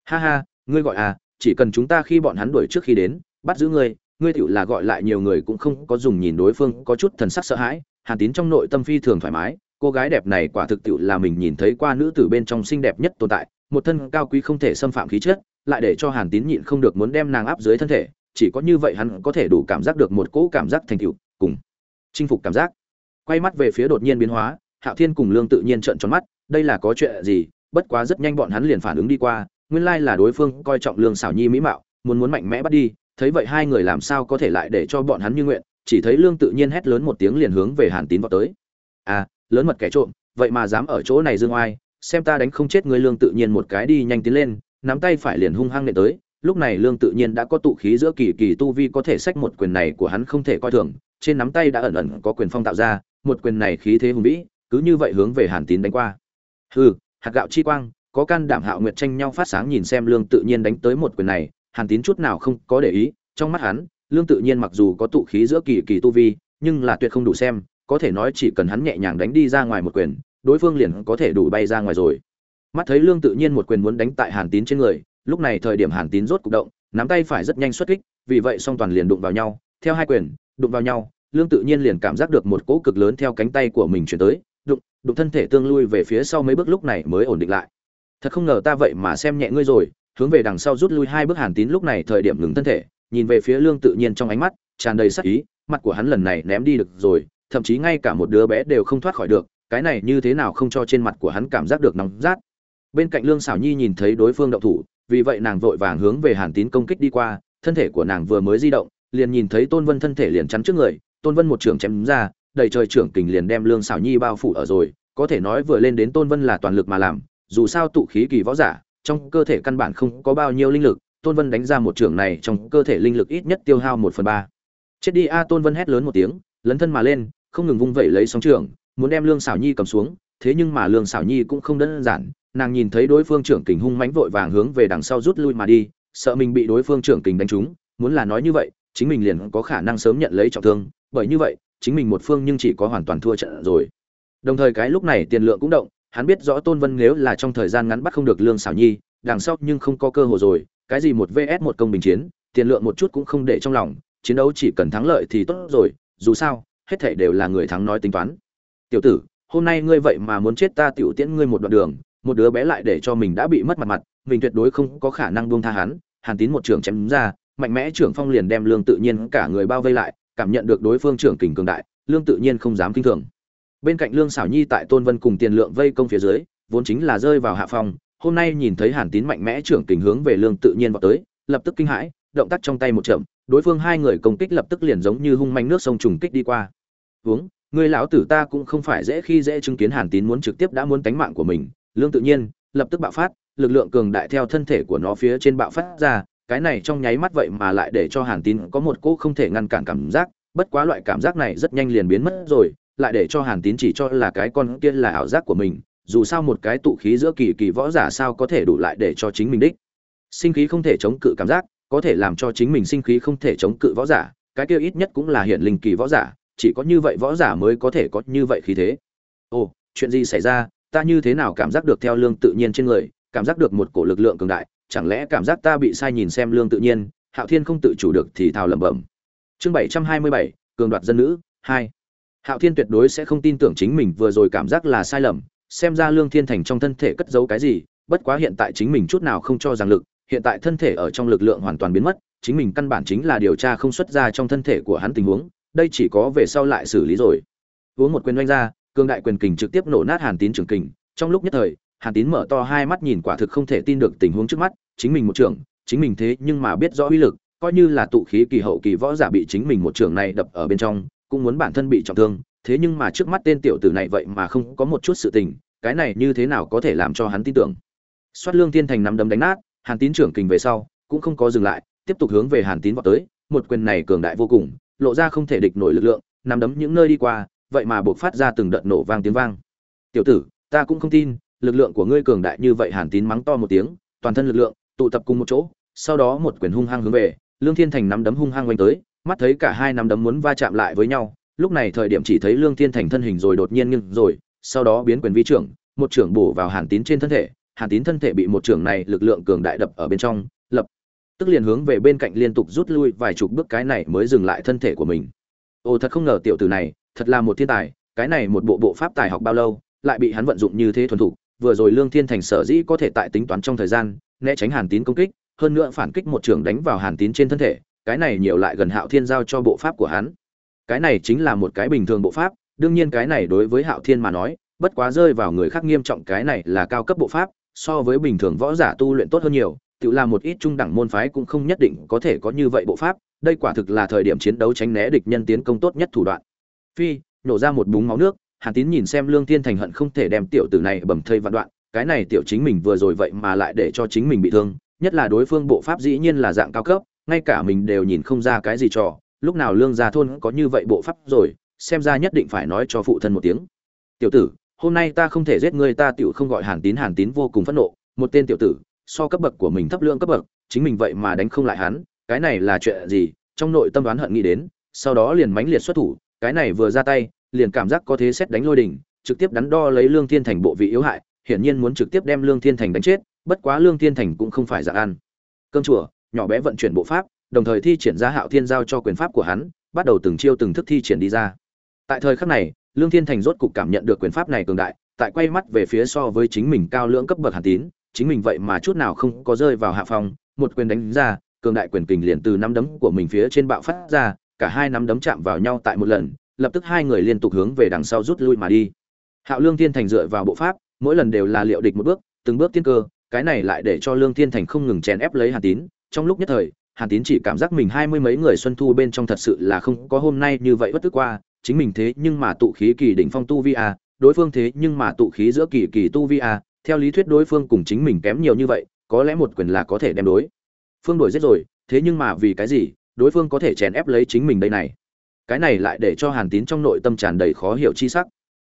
Ha ha, ngươi gọi à chỉ cần chúng ta khi bọn hắn đuổi trước khi đến, bắt giữ ngươi ngươi tựu là gọi lại nhiều người cũng không có dùng nhìn đối phương, có chút thần sắc sợ hãi, hàn tín trong nội tâm phi thường thoải mái, cô gái đẹp này quả thực tiệu là mình nhìn thấy qua nữ tử bên trong xinh đẹp nhất tồn tại, một thân cao quý không thể xâm phạm khí chất, lại để cho hàn tín nhịn không được muốn đem nàng áp dưới thân thể chỉ có như vậy hắn có thể đủ cảm giác được một cỗ cảm giác thành tựu, cùng chinh phục cảm giác. Quay mắt về phía đột nhiên biến hóa, hạo thiên cùng lương tự nhiên trợn tròn mắt, đây là có chuyện gì? Bất quá rất nhanh bọn hắn liền phản ứng đi qua, nguyên lai là đối phương coi trọng lương xảo nhi mỹ mạo, muốn muốn mạnh mẽ bắt đi, thấy vậy hai người làm sao có thể lại để cho bọn hắn như nguyện, chỉ thấy lương tự nhiên hét lớn một tiếng liền hướng về hàn tín vào tới. À lớn mật kẻ trộm, vậy mà dám ở chỗ này dương oai, xem ta đánh không chết ngươi lương tự nhiên một cái đi nhanh tiến lên, nắm tay phải liền hung hăng nện tới lúc này lương tự nhiên đã có tụ khí giữa kỳ kỳ tu vi có thể xách một quyền này của hắn không thể coi thường, trên nắm tay đã ẩn ẩn có quyền phong tạo ra, một quyền này khí thế hùng vĩ, cứ như vậy hướng về hàn tín đánh qua. Hừ, hạt gạo chi quang, có can đảm hạo nguyệt tranh nhau phát sáng nhìn xem lương tự nhiên đánh tới một quyền này, hàn tín chút nào không có để ý, trong mắt hắn, lương tự nhiên mặc dù có tụ khí giữa kỳ kỳ tu vi, nhưng là tuyệt không đủ xem, có thể nói chỉ cần hắn nhẹ nhàng đánh đi ra ngoài một quyền, đối phương liền có thể đủ bay ra ngoài rồi. Mắt thấy lương tự nhiên một quyền muốn đánh tại hàn tín trên người lúc này thời điểm hàn tín rốt cục động, nắm tay phải rất nhanh xuất kích, vì vậy song toàn liền đụng vào nhau, theo hai quyền, đụng vào nhau, lương tự nhiên liền cảm giác được một cỗ cực lớn theo cánh tay của mình chuyển tới, đụng đụng thân thể tương lui về phía sau mấy bước lúc này mới ổn định lại. Thật không ngờ ta vậy mà xem nhẹ ngươi rồi, hướng về đằng sau rút lui hai bước hàn tín lúc này thời điểm ngừng thân thể, nhìn về phía lương tự nhiên trong ánh mắt, tràn đầy sắc ý, mặt của hắn lần này ném đi được rồi, thậm chí ngay cả một đứa bé đều không thoát khỏi được, cái này như thế nào không cho trên mặt của hắn cảm giác được nóng rát. Bên cạnh lương xảo nhi nhìn thấy đối phương động thủ vì vậy nàng vội vàng hướng về hàn tín công kích đi qua, thân thể của nàng vừa mới di động, liền nhìn thấy tôn vân thân thể liền chắn trước người, tôn vân một trưởng chém ra, đầy trời trưởng kình liền đem lương xảo nhi bao phủ ở rồi, có thể nói vừa lên đến tôn vân là toàn lực mà làm, dù sao tụ khí kỳ võ giả, trong cơ thể căn bản không có bao nhiêu linh lực, tôn vân đánh ra một trường này trong cơ thể linh lực ít nhất tiêu hao một phần ba. Chết đi a, tôn vân hét lớn một tiếng, lấn thân mà lên, không ngừng vung vẩy lấy sóng trường muốn đem lương xảo nhi cầm xuống, thế nhưng mà lương xảo nhi cũng không đơn giản nàng nhìn thấy đối phương trưởng kình hung mãnh vội vàng hướng về đằng sau rút lui mà đi, sợ mình bị đối phương trưởng kình đánh trúng, muốn là nói như vậy, chính mình liền có khả năng sớm nhận lấy trọng thương, bởi như vậy, chính mình một phương nhưng chỉ có hoàn toàn thua trận rồi. Đồng thời cái lúc này tiền lượng cũng động, hắn biết rõ tôn vân nếu là trong thời gian ngắn bắt không được lương xảo nhi, đằng sau nhưng không có cơ hội rồi, cái gì một vs một công bình chiến, tiền lượng một chút cũng không để trong lòng, chiến đấu chỉ cần thắng lợi thì tốt rồi, dù sao, hết thảy đều là người thắng nói tính toán. Tiểu tử, hôm nay ngươi vậy mà muốn chết ta tiểu tiễn ngươi một đoạn đường một đứa bé lại để cho mình đã bị mất mặt mặt, mình tuyệt đối không có khả năng buông tha hắn, hàn tín một trường chém ra, mạnh mẽ trưởng phong liền đem lương tự nhiên cả người bao vây lại, cảm nhận được đối phương trưởng kình cường đại, lương tự nhiên không dám kinh thường. Bên cạnh lương xảo nhi tại tôn vân cùng tiền lượng vây công phía dưới, vốn chính là rơi vào hạ phong, hôm nay nhìn thấy hàn tín mạnh mẽ trưởng kình hướng về lương tự nhiên vào tới, lập tức kinh hãi, động tác trong tay một chậm, đối phương hai người công kích lập tức liền giống như hung manh nước sông trùng kích đi qua. Uống người lão tử ta cũng không phải dễ khi dễ chứng kiến hàn tín muốn trực tiếp đã muốn tánh mạng của mình lương tự nhiên, lập tức bạo phát, lực lượng cường đại theo thân thể của nó phía trên bạo phát ra, cái này trong nháy mắt vậy mà lại để cho hàn tín có một cỗ không thể ngăn cản cảm giác, bất quá loại cảm giác này rất nhanh liền biến mất rồi, lại để cho hàn tín chỉ cho là cái con kia là ảo giác của mình, dù sao một cái tụ khí giữa kỳ kỳ võ giả sao có thể đủ lại để cho chính mình đích. Sinh khí không thể chống cự cảm giác, có thể làm cho chính mình sinh khí không thể chống cự võ giả, cái kia ít nhất cũng là hiện linh kỳ võ giả, chỉ có như vậy võ giả mới có thể có như vậy khí thế. Ồ, chuyện gì xảy ra? Ta như thế nào cảm giác được theo lương tự nhiên trên người, cảm giác được một cổ lực lượng cường đại, chẳng lẽ cảm giác ta bị sai nhìn xem lương tự nhiên, hạo thiên không tự chủ được thì thào lẩm bẩm. Chương bảy trăm hai mươi bảy, cường đoạt dân nữ, hai. Hạo thiên tuyệt đối sẽ không tin tưởng chính mình vừa rồi cảm giác là sai lầm, xem ra lương thiên thành trong thân thể cất giấu cái gì, bất quá hiện tại chính mình chút nào không cho rằng lực, hiện tại thân thể ở trong lực lượng hoàn toàn biến mất, chính mình căn bản chính là điều tra không xuất ra trong thân thể của hắn tình huống, đây chỉ có về sau lại xử lý rồi. Uống một quyền oanh ra cương đại quyền kình trực tiếp nổ nát hàn tín trường kình. Trong lúc nhất thời, hàn tín mở to hai mắt nhìn quả thực không thể tin được tình huống trước mắt. Chính mình một trưởng, chính mình thế nhưng mà biết rõ uy lực, coi như là tụ khí kỳ hậu kỳ võ giả bị chính mình một trưởng này đập ở bên trong, cũng muốn bản thân bị trọng thương. Thế nhưng mà trước mắt tên tiểu tử này vậy mà không có một chút sự tình, cái này như thế nào có thể làm cho hắn tin tưởng? Xoát lương thiên thành nắm đấm đánh nát, hàn tín trưởng kình về sau, cũng không có dừng lại, tiếp tục hướng về hàn tín vào tới. Một quyền này cường đại vô cùng, lộ ra không thể địch nổi lực lượng, nắm đấm những nơi đi qua vậy mà buộc phát ra từng đợt nổ vang tiếng vang. Tiểu tử, ta cũng không tin, lực lượng của ngươi cường đại như vậy hàn tín mắng to một tiếng, toàn thân lực lượng, tụ tập cùng một chỗ, sau đó một quyền hung hăng hướng về, lương thiên thành nắm đấm hung hăng quanh tới, mắt thấy cả hai nắm đấm muốn va chạm lại với nhau, lúc này thời điểm chỉ thấy lương thiên thành thân hình rồi đột nhiên ngưng rồi, sau đó biến quyền vi trưởng, một trưởng bổ vào hàn tín trên thân thể, hàn tín thân thể bị một trưởng này lực lượng cường đại đập ở bên trong, lập tức liền hướng về bên cạnh liên tục rút lui vài chục bước, cái này mới dừng lại thân thể của mình. Ồ thật không ngờ tiểu tử này thật là một thiên tài, cái này một bộ bộ pháp tài học bao lâu, lại bị hắn vận dụng như thế thuần thục, vừa rồi lương thiên thành sở dĩ có thể tại tính toán trong thời gian, né tránh hàn tín công kích, hơn nữa phản kích một trường đánh vào hàn tín trên thân thể, cái này nhiều lại gần hạo thiên giao cho bộ pháp của hắn. Cái này chính là một cái bình thường bộ pháp, đương nhiên cái này đối với hạo thiên mà nói, bất quá rơi vào người khác nghiêm trọng cái này là cao cấp bộ pháp, so với bình thường võ giả tu luyện tốt hơn nhiều, tự làm một ít trung đẳng môn phái cũng không nhất định có thể có như vậy bộ pháp, đây quả thực là thời điểm chiến đấu tránh né địch nhân tiến công tốt nhất thủ đoạn phi, nổ ra một búng máu nước, hàn tín nhìn xem lương thiên thành hận không thể đem tiểu tử này bầm thây vạn đoạn, cái này tiểu chính mình vừa rồi vậy mà lại để cho chính mình bị thương, nhất là đối phương bộ pháp dĩ nhiên là dạng cao cấp, ngay cả mình đều nhìn không ra cái gì trò, lúc nào lương gia thôn có như vậy bộ pháp rồi, xem ra nhất định phải nói cho phụ thân một tiếng. Tiểu tử, hôm nay ta không thể giết ngươi, ta tiểu không gọi hàn tín hàn tín vô cùng phẫn nộ, một tên tiểu tử, so cấp bậc của mình thấp lương cấp bậc, chính mình vậy mà đánh không lại hắn, cái này là chuyện gì? Trong nội tâm đoán hận nghĩ đến, sau đó liền mãnh liệt xuất thủ cái này vừa ra tay, liền cảm giác có thế xét đánh lôi đỉnh, trực tiếp đắn đo lấy lương thiên thành bộ vị yếu hại, hiển nhiên muốn trực tiếp đem lương thiên thành đánh chết, bất quá lương thiên thành cũng không phải dạng ăn. Cơm chùa, nhỏ bé vận chuyển bộ pháp, đồng thời thi triển ra hạo thiên giao cho quyền pháp của hắn, bắt đầu từng chiêu từng thức thi triển đi ra. Tại thời khắc này, lương thiên thành rốt cục cảm nhận được quyền pháp này cường đại, tại quay mắt về phía so với chính mình cao lưỡng cấp bậc hàn tín, chính mình vậy mà chút nào không có rơi vào hạ phòng một quyền đánh ra, cường đại quyền kình liền từ nắm đấm của mình phía trên bạo phát ra cả hai nắm đấm chạm vào nhau tại một lần, lập tức hai người liên tục hướng về đằng sau rút lui mà đi. Hạo lương thiên thành dựa vào bộ pháp, mỗi lần đều là liệu địch một bước, từng bước tiên cơ, cái này lại để cho lương thiên thành không ngừng chèn ép lấy hàn tín. Trong lúc nhất thời, hàn tín chỉ cảm giác mình hai mươi mấy người xuân thu bên trong thật sự là không có hôm nay như vậy bất tức qua, chính mình thế nhưng mà tụ khí kỳ đỉnh phong tu vi a, đối phương thế nhưng mà tụ khí giữa kỳ kỳ tu vi a, theo lý thuyết đối phương cùng chính mình kém nhiều như vậy, có lẽ một quyền là có thể đem đối. Phương đổi giết rồi, thế nhưng mà vì cái gì đối phương có thể chèn ép lấy chính mình đây này. Cái này lại để cho hàn tín trong nội tâm tràn đầy khó hiểu chi sắc.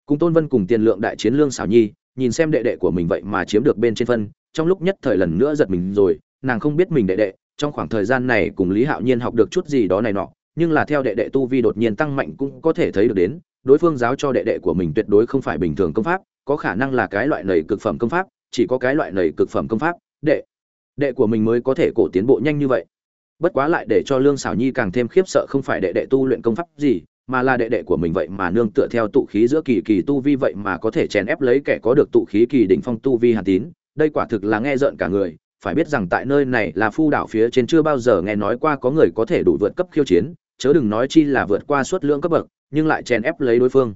Cùng tôn vân cùng tiền lượng đại chiến lương xảo nhi, nhìn xem đệ đệ của mình vậy mà chiếm được bên trên phân, trong lúc nhất thời lần nữa giật mình rồi, nàng không biết mình đệ đệ, trong khoảng thời gian này cùng lý hạo nhiên học được chút gì đó này nọ, nhưng là theo đệ đệ tu vi đột nhiên tăng mạnh cũng có thể thấy được đến, đối phương giáo cho đệ đệ của mình tuyệt đối không phải bình thường công pháp, có khả năng là cái loại nầy cực phẩm công pháp, chỉ có cái loại nầy cực phẩm công pháp, đệ đệ của mình mới có thể cổ tiến bộ nhanh như vậy bất quá lại để cho lương xảo nhi càng thêm khiếp sợ không phải đệ đệ tu luyện công pháp gì, mà là đệ đệ của mình vậy mà nương tựa theo tụ khí giữa kỳ kỳ tu vi vậy mà có thể chèn ép lấy kẻ có được tụ khí kỳ đỉnh phong tu vi hàn tín. Đây quả thực là nghe rợn cả người. Phải biết rằng tại nơi này là phu đảo phía trên chưa bao giờ nghe nói qua có người có thể đủ vượt cấp khiêu chiến, chớ đừng nói chi là vượt qua suất lượng cấp bậc, nhưng lại chèn ép lấy đối phương.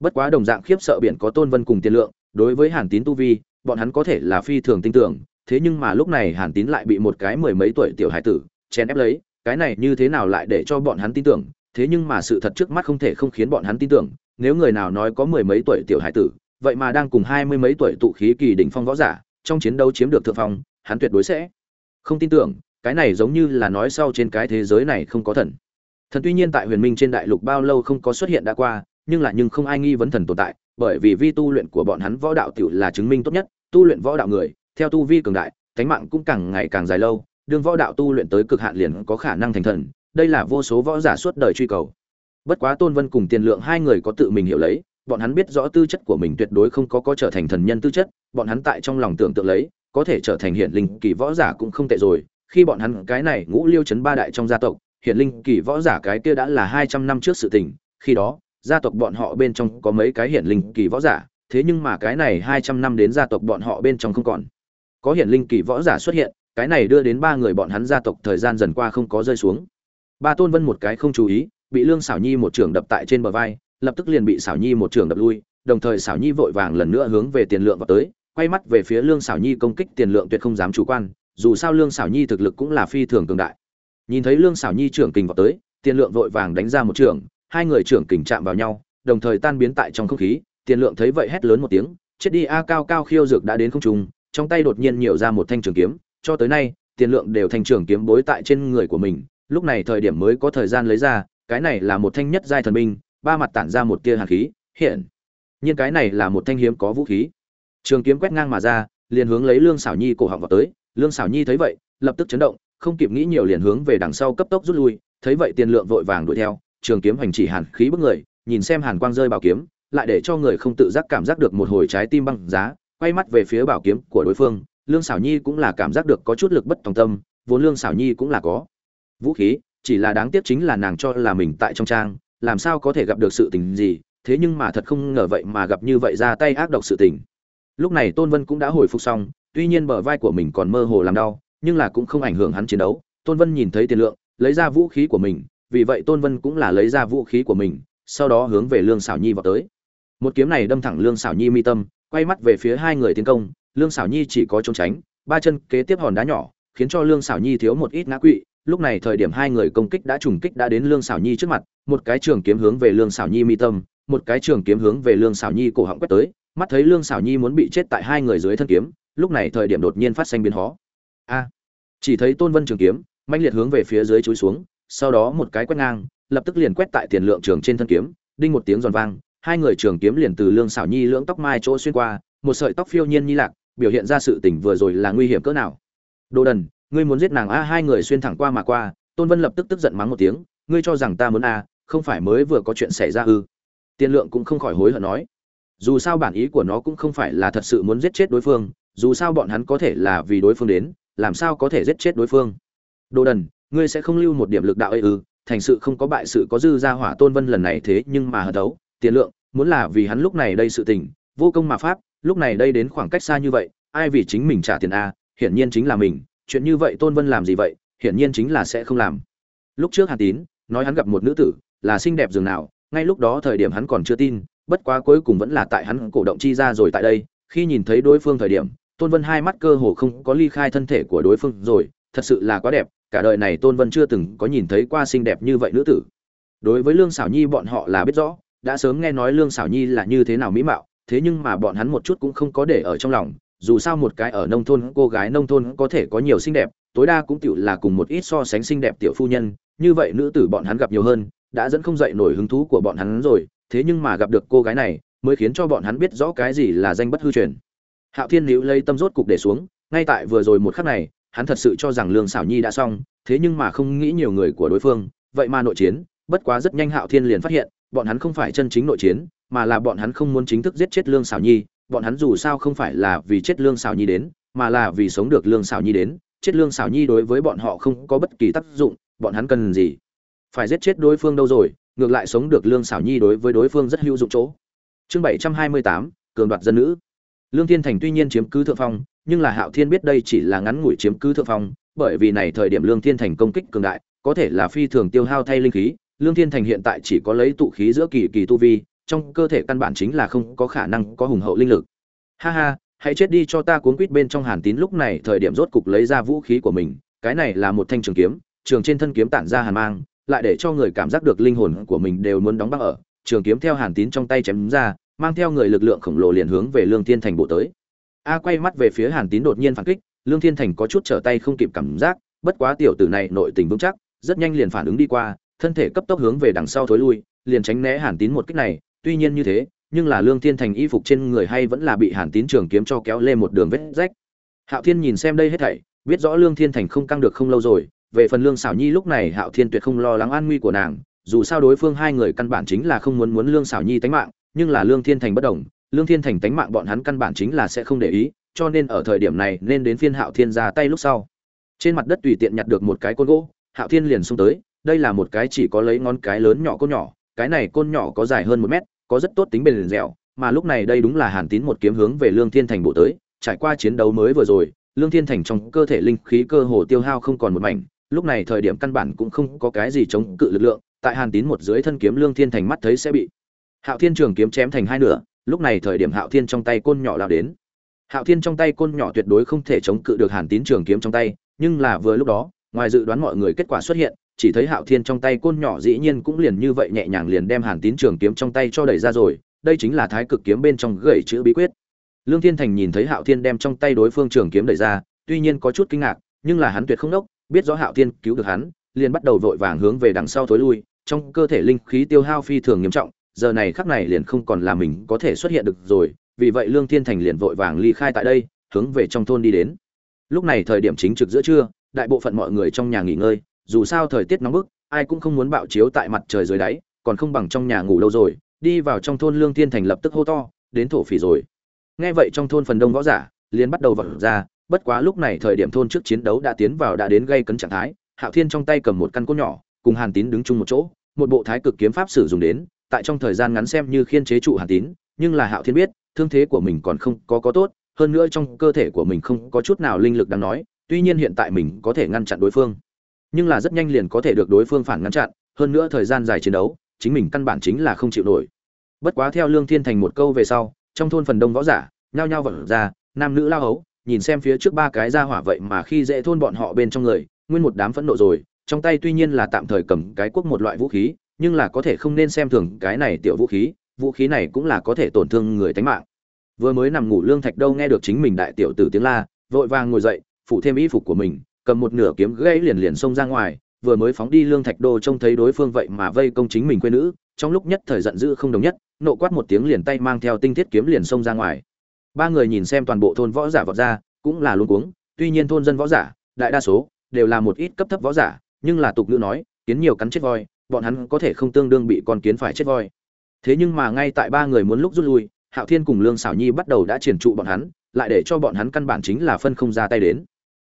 Bất quá đồng dạng khiếp sợ biển có tôn vân cùng tiền lượng, đối với hàn tín tu vi, bọn hắn có thể là phi thường tin tưởng, thế nhưng mà lúc này hàn tín lại bị một cái mười mấy tuổi tiểu hải tử chèn ép lấy, cái này như thế nào lại để cho bọn hắn tin tưởng, thế nhưng mà sự thật trước mắt không thể không khiến bọn hắn tin tưởng, nếu người nào nói có mười mấy tuổi tiểu hải tử, vậy mà đang cùng hai mươi mấy tuổi tụ khí kỳ đỉnh phong võ giả, trong chiến đấu chiếm được thượng phong, hắn tuyệt đối sẽ không tin tưởng, cái này giống như là nói sau trên cái thế giới này không có thần. Thần tuy nhiên tại huyền minh trên đại lục bao lâu không có xuất hiện đã qua, nhưng là nhưng không ai nghi vấn thần tồn tại, bởi vì vi tu luyện của bọn hắn võ đạo tiểu là chứng minh tốt nhất, tu luyện võ đạo người, theo tu vi cường đại tánh mạng cũng càng ngày càng dài lâu đương võ đạo tu luyện tới cực hạn liền có khả năng thành thần, đây là vô số võ giả suốt đời truy cầu. Bất quá tôn vân cùng tiền lượng hai người có tự mình hiểu lấy, bọn hắn biết rõ tư chất của mình tuyệt đối không có có trở thành thần nhân tư chất, bọn hắn tại trong lòng tưởng tượng lấy, có thể trở thành hiện linh kỳ võ giả cũng không tệ rồi, khi bọn hắn cái này ngũ liêu chấn ba đại trong gia tộc, hiện linh kỳ võ giả cái kia đã là hai trăm năm trước sự tình, khi đó, gia tộc bọn họ bên trong có mấy cái hiện linh kỳ võ giả, thế nhưng mà cái này hai trăm năm đến gia tộc bọn họ bên trong không còn. Có hiện linh kỳ võ giả xuất hiện cái này đưa đến ba người bọn hắn gia tộc thời gian dần qua không có rơi xuống. Ba tôn vân một cái không chú ý, bị lương xảo nhi một trường đập tại trên bờ vai, lập tức liền bị xảo nhi một trường đập lui, đồng thời xảo nhi vội vàng lần nữa hướng về tiền lượng vào tới, quay mắt về phía lương xảo nhi công kích tiền lượng tuyệt không dám chủ quan, dù sao lương xảo nhi thực lực cũng là phi thường cường đại. Nhìn thấy lương xảo nhi trưởng kình vào tới, tiền lượng vội vàng đánh ra một trường hai người trưởng kình chạm vào nhau, đồng thời tan biến tại trong không khí, tiền lượng thấy vậy hét lớn một tiếng, chết đi, a, cao cao khiêu dược đã đến không trung, trong tay đột nhiên nhiều ra một thanh trường kiếm cho tới nay, tiền lượng đều thành trưởng kiếm bối tại trên người của mình, lúc này thời điểm mới có thời gian lấy ra, cái này là một thanh nhất giai thần binh, ba mặt tản ra một tia hàn khí, hiện. Nhiên cái này là một thanh hiếm có vũ khí. Trường kiếm quét ngang mà ra, liền hướng lấy lương xảo nhi cổ họng vào tới, lương xảo nhi thấy vậy, lập tức chấn động, không kịp nghĩ nhiều liền hướng về đằng sau cấp tốc rút lui, thấy vậy tiền lượng vội vàng đuổi theo, trường kiếm hành chỉ hàn khí bức người, nhìn xem hàn quang rơi bảo kiếm, lại để cho người không tự giác cảm giác được một hồi trái tim băng giá, quay mắt về phía bảo kiếm của đối phương lương xảo nhi cũng là cảm giác được có chút lực bất tòng tâm, vốn lương xảo nhi cũng là có. Vũ khí, chỉ là đáng tiếc chính là nàng cho là mình tại trong trang, làm sao có thể gặp được sự tình gì, thế nhưng mà thật không ngờ vậy mà gặp như vậy ra tay ác độc sự tình. Lúc này tôn vân cũng đã hồi phục xong, tuy nhiên bờ vai của mình còn mơ hồ làm đau, nhưng là cũng không ảnh hưởng hắn chiến đấu. Tôn vân nhìn thấy tiền lượng, lấy ra vũ khí của mình, vì vậy tôn vân cũng là lấy ra vũ khí của mình, sau đó hướng về lương xảo nhi vào tới. Một kiếm này đâm thẳng lương xảo nhi mi tâm, quay mắt về phía hai người tiến công lương xảo nhi chỉ có trốn tránh, ba chân kế tiếp hòn đá nhỏ, khiến cho lương xảo nhi thiếu một ít ngã quỵ. Lúc này thời điểm hai người công kích đã trùng kích đã đến lương xảo nhi trước mặt, một cái trường kiếm hướng về lương xảo nhi mi tâm, một cái trường kiếm hướng về lương xảo nhi cổ họng quét tới. Mắt thấy lương xảo nhi muốn bị chết tại hai người dưới thân kiếm, lúc này thời điểm đột nhiên phát sinh biến hóa a! Chỉ thấy tôn vân trường kiếm manh liệt hướng về phía dưới chúi xuống, sau đó một cái quét ngang, lập tức liền quét tại tiền lượng trường trên thân kiếm, đinh một tiếng giòn vang, hai người trường kiếm liền từ lương xảo nhi lưỡng tóc mai chỗ xuyên qua, một sợi tóc phiêu nhiên nhi lạc biểu hiện ra sự tình vừa rồi là nguy hiểm cỡ nào. Đồ đần, ngươi muốn giết nàng a, hai người xuyên thẳng qua mà qua, tôn vân lập tức tức giận mắng một tiếng, ngươi cho rằng ta muốn a, không phải mới vừa có chuyện xảy ra ư? Tiên lượng cũng không khỏi hối hận nói. Dù sao bản ý của nó cũng không phải là thật sự muốn giết chết đối phương, dù sao bọn hắn có thể là vì đối phương đến, làm sao có thể giết chết đối phương? Đồ đần, ngươi sẽ không lưu một điểm lực đạo ấy ư? Thành sự không có bại sự có dư ra hỏa tôn vân lần này thế nhưng mà hờ đấu. Tiền lượng, muốn là vì hắn lúc này đây sự tình, vô công mà pháp lúc này đây đến khoảng cách xa như vậy, ai vì chính mình trả tiền a, hiển nhiên chính là mình, chuyện như vậy tôn vân làm gì vậy, hiển nhiên chính là sẽ không làm. Lúc trước hàn tín, nói hắn gặp một nữ tử, là xinh đẹp dường nào, ngay lúc đó thời điểm hắn còn chưa tin, bất quá cuối cùng vẫn là tại hắn cổ động chi ra rồi tại đây, khi nhìn thấy đối phương thời điểm, tôn vân hai mắt cơ hồ không có ly khai thân thể của đối phương rồi, thật sự là quá đẹp, cả đời này tôn vân chưa từng có nhìn thấy qua xinh đẹp như vậy nữ tử. Đối với lương xảo nhi bọn họ là biết rõ, đã sớm nghe nói lương xảo nhi là như thế nào mỹ mạo thế nhưng mà bọn hắn một chút cũng không có để ở trong lòng dù sao một cái ở nông thôn cô gái nông thôn có thể có nhiều xinh đẹp tối đa cũng tựu là cùng một ít so sánh xinh đẹp tiểu phu nhân, như vậy nữ tử bọn hắn gặp nhiều hơn, đã dẫn không dậy nổi hứng thú của bọn hắn rồi, thế nhưng mà gặp được cô gái này, mới khiến cho bọn hắn biết rõ cái gì là danh bất hư truyền. Hạo Thiên liễu lấy tâm rốt cục để xuống, ngay tại vừa rồi một khắc này, hắn thật sự cho rằng Lương Sảo Nhi đã xong, thế nhưng mà không nghĩ nhiều người của đối phương, vậy mà nội chiến, bất quá rất nhanh Hạo Thiên liền phát hiện, bọn hắn không phải chân chính nội chiến, mà là bọn hắn không muốn chính thức giết chết Lương xảo Nhi, bọn hắn dù sao không phải là vì chết Lương xảo Nhi đến, mà là vì sống được Lương xảo Nhi đến, chết Lương xảo Nhi đối với bọn họ không có bất kỳ tác dụng, bọn hắn cần gì? Phải giết chết đối phương đâu rồi, ngược lại sống được Lương xảo Nhi đối với đối phương rất hữu dụng chỗ. Chương 728, cường đoạt dân nữ. Lương Thiên Thành tuy nhiên chiếm cứ thượng phong, nhưng là Hạo Thiên biết đây chỉ là ngắn ngủi chiếm cứ thượng phong, bởi vì này thời điểm Lương Thiên Thành công kích cường đại, có thể là phi thường tiêu hao thay linh khí, Lương Thiên Thành hiện tại chỉ có lấy tụ khí giữa kỳ kỳ tu vi, trong cơ thể căn bản chính là không có khả năng có hùng hậu linh lực. Ha ha, hãy chết đi cho ta cuốn quýt bên trong Hàn Tín lúc này thời điểm rốt cục lấy ra vũ khí của mình, cái này là một thanh trường kiếm, trường trên thân kiếm tản ra hàn mang, lại để cho người cảm giác được linh hồn của mình đều muốn đóng băng ở, trường kiếm theo Hàn Tín trong tay chém ra, mang theo người lực lượng khổng lồ liền hướng về Lương Thiên Thành bộ tới. A quay mắt về phía Hàn Tín đột nhiên phản kích, Lương Thiên Thành có chút trở tay không kịp cảm giác, bất quá tiểu tử này nội tình vững chắc, rất nhanh liền phản ứng đi qua, thân thể cấp tốc hướng về đằng sau thối lui, liền tránh né Hàn Tín một kích này, tuy nhiên như thế, nhưng là Lương Thiên Thành y phục trên người hay vẫn là bị Hàn Tín trường kiếm cho kéo lên một đường vết rách. Hạo Thiên nhìn xem đây hết thảy, biết rõ Lương Thiên Thành không căng được không lâu rồi, về phần Lương xảo Nhi lúc này Hạo Thiên tuyệt không lo lắng an nguy của nàng, dù sao đối phương hai người căn bản chính là không muốn muốn Lương xảo Nhi tánh mạng, nhưng là Lương Thiên Thành bất động, Lương Thiên Thành tánh mạng bọn hắn căn bản chính là sẽ không để ý, cho nên ở thời điểm này nên đến phiên Hạo Thiên ra tay lúc sau. Trên mặt đất tùy tiện nhặt được một cái côn gỗ, Hạo Thiên liền xông tới, đây là một cái chỉ có lấy ngón cái lớn nhỏ côn nhỏ, cái này côn nhỏ có dài hơn một mét, có rất tốt tính bền dẻo, mà lúc này đây đúng là Hàn Tín một kiếm hướng về Lương Thiên Thành bộ tới, trải qua chiến đấu mới vừa rồi, Lương Thiên Thành trong cơ thể linh khí cơ hồ tiêu hao không còn một mảnh, lúc này thời điểm căn bản cũng không có cái gì chống cự lực lượng, tại Hàn Tín một dưới thân kiếm Lương Thiên Thành mắt thấy sẽ bị Hạo Thiên trường kiếm chém thành hai nửa, lúc này thời điểm Hạo Thiên trong tay côn nhỏ lao đến. Hạo Thiên trong tay côn nhỏ tuyệt đối không thể chống cự được Hàn Tín trường kiếm trong tay, nhưng là vừa lúc đó, ngoài dự đoán mọi người kết quả xuất hiện, chỉ thấy Hạo Thiên trong tay côn nhỏ dĩ nhiên cũng liền như vậy nhẹ nhàng liền đem Hàn Tín trường kiếm trong tay cho đẩy ra rồi, đây chính là Thái Cực kiếm bên trong gậy chữ bí quyết. Lương Thiên Thành nhìn thấy Hạo Thiên đem trong tay đối phương trường kiếm đẩy ra, tuy nhiên có chút kinh ngạc, nhưng là hắn tuyệt không đốc, biết rõ Hạo Thiên cứu được hắn, liền bắt đầu vội vàng hướng về đằng sau thối lui, trong cơ thể linh khí tiêu hao phi thường nghiêm trọng, giờ này khắc này liền không còn là mình có thể xuất hiện được rồi, vì vậy Lương Thiên Thành liền vội vàng ly khai tại đây, hướng về trong thôn đi đến. Lúc này thời điểm chính trực giữa trưa, đại bộ phận mọi người trong nhà nghỉ ngơi, dù sao thời tiết nóng bức, ai cũng không muốn bạo chiếu tại mặt trời dưới đáy, còn không bằng trong nhà ngủ lâu rồi, đi vào trong thôn Lương Thiên Thành lập tức hô to, đến thổ phỉ rồi. Nghe vậy trong thôn phần đông võ giả liền bắt đầu vọt ra, bất quá lúc này thời điểm thôn trước chiến đấu đã tiến vào đã đến gây cấn trạng thái, Hạo Thiên trong tay cầm một căn cốt nhỏ, cùng Hàn Tín đứng chung một chỗ, một bộ thái cực kiếm pháp sử dụng đến, tại trong thời gian ngắn xem như khiên chế trụ Hàn Tín, nhưng là Hạo Thiên biết, thương thế của mình còn không có có tốt, hơn nữa trong cơ thể của mình không có chút nào linh lực đang nói, tuy nhiên hiện tại mình có thể ngăn chặn đối phương, nhưng là rất nhanh liền có thể được đối phương phản ngăn chặn, hơn nữa thời gian dài chiến đấu, chính mình căn bản chính là không chịu nổi. Bất quá theo Lương Thiên Thành một câu về sau, trong thôn phần đông võ giả, nhao nhao vọt ra, nam nữ lao hấu, nhìn xem phía trước ba cái ra hỏa vậy mà khi dễ thôn bọn họ bên trong người, nguyên một đám phẫn nộ rồi, trong tay tuy nhiên là tạm thời cầm cái quốc một loại vũ khí, nhưng là có thể không nên xem thường cái này tiểu vũ khí, vũ khí này cũng là có thể tổn thương người tính mạng. Vừa mới nằm ngủ Lương Thạch đâu nghe được chính mình đại tiểu tử tiếng la, vội vàng ngồi dậy, phủ thêm y phục của mình, cầm một nửa kiếm gãy liền liền xông ra ngoài, vừa mới phóng đi Lương Thạch Đô trông thấy đối phương vậy mà vây công chính mình quê nữ, trong lúc nhất thời giận dữ không đồng nhất, nộ quát một tiếng liền tay mang theo tinh thiết kiếm liền xông ra ngoài. Ba người nhìn xem toàn bộ thôn võ giả vọt ra, cũng là luống cuống, tuy nhiên thôn dân võ giả, đại đa số đều là một ít cấp thấp võ giả, nhưng là tục ngữ nói, kiến nhiều cắn chết voi, bọn hắn có thể không tương đương bị con kiến phải chết voi. Thế nhưng mà ngay tại ba người muốn lúc rút lui, Hạo Thiên cùng Lương Sảo Nhi bắt đầu đã triển trụ bọn hắn, lại để cho bọn hắn căn bản chính là phân không ra tay đến.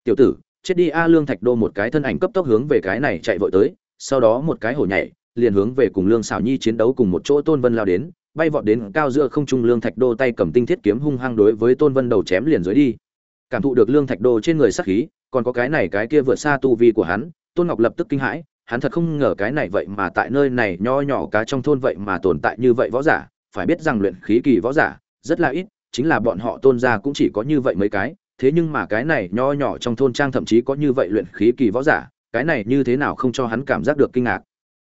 Tiểu tử, chết đi a Lương Thạch Đô một cái thân ảnh cấp tốc hướng về cái này chạy vội tới, sau đó một cái hổ nhảy, liền hướng về cùng Lương xảo Nhi chiến đấu cùng một chỗ Tôn Vân lao đến, bay vọt đến cao giữa không trung Lương Thạch Đô tay cầm tinh thiết kiếm hung hăng đối với Tôn Vân đầu chém liền dưới đi. Cảm thụ được Lương Thạch Đô trên người sắc khí, còn có cái này cái kia vượt xa tu vi của hắn, Tôn Ngọc lập tức kinh hãi, hắn thật không ngờ cái này vậy mà tại nơi này nho nhỏ cá trong thôn vậy mà tồn tại như vậy võ giả, phải biết rằng luyện khí kỳ võ giả rất là ít, chính là bọn họ tôn gia cũng chỉ có như vậy mấy cái, thế nhưng mà cái này nho nhỏ trong thôn trang thậm chí có như vậy luyện khí kỳ võ giả, cái này như thế nào không cho hắn cảm giác được kinh ngạc.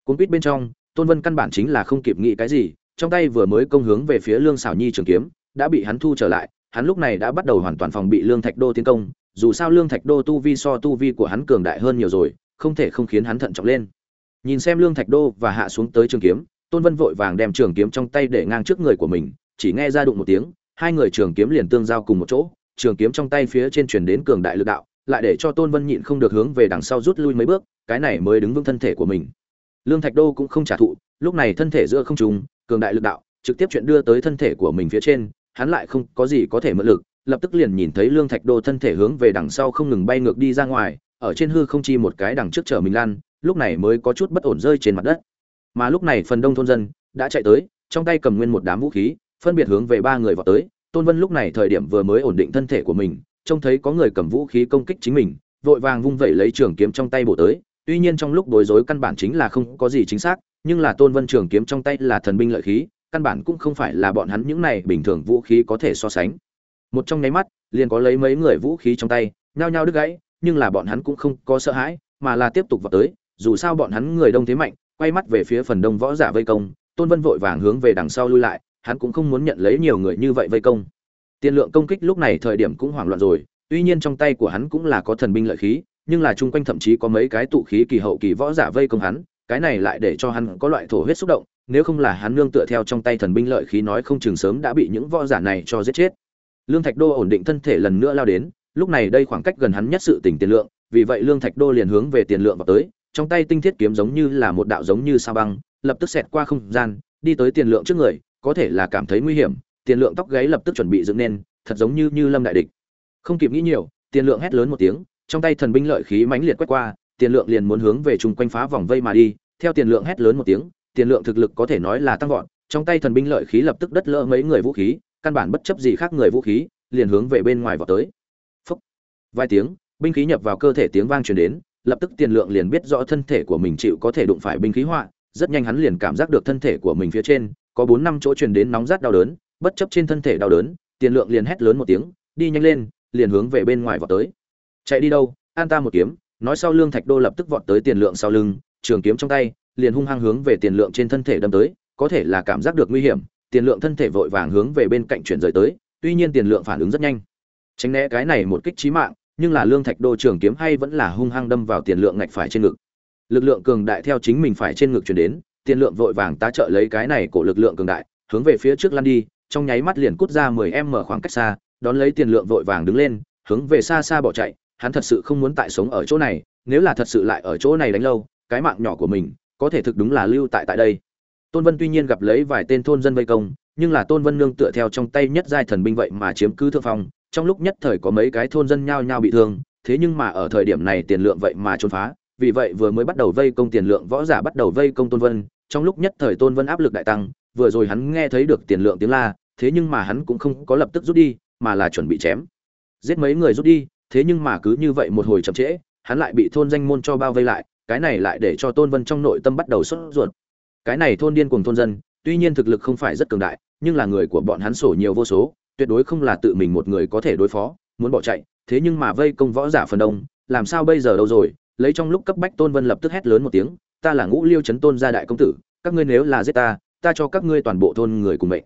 Cuốn quýt bên trong, Tôn Vân căn bản chính là không kịp nghĩ cái gì, trong tay vừa mới công hướng về phía Lương xảo Nhi trường kiếm, đã bị hắn thu trở lại, hắn lúc này đã bắt đầu hoàn toàn phòng bị Lương Thạch Đô tiến công, dù sao lương thạch đô tu vi so tu vi của hắn cường đại hơn nhiều rồi không thể không khiến hắn thận trọng lên nhìn xem lương thạch đô và hạ xuống tới trường kiếm tôn vân vội vàng đem trường kiếm trong tay để ngang trước người của mình chỉ nghe ra đụng một tiếng hai người trường kiếm liền tương giao cùng một chỗ trường kiếm trong tay phía trên truyền đến cường đại lực đạo lại để cho tôn vân nhịn không được hướng về đằng sau rút lui mấy bước cái này mới đứng vững thân thể của mình. Lương thạch đô cũng không trả thụ lúc này thân thể giữa không trung, cường đại lực đạo trực tiếp chuyện đưa tới thân thể của mình phía trên hắn lại không có gì có thể mượn lực lập tức liền nhìn thấy lương thạch đô thân thể hướng về đằng sau không ngừng bay ngược đi ra ngoài ở trên hư không chi một cái đằng trước chở mình lan lúc này mới có chút bất ổn rơi trên mặt đất. Mà lúc này phần đông thôn dân đã chạy tới trong tay cầm nguyên một đám vũ khí phân biệt hướng về ba người vọt tới tôn vân lúc này thời điểm vừa mới ổn định thân thể của mình, trông thấy có người cầm vũ khí công kích chính mình, vội vàng vung vẩy lấy trường kiếm trong tay bổ tới. Tuy nhiên trong lúc bối rối căn bản chính là không có gì chính xác, nhưng là tôn vân trường kiếm trong tay là thần binh lợi khí, căn bản cũng không phải là bọn hắn những này bình thường vũ khí có thể so sánh. Một trong nháy mắt, liền có lấy mấy người vũ khí trong tay, nhao nhao đứt gãy, nhưng là bọn hắn cũng không có sợ hãi, mà là tiếp tục vào tới. Dù sao bọn hắn người đông thế mạnh, quay mắt về phía phần đông võ giả vây công, tôn vân vội vàng hướng về đằng sau lui lại hắn cũng không muốn nhận lấy nhiều người như vậy vây công. Tiền lượng công kích lúc này thời điểm cũng hoảng loạn rồi, tuy nhiên trong tay của hắn cũng là có thần binh lợi khí, nhưng là chung quanh thậm chí có mấy cái tụ khí kỳ hậu kỳ võ giả vây công hắn, cái này lại để cho hắn có loại thổ huyết xúc động, nếu không là hắn nương tựa theo trong tay thần binh lợi khí nói không chừng sớm đã bị những võ giả này cho giết chết. Lương thạch đô ổn định thân thể lần nữa lao đến, lúc này đây khoảng cách gần hắn nhất sự tỉnh tiền lượng, vì vậy lương thạch đô liền hướng về tiền lượng vào tới, trong tay tinh thiết kiếm giống như là một đạo giống như sao băng, lập tức xẹt qua không gian, đi tới tiền lượng trước người có thể là cảm thấy nguy hiểm, tiền lượng tóc gáy lập tức chuẩn bị dựng nên, thật giống như như lâm đại địch. Không kịp nghĩ nhiều, tiền lượng hét lớn một tiếng, trong tay thần binh lợi khí mãnh liệt quét qua, tiền lượng liền muốn hướng về chung quanh phá vòng vây mà đi. Theo tiền lượng hét lớn một tiếng, tiền lượng thực lực có thể nói là tăng vọt, trong tay thần binh lợi khí lập tức đất lỡ mấy người vũ khí, căn bản bất chấp gì khác người vũ khí, liền hướng về bên ngoài vào tới. Phúc vài tiếng, binh khí nhập vào cơ thể tiếng vang truyền đến, lập tức tiền lượng liền biết rõ thân thể của mình chịu có thể đụng phải binh khí họa, rất nhanh hắn liền cảm giác được thân thể của mình phía trên có bốn năm chỗ truyền đến nóng rát đau đớn, bất chấp trên thân thể đau đớn, tiền lượng liền hét lớn một tiếng, đi nhanh lên, liền hướng về bên ngoài vọt tới. Chạy đi đâu? An ta một kiếm. Nói sau lương thạch đô lập tức vọt tới tiền lượng sau lưng, trường kiếm trong tay, liền hung hăng hướng về tiền lượng trên thân thể đâm tới, có thể là cảm giác được nguy hiểm, tiền lượng thân thể vội vàng hướng về bên cạnh chuyển rời tới, tuy nhiên tiền lượng phản ứng rất nhanh. Tránh né cái này một kích chí mạng, nhưng là lương thạch đô trường kiếm hay vẫn là hung hăng đâm vào tiền lượng ngạch phải trên ngực. Lực lượng cường đại theo chính mình phải trên ngực chuyển đến tiền lượng vội vàng tá trợ lấy cái này của lực lượng cường đại, hướng về phía trước lăn đi, trong nháy mắt liền cút ra 10 m khoảng cách xa, đón lấy tiền lượng vội vàng đứng lên, hướng về xa xa bỏ chạy, hắn thật sự không muốn tại sống ở chỗ này, nếu là thật sự lại ở chỗ này đánh lâu, cái mạng nhỏ của mình, có thể thực đúng là lưu tại tại đây. Tôn vân tuy nhiên gặp lấy vài tên thôn dân vây công, nhưng là tôn vân nương tựa theo trong tay nhất giai thần binh vậy mà chiếm cứ thượng phong, trong lúc nhất thời có mấy cái thôn dân nhao nhao bị thương, thế nhưng mà ở thời điểm này tiền lượng vậy mà trốn phá vì vậy vừa mới bắt đầu vây công tiền lượng võ giả bắt đầu vây công tôn vân, trong lúc nhất thời tôn vân áp lực đại tăng, vừa rồi hắn nghe thấy được tiền lượng tiếng la, thế nhưng mà hắn cũng không có lập tức rút đi, mà là chuẩn bị chém. Giết mấy người rút đi, thế nhưng mà cứ như vậy một hồi chậm trễ, hắn lại bị thôn danh môn cho bao vây lại, cái này lại để cho tôn vân trong nội tâm bắt đầu sốt ruột. Cái này thôn điên cùng thôn dân, tuy nhiên thực lực không phải rất cường đại, nhưng là người của bọn hắn sổ nhiều vô số, tuyệt đối không là tự mình một người có thể đối phó, muốn bỏ chạy, thế nhưng mà vây công võ giả phần đông, làm sao bây giờ đâu rồi lấy trong lúc cấp bách tôn vân lập tức hét lớn một tiếng, ta là ngũ liêu chấn tôn gia đại công tử, các ngươi nếu là giết ta ta cho các ngươi toàn bộ thôn người cùng mệnh.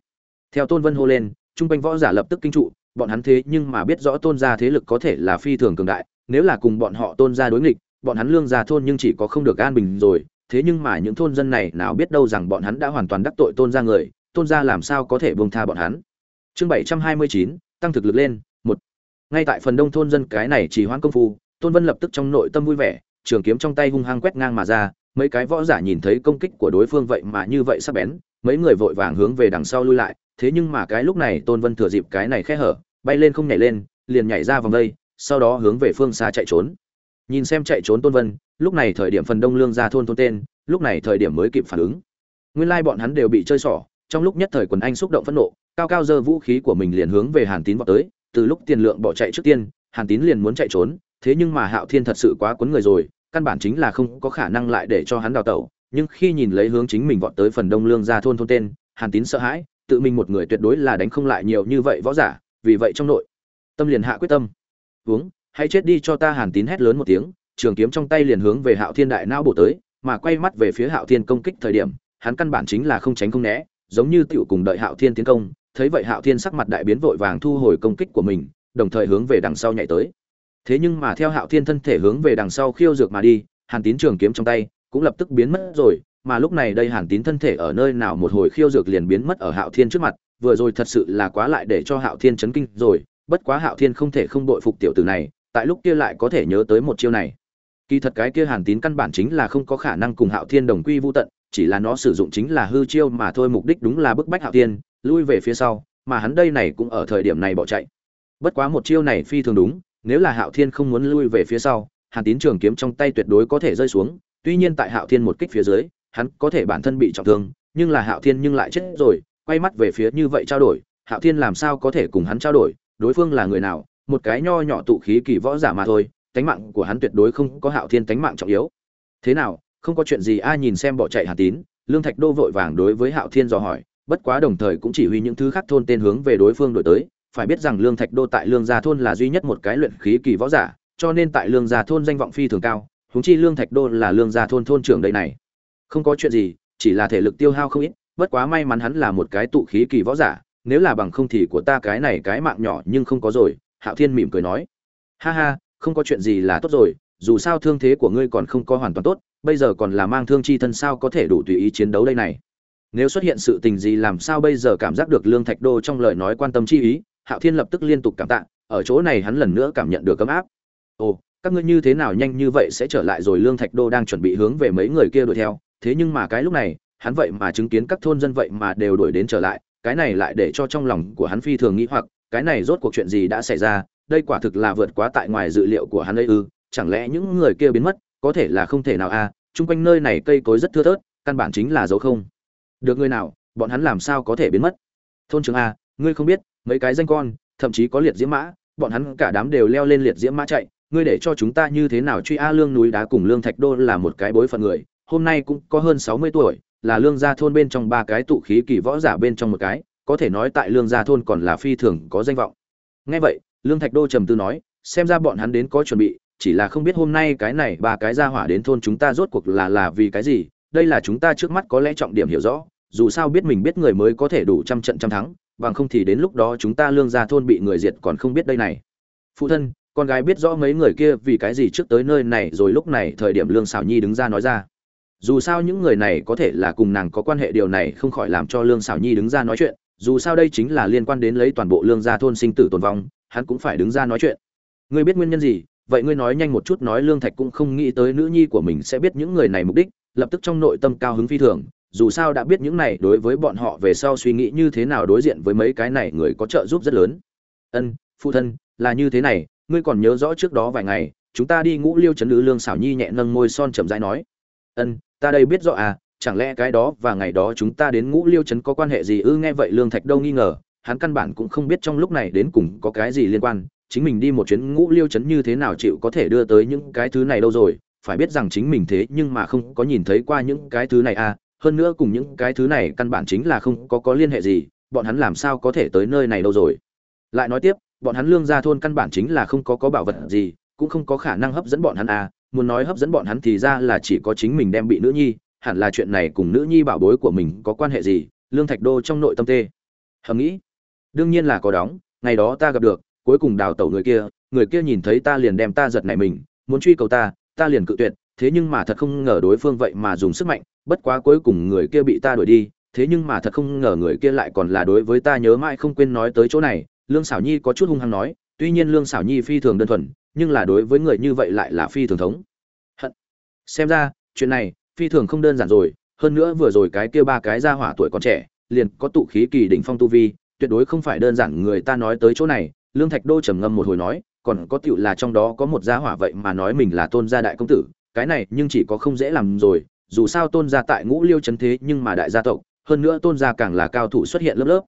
Theo tôn vân hô lên, trung quanh võ giả lập tức kinh trụ, bọn hắn thế nhưng mà biết rõ tôn gia thế lực có thể là phi thường cường đại, nếu là cùng bọn họ tôn gia đối nghịch, bọn hắn lương gia thôn nhưng chỉ có không được an bình rồi, thế nhưng mà những thôn dân này nào biết đâu rằng bọn hắn đã hoàn toàn đắc tội tôn gia người, tôn gia làm sao có thể buông tha bọn hắn. Chương bảy trăm hai mươi chín, tăng thực lực lên, một. Ngay tại phần đông thôn dân cái này chỉ hoãn công phu tôn vân lập tức trong nội tâm vui vẻ, trường kiếm trong tay hung hăng quét ngang mà ra, mấy cái võ giả nhìn thấy công kích của đối phương vậy mà như vậy sắc bén, mấy người vội vàng hướng về đằng sau lui lại, thế nhưng mà cái lúc này tôn vân thừa dịp cái này khe hở, bay lên không nhảy lên, liền nhảy ra vòng đây, sau đó hướng về phương xa chạy trốn. Nhìn xem chạy trốn tôn vân, lúc này thời điểm phần đông lương ra thôn thôn tên, lúc này thời điểm mới kịp phản ứng. Nguyên lai bọn hắn đều bị chơi xỏ, trong lúc nhất thời quần anh xúc động phẫn nộ, cao cao giơ vũ khí của mình liền hướng về hàn tín vọt tới, từ lúc tiền lượng bỏ chạy trước tiên, hàn tín liền muốn chạy trốn thế nhưng mà hạo thiên thật sự quá cuốn người rồi, căn bản chính là không có khả năng lại để cho hắn đào tẩu. Nhưng khi nhìn lấy hướng chính mình vọt tới phần đông lương ra thôn thôn tên, hàn tín sợ hãi, tự mình một người tuyệt đối là đánh không lại nhiều như vậy võ giả, vì vậy trong nội, tâm liền hạ quyết tâm. Uống, hãy chết đi cho ta. Hàn tín hét lớn một tiếng, trường kiếm trong tay liền hướng về hạo thiên đại não bổ tới, mà quay mắt về phía hạo thiên công kích thời điểm, hắn căn bản chính là không tránh không né, giống như tựu cùng đợi hạo thiên tiến công. Thấy vậy hạo thiên sắc mặt đại biến vội vàng thu hồi công kích của mình, đồng thời hướng về đằng sau nhảy tới thế nhưng mà theo hạo thiên thân thể hướng về đằng sau khiêu dược mà đi, hàn tín trường kiếm trong tay cũng lập tức biến mất rồi, mà lúc này đây hàn tín thân thể ở nơi nào một hồi khiêu dược liền biến mất ở hạo thiên trước mặt, vừa rồi thật sự là quá lại để cho hạo thiên chấn kinh rồi, bất quá hạo thiên không thể không đội phục tiểu tử này, tại lúc kia lại có thể nhớ tới một chiêu này. Kỳ thật cái kia hàn tín căn bản chính là không có khả năng cùng hạo thiên đồng quy vô tận, chỉ là nó sử dụng chính là hư chiêu mà thôi, mục đích đúng là bức bách hạo thiên, lui về phía sau, mà hắn đây này cũng ở thời điểm này bỏ chạy. Bất quá một chiêu này phi thường đúng nếu là hạo thiên không muốn lui về phía sau, hàn tín trường kiếm trong tay tuyệt đối có thể rơi xuống, tuy nhiên tại hạo thiên một kích phía dưới, hắn có thể bản thân bị trọng thương, nhưng là hạo thiên nhưng lại chết rồi, quay mắt về phía như vậy trao đổi, hạo thiên làm sao có thể cùng hắn trao đổi, đối phương là người nào, một cái nho nhỏ tụ khí kỳ võ giả mà thôi, tánh mạng của hắn tuyệt đối không có hạo thiên tánh mạng trọng yếu. Thế nào, không có chuyện gì ai nhìn xem bỏ chạy hàn tín, lương thạch đô vội vàng đối với hạo thiên dò hỏi, bất quá đồng thời cũng chỉ huy những thứ khác thôn tên hướng về đối phương đổi tới phải biết rằng lương thạch đô tại lương gia thôn là duy nhất một cái luyện khí kỳ võ giả, cho nên tại lương gia thôn danh vọng phi thường cao húng chi lương thạch đô là lương gia thôn thôn trưởng đây này. Không có chuyện gì, chỉ là thể lực tiêu hao không ít, bất quá may mắn hắn là một cái tụ khí kỳ võ giả, nếu là bằng không thì của ta cái này cái mạng nhỏ nhưng không có rồi, hạo thiên mỉm cười nói. Ha ha, không có chuyện gì là tốt rồi, dù sao thương thế của ngươi còn không có hoàn toàn tốt, bây giờ còn là mang thương chi thân sao có thể đủ tùy ý chiến đấu đây này. Nếu xuất hiện sự tình gì làm sao bây giờ cảm giác được lương thạch đô trong lời nói quan tâm chi ý hạo thiên lập tức liên tục cảm tạ ở chỗ này hắn lần nữa cảm nhận được ấm áp. Ồ các ngươi như thế nào nhanh như vậy sẽ trở lại rồi lương thạch đô đang chuẩn bị hướng về mấy người kia đuổi theo. Thế nhưng mà cái lúc này hắn vậy mà chứng kiến các thôn dân vậy mà đều đuổi đến trở lại cái này lại để cho trong lòng của hắn phi thường nghĩ hoặc cái này rốt cuộc chuyện gì đã xảy ra? Đây quả thực là vượt quá tại ngoài dự liệu của hắn ấy ư? Chẳng lẽ những người kia biến mất có thể là không thể nào a à, chung quanh nơi này cây cối rất thưa thớt căn bản chính là dấu không. Được người nào bọn hắn làm sao có thể biến mất? Thôn trưởng a ngươi không biết mấy cái danh con, thậm chí có liệt diễm mã, bọn hắn cả đám đều leo lên liệt diễm mã chạy. Ngươi để cho chúng ta như thế nào truy a lương núi đá cùng lương thạch đô là một cái bối phận người, hôm nay cũng có hơn sáu mươi tuổi, là lương gia thôn bên trong ba cái tụ khí kỳ võ giả bên trong một cái, có thể nói tại lương gia thôn còn là phi thường có danh vọng. Nghe vậy, lương thạch đô trầm tư nói, xem ra bọn hắn đến có chuẩn bị, chỉ là không biết hôm nay cái này ba cái ra hỏa đến thôn chúng ta rốt cuộc là là vì cái gì, đây là chúng ta trước mắt có lẽ trọng điểm hiểu rõ, dù sao biết mình biết người mới có thể đủ trăm trận trăm thắng bằng không thì đến lúc đó chúng ta lương gia thôn bị người diệt còn không biết đây này. Phụ thân, con gái biết rõ mấy người kia vì cái gì trước tới nơi này rồi lúc này thời điểm lương xảo nhi đứng ra nói ra. Dù sao những người này có thể là cùng nàng có quan hệ, điều này không khỏi làm cho lương xảo nhi đứng ra nói chuyện. Dù sao đây chính là liên quan đến lấy toàn bộ lương gia thôn sinh tử tồn vong, hắn cũng phải đứng ra nói chuyện. Ngươi biết nguyên nhân gì? Vậy ngươi nói nhanh một chút, nói lương thạch cũng không nghĩ tới nữ nhi của mình sẽ biết những người này mục đích, lập tức trong nội tâm cao hứng phi thường dù sao đã biết những này đối với bọn họ về sau suy nghĩ như thế nào đối diện với mấy cái này người có trợ giúp rất lớn. Ân, phụ thân, là như thế này, ngươi còn nhớ rõ trước đó vài ngày, chúng ta đi ngũ liêu chấn lữ lương xảo nhi nhẹ nâng môi son chậm rãi nói. Ân, ta đây biết rõ à chẳng lẽ cái đó và ngày đó chúng ta đến ngũ liêu chấn có quan hệ gì? Ư nghe vậy lương thạch đâu nghi ngờ, hắn căn bản cũng không biết trong lúc này đến cùng có cái gì liên quan, chính mình đi một chuyến ngũ liêu chấn như thế nào chịu có thể đưa tới những cái thứ này đâu rồi, phải biết rằng chính mình thế nhưng mà không có nhìn thấy qua những cái thứ này à hơn nữa cùng những cái thứ này căn bản chính là không có có liên hệ gì, bọn hắn làm sao có thể tới nơi này đâu rồi? Lại nói tiếp, bọn hắn lương gia thôn căn bản chính là không có có bảo vật gì, cũng không có khả năng hấp dẫn bọn hắn à. Muốn nói hấp dẫn bọn hắn thì ra là chỉ có chính mình đem bị nữ nhi, hẳn là chuyện này cùng nữ nhi bảo bối của mình có quan hệ gì, lương thạch đô trong nội tâm tê. Hầm nghĩ, đương nhiên là có đóng, ngày đó ta gặp được, cuối cùng đào tẩu người kia người kia nhìn thấy ta liền đem ta giật nảy mình, muốn truy cầu ta ta liền cự tuyệt thế nhưng mà thật không ngờ đối phương vậy mà dùng sức mạnh, bất quá cuối cùng người kia bị ta đuổi đi, thế nhưng mà thật không ngờ người kia lại còn là đối với ta nhớ mãi không quên nói tới chỗ này, lương xảo nhi có chút hung hăng nói, tuy nhiên lương xảo nhi phi thường đơn thuần, nhưng là đối với người như vậy lại là phi thường thống. Hận. Xem ra, chuyện này, phi thường không đơn giản rồi, hơn nữa vừa rồi cái kia ba cái ra hỏa tuổi còn trẻ, liền có tụ khí kỳ đỉnh phong tu vi, tuyệt đối không phải đơn giản người ta nói tới chỗ này, lương thạch đô trầm ngâm một hồi nói, còn có tiểu là trong đó có một gia hỏa vậy mà nói mình là tôn gia đại công tử cái này nhưng chỉ có không dễ làm rồi, dù sao tôn gia tại ngũ liêu chấn thế nhưng mà đại gia tộc, hơn nữa tôn gia càng là cao thủ xuất hiện lớp lớp.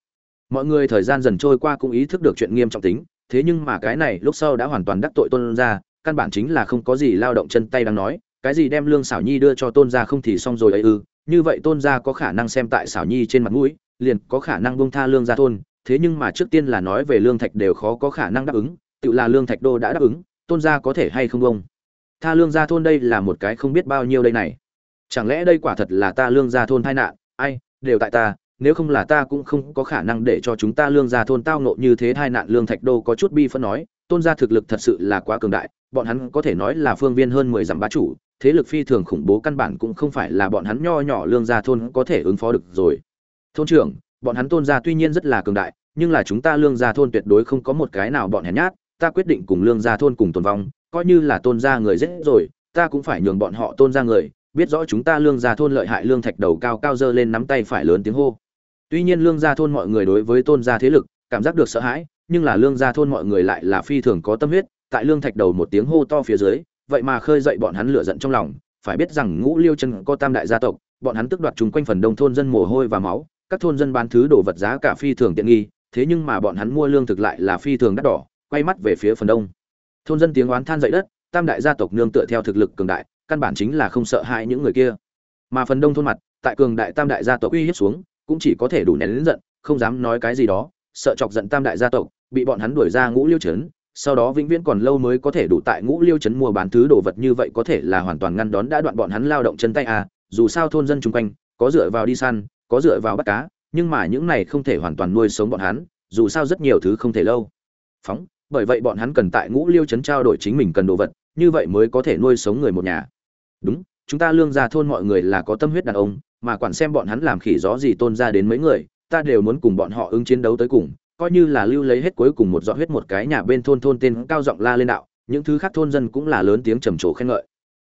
Mọi người thời gian dần trôi qua cũng ý thức được chuyện nghiêm trọng tính, thế nhưng mà cái này lúc sau đã hoàn toàn đắc tội tôn gia, căn bản chính là không có gì lao động chân tay đang nói, cái gì đem lương xảo nhi đưa cho tôn gia không thì xong rồi ấy ư. Như vậy tôn gia có khả năng xem tại xảo nhi trên mặt mũi, liền có khả năng bông tha lương gia thôn, thế nhưng mà trước tiên là nói về lương thạch đều khó có khả năng đáp ứng, tự là lương thạch đô đã đáp ứng, tôn gia có thể hay không bông tha lương gia thôn đây là một cái không biết bao nhiêu đây này. Chẳng lẽ đây quả thật là ta lương gia thôn tai nạn? Ai, đều tại ta, nếu không là ta cũng không có khả năng để cho chúng ta lương gia thôn tao nộ như thế tai nạn. Lương thạch đô có chút bi phân nói, tôn gia thực lực thật sự là quá cường đại, bọn hắn có thể nói là phương viên hơn mười dặm bá chủ, thế lực phi thường khủng bố căn bản cũng không phải là bọn hắn nho nhỏ lương gia thôn có thể ứng phó được rồi. Thôn trưởng, bọn hắn tôn gia tuy nhiên rất là cường đại, nhưng là chúng ta lương gia thôn tuyệt đối không có một cái nào bọn hèn nhát, ta quyết định cùng lương gia thôn cùng tồn vong coi như là tôn gia người dễ rồi, ta cũng phải nhường bọn họ tôn gia người, biết rõ chúng ta lương gia thôn lợi hại lương thạch đầu cao cao dơ lên nắm tay phải lớn tiếng hô. Tuy nhiên lương gia thôn mọi người đối với tôn gia thế lực, cảm giác được sợ hãi, nhưng là lương gia thôn mọi người lại là phi thường có tâm huyết, tại lương thạch đầu một tiếng hô to phía dưới, vậy mà khơi dậy bọn hắn lửa giận trong lòng, phải biết rằng ngũ liêu chân có tam đại gia tộc, bọn hắn tức đoạt chúng quanh phần đông thôn dân mồ hôi và máu, các thôn dân bán thứ đồ vật giá cả phi thường tiện nghi, thế nhưng mà bọn hắn mua lương thực lại là phi thường đắt đỏ, quay mắt về phía phần đông thôn dân tiếng oán than dậy đất, tam đại gia tộc nương tựa theo thực lực cường đại, căn bản chính là không sợ hãi những người kia. Mà phần đông thôn mặt, tại cường đại tam đại gia tộc uy hiếp xuống, cũng chỉ có thể đủ nén lớn giận, không dám nói cái gì đó, sợ chọc giận tam đại gia tộc, bị bọn hắn đuổi ra ngũ liêu trấn, sau đó vĩnh viễn còn lâu mới có thể đủ tại ngũ liêu trấn mua bán thứ đồ vật như vậy có thể là hoàn toàn ngăn đón đã đoạn bọn hắn lao động chân tay à dù sao thôn dân chung quanh, có dựa vào đi săn, có dựa vào bắt cá, nhưng mà những này không thể hoàn toàn nuôi sống bọn hắn, dù sao rất nhiều thứ không thể lâu. Phóng bởi vậy bọn hắn cần tại ngũ liêu trấn trao đổi chính mình cần đồ vật, như vậy mới có thể nuôi sống người một nhà. Đúng, chúng ta lương gia thôn mọi người là có tâm huyết đàn ông, mà quản xem bọn hắn làm khỉ gió gì tôn ra đến mấy người, ta đều muốn cùng bọn họ ứng chiến đấu tới cùng, coi như là lưu lấy hết cuối cùng một giọt huyết một cái nhà bên thôn thôn tên cao giọng la lên đạo, những thứ khác thôn dân cũng là lớn tiếng trầm trồ khen ngợi.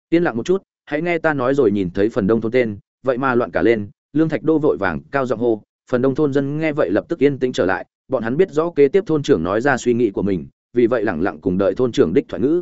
Yên lặng một chút, hãy nghe ta nói rồi nhìn thấy phần đông thôn tên, vậy mà loạn cả lên, lương thạch đô vội vàng cao giọng hô, phần đông thôn dân nghe vậy lập tức yên tĩnh trở lại bọn hắn biết rõ kế tiếp thôn trưởng nói ra suy nghĩ của mình, vì vậy lẳng lặng cùng đợi thôn trưởng đích thoại ngữ.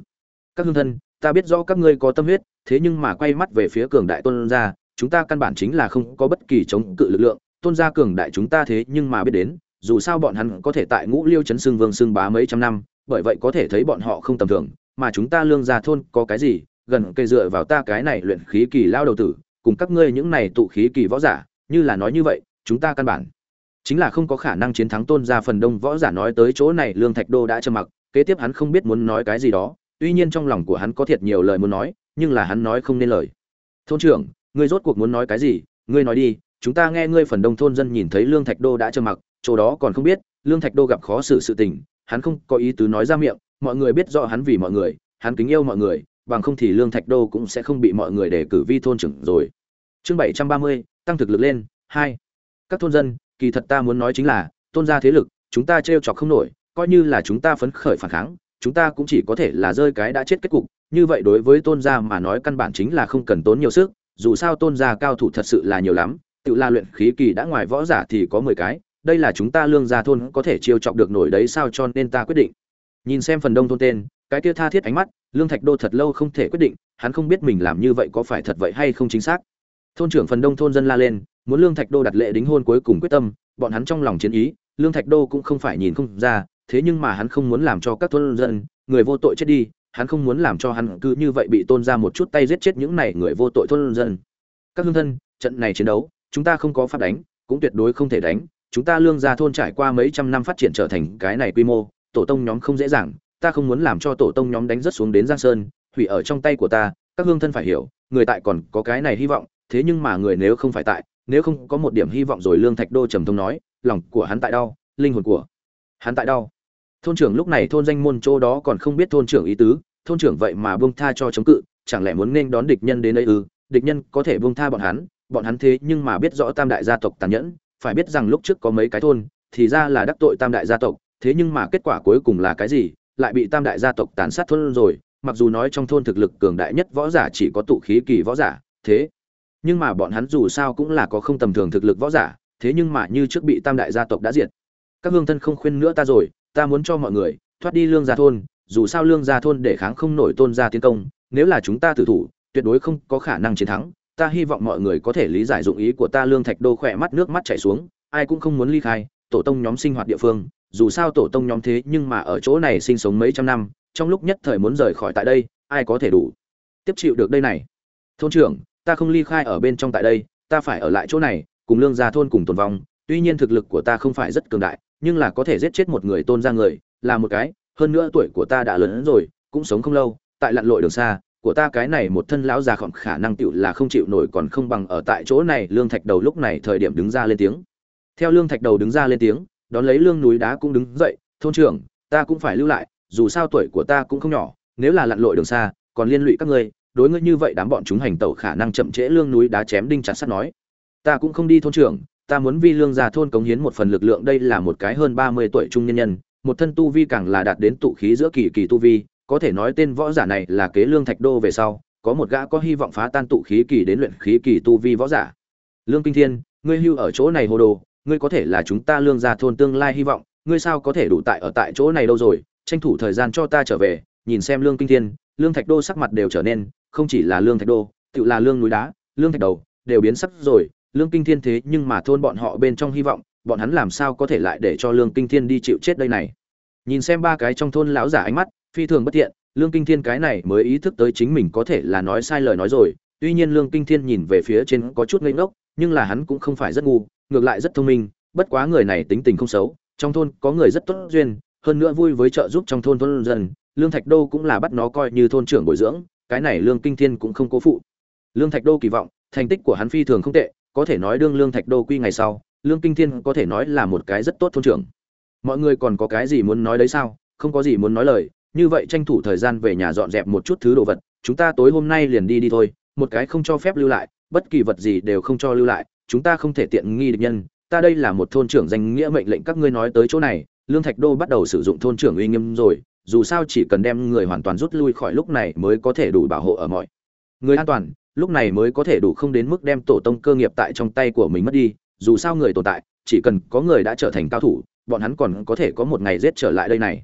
Các hương thân, ta biết rõ các ngươi có tâm huyết, thế nhưng mà quay mắt về phía cường đại tôn gia, chúng ta căn bản chính là không có bất kỳ chống cự lực lượng, tôn gia cường đại chúng ta thế nhưng mà biết đến, dù sao bọn hắn có thể tại ngũ liêu chấn xương vương xương bá mấy trăm năm, bởi vậy có thể thấy bọn họ không tầm thường, mà chúng ta lương gia thôn có cái gì, gần cây dựa vào ta cái này luyện khí kỳ lao đầu tử, cùng các ngươi những này tụ khí kỳ võ giả, như là nói như vậy, chúng ta căn bản chính là không có khả năng chiến thắng tôn gia phần đông võ giả nói tới chỗ này, lương thạch đô đã trầm mặc, kế tiếp hắn không biết muốn nói cái gì đó. Tuy nhiên trong lòng của hắn có thiệt nhiều lời muốn nói, nhưng là hắn nói không nên lời. Thôn trưởng, ngươi rốt cuộc muốn nói cái gì? Ngươi nói đi, chúng ta nghe ngươi phần đông thôn dân nhìn thấy lương thạch đô đã trầm mặc, chỗ đó còn không biết, lương thạch đô gặp khó xử sự tình, hắn không có ý tứ nói ra miệng, mọi người biết rõ hắn vì mọi người, hắn kính yêu mọi người, bằng không thì lương thạch đô cũng sẽ không bị mọi người đề cử vi thôn trưởng rồi. Chương bảy trăm ba mươi, tăng thực lực lên, hai. Các thôn dân kỳ thật ta muốn nói chính là, tôn gia thế lực, chúng ta trêu chọc không nổi, coi như là chúng ta phấn khởi phản kháng, chúng ta cũng chỉ có thể là rơi cái đã chết kết cục. Như vậy đối với tôn gia mà nói căn bản chính là không cần tốn nhiều sức, dù sao tôn gia cao thủ thật sự là nhiều lắm, tự la luyện khí kỳ đã ngoài võ giả thì có mười cái, đây là chúng ta lương gia thôn có thể chiêu chọc được nổi đấy sao cho nên ta quyết định. Nhìn xem phần đông thôn tên, cái kia tha thiết ánh mắt, lương thạch đô thật lâu không thể quyết định, hắn không biết mình làm như vậy có phải thật vậy hay không chính xác. Thôn trưởng phần đông thôn dân la lên muốn lương thạch đô đặt lệ đính hôn cuối cùng quyết tâm, bọn hắn trong lòng chiến ý, lương thạch đô cũng không phải nhìn không ra, thế nhưng mà hắn không muốn làm cho các thôn dân, người vô tội chết đi, hắn không muốn làm cho hắn cứ như vậy bị tôn ra một chút tay giết chết những này người vô tội thôn dân. Các hương thân, trận này chiến đấu, chúng ta không có pháp đánh, cũng tuyệt đối không thể đánh, chúng ta lương gia thôn trải qua mấy trăm năm phát triển trở thành cái này quy mô, tổ tông nhóm không dễ dàng, ta không muốn làm cho tổ tông nhóm đánh rất xuống đến giang sơn, hủy ở trong tay của ta, các hương thân phải hiểu, người tại còn có cái này hy vọng, thế nhưng mà người nếu không phải tại nếu không có một điểm hy vọng rồi lương thạch đô trầm thông nói, lòng của hắn tại đau, linh hồn của hắn tại đau. Thôn trưởng lúc này thôn danh môn chỗ đó còn không biết thôn trưởng ý tứ, thôn trưởng vậy mà buông tha cho chống cự, chẳng lẽ muốn nên đón địch nhân đến đây ư? Địch nhân có thể buông tha bọn hắn bọn hắn thế nhưng mà biết rõ tam đại gia tộc tàn nhẫn, phải biết rằng lúc trước có mấy cái thôn, thì ra là đắc tội tam đại gia tộc, thế nhưng mà kết quả cuối cùng là cái gì? Lại bị tam đại gia tộc tàn sát thôn rồi, mặc dù nói trong thôn thực lực cường đại nhất võ giả chỉ có tụ khí kỳ võ giả, thế nhưng mà bọn hắn dù sao cũng là có không tầm thường thực lực võ giả, thế nhưng mà như trước bị tam đại gia tộc đã diệt. Các hương thân không khuyên nữa ta rồi, ta muốn cho mọi người thoát đi lương gia thôn, dù sao lương gia thôn để kháng không nổi tôn gia tiến công, nếu là chúng ta tử thủ, tuyệt đối không có khả năng chiến thắng. Ta hy vọng mọi người có thể lý giải dụng ý của ta, lương thạch đô khỏe mắt nước mắt chảy xuống, ai cũng không muốn ly khai, tổ tông nhóm sinh hoạt địa phương, dù sao tổ tông nhóm thế nhưng mà ở chỗ này sinh sống mấy trăm năm, trong lúc nhất thời muốn rời khỏi tại đây, ai có thể đủ tiếp chịu được đây này? Thôn trưởng ta không ly khai ở bên trong tại đây, ta phải ở lại chỗ này, cùng lương gia thôn cùng tồn vong, tuy nhiên thực lực của ta không phải rất cường đại, nhưng là có thể giết chết một người tôn ra người, là một cái, hơn nữa tuổi của ta đã lớn hơn rồi, cũng sống không lâu, tại lặn lội đường xa, của ta cái này một thân lão già khỏng khả năng tựu là không chịu nổi còn không bằng ở tại chỗ này, lương thạch đầu lúc này thời điểm đứng ra lên tiếng. Theo lương thạch đầu đứng ra lên tiếng, đón lấy lương núi đá cũng đứng dậy, thôn trưởng, ta cũng phải lưu lại, dù sao tuổi của ta cũng không nhỏ, nếu là lặn lội đường xa, còn liên lụy các ngươi đối ngươi như vậy đám bọn chúng hành tẩu khả năng chậm trễ lương núi đá chém đinh chặt sắt nói. Ta cũng không đi thôn trưởng, ta muốn vi lương gia thôn cống hiến một phần lực lượng, đây là một cái hơn ba mươi tuổi trung nhân nhân, một thân tu vi càng là đạt đến tụ khí giữa kỳ kỳ tu vi, có thể nói tên võ giả này là kế lương thạch đô về sau, có một gã có hy vọng phá tan tụ khí kỳ đến luyện khí kỳ tu vi võ giả. Lương kinh thiên, ngươi hưu ở chỗ này hồ đồ, ngươi có thể là chúng ta lương gia thôn tương lai hy vọng, ngươi sao có thể đủ tại ở tại chỗ này đâu rồi, tranh thủ thời gian cho ta trở về, nhìn xem lương kinh thiên lương thạch đô sắc mặt đều trở nên, không chỉ là lương thạch đô, tự là lương núi đá, lương thạch đầu, đều biến sắc rồi. Lương kinh thiên thế nhưng mà thôn bọn họ bên trong hy vọng, bọn hắn làm sao có thể lại để cho lương kinh thiên đi chịu chết đây này? Nhìn xem ba cái trong thôn lão giả ánh mắt, phi thường bất tiện lương kinh thiên cái này mới ý thức tới chính mình có thể là nói sai lời nói rồi. Tuy nhiên lương kinh thiên nhìn về phía trên có chút ngây ngốc, nhưng là hắn cũng không phải rất ngu, ngược lại rất thông minh. Bất quá người này tính tình không xấu, trong thôn có người rất tốt duyên, hơn nữa vui với trợ giúp trong thôn thôn dân lương thạch đô cũng là bắt nó coi như thôn trưởng bồi dưỡng, cái này lương kinh thiên cũng không cố phụ. Lương thạch đô kỳ vọng, thành tích của hắn phi thường không tệ, có thể nói đương lương thạch đô quy ngày sau, lương kinh thiên có thể nói là một cái rất tốt thôn trưởng. Mọi người còn có cái gì muốn nói đấy sao? Không có gì muốn nói lời, như vậy tranh thủ thời gian về nhà dọn dẹp một chút thứ đồ vật, chúng ta tối hôm nay liền đi đi thôi, một cái không cho phép lưu lại, bất kỳ vật gì đều không cho lưu lại, chúng ta không thể tiện nghi địch nhân. Ta đây là một thôn trưởng danh nghĩa mệnh lệnh các ngươi nói tới chỗ này, lương thạch đô bắt đầu sử dụng thôn trưởng uy nghiêm rồi dù sao chỉ cần đem người hoàn toàn rút lui khỏi lúc này mới có thể đủ bảo hộ ở mọi người an toàn, lúc này mới có thể đủ không đến mức đem tổ tông cơ nghiệp tại trong tay của mình mất đi, dù sao người tồn tại, chỉ cần có người đã trở thành cao thủ, bọn hắn còn có thể có một ngày giết trở lại đây này.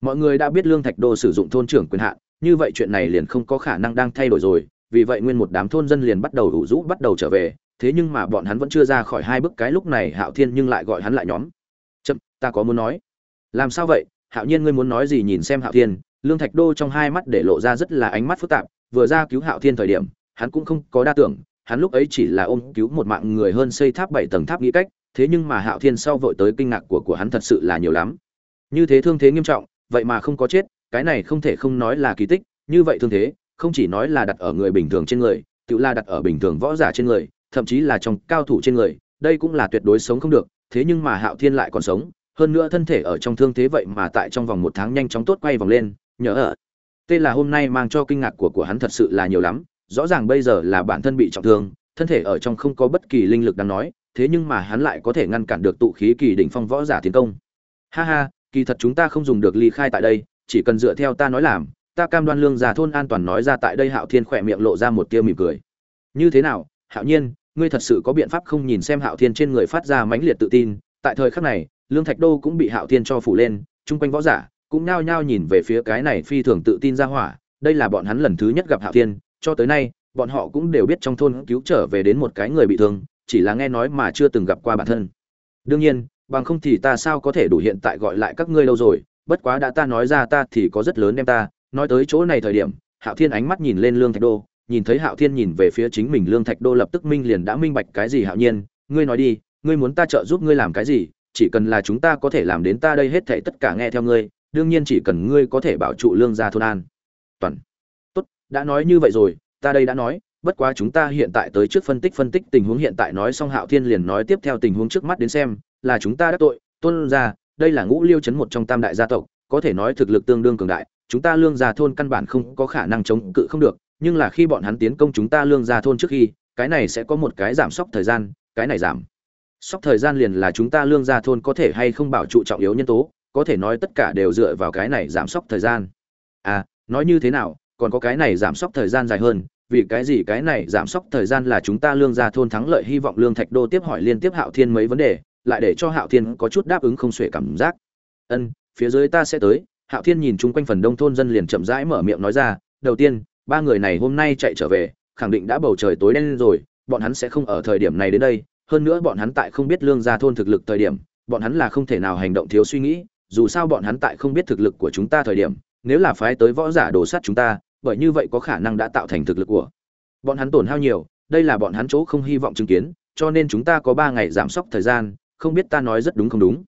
Mọi người đã biết lương thạch đô sử dụng thôn trưởng quyền hạn, như vậy chuyện này liền không có khả năng đang thay đổi rồi, vì vậy nguyên một đám thôn dân liền bắt đầu đủ rũ, bắt đầu trở về, thế nhưng mà bọn hắn vẫn chưa ra khỏi hai bước, cái lúc này hạo thiên nhưng lại gọi hắn lại nhóm. Chậm, ta có muốn nói. Làm sao vậy? Hạo nhiên, ngươi muốn nói gì nhìn xem hạo thiên, lương thạch đô trong hai mắt để lộ ra rất là ánh mắt phức tạp, vừa ra cứu hạo thiên thời điểm, hắn cũng không có đa tưởng, hắn lúc ấy chỉ là ôm cứu một mạng người hơn xây tháp bảy tầng tháp nghĩ cách, thế nhưng mà hạo thiên sau vội tới kinh ngạc của của hắn thật sự là nhiều lắm. Như thế thương thế nghiêm trọng, vậy mà không có chết, cái này không thể không nói là kỳ tích, như vậy thương thế, không chỉ nói là đặt ở người bình thường trên người, tự là đặt ở bình thường võ giả trên người, thậm chí là trong cao thủ trên người, đây cũng là tuyệt đối sống không được, thế nhưng mà hạo thiên lại còn sống hơn nữa thân thể ở trong thương thế vậy mà tại trong vòng một tháng nhanh chóng tốt quay vòng lên nhớ ở. Tên là hôm nay mang cho kinh ngạc của của hắn thật sự là nhiều lắm, rõ ràng bây giờ là bản thân bị trọng thương, thân thể ở trong không có bất kỳ linh lực đáng nói, thế nhưng mà hắn lại có thể ngăn cản được tụ khí kỳ đỉnh phong võ giả tiến công. Ha ha, kỳ thật chúng ta không dùng được ly khai tại đây, chỉ cần dựa theo ta nói làm, ta cam đoan lương già thôn an toàn nói ra tại đây hạo thiên khỏe miệng lộ ra một tia mỉm cười. Như thế nào, hạo nhiên, ngươi thật sự có biện pháp không nhìn xem hạo thiên trên người phát ra mãnh liệt tự tin, tại thời khắc này lương thạch đô cũng bị hạo thiên cho phủ lên, chung quanh võ giả cũng nao nhao nhìn về phía cái này phi thường tự tin ra hỏa, đây là bọn hắn lần thứ nhất gặp hạo thiên, cho tới nay, bọn họ cũng đều biết trong thôn cứu trở về đến một cái người bị thương, chỉ là nghe nói mà chưa từng gặp qua bản thân. Đương nhiên, bằng không thì ta sao có thể đủ hiện tại gọi lại các ngươi lâu rồi, bất quá đã ta nói ra ta thì có rất lớn đem ta, nói tới chỗ này thời điểm, hạo thiên ánh mắt nhìn lên lương thạch đô, nhìn thấy hạo thiên nhìn về phía chính mình, lương thạch đô lập tức minh liền đã minh bạch cái gì hạo nhiên, ngươi nói đi, ngươi muốn ta trợ giúp ngươi làm cái gì chỉ cần là chúng ta có thể làm đến ta đây hết thảy tất cả nghe theo ngươi đương nhiên chỉ cần ngươi có thể bảo trụ lương gia thôn an. Toàn. Tốt đã nói như vậy rồi ta đây đã nói bất quá chúng ta hiện tại tới trước phân tích phân tích tình huống hiện tại nói xong hạo thiên liền nói tiếp theo tình huống trước mắt đến xem là chúng ta đã tội tôn gia, đây là ngũ liêu chấn một trong tam đại gia tộc có thể nói thực lực tương đương cường đại chúng ta lương gia thôn căn bản không có khả năng chống cự không được nhưng là khi bọn hắn tiến công chúng ta lương gia thôn trước khi cái này sẽ có một cái giảm sốc thời gian cái này giảm sốc thời gian liền là chúng ta lương gia thôn có thể hay không bảo trụ trọng yếu nhân tố, có thể nói tất cả đều dựa vào cái này giảm sốc thời gian. À nói như thế nào, còn có cái này giảm sốc thời gian dài hơn, vì cái gì cái này giảm sốc thời gian là chúng ta lương gia thôn thắng lợi hy vọng lương thạch đô tiếp hỏi liên tiếp hạo thiên mấy vấn đề, lại để cho hạo thiên có chút đáp ứng không xuể cảm giác. Ân, phía dưới ta sẽ tới, hạo thiên nhìn chung quanh phần đông thôn dân liền chậm rãi mở miệng nói ra, đầu tiên, ba người này hôm nay chạy trở về, khẳng định đã bầu trời tối đen rồi, bọn hắn sẽ không ở thời điểm này đến đây hơn nữa bọn hắn tại không biết lương gia thôn thực lực thời điểm, bọn hắn là không thể nào hành động thiếu suy nghĩ, dù sao bọn hắn tại không biết thực lực của chúng ta thời điểm, nếu là phái tới võ giả đổ sát chúng ta, bởi như vậy có khả năng đã tạo thành thực lực của bọn hắn tổn hao nhiều, đây là bọn hắn chỗ không hy vọng chứng kiến, cho nên chúng ta có ba ngày giảm sốc thời gian, không biết ta nói rất đúng không đúng.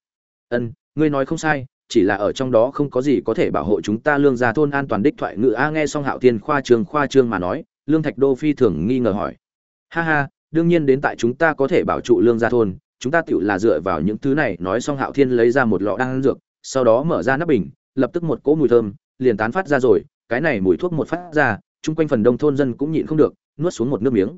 Ân, ngươi nói không sai, chỉ là ở trong đó không có gì có thể bảo hộ chúng ta lương gia thôn an toàn đích thoại ngự a nghe xong hạo thiên khoa trương khoa trương mà nói, lương thạch đô phi thường nghi ngờ hỏi. Ha ha đương nhiên đến tại chúng ta có thể bảo trụ lương gia thôn, chúng ta tựu là dựa vào những thứ này, nói xong hạo thiên lấy ra một lọ đan dược, sau đó mở ra nắp bình, lập tức một cỗ mùi thơm, liền tán phát ra rồi, cái này mùi thuốc một phát ra, chung quanh phần đông thôn dân cũng nhịn không được, nuốt xuống một nước miếng.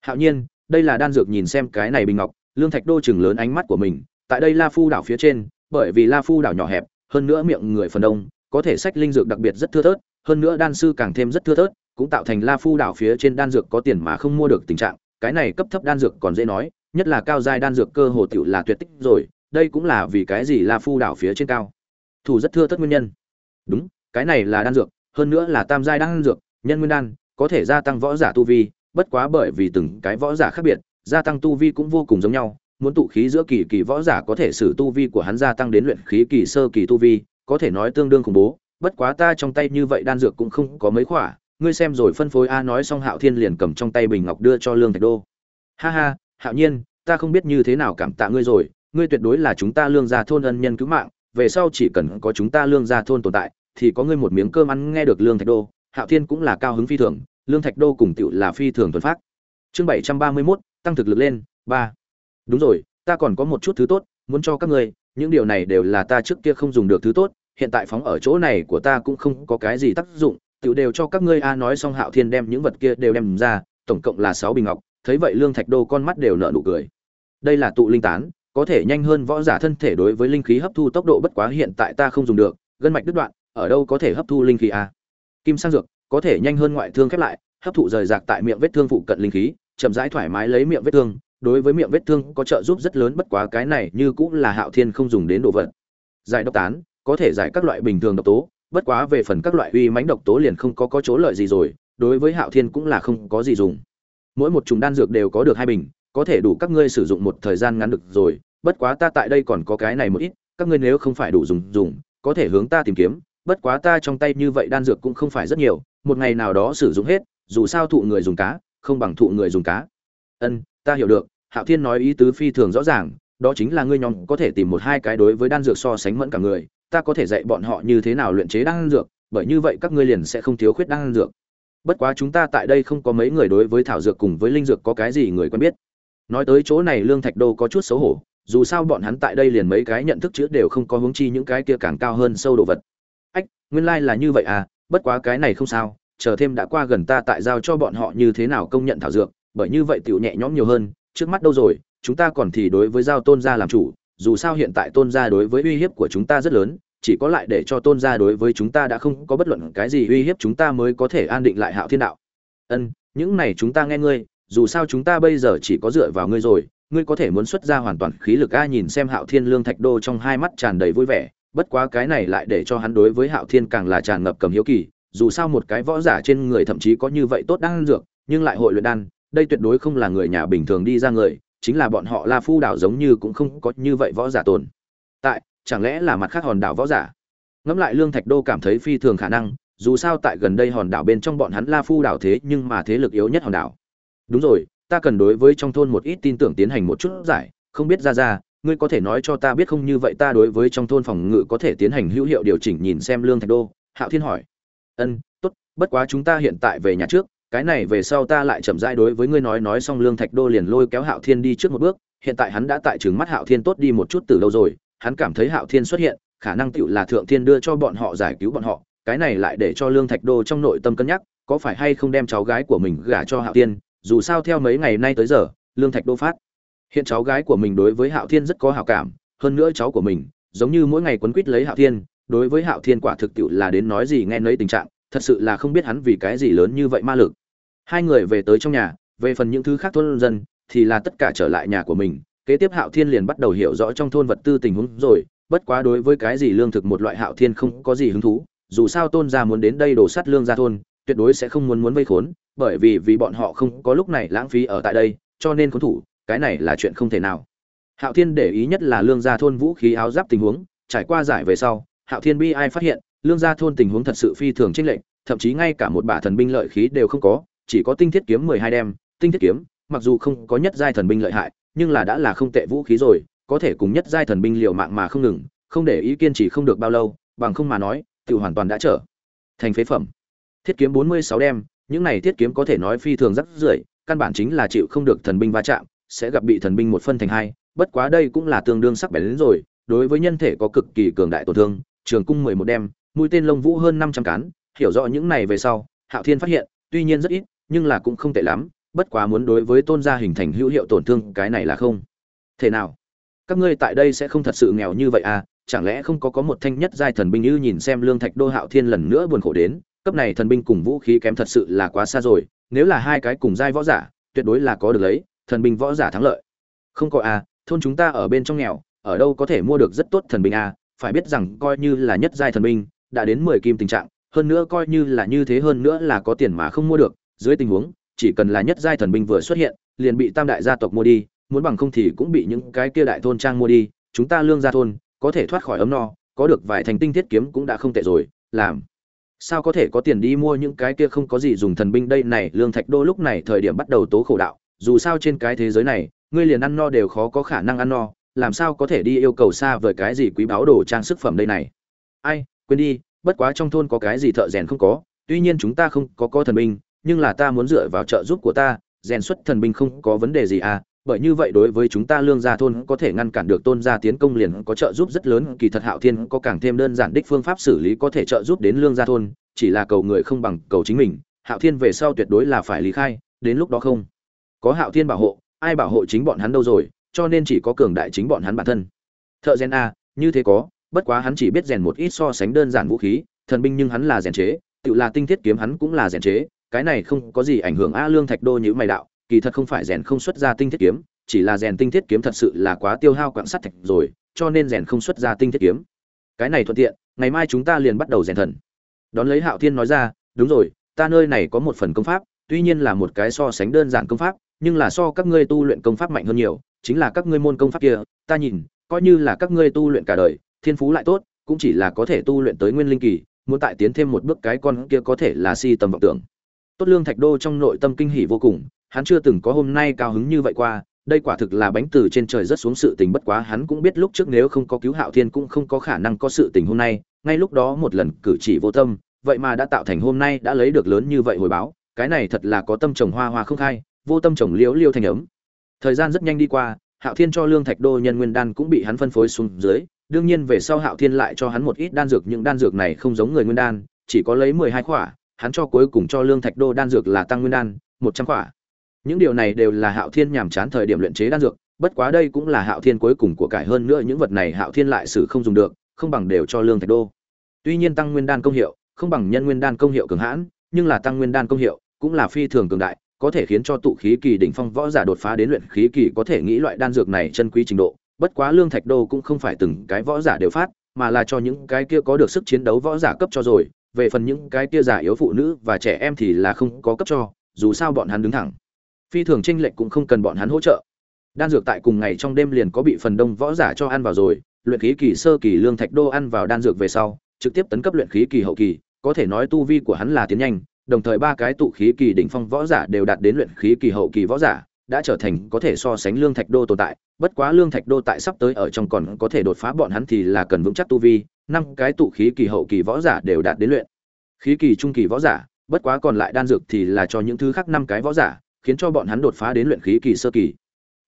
Hạo nhiên, đây là đan dược nhìn xem cái này bình ngọc, lương thạch đô chừng lớn ánh mắt của mình, tại đây la phu đảo phía trên, bởi vì la phu đảo nhỏ hẹp, hơn nữa miệng người phần đông, có thể sách linh dược đặc biệt rất thưa thớt, hơn nữa đan sư càng thêm rất thưa thớt, cũng tạo thành la phu đảo phía trên đan dược có tiền mà không mua được tình trạng cái này cấp thấp đan dược còn dễ nói, nhất là cao giai đan dược cơ hồ tiểu là tuyệt tích rồi, đây cũng là vì cái gì la phu đảo phía trên cao. Thủ rất thưa thất nguyên nhân. Đúng, cái này là đan dược, hơn nữa là tam giai đan dược, nhân nguyên đan, có thể gia tăng võ giả tu vi, bất quá bởi vì từng cái võ giả khác biệt, gia tăng tu vi cũng vô cùng giống nhau, muốn tụ khí giữa kỳ kỳ võ giả có thể sử tu vi của hắn gia tăng đến luyện khí kỳ sơ kỳ tu vi, có thể nói tương đương khủng bố, bất quá ta trong tay như vậy đan dược cũng không có mấy khỏa ngươi xem rồi phân phối a nói xong hạo thiên liền cầm trong tay bình ngọc đưa cho lương thạch đô. Ha ha, hạo nhiên, ta không biết như thế nào cảm tạ ngươi rồi, ngươi tuyệt đối là chúng ta lương gia thôn ân nhân cứu mạng, về sau chỉ cần có chúng ta lương gia thôn tồn tại, thì có ngươi một miếng cơm ăn nghe được lương thạch đô. Hạo thiên cũng là cao hứng phi thường, lương thạch đô cùng tựu là phi thường thuần phát chương bảy trăm ba mươi mốt, tăng thực lực lên, ba. Đúng rồi, ta còn có một chút thứ tốt muốn cho các ngươi, những điều này đều là ta trước kia không dùng được thứ tốt, hiện tại phóng ở chỗ này của ta cũng không có cái gì tác dụng tiểu đều cho các ngươi a nói xong hạo thiên đem những vật kia đều đem ra, tổng cộng là sáu bình ngọc, thấy vậy lương thạch đô con mắt đều nở nụ cười. Đây là tụ linh tán, có thể nhanh hơn võ giả thân thể đối với linh khí hấp thu tốc độ bất quá hiện tại ta không dùng được, gân mạch đứt đoạn, ở đâu có thể hấp thu linh khí a? Kim sang dược, có thể nhanh hơn ngoại thương khép lại, hấp thụ rời rạc tại miệng vết thương phụ cận linh khí, chậm rãi thoải mái lấy miệng vết thương, đối với miệng vết thương có trợ giúp rất lớn bất quá cái này như cũng là hạo thiên không dùng đến đồ vật. Giải độc tán, có thể giải các loại bình thường độc tố bất quá về phần các loại uy mãnh độc tố liền không có có chỗ lợi gì rồi, đối với hạo thiên cũng là không có gì dùng. Mỗi một chủng đan dược đều có được hai bình, có thể đủ các ngươi sử dụng một thời gian ngắn được rồi, bất quá ta tại đây còn có cái này một ít, các ngươi nếu không phải đủ dùng dùng, có thể hướng ta tìm kiếm, bất quá ta trong tay như vậy đan dược cũng không phải rất nhiều, một ngày nào đó sử dụng hết, dù sao thụ người dùng cá, không bằng thụ người dùng cá. Ân, ta hiểu được, hạo thiên nói ý tứ phi thường rõ ràng, đó chính là ngươi nhóm có thể tìm một hai cái đối với đan dược so sánh mẫn cả người ta có thể dạy bọn họ như thế nào luyện chế đan dược, bởi như vậy các ngươi liền sẽ không thiếu khuyết đan dược. Bất quá chúng ta tại đây không có mấy người đối với thảo dược cùng với linh dược có cái gì người quen biết. Nói tới chỗ này lương thạch đô có chút xấu hổ, dù sao bọn hắn tại đây liền mấy cái nhận thức chữ đều không có hướng chi những cái kia càng cao hơn sâu đồ vật. Ách, nguyên lai là như vậy à bất quá cái này không sao, chờ thêm đã qua gần ta tại giao cho bọn họ như thế nào công nhận thảo dược, bởi như vậy tiểu nhẹ nhõm nhiều hơn, trước mắt đâu rồi, chúng ta còn thì đối với giao tôn gia làm chủ dù sao hiện tại tôn gia đối với uy hiếp của chúng ta rất lớn, chỉ có lại để cho tôn gia đối với chúng ta đã không có bất luận cái gì uy hiếp chúng ta mới có thể an định lại hạo thiên đạo. Ân, những này chúng ta nghe ngươi, dù sao chúng ta bây giờ chỉ có dựa vào ngươi rồi, ngươi có thể muốn xuất ra hoàn toàn khí lực a, nhìn xem hạo thiên lương thạch đô trong hai mắt tràn đầy vui vẻ, bất quá cái này lại để cho hắn đối với hạo thiên càng là tràn ngập cầm hiếu kỳ, dù sao một cái võ giả trên người thậm chí có như vậy tốt đan dược, nhưng lại hội luyện đan, đây tuyệt đối không là người nhà bình thường đi ra người chính là bọn họ la phu đảo giống như cũng không có như vậy võ giả tồn. Tại, chẳng lẽ là mặt khác hòn đảo võ giả? Ngẫm lại lương thạch đô cảm thấy phi thường khả năng, dù sao tại gần đây hòn đảo bên trong bọn hắn la phu đảo thế nhưng mà thế lực yếu nhất hòn đảo. Đúng rồi, ta cần đối với trong thôn một ít tin tưởng tiến hành một chút giải, không biết ra ra, ngươi có thể nói cho ta biết không như vậy ta đối với trong thôn phòng ngự có thể tiến hành hữu hiệu điều chỉnh nhìn xem lương thạch đô, hạo thiên hỏi. Ân, tốt, bất quá chúng ta hiện tại về nhà trước cái này về sau ta lại chậm rãi đối với ngươi nói nói xong lương thạch đô liền lôi kéo hạo thiên đi trước một bước, hiện tại hắn đã tại trừng mắt hạo thiên tốt đi một chút từ lâu rồi, hắn cảm thấy hạo thiên xuất hiện, khả năng tựu là thượng thiên đưa cho bọn họ giải cứu bọn họ, cái này lại để cho lương thạch đô trong nội tâm cân nhắc, có phải hay không đem cháu gái của mình gả cho hạo thiên, dù sao theo mấy ngày nay tới giờ, lương thạch đô phát. Hiện cháu gái của mình đối với hạo thiên rất có hảo cảm, hơn nữa cháu của mình, giống như mỗi ngày quấn quýt lấy hạo thiên, đối với hạo thiên quả thực tiệu là đến nói gì nghe nấy tình trạng, thật sự là không biết hắn vì cái gì lớn như vậy ma lực hai người về tới trong nhà, về phần những thứ khác thôn dân, thì là tất cả trở lại nhà của mình, kế tiếp hạo thiên liền bắt đầu hiểu rõ trong thôn vật tư tình huống rồi, bất quá đối với cái gì lương thực một loại hạo thiên không có gì hứng thú, dù sao tôn gia muốn đến đây đổ sắt lương gia thôn, tuyệt đối sẽ không muốn muốn vây khốn, bởi vì vì bọn họ không có lúc này lãng phí ở tại đây, cho nên khốn thủ, cái này là chuyện không thể nào. Hạo thiên để ý nhất là lương gia thôn vũ khí áo giáp tình huống, trải qua giải về sau, hạo thiên bi ai phát hiện, lương gia thôn tình huống thật sự phi thường tranh lệch, thậm chí ngay cả một bả thần binh lợi khí đều không có chỉ có tinh thiết kiếm mười hai đem. Tinh thiết kiếm, mặc dù không có nhất giai thần binh lợi hại, nhưng là đã là không tệ vũ khí rồi, có thể cùng nhất giai thần binh liều mạng mà không ngừng, không để ý kiên trì không được bao lâu, bằng không mà nói, tiểu hoàn toàn đã trở thành phế phẩm. Thiết kiếm bốn mươi sáu đem, những này thiết kiếm có thể nói phi thường rất rưởi, căn bản chính là chịu không được thần binh va chạm, sẽ gặp bị thần binh một phân thành hai, bất quá đây cũng là tương đương sắc bén đến rồi, đối với nhân thể có cực kỳ cường đại tổn thương, trường cung mười một đem, mũi tên lông vũ hơn năm trăm cán, hiểu rõ những này về sau, hạo thiên phát hiện, tuy nhiên rất ít nhưng là cũng không tệ lắm, bất quá muốn đối với tôn gia hình thành hữu hiệu tổn thương, cái này là không. Thế nào? Các ngươi tại đây sẽ không thật sự nghèo như vậy à? Chẳng lẽ không có có một thanh nhất giai thần binh như nhìn xem lương thạch đô hạo thiên lần nữa buồn khổ đến, cấp này thần binh cùng vũ khí kém thật sự là quá xa rồi, nếu là hai cái cùng giai võ giả, tuyệt đối là có được lấy, thần binh võ giả thắng lợi. Không có à thôn chúng ta ở bên trong nghèo, ở đâu có thể mua được rất tốt thần binh à? Phải biết rằng coi như là nhất giai thần binh, đã đến mười kim tình trạng, hơn nữa coi như là như thế hơn nữa là có tiền mà không mua được dưới tình huống, chỉ cần là nhất giai thần binh vừa xuất hiện, liền bị tam đại gia tộc mua đi, muốn bằng không thì cũng bị những cái kia đại thôn trang mua đi, chúng ta lương gia thôn, có thể thoát khỏi ấm no, có được vài thành tinh thiết kiếm cũng đã không tệ rồi, làm. Sao có thể có tiền đi mua những cái kia không có gì dùng thần binh đây này, lương thạch đô lúc này thời điểm bắt đầu tố khổ đạo, dù sao trên cái thế giới này, ngươi liền ăn no đều khó có khả năng ăn no, làm sao có thể đi yêu cầu xa vời cái gì quý báu đồ trang sức phẩm đây này? Ai, quên đi, bất quá trong thôn có cái gì thợ rèn không có, tuy nhiên chúng ta không có có thần binh nhưng là ta muốn dựa vào trợ giúp của ta, rèn xuất thần binh không có vấn đề gì à bởi như vậy đối với chúng ta lương gia thôn có thể ngăn cản được tôn gia tiến công liền có trợ giúp rất lớn, kỳ thật hạo thiên có càng thêm đơn giản đích phương pháp xử lý có thể trợ giúp đến lương gia thôn, chỉ là cầu người không bằng cầu chính mình, hạo thiên về sau tuyệt đối là phải lý khai, đến lúc đó không có hạo thiên bảo hộ, ai bảo hộ chính bọn hắn đâu rồi, cho nên chỉ có cường đại chính bọn hắn bản thân. Thợ rèn a như thế có, bất quá hắn chỉ biết rèn một ít so sánh đơn giản vũ khí, thần binh nhưng hắn là rèn chế, tự là tinh thiết kiếm hắn cũng là rèn chế cái này không có gì ảnh hưởng a lương thạch đô như mày đạo, kỳ thật không phải rèn không xuất ra tinh thiết kiếm, chỉ là rèn tinh thiết kiếm thật sự là quá tiêu hao quặng sắt thạch rồi, cho nên rèn không xuất ra tinh thiết kiếm. Cái này thuận tiện, ngày mai chúng ta liền bắt đầu rèn thần. Đón lấy hạo thiên nói ra, đúng rồi, ta nơi này có một phần công pháp, tuy nhiên là một cái so sánh đơn giản công pháp, nhưng là so các ngươi tu luyện công pháp mạnh hơn nhiều, chính là các ngươi môn công pháp kia, ta nhìn, coi như là các ngươi tu luyện cả đời, thiên phú lại tốt, cũng chỉ là có thể tu luyện tới nguyên linh kỳ, muốn tại tiến thêm một bước cái con kia có thể là si tầm vọng tưởng tốt lương thạch đô trong nội tâm kinh hỉ vô cùng, hắn chưa từng có hôm nay cao hứng như vậy qua, đây quả thực là bánh từ trên trời rất xuống sự tình bất quá hắn cũng biết lúc trước nếu không có cứu hạo thiên cũng không có khả năng có sự tình hôm nay, ngay lúc đó một lần cử chỉ vô tâm, vậy mà đã tạo thành hôm nay đã lấy được lớn như vậy hồi báo, cái này thật là có tâm trồng hoa hoa không khai, vô tâm trồng liễu liêu thành ấm. Thời gian rất nhanh đi qua, hạo thiên cho lương thạch đô nhân nguyên đan cũng bị hắn phân phối xuống dưới, đương nhiên về sau hạo thiên lại cho hắn một ít đan dược, những đan dược này không giống người nguyên đan, chỉ có lấy mười hai khỏa hắn cho cuối cùng cho lương thạch đô đan dược là tăng nguyên đan, một trăm quả. những điều này đều là hạo thiên nhàm chán thời điểm luyện chế đan dược, bất quá đây cũng là hạo thiên cuối cùng của cải hơn nữa những vật này hạo thiên lại xử không dùng được, không bằng đều cho lương thạch đô tuy nhiên tăng nguyên đan công hiệu, không bằng nhân nguyên đan công hiệu cường hãn, nhưng là tăng nguyên đan công hiệu cũng là phi thường cường đại, có thể khiến cho tụ khí kỳ đỉnh phong võ giả đột phá đến luyện khí kỳ có thể nghĩ loại đan dược này chân quý trình độ, bất quá lương thạch đô cũng không phải từng cái võ giả đều phát, mà là cho những cái kia có được sức chiến đấu võ giả cấp cho rồi về phần những cái kia giả yếu phụ nữ và trẻ em thì là không có cấp cho, dù sao bọn hắn đứng thẳng. Phi thường tranh lệch cũng không cần bọn hắn hỗ trợ. Đan dược tại cùng ngày trong đêm liền có bị phần đông võ giả cho ăn vào rồi, luyện khí kỳ sơ kỳ lương thạch đô ăn vào đan dược về sau, trực tiếp tấn cấp luyện khí kỳ hậu kỳ, có thể nói tu vi của hắn là tiến nhanh, đồng thời ba cái tụ khí kỳ đỉnh phong võ giả đều đạt đến luyện khí kỳ hậu kỳ võ giả, đã trở thành có thể so sánh lương thạch đô tồn tại, bất quá lương thạch đô tại sắp tới ở trong còn có thể đột phá bọn hắn thì là cần vững chắc tu vi năm cái tụ khí kỳ hậu kỳ võ giả đều đạt đến luyện. Khí kỳ trung kỳ võ giả, bất quá còn lại đan dược thì là cho những thứ khác năm cái võ giả, khiến cho bọn hắn đột phá đến luyện khí kỳ sơ kỳ.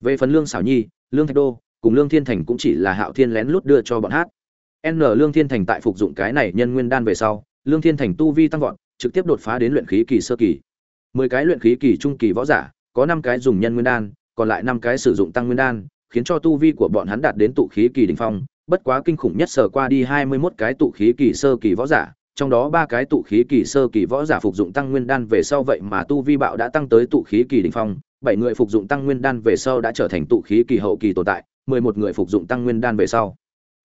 Về phần lương xảo nhi, lương thạch đô, cùng lương thiên thành cũng chỉ là hạo thiên lén lút đưa cho bọn hát. N, lương thiên thành tại phục dụng cái này nhân nguyên đan về sau, lương thiên thành tu vi tăng vọt, trực tiếp đột phá đến luyện khí kỳ sơ kỳ. Mười cái luyện khí kỳ trung kỳ võ giả, có năm cái dùng nhân nguyên đan, còn lại năm cái sử dụng tăng nguyên đan, khiến cho tu vi của bọn hắn đạt đến tụ khí kỳ đỉnh phong bất quá kinh khủng nhất sở qua đi hai mươi 21 cái tụ khí kỳ sơ kỳ võ giả trong đó ba cái tụ khí kỳ sơ kỳ võ giả phục dụng tăng nguyên đan về sau vậy mà tu vi bạo đã tăng tới tụ khí kỳ đỉnh phong, bảy người phục dụng tăng nguyên đan về sau đã trở thành tụ khí kỳ hậu kỳ tồn tại, mười một người phục dụng tăng nguyên đan về sau,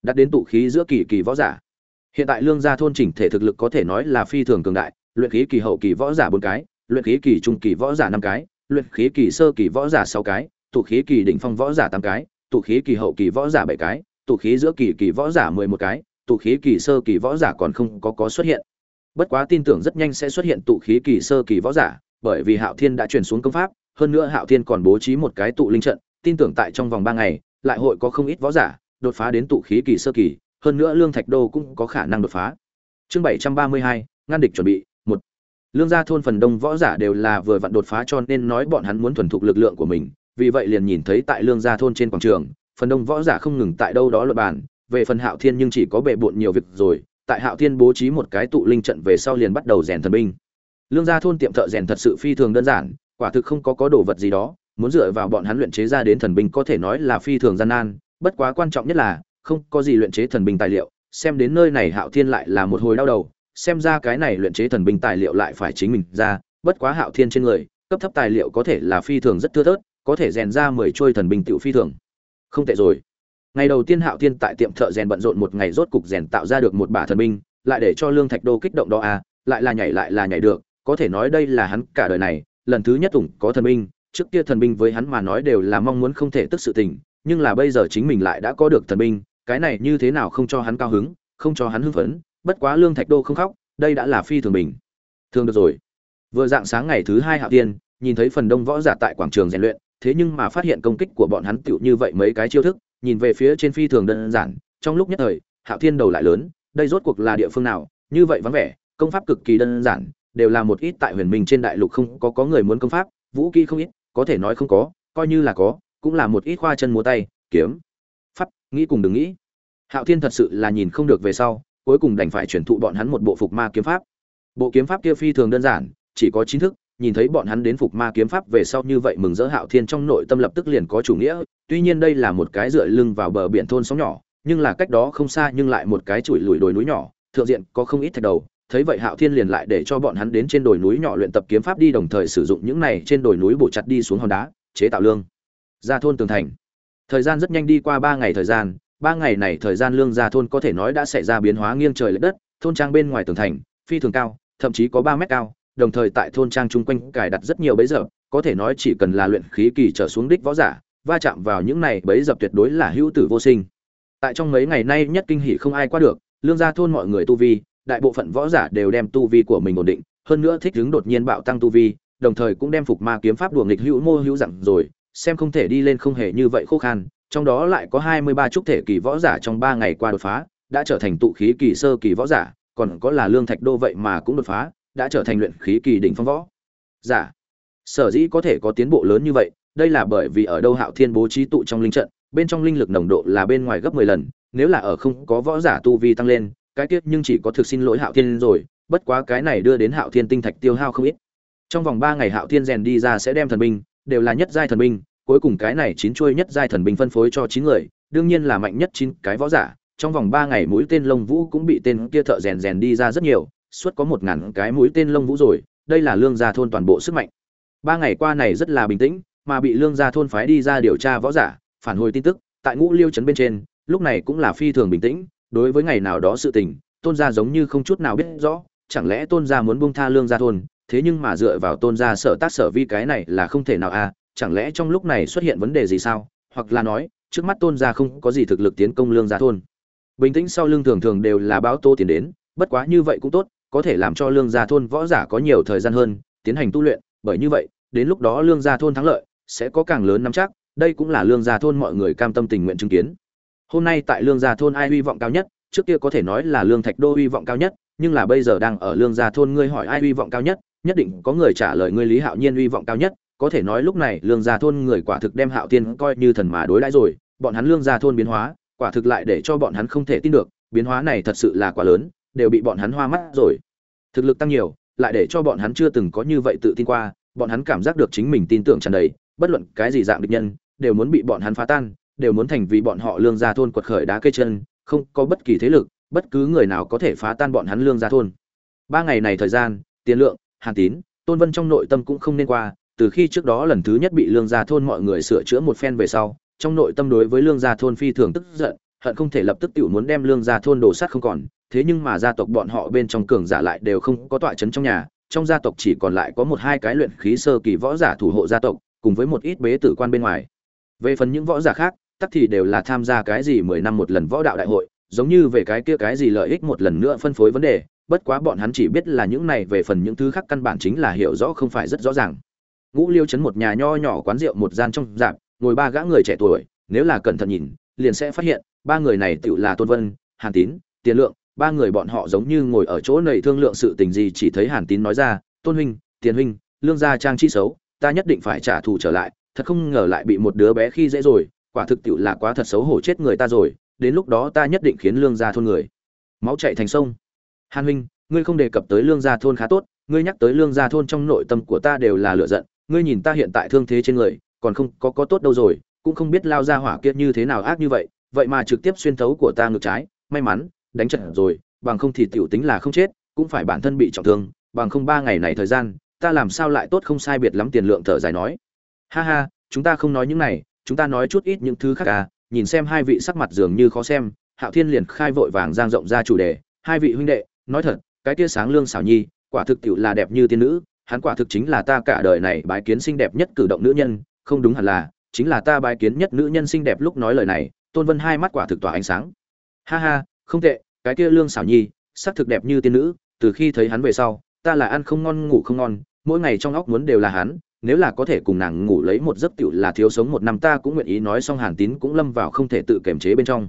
đã đến tụ khí giữa kỳ kỳ võ giả. Hiện tại lương gia thôn chỉnh thể thực lực có thể nói là phi thường cường đại, luyện khí kỳ hậu kỳ võ giả bốn cái, luyện khí kỳ trung kỳ võ giả năm cái, luyện khí kỳ sơ kỳ võ giả sáu cái, tụ khí kỳ đỉnh phong võ giả tám cái, tụ khí kỳ hậu kỳ võ giả bảy cái, tụ khí giữa kỳ kỳ võ giả mười một cái, tụ khí kỳ sơ kỳ võ giả còn không có có xuất hiện. Bất quá tin tưởng rất nhanh sẽ xuất hiện tụ khí kỳ sơ kỳ võ giả, bởi vì Hạo Thiên đã truyền xuống công pháp, hơn nữa Hạo Thiên còn bố trí một cái tụ linh trận, tin tưởng tại trong vòng 3 ngày, lại hội có không ít võ giả đột phá đến tụ khí kỳ sơ kỳ, hơn nữa Lương Thạch Đô cũng có khả năng đột phá. Chương 732, ngăn địch chuẩn bị, 1. Lương gia thôn phần đông võ giả đều là vừa vặn đột phá cho nên nói bọn hắn muốn thuần thục lực lượng của mình, vì vậy liền nhìn thấy tại Lương gia thôn trên quảng trường, phần đông võ giả không ngừng tại đâu đó luận bàn, về phần hạo thiên nhưng chỉ có bệ bộn nhiều việc rồi tại hạo thiên bố trí một cái tụ linh trận về sau liền bắt đầu rèn thần binh. Lương gia thôn tiệm thợ rèn thật sự phi thường đơn giản quả thực không có có đồ vật gì đó muốn dựa vào bọn hắn luyện chế ra đến thần binh có thể nói là phi thường gian nan bất quá quan trọng nhất là không có gì luyện chế thần binh tài liệu xem đến nơi này hạo thiên lại là một hồi đau đầu xem ra cái này luyện chế thần binh tài liệu lại phải chính mình ra bất quá hạo thiên trên người cấp thấp tài liệu có thể là phi thường rất thưa thớt có thể rèn ra mười trôi thần binh tiểu phi thường không tệ rồi. Ngày đầu tiên hạo thiên tại tiệm thợ rèn bận rộn một ngày rốt cục rèn tạo ra được một bả thần binh, lại để cho lương thạch đô kích động đó à lại là nhảy lại là nhảy được, có thể nói đây là hắn cả đời này, lần thứ nhất ủng có thần binh, trước kia thần binh với hắn mà nói đều là mong muốn không thể tức sự tình, nhưng là bây giờ chính mình lại đã có được thần binh, cái này như thế nào không cho hắn cao hứng, không cho hắn hưng phấn, bất quá lương thạch đô không khóc, đây đã là phi thường bình. Thường được rồi. Vừa dạng sáng ngày thứ hai hạo tiên nhìn thấy phần đông võ giả tại quảng trường rèn luyện thế nhưng mà phát hiện công kích của bọn hắn tựu như vậy mấy cái chiêu thức, nhìn về phía trên phi thường đơn giản, trong lúc nhất thời, hạo thiên đầu lại lớn, đây rốt cuộc là địa phương nào, như vậy vắng vẻ, công pháp cực kỳ đơn giản, đều là một ít tại huyền minh trên đại lục không có có người muốn công pháp, vũ khí không ít, có thể nói không có, coi như là có, cũng là một ít khoa chân múa tay, kiếm, pháp, nghĩ cùng đừng nghĩ. Hạo thiên thật sự là nhìn không được về sau, cuối cùng đành phải chuyển thụ bọn hắn một bộ phục ma kiếm pháp. Bộ kiếm pháp kia phi thường đơn giản, chỉ có chín thức nhìn thấy bọn hắn đến phục ma kiếm pháp về sau như vậy mừng rỡ hạo thiên trong nội tâm lập tức liền có chủ nghĩa, tuy nhiên đây là một cái dựa lưng vào bờ biển thôn sóng nhỏ, nhưng là cách đó không xa nhưng lại một cái chuỗi lùi đồi núi nhỏ, thượng diện có không ít thạch đầu, thấy vậy hạo thiên liền lại để cho bọn hắn đến trên đồi núi nhỏ luyện tập kiếm pháp đi đồng thời sử dụng những này trên đồi núi bổ chặt đi xuống hòn đá, chế tạo lương. Ra thôn tường thành. Thời gian rất nhanh đi qua ba ngày thời gian, ba ngày này thời gian lương ra thôn có thể nói đã xảy ra biến hóa nghiêng trời lệch đất, thôn trang bên ngoài tường thành, phi thường cao, thậm chí có ba mét cao đồng thời tại thôn trang chung quanh cài đặt rất nhiều bẫy dập, có thể nói chỉ cần là luyện khí kỳ trở xuống đích võ giả, va chạm vào những này bẫy dập tuyệt đối là hữu tử vô sinh. Tại trong mấy ngày nay nhất kinh hỉ không ai qua được, lương gia thôn mọi người tu vi, đại bộ phận võ giả đều đem tu vi của mình ổn định, hơn nữa thích hứng đột nhiên bạo tăng tu vi, đồng thời cũng đem phục ma kiếm pháp đường nghịch hữu mô hữu dặn rồi, xem không thể đi lên không hề như vậy khô khan, trong đó lại có hai mươi ba trúc thể kỳ võ giả trong ba ngày qua đột phá, đã trở thành tụ khí kỳ sơ kỳ võ giả, còn có là lương thạch đô vậy mà cũng đột phá đã trở thành luyện khí kỳ đỉnh phong võ. Giả, sở dĩ có thể có tiến bộ lớn như vậy, đây là bởi vì ở đâu hạo thiên bố trí tụ trong linh trận, bên trong linh lực nồng độ là bên ngoài gấp mười lần, nếu là ở không có võ giả tu vi tăng lên, cái tiết nhưng chỉ có thực xin lỗi hạo thiên rồi, bất quá cái này đưa đến hạo thiên tinh thạch tiêu hao không ít. Trong vòng ba ngày hạo thiên rèn đi ra sẽ đem thần binh, đều là nhất giai thần binh, cuối cùng cái này chín chuôi nhất giai thần binh phân phối cho chín người, đương nhiên là mạnh nhất chín cái võ giả. Trong vòng ba ngày mũi tên lông vũ cũng bị tên kia thợ rèn rèn đi ra rất nhiều suốt có một ngàn cái mũi tên lông vũ rồi, đây là lương gia thôn toàn bộ sức mạnh. Ba ngày qua này rất là bình tĩnh, mà bị lương gia thôn phái đi ra điều tra võ giả, phản hồi tin tức, tại ngũ liêu trấn bên trên, lúc này cũng là phi thường bình tĩnh, đối với ngày nào đó sự tình, tôn gia giống như không chút nào biết rõ, chẳng lẽ tôn gia muốn buông tha lương gia thôn, thế nhưng mà dựa vào tôn gia sở tác sở vi cái này là không thể nào à chẳng lẽ trong lúc này xuất hiện vấn đề gì sao? Hoặc là nói, trước mắt tôn gia không có gì thực lực tiến công lương gia thôn. Bình tĩnh sau lương thường thường đều là báo tô tiền đến, bất quá như vậy cũng tốt có thể làm cho lương gia thôn võ giả có nhiều thời gian hơn, tiến hành tu luyện. Bởi như vậy, đến lúc đó lương gia thôn thắng lợi, sẽ có càng lớn nắm chắc. Đây cũng là lương gia thôn mọi người cam tâm tình nguyện chứng kiến. Hôm nay tại lương gia thôn ai hy vọng cao nhất? Trước kia có thể nói là lương thạch đô hy vọng cao nhất, nhưng là bây giờ đang ở lương gia thôn ngươi hỏi ai hy vọng cao nhất nhất định có người trả lời ngươi lý hạo nhiên hy vọng cao nhất. Có thể nói lúc này lương gia thôn người quả thực đem hạo tiên coi như thần mà đối đãi rồi. Bọn hắn lương gia thôn biến hóa, quả thực lại để cho bọn hắn không thể tin được. Biến hóa này thật sự là quá lớn đều bị bọn hắn hoa mắt rồi. Thực lực tăng nhiều, lại để cho bọn hắn chưa từng có như vậy tự tin qua, bọn hắn cảm giác được chính mình tin tưởng tràn đầy, bất luận cái gì dạng địch nhân, đều muốn bị bọn hắn phá tan, đều muốn thành vì bọn họ lương gia thôn quật khởi đá cây chân, không có bất kỳ thế lực, bất cứ người nào có thể phá tan bọn hắn lương gia thôn. Ba ngày này thời gian, tiền lượng, hàn tín, tôn vân trong nội tâm cũng không nên qua, từ khi trước đó lần thứ nhất bị lương gia thôn mọi người sửa chữa một phen về sau, trong nội tâm đối với lương gia thôn phi thường tức giận hận không thể lập tức tiểu muốn đem lương gia thôn đổ sát không còn, thế nhưng mà gia tộc bọn họ bên trong cường giả lại đều không có tọa chấn trong nhà, trong gia tộc chỉ còn lại có một hai cái luyện khí sơ kỳ võ giả thủ hộ gia tộc, cùng với một ít bế tử quan bên ngoài. Về phần những võ giả khác, tất thì đều là tham gia cái gì mười năm một lần võ đạo đại hội, giống như về cái kia cái gì lợi ích một lần nữa phân phối vấn đề, bất quá bọn hắn chỉ biết là những này về phần những thứ khác căn bản chính là hiểu rõ không phải rất rõ ràng. Ngũ liêu chấn một nhà nho nhỏ quán rượu một gian trong dạp, ngồi ba gã người trẻ tuổi, nếu là cẩn thận nhìn, liền sẽ phát hiện ba người này tựu là tôn vân, hàn tín, tiền lượng, ba người bọn họ giống như ngồi ở chỗ này thương lượng sự tình gì chỉ thấy hàn tín nói ra, tôn huynh, tiền huynh, lương gia trang chi xấu, ta nhất định phải trả thù trở lại, thật không ngờ lại bị một đứa bé khi dễ rồi, quả thực tựu là quá thật xấu hổ chết người ta rồi, đến lúc đó ta nhất định khiến lương gia thôn người. Máu chạy thành sông. Hàn huynh, ngươi không đề cập tới lương gia thôn khá tốt, ngươi nhắc tới lương gia thôn trong nội tâm của ta đều là lựa giận, ngươi nhìn ta hiện tại thương thế trên người, còn không có có tốt đâu rồi, cũng không biết lao ra hỏa kia như thế nào ác như vậy vậy mà trực tiếp xuyên thấu của ta ngược trái, may mắn, đánh trận rồi, bằng không thì tiểu tính là không chết, cũng phải bản thân bị trọng thương, bằng không ba ngày này thời gian, ta làm sao lại tốt không sai biệt lắm tiền lượng thở dài nói. Ha ha, chúng ta không nói những này, chúng ta nói chút ít những thứ khác à nhìn xem hai vị sắc mặt dường như khó xem, hạo thiên liền khai vội vàng giang rộng ra chủ đề, hai vị huynh đệ, nói thật, cái tia sáng lương xảo nhi, quả thực tiểu là đẹp như tiên nữ, hắn quả thực chính là ta cả đời này bái kiến xinh đẹp nhất cử động nữ nhân, không đúng hẳn là, chính là ta bái kiến nhất nữ nhân xinh đẹp lúc nói lời này tôn vân hai mắt quả thực tỏa ánh sáng. Ha ha, không tệ, cái kia lương xảo nhi, sắc thực đẹp như tiên nữ, từ khi thấy hắn về sau, ta là ăn không ngon, ngủ không ngon, mỗi ngày trong óc muốn đều là hắn, nếu là có thể cùng nàng ngủ lấy một giấc tiểu là thiếu sống một năm ta cũng nguyện ý nói xong hàn tín cũng lâm vào không thể tự kiềm chế bên trong.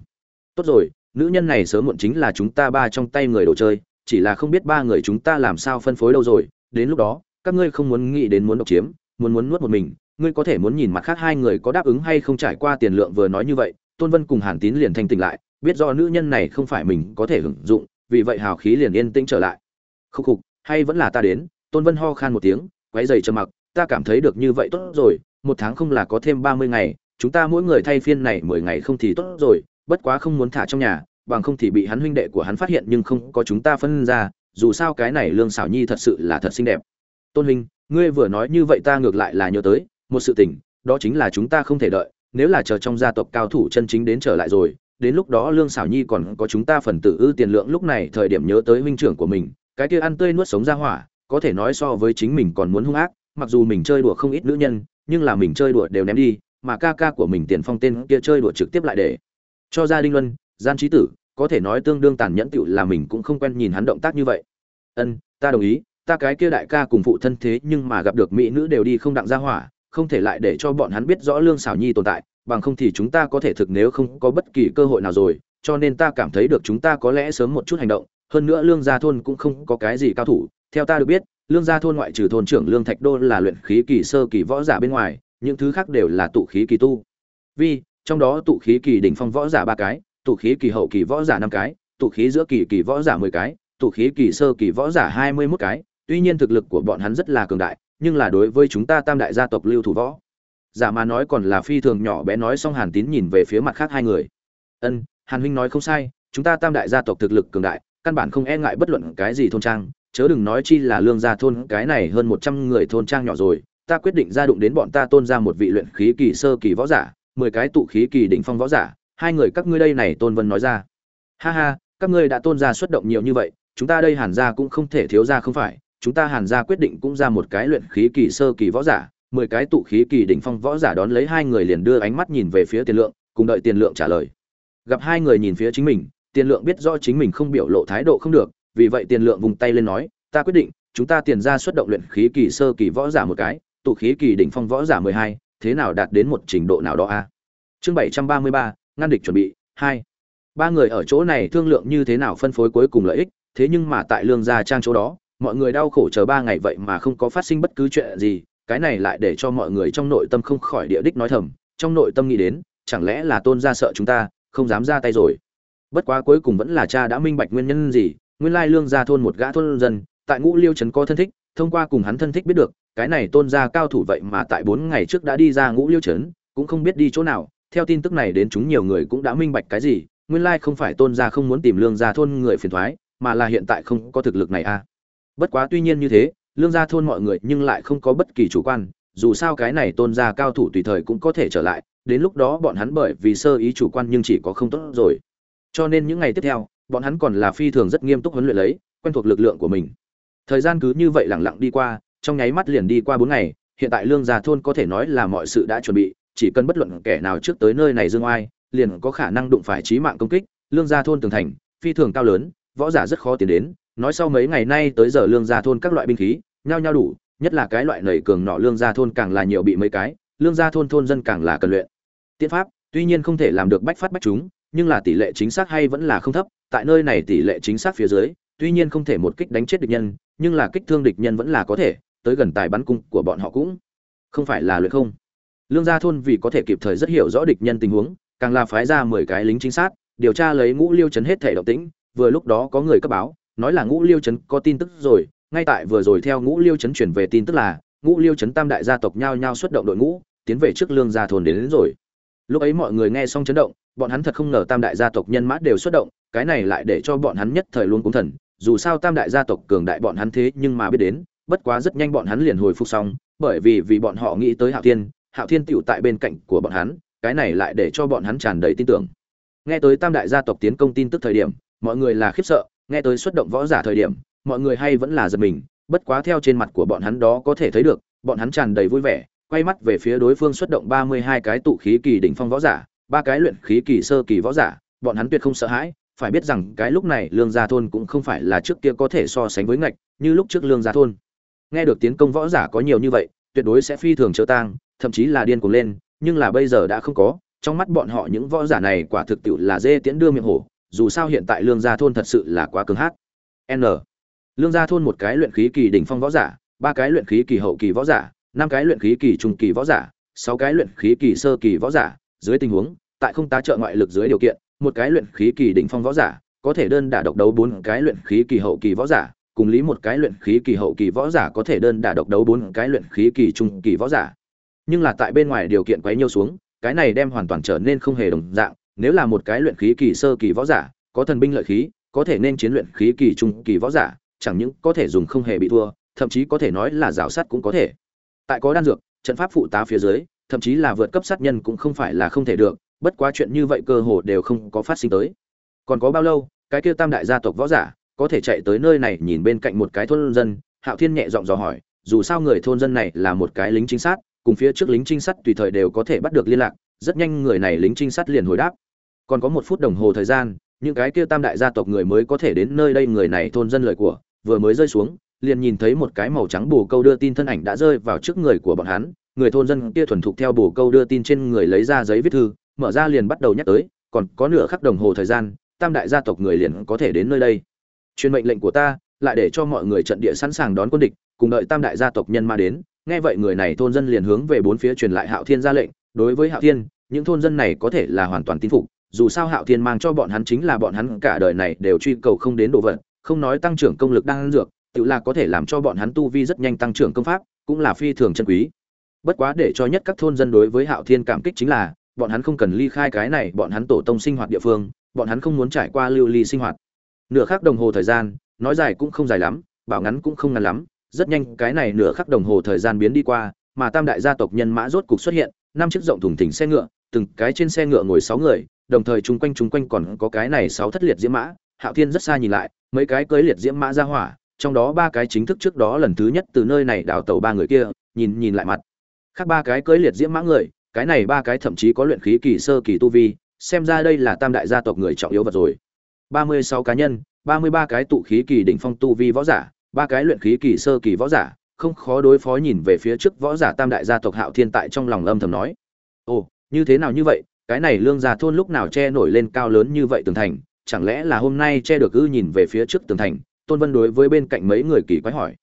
Tốt rồi, nữ nhân này sớm muộn chính là chúng ta ba trong tay người đồ chơi, chỉ là không biết ba người chúng ta làm sao phân phối đâu rồi, đến lúc đó, các ngươi không muốn nghĩ đến muốn độc chiếm, muốn muốn nuốt một mình, ngươi có thể muốn nhìn mặt khác hai người có đáp ứng hay không trải qua tiền lượng vừa nói như vậy tôn vân cùng hàn tín liền thanh tỉnh lại, biết do nữ nhân này không phải mình có thể hưởng dụng, vì vậy hào khí liền yên tĩnh trở lại. Khúc khục, hay vẫn là ta đến? Tôn vân ho khan một tiếng quáy dày trầm mặc, ta cảm thấy được như vậy tốt rồi, một tháng không là có thêm ba mươi ngày, chúng ta mỗi người thay phiên này mười ngày không thì tốt rồi, bất quá không muốn thả trong nhà, bằng không thì bị hắn huynh đệ của hắn phát hiện nhưng không có chúng ta phân ra, dù sao cái này lương xảo nhi thật sự là thật xinh đẹp. Tôn huynh, ngươi vừa nói như vậy ta ngược lại là nhớ tới, một sự tình, đó chính là chúng ta không thể đợi nếu là chờ trong gia tộc cao thủ chân chính đến trở lại rồi, đến lúc đó lương xảo nhi còn có chúng ta phần tử ư tiền lượng lúc này thời điểm nhớ tới huynh trưởng của mình, cái kia ăn tươi nuốt sống ra hỏa, có thể nói so với chính mình còn muốn hung ác, mặc dù mình chơi đùa không ít nữ nhân, nhưng là mình chơi đùa đều ném đi, mà ca ca của mình tiền phong tên kia chơi đùa trực tiếp lại để cho gia đinh luân gian trí tử, có thể nói tương đương tàn nhẫn tựu là mình cũng không quen nhìn hắn động tác như vậy. Ân, ta đồng ý, ta cái kia đại ca cùng phụ thân thế nhưng mà gặp được mỹ nữ đều đi không đặng ra hỏa không thể lại để cho bọn hắn biết rõ lương xảo nhi tồn tại, bằng không thì chúng ta có thể thực nếu không có bất kỳ cơ hội nào rồi, cho nên ta cảm thấy được chúng ta có lẽ sớm một chút hành động, hơn nữa lương gia thôn cũng không có cái gì cao thủ. Theo ta được biết, lương gia thôn ngoại trừ thôn trưởng lương thạch đô là luyện khí kỳ sơ kỳ võ giả bên ngoài, những thứ khác đều là tụ khí kỳ tu. Vì trong đó tụ khí kỳ đỉnh phong võ giả ba cái, tụ khí kỳ hậu kỳ võ giả năm cái, tụ khí giữa kỳ kỳ võ giả mười cái, tụ khí kỳ sơ kỳ võ giả hai mươi mốt cái. Tuy nhiên thực lực của bọn hắn rất là cường đại nhưng là đối với chúng ta tam đại gia tộc lưu thủ võ. Giả mà nói còn là phi thường nhỏ bé nói xong hàn tín nhìn về phía mặt khác hai người. Ân, hàn huynh nói không sai, chúng ta tam đại gia tộc thực lực cường đại, căn bản không e ngại bất luận cái gì thôn trang, chớ đừng nói chi là lương gia thôn, cái này hơn một trăm người thôn trang nhỏ rồi, ta quyết định ra đụng đến bọn ta tôn ra một vị luyện khí kỳ sơ kỳ võ giả, mười cái tụ khí kỳ đỉnh phong võ giả, hai người các ngươi đây này tôn vân nói ra. Ha ha, các ngươi đã tôn ra xuất động nhiều như vậy, chúng ta đây hàn gia cũng không thể thiếu ra không phải chúng ta hàn gia quyết định cũng ra một cái luyện khí kỳ sơ kỳ võ giả, mười cái tụ khí kỳ đỉnh phong võ giả đón lấy hai người liền đưa ánh mắt nhìn về phía tiền lượng, cùng đợi tiền lượng trả lời. Gặp hai người nhìn phía chính mình, tiền lượng biết rõ chính mình không biểu lộ thái độ không được, vì vậy tiền lượng vùng tay lên nói, ta quyết định, chúng ta tiền ra xuất động luyện khí kỳ sơ kỳ võ giả một cái, tụ khí kỳ đỉnh phong võ giả mười hai, thế nào đạt đến một trình độ nào đó a? Chương bảy trăm ba mươi ba, ngăn địch chuẩn bị, hai. Ba người ở chỗ này thương lượng như thế nào phân phối cuối cùng lợi ích, thế nhưng mà tại lương gia trang chỗ đó mọi người đau khổ chờ ba ngày vậy mà không có phát sinh bất cứ chuyện gì, cái này lại để cho mọi người trong nội tâm không khỏi địa đích nói thầm, trong nội tâm nghĩ đến, chẳng lẽ là tôn gia sợ chúng ta, không dám ra tay rồi bất quá cuối cùng vẫn là cha đã minh bạch nguyên nhân gì, nguyên lai lương gia thôn một gã thôn dân, tại ngũ liêu trấn có thân thích, thông qua cùng hắn thân thích biết được, cái này tôn gia cao thủ vậy mà tại bốn ngày trước đã đi ra ngũ liêu trấn, cũng không biết đi chỗ nào, theo tin tức này đến chúng nhiều người cũng đã minh bạch cái gì, nguyên lai không phải tôn gia không muốn tìm lương gia thôn người phiền thoái, mà là hiện tại không có thực lực này a à bất quá tuy nhiên như thế, lương gia thôn mọi người nhưng lại không có bất kỳ chủ quan, dù sao cái này tôn gia cao thủ tùy thời cũng có thể trở lại, đến lúc đó bọn hắn bởi vì sơ ý chủ quan nhưng chỉ có không tốt rồi. Cho nên những ngày tiếp theo, bọn hắn còn là phi thường rất nghiêm túc huấn luyện lấy, quen thuộc lực lượng của mình. Thời gian cứ như vậy lẳng lặng đi qua, trong nháy mắt liền đi qua bốn ngày, hiện tại lương gia thôn có thể nói là mọi sự đã chuẩn bị, chỉ cần bất luận kẻ nào trước tới nơi này dương oai, liền có khả năng đụng phải trí mạng công kích, lương gia thôn tường thành, phi thường cao lớn, võ giả rất khó tiến đến nói sau mấy ngày nay tới giờ lương gia thôn các loại binh khí, nhao nhao đủ, nhất là cái loại nảy cường nọ lương gia thôn càng là nhiều bị mấy cái, lương gia thôn thôn dân càng là cần luyện. Tiên pháp, tuy nhiên không thể làm được bách phát bách chúng, nhưng là tỷ lệ chính xác hay vẫn là không thấp, tại nơi này tỷ lệ chính xác phía dưới, tuy nhiên không thể một kích đánh chết địch nhân, nhưng là kích thương địch nhân vẫn là có thể, tới gần tài bắn cung của bọn họ cũng không phải là luyện không. Lương gia thôn vì có thể kịp thời rất hiểu rõ địch nhân tình huống, càng là phái ra mười cái lính chính xác điều tra lấy ngũ liêu chấn hết thể động tĩnh, vừa lúc đó có người cấp báo nói là ngũ liêu chấn có tin tức rồi ngay tại vừa rồi theo ngũ liêu chấn chuyển về tin tức là ngũ liêu chấn tam đại gia tộc nhao nhao xuất động đội ngũ tiến về trước lương gia thôn đến, đến rồi. Lúc ấy mọi người nghe xong chấn động bọn hắn thật không ngờ tam đại gia tộc nhân mã đều xuất động cái này lại để cho bọn hắn nhất thời luôn cúng thần dù sao tam đại gia tộc cường đại bọn hắn thế nhưng mà biết đến bất quá rất nhanh bọn hắn liền hồi phục xong bởi vì vì bọn họ nghĩ tới hạo thiên hạo thiên tựu tại bên cạnh của bọn hắn cái này lại để cho bọn hắn tràn đầy tin tưởng. Nghe tới tam đại gia tộc tiến công tin tức thời điểm mọi người là khiếp sợ nghe tới xuất động võ giả thời điểm, mọi người hay vẫn là giật mình, bất quá theo trên mặt của bọn hắn đó có thể thấy được, bọn hắn tràn đầy vui vẻ, quay mắt về phía đối phương xuất động ba mươi hai cái tụ khí kỳ đỉnh phong võ giả, ba cái luyện khí kỳ sơ kỳ võ giả, bọn hắn tuyệt không sợ hãi, phải biết rằng cái lúc này lương gia thôn cũng không phải là trước kia có thể so sánh với ngạch, như lúc trước lương gia thôn. Nghe được tiến công võ giả có nhiều như vậy, tuyệt đối sẽ phi thường trơ tang, thậm chí là điên cuồng lên, nhưng là bây giờ đã không có, trong mắt bọn họ những võ giả này quả thực tiệu là dê tiễn đưa miệng hổ dù sao hiện tại lương gia thôn thật sự là quá cứng hát. N. Lương gia thôn một cái luyện khí kỳ đỉnh phong võ giả, ba cái luyện khí kỳ hậu kỳ võ giả, năm cái luyện khí kỳ trung kỳ võ giả, sáu cái luyện khí kỳ sơ kỳ võ giả. Dưới tình huống, tại không tá trợ ngoại lực dưới điều kiện, một cái luyện khí kỳ đỉnh phong võ giả, có thể đơn đả độc đấu bốn cái luyện khí kỳ hậu kỳ võ giả, cùng lý một cái luyện khí kỳ hậu kỳ võ giả có thể đơn đả độc đấu bốn cái luyện khí kỳ trung kỳ võ giả. Nhưng là tại bên ngoài điều kiện quấy nhiêu xuống, cái này đem hoàn toàn trở nên không hề đồng dạng nếu là một cái luyện khí kỳ sơ kỳ võ giả, có thần binh lợi khí, có thể nên chiến luyện khí kỳ trung kỳ võ giả, chẳng những có thể dùng không hề bị thua, thậm chí có thể nói là rào sát cũng có thể. Tại có đan dược, trận pháp phụ tá phía dưới, thậm chí là vượt cấp sát nhân cũng không phải là không thể được, bất quá chuyện như vậy cơ hồ đều không có phát sinh tới. Còn có bao lâu, cái kia tam đại gia tộc võ giả, có thể chạy tới nơi này nhìn bên cạnh một cái thôn dân, hạo thiên nhẹ giọng dò hỏi, dù sao người thôn dân này là một cái lính trinh sát, cùng phía trước lính trinh sát tùy thời đều có thể bắt được liên lạc rất nhanh người này lính trinh sát liền hồi đáp. Còn có một phút đồng hồ thời gian, những cái kia tam đại gia tộc người mới có thể đến nơi đây người này thôn dân lời của, vừa mới rơi xuống, liền nhìn thấy một cái màu trắng bồ câu đưa tin thân ảnh đã rơi vào trước người của bọn hắn. Người thôn dân kia thuần thục theo bồ câu đưa tin trên người lấy ra giấy viết thư, mở ra liền bắt đầu nhắc tới, còn có nửa khắc đồng hồ thời gian, tam đại gia tộc người liền có thể đến nơi đây. Truyền mệnh lệnh của ta, lại để cho mọi người trận địa sẵn sàng đón quân địch, cùng đợi tam đại gia tộc nhân ma đến. Nghe vậy người này thôn dân liền hướng về bốn phía truyền lại hạo thiên ra lệnh, đối với hạo thiên những thôn dân này có thể là hoàn toàn tin phục, dù sao hạo thiên mang cho bọn hắn chính là bọn hắn cả đời này đều truy cầu không đến độ vật, không nói tăng trưởng công lực đang dược, tự là có thể làm cho bọn hắn tu vi rất nhanh tăng trưởng công pháp, cũng là phi thường chân quý. Bất quá để cho nhất các thôn dân đối với hạo thiên cảm kích chính là, bọn hắn không cần ly khai cái này, bọn hắn tổ tông sinh hoạt địa phương, bọn hắn không muốn trải qua lưu ly sinh hoạt. Nửa khắc đồng hồ thời gian, nói dài cũng không dài lắm, bảo ngắn cũng không ngắn lắm, rất nhanh cái này nửa khắc đồng hồ thời gian biến đi qua, mà tam đại gia tộc nhân mã rốt cục xuất hiện năm chiếc rộng thùng thỉnh xe ngựa, từng cái trên xe ngựa ngồi sáu người, đồng thời chung quanh chung quanh còn có cái này sáu thất liệt diễm mã. Hạo thiên rất xa nhìn lại, mấy cái cưới liệt diễm mã ra hỏa, trong đó ba cái chính thức trước đó lần thứ nhất từ nơi này đào tàu ba người kia, nhìn nhìn lại mặt. Khác ba cái cưới liệt diễm mã người, cái này ba cái thậm chí có luyện khí kỳ, sơ kỳ tu vi, xem ra đây là tam đại gia tộc người trọng yếu vật rồi. Ba mươi sáu cá nhân, ba mươi ba cái tụ khí kỳ đỉnh phong tu vi võ giả, ba cái luyện khí kỳ, sơ kỳ võ giả không khó đối phó nhìn về phía trước võ giả tam đại gia tộc hạo thiên tại trong lòng âm thầm nói. Ồ, như thế nào như vậy? Cái này lương gia thôn lúc nào che nổi lên cao lớn như vậy tường thành? Chẳng lẽ là hôm nay che được ư nhìn về phía trước tường thành? Tôn vân đối với bên cạnh mấy người kỳ quái hỏi.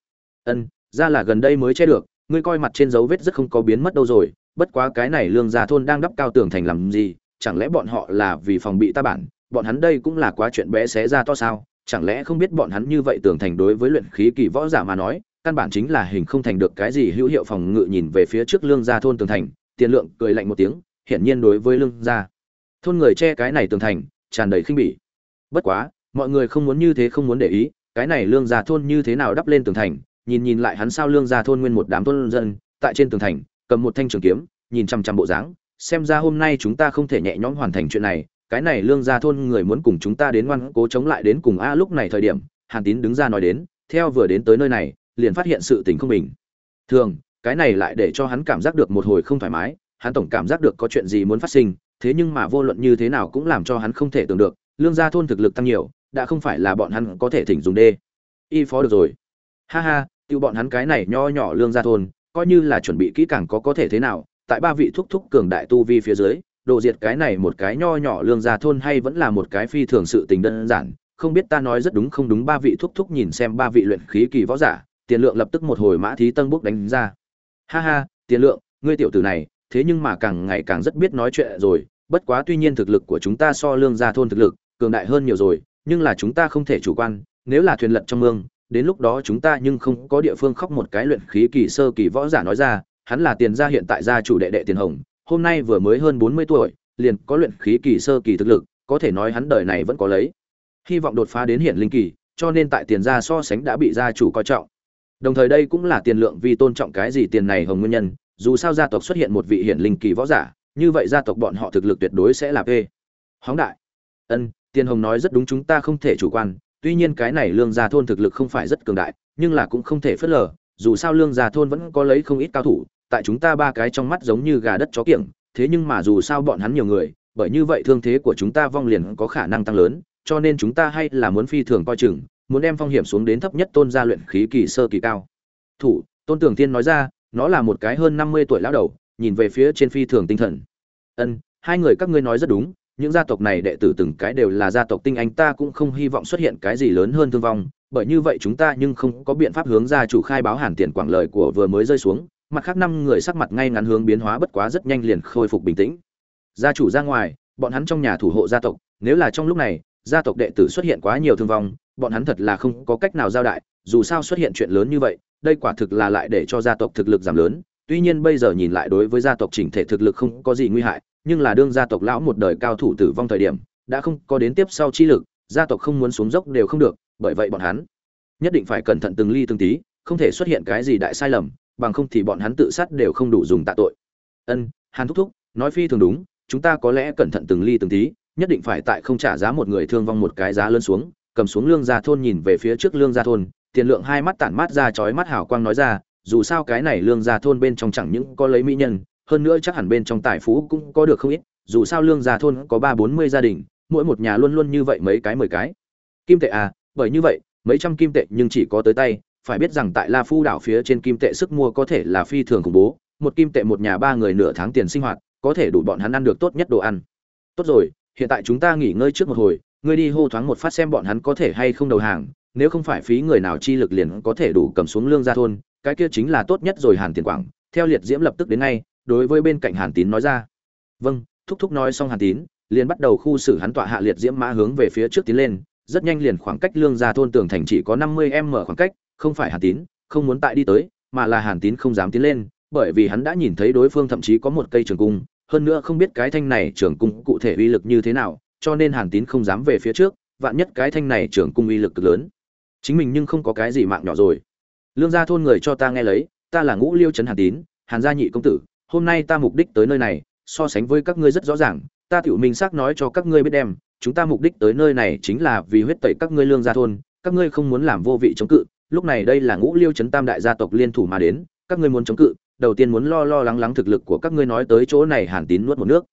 Ân, ra là gần đây mới che được, ngươi coi mặt trên dấu vết rất không có biến mất đâu rồi, bất quá cái này lương gia thôn đang đắp cao tường thành làm gì? Chẳng lẽ bọn họ là vì phòng bị ta bản? Bọn hắn đây cũng là quá chuyện bé xé ra to sao? Chẳng lẽ không biết bọn hắn như vậy tường thành đối với luyện khí kỳ võ giả mà nói căn bản chính là hình không thành được cái gì hữu hiệu phòng ngự nhìn về phía trước lương gia thôn tường thành, tiền lượng cười lạnh một tiếng, hiển nhiên đối với lương gia. Thôn người che cái này tường thành, tràn đầy khinh bỉ. Bất quá, mọi người không muốn như thế không muốn để ý, cái này lương gia thôn như thế nào đắp lên tường thành, nhìn nhìn lại hắn sao lương gia thôn nguyên một đám thôn dân, tại trên tường thành, cầm một thanh trường kiếm, nhìn chằm chằm bộ dáng, xem ra hôm nay chúng ta không thể nhẹ nhõm hoàn thành chuyện này, cái này lương gia thôn người muốn cùng chúng ta đến ngoan cố chống lại đến cùng a lúc này thời điểm, hàn tín đứng ra nói đến, theo vừa đến tới nơi này liền phát hiện sự tình không bình. Thường, cái này lại để cho hắn cảm giác được một hồi không thoải mái, hắn tổng cảm giác được có chuyện gì muốn phát sinh, thế nhưng mà vô luận như thế nào cũng làm cho hắn không thể tưởng được, lương gia thôn thực lực tăng nhiều, đã không phải là bọn hắn có thể thỉnh dùng đê. Y phó được rồi. Ha ha, tiêu bọn hắn cái này nho nhỏ lương gia thôn, coi như là chuẩn bị kỹ càng có có thể thế nào, tại ba vị thúc thúc cường đại tu vi phía dưới, đồ diệt cái này một cái nho nhỏ lương gia thôn hay vẫn là một cái phi thường sự tình đơn giản, không biết ta nói rất đúng không đúng ba vị thúc thúc nhìn xem ba vị luyện khí kỳ võ giả tiền lượng lập tức một hồi mã thí tân bốc đánh ra. Ha ha, tiền lượng, ngươi tiểu tử này, thế nhưng mà càng ngày càng rất biết nói chuyện rồi, bất quá tuy nhiên thực lực của chúng ta so lương gia thôn thực lực, cường đại hơn nhiều rồi, nhưng là chúng ta không thể chủ quan, nếu là thuyền lật trong mương, đến lúc đó chúng ta nhưng không có địa phương khóc một cái luyện khí kỳ sơ kỳ võ giả nói ra, hắn là tiền gia hiện tại gia chủ đệ đệ tiền hồng, hôm nay vừa mới hơn bốn mươi tuổi, liền có luyện khí kỳ sơ kỳ thực lực, có thể nói hắn đời này vẫn có lấy. Hy vọng đột phá đến hiện linh kỳ, cho nên tại tiền gia so sánh đã bị gia chủ coi trọng đồng thời đây cũng là tiền lượng vì tôn trọng cái gì tiền này hồng nguyên nhân, dù sao gia tộc xuất hiện một vị hiển linh kỳ võ giả, như vậy gia tộc bọn họ thực lực tuyệt đối sẽ là p. Hóng đại. Ân, tiền hồng nói rất đúng chúng ta không thể chủ quan, tuy nhiên cái này lương gia thôn thực lực không phải rất cường đại, nhưng là cũng không thể phớt lờ, dù sao lương gia thôn vẫn có lấy không ít cao thủ, tại chúng ta ba cái trong mắt giống như gà đất chó kiểng, thế nhưng mà dù sao bọn hắn nhiều người, bởi như vậy thương thế của chúng ta vong liền có khả năng tăng lớn, cho nên chúng ta hay là muốn phi thường coi chừng muốn đem phong hiểm xuống đến thấp nhất tôn gia luyện khí kỳ sơ kỳ cao. Thủ, tôn tưởng tiên nói ra, nó là một cái hơn năm mươi tuổi lão đầu, nhìn về phía trên phi thường tinh thần. Ân, hai người các ngươi nói rất đúng, những gia tộc này đệ tử từng cái đều là gia tộc tinh anh, ta cũng không hy vọng xuất hiện cái gì lớn hơn thương vong, bởi như vậy chúng ta nhưng không có biện pháp hướng gia chủ khai báo hàn tiền quảng lời của vừa mới rơi xuống, mặt khác năm người sắc mặt ngay ngắn hướng biến hóa bất quá rất nhanh liền khôi phục bình tĩnh. Gia chủ ra ngoài, bọn hắn trong nhà thủ hộ gia tộc, nếu là trong lúc này, gia tộc đệ tử xuất hiện quá nhiều thương vong bọn hắn thật là không có cách nào giao đại, dù sao xuất hiện chuyện lớn như vậy, đây quả thực là lại để cho gia tộc thực lực giảm lớn. Tuy nhiên bây giờ nhìn lại đối với gia tộc chỉnh thể thực lực không có gì nguy hại, nhưng là đương gia tộc lão một đời cao thủ tử vong thời điểm, đã không có đến tiếp sau chi lực, gia tộc không muốn xuống dốc đều không được, bởi vậy bọn hắn nhất định phải cẩn thận từng ly từng tí, không thể xuất hiện cái gì đại sai lầm, bằng không thì bọn hắn tự sát đều không đủ dùng tạ tội. Ân, hàn thúc thúc, nói phi thường đúng, chúng ta có lẽ cẩn thận từng ly từng tí, nhất định phải tại không trả giá một người thương vong một cái giá lớn xuống cầm xuống lương gia thôn nhìn về phía trước lương gia thôn, tiền lượng hai mắt tản mát ra chói mắt hào quang nói ra, dù sao cái này lương gia thôn bên trong chẳng những có lấy mỹ nhân, hơn nữa chắc hẳn bên trong tài phú cũng có được không ít, dù sao lương gia thôn có ba bốn mươi gia đình, mỗi một nhà luôn luôn như vậy mấy cái mười cái. Kim tệ à bởi như vậy, mấy trăm kim tệ nhưng chỉ có tới tay, phải biết rằng tại la phu đảo phía trên kim tệ sức mua có thể là phi thường khủng bố, một kim tệ một nhà ba người nửa tháng tiền sinh hoạt, có thể đủ bọn hắn ăn được tốt nhất đồ ăn. Tốt rồi, hiện tại chúng ta nghỉ ngơi trước một hồi ngươi đi hô thoáng một phát xem bọn hắn có thể hay không đầu hàng, nếu không phải phí người nào chi lực liền có thể đủ cầm xuống lương gia thôn, cái kia chính là tốt nhất rồi hàn tiền quảng, theo liệt diễm lập tức đến ngay, đối với bên cạnh hàn tín nói ra. Vâng thúc thúc nói xong hàn tín, liền bắt đầu khu xử hắn tọa hạ liệt diễm mã hướng về phía trước tiến lên, rất nhanh liền khoảng cách lương gia thôn tường thành chỉ có năm mươi m khoảng cách, không phải hàn tín, không muốn tại đi tới, mà là hàn tín không dám tiến lên, bởi vì hắn đã nhìn thấy đối phương thậm chí có một cây trường cung, hơn nữa không biết cái thanh này trường cung cụ thể uy lực như thế nào cho nên hàn tín không dám về phía trước, vạn nhất cái thanh này trưởng cung uy lực cực lớn. Chính mình nhưng không có cái gì mạng nhỏ rồi. Lương gia thôn người cho ta nghe lấy, ta là ngũ liêu trấn hàn tín, hàn gia nhị công tử, hôm nay ta mục đích tới nơi này, so sánh với các ngươi rất rõ ràng, ta tiểu minh xác nói cho các ngươi biết đem, chúng ta mục đích tới nơi này chính là vì huyết tẩy các ngươi lương gia thôn, các ngươi không muốn làm vô vị chống cự, lúc này đây là ngũ liêu trấn tam đại gia tộc liên thủ mà đến, các ngươi muốn chống cự, đầu tiên muốn lo lo lắng lắng thực lực của các ngươi nói tới chỗ này hàn tín nuốt một nước.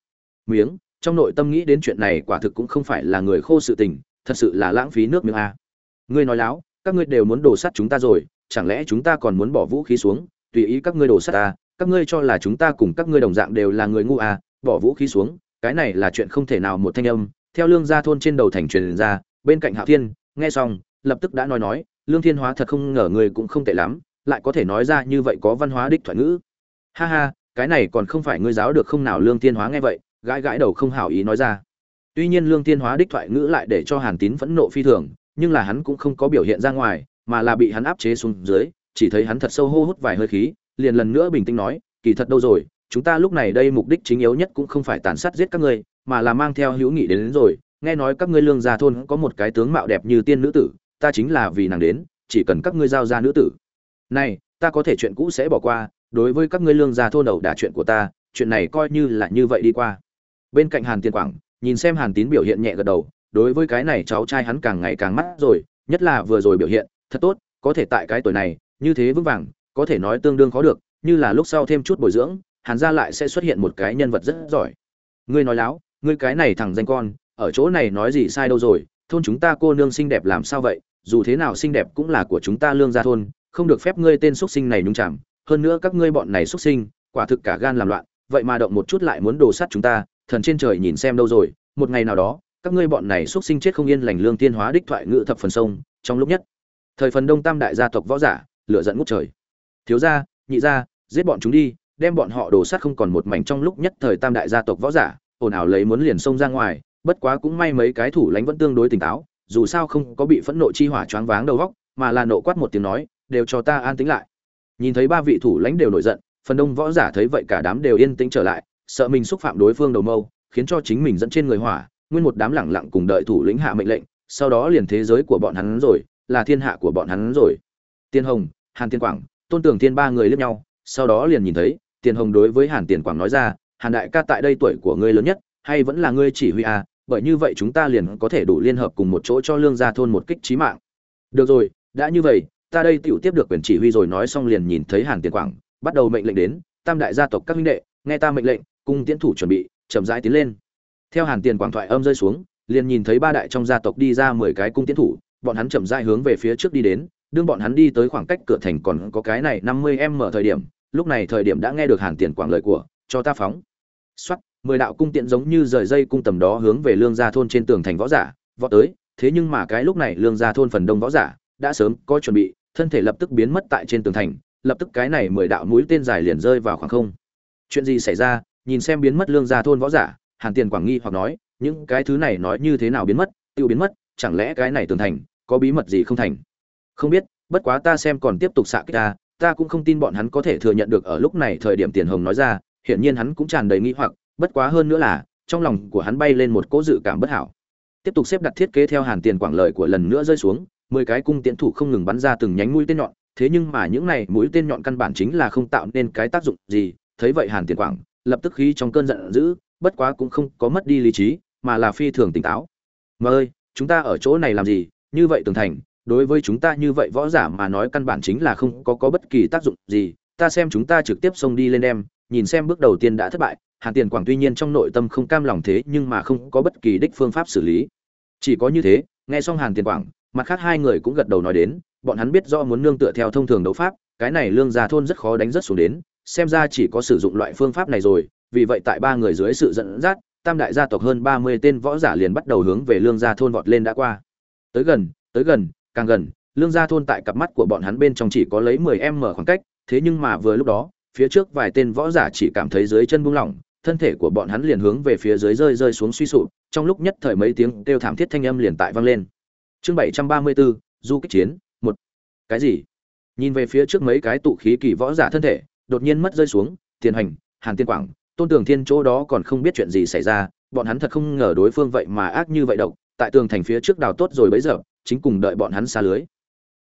Miếng trong nội tâm nghĩ đến chuyện này quả thực cũng không phải là người khô sự tình, thật sự là lãng phí nước miếng a. Ngươi nói láo, các ngươi đều muốn đổ sắt chúng ta rồi, chẳng lẽ chúng ta còn muốn bỏ vũ khí xuống? Tùy ý các ngươi đổ sắt ta các ngươi cho là chúng ta cùng các ngươi đồng dạng đều là người ngu à bỏ vũ khí xuống, cái này là chuyện không thể nào một thanh âm. Theo lương gia thôn trên đầu thành truyền ra, bên cạnh hạo thiên, nghe xong, lập tức đã nói nói, lương thiên hóa thật không ngờ người cũng không tệ lắm, lại có thể nói ra như vậy có văn hóa đích thoại ngữ. Ha ha, cái này còn không phải ngươi giáo được không nào lương thiên hóa nghe vậy gãi gãi đầu không hảo ý nói ra. Tuy nhiên lương thiên hóa đích thoại ngữ lại để cho hàn tín phẫn nộ phi thường nhưng là hắn cũng không có biểu hiện ra ngoài mà là bị hắn áp chế xuống dưới chỉ thấy hắn thật sâu hô hút vài hơi khí liền lần nữa bình tĩnh nói kỳ thật đâu rồi chúng ta lúc này đây mục đích chính yếu nhất cũng không phải tàn sát giết các ngươi mà là mang theo hữu nghị đến, đến rồi. Nghe nói các ngươi lương gia thôn có một cái tướng mạo đẹp như tiên nữ tử ta chính là vì nàng đến chỉ cần các ngươi giao ra nữ tử. Này ta có thể chuyện cũ sẽ bỏ qua đối với các ngươi lương gia thôn đầu đả chuyện của ta chuyện này coi như là như vậy đi qua bên cạnh hàn tiên quảng, nhìn xem hàn tín biểu hiện nhẹ gật đầu, đối với cái này cháu trai hắn càng ngày càng mắt rồi, nhất là vừa rồi biểu hiện, thật tốt, có thể tại cái tuổi này, như thế vững vàng, có thể nói tương đương khó được, như là lúc sau thêm chút bồi dưỡng, hàn gia lại sẽ xuất hiện một cái nhân vật rất giỏi. Ngươi nói láo, ngươi cái này thằng danh con, ở chỗ này nói gì sai đâu rồi, thôn chúng ta cô nương xinh đẹp làm sao vậy, dù thế nào xinh đẹp cũng là của chúng ta lương gia thôn, không được phép ngươi tên xuất sinh này nhung chạm hơn nữa các ngươi bọn này xuất sinh, quả thực cả gan làm loạn, vậy mà động một chút lại muốn đồ sát chúng ta thần trên trời nhìn xem đâu rồi, một ngày nào đó, các ngươi bọn này xuất sinh chết không yên lành lương tiên hóa đích thoại ngự thập phần sông, trong lúc nhất, thời phần đông tam đại gia tộc võ giả lựa giận ngút trời. Thiếu gia, nhị gia, giết bọn chúng đi, đem bọn họ đổ sát không còn một mảnh trong lúc nhất thời tam đại gia tộc võ giả, ồn ào lấy muốn liền xông ra ngoài, bất quá cũng may mấy cái thủ lãnh vẫn tương đối tỉnh táo, dù sao không có bị phẫn nộ chi hỏa choáng váng đầu góc, mà là nộ quát một tiếng nói, đều cho ta an tĩnh lại. Nhìn thấy ba vị thủ lãnh đều nổi giận, phần đông võ giả thấy vậy cả đám đều yên tĩnh trở lại sợ mình xúc phạm đối phương đầu mâu, khiến cho chính mình dẫn trên người hỏa, nguyên một đám lẳng lặng cùng đợi thủ lĩnh hạ mệnh lệnh, sau đó liền thế giới của bọn hắn rồi, là thiên hạ của bọn hắn rồi. Tiên hồng, hàn tiên quảng, tôn tưởng thiên ba người liếc nhau, sau đó liền nhìn thấy tiền hồng đối với hàn tiền quảng nói ra, hàn đại ca tại đây tuổi của ngươi lớn nhất, hay vẫn là ngươi chỉ huy à bởi như vậy chúng ta liền có thể đủ liên hợp cùng một chỗ cho lương gia thôn một kích trí mạng. Được rồi, đã như vậy, ta đây tựu tiếp được quyền chỉ huy rồi. Nói xong liền nhìn thấy hàn tiền quảng, bắt đầu mệnh lệnh đến, tam đại gia tộc các huynh đệ, nghe ta mệnh lệnh cung tiễn thủ chuẩn bị, chậm rãi tiến lên. Theo hàn tiền quảng thoại âm rơi xuống, liền nhìn thấy ba đại trong gia tộc đi ra mười cái cung tiến thủ, bọn hắn chậm rãi hướng về phía trước đi đến, đương bọn hắn đi tới khoảng cách cửa thành còn có cái này năm mươi em mở thời điểm, lúc này thời điểm đã nghe được hàn tiền quảng lời của, cho ta phóng. Xuất mười đạo cung tiện giống như rời dây cung tầm đó hướng về lương gia thôn trên tường thành võ giả võ tới, thế nhưng mà cái lúc này lương gia thôn phần đông võ giả đã sớm có chuẩn bị, thân thể lập tức biến mất tại trên tường thành, lập tức cái này mười đạo mũi tên dài liền rơi vào khoảng không. Chuyện gì xảy ra? Nhìn xem biến mất lương gia thôn võ giả, hàn tiền quảng nghi hoặc nói, những cái thứ này nói như thế nào biến mất, tiêu biến mất, chẳng lẽ cái này tường thành, có bí mật gì không thành? Không biết, bất quá ta xem còn tiếp tục xạ kích ta ta cũng không tin bọn hắn có thể thừa nhận được ở lúc này thời điểm tiền hồng nói ra, hiển nhiên hắn cũng tràn đầy nghi hoặc, bất quá hơn nữa là, trong lòng của hắn bay lên một cỗ dự cảm bất hảo. Tiếp tục xếp đặt thiết kế theo hàn tiền quảng lời của lần nữa rơi xuống, mười cái cung tiễn thủ không ngừng bắn ra từng nhánh mũi tên nhọn, thế nhưng mà những này mũi tên nhọn căn bản chính là không tạo nên cái tác dụng gì, thấy vậy hàn tiền quảng lập tức khí trong cơn giận dữ, bất quá cũng không có mất đi lý trí, mà là phi thường tỉnh táo. Mà ơi, chúng ta ở chỗ này làm gì? Như vậy tường thành, đối với chúng ta như vậy võ giả mà nói căn bản chính là không có có bất kỳ tác dụng gì. Ta xem chúng ta trực tiếp xông đi lên đem, nhìn xem bước đầu tiên đã thất bại. Hàn tiền quảng tuy nhiên trong nội tâm không cam lòng thế, nhưng mà không có bất kỳ đích phương pháp xử lý. Chỉ có như thế, nghe xong hàn tiền quảng, mặt khác hai người cũng gật đầu nói đến, bọn hắn biết rõ muốn nương tựa theo thông thường đấu pháp, cái này lương gia thôn rất khó đánh rất xuống đến xem ra chỉ có sử dụng loại phương pháp này rồi, vì vậy tại ba người dưới sự dẫn dắt, tam đại gia tộc hơn ba mươi tên võ giả liền bắt đầu hướng về lương gia thôn vọt lên đã qua. Tới gần tới gần, càng gần, lương gia thôn tại cặp mắt của bọn hắn bên trong chỉ có lấy mười em mở khoảng cách, thế nhưng mà vừa lúc đó, phía trước vài tên võ giả chỉ cảm thấy dưới chân buông lỏng, thân thể của bọn hắn liền hướng về phía dưới rơi rơi xuống suy sụp, trong lúc nhất thời mấy tiếng kêu thảm thiết thanh âm liền tại vang lên. Chương bảy trăm ba mươi bốn, du kích chiến, một. Cái gì? Nhìn về phía trước mấy cái tụ khí kỳ võ giả thân thể đột nhiên mất rơi xuống, tiền hành hàn tiên quảng, tôn tường thiên chỗ đó còn không biết chuyện gì xảy ra, bọn hắn thật không ngờ đối phương vậy mà ác như vậy độc, tại tường thành phía trước đào tốt rồi bấy giờ, chính cùng đợi bọn hắn xa lưới.